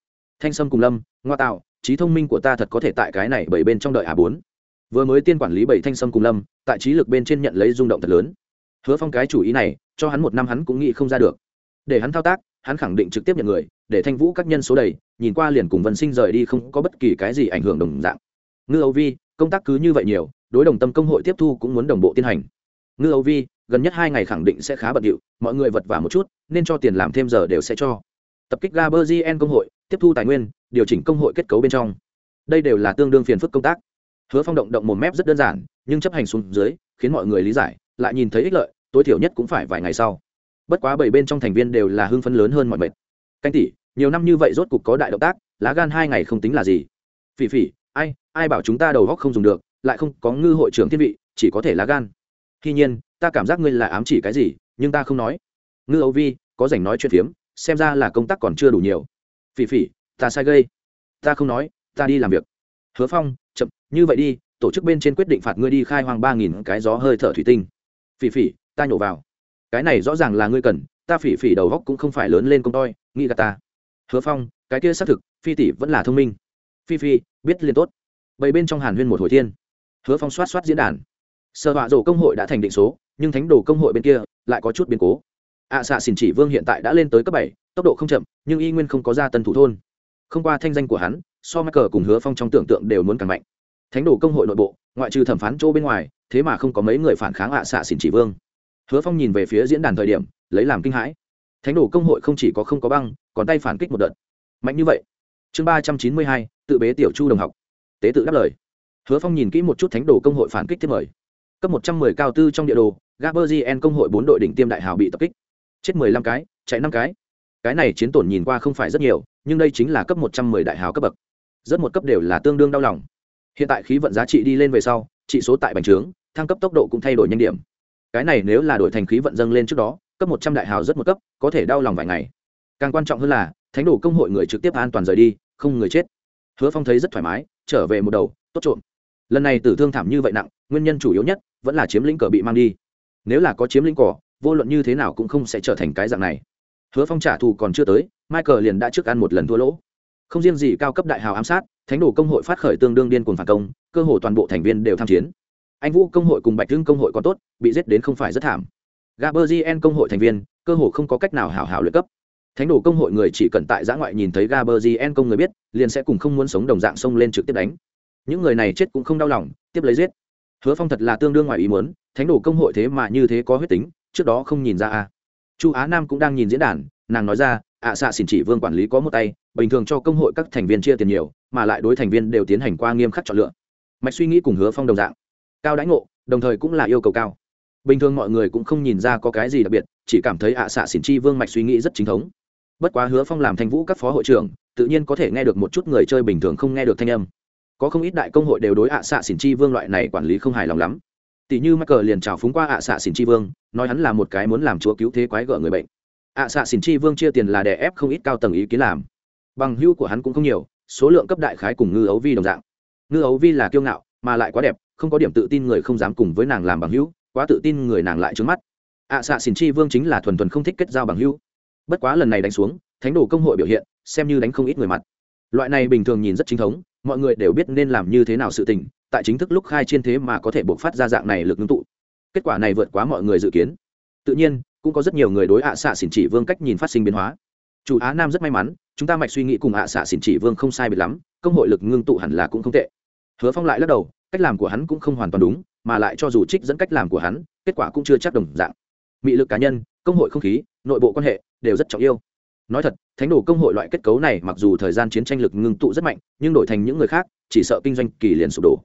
Thanh sâm cùng lâm, ngoa tạo, trí thông minh của ta thật có thể tại cái này bảy bên trong đợi a bốn vừa mới tiên quản lý bảy thanh sâm cùng lâm, tại trí lực bên trên nhận lấy rung động thật lớn. Hứa phong cái chủ ý này, cho hắn một năm hắn cũng nghĩ không ra được. Để hắn thao tác, hắn khẳng định trực tiếp nhận người, để thanh vũ các nhân số đầy, nhìn qua liền cùng vân sinh rời đi không có bất kỳ cái gì ảnh hưởng đồng dạng. Ngư âu vi, công tác cứ như vậy nhiều, đối đồng tâm công hội tiếp thu cũng muốn đồng bộ tiến hành. Ngư âu vi, gần nhất hai ngày khẳng định sẽ khá bận điệu, mọi người vật vả một chút, nên cho tiền làm thêm giờ đều sẽ cho. Tập kích gaberzien công hội, tiếp thu tài nguyên, điều chỉnh công hội kết cấu bên trong. Đây đều là tương đương phiền phức công tác hứa phong động động một mép rất đơn giản, nhưng chấp hành xuống dưới, khiến mọi người lý giải, lại nhìn thấy ích lợi, tối thiểu nhất cũng phải vài ngày sau. Bất quá bảy bên trong thành viên đều là hưng phấn lớn hơn mọi mệt. Canh tỷ, nhiều năm như vậy rốt cục có đại động tác, lá gan hai ngày không tính là gì. Phỉ phỉ, ai ai bảo chúng ta đầu góc không dùng được, lại không có ngư hội trưởng thiên vị, chỉ có thể lá gan. Tuy nhiên, ta cảm giác ngươi là ám chỉ cái gì, nhưng ta không nói. Ngư âu vi, có rảnh nói chuyện phiếm, xem ra là công tác còn chưa đủ nhiều. Phỉ phỉ, ta sai gây. Ta không nói, ta đi làm việc. Hứa phong như vậy đi tổ chức bên trên quyết định phạt ngươi đi khai hoang ba nghìn cái gió hơi thở thủy tinh. Phỉ phỉ ta nhổ vào. Cái này rõ ràng là ngươi cần ta phỉ phỉ đầu góc cũng không phải lớn lên công toi nghĩ gà ta. Hứa phong cái kia xác thực phi tỷ vẫn là thông minh. Phi phi biết liên tốt. Bảy bên trong hàn huyên một hồi thiên. Hứa phong soát soát diễn đàn. Sợ họa rổ công hội đã thành định số nhưng thánh đồ công hội bên kia lại có chút biến cố. Ạ à, xạ xỉn chỉ vương hiện tại đã lên tới cấp bảy tốc độ không chậm nhưng y nguyên không có ra tân thủ thôn. Không qua thanh danh của hắn so mắc cờ cùng hứa phong trong tưởng tượng đều muốn càng mạnh thánh đồ công hội nội bộ, ngoại trừ thẩm phán chỗ bên ngoài, thế mà không có mấy người phản kháng ạ à xạ xỉn chỉ vương. Hứa phong nhìn về phía diễn đàn thời điểm, lấy làm kinh hãi. Thánh đồ công hội không chỉ có không có băng, còn tay phản kích một đợt. Mạnh như vậy. Chương ba trăm chín mươi hai, tự bế tiểu chu đồng học. Tế tự đáp lời. Hứa phong nhìn kỹ một chút thánh đồ công hội phản kích tiếp mời. Cấp một trăm mười cao tư trong địa đồ, gaberzien công hội bốn đội đỉnh tiêm đại hào bị tập kích. Chết mười lăm cái, chạy năm cái. Cái này chiến tổn nhìn qua không phải rất nhiều, nhưng đây chính là cấp một trăm mười đại hào cấp bậc. Rất một cấp đều là tương đương đau lòng hiện tại khí vận giá trị đi lên về sau trị số tại bành trướng, thăng cấp tốc độ cũng thay đổi nhanh điểm. Cái này nếu là đổi thành khí vận dâng lên trước đó, cấp một trăm đại hào rất một cấp, có thể đau lòng vài ngày. Càng quan trọng hơn là, thánh đồ công hội người trực tiếp an toàn rời đi, không người chết. Hứa phong thấy rất thoải mái, trở về một đầu, tốt trộm. Lần này tử thương thảm như vậy nặng, nguyên nhân chủ yếu nhất vẫn là chiếm lĩnh cờ bị mang đi. Nếu là có chiếm lĩnh cỏ vô luận như thế nào cũng không sẽ trở thành cái dạng này. Hứa phong trả thù còn chưa tới, michael liền đã trước ăn một lần thua lỗ không riêng gì cao cấp đại hào ám sát, thánh đồ công hội phát khởi tương đương điên cuồng phản công, cơ hồ toàn bộ thành viên đều tham chiến. Anh vũ công hội cùng bạch hưng công hội còn tốt, bị giết đến không phải rất thảm. Gaberzien công hội thành viên, cơ hồ không có cách nào hảo hảo lợi cấp. Thánh đồ công hội người chỉ cần tại giã ngoại nhìn thấy gaberzien công người biết, liền sẽ cùng không muốn sống đồng dạng xông lên trực tiếp đánh. Những người này chết cũng không đau lòng, tiếp lấy giết. Hứa phong thật là tương đương ngoài ý muốn, thánh đồ công hội thế mà như thế có huyết tính, trước đó không nhìn ra à? chu á nam cũng đang nhìn diễn đàn, nàng nói ra ạ xạ xỉn chỉ vương quản lý có một tay, bình thường cho công hội các thành viên chia tiền nhiều, mà lại đối thành viên đều tiến hành qua nghiêm khắc chọn lựa. Mạch suy nghĩ cùng hứa phong đồng dạng. Cao đãi ngộ, đồng thời cũng là yêu cầu cao. Bình thường mọi người cũng không nhìn ra có cái gì đặc biệt, chỉ cảm thấy ạ xạ xỉn chi vương mạch suy nghĩ rất chính thống. Bất quá hứa phong làm thành vũ các phó hội trưởng, tự nhiên có thể nghe được một chút người chơi bình thường không nghe được thanh âm. Có không ít đại công hội đều đối ạ xạ xỉn chi vương loại này quản lý không hài lòng lắm. Tỷ như mắc cờ liền trào phúng qua ạ xạ xỉn chi vương, nói hắn là một cái muốn làm chúa cứu thế quái gở người bệnh ạ xạ xỉn chi vương chia tiền là đè ép không ít cao tầng ý kiến làm. Bằng hữu của hắn cũng không nhiều, số lượng cấp đại khái cùng ngư ấu vi đồng dạng. Ngư ấu vi là kiêu ngạo, mà lại quá đẹp, không có điểm tự tin người không dám cùng với nàng làm bằng hữu, quá tự tin người nàng lại trướng mắt. Ạ xạ xỉn chi vương chính là thuần thuần không thích kết giao bằng hữu. Bất quá lần này đánh xuống, thánh đồ công hội biểu hiện, xem như đánh không ít người mặt. Loại này bình thường nhìn rất chính thống, mọi người đều biết nên làm như thế nào sự tình, tại chính thức lúc khai chiến thế mà có thể buộc phát ra dạng này lực ngưng tụ. Kết quả này vượt quá mọi người dự kiến. Tự nhiên cũng có rất nhiều người đối ạ xạ xỉn chỉ vương cách nhìn phát sinh biến hóa. Chủ á nam rất may mắn, chúng ta mạch suy nghĩ cùng ạ xạ xỉn chỉ vương không sai biệt lắm, công hội lực ngưng tụ hẳn là cũng không tệ. Hứa phong lại lắc đầu, cách làm của hắn cũng không hoàn toàn đúng, mà lại cho dù trích dẫn cách làm của hắn, kết quả cũng chưa chắc đồng dạng. Mị lực cá nhân, công hội không khí, nội bộ quan hệ đều rất trọng yêu. Nói thật, thánh đồ công hội loại kết cấu này mặc dù thời gian chiến tranh lực ngưng tụ rất mạnh, nhưng đổi thành những người khác, chỉ sợ kinh doanh kỳ liền sụp đổ.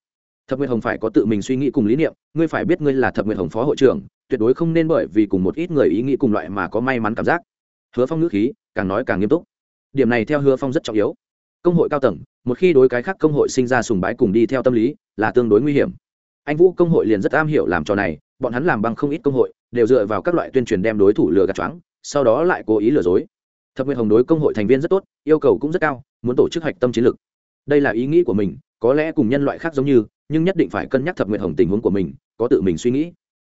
Thập nguyệt hồng phải có tự mình suy nghĩ cùng lý niệm, ngươi phải biết ngươi là thập nguyệt hồng phó hội trưởng tuyệt đối không nên bởi vì cùng một ít người ý nghĩ cùng loại mà có may mắn cảm giác. Hứa phong ngữ khí càng nói càng nghiêm túc. Điểm này theo hứa phong rất trọng yếu. Công hội cao tầng, một khi đối cái khác công hội sinh ra sùng bái cùng đi theo tâm lý, là tương đối nguy hiểm. Anh vũ công hội liền rất am hiểu làm trò này, bọn hắn làm bằng không ít công hội, đều dựa vào các loại tuyên truyền đem đối thủ lừa gạt choáng, sau đó lại cố ý lừa dối. Thập nguyệt hồng đối công hội thành viên rất tốt, yêu cầu cũng rất cao, muốn tổ chức hạch tâm chiến lược. Đây là ý nghĩ của mình, có lẽ cùng nhân loại khác giống như, nhưng nhất định phải cân nhắc thập nguyệt hồng tình huống của mình, có tự mình suy nghĩ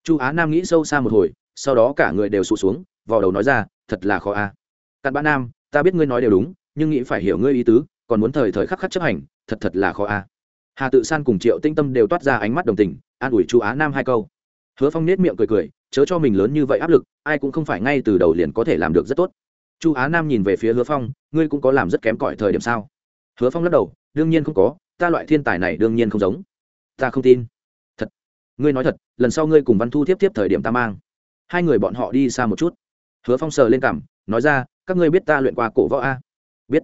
chu á nam nghĩ sâu xa một hồi, sau đó cả người đều sụt xuống, vò đầu nói ra, thật là khó a. À. cặn bã nam, ta biết ngươi nói đều đúng, nhưng nghĩ phải hiểu ngươi ý tứ, còn muốn thời thời khắc khắc chấp hành, thật thật là khó a. Hà tự san cùng triệu tinh tâm đều toát ra ánh mắt đồng tình, an ủi chu á nam hai câu. Hứa phong nết miệng cười cười, chớ cho mình lớn như vậy áp lực, ai cũng không phải ngay từ đầu liền có thể làm được rất tốt. Chu á nam nhìn về phía hứa phong, ngươi cũng có làm rất kém cỏi thời điểm sao? Hứa phong lắc đầu, đương nhiên không có, ta loại thiên tài này đương nhiên không giống. Ta không tin ngươi nói thật, lần sau ngươi cùng văn thu tiếp tiếp thời điểm ta mang. Hai người bọn họ đi xa một chút. Hứa phong sờ lên cảm, nói ra, các ngươi biết ta luyện qua cổ võ a? Biết.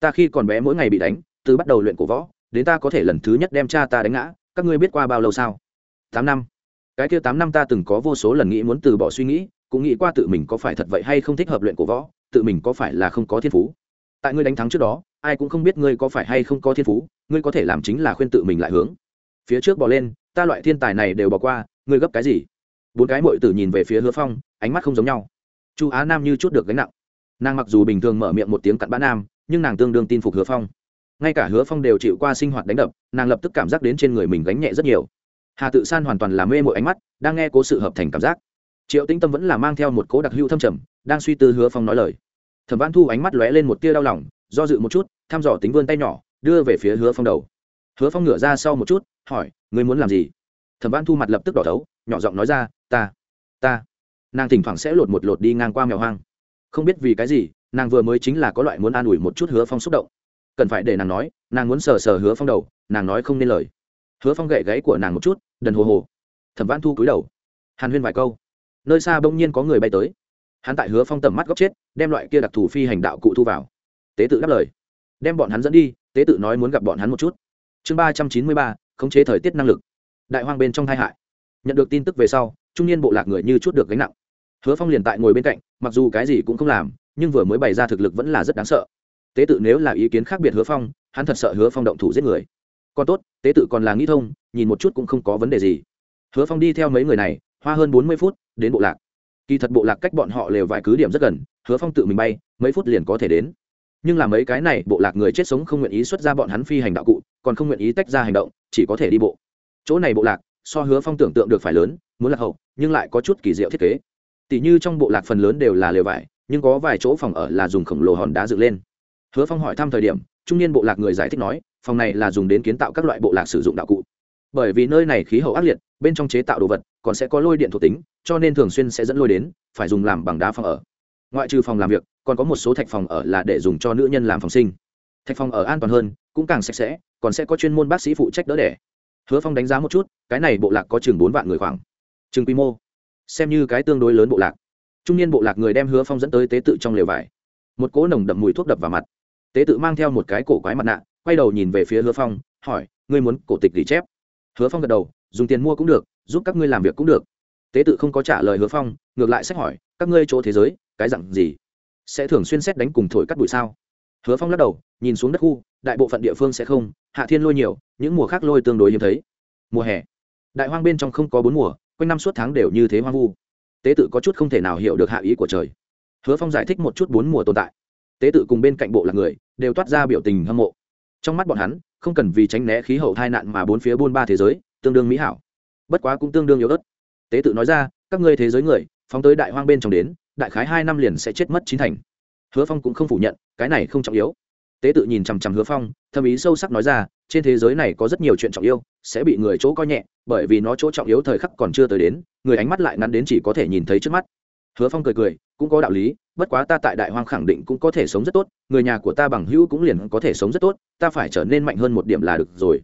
Ta khi còn bé mỗi ngày bị đánh, từ bắt đầu luyện cổ võ, đến ta có thể lần thứ nhất đem cha ta đánh ngã, các ngươi biết qua bao lâu sao? Tám năm. Cái kia tám năm ta từng có vô số lần nghĩ muốn từ bỏ suy nghĩ, cũng nghĩ qua tự mình có phải thật vậy hay không thích hợp luyện cổ võ, tự mình có phải là không có thiên phú. Tại ngươi đánh thắng trước đó, ai cũng không biết ngươi có phải hay không có thiên phú, ngươi có thể làm chính là khuyên tự mình lại hướng. Phía trước bỏ lên ta loại thiên tài này đều bỏ qua, ngươi gấp cái gì? Bốn cái mội tử nhìn về phía hứa phong, ánh mắt không giống nhau. Chu á nam như chút được gánh nặng. Nàng mặc dù bình thường mở miệng một tiếng cặn bã nam, nhưng nàng tương đương tin phục hứa phong. Ngay cả hứa phong đều chịu qua sinh hoạt đánh đập, nàng lập tức cảm giác đến trên người mình gánh nhẹ rất nhiều. Hà tự san hoàn toàn là mê mội ánh mắt, đang nghe cố sự hợp thành cảm giác. Triệu tĩnh tâm vẫn là mang theo một cố đặc hữu thâm trầm, đang suy tư hứa phong nói lời. Thẩm văn thu ánh mắt lóe lên một tia đau lòng, do dự một chút, thăm dò tính vươn tay nhỏ, đưa về phía hứa phong đầu. Hứa phong ngửa ra sau một chút hỏi, ngươi muốn làm gì? Thẩm văn thu mặt lập tức đỏ thấu, nhỏ giọng nói ra, ta ta. Nàng thỉnh thoảng sẽ lột một lột đi ngang qua mèo hoang. Không biết vì cái gì, nàng vừa mới chính là có loại muốn an ủi một chút hứa phong xúc động. Cần phải để nàng nói, nàng muốn sờ sờ hứa phong đầu, nàng nói không nên lời. Hứa phong gậy gáy của nàng một chút, đần hồ hồ. Thẩm văn thu cúi đầu, hàn huyên vài câu. Nơi xa bỗng nhiên có người bay tới. Hắn tại hứa phong tầm mắt góc chết, đem loại kia đặc thù phi hành đạo cụ thu vào. Tế tự đáp lời. Đem bọn hắn dẫn đi, tế tự nói muốn gặp bọn hắn một chút. Chương ba trăm chín mươi ba khống chế thời tiết năng lực. Đại hoang bên trong tai hại. Nhận được tin tức về sau, trung niên bộ lạc người như chút được gánh nặng. Hứa phong liền tại ngồi bên cạnh, mặc dù cái gì cũng không làm, nhưng vừa mới bày ra thực lực vẫn là rất đáng sợ. Tế tự nếu là ý kiến khác biệt hứa phong, hắn thật sợ hứa phong động thủ giết người. Còn tốt, tế tự còn là nghĩ thông, nhìn một chút cũng không có vấn đề gì. Hứa phong đi theo mấy người này, hoa hơn bốn mươi phút, đến bộ lạc. Kỳ thật bộ lạc cách bọn họ lều vài cứ điểm rất gần, hứa phong tự mình bay, mấy phút liền có thể đến. Nhưng là mấy cái này, bộ lạc người chết sống không nguyện ý xuất ra bọn hắn phi hành đạo cụ còn không nguyện ý tách ra hành động, chỉ có thể đi bộ. Chỗ này bộ lạc, so hứa phong tưởng tượng được phải lớn, muốn lạc hậu, nhưng lại có chút kỳ diệu thiết kế. Tỷ như trong bộ lạc phần lớn đều là lều vải, nhưng có vài chỗ phòng ở là dùng khổng lồ hòn đá dựng lên. Hứa phong hỏi thăm thời điểm, trung niên bộ lạc người giải thích nói, phòng này là dùng đến kiến tạo các loại bộ lạc sử dụng đạo cụ. Bởi vì nơi này khí hậu ác liệt, bên trong chế tạo đồ vật còn sẽ có lôi điện thuộc tính, cho nên thường xuyên sẽ dẫn lôi đến, phải dùng làm bằng đá phòng ở. Ngoại trừ phòng làm việc, còn có một số thạch phòng ở là để dùng cho nữ nhân làm phòng sinh thạch phòng ở an toàn hơn, cũng càng sạch sẽ, còn sẽ có chuyên môn bác sĩ phụ trách đỡ đẻ. Hứa phong đánh giá một chút, cái này bộ lạc có chừng bốn vạn người khoảng. Chừng quy mô. Xem như cái tương đối lớn bộ lạc. Trung niên bộ lạc người đem hứa phong dẫn tới tế tự trong lều vải. Một cỗ nồng đậm mùi thuốc đập vào mặt. Tế tự mang theo một cái cổ quái mặt nạ, quay đầu nhìn về phía hứa phong, hỏi, ngươi muốn cổ tịch ghi chép? Hứa phong gật đầu, dùng tiền mua cũng được, giúp các ngươi làm việc cũng được. Tế tự không có trả lời hứa phong, ngược lại sách hỏi, các ngươi chỗ thế giới, cái dặn gì? Sẽ thường xuyên xét đánh cùng thổi cắt bụi sao? Hứa phong lắc đầu, nhìn xuống đất khu, đại bộ phận địa phương sẽ không, hạ thiên lôi nhiều, những mùa khác lôi tương đối hiếm thấy. Mùa hè, đại hoang bên trong không có bốn mùa, quanh năm suốt tháng đều như thế hoang vu. Tế tự có chút không thể nào hiểu được hạ ý của trời. Hứa phong giải thích một chút bốn mùa tồn tại. Tế tự cùng bên cạnh bộ là người, đều toát ra biểu tình hâm mộ. Trong mắt bọn hắn, không cần vì tránh né khí hậu tai nạn mà bốn phía buôn ba thế giới, tương đương mỹ hảo. Bất quá cũng tương đương yếu ớt. Tế tự nói ra, các ngươi thế giới người, phóng tới đại hoang bên trong đến, đại khái hai năm liền sẽ chết mất chín thành hứa phong cũng không phủ nhận, cái này không trọng yếu. Tế tự nhìn chằm chằm hứa phong, thâm ý sâu sắc nói ra, trên thế giới này có rất nhiều chuyện trọng yêu, sẽ bị người chỗ coi nhẹ, bởi vì nó chỗ trọng yếu thời khắc còn chưa tới đến, người ánh mắt lại ngắn đến chỉ có thể nhìn thấy trước mắt. Hứa phong cười cười, cũng có đạo lý, bất quá ta tại đại hoang khẳng định cũng có thể sống rất tốt, người nhà của ta bằng hữu cũng liền có thể sống rất tốt, ta phải trở nên mạnh hơn một điểm là được rồi.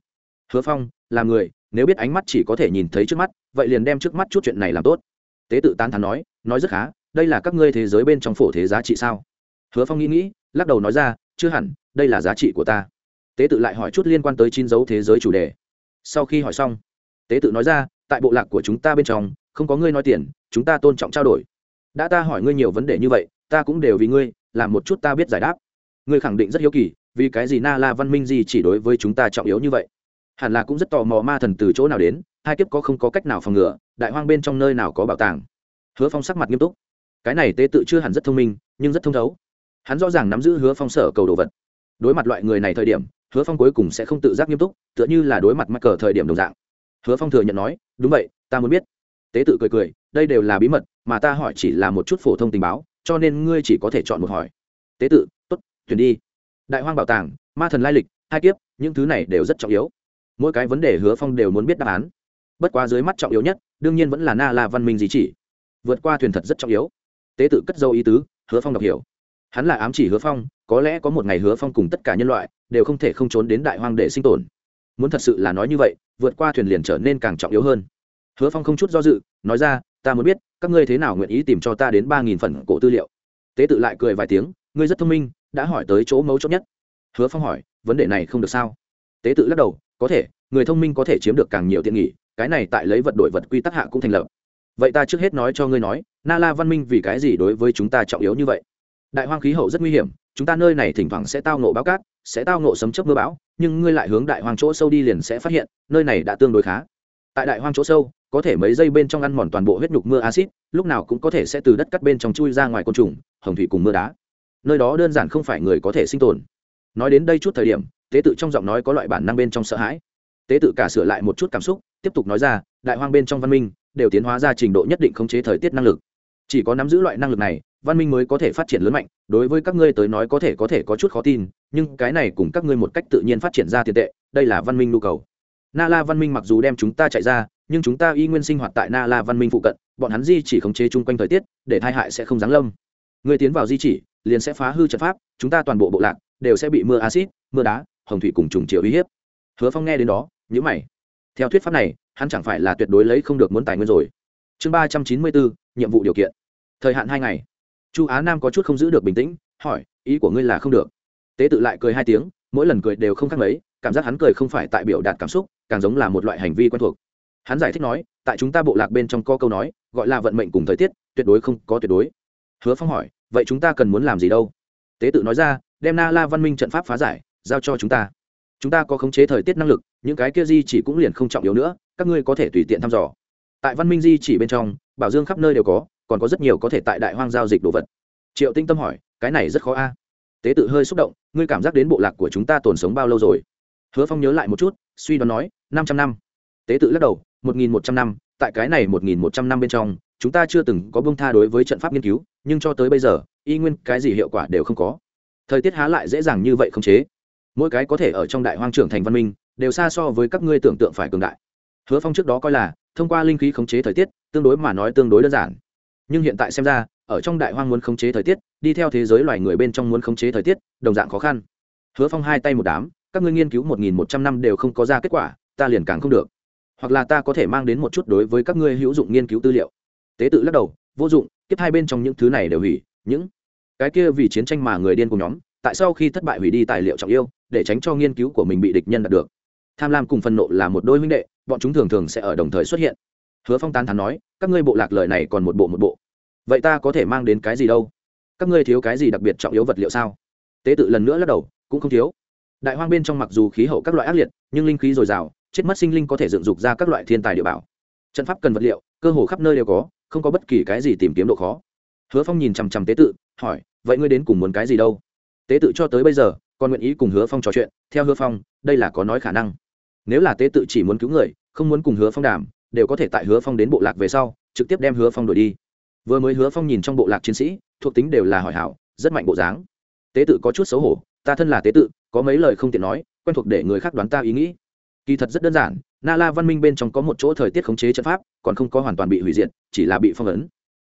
Hứa phong, là người, nếu biết ánh mắt chỉ có thể nhìn thấy trước mắt, vậy liền đem trước mắt chút chuyện này làm tốt. Tế tự tán thán nói nói rất khá, đây là các ngươi thế giới bên trong phổ thế giá trị sao? Hứa phong nghĩ nghĩ, lắc đầu nói ra, chưa hẳn, đây là giá trị của ta. Tế tự lại hỏi chút liên quan tới chín dấu thế giới chủ đề. Sau khi hỏi xong, tế tự nói ra, tại bộ lạc của chúng ta bên trong, không có ngươi nói tiền, chúng ta tôn trọng trao đổi. Đã ta hỏi ngươi nhiều vấn đề như vậy, ta cũng đều vì ngươi, làm một chút ta biết giải đáp. Ngươi khẳng định rất hiếu kỳ, vì cái gì na la văn minh gì chỉ đối với chúng ta trọng yếu như vậy? Hẳn là cũng rất tò mò ma thần từ chỗ nào đến, hai kiếp có không có cách nào phòng ngừa, đại hoang bên trong nơi nào có bảo tàng? Hứa phong sắc mặt nghiêm túc. Cái này tế tự chưa hẳn rất thông minh, nhưng rất thông thấu hắn rõ ràng nắm giữ hứa phong sở cầu đồ vật. Đối mặt loại người này thời điểm, hứa phong cuối cùng sẽ không tự giác nghiêm túc, tựa như là đối mặt mắc cờ thời điểm đồng dạng. Hứa phong thừa nhận nói, đúng vậy, ta muốn biết. Tế tự cười cười, đây đều là bí mật, mà ta hỏi chỉ là một chút phổ thông tình báo, cho nên ngươi chỉ có thể chọn một hỏi. Tế tự t ố t tuyển đi. Đại hoang bảo tàng, ma thần lai lịch, hai kiếp, những thứ này đều rất trọng yếu. Mỗi cái vấn đề hứa phong đều muốn biết đáp án. Bất quá dưới mắt trọng yếu nhất, đương nhiên vẫn là na la văn minh gì chỉ. Vượt qua thuyền thật rất trọng yếu. Tế tự cất dâu ý tứ, hứa phong đọc hiểu hắn là ám chỉ hứa phong, có lẽ có một ngày hứa phong cùng tất cả nhân loại đều không thể không trốn đến đại hoang để sinh tồn. Muốn thật sự là nói như vậy, vượt qua thuyền liền trở nên càng trọng yếu hơn. Hứa phong không chút do dự, nói ra, ta muốn biết, các ngươi thế nào nguyện ý tìm cho ta đến ba nghìn phần cổ tư liệu? Tế tự lại cười vài tiếng, ngươi rất thông minh, đã hỏi tới chỗ mấu chốt nhất. Hứa phong hỏi, vấn đề này không được sao? Tế tự lắc đầu, có thể, người thông minh có thể chiếm được càng nhiều tiện nghỉ cái này tại lấy vật đổi vật quy tắc hạ cũng thành lập. Vậy ta trước hết nói cho ngươi nói, na la văn minh vì cái gì đối với chúng ta trọng yếu như vậy? Đại hoang khí hậu rất nguy hiểm, chúng ta nơi này thỉnh thoảng sẽ tao nộ báo cát, sẽ tao nộ sấm chớp mưa bão, nhưng ngươi lại hướng đại hoang chỗ sâu đi liền sẽ phát hiện, nơi này đã tương đối khá. Tại đại hoang chỗ sâu, có thể mấy giây bên trong ăn mòn toàn bộ huyết nhục mưa acid lúc nào cũng có thể sẽ từ đất cắt bên trong chui ra ngoài côn trùng, hồng thủy cùng mưa đá. Nơi đó đơn giản không phải người có thể sinh tồn. Nói đến đây chút thời điểm, tế tự trong giọng nói có loại bản năng bên trong sợ hãi. Tế tự cả sửa lại một chút cảm xúc, tiếp tục nói ra, đại hoang bên trong văn minh, đều tiến hóa ra trình độ nhất định khống chế thời tiết năng lực. Chỉ có nắm giữ loại năng lực này văn minh mới có thể phát triển lớn mạnh, đối với các ngươi tới nói có thể có thể có chút khó tin, nhưng cái này cùng các ngươi một cách tự nhiên phát triển ra tiền tệ, đây là văn minh nhu cầu. Na la văn minh mặc dù đem chúng ta chạy ra, nhưng chúng ta y nguyên sinh hoạt tại na la văn minh phụ cận, bọn hắn di chỉ khống chế chung quanh thời tiết, để thai hại sẽ không giáng lâm. Người tiến vào di chỉ, liền sẽ phá hư trận pháp, chúng ta toàn bộ bộ lạc đều sẽ bị mưa acid mưa đá, hồng thủy cùng trùng chiều uy hiếp. Hứa phong nghe đến đó nhữ mày. Theo thuyết pháp này, hắn chẳng phải là tuyệt đối lấy không được muốn tài nguyên rồi. Chương ba trăm chín mươi bốn, nhiệm vụ điều kiện. Thời hạn hai ngày chu á nam có chút không giữ được bình tĩnh, hỏi, ý của ngươi là không được. Tế tự lại cười hai tiếng, mỗi lần cười đều không khác mấy, cảm giác hắn cười không phải tại biểu đạt cảm xúc, càng giống là một loại hành vi quen thuộc. Hắn giải thích nói, tại chúng ta bộ lạc bên trong có câu nói, gọi là vận mệnh cùng thời tiết, tuyệt đối không có tuyệt đối. Hứa phong hỏi, vậy chúng ta cần muốn làm gì đâu? Tế tự nói ra, đem na la văn minh trận pháp phá giải, giao cho chúng ta. Chúng ta có khống chế thời tiết năng lực, những cái kia di chỉ cũng liền không trọng yếu nữa, các ngươi có thể tùy tiện thăm dò. Tại văn minh di chỉ bên trong, bảo dương khắp nơi đều có còn có rất nhiều có thể tại đại hoang giao dịch đồ vật. Triệu tinh tâm hỏi, cái này rất khó a. Tế tự hơi xúc động, ngươi cảm giác đến bộ lạc của chúng ta tồn sống bao lâu rồi? Hứa phong nhớ lại một chút, suy đoán nói, năm trăm năm. Tế tự lắc đầu, một nghìn một trăm năm, tại cái này một nghìn một trăm năm bên trong, chúng ta chưa từng có bông tha đối với trận pháp nghiên cứu, nhưng cho tới bây giờ, y nguyên cái gì hiệu quả đều không có. Thời tiết há lại dễ dàng như vậy không chế. Mỗi cái có thể ở trong đại hoang trưởng thành văn minh, đều xa so với các ngươi tưởng tượng phải cường đại. Hứa phong trước đó coi là, thông qua linh khí khống chế thời tiết, tương đối mà nói tương đối đơn giản nhưng hiện tại xem ra, ở trong đại hoang muốn khống chế thời tiết, đi theo thế giới loài người bên trong muốn khống chế thời tiết, đồng dạng khó khăn. Hứa phong hai tay một đám, các ngươi nghiên cứu một nghìn một trăm năm đều không có ra kết quả, ta liền càng không được. Hoặc là ta có thể mang đến một chút đối với các ngươi hữu dụng nghiên cứu tư liệu. Tế tự lắc đầu, vô dụng tiếp hai bên trong những thứ này đều hủy, những cái kia vì chiến tranh mà người điên cùng nhóm, tại sao khi thất bại hủy đi tài liệu trọng yêu, để tránh cho nghiên cứu của mình bị địch nhân đạt được. Tham lam cùng phân nộ là một đôi huynh đệ, bọn chúng thường thường sẽ ở đồng thời xuất hiện hứa phong tán thán nói, các ngươi bộ lạc lời này còn một bộ một bộ. Vậy ta có thể mang đến cái gì đâu? Các ngươi thiếu cái gì đặc biệt trọng yếu vật liệu sao? Tế tự lần nữa lắc đầu, cũng không thiếu. Đại hoang bên trong mặc dù khí hậu các loại ác liệt, nhưng linh khí dồi dào, chết mất sinh linh có thể dựng dục ra các loại thiên tài địa bảo. Trận pháp cần vật liệu, cơ hồ khắp nơi đều có, không có bất kỳ cái gì tìm kiếm độ khó. Hứa phong nhìn chằm chằm tế tự, hỏi, vậy ngươi đến cùng muốn cái gì đâu? Tế tự cho tới bây giờ, còn nguyện ý cùng hứa phong trò chuyện. Theo hứa phong, đây là có nói khả năng. Nếu là tế tự chỉ muốn cứu người, không muốn cùng hứa phong đàm đều có thể tại hứa phong đến bộ lạc về sau, trực tiếp đem hứa phong đổi đi. Vừa mới hứa phong nhìn trong bộ lạc chiến sĩ, thuộc tính đều là hỏi hảo, rất mạnh bộ dáng. Tế tự có chút xấu hổ, ta thân là tế tự, có mấy lời không tiện nói, quen thuộc để người khác đoán ta ý nghĩ. Kỳ thật rất đơn giản na la văn minh bên trong có một chỗ thời tiết khống chế trận pháp, còn không có hoàn toàn bị hủy diệt, chỉ là bị phong ấn.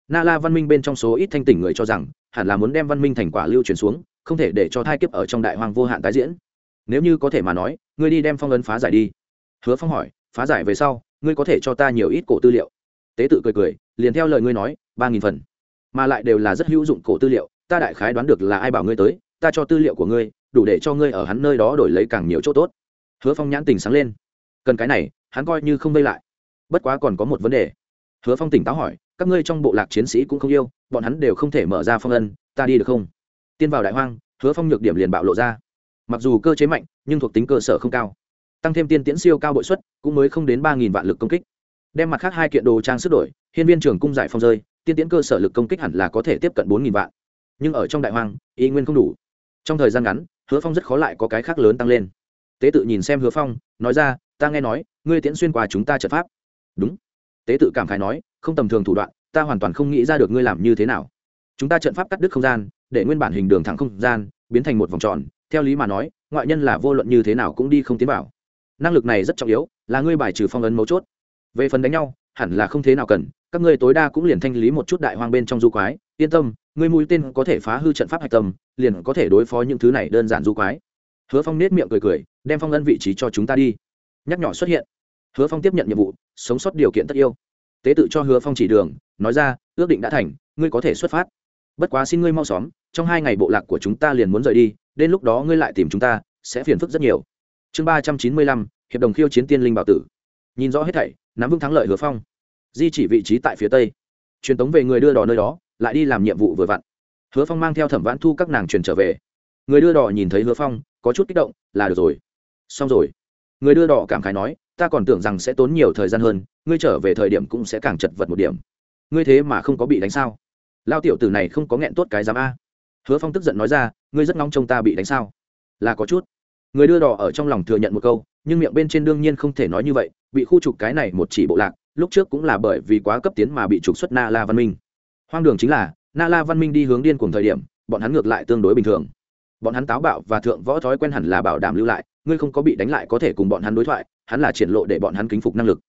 Na la văn minh bên trong số ít thanh tỉnh người cho rằng, hẳn là muốn đem văn minh thành quả lưu truyền xuống, không thể để cho thai kiếp ở trong đại hoàng vô hạn tái diễn. Nếu như có thể mà nói, ngươi đi đem phong ấn phá giải đi. Hứa phong hỏi, phá giải về sau ngươi có thể cho ta nhiều ít cổ tư liệu. Tế tự cười cười, liền theo lời ngươi nói, ba nghìn phần. Mà lại đều là rất hữu dụng cổ tư liệu, ta đại khái đoán được là ai bảo ngươi tới, ta cho tư liệu của ngươi, đủ để cho ngươi ở hắn nơi đó đổi lấy càng nhiều chỗ tốt. Hứa phong nhãn tình sáng lên. Cần cái này, hắn coi như không vây lại. Bất quá còn có một vấn đề. Hứa phong tỉnh táo hỏi, các ngươi trong bộ lạc chiến sĩ cũng không yêu, bọn hắn đều không thể mở ra phong ân, ta đi được không? Tiên vào đại hoang, hứa phong nhược điểm liền bạo lộ ra. Mặc dù cơ chế mạnh, nhưng thuộc tính cơ sở không cao tăng thêm tiên tiễn siêu cao bội suất cũng mới không đến ba nghìn vạn lực công kích. Đem mặt khác hai kiện đồ trang sức đổi, hiên viên trường cung giải phong rơi, tiên tiễn cơ sở lực công kích hẳn là có thể tiếp cận bốn nghìn vạn. Nhưng ở trong đại hoang y nguyên không đủ. Trong thời gian ngắn, hứa phong rất khó lại có cái khác lớn tăng lên. Tế tự nhìn xem hứa phong, nói ra, ta nghe nói, ngươi tiễn xuyên qua chúng ta trận pháp. Đúng. Tế tự cảm khái nói, không tầm thường thủ đoạn, ta hoàn toàn không nghĩ ra được ngươi làm như thế nào. Chúng ta trận pháp cắt đứt không gian, để nguyên bản hình đường thẳng không gian, biến thành một vòng tròn, theo lý mà nói, ngoại nhân là vô luận như thế nào cũng đi không tiến vào năng lực này rất trọng yếu, là ngươi bài trừ phong ấn mấu chốt. Về phần đánh nhau, hẳn là không thế nào cần, các ngươi tối đa cũng liền thanh lý một chút đại hoang bên trong du quái. Yên tâm, ngươi mũi tên có thể phá hư trận pháp hạch tâm, liền có thể đối phó những thứ này đơn giản du quái. Hứa phong nết miệng cười cười, đem phong ân vị trí cho chúng ta đi. Nhắc nhỏ xuất hiện. Hứa phong tiếp nhận nhiệm vụ, sống sót điều kiện tất yêu tế tự cho hứa phong chỉ đường, nói ra, ước định đã thành, ngươi có thể xuất phát. Bất quá xin ngươi mau xóm, trong hai ngày bộ lạc của chúng ta liền muốn rời đi, đến lúc đó ngươi lại tìm chúng ta, sẽ phiền phức rất nhiều chương ba trăm chín mươi lăm, hiệp đồng khiêu chiến tiên linh bảo tử. Nhìn rõ hết thảy nắm vững thắng lợi hứa phong. Di chỉ vị trí tại phía tây. Truyền tống về người đưa đò nơi đó, lại đi làm nhiệm vụ vừa vặn. Hứa phong mang theo thẩm vãn thu các nàng truyền trở về. Người đưa đò nhìn thấy hứa phong, có chút kích động, là được rồi. Xong rồi. Người đưa đò cảm khái nói, ta còn tưởng rằng sẽ tốn nhiều thời gian hơn, ngươi trở về thời điểm cũng sẽ càng chật vật một điểm. Ngươi thế mà không có bị đánh sao? Lao tiểu tử này không có nghẹn tốt cái giám a. Hứa phong tức giận nói ra, ngươi rất nóng trông ta bị đánh sao? Là có chút người đưa đỏ ở trong lòng thừa nhận một câu, nhưng miệng bên trên đương nhiên không thể nói như vậy, bị khu trục cái này một chỉ bộ lạc, lúc trước cũng là bởi vì quá cấp tiến mà bị trục xuất na la văn minh. Hoang đường chính là, na la văn minh đi hướng điên cùng thời điểm, bọn hắn ngược lại tương đối bình thường. Bọn hắn táo bạo và thượng võ thói quen hẳn là bảo đảm lưu lại, ngươi không có bị đánh lại có thể cùng bọn hắn đối thoại, hắn là triển lộ để bọn hắn kính phục năng lực.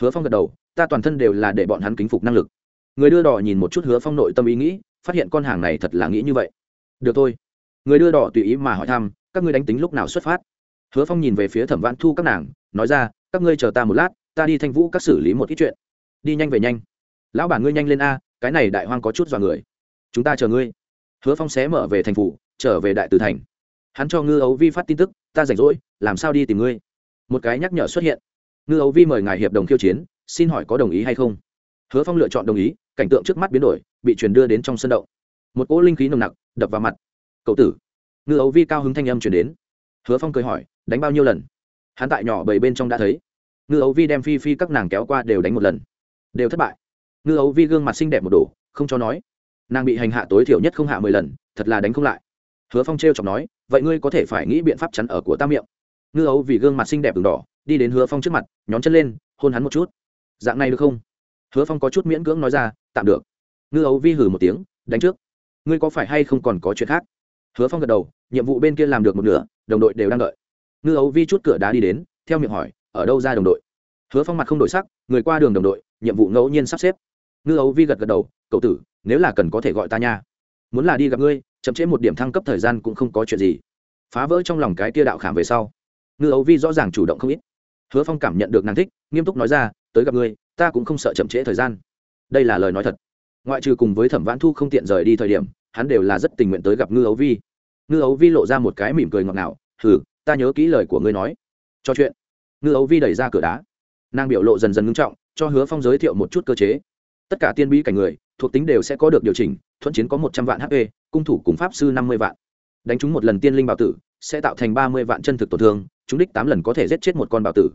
Hứa phong gật đầu, ta toàn thân đều là để bọn hắn kính phục năng lực. Người đưa đỏ nhìn một chút hứa phong nội tâm ý nghĩ, phát hiện con hàng này thật là nghĩ như vậy. Được thôi. Người đưa đỏ tùy ý mà hỏi thăm các ngươi đánh tính lúc nào xuất phát? Hứa phong nhìn về phía thẩm vãn thu các nàng, nói ra, các ngươi chờ ta một lát, ta đi thanh vũ các xử lý một ít chuyện. Đi nhanh về nhanh. Lão bản ngươi nhanh lên a, cái này đại hoang có chút dọa người. Chúng ta chờ ngươi. Hứa phong xé mở về thành phủ, trở về đại từ thành. Hắn cho ngư ấu vi phát tin tức, ta rảnh rỗi, làm sao đi tìm ngươi? Một cái nhắc nhở xuất hiện. Ngư ấu vi mời ngài hiệp đồng khiêu chiến, xin hỏi có đồng ý hay không? Hứa phong lựa chọn đồng ý, cảnh tượng trước mắt biến đổi, bị truyền đưa đến trong sân động. Một cỗ linh khí nồng nặc, đập vào mặt. Cậu tử ngư ấu vi cao hứng thanh âm chuyển đến. Hứa phong cười hỏi, đánh bao nhiêu lần? Hắn tại nhỏ bảy bên trong đã thấy. Ngư ấu vi đem phi phi các nàng kéo qua đều đánh một lần. Đều thất bại. Ngư ấu vi gương mặt xinh đẹp một đồ không cho nói. Nàng bị hành hạ tối thiểu nhất không hạ mười lần, thật là đánh không lại. Hứa phong t r e o chọc nói, vậy ngươi có thể phải nghĩ biện pháp chắn ở của ta miệng. Ngư ấu vì gương mặt xinh đẹp đường đỏ, đi đến hứa phong trước mặt, nhón chân lên, hôn hắn một chút. Dạng này được không? Hứa phong có chút miễn cưỡng nói ra, tạm được. Ngư ấu vi hử một tiếng, đánh trước. Ngươi có phải hay không còn có chuyện khác? Hứa phong gật đầu, nhiệm vụ bên kia làm được một nửa, đồng đội đều đang đợi. Ngư ấu vi chút cửa đá đi đến, theo miệng hỏi, ở đâu ra đồng đội? Hứa phong mặt không đổi sắc, người qua đường đồng đội, nhiệm vụ ngẫu nhiên sắp xếp. Ngư ấu vi gật gật đầu, cậu tử, nếu là cần có thể gọi ta nha. Muốn là đi gặp ngươi, chậm trễ một điểm thăng cấp thời gian cũng không có chuyện gì. Phá vỡ trong lòng cái tia đạo khảm về sau, ngư ấu vi rõ ràng chủ động không ít. Hứa phong cảm nhận được nàng thích, nghiêm túc nói ra, tới gặp ngươi, ta cũng không sợ chậm trễ thời gian. Đây là lời nói thật. Ngoại trừ cùng với thẩm vãn thu không tiện rời đi thời điểm hắn đều là rất tình nguyện tới gặp ngư ấu vi. Ngư ấu vi lộ ra một cái mỉm cười ngọt ngào, hừ, ta nhớ kỹ lời của ngươi nói. Cho chuyện. Ngư ấu vi đẩy ra cửa đá. Nàng biểu lộ dần dần ngưng trọng, cho hứa phong giới thiệu một chút cơ chế. Tất cả tiên bí cảnh người, thuộc tính đều sẽ có được điều chỉnh, thuận chiến có một trăm vạn hp, cung thủ cùng pháp sư năm mươi vạn. Đánh trúng một lần tiên linh bảo tử, sẽ tạo thành ba mươi vạn chân thực tổn thương, chúng đích tám lần có thể giết chết một con bảo tử.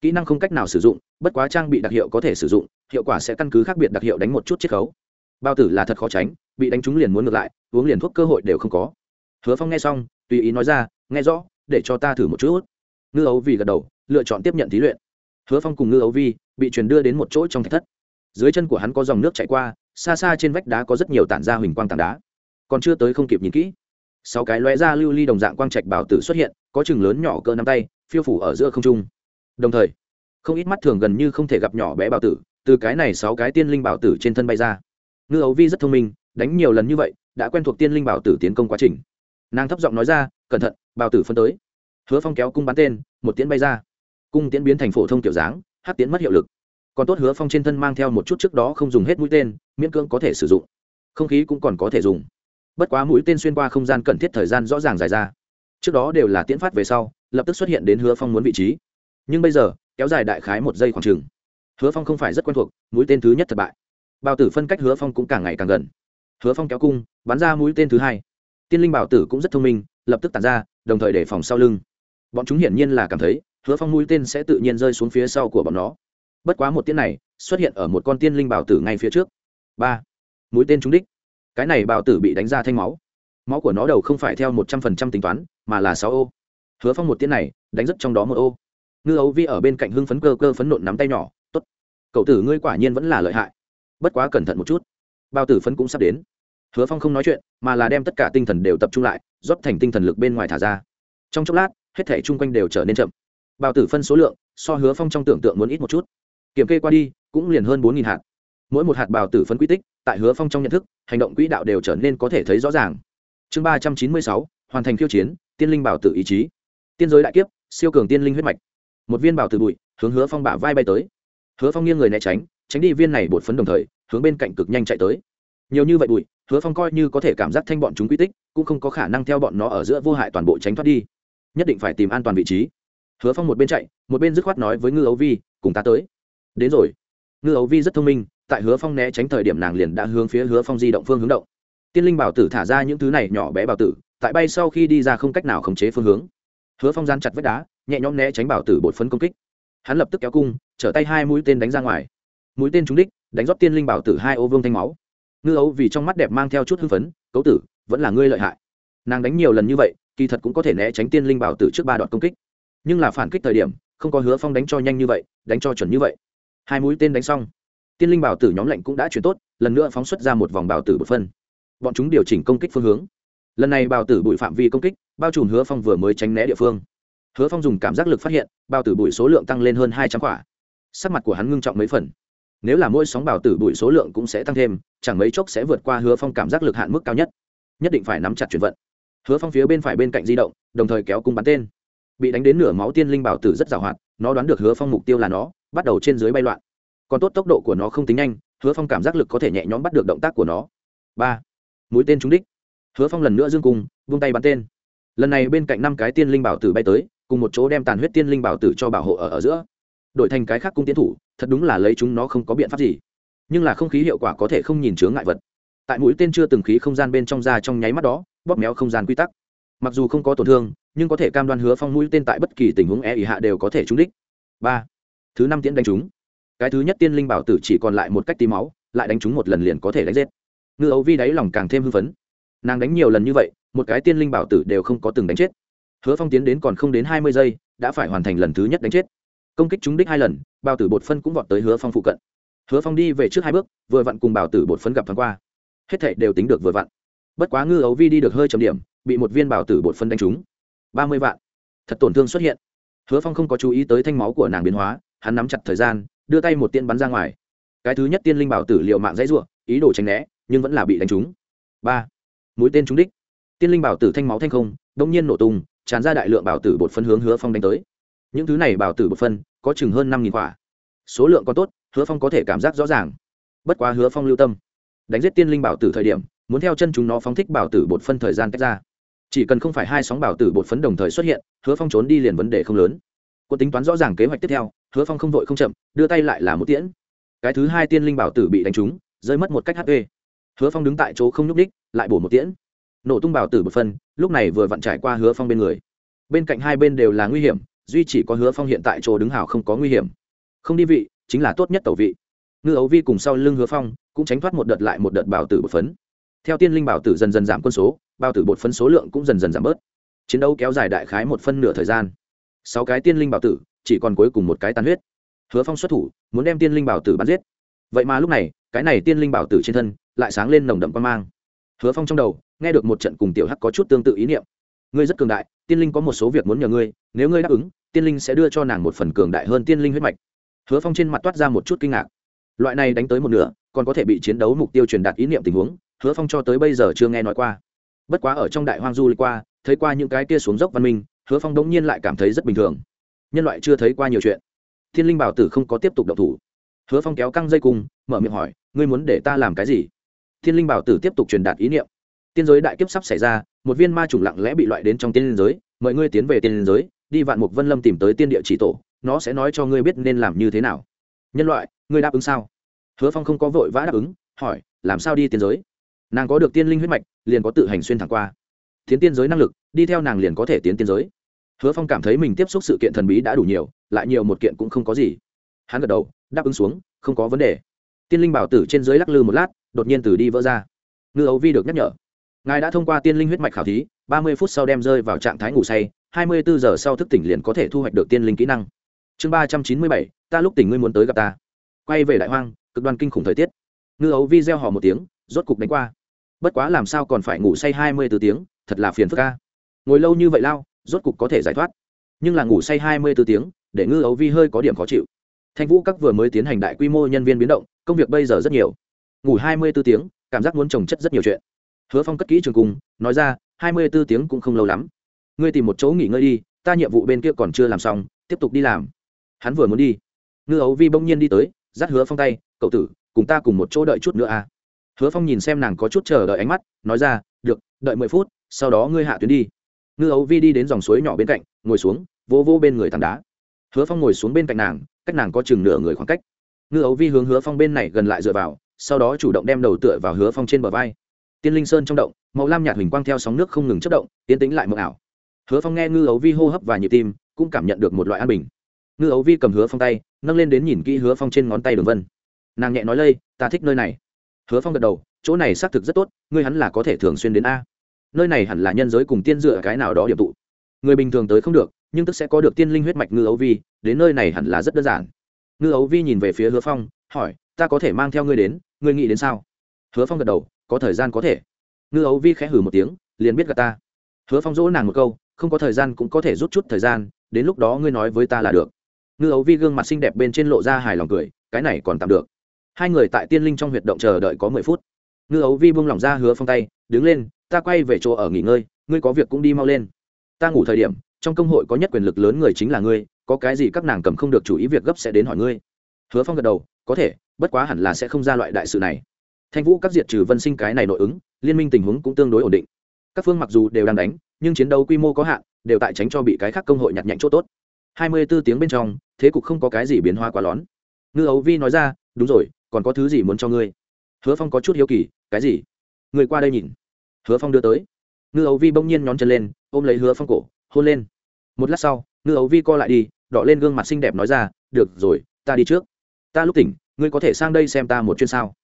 Kỹ năng không cách nào sử dụng, bất quá trang bị đặc hiệu có thể sử dụng, hiệu quả sẽ căn cứ khác biệt đặc hiệu đánh một chút chiết khấu bao tử là thật khó tránh, bị đánh trúng liền muốn ngược lại, uống liền thuốc cơ hội đều không có. Hứa phong nghe xong, tùy ý nói ra, nghe rõ, để cho ta thử một chút. Ngư ấu vi gật đầu, lựa chọn tiếp nhận thí luyện. Hứa phong cùng ngư ấu vi bị truyền đưa đến một chỗ trong thạch thất. Dưới chân của hắn có dòng nước chạy qua, xa xa trên vách đá có rất nhiều tản ra huỳnh quang tảng đá. Còn chưa tới không kịp nhìn kỹ, sáu cái lóe ra lưu ly đồng dạng quang trạch bảo tử xuất hiện, có chừng lớn nhỏ cỡ nắm tay, phiêu phủ ở giữa không trung. Đồng thời, không ít mắt thường gần như không thể gặp nhỏ bé bảo tử, từ cái này sáu cái tiên linh bảo tử trên thân bay ra ngư ấu vi rất thông minh, đánh nhiều lần như vậy, đã quen thuộc tiên linh bảo tử tiến công quá trình. Nàng thấp giọng nói ra, cẩn thận, bảo tử phân tới. Hứa phong kéo cung bắn tên, một tiễn bay ra. Cung tiễn biến thành phổ thông kiểu dáng hát tiễn mất hiệu lực. Còn tốt hứa phong trên thân mang theo một chút trước đó không dùng hết mũi tên, miễn cưỡng có thể sử dụng. Không khí cũng còn có thể dùng. Bất quá mũi tên xuyên qua không gian cần thiết thời gian rõ ràng dài ra. Trước đó đều là tiễn phát về sau, lập tức xuất hiện đến hứa phong muốn vị trí. Nhưng bây giờ, kéo dài đại khái một giây khoảng chừng. Hứa phong không phải rất quen thuộc, mũi tên thứ nhất thất bại bào tử phân cách hứa phong cũng càng ngày càng gần. Hứa phong kéo cung, bắn ra mũi tên thứ hai. Tiên linh bảo tử cũng rất thông minh, lập tức tàn ra, đồng thời để phòng sau lưng. Bọn chúng hiển nhiên là cảm thấy, hứa phong mũi tên sẽ tự nhiên rơi xuống phía sau của bọn nó. Bất quá một tiên này, xuất hiện ở một con tiên linh bảo tử ngay phía trước. Ba. Mũi tên trúng đích. Cái này bảo tử bị đánh ra thanh máu. Máu của nó đầu không phải theo một trăm phần trăm tính toán, mà là sáu ô. Hứa phong một tiên này, đánh rất trong đó một ô. Ngư ấu vi ở bên cạnh hưng phấn cơ cơ phấn nộn nắm tay nhỏ t ố t cậu tử ngươi quả nhiên vẫn là lợi hại bất quá cẩn thận một chút. Bao tử phấn cũng sắp đến. Hứa phong không nói chuyện, mà là đem tất cả tinh thần đều tập trung lại, rót thành tinh thần lực bên ngoài thả ra. Trong chốc lát, hết thể chung quanh đều trở nên chậm. Bao tử phân số lượng, so hứa phong trong tưởng tượng muốn ít một chút. Kiểm kê qua đi, cũng liền hơn bốn hạt. Mỗi một hạt bào tử phấn quy tích, tại hứa phong trong nhận thức, hành động quỹ đạo đều trở nên có thể thấy rõ ràng. Chương ba trăm chín mươi sáu, hoàn thành khiêu chiến, tiên linh bảo tử ý chí. Tiên giới đại kiếp, siêu cường tiên linh huyết mạch. Một viên bảo tử bụi, hướng hứa phong bả vai bay tới. Hứa phong nghiêng người né tránh tránh đi viên này bột phấn đồng thời, hướng bên cạnh cực nhanh chạy tới. Nhiều như vậy bụi, hứa phong coi như có thể cảm giác thanh bọn chúng quy tích, cũng không có khả năng theo bọn nó ở giữa vô hại toàn bộ tránh thoát đi. Nhất định phải tìm an toàn vị trí. Hứa phong một bên chạy, một bên dứt khoát nói với ngư ấu vi, cùng ta tới. Đến rồi. Ngư ấu vi rất thông minh, tại hứa phong né tránh thời điểm nàng liền đã hướng phía hứa phong di động phương hướng động. Tiên linh bảo tử thả ra những thứ này nhỏ bé bảo tử, tại bay sau khi đi ra không cách nào khống chế phương hướng. Hứa phong gian chặt vách đá, nhẹ nhõm né tránh bảo tử bột phấn công kích. Hắn lập tức kéo cung, trở tay hai mũi tên đánh ra ngoài mũi tên trúng đích, đánh rót tiên linh bảo tử hai ô vương thanh máu. Ngư ấu vì trong mắt đẹp mang theo chút hưng phấn, cấu tử, vẫn là ngươi lợi hại. Nàng đánh nhiều lần như vậy, kỳ thật cũng có thể né tránh tiên linh bảo tử trước ba đoạn công kích. Nhưng là phản kích thời điểm, không có hứa phong đánh cho nhanh như vậy, đánh cho chuẩn như vậy. Hai mũi tên đánh xong, tiên linh bảo tử nhóm lệnh cũng đã chuyển tốt, lần nữa phóng xuất ra một vòng bảo tử bột phân. Bọn chúng điều chỉnh công kích phương hướng. Lần này bảo tử bụi phạm vi công kích, bao trùm hứa phong vừa mới tránh né địa phương. Hứa phong dùng cảm giác lực phát hiện bao tử bụi số lượng tăng lên hơn hai trăm quả. Sắc mặt của hắn ngưng trọng mấy phần nếu là mỗi sóng bảo tử bụi số lượng cũng sẽ tăng thêm chẳng mấy chốc sẽ vượt qua hứa phong cảm giác lực hạn mức cao nhất. Nhất định phải nắm chặt chuyển vận. Hứa phong phía bên phải bên cạnh di động đồng thời kéo cung bắn tên. Bị đánh đến nửa máu tiên linh bảo tử rất g à o hoạt nó đoán được hứa phong mục tiêu là nó bắt đầu trên dưới bay loạn. Còn tốt tốc độ của nó không tính nhanh hứa phong cảm giác lực có thể nhẹ nhõm bắt được động tác của nó. Ba. Mũi tên trúng đích. Hứa phong lần nữa dương cung vung tay bắn tên. Lần này bên cạnh năm cái tiên linh bảo tử bay tới cùng một chỗ đem tàn huyết tiên linh bảo tử cho bảo hộ ở, ở giữa đổi thành cái khác cung tiến thủ, thật đúng là lấy chúng nó không có biện pháp gì. Nhưng là không khí hiệu quả có thể không nhìn chướng ngại vật. Tại mũi tên chưa từng khí không gian bên trong ra trong nháy mắt đó, bóp méo không gian quy tắc. Mặc dù không có tổn thương, nhưng có thể cam đoan hứa phong mũi tên tại bất kỳ tình huống e ỉ hạ đều có thể trúng đích. Ba. Thứ năm tiễn đánh trúng. Cái thứ nhất tiên linh bảo tử chỉ còn lại một cách tí máu, lại đánh trúng một lần liền có thể đánh giết. Ngư ấu vi đáy lòng càng thêm hưng phấn. Nàng đánh nhiều lần như vậy, một cái tiên linh bảo tử đều không có từng đánh chết. Hứa phong tiến đến còn không đến hai mươi giây, đã phải hoàn thành lần thứ nhất đánh chết công kích trúng đích hai lần bao tử bột phân cũng vọt tới hứa phong phụ cận. Hứa phong đi về trước hai bước, vừa vặn cùng bảo tử bột phân gặp thoáng qua. Hết thệ đều tính được vừa vặn. Bất quá ngư ấu vi đi được hơi trầm điểm, bị một viên bảo tử bột phân đánh trúng. Ba mươi vạn. Thật tổn thương xuất hiện. Hứa phong không có chú ý tới thanh máu của nàng biến hóa, hắn nắm chặt thời gian, đưa tay một tiên bắn ra ngoài. Cái thứ nhất tiên linh bảo tử liệu mạng dãy ruộng ý đồ tránh né, nhưng vẫn là bị đánh trúng. Ba. Mũi tên trúng đích. Tiên linh bảo tử thanh máu thanh không đông nhiên nổ tung, tràn ra đại lượng bảo tử bột phân hướng hứa phong đánh tới những thứ này bảo tử bột phân, có chừng hơn năm nghìn quả. Số lượng còn tốt, hứa phong có thể cảm giác rõ ràng. Bất quá hứa phong lưu tâm. Đánh giết tiên linh bảo tử thời điểm, muốn theo chân chúng nó phóng thích bảo tử bột phân thời gian tách ra. Chỉ cần không phải hai sóng bảo tử bột phấn đồng thời xuất hiện, hứa phong trốn đi liền vấn đề không lớn. Quân tính toán rõ ràng kế hoạch tiếp theo, hứa phong không vội không chậm, đưa tay lại là một tiễn. Cái thứ hai tiên linh bảo tử bị đánh trúng, rơi mất một cách hp hứa phong đứng tại chỗ không nhúc ních lại bổ một tiễn. Nổ tung bảo tử bột phân, lúc này vừa vặn trải qua hứa phong bên người. Bên cạnh hai bên đều là nguy hiểm duy chỉ có hứa phong hiện tại chỗ đứng hào không có nguy hiểm. Không đi vị, chính là tốt nhất tẩu vị. Ngư ấu vi cùng sau lưng hứa phong, cũng tránh thoát một đợt lại một đợt bảo tử bột phấn. Theo tiên linh bảo tử dần dần giảm quân số bảo tử bột phấn số lượng cũng dần dần giảm bớt. Chiến đấu kéo dài đại khái một phân nửa thời gian. Sáu cái tiên linh bảo tử, chỉ còn cuối cùng một cái tan huyết. Hứa phong xuất thủ, muốn đem tiên linh bảo tử bắn giết. Vậy mà lúc này, cái này tiên linh bảo tử trên thân, lại sáng lên nồng đậm quan mang. Hứa phong trong đầu, nghe được một trận cùng tiểu hắc có chút tương tự ý niệm. Ngươi rất cường đại, tiên linh có một số việc muốn nhờ ngươi, nếu ngươi đáp ứng tiên linh sẽ đưa cho nàng một phần cường đại hơn tiên linh huyết mạch. Hứa phong trên mặt toát ra một chút kinh ngạc. Loại này đánh tới một nửa, còn có thể bị chiến đấu mục tiêu truyền đạt ý niệm tình huống, hứa phong cho tới bây giờ chưa nghe nói qua. Bất quá ở trong đại hoang du lịch qua, thấy qua những cái kia xuống dốc văn minh, hứa phong đống nhiên lại cảm thấy rất bình thường. Nhân loại chưa thấy qua nhiều chuyện. Thiên linh bảo tử không có tiếp tục động thủ. Hứa phong kéo căng dây cung, mở miệng hỏi, ngươi muốn để ta làm cái gì? Thiên linh bảo tử tiếp tục truyền đạt ý niệm. Tiên giới đại kiếp sắp xảy ra, một viên ma chủng lặng lẽ bị loại đến trong tiên giới, mời ngươi tiến về tiên giới đi vạn mục vân lâm tìm tới tiên địa chỉ tổ, nó sẽ nói cho ngươi biết nên làm như thế nào. Nhân loại, ngươi đáp ứng sao? Hứa phong không có vội vã đáp ứng, hỏi, làm sao đi tiên giới? Nàng có được tiên linh huyết mạch, liền có tự hành xuyên thẳng qua. Tiến tiên giới năng lực, đi theo nàng liền có thể tiến tiên giới. Hứa phong cảm thấy mình tiếp xúc sự kiện thần bí đã đủ nhiều, lại nhiều một kiện cũng không có gì. Hắn gật đầu, đáp ứng xuống, không có vấn đề. Tiên linh bảo tử trên dưới lắc lư một lát, đột nhiên từ đi vỡ ra. Ngư ấu vi được nhắc nhở. Ngài đã thông qua tiên linh huyết mạch khảo thí, ba mươi phút sau đem rơi vào trạng thái ngủ say hai mươi bốn giờ sau thức tỉnh liền có thể thu hoạch được tiên linh kỹ năng. Chương ba trăm chín mươi bảy, ta lúc tỉnh ngươi muốn tới gặp ta. Quay về đại hoang, cực đoan kinh khủng thời tiết. Ngư ấu vi gieo họ một tiếng, rốt cục đánh qua. Bất quá làm sao còn phải ngủ say hai mươi từ tiếng, thật là phiền phức ca ngồi lâu như vậy lao, rốt cục có thể giải thoát. Nhưng là ngủ say hai mươi từ tiếng, để ngư ấu vi hơi có điểm khó chịu. Thanh vũ các vừa mới tiến hành đại quy mô nhân viên biến động, công việc bây giờ rất nhiều. Ngủ hai mươi b ố tiếng, cảm giác muốn trồng chất rất nhiều chuyện. Hứa phong cất kỹ trường cung nói ra, hai mươi b ố tiếng cũng không lâu lắm ngươi tìm một chỗ nghỉ ngơi đi, ta nhiệm vụ bên kia còn chưa làm xong, tiếp tục đi làm. Hắn vừa muốn đi, ngư ấu vi bỗng nhiên đi tới, dắt hứa phong tay, cậu tử, cùng ta cùng một chỗ đợi chút nữa à? Hứa phong nhìn xem nàng có chút chờ đợi ánh mắt, nói ra, được, đợi mười phút, sau đó ngươi hạ tuyến đi. Ngư ấu vi đi đến dòng suối nhỏ bên cạnh, ngồi xuống, vô vô bên người tảng đá. Hứa phong ngồi xuống bên cạnh nàng, cách nàng có chừng nửa người khoảng cách. Ngư ấu vi hướng hứa phong bên này gần lại dựa vào, sau đó chủ động đem đầu tựa vào hứa phong trên bờ vai. Tiên linh sơn trong động, màu lam nhạt huỳnh quang theo sóng nước không ngừng chất động tiến tính lại mờ ảo hứa phong nghe ngư ấu vi hô hấp và nhịp tim, cũng cảm nhận được một loại an bình. Ngư ấu vi cầm hứa phong tay, nâng lên đến nhìn kỹ hứa phong trên ngón tay đường vân. Nàng nhẹ nói lây, ta thích nơi này. Hứa phong gật đầu, chỗ này xác thực rất tốt, ngươi hắn là có thể thường xuyên đến a. Nơi này hẳn là nhân giới cùng tiên dựa cái nào đó điểm tụ. Người bình thường tới không được, nhưng tức sẽ có được tiên linh huyết mạch ngư ấu vi, đến nơi này hẳn là rất đơn giản. Ngư ấu vi nhìn về phía hứa phong, hỏi, ta có thể mang theo ngươi đến, ngươi nghĩ đến sao? Hứa phong gật đầu, có thời gian có thể. Ngư ấu vi khẽ hử một tiếng, liền biết gà ta. Hứa phong dỗ nàng một câu không có thời gian cũng có thể rút chút thời gian, đến lúc đó ngươi nói với ta là được. Ngư ấu vi gương mặt xinh đẹp bên trên lộ ra hài lòng cười, cái này còn tạm được. Hai người tại tiên linh trong huyệt động chờ đợi có mười phút. Ngư ấu vi buông lỏng ra hứa phong tay, đứng lên, ta quay về chỗ ở nghỉ ngơi, ngươi có việc cũng đi mau lên. Ta ngủ thời điểm, trong công hội có nhất quyền lực lớn người chính là ngươi, có cái gì các nàng cầm không được chủ ý việc gấp sẽ đến hỏi ngươi. Hứa phong gật đầu, có thể, bất quá hẳn là sẽ không ra loại đại sự này. Thanh vũ, các diệt trừ vân sinh cái này nội ứng, liên minh tình huống cũng tương đối ổn định các phương mặc dù đều đang đánh, nhưng chiến đấu quy mô có hạn, đều tại tránh cho bị cái khác công hội nhặt nhạnh chỗ tốt. Hai mươi b ố tiếng bên trong, thế cục không có cái gì biến hóa quá lón ngư ấu vi nói ra, đúng rồi, còn có thứ gì muốn cho ngươi? Hứa phong có chút hiếu kỳ, cái gì? Người qua đây nhìn. Hứa phong đưa tới. Ngư ấu vi bỗng nhiên nhón chân lên, ôm lấy hứa phong cổ, hôn lên. Một lát sau, ngư ấu vi co lại đi đọ lên gương mặt xinh đẹp nói ra, được rồi, ta đi trước. Ta lúc tỉnh, ngươi có thể sang đây xem ta một chuyên sao?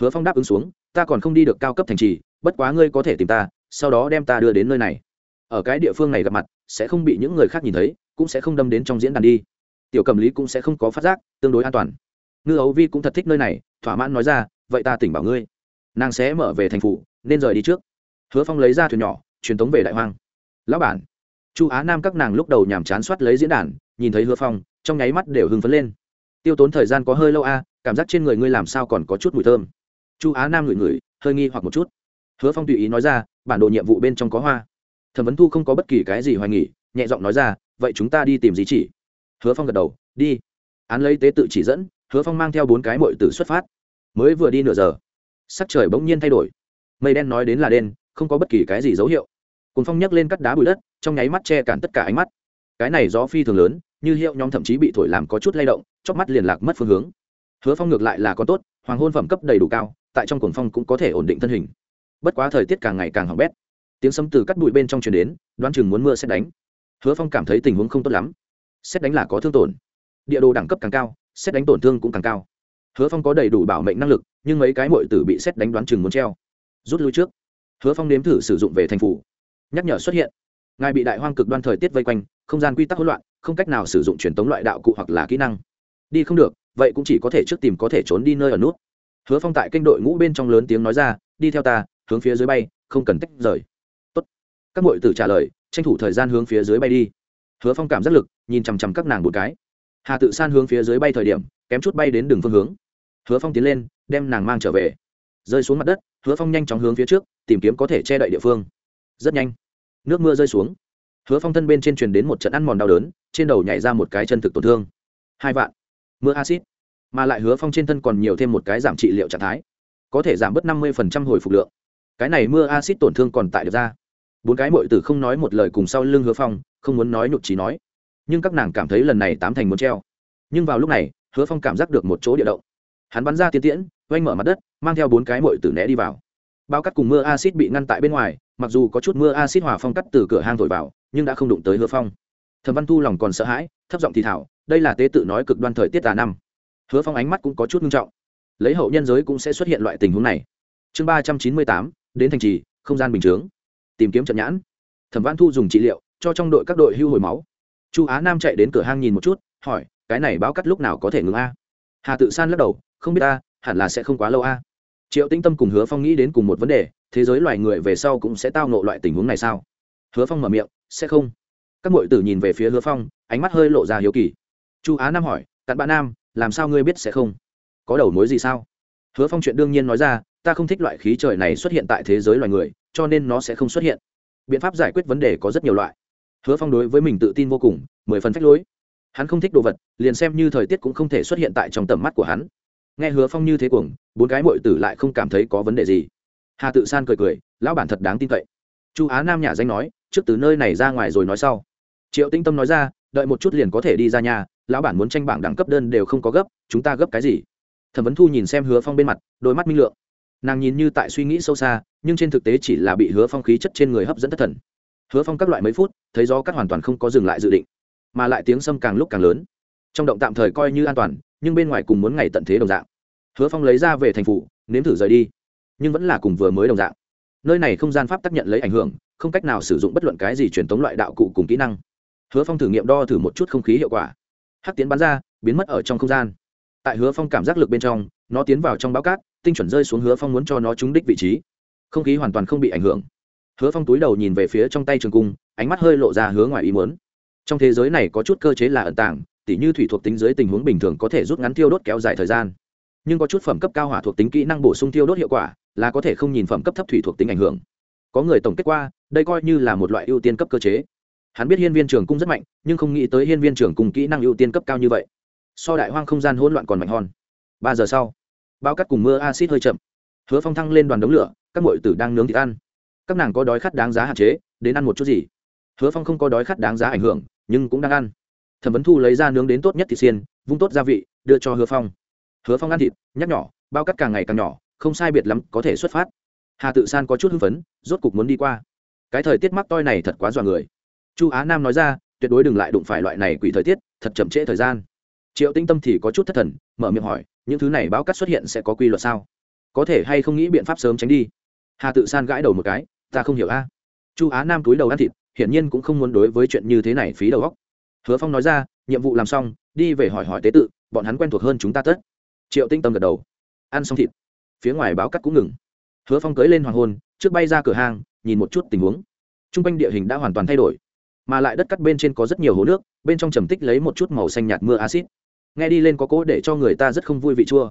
Hứa phong đáp ứng xuống, ta còn không đi được cao cấp thành trì, bất quá ngươi có thể tìm ta sau đó đem ta đưa đến nơi này. Ở cái địa phương này gặp mặt, sẽ không bị những người khác nhìn thấy, cũng sẽ không đâm đến trong diễn đàn đi. Tiểu cầm lý cũng sẽ không có phát giác, tương đối an toàn. Ngư ấu vi cũng thật thích nơi này, thỏa mãn nói ra, vậy ta tỉnh bảo ngươi. Nàng sẽ mở về thành phủ, nên rời đi trước. Hứa phong lấy ra thuyền nhỏ, truyền tống về đại hoang. Lão bản. Chu á nam các nàng lúc đầu nhàm chán soát lấy diễn đàn, nhìn thấy hứa phong, trong nháy mắt đều hưng phấn lên. Tiêu tốn thời gian có hơi lâu a, cảm giác trên người ngươi làm sao còn có chút mùi thơm. Chu á nam ngửi ngửi, hơi nghi hoặc một chút hứa phong tùy ý nói ra, bản đồ nhiệm vụ bên trong có hoa. Thẩm vấn thu không có bất kỳ cái gì hoài nghỉ nhẹ giọng nói ra, vậy chúng ta đi tìm gì chỉ? Hứa phong gật đầu, đi. Án lấy tế tự chỉ dẫn, hứa phong mang theo bốn cái mội tử xuất phát. Mới vừa đi nửa giờ, sắc trời bỗng nhiên thay đổi. Mây đen nói đến là đen, không có bất kỳ cái gì dấu hiệu. Cồn phong nhấc lên cắt đá bụi đất, trong nháy mắt che cản tất cả ánh mắt. Cái này gió phi thường lớn, như hiệu nhóm thậm chí bị thổi làm có chút lay động chóc mắt liền lạc mất phương hướng. Hứa phong ngược lại là có tốt, hoàng hôn phẩm cấp đầy đủ cao, tại trong cồn phong cũng có thể ổn định thân hình bất quá thời tiết càng ngày càng hỏng bét. Tiếng sấm từ cắt bụi bên trong truyền đến, đoán chừng muốn mưa sẽ đánh. Hứa phong cảm thấy tình huống không tốt lắm. Xét đánh là có thương tổn. Địa đồ đẳng cấp càng cao, xét đánh tổn thương cũng càng cao. Hứa phong có đầy đủ bảo mệnh năng lực, nhưng mấy cái mội tử bị xét đánh đoán chừng muốn treo. Rút lui trước. Hứa phong nếm thử sử dụng về thành phủ. Nhắc nhở xuất hiện. Ngài bị đại hoang cực đoan thời tiết vây quanh, không gian quy tắc hỗn loạn, không cách nào sử dụng truyền thống loại đạo cụ hoặc là kỹ năng. Đi không được, vậy cũng chỉ có thể trước tìm có thể trốn đi nơi ở nút. Hứa phong tại kênh đội ngũ bên trong lớn tiếng nói ra, đi theo ta hướng phía dưới bay, không cần tách rời. Tốt. các m tử trả lời, tranh thủ thời gian hướng phía dưới bay đi. Hứa phong cảm giác lực, nhìn chằm chằm các nàng một cái. Hà tự san hướng phía dưới bay thời điểm, kém chút bay đến đường phương hướng. Hứa phong tiến lên, đem nàng mang trở về. Rơi xuống mặt đất, hứa phong nhanh chóng hướng phía trước, tìm kiếm có thể che đậy địa phương. Rất nhanh, nước mưa rơi xuống. Hứa phong thân bên trên truyền đến một trận ăn mòn đau đớn, trên đầu nhảy ra một cái chân thực tổn thương. Hai vạn. Mưa acid mà lại hứa phong trên thân còn nhiều thêm một cái giảm trị liệu trạng thái. Có thể giảm bớt năm mươi hồi phục lượng cái này mưa acid tổn thương còn tại được ra. Bốn cái mội tử không nói một lời cùng sau lưng hứa phong, không muốn nói nhục trí nói. Nhưng các nàng cảm thấy lần này tám thành muốn treo. Nhưng vào lúc này, hứa phong cảm giác được một chỗ địa động. Hắn bắn ra tiên tiễn, oanh mở mặt đất, mang theo bốn cái mội tử né đi vào. Bao cắt cùng mưa acid bị ngăn tại bên ngoài, mặc dù có chút mưa acid hòa phong cắt từ cửa hang thổi vào, nhưng đã không đụng tới hứa phong. Thẩm văn thu lòng còn sợ hãi, thấp giọng thì thảo, đây là tế tự nói cực đoan thời tiết tà năm. Hứa phong ánh mắt cũng có chút nghiêm trọng. Lấy hậu nhân giới cũng sẽ xuất hiện loại tình huống này. Chương ba trăm chín mươi tám đến thành trì, không gian bình chướng. Tìm kiếm trận nhãn. Thẩm văn thu dùng trị liệu, cho trong đội các đội hưu hồi máu. Chu á nam chạy đến cửa hang nhìn một chút, hỏi, cái này báo cắt lúc nào có thể ngừng a? Hà tự san lắc đầu, không biết a, hẳn là sẽ không quá lâu a. Triệu tinh tâm cùng hứa phong nghĩ đến cùng một vấn đề, thế giới loài người về sau cũng sẽ tao nộ loại tình huống này sao? Hứa phong mở miệng, sẽ không. Các m tử nhìn về phía hứa phong, ánh mắt hơi lộ ra hiếu kỳ. Chu á nam hỏi, cặn bạn nam, làm sao ngươi biết sẽ không? Có đầu mối gì sao? Hứa phong chuyện đương nhiên nói ra ta không thích loại khí trời này xuất hiện tại thế giới loài người, cho nên nó sẽ không xuất hiện. Biện pháp giải quyết vấn đề có rất nhiều loại. Hứa phong đối với mình tự tin vô cùng, mười phần phách lối. Hắn không thích đồ vật, liền xem như thời tiết cũng không thể xuất hiện tại trong tầm mắt của hắn. Nghe hứa phong như thế cuồng, bốn cái mội tử lại không cảm thấy có vấn đề gì. Hà tự san cười cười, lão bản thật đáng tin cậy. Chu á nam nhà danh nói, trước từ nơi này ra ngoài rồi nói sau. Triệu tinh tâm nói ra, đợi một chút liền có thể đi ra nhà, lão bản muốn tranh bảng đẳng cấp đơn đều không có gấp, chúng ta gấp cái gì? Thẩm vấn thu nhìn xem hứa phong bên mặt, đôi mắt minh lượng nàng nhìn như tại suy nghĩ sâu xa, nhưng trên thực tế chỉ là bị hứa phong khí chất trên người hấp dẫn thất thần. Hứa phong các loại mấy phút, thấy gió cắt hoàn toàn không có dừng lại dự định, mà lại tiếng sâm càng lúc càng lớn. Trong động tạm thời coi như an toàn, nhưng bên ngoài cùng muốn ngày tận thế đồng dạng. Hứa phong lấy ra về thành phủ, nếm thử rời đi, nhưng vẫn là cùng vừa mới đồng dạng. Nơi này không gian pháp tác nhận lấy ảnh hưởng, không cách nào sử dụng bất luận cái gì truyền thống loại đạo cụ cùng kỹ năng. Hứa phong thử nghiệm đo thử một chút không khí hiệu quả. Hắc tiến bắn ra, biến mất ở trong không gian. Tại hứa phong cảm giác lực bên trong, nó tiến vào trong báo cát tinh chuẩn rơi xuống hứa phong muốn cho nó trúng đích vị trí. Không khí hoàn toàn không bị ảnh hưởng. Hứa phong túi đầu nhìn về phía trong tay trường cung, ánh mắt hơi lộ ra hứa ngoài ý muốn. Trong thế giới này có chút cơ chế là ẩn tàng, tỉ như thủy thuộc tính dưới tình huống bình thường có thể rút ngắn tiêu đốt kéo dài thời gian. Nhưng có chút phẩm cấp cao hỏa thuộc tính kỹ năng bổ sung tiêu đốt hiệu quả, là có thể không nhìn phẩm cấp thấp thủy thuộc tính ảnh hưởng. Có người tổng kết qua, đây coi như là một loại ưu tiên cấp cơ chế. Hắn biết hiên viên trường cung rất mạnh, nhưng không nghĩ tới hiên viên trường cung kỹ năng ưu tiên cấp cao như vậy. So đại hoang không gian hỗn loạn còn mạnh hơn. Ba giờ sau bao cắt cùng mưa acid hơi chậm. Hứa phong thăng lên đoàn đống lửa, các m tử đang nướng thịt ăn. Các nàng có đói khát đáng giá hạn chế, đến ăn một chút gì. Hứa phong không có đói khát đáng giá ảnh hưởng, nhưng cũng đang ăn. Thẩm vấn thu lấy ra nướng đến tốt nhất thịt xiên, vung tốt gia vị, đưa cho hứa phong. Hứa phong ăn thịt, nhắc nhỏ bao cắt càng ngày càng nhỏ, không sai biệt lắm có thể xuất phát. Hà tự san có chút hưng phấn, rốt cục muốn đi qua. Cái thời tiết mắc toi này thật quá dọa người. Chu á nam nói ra, tuyệt đối đừng lại đụng phải loại này quỷ thời tiết, thật chậm trễ thời gian. Triệu tinh tâm thì có chút thất thần, mở miệng hỏi những thứ này báo cắt xuất hiện sẽ có quy luật sao? Có thể hay không nghĩ biện pháp sớm tránh đi? Hà tự san gãi đầu một cái, ta không hiểu a. Chu á nam túi đầu ăn thịt, hiển nhiên cũng không muốn đối với chuyện như thế này phí đầu góc hứa phong nói ra, nhiệm vụ làm xong, đi về hỏi hỏi tế tự, bọn hắn quen thuộc hơn chúng ta tất. Triệu tinh tâm gật đầu. Ăn xong thịt. Phía ngoài báo cắt cũng ngừng. Hứa phong cưới lên hoàng hôn, trước bay ra cửa hàng, nhìn một chút tình huống. T r u n g quanh địa hình đã hoàn toàn thay đổi, mà lại đất cắt bên trên có rất nhiều hồ nước, bên trong trầm tích lấy một chút màu xanh nhạt mưa acid nghe đi lên có cố để cho người ta rất không vui vị chua.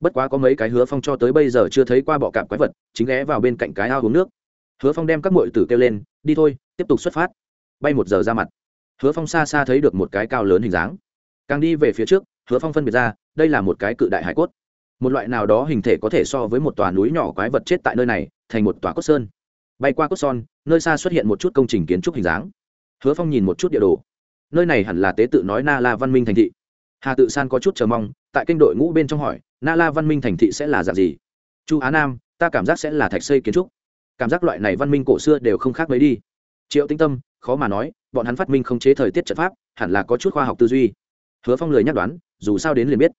Bất quá có mấy cái hứa phong cho tới bây giờ chưa thấy qua bọ cạp quái vật, chính ghé vào bên cạnh cái ao uống nước. Hứa phong đem các m tử kêu lên, đi thôi, tiếp tục xuất phát. Bay một giờ ra mặt. Hứa phong xa xa thấy được một cái cao lớn hình dáng. Càng đi về phía trước, hứa phong phân biệt ra, đây là một cái cự đại hải cốt. Một loại nào đó hình thể có thể so với một tòa núi nhỏ quái vật chết tại nơi này, thành một tòa cốt sơn. Bay qua cốt son, nơi xa xuất hiện một chút công trình kiến trúc hình dáng. Hứa phong nhìn một chút địa đồ. Nơi này hẳn là tế tự nói na la văn minh thành thị hà tự san có chút chờ mong, tại kênh đội ngũ bên trong hỏi, na la văn minh thành thị sẽ là dạng gì? Chu á nam, ta cảm giác sẽ là thạch xây kiến trúc. Cảm giác loại này văn minh cổ xưa đều không khác mấy đi. Triệu tinh tâm, khó mà nói, bọn hắn phát minh không chế thời tiết trận pháp, hẳn là có chút khoa học tư duy. Hứa phong lời nhắc đoán, dù sao đến liền biết.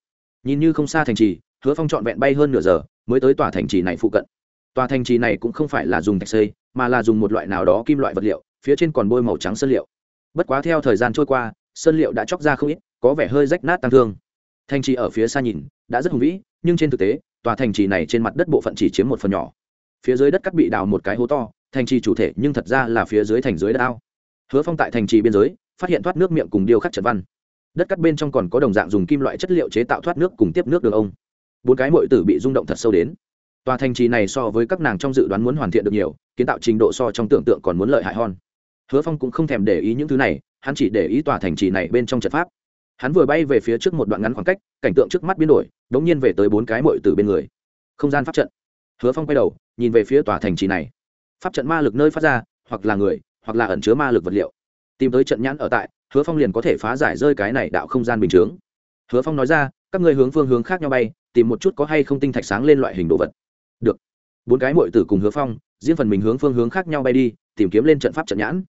Nhìn như không xa thành trì, hứa phong trọn vẹn bay hơn nửa giờ, mới tới tòa thành trì này phụ cận. Tòa thành trì này cũng không phải là dùng thạch xây, mà là dùng một loại nào đó kim loại vật liệu, phía trên còn bôi màu trắng sơn liệu. Bất quá theo thời gian trôi qua, sơn liệu đã chóc ra không ít có vẻ hơi rách nát tăng thương. Thành trì ở phía xa nhìn, đã rất hùng vĩ, nhưng trên thực tế, tòa thành trì này trên mặt đất bộ phận chỉ chiếm một phần nhỏ. Phía dưới đất cắt bị đào một cái hố to, thành trì chủ thể nhưng thật ra là phía dưới thành dưới đất ao. Hứa phong tại thành trì biên giới, phát hiện thoát nước miệng cùng điêu khắc trật văn. Đất cắt bên trong còn có đồng dạng dùng kim loại chất liệu chế tạo thoát nước cùng tiếp nước đường ông. Bốn cái mội tử bị rung động thật sâu đến. Tòa thành trì này so với các nàng trong dự đoán muốn hoàn thiện được nhiều, kiến tạo trình độ so trong tưởng tượng còn muốn lợi hại hơn. Hứa phong cũng không thèm để ý những thứ này, hắn chỉ để ý tòa thành trì này bên trong trận pháp hắn vừa bay về phía trước một đoạn ngắn khoảng cách, cảnh tượng trước mắt biến đổi đ ỗ n g nhiên về tới bốn cái mội từ bên người. Không gian pháp trận. Hứa phong quay đầu, nhìn về phía tòa thành trì này. Pháp trận ma lực nơi phát ra, hoặc là người, hoặc là ẩn chứa ma lực vật liệu. Tìm tới trận nhãn ở tại, hứa phong liền có thể phá giải rơi cái này đạo không gian bình chướng. Hứa phong nói ra, các người hướng phương hướng khác nhau bay, tìm một chút có hay không tinh thạch sáng lên loại hình đồ vật. Được. Bốn cái mội tử cùng hứa phong, riêng phần mình hướng phương hướng khác nhau bay đi, tìm kiếm lên trận pháp trận nhãn.